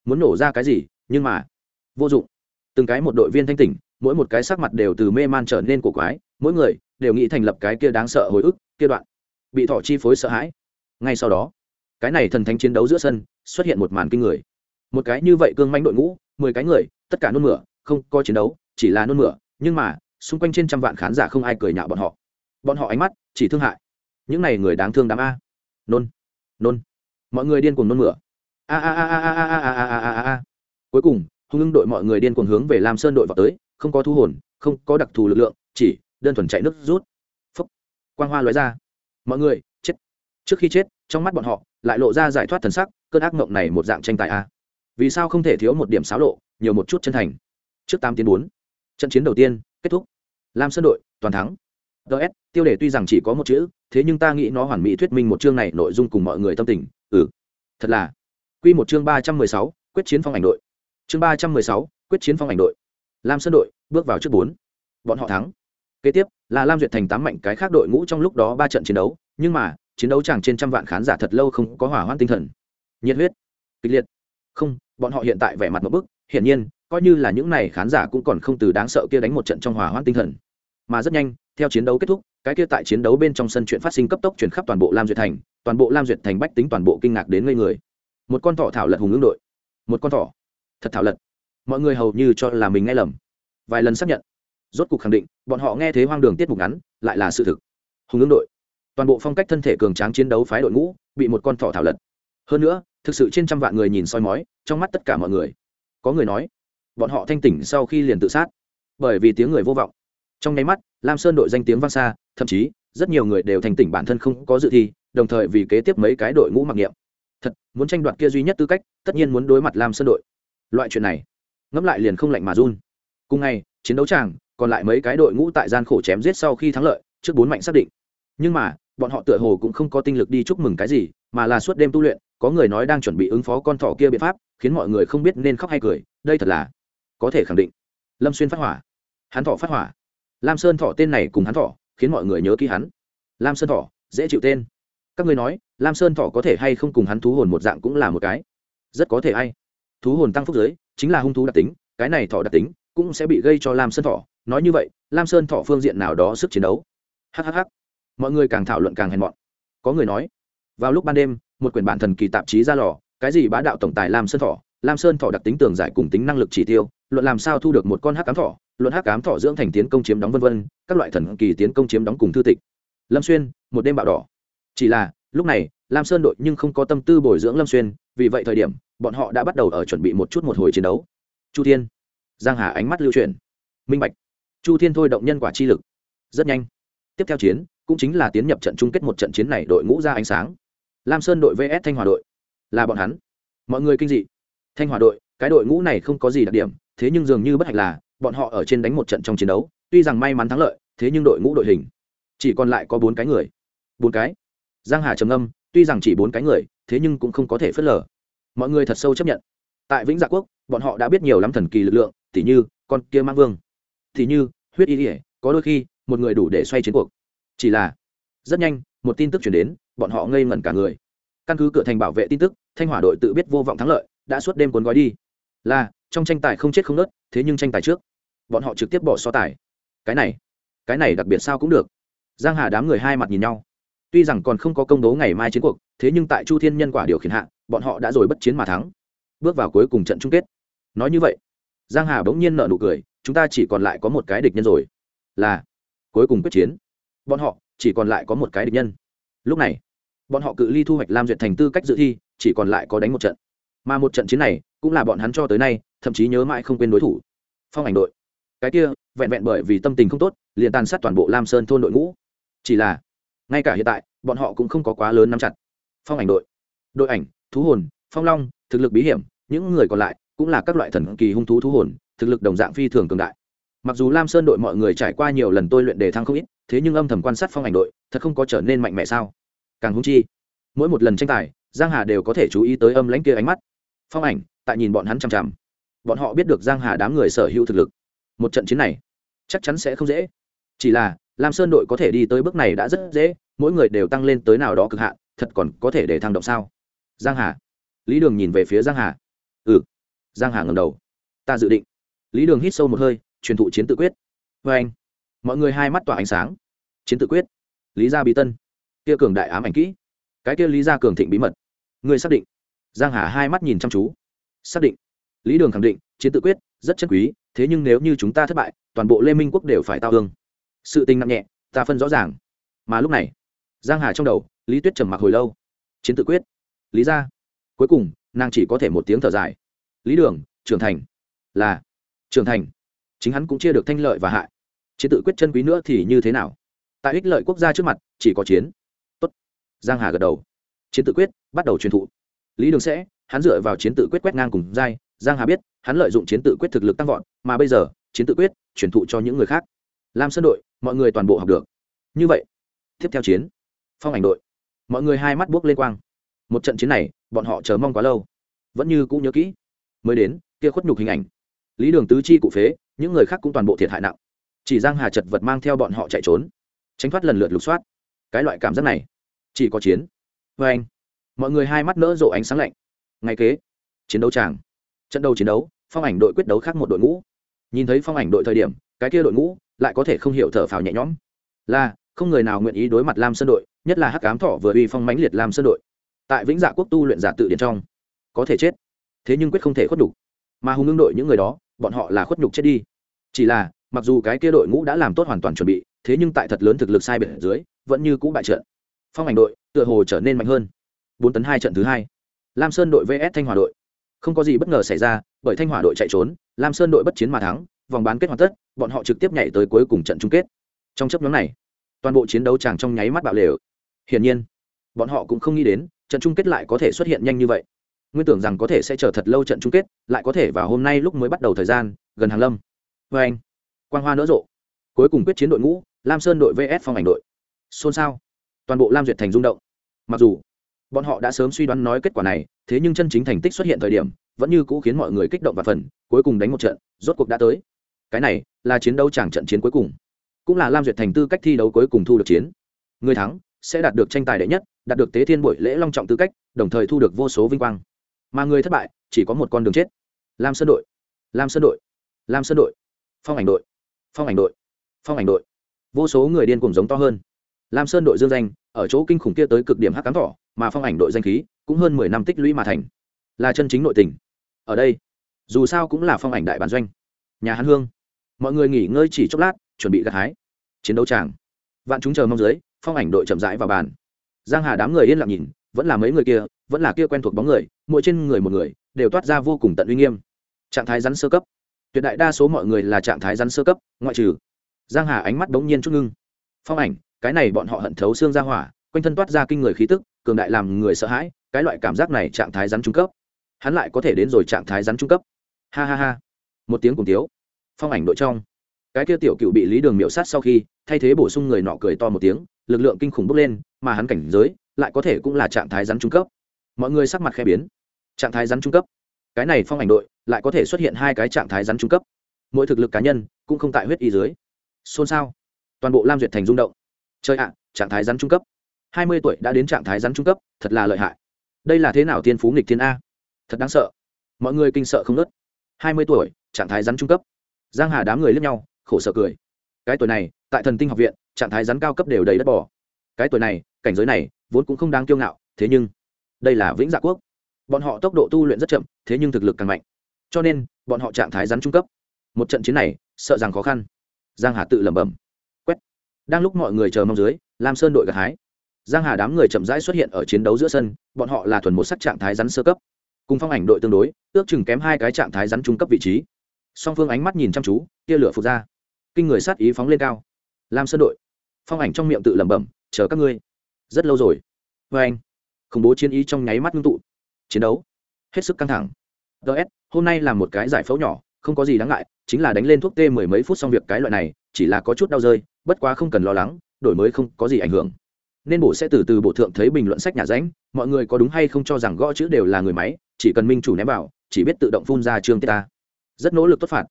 Muốn nổ ra cái gì, nhưng mà, vô dụng. Từng cái một đội viên thanh tỉnh, mỗi một cái sắc mặt đều từ mê man trở nên cổ quái, mỗi người đều nghĩ thành lập cái kia đáng sợ hồi ức, kia đoạn bị thọ chi phối sợ hãi ngay sau đó cái này thần thánh chiến đấu giữa sân xuất hiện một màn kinh người một cái như vậy cương manh đội ngũ mười cái người tất cả nôn mửa không có chiến đấu chỉ là nôn mửa nhưng mà xung quanh trên trăm vạn khán giả không ai cười nhạo bọn họ bọn họ ánh mắt chỉ thương hại những này người đáng thương đám a nôn nôn mọi người điên cuồng nôn mửa a a a a a a a a a a a cuối cùng hung ưng đội mọi người điên cuồng hướng về lam sơn đội vào tới không có thu hồn không có đặc thù lực lượng chỉ đơn thuần chạy nước rút phấp quang hoa lóe ra mọi người chết trước khi chết, trong mắt bọn họ, lại lộ ra giải thoát thần sắc, cơn ác mộng này một dạng tranh tài a. Vì sao không thể thiếu một điểm xáo lộ, nhiều một chút chân thành. Trước tám tiến bốn, trận chiến đầu tiên, kết thúc. Lam sơn đội, toàn thắng. Ts tiêu đề tuy rằng chỉ có một chữ, thế nhưng ta nghĩ nó hoàn mỹ thuyết minh một chương này nội dung cùng mọi người tâm tình ừ. Thật là. Q một chương ba trăm mười sáu, quyết chiến phong ảnh đội. Chương ba trăm mười sáu, quyết chiến phong ảnh đội. Lam sơn đội, bước vào trước bốn. Bọn họ thắng. Kế tiếp, là lam duyệt thành tám mạnh cái khác đội ngũ trong lúc đó ba trận chiến đấu, nhưng mà chiến đấu chẳng trên trăm vạn khán giả thật lâu không có hỏa hoãn tinh thần. Nhiệt huyết. Kịch liệt. Không, bọn họ hiện tại vẻ mặt một bức, hiển nhiên, coi như là những này khán giả cũng còn không từ đáng sợ kia đánh một trận trong hỏa hoãn tinh thần. Mà rất nhanh, theo chiến đấu kết thúc, cái kia tại chiến đấu bên trong sân chuyện phát sinh cấp tốc chuyển khắp toàn bộ lam duyệt thành, toàn bộ lam duyệt thành bách tính toàn bộ kinh ngạc đến ngây người. Một con thỏ thảo lật hùng ứng đội. Một con thỏ. Thật thảo lật. Mọi người hầu như cho là mình nghe lầm. Vài lần xác nhận. Rốt cuộc khẳng định, bọn họ nghe thấy hoang đường tiết mục ngắn, lại là sự thực. Hùng ứng đội toàn bộ phong cách thân thể cường tráng chiến đấu phái đội ngũ bị một con thỏ thảo lật. Hơn nữa, thực sự trên trăm vạn người nhìn soi mói, trong mắt tất cả mọi người. Có người nói, bọn họ thanh tỉnh sau khi liền tự sát, bởi vì tiếng người vô vọng. Trong nháy mắt, lam sơn đội danh tiếng vang xa, thậm chí, rất nhiều người đều thành tỉnh bản thân không có dự thi, đồng thời vì kế tiếp mấy cái đội ngũ mặc niệm. Thật, muốn tranh đoạt kia duy nhất tư cách, tất nhiên muốn đối mặt lam sơn đội. Loại chuyện này, ngẫm lại liền không lạnh mà run. Cùng ngày, chiến đấu tràng còn lại mấy cái đội ngũ tại gian khổ chém giết sau khi thắng lợi, trước bốn mạnh xác định nhưng mà, bọn họ tựa hồ cũng không có tinh lực đi chúc mừng cái gì, mà là suốt đêm tu luyện, có người nói đang chuẩn bị ứng phó con thỏ kia biện pháp, khiến mọi người không biết nên khóc hay cười, đây thật là có thể khẳng định. Lâm xuyên phát hỏa. Hắn thọ phát hỏa. Lam sơn thọ tên này cùng hắn thọ khiến mọi người nhớ ký hắn. Lam sơn thọ dễ chịu tên. Các ngươi nói, lam sơn thọ có thể hay không cùng hắn thú hồn một dạng cũng là một cái. Rất có thể hay thú hồn tăng phúc giới, chính là hung thú đặc tính, cái này thọ đặc tính cũng sẽ bị gây cho lam sơn thọ nói như vậy, lam sơn thọ phương diện nào đó sức chiến đấu. Hhh mọi người càng thảo luận càng hèn mọn. Có người nói, vào lúc ban đêm, một quyển bản thần kỳ tạp chí ra lò, cái gì bá đạo tổng tài lam sơn thọ, lam sơn thọ đặc tính tường giải cùng tính năng lực chỉ tiêu, luận làm sao thu được một con hắc cám thọ, luận hắc cám thọ dưỡng thành tiến công chiếm đóng vân vân, các loại thần kỳ tiến công chiếm đóng cùng thư tịch. Lâm xuyên, một đêm bạo đỏ. Chỉ là, lúc này, lam sơn đội nhưng không có tâm tư bồi dưỡng lâm xuyên, vì vậy thời điểm, bọn họ đã bắt đầu ở chuẩn bị một chút một hồi chiến đấu. Chu thiên, giang hà ánh mắt lưu truyền minh bạch. Chu thiên thôi động nhân quả chi lực. Rất nhanh. Tiếp theo chiến cũng chính là tiến nhập trận chung kết một trận chiến này đội ngũ ra ánh sáng. Lam sơn đội vs thanh hòa đội. Là bọn hắn. Mọi người kinh dị. Thanh hòa đội, cái đội ngũ này không có gì đặc điểm, thế nhưng dường như bất hạnh là, bọn họ ở trên đánh một trận trong chiến đấu, tuy rằng may mắn thắng lợi, thế nhưng đội ngũ đội hình, chỉ còn lại có bốn cái người. Bốn cái? Giang hà trầm âm tuy rằng chỉ bốn cái người, thế nhưng cũng không có thể phớt lờ. Mọi người thật sâu chấp nhận. Tại vĩnh dạ quốc, bọn họ đã biết nhiều lắm thần kỳ lực lượng, tỉ như, con kia mang vương. Thì như, huyết y ỉa có đôi khi, một người đủ để xoay chiến cuộc chỉ là, rất nhanh, một tin tức chuyển đến, bọn họ ngây ngẩn cả người. Căn cứ cửa thành bảo vệ tin tức, thanh hỏa đội tự biết vô vọng thắng lợi, đã suốt đêm cuốn gói đi. Là, trong tranh tài không chết không nớt, thế nhưng tranh tài trước, bọn họ trực tiếp bỏ so tài. Cái này cái này đặc biệt sao cũng được. Giang hà đám người hai mặt nhìn nhau. Tuy rằng còn không có công bố ngày mai chiến cuộc, thế nhưng tại chu thiên nhân quả điều khiển hạ, bọn họ đã rồi bất chiến mà thắng. Bước vào cuối cùng trận chung kết. Nói như vậy, giang hà bỗng nhiên nợ nụ cười, chúng ta chỉ còn lại có một cái địch nhân rồi. Là, cuối cùng quyết chiến bọn họ chỉ còn lại có một cái địch nhân. Lúc này, bọn họ cự ly thu hoạch lam duyệt thành tư cách dự thi, chỉ còn lại có đánh một trận. Mà một trận chiến này cũng là bọn hắn cho tới nay, thậm chí nhớ mãi không quên đối thủ. Phong ảnh đội. Cái kia, vẹn vẹn bởi vì tâm tình không tốt, liền tàn sát toàn bộ lam sơn thôn đội ngũ. Chỉ là, ngay cả hiện tại, bọn họ cũng không có quá lớn nắm chặt. Phong ảnh đội. Đội ảnh, thú hồn, phong long, thực lực bí hiểm, những người còn lại cũng là các loại thần kỳ hung thú thú hồn, thực lực đồng dạng phi thường cường đại. Mặc dù lam sơn đội mọi người trải qua nhiều lần tôi luyện đề thăng không ít thế nhưng âm thầm quan sát phong ảnh đội, thật không có trở nên mạnh mẽ sao? Càng húng chi, mỗi một lần tranh tài, giang hà đều có thể chú ý tới âm lãnh kia ánh mắt. Phong ảnh, tại nhìn bọn hắn chằm chằm. Bọn họ biết được giang hà đám người sở hữu thực lực. Một trận chiến này, chắc chắn sẽ không dễ. Chỉ là, lam sơn đội có thể đi tới bước này đã rất dễ, mỗi người đều tăng lên tới nào đó cực hạn, thật còn có thể để thăng động sao? Giang hà. Lý đường nhìn về phía giang hà. Ừ. Giang hà ngầm đầu. Ta dự định. Lý đường hít sâu một hơi, truyền thụ chiến tự quyết. Với anh mọi người hai mắt tỏa ánh sáng. Chiến tự quyết. Lý gia bí tân. Kia cường đại ám ảnh kỹ. Cái kia lý gia cường thịnh bí mật. Người xác định. Giang hà hai mắt nhìn chăm chú. Xác định. Lý đường khẳng định, chiến tự quyết, rất chân quý, thế nhưng nếu như chúng ta thất bại, toàn bộ lê minh quốc đều phải tao hương sự tình nặng nhẹ, ta phân rõ ràng. Mà lúc này, giang hà trong đầu, lý tuyết trầm mặc hồi lâu. Chiến tự quyết. Lý ra cuối cùng, nàng chỉ có thể một tiếng thở dài. Lý đường, trưởng thành. Là. Trưởng thành. Chính hắn cũng chia được thanh lợi và hại chiến tự quyết chân quý nữa thì như thế nào? Tại ích lợi quốc gia trước mặt, chỉ có chiến. Tốt. giang hà gật đầu. Chiến tự quyết, bắt đầu truyền thụ. Lý đường sẽ, hắn dựa vào chiến tự quyết quét ngang cùng giai giang hà biết, hắn lợi dụng chiến tự quyết thực lực tăng vọt, mà bây giờ, chiến tự quyết, truyền thụ cho những người khác. Lam sơn đội, mọi người toàn bộ học được. Như vậy, tiếp theo chiến. Phong ảnh đội. Mọi người hai mắt buốc lên quang. Một trận chiến này, bọn họ chờ mong quá lâu. Vẫn như cũng nhớ kỹ. Mới đến, kia khuất nhục hình ảnh. Lý đường tứ chi cụ phế, những người khác cũng toàn bộ thiệt hại nặng chỉ giang hà chật vật mang theo bọn họ chạy trốn. Tránh thoát lần lượt lục soát. Cái loại cảm giác này, chỉ có chiến. Với anh, mọi người hai mắt nỡ rộ ánh sáng lạnh. Ngay kế, chiến đấu tràng. Trận đấu chiến đấu, phong ảnh đội quyết đấu khác một đội ngũ. Nhìn thấy phong ảnh đội thời điểm, cái kia đội ngũ lại có thể không hiểu thở phào nhẹ nhõm. Là, không người nào nguyện ý đối mặt lam sơn đội, nhất là hắc cám thọ vừa uy phong mãnh liệt lam sơn đội. Tại vĩnh dạ quốc tu luyện giả tự điện trong, có thể chết. Thế nhưng quyết không thể khuất nhục. Mà hùng ngưng đội những người đó, bọn họ là khuất nhục chết đi. Chỉ là mặc dù cái kia đội ngũ đã làm tốt hoàn toàn chuẩn bị, thế nhưng tại thật lớn thực lực sai biệt dưới, vẫn như cũ bại trận. Phong ảnh đội, tựa hồ trở nên mạnh hơn. Bốn tấn hai trận thứ hai. Lam sơn đội vs thanh hòa đội. Không có gì bất ngờ xảy ra, bởi thanh hòa đội chạy trốn, lam sơn đội bất chiến mà thắng, vòng bán kết hoàn tất, bọn họ trực tiếp nhảy tới cuối cùng trận chung kết. Trong chấp nhóm này, toàn bộ chiến đấu chàng trong nháy mắt bạo lều. Hiển nhiên, bọn họ cũng không nghĩ đến, trận chung kết lại có thể xuất hiện nhanh như vậy. Nguyên tưởng rằng có thể sẽ chờ thật lâu trận chung kết, lại có thể vào hôm nay lúc mới bắt đầu thời gian, gần hàng lâm. Vê anh quang hoa nở rộ. Cuối cùng quyết chiến đội ngũ, lam sơn đội vs phong ảnh đội. Xôn xao. Toàn bộ lam duyệt thành rung động. Mặc dù, bọn họ đã sớm suy đoán nói kết quả này, thế nhưng chân chính thành tích xuất hiện thời điểm, vẫn như cũ khiến mọi người kích động và phần cuối cùng đánh một trận, rốt cuộc đã tới. Cái này là chiến đấu chẳng trận chiến cuối cùng. Cũng là lam duyệt thành tư cách thi đấu cuối cùng thu được chiến. Người thắng sẽ đạt được tranh tài đệ nhất, đạt được tế thiên buổi lễ long trọng tư cách, đồng thời thu được vô số vinh quang. Mà người thất bại chỉ có một con đường chết. Lam sơn đội. Lam sơn đội. Lam sơn đội. Phong ảnh đội phong ảnh đội. Phong ảnh đội. Vô số người điên cùng giống to hơn. Lam sơn đội dương danh, ở chỗ kinh khủng kia tới cực điểm hắc cám thỏ, mà phong ảnh đội danh khí cũng hơn mười năm tích lũy mà thành. Là chân chính nội tình. Ở đây, dù sao cũng là phong ảnh đại bản doanh. Nhà hán hương. Mọi người nghỉ ngơi chỉ chốc lát, chuẩn bị gặt hái. Chiến đấu tràng. Vạn chúng chờ mong dưới, phong ảnh đội chậm rãi vào bàn. Giang hà đám người yên lặng nhìn, vẫn là mấy người kia, vẫn là kia quen thuộc bóng người, mỗi trên người một người, đều toát ra vô cùng tận uy nghiêm. Trạng thái rắn sơ cấp tuyệt đại đa số mọi người là trạng thái rắn sơ cấp, ngoại trừ giang hà ánh mắt bỗng nhiên chút ngưng. Phong ảnh, cái này bọn họ hận thấu xương ra hỏa, quanh thân toát ra kinh người khí tức, cường đại làm người sợ hãi, cái loại cảm giác này trạng thái rắn trung cấp. Hắn lại có thể đến rồi trạng thái rắn trung cấp. Ha ha ha. Một tiếng cùng tiếu phong ảnh đội trong. Cái kia tiểu cựu bị lý đường miệu sát sau khi, thay thế bổ sung người nọ cười to một tiếng, lực lượng kinh khủng bốc lên, mà hắn cảnh giới lại có thể cũng là trạng thái rắn trung cấp. Mọi người sắc mặt khẽ biến. Trạng thái rắn trung cấp cái này phong ảnh đội lại có thể xuất hiện hai cái trạng thái rắn trung cấp. Mỗi thực lực cá nhân cũng không tại huyết y dưới. Xôn xao. Toàn bộ lam duyệt thành rung động. Chơi ạ, trạng thái rắn trung cấp. Hai mươi tuổi đã đến trạng thái rắn trung cấp, thật là lợi hại. Đây là thế nào tiên phú nghịch thiên a? Thật đáng sợ. Mọi người kinh sợ không nớt hai mươi tuổi, trạng thái rắn trung cấp. Giang hà đám người lướt nhau, khổ sở cười. Cái tuổi này, tại thần tinh học viện, trạng thái rắn cao cấp đều đầy đất bỏ cái tuổi này, cảnh giới này, vốn cũng không đáng kiêu ngạo, thế nhưng, đây là vĩnh dạ quốc bọn họ tốc độ tu luyện rất chậm, thế nhưng thực lực càng mạnh. Cho nên, bọn họ trạng thái rắn trung cấp. Một trận chiến này, sợ rằng khó khăn. Giang hà tự lẩm bẩm. Quét. Đang lúc mọi người chờ mong dưới, lam sơn đội gặt hái. Giang hà đám người chậm rãi xuất hiện ở chiến đấu giữa sân, bọn họ là thuần một sắc trạng thái rắn sơ cấp. Cùng phong ảnh đội tương đối, ước chừng kém hai cái trạng thái rắn trung cấp vị trí. Song phương ánh mắt nhìn chăm chú, tia lửa phục ra. Kinh người sát ý phóng lên cao. Lam sơn đội. Phong ảnh trong miệng tự lẩm bẩm, chờ các ngươi. Rất lâu rồi. Vê anh khủng bố chiến ý trong nháy mắt ngưng tụ chiến đấu. Hết sức căng thẳng. Ts hôm nay là một cái giải phẫu nhỏ, không có gì đáng ngại, chính là đánh lên thuốc tê mười mấy phút xong việc cái loại này, chỉ là có chút đau rơi, bất quá không cần lo lắng, đổi mới không có gì ảnh hưởng. Nên bộ sẽ từ từ bộ thượng thấy bình luận sách nhà ránh, mọi người có đúng hay không cho rằng gõ chữ đều là người máy, chỉ cần minh chủ ném vào, chỉ biết tự động phun ra chương tiết ta rất nỗ lực tốt phạt.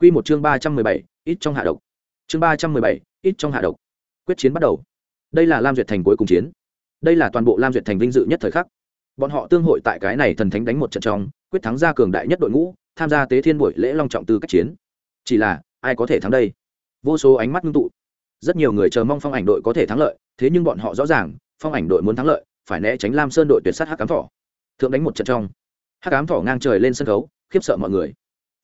Quy một chương ba trăm mười bảy, ít trong hạ độc. Chương ba trăm mười bảy, ít trong hạ độc. Quyết chiến bắt đầu. Đây là lam duyệt thành cuối cùng chiến. Đây là toàn bộ lam duyệt thành vinh dự nhất thời khắc bọn họ tương hội tại cái này thần thánh đánh một trận trong, quyết thắng ra cường đại nhất đội ngũ, tham gia tế thiên buổi lễ long trọng tư cách chiến. Chỉ là, ai có thể thắng đây? Vô số ánh mắt ngưng tụ. Rất nhiều người chờ mong phong ảnh đội có thể thắng lợi, thế nhưng bọn họ rõ ràng, phong ảnh đội muốn thắng lợi, phải né tránh lam sơn đội tuyệt sát hắc cám thỏ. Thượng đánh một trận trong. Hắc cám thỏ ngang trời lên sân khấu, khiếp sợ mọi người.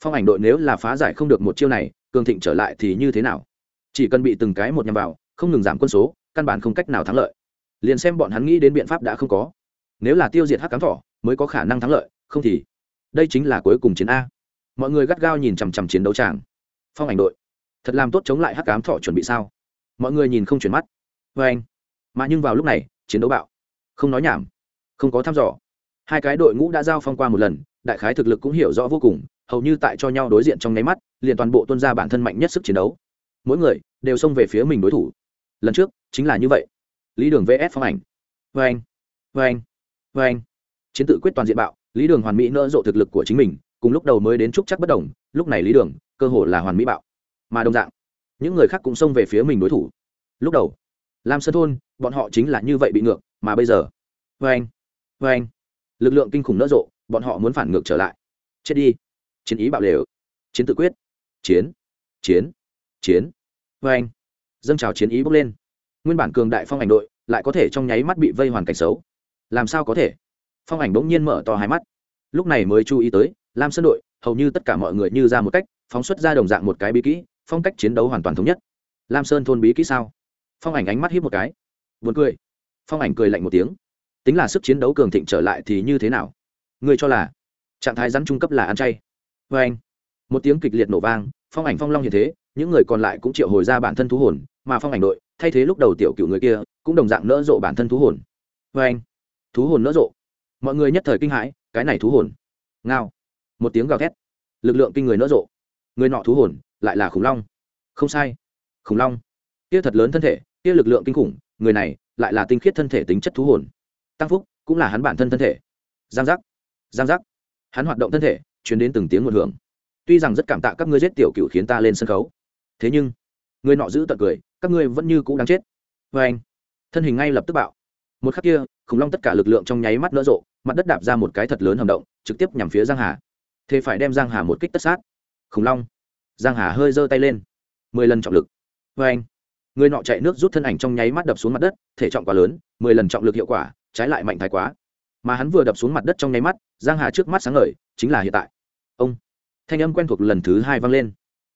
Phong ảnh đội nếu là phá giải không được một chiêu này, cường thịnh trở lại thì như thế nào? Chỉ cần bị từng cái một nhằm vào, không ngừng giảm quân số, căn bản không cách nào thắng lợi. Liền xem bọn hắn nghĩ đến biện pháp đã không có nếu là tiêu diệt hắc cám thỏ, mới có khả năng thắng lợi, không thì đây chính là cuối cùng chiến a. Mọi người gắt gao nhìn chằm chằm chiến đấu tràng. Phong ảnh đội, thật làm tốt chống lại hắc cám thỏ chuẩn bị sao? Mọi người nhìn không chuyển mắt. Vê anh, mà nhưng vào lúc này, chiến đấu bạo. Không nói nhảm, không có thăm dò. Hai cái đội ngũ đã giao phong qua một lần, đại khái thực lực cũng hiểu rõ vô cùng, hầu như tại cho nhau đối diện trong nháy mắt, liền toàn bộ tuân ra bản thân mạnh nhất sức chiến đấu. Mỗi người đều xông về phía mình đối thủ. Lần trước, chính là như vậy. Lý đường vs phong ảnh. Vê anh vê anh vê anh. Chiến tự quyết toàn diện bạo, lý đường hoàn mỹ nỡ rộ thực lực của chính mình, cùng lúc đầu mới đến trúc chắc bất đồng, lúc này lý đường, cơ hồ là hoàn mỹ bạo. Mà đồng dạng, những người khác cũng xông về phía mình đối thủ. Lúc đầu, lam sơn thôn, bọn họ chính là như vậy bị ngược, mà bây giờ vê anh vê anh. Lực lượng kinh khủng nỡ rộ, bọn họ muốn phản ngược trở lại. Chết đi. Chiến ý bạo lều. Chiến tự quyết. Chiến. Chiến. Chiến. Vê anh. Dâng trào chiến ý bốc lên. Nguyên bản cường đại phong ảnh đội lại có thể trong nháy mắt bị vây hoàn cảnh xấu làm sao có thể? Phong ảnh bỗng nhiên mở to hai mắt. Lúc này mới chú ý tới, lam sơn đội, hầu như tất cả mọi người như ra một cách, phóng xuất ra đồng dạng một cái bí kỹ, phong cách chiến đấu hoàn toàn thống nhất. Lam sơn thôn bí kỹ sao? Phong ảnh ánh mắt hít một cái. Buồn cười. Phong ảnh cười lạnh một tiếng. Tính là sức chiến đấu cường thịnh trở lại thì như thế nào? Người cho là, trạng thái rắn trung cấp là ăn chay. Vê anh, một tiếng kịch liệt nổ vang, phong ảnh phong long như thế, những người còn lại cũng triệu hồi ra bản thân thú hồn, mà phong ảnh đội, thay thế lúc đầu tiểu cựu người kia, cũng đồng dạng nỡ rộ bản thân thú hồn. Vê anh thú hồn nỡ rộ. Mọi người nhất thời kinh hãi, cái này thú hồn. Ngao. Một tiếng gào thét. Lực lượng kinh người nỡ rộ. Người nọ thú hồn lại là khủng long. Không sai. Khủng long. Kia thật lớn thân thể, kia lực lượng kinh khủng, người này lại là tinh khiết thân thể tính chất thú hồn. Tăng phúc cũng là hắn bản thân thân thể. Giang giác. Giang giác. Hắn hoạt động thân thể chuyển đến từng tiếng một hưởng. Tuy rằng rất cảm tạ các ngươi giết tiểu cựu khiến ta lên sân khấu. Thế nhưng, người nọ giữ tận cười, các ngươi vẫn như cũ đáng chết. Vê anh thân hình ngay lập tức bạo. Một khắc kia khủng long tất cả lực lượng trong nháy mắt nỡ rộ, mặt đất đạp ra một cái thật lớn hầm động, trực tiếp nhằm phía giang hà. Thế phải đem giang hà một kích tất sát. Khủng long. Giang hà hơi giơ tay lên. Mười lần trọng lực. Vê anh, người nọ chạy nước rút thân ảnh trong nháy mắt đập xuống mặt đất, thể trọng quá lớn, mười lần trọng lực hiệu quả, trái lại mạnh thái quá. Mà hắn vừa đập xuống mặt đất trong nháy mắt, giang hà trước mắt sáng ngời, chính là hiện tại. Ông. Thanh âm quen thuộc lần thứ hai vang lên.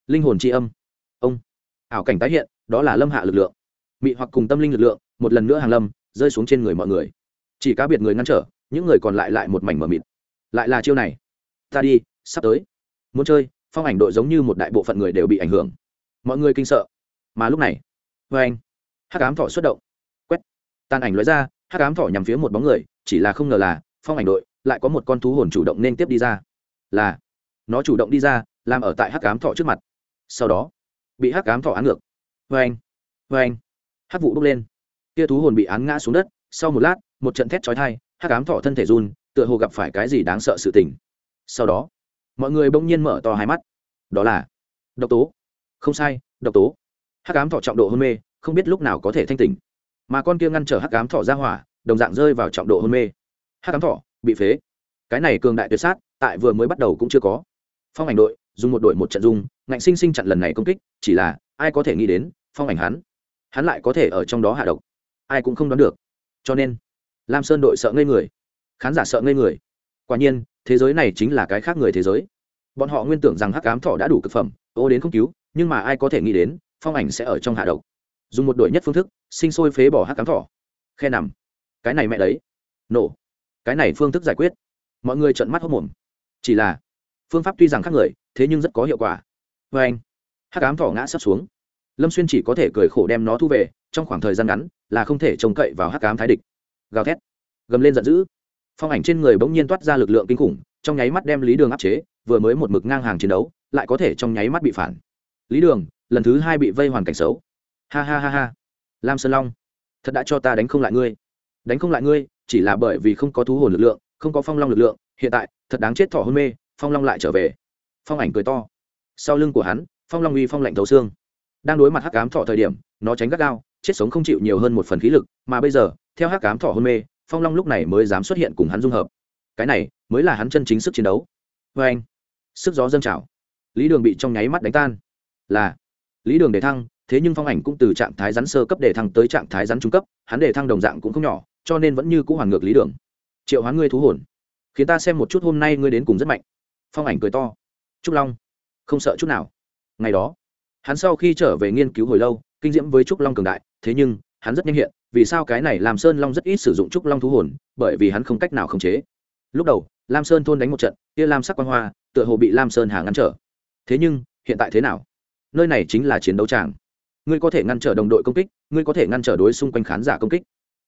Linh hồn tri âm. Ông. Ảo cảnh tái hiện, đó là lâm hạ lực lượng. Mị hoặc cùng tâm linh lực lượng, một lần nữa hàng lâm, rơi xuống trên người mọi người chỉ cá biệt người ngăn trở, những người còn lại lại một mảnh mờ mịt. Lại là chiêu này. Ta đi, sắp tới. Muốn chơi, phong ảnh đội giống như một đại bộ phận người đều bị ảnh hưởng. Mọi người kinh sợ. Mà lúc này, vê anh hát cám thỏ xuất động. Quét. Tàn ảnh lóe ra hát cám thỏ nhằm phía một bóng người, chỉ là không ngờ là, phong ảnh đội lại có một con thú hồn chủ động nên tiếp đi ra. Là, nó chủ động đi ra, làm ở tại hắc cám thọ trước mặt. Sau đó, bị hắc cám thọ án ngược. Vê anh vê anh, hắc vụ bốc lên. Tia thú hồn bị án ngã xuống đất sau một lát, một trận thét trói thai hắc cám Thỏ thân thể run, tựa hồ gặp phải cái gì đáng sợ sự tình. Sau đó, mọi người bỗng nhiên mở to hai mắt. Đó là, độc tố. Không sai, độc tố. Hắc ám Thỏ trọng độ hôn mê, không biết lúc nào có thể thanh tỉnh. Mà con kia ngăn trở hắc ám Thỏ ra hỏa, đồng dạng rơi vào trọng độ hôn mê. Hắc ám Thỏ bị phế. Cái này cường đại tuyệt sát, tại vừa mới bắt đầu cũng chưa có. Phong ảnh đội, dùng một đội một trận dung, ngạnh sinh sinh chặn lần này công kích, chỉ là, ai có thể nghĩ đến, phong ảnh hắn. Hắn lại có thể ở trong đó hạ độc. Ai cũng không đoán được cho nên, lam sơn đội sợ ngây người, khán giả sợ ngây người. Quả nhiên, thế giới này chính là cái khác người thế giới. Bọn họ nguyên tưởng rằng hắc cám thỏ đã đủ cực phẩm, ô đến không cứu, nhưng mà ai có thể nghĩ đến, phong ảnh sẽ ở trong hạ độc. Dùng một đội nhất phương thức, sinh sôi phế bỏ hắc cám thỏ. khe nằm. Cái này mẹ đấy. Nổ. Cái này phương thức giải quyết. Mọi người trợn mắt hốc mồm chỉ là, phương pháp tuy rằng khác người, thế nhưng rất có hiệu quả. Vê anh hắc ám thỏ ngã sắp xuống lâm xuyên chỉ có thể cười khổ đem nó thu về, trong khoảng thời gian ngắn là không thể trông cậy vào hắc ám thái địch. Gào thét, gầm lên giận dữ. Phong ảnh trên người bỗng nhiên toát ra lực lượng kinh khủng, trong nháy mắt đem lý đường áp chế, vừa mới một mực ngang hàng chiến đấu, lại có thể trong nháy mắt bị phản. Lý đường, lần thứ hai bị vây hoàn cảnh xấu. Ha ha ha ha. Lam sơn long, thật đã cho ta đánh không lại ngươi. Đánh không lại ngươi, chỉ là bởi vì không có thú hồn lực lượng, không có phong long lực lượng, hiện tại, thật đáng chết thỏ hôn mê, phong long lại trở về. Phong ảnh cười to. Sau lưng của hắn, phong long uy phong lạnh thấu xương đang đối mặt hắc Ám thọ thời điểm, nó tránh gắt gao, chết sống không chịu nhiều hơn một phần khí lực, mà bây giờ, theo hắc Ám thọ hôn mê, phong long lúc này mới dám xuất hiện cùng hắn dung hợp. Cái này, mới là hắn chân chính sức chiến đấu. Vê anh, sức gió dâng trào. Lý đường bị trong nháy mắt đánh tan. Là, lý đường để thăng, thế nhưng phong ảnh cũng từ trạng thái rắn sơ cấp để thăng tới trạng thái rắn trung cấp, hắn để thăng đồng dạng cũng không nhỏ, cho nên vẫn như c ũ hoàn ngược lý đường. Triệu hoán ngươi thú hồn. Khiến ta xem một chút hôm nay ngươi đến cùng rất mạnh. Phong ảnh cười to. Trúc long, không sợ chút nào. Ngày đó hắn sau khi trở về nghiên cứu hồi lâu, kinh diễm với trúc long cường đại, thế nhưng, hắn rất nhanh hiện, vì sao cái này làm sơn long rất ít sử dụng trúc long thú hồn, bởi vì hắn không cách nào khống chế. Lúc đầu, lam sơn thôn đánh một trận, kia lam sắc quan hoa, tựa hồ bị lam sơn hà ngăn trở. Thế nhưng, hiện tại thế nào? Nơi này chính là chiến đấu tràng. Ngươi có thể ngăn trở đồng đội công kích, ngươi có thể ngăn trở đối xung quanh khán giả công kích.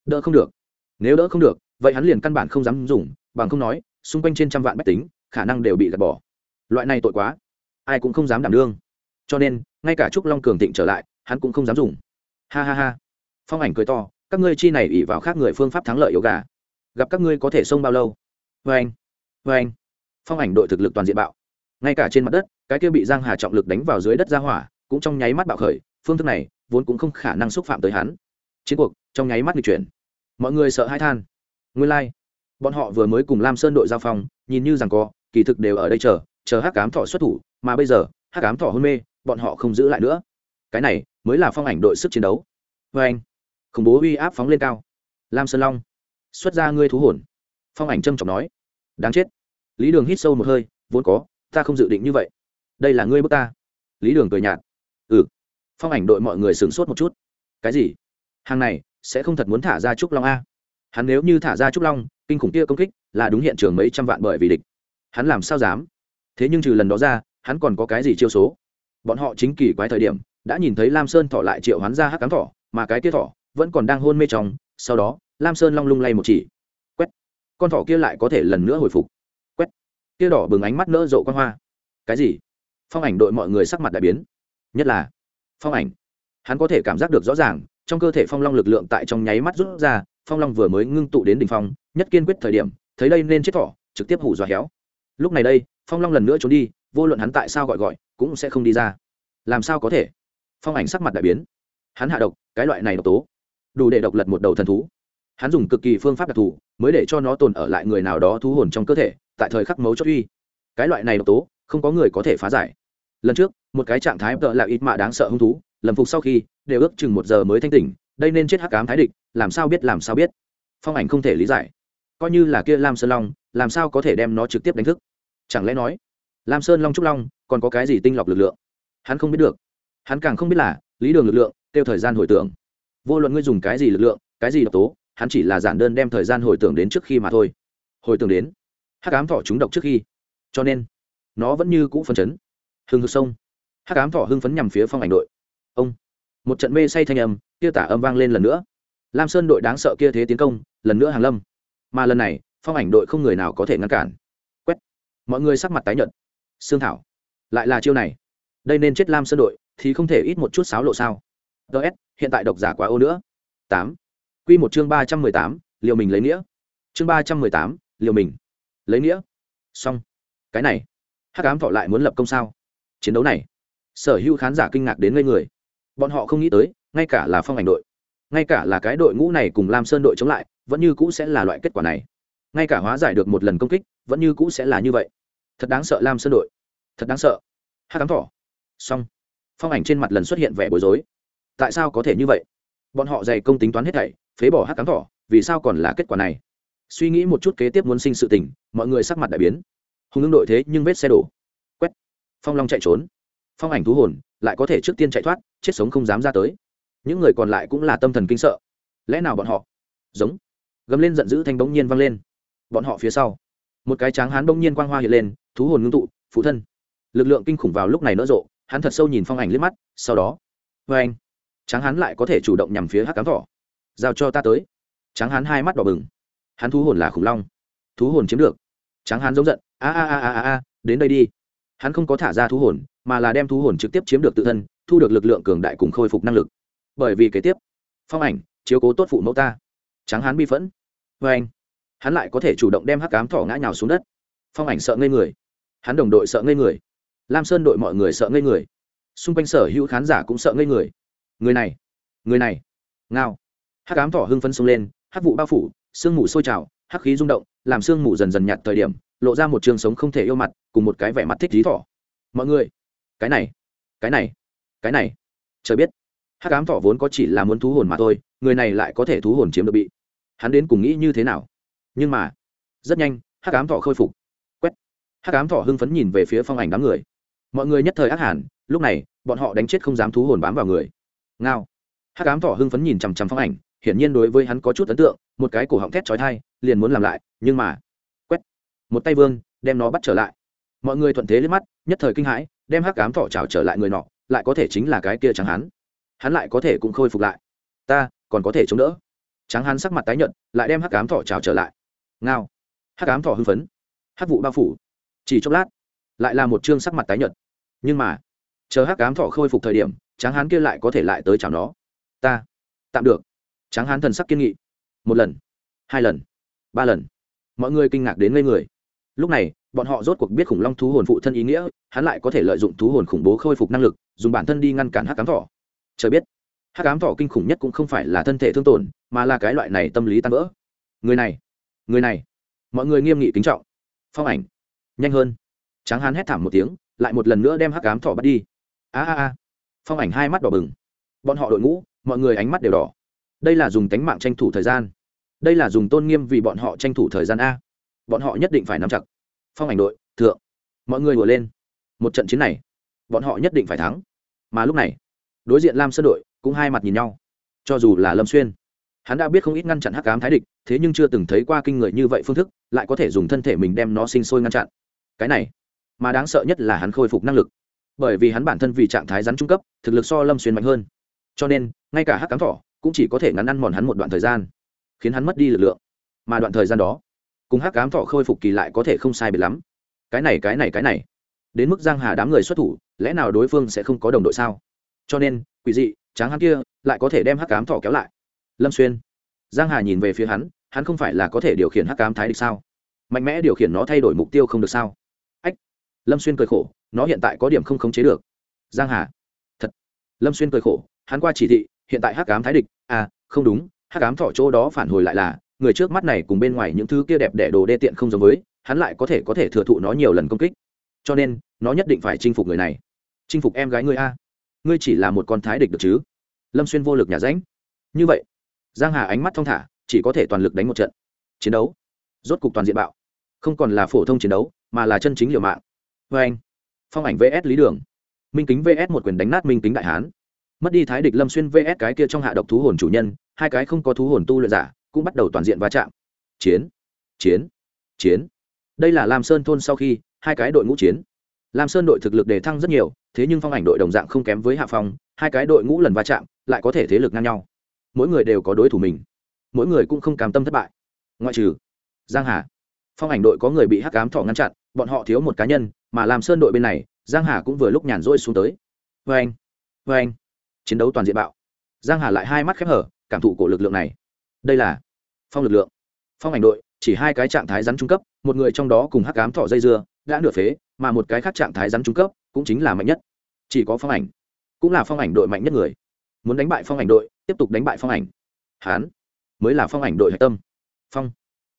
Đỡ không được. Nếu đỡ không được, vậy hắn liền căn bản không dám dùng, bằng không nói, xung quanh trên trăm vạn bách tính, khả năng đều bị gạt bỏ. Loại này tội quá. Ai cũng không dám đảm đương. Cho nên ngay cả trúc long cường thịnh trở lại, hắn cũng không dám dùng. Ha ha ha. Phong ảnh cười to, các ngươi chi này ỉ vào khác người phương pháp thắng lợi yếu gà. Gặp các ngươi có thể xông bao lâu? Vê anh. Vê anh. Phong ảnh đội thực lực toàn diện bạo. Ngay cả trên mặt đất, cái kia bị giang hà trọng lực đánh vào dưới đất ra hỏa, cũng trong nháy mắt bạo khởi, phương thức này vốn cũng không khả năng xúc phạm tới hắn. Chiến cuộc trong nháy mắt nghịch chuyển. Mọi người sợ hãi than. Nguyên lai、like. bọn họ vừa mới cùng lam sơn đội giao phong, nhìn như rằng có, kỳ thực đều ở đây chờ chờ hắc cám thọ xuất thủ, mà bây giờ, hắc cám thọ hôn mê bọn họ không giữ lại nữa. Cái này mới là phong ảnh đội sức chiến đấu. Vê anh, khủng bố uy áp phóng lên cao. Lam sơn long, xuất ra ngươi thú hồn. Phong ảnh trâm trọng nói. Đáng chết. Lý đường hít sâu một hơi, vốn có, ta không dự định như vậy. Đây là ngươi bước ta. Lý đường cười nhạt. Ừ. Phong ảnh đội mọi người sửng sốt một chút. Cái gì? Hàng này sẽ không thật muốn thả ra trúc long a. Hắn nếu như thả ra trúc long, kinh khủng kia công kích là đúng hiện trường mấy trăm vạn bởi vì địch. Hắn làm sao dám? Thế nhưng trừ lần đó ra, hắn còn có cái gì chiêu số? Bọn họ chính kỳ quái thời điểm, đã nhìn thấy lam sơn thọ lại triệu hoán ra hắc cám thọ mà cái kia thọ vẫn còn đang hôn mê trong, sau đó, lam sơn long lung lay một chỉ. Quét! Con thọ kia lại có thể lần nữa hồi phục. Quét! Kia đỏ bừng ánh mắt nỡ rộ con hoa. Cái gì? Phong ảnh đội mọi người sắc mặt đại biến. Nhất là, phong ảnh. Hắn có thể cảm giác được rõ ràng, trong cơ thể phong long lực lượng tại trong nháy mắt rút ra, phong long vừa mới ngưng tụ đến đ ỉ n h phong, nhất kiên quyết thời điểm, thấy đây nên chết thỏ, trực tiếp hủ dọa héo. Lúc này đây, phong long lần nữa trốn đi vô luận hắn tại sao gọi gọi, cũng sẽ không đi ra. Làm sao có thể? Phong ảnh sắc mặt đại biến. Hắn hạ độc, cái loại này độc tố. Đủ để độc lật một đầu thần thú. Hắn dùng cực kỳ phương pháp đặc thù, mới để cho nó tồn ở lại người nào đó thú hồn trong cơ thể, tại thời khắc mấu chốt uy. Cái loại này độc tố, không có người có thể phá giải. Lần trước, một cái trạng thái tợ là ít mạ đáng sợ hung thú, lầm phục sau khi, đều ước chừng một giờ mới thanh tỉnh, đây nên chết hắc ám thái địch, làm sao biết, làm sao biết? Phong ảnh không thể lý giải. Coi như là kia lam sơn long, làm sao có thể đem nó trực tiếp đánh thức? Chẳng lẽ nói lam sơn long trúc long, còn có cái gì tinh lọc lực lượng? Hắn không biết được. Hắn càng không biết là, lý đường lực lượng tiêu thời gian hồi tưởng. Vô luận ngươi dùng cái gì lực lượng, cái gì độc tố, hắn chỉ là giản đơn đem thời gian hồi tưởng đến trước khi mà thôi. Hồi tưởng đến, hắc ám thọ chúng độc trước khi. Cho nên, nó vẫn như cũ phân chấn. Hừng hực sông. Hắc ám thọ hưng phấn nhằm phía phong ảnh đội. Ông. Một trận mê say thanh âm, kia tả âm vang lên lần nữa. Lam sơn đội đáng sợ kia thế tiến công, lần nữa hàng lâm. Mà lần này, phong ảnh đội không người nào có thể ngăn cản. Quét. Mọi người sắc mặt tái nhợt xương thảo. Lại là chiêu này. Đây nên chết lam sơn đội, thì không thể ít một chút sáo lộ sao. Ts hiện tại độc giả quá ô nữa. Tám. Q một chương ba trăm mười tám, liều mình lấy nghĩa. Chương ba trăm mười tám, liều mình lấy nghĩa. Xong. Cái này, hắc ám thọ lại muốn lập công sao? Chiến đấu này, sở hữu khán giả kinh ngạc đến ngây người. Bọn họ không nghĩ tới, ngay cả là phong ảnh đội, ngay cả là cái đội ngũ này cùng lam sơn đội chống lại, vẫn như cũ sẽ là loại kết quả này. Ngay cả hóa giải được một lần công kích, vẫn như cũ sẽ là như vậy. Thật đáng sợ lam sơn đội thật đáng sợ. Hát cám thỏ. Xong. Phong ảnh trên mặt lần xuất hiện vẻ bối rối. Tại sao có thể như vậy? Bọn họ dày công tính toán hết thảy, phế bỏ hát cám thỏ, vì sao còn là kết quả này? Suy nghĩ một chút kế tiếp muốn sinh sự tình, mọi người sắc mặt đại biến. Hùng ứng đội thế nhưng vết xe đổ. Quét. Phong long chạy trốn. Phong ảnh thú hồn, lại có thể trước tiên chạy thoát, chết sống không dám ra tới. Những người còn lại cũng là tâm thần kinh sợ. Lẽ nào bọn họ? Giống. Gầm lên giận dữ thanh bỗng nhiên vang lên. Bọn họ phía sau. Một cái tráng hán bỗng nhiên quang hoa hiện lên, thú hồn ngưng tụ, phụ thân lực lượng kinh khủng vào lúc này nở rộ, hắn thật sâu nhìn phong ảnh liếc mắt, sau đó vê anh, tráng hắn lại có thể chủ động nhằm phía hắc cám thỏ. Giao cho ta tới. Tráng hắn hai mắt đỏ bừng. Hắn thú hồn là khủng long. Thú hồn chiếm được. Tráng hắn giống giận, a a a a a đến đây đi. Hắn không có thả ra thú hồn, mà là đem thú hồn trực tiếp chiếm được tự thân, thu được lực lượng cường đại cùng khôi phục năng lực. Bởi vì kế tiếp, phong ảnh chiếu cố tốt phụ mẫu ta. Tráng hắn bi phẫn. Vê anh, hắn lại có thể chủ động đem hắc cám thỏ ngã nhào xuống đất. Phong ảnh sợ ngây người. Hắn đồng đội sợ ngây người lam sơn đội mọi người sợ ngây người. Xung quanh sở hữu khán giả cũng sợ ngây người. Người này người này. Ngao. Hắc ám thỏ hưng phân xông lên, hắc vụ bao phủ, sương mù sôi trào, hắc khí rung động, làm sương mù dần dần nhạt thời điểm, lộ ra một trường sống không thể yêu mặt, cùng một cái vẻ mặt thích trí thỏ. Mọi người, cái này cái này cái này. Trời biết, hắc ám thỏ vốn có chỉ là muốn thú hồn mà thôi, người này lại có thể thú hồn chiếm được bị. Hắn đến cùng nghĩ như thế nào? Nhưng mà, rất nhanh, hắc ám thỏ khôi phục. Quét. Hắc ám thỏ hưng phấn nhìn về phía phong ảnh đám người mọi người nhất thời ác hẳn, lúc này, bọn họ đánh chết không dám thú hồn bám vào người. Ngao. Hắc ám thỏ hưng phấn nhìn chằm chằm phong ảnh, hiển nhiên đối với hắn có chút ấn tượng, một cái cổ họng thét trói thai liền muốn làm lại, nhưng mà, quét. Một tay vương, đem nó bắt trở lại. Mọi người thuận thế liếc mắt, nhất thời kinh hãi, đem hắc ám thỏ trào trở lại người nọ, lại có thể chính là cái kia chẳng hắn. Hắn lại có thể cũng khôi phục lại. Ta, còn có thể chống đỡ. Tráng hắn sắc mặt tái nhợt, lại đem hắc ám thỏ trào trở lại. Ngao. Hắc ám thỏ hưng phấn. Hắc vụ bao phủ. Chỉ chốc lát, lại là một chương sắc mặt tái nhợt nhưng mà, chờ hắc ám thọ khôi phục thời điểm, tráng hán kia lại có thể lại tới chào nó. Ta, tạm được. Tráng hán thần sắc kiên nghị. Một lần, hai lần, ba lần. Mọi người kinh ngạc đến ngây người. Lúc này, bọn họ rốt cuộc biết khủng long thú hồn phụ thân ý nghĩa, hắn lại có thể lợi dụng thú hồn khủng bố khôi phục năng lực, dùng bản thân đi ngăn cản hắc cám thọ. trời biết, hắc ám thọ kinh khủng nhất cũng không phải là thân thể thương tổn, mà là cái loại này tâm lý tan vỡ. Người này người này. Mọi người nghiêm nghị kính trọng. Phong ảnh, nhanh hơn. Tráng hán hét thảm một tiếng lại một lần nữa đem hắc ám thọ bắt đi. A a a. Phong ảnh hai mắt đỏ bừng. Bọn họ đội ngũ, mọi người ánh mắt đều đỏ. Đây là dùng tánh mạng tranh thủ thời gian. Đây là dùng tôn nghiêm vì bọn họ tranh thủ thời gian a. Bọn họ nhất định phải nắm chặt. Phong ảnh đội, thượng. Mọi người ngồi lên. Một trận chiến này, bọn họ nhất định phải thắng. Mà lúc này, đối diện lam sơn đội cũng hai mặt nhìn nhau. Cho dù là lâm xuyên, hắn đã biết không ít ngăn chặn hắc ám thái địch, thế nhưng chưa từng thấy qua kinh người như vậy phương thức, lại có thể dùng thân thể mình đem nó sinh sôi ngăn chặn. Cái này mà đáng sợ nhất là hắn khôi phục năng lực. Bởi vì hắn bản thân vì trạng thái rắn trung cấp, thực lực so lâm xuyên mạnh hơn. Cho nên, ngay cả hắc cám thỏ cũng chỉ có thể ngắn ăn mòn hắn một đoạn thời gian, khiến hắn mất đi lực lượng. Mà đoạn thời gian đó, cùng hắc cám thỏ khôi phục kỳ lại có thể không sai biệt lắm. Cái này cái này cái này. Đến mức giang hà đám người xuất thủ, lẽ nào đối phương sẽ không có đồng đội sao? Cho nên, quỷ dị, tráng hắn kia lại có thể đem hắc cám thỏ kéo lại. Lâm xuyên. Giang hà nhìn về phía hắn hắn không phải là có thể điều khiển hắc cám thái địch sao? Mạnh mẽ điều khiển nó thay đổi mục tiêu không được sao? Lâm xuyên cười khổ, nó hiện tại có điểm không khống chế được. Giang hà. Thật. Lâm xuyên cười khổ, hắn qua chỉ thị, hiện tại hắc cám thái địch. À không đúng, hắc cám thọ chỗ đó phản hồi lại là, người trước mắt này cùng bên ngoài những thứ kia đẹp đẽ đồ đê tiện không giống với, hắn lại có thể có thể thừa thụ nó nhiều lần công kích. Cho nên, nó nhất định phải chinh phục người này. Chinh phục em gái ngươi a. Ngươi chỉ là một con thái địch được chứ? Lâm xuyên vô lực nhà ránh. Như vậy, giang hà ánh mắt thong thả, chỉ có thể toàn lực đánh một trận. Chiến đấu. Rốt cục toàn diện bạo. Không còn là phổ thông chiến đấu, mà là chân chính liều mạng vê anh. Phong ảnh vs lý đường. Minh kính vs một quyền đánh nát minh kính đại hán. Mất đi thái địch lâm xuyên vs cái kia trong hạ độc thú hồn chủ nhân, hai cái không có thú hồn tu luyện giả, cũng bắt đầu toàn diện va chạm. Chiến. Chiến. Chiến. Đây là lam sơn thôn sau khi, hai cái đội ngũ chiến. Lam sơn đội thực lực đề thăng rất nhiều, thế nhưng phong ảnh đội đồng dạng không kém với hạ phong, hai cái đội ngũ lần va chạm, lại có thể thế lực ngang nhau. Mỗi người đều có đối thủ mình. Mỗi người cũng không cam tâm thất bại. Ngoại trừ giang hà. Phong ảnh đội có người bị hắc ám thọ ngăn chặn, bọn họ thiếu một cá nhân mà làm sơn đội bên này, giang hà cũng vừa lúc nhàn rỗi xuống tới. Vê anh vê anh. Chiến đấu toàn diện bạo. Giang hà lại hai mắt khép hở, cảm thụ của lực lượng này. Đây là phong lực lượng. Phong ảnh đội, chỉ hai cái trạng thái rắn trung cấp, một người trong đó cùng hắc ám thỏ dây dưa đã nửa phế, mà một cái khác trạng thái rắn trung cấp cũng chính là mạnh nhất. Chỉ có phong ảnh, cũng là phong ảnh đội mạnh nhất người. Muốn đánh bại phong ảnh đội, tiếp tục đánh bại phong ảnh. Hán, mới là phong ảnh đội hạch tâm. Phong,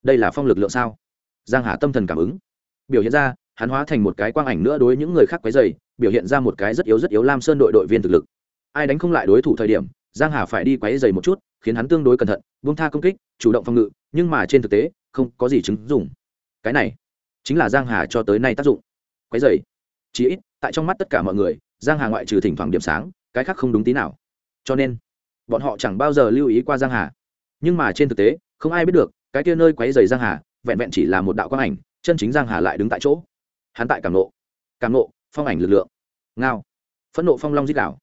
đây là phong lực lượng sao? Giang hà tâm thần cảm ứng. Biểu hiện ra hắn hóa thành một cái quang ảnh nữa đối những người khác quấy dày biểu hiện ra một cái rất yếu rất yếu lam sơn đội đội viên thực lực. Ai đánh không lại đối thủ thời điểm, giang hà phải đi quấy dày một chút, khiến hắn tương đối cẩn thận, buông tha công kích, chủ động phòng ngự, nhưng mà trên thực tế, không có gì chứng dùng cái này, chính là giang hà cho tới nay tác dụng. Quấy dày chỉ ít, tại trong mắt tất cả mọi người, giang hà ngoại trừ thỉnh thoảng điểm sáng, cái khác không đúng tí nào. Cho nên, bọn họ chẳng bao giờ lưu ý qua giang hà. Nhưng mà trên thực tế, không ai biết được, cái kia nơi quấy dày giang hà, vẹn vẹn chỉ là một đạo quang ảnh, chân chính giang hà lại đứng tại chỗ hắn tại cảm nộ cảm nộ, phong ảnh lực lượng, ngao, phẫn nộ phong long giết đảo.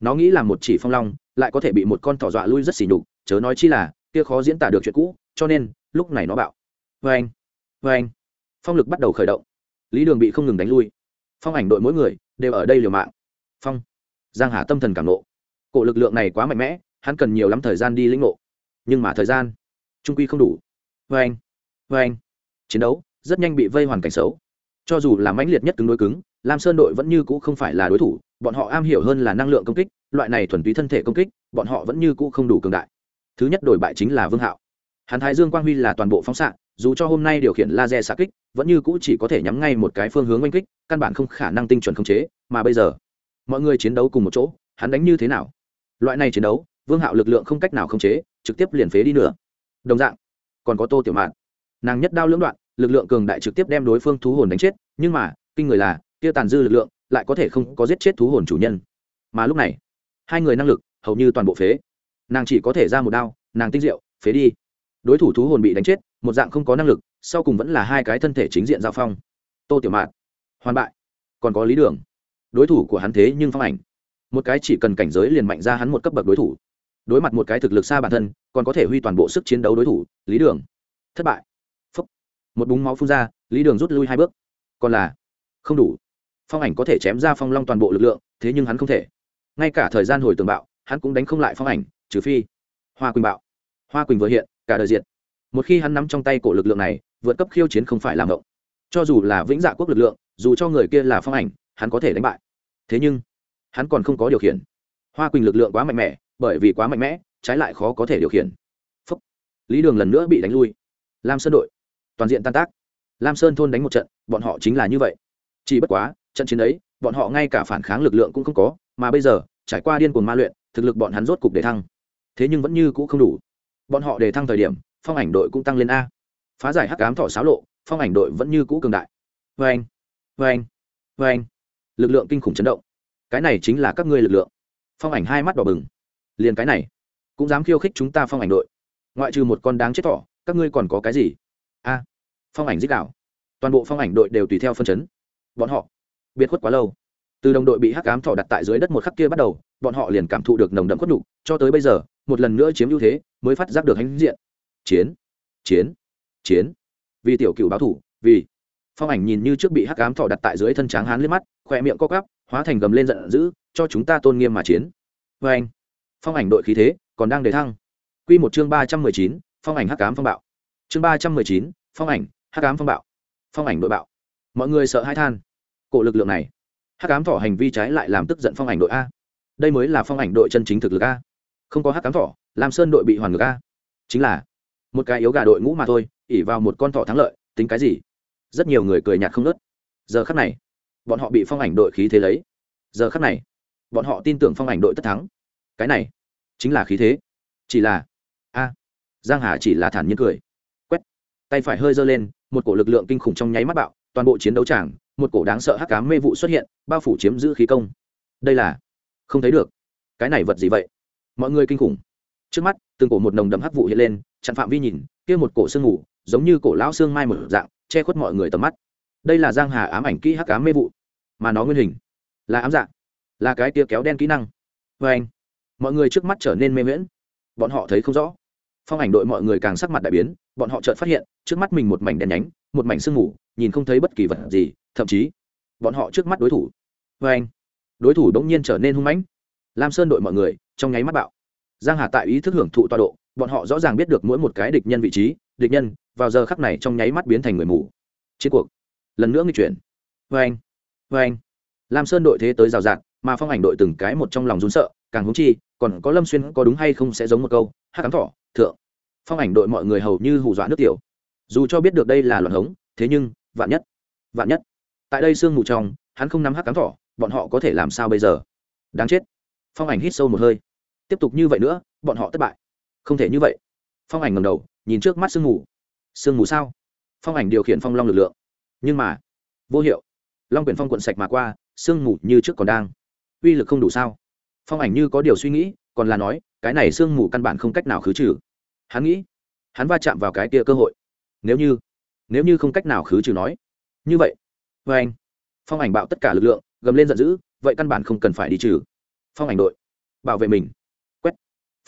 Nó nghĩ là một chỉ phong long, lại có thể bị một con thỏ dọa lui rất xỉ nhục, chớ nói chi là, kia khó diễn tả được chuyện cũ, cho nên, lúc này nó bạo. Vê anh vê anh phong lực bắt đầu khởi động. Lý đường bị không ngừng đánh lui. Phong ảnh đội mỗi người đều ở đây liều mạng. Phong, giang hà tâm thần cảm nộ. Cổ lực lượng này quá mạnh mẽ, hắn cần nhiều lắm thời gian đi lĩnh ngộ. Nhưng mà thời gian, trung quy không đủ. Vê anh vê anh chiến đấu rất nhanh bị vây hoàn cảnh xấu cho dù là mãnh liệt nhất cứng đối cứng, lam sơn đội vẫn như cũ không phải là đối thủ, bọn họ am hiểu hơn là năng lượng công kích, loại này thuần túy thân thể công kích, bọn họ vẫn như cũ không đủ cường đại. Thứ nhất đổi bại chính là vương hạo. Hắn thái dương quang huy là toàn bộ phóng xạ, dù cho hôm nay điều khiển laser xạ kích, vẫn như cũ chỉ có thể nhắm ngay một cái phương hướng oanh kích, căn bản không khả năng tinh chuẩn khống chế, mà bây giờ, mọi người chiến đấu cùng một chỗ, hắn đánh như thế nào? Loại này chiến đấu, vương hạo lực lượng không cách nào khống chế, trực tiếp liền phế đi nữa. Đồng dạng, còn có tô tiểu mạn. Nàng nhất đao lưỡng đoạn lực lượng cường đại trực tiếp đem đối phương thú hồn đánh chết, nhưng mà, kinh người là, kia tàn dư lực lượng lại có thể không có giết chết thú hồn chủ nhân. Mà lúc này, hai người năng lực hầu như toàn bộ phế. Nàng chỉ có thể ra một đao, nàng tinh diệu, phế đi. Đối thủ thú hồn bị đánh chết, một dạng không có năng lực, sau cùng vẫn là hai cái thân thể chính diện giao phong. Tô tiểu mạn, hoàn bại. Còn có lý đường. Đối thủ của hắn thế nhưng phong ảnh. Một cái chỉ cần cảnh giới liền mạnh ra hắn một cấp bậc đối thủ. Đối mặt một cái thực lực xa bản thân, còn có thể huy toàn bộ sức chiến đấu đối thủ, lý đường. Thất bại một búng máu phun ra, lý đường rút lui hai bước. Còn là, không đủ. Phong ảnh có thể chém ra phong long toàn bộ lực lượng, thế nhưng hắn không thể. Ngay cả thời gian hồi tường bạo, hắn cũng đánh không lại phong ảnh, trừ phi hoa quỳnh bạo. Hoa quỳnh vừa hiện, cả đời diệt. Một khi hắn nắm trong tay cổ lực lượng này, vượt cấp khiêu chiến không phải làm động cho dù là vĩnh dạ quốc lực lượng, dù cho người kia là phong ảnh, hắn có thể đánh bại. Thế nhưng, hắn còn không có điều khiển. Hoa quỳnh lực lượng quá mạnh mẽ, bởi vì quá mạnh mẽ, trái lại khó có thể điều khiển. Phúc. lý đường lần nữa bị đánh lui. Lam sơn đội toàn diện tan tác. Lam sơn thôn đánh một trận, bọn họ chính là như vậy. Chỉ bất quá, trận chiến ấy, bọn họ ngay cả phản kháng lực lượng cũng không có, mà bây giờ, trải qua điên cuồng ma luyện, thực lực bọn hắn rốt cục để thăng. Thế nhưng vẫn như cũ không đủ. Bọn họ để thăng thời điểm, phong ảnh đội cũng tăng lên a. Phá giải hắc ám thọ xáo lộ, phong ảnh đội vẫn như cũ cường đại. Vê anh vê anh vê anh lực lượng kinh khủng chấn động. Cái này chính là các ngươi lực lượng. Phong ảnh hai mắt đỏ bừng. Liền cái này, cũng dám khiêu khích chúng ta phong ảnh đội. Ngoại trừ một con đáng chết thỏ, các ngươi còn có cái gì? A. Phong ảnh dích đạo. Toàn bộ phong ảnh đội đều tùy theo phân chấn. Bọn họ biệt khuất quá lâu. Từ đồng đội bị hắc ám thỏ đặt tại dưới đất một khắc kia bắt đầu, bọn họ liền cảm thụ được nồng đậm khuất nhục, cho tới bây giờ, một lần nữa chiếm ưu thế, mới phát giác được hãnh diện. Chiến chiến chiến. Vì tiểu cựu báo thủ, vì phong ảnh nhìn như trước bị hắc ám thỏ đặt tại dưới thân tráng hán liếc mắt, khỏe miệng co cắp hóa thành gầm lên giận dữ, cho chúng ta tôn nghiêm mà chiến. Vê anh. Phong ảnh đội khí thế còn đang đề thăng. Q một chương ba trăm mười chín, phong ảnh hắc ám phong bạo chương ba trăm mười chín, phong ảnh, hắc ám phong bạo. Phong ảnh đội bạo. Mọi người sợ hãi than. Cổ lực lượng này. Hắc ám thỏ hành vi trái lại làm tức giận phong ảnh đội a. Đây mới là phong ảnh đội chân chính thực lực a. Không có hắc ám thỏ làm sơn đội bị hoàn ngược a. Chính là, một cái yếu gà đội ngũ mà thôi ỉ vào một con thỏ thắng lợi, tính cái gì? Rất nhiều người cười nhạt không nớt giờ khắc này, bọn họ bị phong ảnh đội khí thế lấy. Giờ khắc này, bọn họ tin tưởng phong ảnh đội tất thắng. Cái này, chính là khí thế. Chỉ là, a. Giang hà chỉ là thản nhiên cười tay phải hơi giơ lên, một cổ lực lượng kinh khủng trong nháy mắt bạo, toàn bộ chiến đấu tràng, một cổ đáng sợ hắc cám mê vụ xuất hiện, bao phủ chiếm giữ khí công. Đây là, không thấy được. Cái này vật gì vậy? Mọi người kinh khủng. Trước mắt, từng cổ một nồng đậm hắc vụ hiện lên, chặn phạm vi nhìn, kia một cổ sương ngủ giống như cổ lão xương mai một dạng, che khuất mọi người tầm mắt. Đây là giang hà ám ảnh kỹ hắc ám mê vụ, mà nó nguyên hình là ám dạng, là cái tia kéo đen kỹ năng. Vê anh, mọi người trước mắt trở nên mê miễn bọn họ thấy không rõ phong ảnh đội mọi người càng sắc mặt đại biến, bọn họ chợt phát hiện, trước mắt mình một mảnh đen nhánh, một mảnh sương mù, nhìn không thấy bất kỳ vật gì, thậm chí, bọn họ trước mắt đối thủ. Vê anh, đối thủ đống nhiên trở nên hung mãnh. Lam sơn đội mọi người, trong nháy mắt bạo. Giang hà tại ý thức hưởng thụ tọa độ, bọn họ rõ ràng biết được mỗi một cái địch nhân vị trí, địch nhân, vào giờ khắc này trong nháy mắt biến thành người mù. Chiến cuộc, lần nữa nghi chuyển. Vê anh vê anh. Lam sơn đội thế tới rào rạt, mà phong ảnh đội từng cái một trong lòng rún sợ, càng húng chi, còn có lâm xuyên có đúng hay không sẽ giống một câu hát cắm thỏ thượng. Phong ảnh đội mọi người hầu như hù dọa nước tiểu. Dù cho biết được đây là loạn hống, thế nhưng, vạn nhất vạn nhất. Tại đây sương mù trong, hắn không nắm hắc cám thỏ, bọn họ có thể làm sao bây giờ? Đáng chết. Phong ảnh hít sâu một hơi. Tiếp tục như vậy nữa, bọn họ thất bại. Không thể như vậy. Phong ảnh ngầm đầu, nhìn trước mắt sương mù. Sương mù sao? Phong ảnh điều khiển phong long lực lượng. Nhưng mà, vô hiệu. Long quyển phong quận sạch mà qua, sương mù như trước còn đang. Uy lực không đủ sao? Phong ảnh như có điều suy nghĩ còn là nói, cái này sương mù căn bản không cách nào khứ trừ. Hắn nghĩ, hắn va chạm vào cái kia cơ hội. Nếu như nếu như không cách nào khứ trừ nói, như vậy vê anh, phong ảnh bạo tất cả lực lượng, gầm lên giận dữ, vậy căn bản không cần phải đi trừ. Phong ảnh đội, bảo vệ mình. Quét.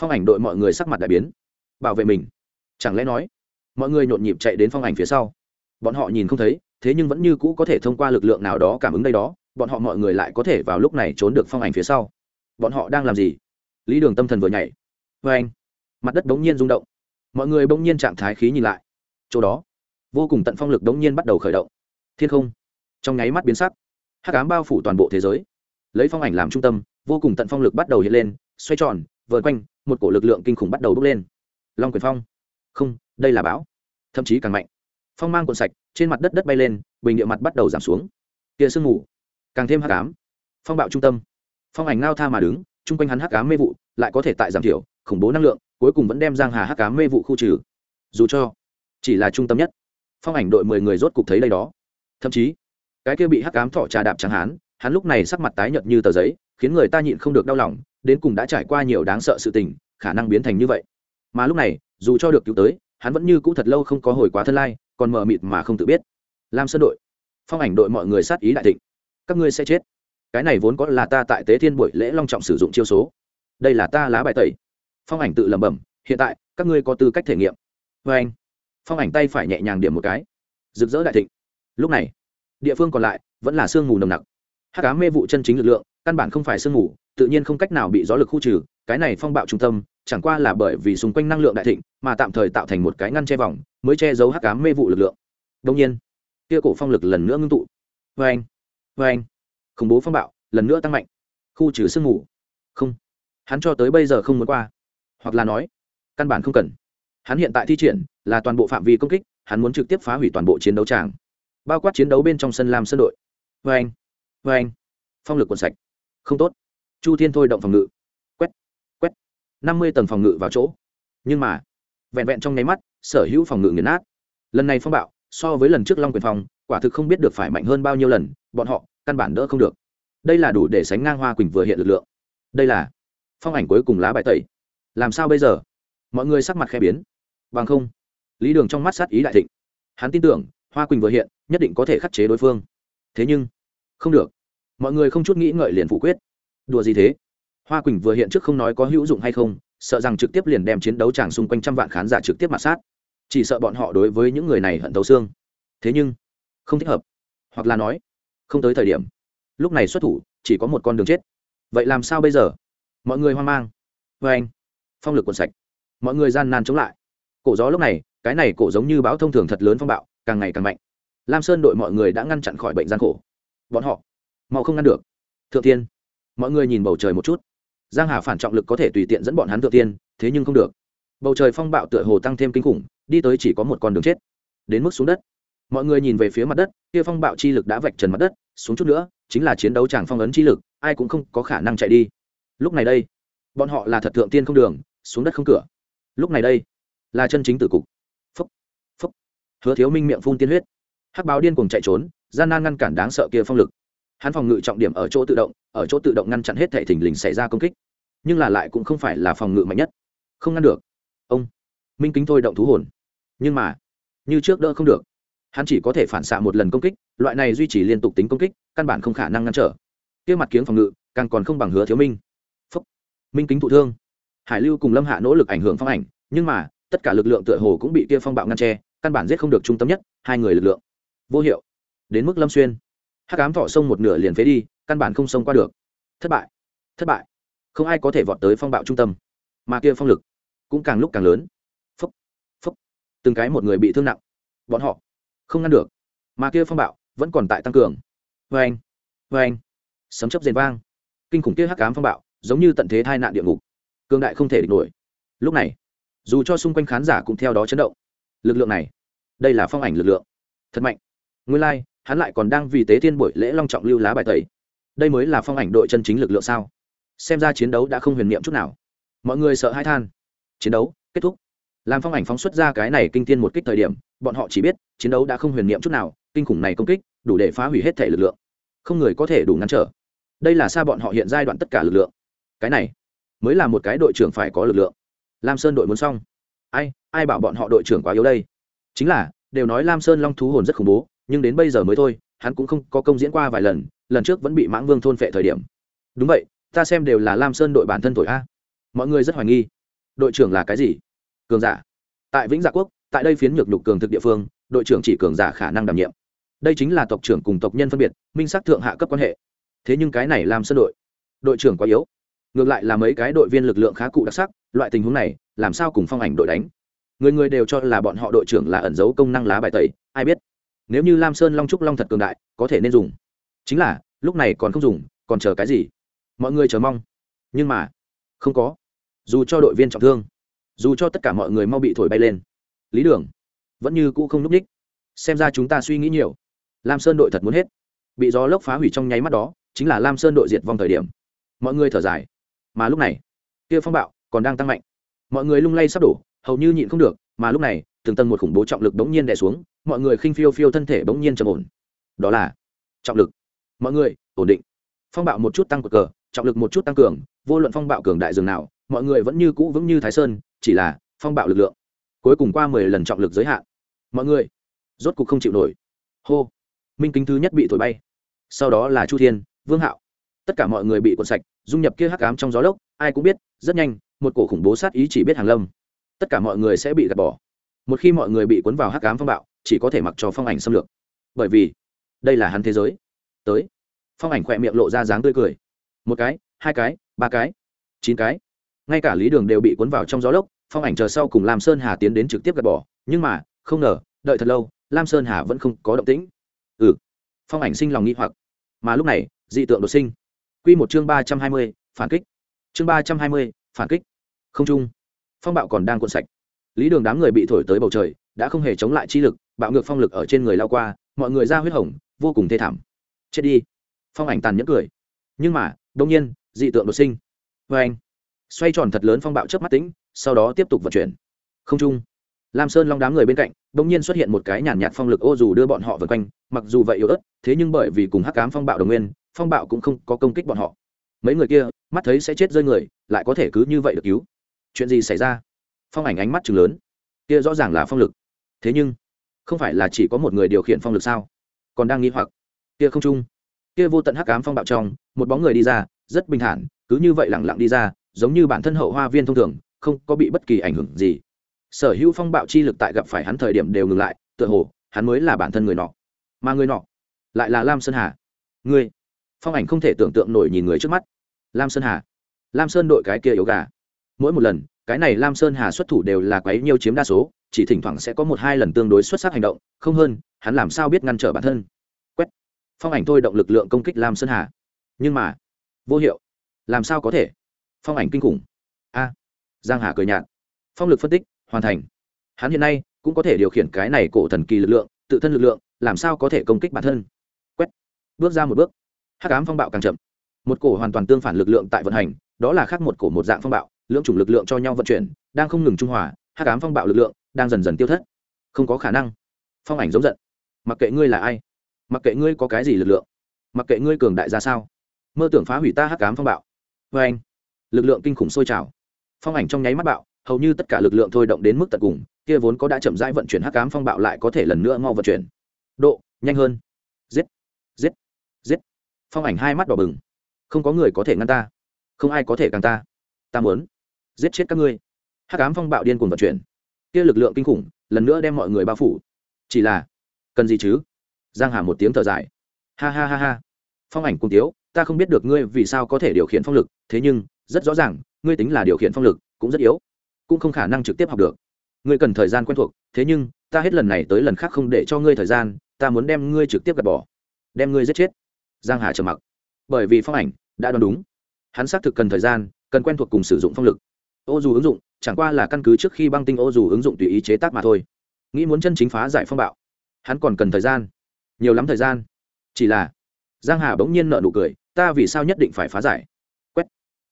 Phong ảnh đội mọi người sắc mặt đại biến. Bảo vệ mình. Chẳng lẽ nói, mọi người nhộn nhịp chạy đến phong ảnh phía sau? Bọn họ nhìn không thấy, thế nhưng vẫn như cũ có thể thông qua lực lượng nào đó cảm ứng đây đó, bọn họ mọi người lại có thể vào lúc này trốn được phong ảnh phía sau. Bọn họ đang làm gì? Lý đường tâm thần vừa nhảy. Vê anh, mặt đất bỗng nhiên rung động. Mọi người bỗng nhiên trạng thái khí nhìn lại. Chỗ đó, vô cùng tận phong lực bỗng nhiên bắt đầu khởi động. Thiên không, trong nháy mắt biến sắc. Hắc ám bao phủ toàn bộ thế giới. Lấy phong ảnh làm trung tâm, vô cùng tận phong lực bắt đầu hiện lên, xoay tròn vợn quanh, một cổ lực lượng kinh khủng bắt đầu bốc lên. Long quyền phong. Không, đây là bão. Thậm chí càng mạnh. Phong mang cuộn sạch, trên mặt đất đất bay lên, bình địa mặt bắt đầu giảm xuống. Kia sương mù, càng thêm hắc ám. Phong bạo trung tâm. Phong ảnh ngao tha mà đứng, chung quanh hắn hắc ám mê vụ lại có thể tại giảm thiểu, khủng bố năng lượng, cuối cùng vẫn đem giang hà hắc ám mê vụ khu trừ. Dù cho chỉ là trung tâm nhất, phong ảnh đội mười người rốt cục thấy đây đó. Thậm chí, cái kia bị hắc ám thọ trà đạp chẳng hán, hắn lúc này sắc mặt tái nhợt như tờ giấy, khiến người ta nhịn không được đau lòng, đến cùng đã trải qua nhiều đáng sợ sự tình, khả năng biến thành như vậy. Mà lúc này, dù cho được cứu tới, hắn vẫn như cũ thật lâu không có hồi quá thân lai, còn mờ mịt mà không tự biết. Lam sơn đội, phong ảnh đội mọi người sát ý đại thịnh. Các ngươi sẽ chết. Cái này vốn có là ta tại tế thiên buổi lễ long trọng sử dụng chiêu số đây là ta lá bài tẩy. Phong ảnh tự lẩm bẩm, hiện tại, các ngươi có tư cách thể nghiệm. Vê anh, phong ảnh tay phải nhẹ nhàng điểm một cái. Rực rỡ đại thịnh. Lúc này, địa phương còn lại, vẫn là sương mù nồng nặc. Hát cá mê vụ chân chính lực lượng, căn bản không phải sương mù, tự nhiên không cách nào bị gió lực khu trừ, cái này phong bạo trung tâm, chẳng qua là bởi vì xung quanh năng lượng đại thịnh, mà tạm thời tạo thành một cái ngăn che vòng, mới che giấu hắc cá mê vụ lực lượng. Đông nhiên, kia cổ phong lực lần nữa ngưng tụ. Vê anh vê anh, khủng bố phong bạo, lần nữa tăng mạnh. Khu trừ sương mù hắn cho tới bây giờ không muốn qua. Hoặc là nói, căn bản không cần. Hắn hiện tại thi triển là toàn bộ phạm vi công kích, hắn muốn trực tiếp phá hủy toàn bộ chiến đấu tràng. Bao quát chiến đấu bên trong sân làm sân đội. Vê anh vê anh. Phong lực quần sạch. Không tốt. Chu thiên thôi động phòng ngự. Quét quét. Năm mươi tầng phòng ngự vào chỗ. Nhưng mà, vẹn vẹn trong nháy mắt, sở hữu phòng ngự nghiền nát. Lần này phong bạo, so với lần trước long quyền phòng quả thực không biết được phải mạnh hơn bao nhiêu lần, bọn họ căn bản đỡ không được. Đây là đủ để sánh ngang hoa quỳnh vừa hiện lực lượng. Đây là phong ảnh cuối cùng lá bài tẩy. Làm sao bây giờ? Mọi người sắc mặt khẽ biến. Bằng không, lý đường trong mắt sát ý đại thịnh. Hắn tin tưởng, hoa quỳnh vừa hiện, nhất định có thể khắc chế đối phương. Thế nhưng, không được. Mọi người không chút nghĩ ngợi liền phủ quyết. Đùa gì thế? Hoa quỳnh vừa hiện trước không nói có hữu dụng hay không, sợ rằng trực tiếp liền đem chiến đấu tràng xung quanh trăm vạn khán giả trực tiếp mặt sát. Chỉ sợ bọn họ đối với những người này hận tấu xương. Thế nhưng, không thích hợp. Hoặc là nói, không tới thời điểm. Lúc này xuất thủ, chỉ có một con đường chết. Vậy làm sao bây giờ? Mọi người hoang mang. Vê anh. Phong lực quần sạch. Mọi người gian nan chống lại. Cổ gió lúc này, cái này cổ giống như bão thông thường thật lớn phong bạo, càng ngày càng mạnh. Lam sơn đội mọi người đã ngăn chặn khỏi bệnh gian khổ. Bọn họ, mau không ngăn được. Thượng tiên mọi người nhìn bầu trời một chút. Giang hà phản trọng lực có thể tùy tiện dẫn bọn hắn thượng tiên thế nhưng không được. Bầu trời phong bạo tựa hồ tăng thêm kinh khủng, đi tới chỉ có một con đường chết. Đến mức xuống đất. Mọi người nhìn về phía mặt đất, kia phong bạo chi lực đã vạch trần mặt đất, xuống chút nữa, chính là chiến đấu tràng phong ấn chi lực, ai cũng không có khả năng chạy đi lúc này đây, bọn họ là thật thượng tiên không đường, xuống đất không cửa. Lúc này đây, là chân chính tử cục. Phúc phúc. Hứa thiếu minh miệng phun tiên huyết. Hắc báo điên cùng chạy trốn, gian nan ngăn cản đáng sợ kia phong lực. Hắn phòng ngự trọng điểm ở chỗ tự động, ở chỗ tự động ngăn chặn hết thệ thình lình xảy ra công kích. Nhưng là lại cũng không phải là phòng ngự mạnh nhất. Không ngăn được. Ông, minh kính thôi động thú hồn. Nhưng mà, như trước đỡ không được. Hắn chỉ có thể phản xạ một lần công kích, loại này duy trì liên tục tính công kích, căn bản không khả năng ngăn trở. Kia mặt kiếng phòng ngự, càng còn không bằng hứa thiếu minh minh kính thụ thương. Hải lưu cùng lâm hạ nỗ lực ảnh hưởng phong ảnh, nhưng mà, tất cả lực lượng tựa hồ cũng bị kia phong bạo ngăn tre căn bản giết không được trung tâm nhất, hai người lực lượng. Vô hiệu. Đến mức lâm xuyên. Hát cám thọ sông một nửa liền phế đi, căn bản không xông qua được. Thất bại. Thất bại. Không ai có thể vọt tới phong bạo trung tâm. Mà kia phong lực cũng càng lúc càng lớn. Phúc. Phúc. Từng cái một người bị thương nặng. Bọn họ không ngăn được. Mà kia phong bạo vẫn còn tại tăng cường. Vê anh vê anh sấm chấp rền vang. Kinh khủng kia hắc ám phong bạo giống như tận thế tai nạn địa ngục. Cương đại không thể địch nổi. Lúc này dù cho xung quanh khán giả cũng theo đó chấn động. Lực lượng này đây là phong ảnh lực lượng. Thật mạnh. Nguyên lai、like, hắn lại còn đang vì tế thiên buổi lễ long trọng lưu lá bài tẩy. Đây mới là phong ảnh đội chân chính lực lượng sao? Xem ra chiến đấu đã không huyền niệm chút nào. Mọi người sợ hãi than. Chiến đấu kết thúc. Làm phong ảnh phóng xuất ra cái này kinh tiên một kích thời điểm bọn họ chỉ biết chiến đấu đã không huyền niệm chút nào kinh khủng này công kích đủ để phá hủy hết thể lực lượng. Không người có thể đủ ngăn trở. Đây là xa bọn họ hiện giai đoạn tất cả lực lượng cái này mới là một cái đội trưởng phải có lực lượng. Lam sơn đội muốn xong. Ai ai bảo bọn họ đội trưởng quá yếu đây? Chính là, đều nói lam sơn long thú hồn rất khủng bố, nhưng đến bây giờ mới thôi, hắn cũng không có công diễn qua vài lần lần trước vẫn bị mãng vương thôn phệ thời điểm. Đúng vậy, ta xem đều là lam sơn đội bản thân thổi a. Mọi người rất hoài nghi. Đội trưởng là cái gì? Cường giả. Tại vĩnh dạ quốc, tại đây phiến nhược nhục cường thực địa phương, đội trưởng chỉ cường giả khả năng đảm nhiệm. Đây chính là tộc trưởng cùng tộc nhân phân biệt, minh xác thượng hạ cấp quan hệ. Thế nhưng cái này làm sân đội đội trưởng quá yếu ngược lại là mấy cái đội viên lực lượng khá cụ đặc sắc, loại tình huống này, làm sao cùng phong ảnh đội đánh? Người người đều cho là bọn họ đội trưởng là ẩn giấu công năng lá bài tẩy, ai biết? Nếu như lam sơn long trúc long thật cường đại, có thể nên dùng. Chính là, lúc này còn không dùng, còn chờ cái gì? Mọi người chờ mong. Nhưng mà, không có. Dù cho đội viên trọng thương, dù cho tất cả mọi người mau bị thổi bay lên, lý đường vẫn như cũ không núp ních xem ra chúng ta suy nghĩ nhiều. Lam sơn đội thật muốn hết. Bị gió lốc phá hủy trong nháy mắt đó, chính là lam sơn đội diệt vong thời điểm. Mọi người thở dài mà lúc này, kia phong bạo còn đang tăng mạnh. Mọi người lung lay sắp đổ, hầu như nhịn không được, mà lúc này, từng tầng một khủng bố trọng lực bỗng nhiên đè xuống, mọi người khinh phiêu phiêu thân thể bỗng nhiên trầm ổn. Đó là trọng lực. Mọi người, ổn định. Phong bạo một chút tăng cực cờ, trọng lực một chút tăng cường, vô luận phong bạo cường đại dường nào, mọi người vẫn như cũ vững như thái sơn, chỉ là phong bạo lực lượng cuối cùng qua mười lần trọng lực giới hạn. Mọi người, rốt cục không chịu nổi. Hô, minh kính thứ nhất bị thổi bay. Sau đó là chu thiên, vương hạo tất cả mọi người bị cuộn sạch, dung nhập kia hắc ám trong gió lốc, ai cũng biết, rất nhanh, một cổ khủng bố sát ý chỉ biết hàng lâm. Tất cả mọi người sẽ bị gạt bỏ. Một khi mọi người bị cuốn vào hắc ám phong bạo, chỉ có thể mặc cho phong ảnh xâm lược. Bởi vì, đây là hắn thế giới. Tới. Phong ảnh khỏe miệng lộ ra dáng tươi cười. Một cái, hai cái, ba cái, chín cái. Ngay cả lý đường đều bị cuốn vào trong gió lốc, phong ảnh chờ sau cùng lam sơn hà tiến đến trực tiếp gạt bỏ, nhưng mà, không ngờ, đợi thật lâu, lam sơn hà vẫn không có động tĩnh. Ừ. Phong ảnh sinh lòng nghi hoặc. Mà lúc này, dị tượng đột sinh. Quy một chương ba trăm hai mươi, phản kích. Chương ba trăm hai mươi, phản kích. Không trung phong bạo còn đang cuộn sạch. Lý đường đám người bị thổi tới bầu trời, đã không hề chống lại chi lực, bạo ngược phong lực ở trên người lao qua, mọi người ra huyết hồng, vô cùng thê thảm. Chết đi. Phong ảnh tàn nhẫn cười. Nhưng mà đông nhiên, dị tượng đột sinh. Vê anh, xoay tròn thật lớn phong bạo chớp mắt tĩnh, sau đó tiếp tục vận chuyển. Không trung lam sơn long đám người bên cạnh, đột nhiên xuất hiện một cái nhàn nhạt phong lực ô dù đưa bọn họ vần quanh, mặc dù vậy yếu ớt, thế nhưng bởi vì cùng hắc ám phong bạo đồng nguyên phong bạo cũng không có công kích bọn họ. Mấy người kia, mắt thấy sẽ chết rơi người, lại có thể cứ như vậy được cứu. Chuyện gì xảy ra? Phong ảnh ánh mắt chừng lớn. Kia rõ ràng là phong lực. Thế nhưng, không phải là chỉ có một người điều khiển phong lực sao? Còn đang nghi hoặc. Kia không chung. Kia vô tận hắc cám phong bạo trong, một bóng người đi ra, rất bình thản, cứ như vậy lẳng lặng đi ra, giống như bản thân hậu hoa viên thông thường, không có bị bất kỳ ảnh hưởng gì. Sở hữu phong bạo chi lực tại gặp phải hắn thời điểm đều ngừng lại, tựa hồ, hắn mới là bản thân người nọ. Mà người nọ, lại là lam sơn hà. Người phong ảnh không thể tưởng tượng nổi nhìn người trước mắt. Lam sơn hà. Lam sơn đội cái kia yếu gà. Mỗi một lần, cái này lam sơn hà xuất thủ đều là quấy nhiêu chiếm đa số, chỉ thỉnh thoảng sẽ có một hai lần tương đối xuất sắc hành động, không hơn, hắn làm sao biết ngăn trở bản thân? Quét. Phong ảnh thôi động lực lượng công kích lam sơn hà. Nhưng mà, vô hiệu. Làm sao có thể? Phong ảnh kinh khủng. A. Giang hà cười nhạt. Phong lực phân tích, hoàn thành. Hắn hiện nay cũng có thể điều khiển cái này cổ thần kỳ lực lượng, tự thân lực lượng, làm sao có thể công kích bản thân? Quét. Bước ra một bước hắc ám phong bạo càng chậm. Một cổ hoàn toàn tương phản lực lượng tại vận hành, đó là khác một cổ một dạng phong bạo lượng chủng lực lượng cho nhau vận chuyển, đang không ngừng trung hòa, hắc ám phong bạo lực lượng đang dần dần tiêu thất. Không có khả năng. Phong ảnh giống giận. Mặc kệ ngươi là ai, mặc kệ ngươi có cái gì lực lượng, mặc kệ ngươi cường đại ra sao, mơ tưởng phá hủy ta hắc ám phong bạo. Vê anh. Lực lượng kinh khủng sôi trào. Phong ảnh trong nháy mắt bạo, hầu như tất cả lực lượng thôi động đến mức tận cùng, kia vốn có đã chậm rãi vận chuyển hắc ám phong bạo lại có thể lần nữa mau vận chuyển. Độ, nhanh hơn phong ảnh hai mắt đỏ bừng. Không có người có thể ngăn ta. Không ai có thể càng ta. Ta muốn giết chết các ngươi. Hắc ám phong bạo điên cuồng vận chuyển. Kia lực lượng kinh khủng, lần nữa đem mọi người bao phủ. Chỉ là, cần gì chứ? Giang hà một tiếng thở dài. Ha ha ha ha. Phong ảnh cùng tiếu, ta không biết được ngươi vì sao có thể điều khiển phong lực, thế nhưng, rất rõ ràng, ngươi tính là điều khiển phong lực, cũng rất yếu. Cũng không khả năng trực tiếp học được. Ngươi cần thời gian quen thuộc, thế nhưng, ta hết lần này tới lần khác không để cho ngươi thời gian, ta muốn đem ngươi trực tiếp gạt bỏ. Đem ngươi giết chết giang hà trầm mặc. Bởi vì phong ảnh đã đoán đúng. Hắn xác thực cần thời gian, cần quen thuộc cùng sử dụng phong lực. Ô dù ứng dụng, chẳng qua là căn cứ trước khi băng tinh ô dù ứng dụng tùy ý chế tác mà thôi. Nghĩ muốn chân chính phá giải phong bạo, hắn còn cần thời gian. Nhiều lắm thời gian. Chỉ là, giang hà bỗng nhiên nợ nụ cười, ta vì sao nhất định phải phá giải? Quét.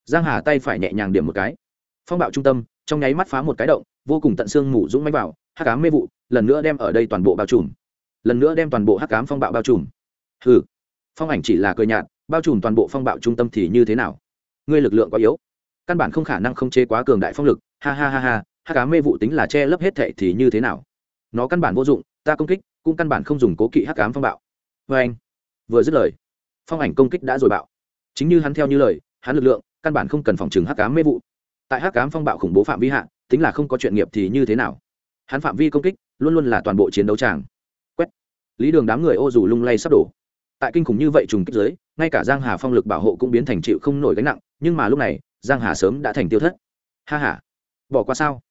Giang hà tay phải nhẹ nhàng điểm một cái. Phong bạo trung tâm, trong nháy mắt phá một cái động, vô cùng tận xương mù dũng mánh vào, hắc cám mê vụ, lần nữa đem ở đây toàn bộ bao trùm. Lần nữa đem toàn bộ hắc cám phong bạo bao trùm. Hừ phong ảnh chỉ là cười nhạt, bao trùm toàn bộ phong bạo trung tâm thì như thế nào? Ngươi lực lượng quá yếu. Căn bản không khả năng không chế quá cường đại phong lực. Ha ha ha ha, hắc cá mê vụ tính là che lấp hết thệ thì như thế nào? Nó căn bản vô dụng, ta công kích cũng căn bản không dùng cố kỵ hắc cám phong bạo. Vê anh. Vừa dứt lời, phong ảnh công kích đã rồi bạo. Chính như hắn theo như lời, hắn lực lượng căn bản không cần phòng trừng hắc cám mê vụ. Tại hắc cám phong bạo khủng bố phạm vi hạn tính là không có chuyện nghiệp thì như thế nào? Hắn phạm vi công kích luôn luôn là toàn bộ chiến đấu tràng. Quét. Lý đường đám người ô dù lung lay sắp đổ tại kinh khủng như vậy trùng kích giới ngay cả giang hà phong lực bảo hộ cũng biến thành chịu không nổi gánh nặng, nhưng mà lúc này, giang hà sớm đã thành tiêu thất. Ha ha. Bỏ qua sao?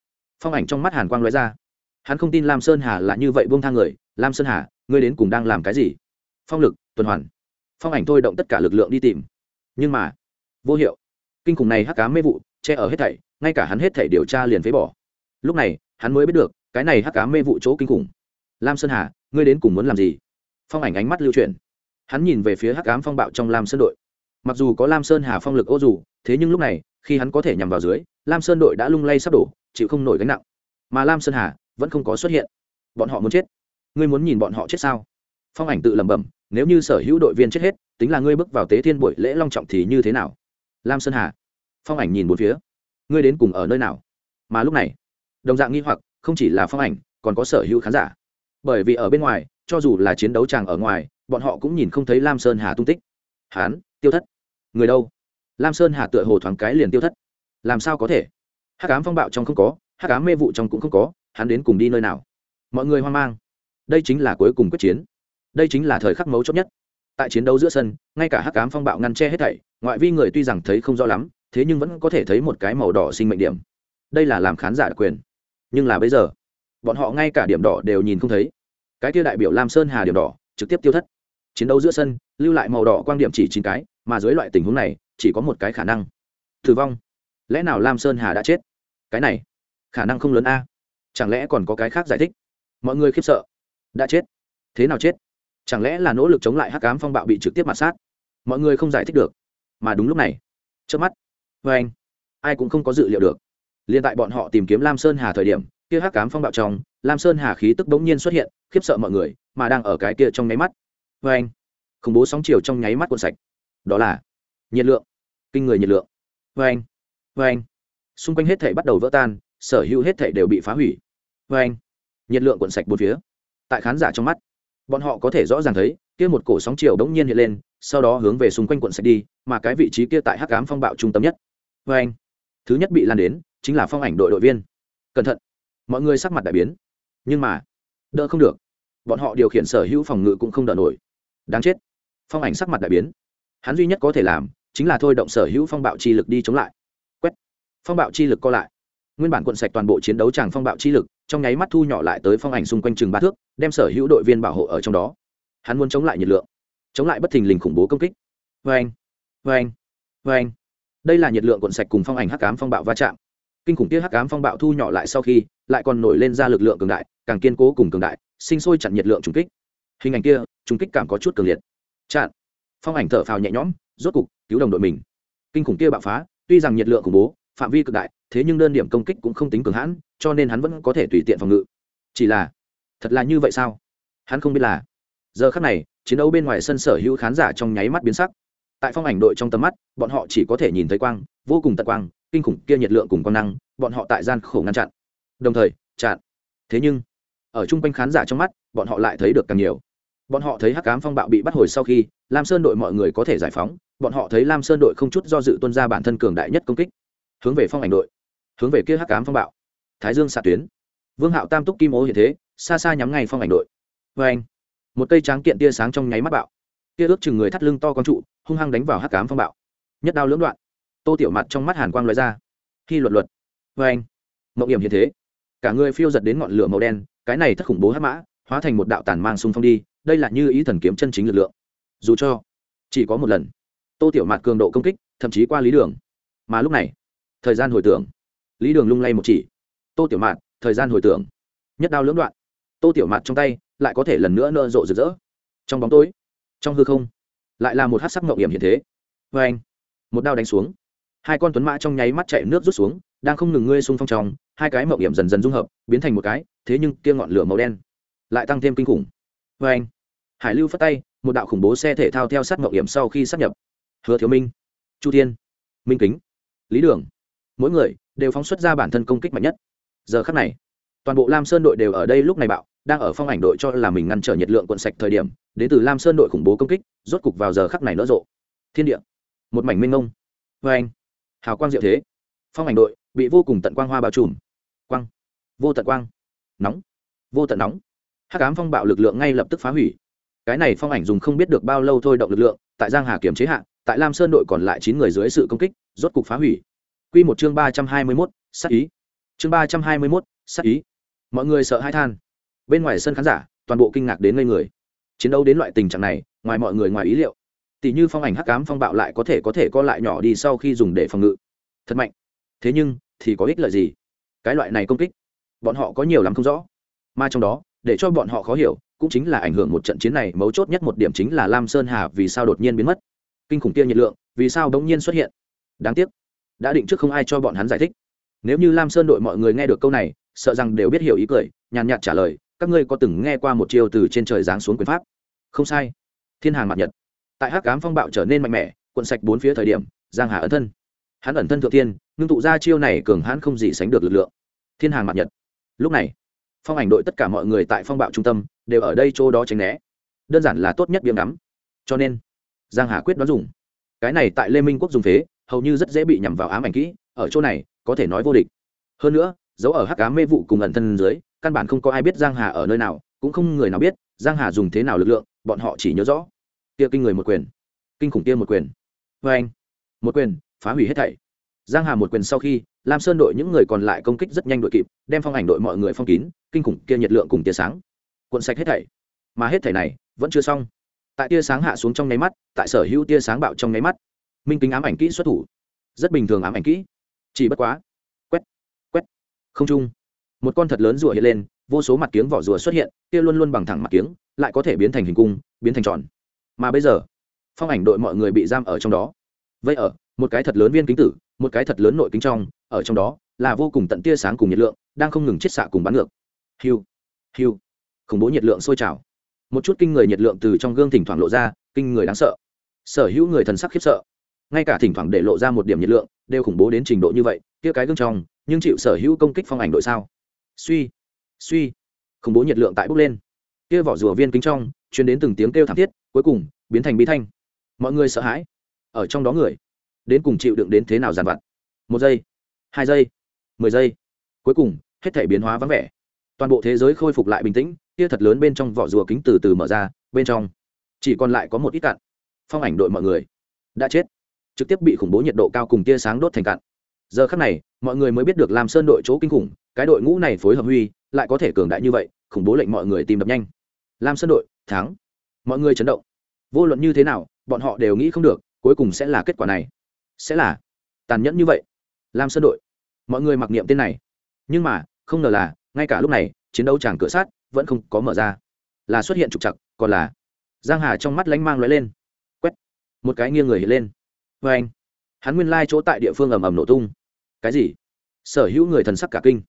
Phong ảnh trong mắt hàn quang lóe ra. Hắn không tin lam sơn hà là như vậy buông thang người. Lam sơn hà, ngươi đến cùng đang làm cái gì? Phong lực, tuần hoàn. Phong ảnh thôi động tất cả lực lượng đi tìm. Nhưng mà, vô hiệu. Kinh khủng này hắc cá mê vụ, che ở hết thảy, ngay cả hắn hết thảy điều tra liền phế bỏ. Lúc này, hắn mới biết được, cái này hắc cá mê vụ chỗ kinh khủng. Lam sơn hà, ngươi đến cùng muốn làm gì? Phong ảnh ánh mắt lưu chuyển hắn nhìn về phía hắc ám phong bạo trong lam sơn đội. Mặc dù có lam sơn hà phong lực ô dù, thế nhưng lúc này, khi hắn có thể nhằm vào dưới, lam sơn đội đã lung lay sắp đổ, chịu không nổi gánh nặng. Mà lam sơn hà vẫn không có xuất hiện. Bọn họ muốn chết. Ngươi muốn nhìn bọn họ chết sao? Phong ảnh tự lẩm bẩm, nếu như sở hữu đội viên chết hết, tính là ngươi bước vào tế thiên buổi lễ long trọng thì như thế nào? Lam sơn hà. Phong ảnh nhìn một phía. Ngươi đến cùng ở nơi nào? Mà lúc này, đồng dạng nghi hoặc, không chỉ là phong ảnh, còn có sở hữu khán giả. Bởi vì ở bên ngoài, cho dù là chiến đấu tràng ở ngoài bọn họ cũng nhìn không thấy lam sơn hà tung tích. Hán, tiêu thất. Người đâu? Lam sơn hà tựa hồ thoáng cái liền tiêu thất. Làm sao có thể? Hắc ám phong bạo trong không có, hắc ám mê vụ trong cũng không có, hắn đến cùng đi nơi nào? Mọi người hoang mang. Đây chính là cuối cùng quyết chiến. Đây chính là thời khắc mấu chốt nhất. Tại chiến đấu giữa sân, ngay cả hắc ám phong bạo ngăn che hết thảy, ngoại vi người tuy rằng thấy không rõ lắm, thế nhưng vẫn có thể thấy một cái màu đỏ sinh mệnh điểm. Đây là làm khán giả đặc quyền. Nhưng là bây giờ, bọn họ ngay cả điểm đỏ đều nhìn không thấy. Cái kia đại biểu lam sơn hà điểm đỏ, trực tiếp tiêu thất chiến đấu giữa sân, lưu lại màu đỏ quan điểm chỉ chín cái, mà dưới loại tình huống này, chỉ có một cái khả năng. Tử vong. Lẽ nào lam sơn hà đã chết? Cái này, khả năng không lớn a. Chẳng lẽ còn có cái khác giải thích? Mọi người khiếp sợ. Đã chết. Thế nào chết? Chẳng lẽ là nỗ lực chống lại hắc cám phong bạo bị trực tiếp mặt sát? Mọi người không giải thích được. Mà đúng lúc này trước mắt vê anh, ai cũng không có dự liệu được. Liền tại bọn họ tìm kiếm lam sơn hà thời điểm, kia hắc cám phong bạo trong, lam sơn hà khí tức bỗng nhiên xuất hiện, khiếp sợ mọi người, mà đang ở cái kia trong nháy mắt vê anh. Khủng bố sóng chiều trong nháy mắt cuộn sạch. Đó là nhiệt lượng. Kinh người nhiệt lượng. Vê anh. Vê anh. Xung quanh hết thể bắt đầu vỡ tan, sở hữu hết thể đều bị phá hủy. Vê anh. Nhiệt lượng cuộn sạch bốn phía. Tại khán giả trong mắt, bọn họ có thể rõ ràng thấy, kia một cổ sóng chiều đống nhiên hiện lên, sau đó hướng về xung quanh cuộn sạch đi, mà cái vị trí kia tại hắc ám phong bạo trung tâm nhất. Vê anh. Thứ nhất bị lan đến, chính là phong ảnh đội đội viên. Cẩn thận. Mọi người sắc mặt đại biến. Nhưng mà, đỡ không được. Bọn họ điều khiển sở hữu phòng ngự cũng không đỡ nổi đáng chết. Phong ảnh sắc mặt đại biến. Hắn duy nhất có thể làm chính là thôi động sở hữu phong bạo chi lực đi chống lại. Quét. Phong bạo chi lực co lại. Nguyên bản quận sạch toàn bộ chiến đấu tràng phong bạo chi lực, trong nháy mắt thu nhỏ lại tới phong ảnh xung quanh chừng ba thước, đem sở hữu đội viên bảo hộ ở trong đó. Hắn muốn chống lại nhiệt lượng, chống lại bất thình lình khủng bố công kích. Vê anh vê anh vê anh. Đây là nhiệt lượng quận sạch cùng phong ảnh hắc cám phong bạo va chạm. Kinh khủng tiết hắc cám phong bạo thu nhỏ lại sau khi, lại còn nổi lên ra lực lượng cường đại, càng kiên cố cùng cường đại, sinh sôi chặn nhiệt lượng trùng kích. Hình ảnh kia trùng kích cảm có chút cường liệt. Chặn. Phong ảnh thở phào nhẹ nhõm, rốt cục, cứu đồng đội mình. Kinh khủng kia bạo phá, tuy rằng nhiệt lượng khủng bố, phạm vi cực đại, thế nhưng đơn điểm công kích cũng không tính cường hãn, cho nên hắn vẫn có thể tùy tiện phòng ngự. Chỉ là, thật là như vậy sao? Hắn không biết là. Giờ khắc này, chiến đấu bên ngoài sân sở hữu khán giả trong nháy mắt biến sắc. Tại phong ảnh đội trong tầm mắt, bọn họ chỉ có thể nhìn thấy quang, vô cùng tật quang, kinh khủng kia nhiệt lượng cùng quang năng, bọn họ tại gian khổ ngăn chặn. Đồng thời, chặn. Thế nhưng, ở chung quanh khán giả trong mắt, bọn họ lại thấy được càng nhiều bọn họ thấy hắc cám phong bạo bị bắt hồi sau khi, lam sơn đội mọi người có thể giải phóng, bọn họ thấy lam sơn đội không chút do dự tuân ra bản thân cường đại nhất công kích. Hướng về phong ảnh đội, hướng về kia hắc cám phong bạo. Thái dương xạ tuyến. Vương hạo tam túc kim ố hiện thế, xa xa nhắm ngay phong ảnh đội. Vê anh, một cây tráng kiện tia sáng trong nháy mắt bạo. Kia ước chừng người thắt lưng to con trụ, hung hăng đánh vào hắc cám phong bạo. Nhất đao lưỡng đoạn. Tô tiểu mặt trong mắt hàn quang loại ra. Khi luật luật. Vê anh, mộng hiểm hiện thế. Cả người phiêu giật đến ngọn lửa màu đen, cái này thất khủng bố hắc mã, hóa thành một đạo tàn mang xung phong đi đây là như ý thần kiếm chân chính lực lượng. Dù cho chỉ có một lần, tô tiểu mạt cường độ công kích, thậm chí qua lý đường. Mà lúc này, thời gian hồi tưởng. Lý đường lung lay một chỉ. Tô tiểu mạt, thời gian hồi tưởng. Nhất đao lưỡng đoạn. Tô tiểu mạt trong tay lại có thể lần nữa nợ rộ rực rỡ. Trong bóng tối, trong hư không, lại là một hát sắc mậu hiểm hiện thế. Vê anh, một đao đánh xuống. Hai con tuấn mã trong nháy mắt chạy nước rút xuống, đang không ngừng ngươi xung phong tròng hai cái mậu hiểm dần dần dung hợp, biến thành một cái, thế nhưng kia ngọn lửa màu đen lại tăng thêm kinh khủng vê anh. Hải lưu phát tay, một đạo khủng bố xe thể thao theo sát mậu hiểm sau khi sắp nhập. Hứa thiếu minh, chu thiên, minh kính, lý đường. Mỗi người đều phóng xuất ra bản thân công kích mạnh nhất. Giờ khắc này, toàn bộ lam sơn đội đều ở đây lúc này bạo, đang ở phong ảnh đội cho là mình ngăn trở nhiệt lượng quận sạch thời điểm, đến từ lam sơn đội khủng bố công kích, rốt cục vào giờ khắc này nỡ rộ. Thiên địa, một mảnh minh ngông vê anh, hào quang diệu thế. Phong ảnh đội bị vô cùng tận quang hoa bao trùm. Quang, vô tận quang. Nóng, vô tận nóng hắc ám phong bạo lực lượng ngay lập tức phá hủy cái này phong ảnh dùng không biết được bao lâu thôi động lực lượng tại giang hà kiểm chế hạ tại lam sơn đội còn lại chín người dưới sự công kích rốt cục phá hủy Quy một chương ba trăm hai mươi 321, sát ý. Chương ba trăm hai mươi 321, sát ý. Mọi người sợ hãi than. Bên ngoài sân khán giả, toàn bộ kinh ngạc đến ngây người. Chiến đấu đến loại tình trạng này, ngoài mọi người ngoài ý liệu. Tỷ như phong ảnh hắc ám phong bạo lại có thể có thể co lại nhỏ đi sau khi dùng để phòng ngự. Thật mạnh. Thế nhưng, thì có ích lợi gì? Cái loại này công kích, bọn họ có nhiều lắm không rõ. Mà trong đó, để cho bọn họ khó hiểu, cũng chính là ảnh hưởng một trận chiến này mấu chốt nhất một điểm chính là Lam Sơn Hà vì sao đột nhiên biến mất. Kinh khủng kia nhiệt lượng, vì sao bỗng nhiên xuất hiện? Đáng tiếc, đã định trước không ai cho bọn hắn giải thích. Nếu như lam sơn đội mọi người nghe được câu này sợ rằng đều biết hiểu ý cười nhàn nhạt trả lời các ngươi có từng nghe qua một chiêu từ trên trời giáng xuống quyền pháp? Không sai. Thiên hàng mặt nhật. Tại hắc cám phong bạo trở nên mạnh mẽ cuộn sạch bốn phía thời điểm giang hà ẩn thân. Hắn ẩn thân thượng thiên ngưng tụ ra chiêu này cường hãn không gì sánh được lực lượng. Thiên hàng mặt nhật. Lúc này phong ảnh đội tất cả mọi người tại phong bạo trung tâm, đều ở đây chỗ đó tránh né. Đơn giản là tốt nhất biếm ngắm. Cho nên, giang hà quyết đoán dùng. Cái này tại lê minh quốc dùng phế, hầu như rất dễ bị nhằm vào ám ảnh kỹ, ở chỗ này, có thể nói vô địch. Hơn nữa, dấu ở hắc ám mê vụ cùng ẩn thân dưới, căn bản không có ai biết giang hà ở nơi nào, cũng không người nào biết giang hà dùng thế nào lực lượng, bọn họ chỉ nhớ rõ. Kia kinh người một quyền. Kinh khủng kia một quyền. Vê anh một quyền, phá hủy hết thảy. Giang hà một quyền sau khi lam sơn đội những người còn lại công kích rất nhanh đội kịp, đem phong ảnh đội mọi người phong kín, kinh khủng kia nhiệt lượng cùng tia sáng. Cuộn sạch hết thảy. Mà hết thảy này vẫn chưa xong. Tại tia sáng hạ xuống trong nháy mắt, tại sở hữu tia sáng bạo trong nháy mắt, minh kính ám ảnh kỹ xuất thủ. Rất bình thường ám ảnh kỹ. Chỉ bất quá. Quét quét. Không trung, một con thật lớn rùa hiện lên, vô số mặt kiếng vỏ rùa xuất hiện, kia luôn luôn bằng thẳng mặt kiếng, lại có thể biến thành hình cung, biến thành tròn. Mà bây giờ, phong ảnh đội mọi người bị giam ở trong đó. Vậy ở, một cái thật lớn viên kính tử, một cái thật lớn nội kính trong ở trong đó, là vô cùng tận tia sáng cùng nhiệt lượng, đang không ngừng chiết xạ cùng bắn ngược. Hiu hiu, khủng bố nhiệt lượng sôi trào. Một chút kinh người nhiệt lượng từ trong gương thỉnh thoảng lộ ra, kinh người đáng sợ. Sở hữu người thần sắc khiếp sợ. Ngay cả thỉnh thoảng để lộ ra một điểm nhiệt lượng, đều khủng bố đến trình độ như vậy, kia cái gương trong, nhưng chịu sở hữu công kích phong ảnh đội sao? Suy suy, khủng bố nhiệt lượng tại bốc lên. Kia vỏ rùa viên kính trong chuyến đến từng tiếng kêu thảm thiết, cuối cùng, biến thành bí thanh. Mọi người sợ hãi. Ở trong đó người, đến cùng chịu đựng đến thế nào giàn vặt? Một giây hai giây, mười giây. Cuối cùng, hết thể biến hóa vắng vẻ. Toàn bộ thế giới khôi phục lại bình tĩnh kia thật lớn bên trong vỏ rùa kính từ từ mở ra, bên trong chỉ còn lại có một ít cạn. Phong ảnh đội mọi người đã chết. Trực tiếp bị khủng bố nhiệt độ cao cùng tia sáng đốt thành cạn. Giờ khắc này, mọi người mới biết được làm sơn đội chỗ kinh khủng, cái đội ngũ này phối hợp huy, lại có thể cường đại như vậy, khủng bố lệnh mọi người tìm đập nhanh. Lam sơn đội, thắng. Mọi người chấn động. Vô luận như thế nào, bọn họ đều nghĩ không được, cuối cùng sẽ là kết quả này. Sẽ là tàn nhẫn như vậy lam sơn đội. Mọi người mặc niệm tên này. Nhưng mà, không ngờ là, ngay cả lúc này, chiến đấu chàng cửa sát vẫn không có mở ra. Là xuất hiện trục chặt còn là giang hà trong mắt lánh mang lóe lên. Quét. Một cái nghiêng người hiện lên. Vê anh, hắn nguyên lai chỗ tại địa phương ầm ầm nổ tung. Cái gì? Sở hữu người thần sắc cả kinh.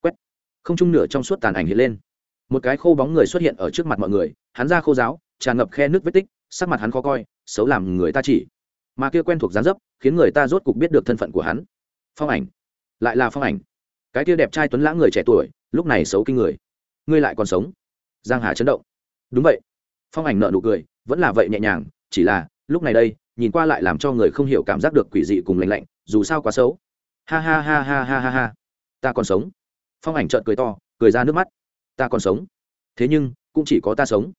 Quét. Không trung nửa trong suốt tàn ảnh hiện lên. Một cái khô bóng người xuất hiện ở trước mặt mọi người, hắn ra khô giáo, tràn ngập khe nước vết tích, sắc mặt hắn khó coi, xấu làm người ta chỉ. Mà kia quen thuộc dáng dấp, khiến người ta rốt cục biết được thân phận của hắn phong ảnh. Lại là phong ảnh. Cái tia đẹp trai tuấn lãng người trẻ tuổi lúc này xấu kinh người. Ngươi lại còn sống. Giang hà chấn động. Đúng vậy. Phong ảnh nợ nụ cười vẫn là vậy nhẹ nhàng chỉ là lúc này đây nhìn qua lại làm cho người không hiểu cảm giác được quỷ dị cùng lạnh lạnh dù sao quá xấu. Ha ha ha ha ha ha ha. Ta còn sống. Phong ảnh trợn cười to cười ra nước mắt. Ta còn sống. Thế nhưng cũng chỉ có ta sống.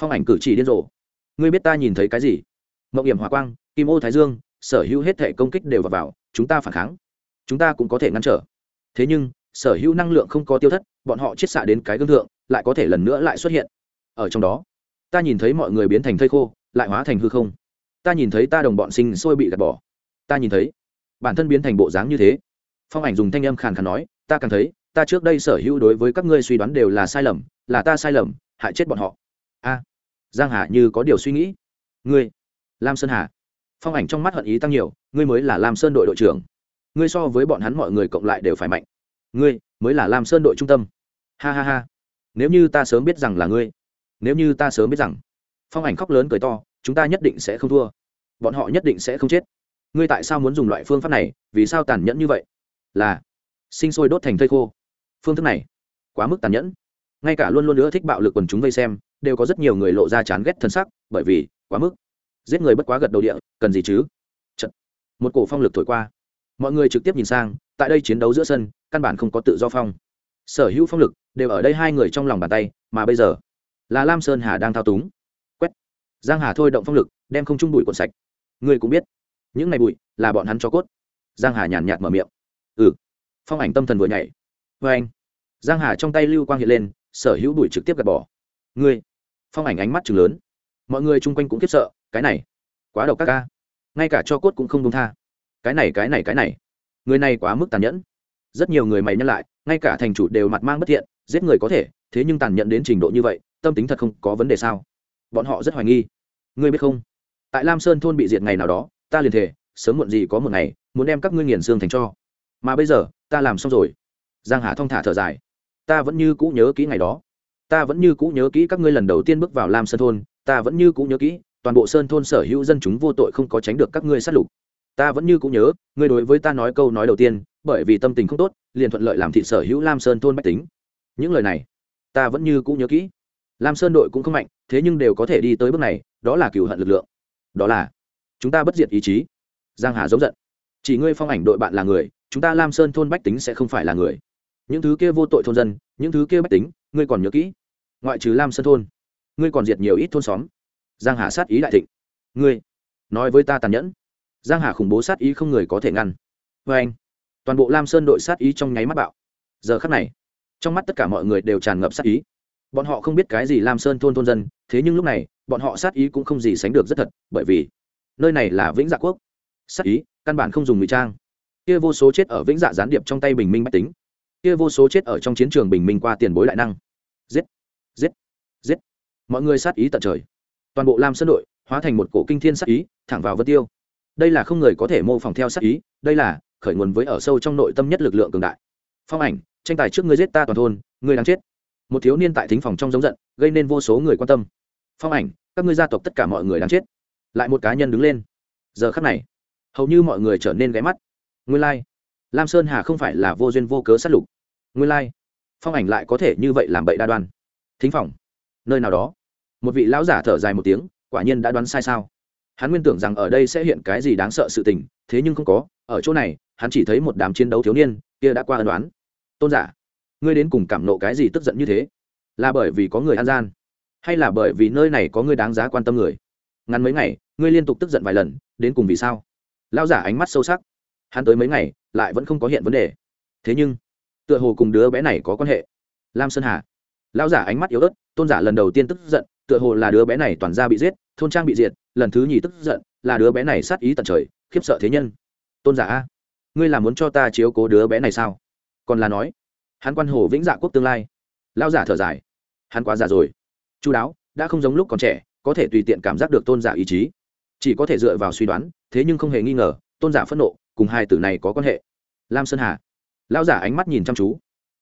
Phong ảnh cử chỉ điên rồ. Ngươi biết ta nhìn thấy cái gì? Mậu hiểm hỏa quang kim ô thái dương sở hữu hết thể công kích đều vào, vào chúng ta phản kháng chúng ta cũng có thể ngăn trở. Thế nhưng, sở hữu năng lượng không có tiêu thất, bọn họ chiết xạ đến cái gương thượng, lại có thể lần nữa lại xuất hiện. Ở trong đó, ta nhìn thấy mọi người biến thành thây khô, lại hóa thành hư không. Ta nhìn thấy ta đồng bọn sinh sôi bị gạt bỏ. Ta nhìn thấy, bản thân biến thành bộ dáng như thế. Phong ảnh dùng thanh âm khàn khàn nói, ta càng thấy, ta trước đây sở hữu đối với các ngươi suy đoán đều là sai lầm, là ta sai lầm, hại chết bọn họ. A, giang hà như có điều suy nghĩ. Ngươi, lam sơn hà. Phong ảnh trong mắt hận ý tăng nhiều, ngươi mới là lam sơn đội đội trưởng ngươi so với bọn hắn mọi người cộng lại đều phải mạnh. Ngươi, mới là lam sơn đội trung tâm. Ha ha ha. Nếu như ta sớm biết rằng là ngươi, nếu như ta sớm biết rằng, phong ảnh khóc lớn cười to, chúng ta nhất định sẽ không thua. Bọn họ nhất định sẽ không chết. Ngươi tại sao muốn dùng loại phương pháp này? Vì sao tàn nhẫn như vậy? Là, sinh sôi đốt thành thây khô. Phương thức này, quá mức tàn nhẫn. Ngay cả luôn luôn nữa thích bạo lực quần chúng vây xem, đều có rất nhiều người lộ ra chán ghét thân sắc, bởi vì quá mức. Giết người bất quá gật đầu địa, cần gì chứ? Chật. một cổ phong lực thổi qua mọi người trực tiếp nhìn sang, tại đây chiến đấu giữa sân, căn bản không có tự do phong. Sở hữu phong lực đều ở đây hai người trong lòng bàn tay, mà bây giờ, là lam sơn hà đang thao túng. Quét. Giang hà thôi động phong lực, đem không trung bụi cuộn sạch. Ngươi cũng biết, những ngày bụi là bọn hắn cho cốt. Giang hà nhàn nhạt mở miệng. Ừ. Phong ảnh tâm thần vừa nhảy. Vê anh. Giang hà trong tay lưu quang hiện lên, sở hữu bụi trực tiếp gạt bỏ. Ngươi phong ảnh ánh mắt chừng lớn. Mọi người chung quanh cũng khiếp sợ, cái này quá độc các ca ngay cả cho cốt cũng không đúng tha cái này cái này cái này. Người này quá mức tàn nhẫn. Rất nhiều người mày nhân lại, ngay cả thành chủ đều mặt mang bất thiện, giết người có thể, thế nhưng tàn nhẫn đến trình độ như vậy, tâm tính thật không có vấn đề sao? Bọn họ rất hoài nghi. Ngươi biết không? Tại lam sơn thôn bị diệt ngày nào đó, ta liền thể sớm muộn gì có một ngày, muốn đem các ngươi nghiền xương thành cho. Mà bây giờ, ta làm xong rồi. Giang hà thong thả thở dài. Ta vẫn như cũ nhớ kỹ ngày đó. Ta vẫn như cũ nhớ kỹ các ngươi lần đầu tiên bước vào lam sơn thôn, ta vẫn như cũ nhớ kỹ, toàn bộ sơn thôn sở hữu dân chúng vô tội không có tránh được các ngươi sát lục ta vẫn như cũ nhớ, ngươi đối với ta nói câu nói đầu tiên, bởi vì tâm tình không tốt, liền thuận lợi làm thị sở hữu lam sơn thôn bách tính. Những lời này, ta vẫn như cũ nhớ kỹ. Lam sơn đội cũng không mạnh, thế nhưng đều có thể đi tới bước này, đó là cựu hận lực lượng. Đó là, chúng ta bất diệt ý chí. Giang hà giống giận. Chỉ ngươi phong ảnh đội bạn là người, chúng ta lam sơn thôn bách tính sẽ không phải là người. Những thứ kia vô tội thôn dân, những thứ kia bách tính, ngươi còn nhớ kỹ. Ngoại trừ lam sơn thôn, ngươi còn diệt nhiều ít thôn xóm. Giang hà sát ý đại thịnh. Ngươi, nói với ta tàn nhẫn giang hà khủng bố sát ý không người có thể ngăn. Vê anh, toàn bộ lam sơn đội sát ý trong nháy mắt bạo. Giờ khắc này, trong mắt tất cả mọi người đều tràn ngập sát ý. Bọn họ không biết cái gì lam sơn thôn thôn dân, thế nhưng lúc này, bọn họ sát ý cũng không gì sánh được rất thật, bởi vì nơi này là vĩnh dạ quốc. Sát ý, căn bản không dùng ngụy trang. Kia vô số chết ở vĩnh dạ gián điệp trong tay bình minh bách tính. Kia vô số chết ở trong chiến trường bình minh qua tiền bối đại năng. Giết giết giết. Mọi người sát ý tận trời. Toàn bộ lam sơn đội hóa thành một cổ kinh thiên sát ý, thẳng vào vân tiêu đây là không người có thể mô phỏng theo sát ý, đây là khởi nguồn với ở sâu trong nội tâm nhất lực lượng cường đại. Phong ảnh, tranh tài trước ngươi giết ta toàn thôn, ngươi đang chết. Một thiếu niên tại thính phòng trong giống giận, gây nên vô số người quan tâm. Phong ảnh, các ngươi gia tộc tất cả mọi người đang chết. Lại một cá nhân đứng lên. Giờ khắc này, hầu như mọi người trở nên ghé mắt. Nguyên lai、like. lam sơn hà không phải là vô duyên vô cớ sát lục. Nguyên lai、like. phong ảnh lại có thể như vậy làm bậy đa đoan. Thính phòng, nơi nào đó, một vị lão giả thở dài một tiếng, quả nhiên đã đoán sai sao? Hắn nguyên tưởng rằng ở đây sẽ hiện cái gì đáng sợ sự tình, thế nhưng không có, ở chỗ này, hắn chỉ thấy một đám chiến đấu thiếu niên, kia đã qua ân đoán tôn giả, ngươi đến cùng cảm nộ cái gì tức giận như thế? Là bởi vì có người an gian, hay là bởi vì nơi này có người đáng giá quan tâm người? Ngắn mấy ngày, ngươi liên tục tức giận vài lần, đến cùng vì sao? Lao giả ánh mắt sâu sắc. Hắn tới mấy ngày, lại vẫn không có hiện vấn đề. Thế nhưng, tựa hồ cùng đứa bé này có quan hệ. Lam sơn hà. Lao giả ánh mắt yếu ớt, tôn giả lần đầu tiên tức giận, tựa hồ là đứa bé này toàn ra bị giết thôn trang bị diệt, lần thứ nhì tức giận, là đứa bé này sát ý tận trời, khiếp sợ thế nhân. Tôn giả a, ngươi là muốn cho ta chiếu cố đứa bé này sao? Còn là nói, hắn quan hồ vĩnh dạ quốc tương lai. Lao giả thở dài, hắn quá già rồi. Chú đáo, đã không giống lúc còn trẻ, có thể tùy tiện cảm giác được tôn giả ý chí. Chỉ có thể dựa vào suy đoán, thế nhưng không hề nghi ngờ, tôn giả phẫn nộ, cùng hai tử này có quan hệ. Lam sơn hà lao giả ánh mắt nhìn chăm chú,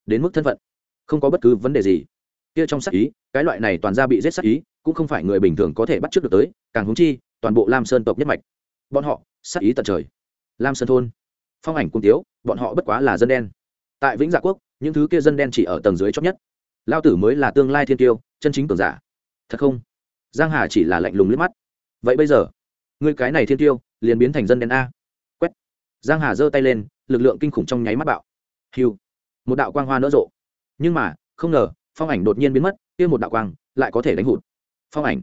đến mức thân phận, không có bất cứ vấn đề gì. Kia trong sắc ý, cái loại này toàn ra bị giết sắc ý cũng không phải người bình thường có thể bắt trước được tới, càng húng chi, toàn bộ lam sơn tộc nhất mạch. Bọn họ sắc ý tận trời. Lam sơn thôn. Phong ảnh cung tiếu, bọn họ bất quá là dân đen. Tại vĩnh dạ quốc, những thứ kia dân đen chỉ ở tầng dưới chót nhất. Lao tử mới là tương lai thiên tiêu chân chính cường giả. Thật không? Giang hà chỉ là lạnh lùng liếc mắt. Vậy bây giờ người cái này thiên tiêu liền biến thành dân đen a. Quét. Giang hà giơ tay lên, lực lượng kinh khủng trong nháy mắt bạo. Hiu một đạo quang hoa nở rộ. Nhưng mà, không ngờ, phong ảnh đột nhiên biến mất, kia một đạo quang lại có thể đánh hụt phong ảnh.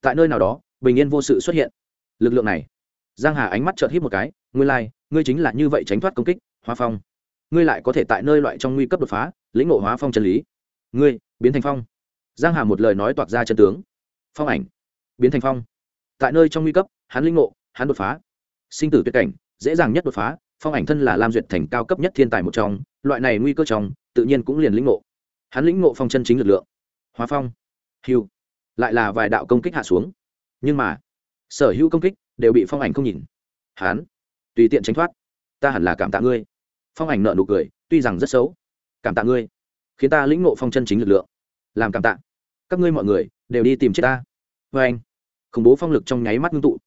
Tại nơi nào đó bình yên vô sự xuất hiện. Lực lượng này. Giang hà ánh mắt chợt hít một cái ngươi lai、like, ngươi chính là như vậy tránh thoát công kích hóa phong. Ngươi lại có thể tại nơi loại trong nguy cấp đột phá lĩnh ngộ hóa phong chân lý. Ngươi biến thành phong. Giang hà một lời nói toạc ra chân tướng. Phong ảnh. Biến thành phong. Tại nơi trong nguy cấp hắn lĩnh ngộ hắn đột phá. Sinh tử tuyệt cảnh dễ dàng nhất đột phá phong ảnh thân là lam duyệt thành cao cấp nhất thiên tài một trong loại này nguy cơ trong tự nhiên cũng liền lĩnh ngộ. Hắn lĩnh ngộ phong chân chính lực lượng. Hóa phong. Hiu lại là vài đạo công kích hạ xuống. Nhưng mà, sở hữu công kích đều bị phong ảnh không nhìn. Hắn tùy tiện tránh thoát. Ta hẳn là cảm tạ ngươi. Phong ảnh nợ nụ cười, tuy rằng rất xấu. Cảm tạ ngươi. Khiến ta lĩnh ngộ phong chân chính lực lượng. Làm cảm tạ. Các ngươi mọi người đều đi tìm chết ta. Vê anh. Khủng bố phong lực trong nháy mắt ngưng tụ.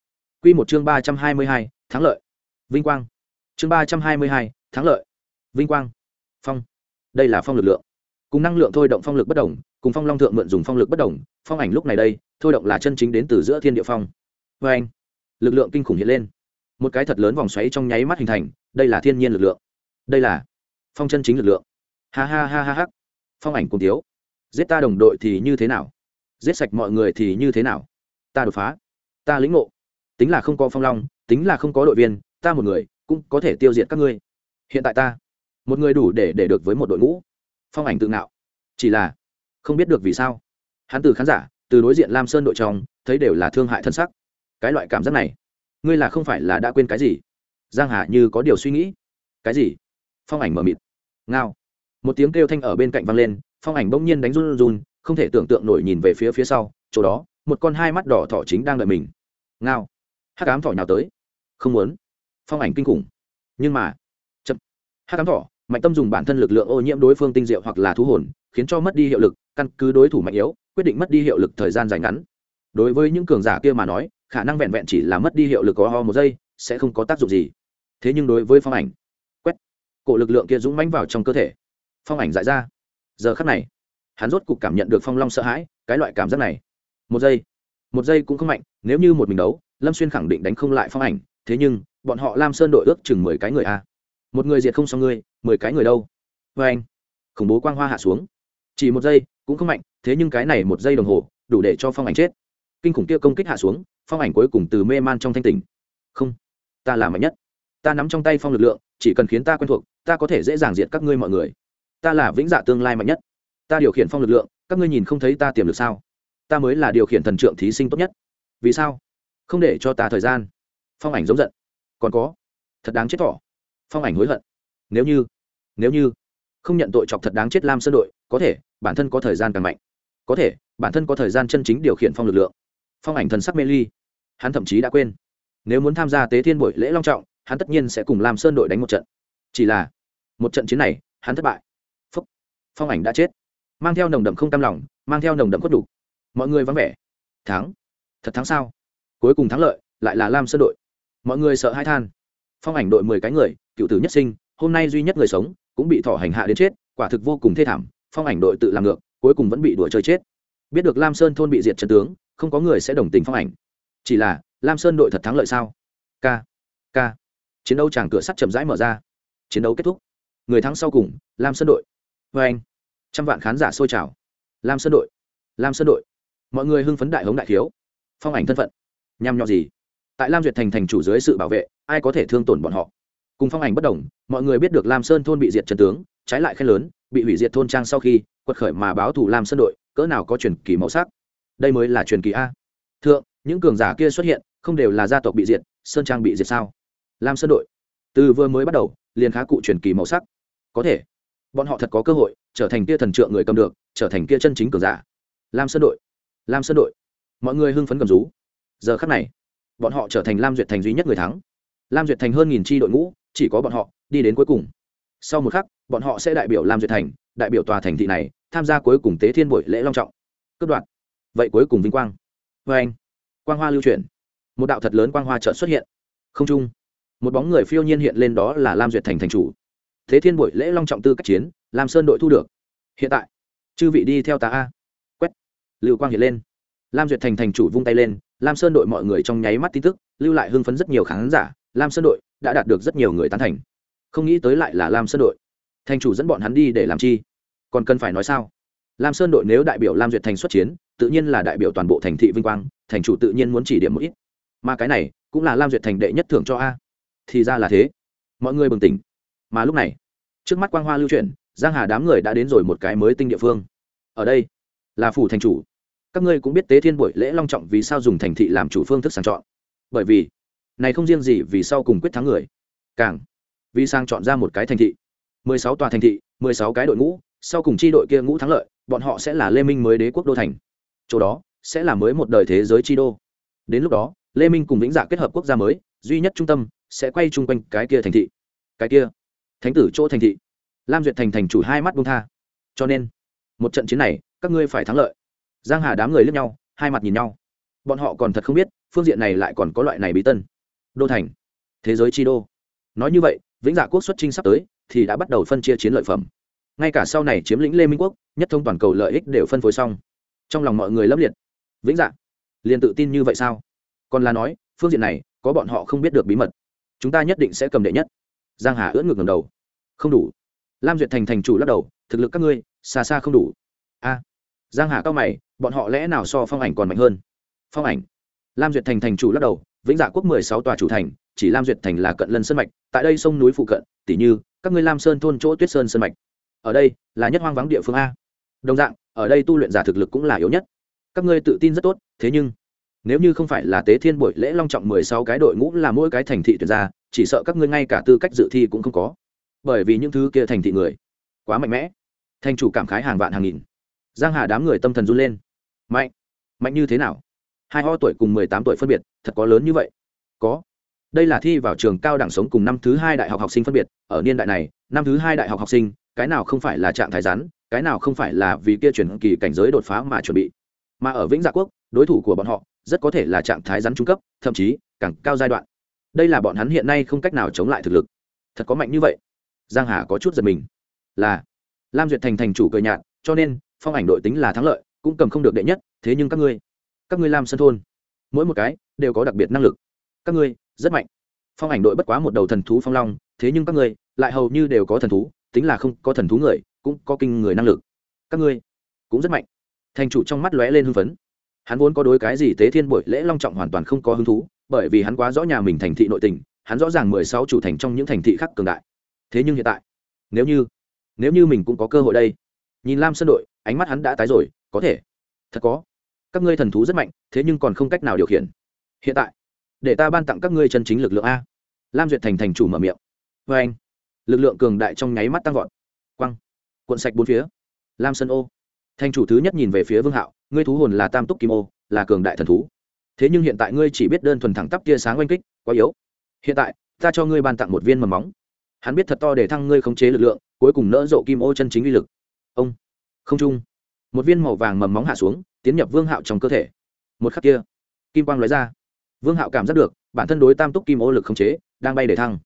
Q một chương ba trăm hai mươi hai, thắng lợi. Vinh quang. Chương ba trăm hai mươi hai, thắng lợi. Vinh quang. Phong. Đây là phong lực lượng. Cùng năng lượng thôi động phong lực bất đồng cùng phong long thượng mượn dùng phong lực bất đồng, phong ảnh lúc này đây, thôi động là chân chính đến từ giữa thiên địa phong. Vê anh, lực lượng kinh khủng hiện lên. Một cái thật lớn vòng xoáy trong nháy mắt hình thành, đây là thiên nhiên lực lượng. Đây là phong chân chính lực lượng. Ha ha ha ha ha. Phong ảnh cùng tiếu giết ta đồng đội thì như thế nào? Giết sạch mọi người thì như thế nào? Ta đột phá. Ta lĩnh ngộ. Tính là không có phong long, tính là không có đội viên, ta một người cũng có thể tiêu diệt các ngươi. Hiện tại ta, một người đủ để để được với một đội ngũ. Phong ảnh tự ngạo. Chỉ là không biết được vì sao. Hắn từ khán giả, từ đối diện lam sơn đội trong, thấy đều là thương hại thân sắc. Cái loại cảm giác này, ngươi là không phải là đã quên cái gì? Giang hà như có điều suy nghĩ. Cái gì? Phong ảnh mở mịt. Ngao. Một tiếng kêu thanh ở bên cạnh vang lên, phong ảnh bỗng nhiên đánh run run, không thể tưởng tượng nổi nhìn về phía phía sau, chỗ đó, một con hai mắt đỏ thỏ chính đang đợi mình. Ngao. Hắc ám thỏ nhào tới. Không muốn. Phong ảnh kinh khủng. Nhưng mà, chậm. Hắc ám thỏ mạnh tâm dùng bản thân lực lượng ô nhiễm đối phương tinh diệu hoặc là thú hồn, khiến cho mất đi hiệu lực, căn cứ đối thủ mạnh yếu, quyết định mất đi hiệu lực thời gian dài ngắn. Đối với những cường giả kia mà nói, khả năng vẹn vẹn chỉ là mất đi hiệu lực có ho một giây, sẽ không có tác dụng gì. Thế nhưng đối với phong ảnh, quét, cổ lực lượng kia dũng mãnh vào trong cơ thể. Phong ảnh dại ra. Giờ khắc này, hắn rốt cục cảm nhận được phong long sợ hãi, cái loại cảm giác này. Một giây một giây cũng không mạnh, nếu như một mình đấu, lâm xuyên khẳng định đánh không lại phong ảnh, thế nhưng, bọn họ lam sơn đội ước chừng mười cái người a. Một người diệt không xong ngươi mười cái người đâu? Vê anh. Khủng bố quang hoa hạ xuống. Chỉ một giây, cũng không mạnh, thế nhưng cái này một giây đồng hồ, đủ để cho phong ảnh chết. Kinh khủng kia công kích hạ xuống, phong ảnh cuối cùng từ mê man trong thanh tình không, ta là mạnh nhất. Ta nắm trong tay phong lực lượng, chỉ cần khiến ta quen thuộc, ta có thể dễ dàng diệt các ngươi mọi người. Ta là vĩnh dạ tương lai mạnh nhất. Ta điều khiển phong lực lượng, các ngươi nhìn không thấy ta tiềm lực sao? Ta mới là điều khiển thần trượng thí sinh tốt nhất. Vì sao? Không để cho ta thời gian. Phong ảnh giống giận. Còn có. Thật đáng chết thỏ. Phong ảnh hối hận. Nếu như nếu như không nhận tội chọc thật đáng chết lam sơn đội, có thể, bản thân có thời gian càng mạnh. Có thể, bản thân có thời gian chân chính điều khiển phong lực lượng. Phong ảnh thần sắc mê ly. Hắn thậm chí đã quên. Nếu muốn tham gia tế thiên buổi lễ long trọng, hắn tất nhiên sẽ cùng lam sơn đội đánh một trận. Chỉ là, một trận chiến này, hắn thất bại. Phúc. phong ảnh đã chết. Mang theo nồng đậm không tam lòng, mang theo nồng đậm khuất đủ. mọi người vắng vẻ. Thắng. Thật thắng sao? Cuối cùng thắng lợi, lại là lam sơn đội. Mọi người sợ hai than. Phong ảnh đội mười cái người, cựu tử nhất sinh, hôm nay duy nhất người sống cũng bị thỏ hành hạ đến chết, quả thực vô cùng thê thảm, phong ảnh đội tự làm ngược, cuối cùng vẫn bị đuổi chơi chết. Biết được lam sơn thôn bị diệt trần tướng, không có người sẽ đồng tình phong ảnh. Chỉ là, lam sơn đội thật thắng lợi sao? K k chiến đấu tràng cửa sắt chậm rãi mở ra. Chiến đấu kết thúc. Người thắng sau cùng, lam sơn đội. Vê anh, trăm vạn khán giả sôi trào. Lam sơn đội, lam sơn đội. Mọi người hưng phấn đại hống đại thiếu phong ảnh thân phận. Nhằm nhọ gì? Tại lam duyệt thành thành chủ dưới sự bảo vệ, ai có thể thương tổn bọn họ? Cùng phong ảnh bất đồng, mọi người biết được lam sơn thôn bị diệt trần tướng, trái lại khen lớn, bị hủy diệt thôn trang sau khi, quật khởi mà báo thủ lam sơn đội, cỡ nào có truyền kỳ màu sắc. Đây mới là truyền kỳ a. Thượng, những cường giả kia xuất hiện, không đều là gia tộc bị diệt, sơn trang bị diệt sao? Lam sơn đội. Từ vừa mới bắt đầu, liền khá cụ truyền kỳ màu sắc. Có thể. Bọn họ thật có cơ hội, trở thành kia thần trượng người cầm được, trở thành kia chân chính cường giả. Lam sơn đội. Lam sơn đội. Mọi người hưng phấn cầm rú. Giờ khắc này, bọn họ trở thành lam duyệt thành duy nhất người thắng. Lam duyệt thành hơn nghìn tri đội ngũ chỉ có bọn họ, đi đến cuối cùng. Sau một khắc, bọn họ sẽ đại biểu làm duyệt thành, đại biểu tòa thành thị này, tham gia cuối cùng tế thiên buổi lễ long trọng. Cướp đoạt. Vậy cuối cùng vinh quang. Vê anh, quang hoa lưu chuyển. Một đạo thật lớn quang hoa chợt xuất hiện. Không trung, một bóng người phiêu nhiên hiện lên đó là lam duyệt thành thành chủ. Thế thiên buổi lễ long trọng tư cách chiến, lam sơn đội thu được. Hiện tại, chư vị đi theo ta a. Quét. Lưu quang hiện lên. Lam duyệt thành thành chủ vung tay lên, lam sơn đội mọi người trong nháy mắt tin tức, lưu lại hưng phấn rất nhiều khán giả. Lam sơn đội đã đạt được rất nhiều người tán thành. Không nghĩ tới lại là lam sơn đội. Thành chủ dẫn bọn hắn đi để làm chi? Còn cần phải nói sao? Lam sơn đội nếu đại biểu lam duyệt thành xuất chiến, tự nhiên là đại biểu toàn bộ thành thị vinh quang, thành chủ tự nhiên muốn chỉ điểm một ít. Mà cái này, cũng là lam duyệt thành đệ nhất thưởng cho a. Thì ra là thế. Mọi người bừng tỉnh. Mà lúc này, trước mắt quang hoa lưu chuyển, giang hà đám người đã đến rồi một cái mới tinh địa phương. Ở đây, là phủ thành chủ. Các ngươi cũng biết tế thiên buổi lễ long trọng vì sao dùng thành thị làm chủ phương thức sàng chọn. Bởi vì này không riêng gì vì sau cùng quyết thắng người, càng vì sang chọn ra một cái thành thị. mười sáu tòa thành thị, mười sáu cái đội ngũ, sau cùng chi đội kia ngũ thắng lợi, bọn họ sẽ là lê minh mới đế quốc đô thành. Chỗ đó sẽ là mới một đời thế giới chi đô. Đến lúc đó, lê minh cùng vĩnh dạ kết hợp quốc gia mới, duy nhất trung tâm sẽ quay chung quanh cái kia thành thị. Cái kia, thánh tử chỗ thành thị. Lam duyệt thành thành chủ hai mắt bông tha. Cho nên, một trận chiến này, các ngươi phải thắng lợi. Giang hà đám người lướt nhau, hai mặt nhìn nhau. Bọn họ còn thật không biết, phương diện này lại còn có loại này bí tân đô thành. Thế giới chi đô. Nói như vậy, vĩnh dạ quốc xuất trinh sắp tới, thì đã bắt đầu phân chia chiến lợi phẩm. Ngay cả sau này chiếm lĩnh lê minh quốc, nhất thông toàn cầu lợi ích đều phân phối xong. Trong lòng mọi người lấp liệt. Vĩnh dạ liền tự tin như vậy sao? Còn là nói, phương diện này, có bọn họ không biết được bí mật. Chúng ta nhất định sẽ cầm đệ nhất. Giang hà ưỡn ngược ngầm đầu. Không đủ. Lam duyệt thành thành chủ lắc đầu, thực lực các ngươi, xa xa không đủ. A. Giang hà cao mày, bọn họ lẽ nào so phong ảnh còn mạnh hơn? Phong ảnh. Lam duyệt thành thành chủ lắc đầu vĩnh dạ quốc mười sáu tòa chủ thành, chỉ lam duyệt thành là cận lân sơn mạch, tại đây sông núi phụ cận, tỉ như, các ngươi lam sơn thôn chỗ tuyết sơn sơn mạch. Ở đây là nhất hoang vắng địa phương a. Đồng dạng, ở đây tu luyện giả thực lực cũng là yếu nhất. Các ngươi tự tin rất tốt, thế nhưng, nếu như không phải là tế thiên buổi lễ long trọng mười sáu cái đội ngũ là mỗi cái thành thị tuyển ra, chỉ sợ các ngươi ngay cả tư cách dự thi cũng không có. Bởi vì những thứ kia thành thị người, quá mạnh mẽ. Thành chủ cảm khái hàng vạn hàng nghìn. Giang hà đám người tâm thần run lên. Mạnh mạnh như thế nào? Hai ho tuổi cùng mười tám tuổi phân biệt, thật có lớn như vậy? Có. Đây là thi vào trường cao đẳng sống cùng năm thứ hai đại học học sinh phân biệt. Ở niên đại này, năm thứ hai đại học học sinh, cái nào không phải là trạng thái rắn, cái nào không phải là vì kia chuyển kỳ cảnh giới đột phá mà chuẩn bị. Mà ở vĩnh dạ quốc, đối thủ của bọn họ rất có thể là trạng thái rắn trung cấp, thậm chí càng cao giai đoạn. Đây là bọn hắn hiện nay không cách nào chống lại thực lực. Thật có mạnh như vậy? Giang hà có chút giật mình. Là, lam duyệt thành thành chủ cười nhạt, cho nên, phong ảnh đội tính là thắng lợi, cũng cầm không được đệ nhất, thế nhưng các ngươi các ngươi làm sân thôn, mỗi một cái đều có đặc biệt năng lực. Các ngươi rất mạnh. Phong ảnh đội bất quá một đầu thần thú phong long, thế nhưng các ngươi lại hầu như đều có thần thú, tính là không có thần thú người, cũng có kinh người năng lực. Các ngươi cũng rất mạnh. Thành chủ trong mắt lóe lên hưng phấn. Hắn vốn có đối cái gì tế thiên buổi lễ long trọng hoàn toàn không có hứng thú, bởi vì hắn quá rõ nhà mình thành thị nội tình, hắn rõ ràng mười sáu chủ thành trong những thành thị khác cường đại. Thế nhưng hiện tại, nếu như nếu như mình cũng có cơ hội đây, nhìn lam sân đội, ánh mắt hắn đã tái rồi, có thể, thật có các ngươi thần thú rất mạnh, thế nhưng còn không cách nào điều khiển. Hiện tại, để ta ban tặng các ngươi chân chính lực lượng a. Lam duyệt thành thành chủ mở miệng. Vê anh. Lực lượng cường đại trong nháy mắt tăng vọt. Quăng. Cuộn sạch bốn phía. Lam sân ô. Thành chủ thứ nhất nhìn về phía vương hạo, ngươi thú hồn là tam túc kim ô, là cường đại thần thú. Thế nhưng hiện tại ngươi chỉ biết đơn thuần thẳng tắp tia sáng oanh kích, quá yếu. Hiện tại, ta cho ngươi ban tặng một viên mầm móng. Hắn biết thật to để thăng ngươi khống chế lực lượng, cuối cùng nỡ rộ kim ô chân chính uy lực. Ông. Không trung. Một viên màu vàng mầm móng hạ xuống tiến nhập vương hạo trong cơ thể. Một khắc kia, kim quang lóe ra. Vương hạo cảm giác được, bản thân đối tam túc kim ô lực khống chế, đang bay để thăng.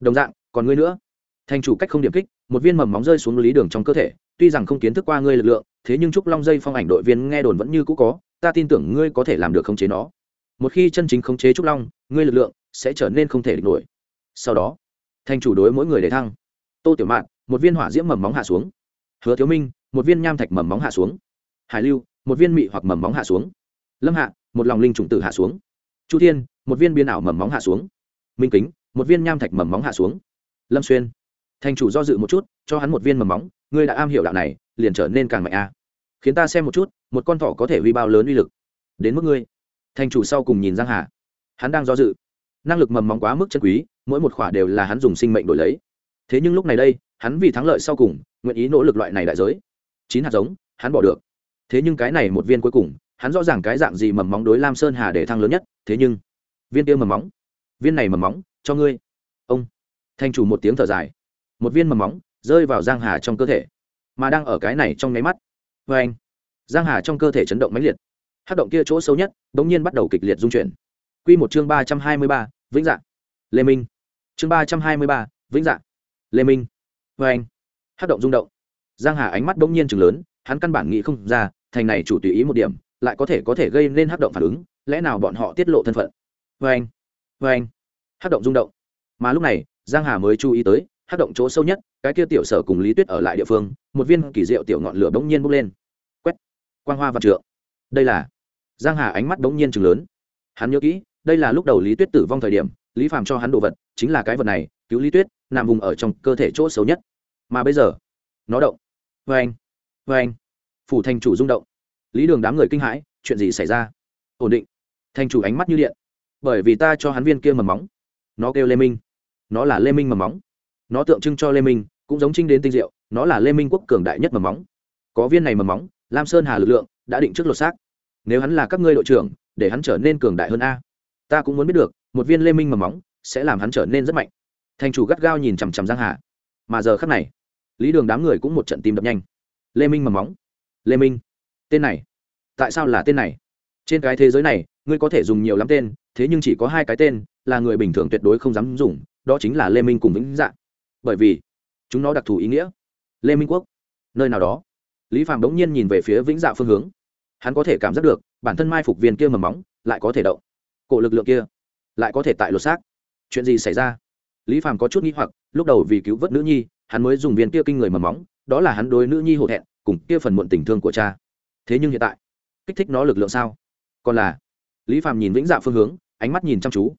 Đồng dạng, còn ngươi nữa. Thành chủ cách không điểm kích, một viên mầm móng rơi xuống lý đường trong cơ thể, tuy rằng không kiến thức qua ngươi lực lượng, thế nhưng trúc long dây phong ảnh đội viên nghe đồn vẫn như cũ có, ta tin tưởng ngươi có thể làm được khống chế nó. Một khi chân chính khống chế trúc long, ngươi lực lượng sẽ trở nên không thể địch nổi. Sau đó, thành chủ đối mỗi người để thăng. Tô tiểu mạn, một viên hỏa diễm mầm móng hạ xuống. Hứa thiếu minh, một viên nham thạch mầm móng hạ xuống. Hải lưu một viên mị hoặc mầm móng hạ xuống. Lâm hạ, một lòng linh trùng tử hạ xuống. Chu thiên, một viên biên ảo mầm móng hạ xuống. Minh kính, một viên nham thạch mầm móng hạ xuống. Lâm xuyên, thành chủ do dự một chút, cho hắn một viên mầm móng, ngươi đã am hiểu đạo này, liền trở nên càng mạnh a. Khiến ta xem một chút, một con thỏ có thể huy bao lớn uy lực. Đến mức ngươi. Thành chủ sau cùng nhìn giang hà. Hắn đang do dự. Năng lực mầm móng quá mức chân quý, mỗi một khỏa đều là hắn dùng sinh mệnh đổi lấy. Thế nhưng lúc này đây, hắn vì thắng lợi sau cùng, nguyện ý nỗ lực loại này đại giới. Chín hạt giống, hắn bỏ được thế nhưng cái này một viên cuối cùng, hắn rõ ràng cái dạng gì mầm móng đối lam sơn hà để thăng lớn nhất, thế nhưng, viên kia mầm móng, viên này mầm móng, cho ngươi. Ông thành chủ một tiếng thở dài. Một viên mầm móng, rơi vào giang hà trong cơ thể, mà đang ở cái này trong nháy mắt. Vê anh, giang hà trong cơ thể chấn động mãnh liệt. Hát động kia chỗ xấu nhất bỗng nhiên bắt đầu kịch liệt dung chuyển. Quy một chương ba trăm hai mươi ba, vĩnh dạng lê minh. Chương ba trăm hai mươi ba, vĩnh dạng lê minh. Vê anh hát động rung động. Giang hà ánh mắt bỗng nhiên chừng lớn hắn căn bản nghĩ không ra, thành này chủ tùy ý một điểm, lại có thể có thể gây nên hắc động phản ứng, lẽ nào bọn họ tiết lộ thân phận? Vê anh vê anh. Hắc động rung động. Mà lúc này, giang hà mới chú ý tới, hắc động chỗ sâu nhất, cái kia tiểu sở cùng lý tuyết ở lại địa phương, một viên kỳ diệu tiểu ngọn lửa bỗng nhiên bốc lên. Quét. Quang hoa và trượng. Đây là. Giang hà ánh mắt bỗng nhiên chừng lớn. Hắn nhớ kỹ, đây là lúc đầu lý tuyết tử vong thời điểm, lý phàm cho hắn đồ vật, chính là cái vật này, cứu lý tuyết, nằm vùng ở trong cơ thể chỗ xấu nhất. Mà bây giờ, nó động. Vê anh vê anh, phủ thành chủ rung động. Lý đường đám người kinh hãi, chuyện gì xảy ra? Ổn định. Thành chủ ánh mắt như điện. Bởi vì ta cho hắn viên kia mầm móng. Nó kêu lê minh. Nó là lê minh mầm móng. Nó tượng trưng cho lê minh, cũng giống trinh đến tinh diệu, nó là lê minh quốc cường đại nhất mầm móng. Có viên này mầm móng, lam sơn hà lực lượng đã định trước lột xác. Nếu hắn là các ngươi đội trưởng, để hắn trở nên cường đại hơn a. Ta cũng muốn biết được, một viên lê minh mầm móng sẽ làm hắn trở nên rất mạnh. Thành chủ gắt gao nhìn chằm chằm giang hà. Mà giờ khắc này, lý đường đám người cũng một trận tim đập nhanh lê minh mầm móng. Lê minh, tên này. Tại sao là tên này? Trên cái thế giới này, ngươi có thể dùng nhiều lắm tên, thế nhưng chỉ có hai cái tên, là người bình thường tuyệt đối không dám dùng, đó chính là lê minh cùng vĩnh dạ. Bởi vì, chúng nó đặc thù ý nghĩa. Lê minh quốc, nơi nào đó. Lý phạm đống nhiên nhìn về phía vĩnh dạ phương hướng. Hắn có thể cảm giác được, bản thân mai phục viên kia mầm móng, lại có thể động. Cổ lực lượng kia, lại có thể tại lột xác. Chuyện gì xảy ra? Lý phạm có chút n g h i hoặc, lúc đầu vì cứu vớt nữ nhi, hắn mới dùng viên kia kinh người mầm móng đó là hắn đối nữ nhi hổ thẹn, cùng kia phần muộn tình thương của cha. Thế nhưng hiện tại, kích thích nó lực lượng sao? Còn là, lý phạm nhìn vĩnh dạ phương hướng, ánh mắt nhìn chăm chú.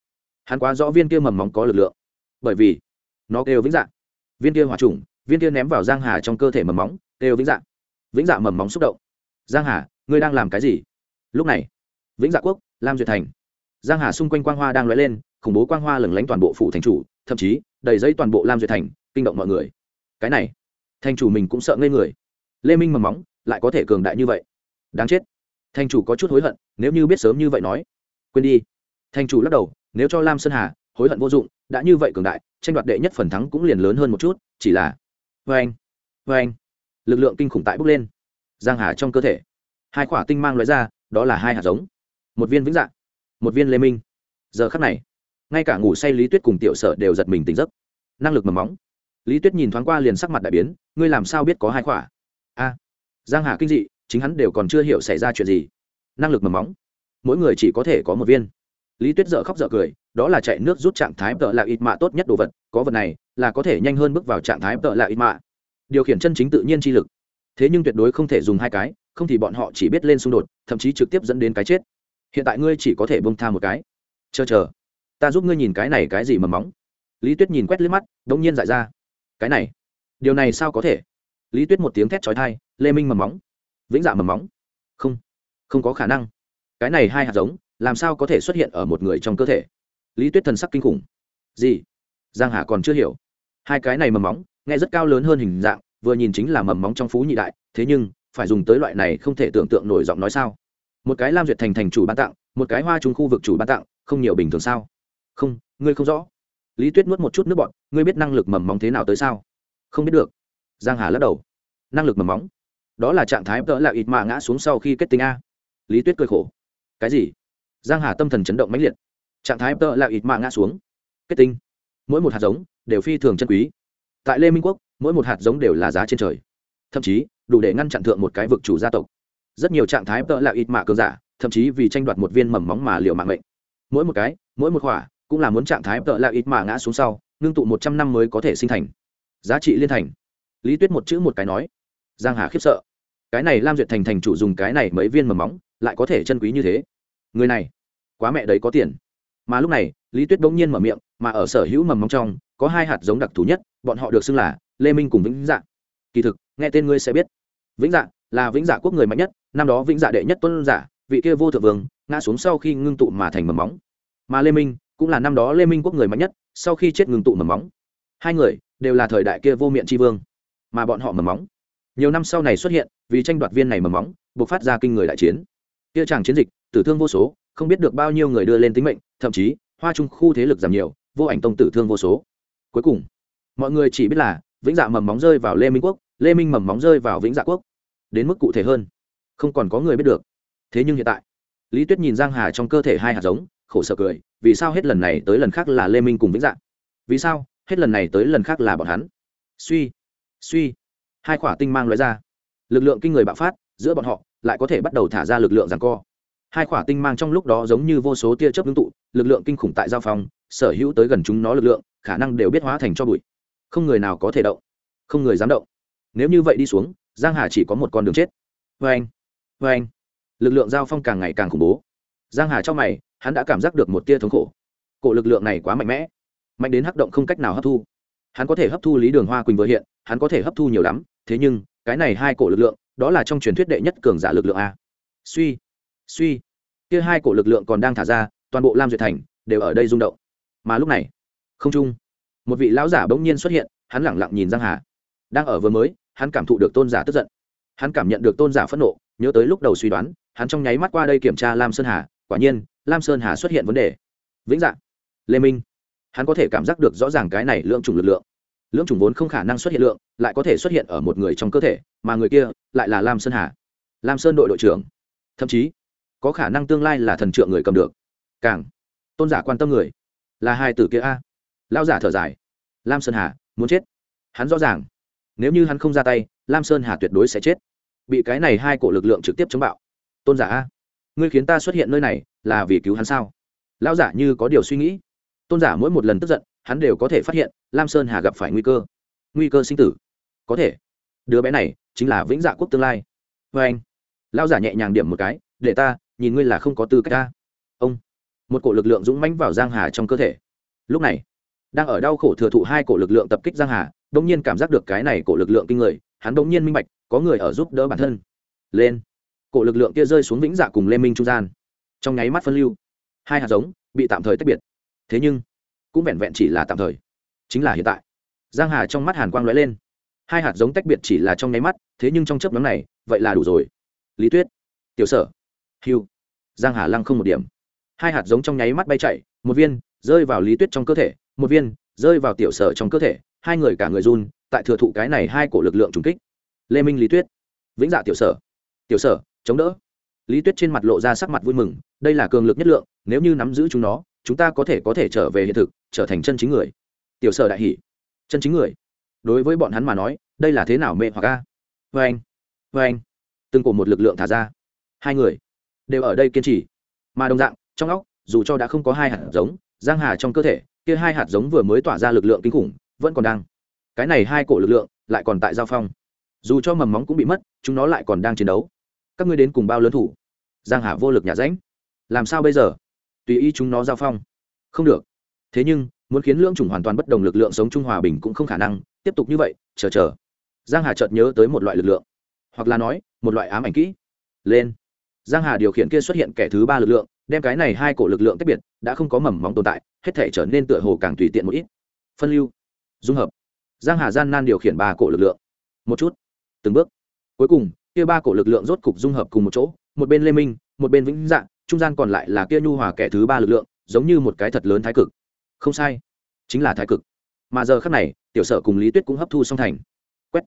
Hắn quá rõ viên kia mầm móng có lực lượng. Bởi vì, nó kêu vĩnh dạ. Viên kia hòa trùng, viên kia ném vào giang hà trong cơ thể mầm móng, kêu vĩnh dạ. Vĩnh dạ mầm móng xúc động. Giang hà, ngươi đang làm cái gì? Lúc này, vĩnh dạ quốc, lam duyệt thành. Giang hà xung quanh quang hoa đang lóe lên, khủng bố quang hoa lừng lánh toàn bộ phủ thành chủ, thậm chí, đầy dây toàn bộ lam duyệt thành, kinh động mọi người. Cái này thành chủ mình cũng sợ ngây người. Lê minh mầm móng, lại có thể cường đại như vậy. Đáng chết. Thành chủ có chút hối hận, nếu như biết sớm như vậy nói. Quên đi. Thành chủ lắc đầu, nếu cho lam sơn hà, hối hận vô dụng, đã như vậy cường đại, tranh đoạt đệ nhất phần thắng cũng liền lớn hơn một chút, chỉ là vê anh vê anh. Lực lượng kinh khủng tại bốc lên. Giang hà trong cơ thể. Hai quả tinh mang loại ra, đó là hai hạt giống. Một viên vĩnh dạng, một viên lê minh. Giờ khắc này, ngay cả ngủ say lý tuyết cùng tiểu sở đều giật mình tỉnh giấc. Năng lực mầm móng lý tuyết nhìn thoáng qua liền sắc mặt đại biến, ngươi làm sao biết có hai khỏa? a, giang hà kinh dị, chính hắn đều còn chưa hiểu xảy ra chuyện gì. Năng lực mầm móng. Mỗi người chỉ có thể có một viên. Lý tuyết dợ khóc dợ cười, đó là chạy nước rút trạng thái tợ là ít mạ tốt nhất đồ vật, có vật này là có thể nhanh hơn bước vào trạng thái tợ là ít mạ. Điều khiển chân chính tự nhiên chi lực. Thế nhưng tuyệt đối không thể dùng hai cái, không thì bọn họ chỉ biết lên xung đột, thậm chí trực tiếp dẫn đến cái chết. Hiện tại ngươi chỉ có thể bông tha một cái. Chờ chờ, ta giúp ngươi nhìn cái này cái gì mầm móng. Lý tuyết nhìn quét liếc mắt đ ỗ n g nhiên dại ra cái này, điều này sao có thể? Lý tuyết một tiếng thét trói thai lê minh mầm móng. Vĩnh dạ mầm móng? Không không có khả năng. Cái này hai hạt giống, làm sao có thể xuất hiện ở một người trong cơ thể? Lý tuyết thần sắc kinh khủng. Gì? Giang hà còn chưa hiểu. Hai cái này mầm móng, nghe rất cao lớn hơn hình dạng, vừa nhìn chính là mầm móng trong phú nhị đại, thế nhưng, phải dùng tới loại này không thể tưởng tượng nổi giọng nói sao? Một cái lam duyệt thành thành chủ ban tặng, một cái hoa trung khu vực chủ ban tặng, không nhiều bình thường sao? Không, ngươi không rõ lý tuyết nuốt một chút nước bọn ngươi biết năng lực mầm móng thế nào tới sao? Không biết được. Giang hà lắc đầu. Năng lực mầm móng? Đó là trạng thái tợ là ít mà ngã xuống sau khi kết tinh a. Lý tuyết cười khổ. Cái gì? Giang hà tâm thần chấn động mãnh liệt. Trạng thái tợ là ít mà ngã xuống, kết tinh. Mỗi một hạt giống đều phi thường chân quý. Tại lê minh quốc, mỗi một hạt giống đều là giá trên trời. Thậm chí, đủ để ngăn chặn thượng một cái vực chủ gia tộc. Rất nhiều trạng thái tợ là ít mà cường giả, thậm chí vì tranh đoạt một viên mầm móng mà liều mạng mệnh. Mỗi một cái, mỗi một khỏa cũng là muốn trạng thái tợ là ít mà ngã xuống sau, ngưng tụ một trăm năm mới có thể sinh thành. Giá trị liên thành. Lý tuyết một chữ một cái nói. Giang hà khiếp sợ. Cái này lam duyệt thành thành chủ dùng cái này mấy viên mầm móng, lại có thể chân quý như thế. Người này, quá mẹ đấy có tiền. Mà lúc này, lý tuyết bỗng nhiên mở miệng, mà ở sở hữu mầm móng trong, có hai hạt giống đặc thù nhất, bọn họ được xưng là lê minh cùng vĩnh dạ. Kỳ thực, nghe tên ngươi sẽ biết. Vĩnh dạ là vĩnh dạ quốc người mạnh nhất, năm đó vĩnh dạ đệ nhất tuân giả, vị kia vô thượng vương, ngã xuống sau khi ngưng tụ mà thành mầm móng. Mà lê minh cũng là năm đó lê minh quốc người mạnh nhất, sau khi chết ngừng tụ mầm móng. Hai người đều là thời đại kia vô miệng tri vương, mà bọn họ mầm móng. Nhiều năm sau này xuất hiện, vì tranh đoạt viên này mầm móng, buộc phát ra kinh người đại chiến. Kia chàng chiến dịch, tử thương vô số, không biết được bao nhiêu người đưa lên tính mệnh, thậm chí, hoa trung khu thế lực giảm nhiều, vô ảnh tông tử thương vô số. Cuối cùng, mọi người chỉ biết là, vĩnh dạ mầm móng rơi vào lê minh quốc, lê minh mầm móng rơi vào vĩnh dạ quốc. Đến mức cụ thể hơn, không còn có người biết được. Thế nhưng hiện tại, lý tuyết nhìn giang hà trong cơ thể hai hạt giống khổ sở cười, vì sao hết lần này tới lần khác là lê minh cùng vĩnh Dạng vì sao hết lần này tới lần khác là bọn hắn? Suy suy. Hai khỏa tinh mang lóe ra. Lực lượng kinh người bạo phát, giữa bọn họ lại có thể bắt đầu thả ra lực lượng giằng co. Hai khỏa tinh mang trong lúc đó giống như vô số tia chớp ngưng tụ, lực lượng kinh khủng tại giao phong, sở hữu tới gần chúng nó lực lượng, khả năng đều biết hóa thành cho bụi. Không người nào có thể động, không người dám động. Nếu như vậy đi xuống, giang hà chỉ có một con đường chết. Vê anh vê anh lực lượng giao phong càng ngày càng khủng bố giang hà trong mày, hắn đã cảm giác được một tia thống khổ. Cổ lực lượng này quá mạnh mẽ. Mạnh đến hắc động không cách nào hấp thu. Hắn có thể hấp thu lý đường hoa quỳnh vừa hiện, hắn có thể hấp thu nhiều lắm, thế nhưng, cái này hai cổ lực lượng, đó là trong truyền thuyết đệ nhất cường giả lực lượng a. Suy suy. Kia hai cổ lực lượng còn đang thả ra, toàn bộ lam duyệt thành đều ở đây rung động. Mà lúc này, không trung, một vị lão giả bỗng nhiên xuất hiện, hắn lẳng lặng nhìn giang hà. Đang ở vừa mới, hắn cảm thụ được tôn giả tức giận. Hắn cảm nhận được tôn giả phẫn nộ, nhớ tới lúc đầu suy đoán, hắn trong nháy mắt qua đây kiểm tra lam sơn hà quả nhiên, lam sơn hà xuất hiện vấn đề. Vĩnh dạng lê minh, hắn có thể cảm giác được rõ ràng cái này lượng chủng lực lượng. Lượng chủng vốn không khả năng xuất hiện lượng, lại có thể xuất hiện ở một người trong cơ thể, mà người kia lại là lam sơn hà. Lam sơn đội đội trưởng. Thậm chí, có khả năng tương lai là thần trượng người cầm được. Càng, tôn giả quan tâm người, là hai tử kia a. Lao giả thở dài. Lam sơn hà, muốn chết. Hắn rõ ràng, nếu như hắn không ra tay, lam sơn hà tuyệt đối sẽ chết. Bị cái này hai cổ lực lượng trực tiếp chống bạo. Tôn giả a ngươi khiến ta xuất hiện nơi này là vì cứu hắn sao? Lão giả như có điều suy nghĩ. Tôn giả mỗi một lần tức giận, hắn đều có thể phát hiện, lam sơn hà gặp phải nguy cơ. Nguy cơ sinh tử. Có thể. Đứa bé này chính là vĩnh dạ quốc tương lai. Vê anh, Lão giả nhẹ nhàng điểm một cái, để ta, nhìn ngươi là không có tư cách ta. Ông. Một cổ lực lượng dũng mãnh vào giang hà trong cơ thể. Lúc này, đang ở đau khổ thừa thụ hai cổ lực lượng tập kích giang hà đông nhiên cảm giác được cái này cổ lực lượng kinh người, hắn đông nhiên minh bạch, có người ở giúp đỡ bản thân. Lên cổ lực lượng kia rơi xuống vĩnh dạ cùng lê minh trung gian. Trong nháy mắt phân lưu, hai hạt giống bị tạm thời tách biệt. Thế nhưng, cũng vẹn vẹn chỉ là tạm thời, chính là hiện tại. Giang hà trong mắt hàn quang lóe lên. Hai hạt giống tách biệt chỉ là trong nháy mắt, thế nhưng trong chớp nhóm này, vậy là đủ rồi. Lý tuyết, tiểu sở, hưu, giang hà lăng không một điểm. Hai hạt giống trong nháy mắt bay chạy, một viên rơi vào lý tuyết trong cơ thể, một viên rơi vào tiểu sở trong cơ thể, hai người cả người run, tại thừa thụ cái này hai cổ lực lượng trùng kích. Lê minh, lý tuyết, vĩnh dạ tiểu sở tiểu sở chống đỡ. Lý tuyết trên mặt lộ ra sắc mặt vui mừng, đây là cường lực nhất lượng, nếu như nắm giữ chúng nó, chúng ta có thể có thể trở về hiện thực, trở thành chân chính người. Tiểu sở đại hỷ chân chính người. Đối với bọn hắn mà nói, đây là thế nào mẹ hoặc a? Vê anh vê anh. Từng cổ một lực lượng thả ra. Hai người đều ở đây kiên trì. Mà đồng dạng, trong óc, dù cho đã không có hai hạt giống, giang hà trong cơ thể, kia hai hạt giống vừa mới tỏa ra lực lượng kinh khủng, vẫn còn đang. Cái này hai cổ lực lượng lại còn tại giao phong. Dù cho mầm móng cũng bị mất, chúng nó lại còn đang chiến đấu các ngươi đến cùng bao lớn thủ? Giang hà vô lực nhà ránh làm sao bây giờ? Tùy ý chúng nó giao phong. Không được. Thế nhưng, muốn khiến lưỡng chủng hoàn toàn bất đồng lực lượng sống chung hòa bình cũng không khả năng. Tiếp tục như vậy, chờ chờ. Giang hà chợt nhớ tới một loại lực lượng. Hoặc là nói, một loại ám ảnh kỹ. Lên. Giang hà điều khiển kia xuất hiện kẻ thứ ba lực lượng, đem cái này hai cổ lực lượng tách biệt, đã không có mầm móng tồn tại, hết thể trở nên tựa hồ càng tùy tiện một ít. Phân lưu. Dung hợp. Giang hà gian nan điều khiển ba cổ lực lượng. Một chút. Từng bước. Cuối cùng kia ba cổ lực lượng rốt cục dung hợp cùng một chỗ, một bên lê minh, một bên vĩnh dạng trung gian còn lại là kia nhu hòa kẻ thứ ba lực lượng, giống như một cái thật lớn thái cực. Không sai, chính là thái cực. Mà giờ khắc này, tiểu sở cùng lý tuyết cũng hấp thu song thành. Quét.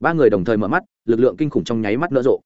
Ba người đồng thời mở mắt, lực lượng kinh khủng trong nháy mắt nở rộ.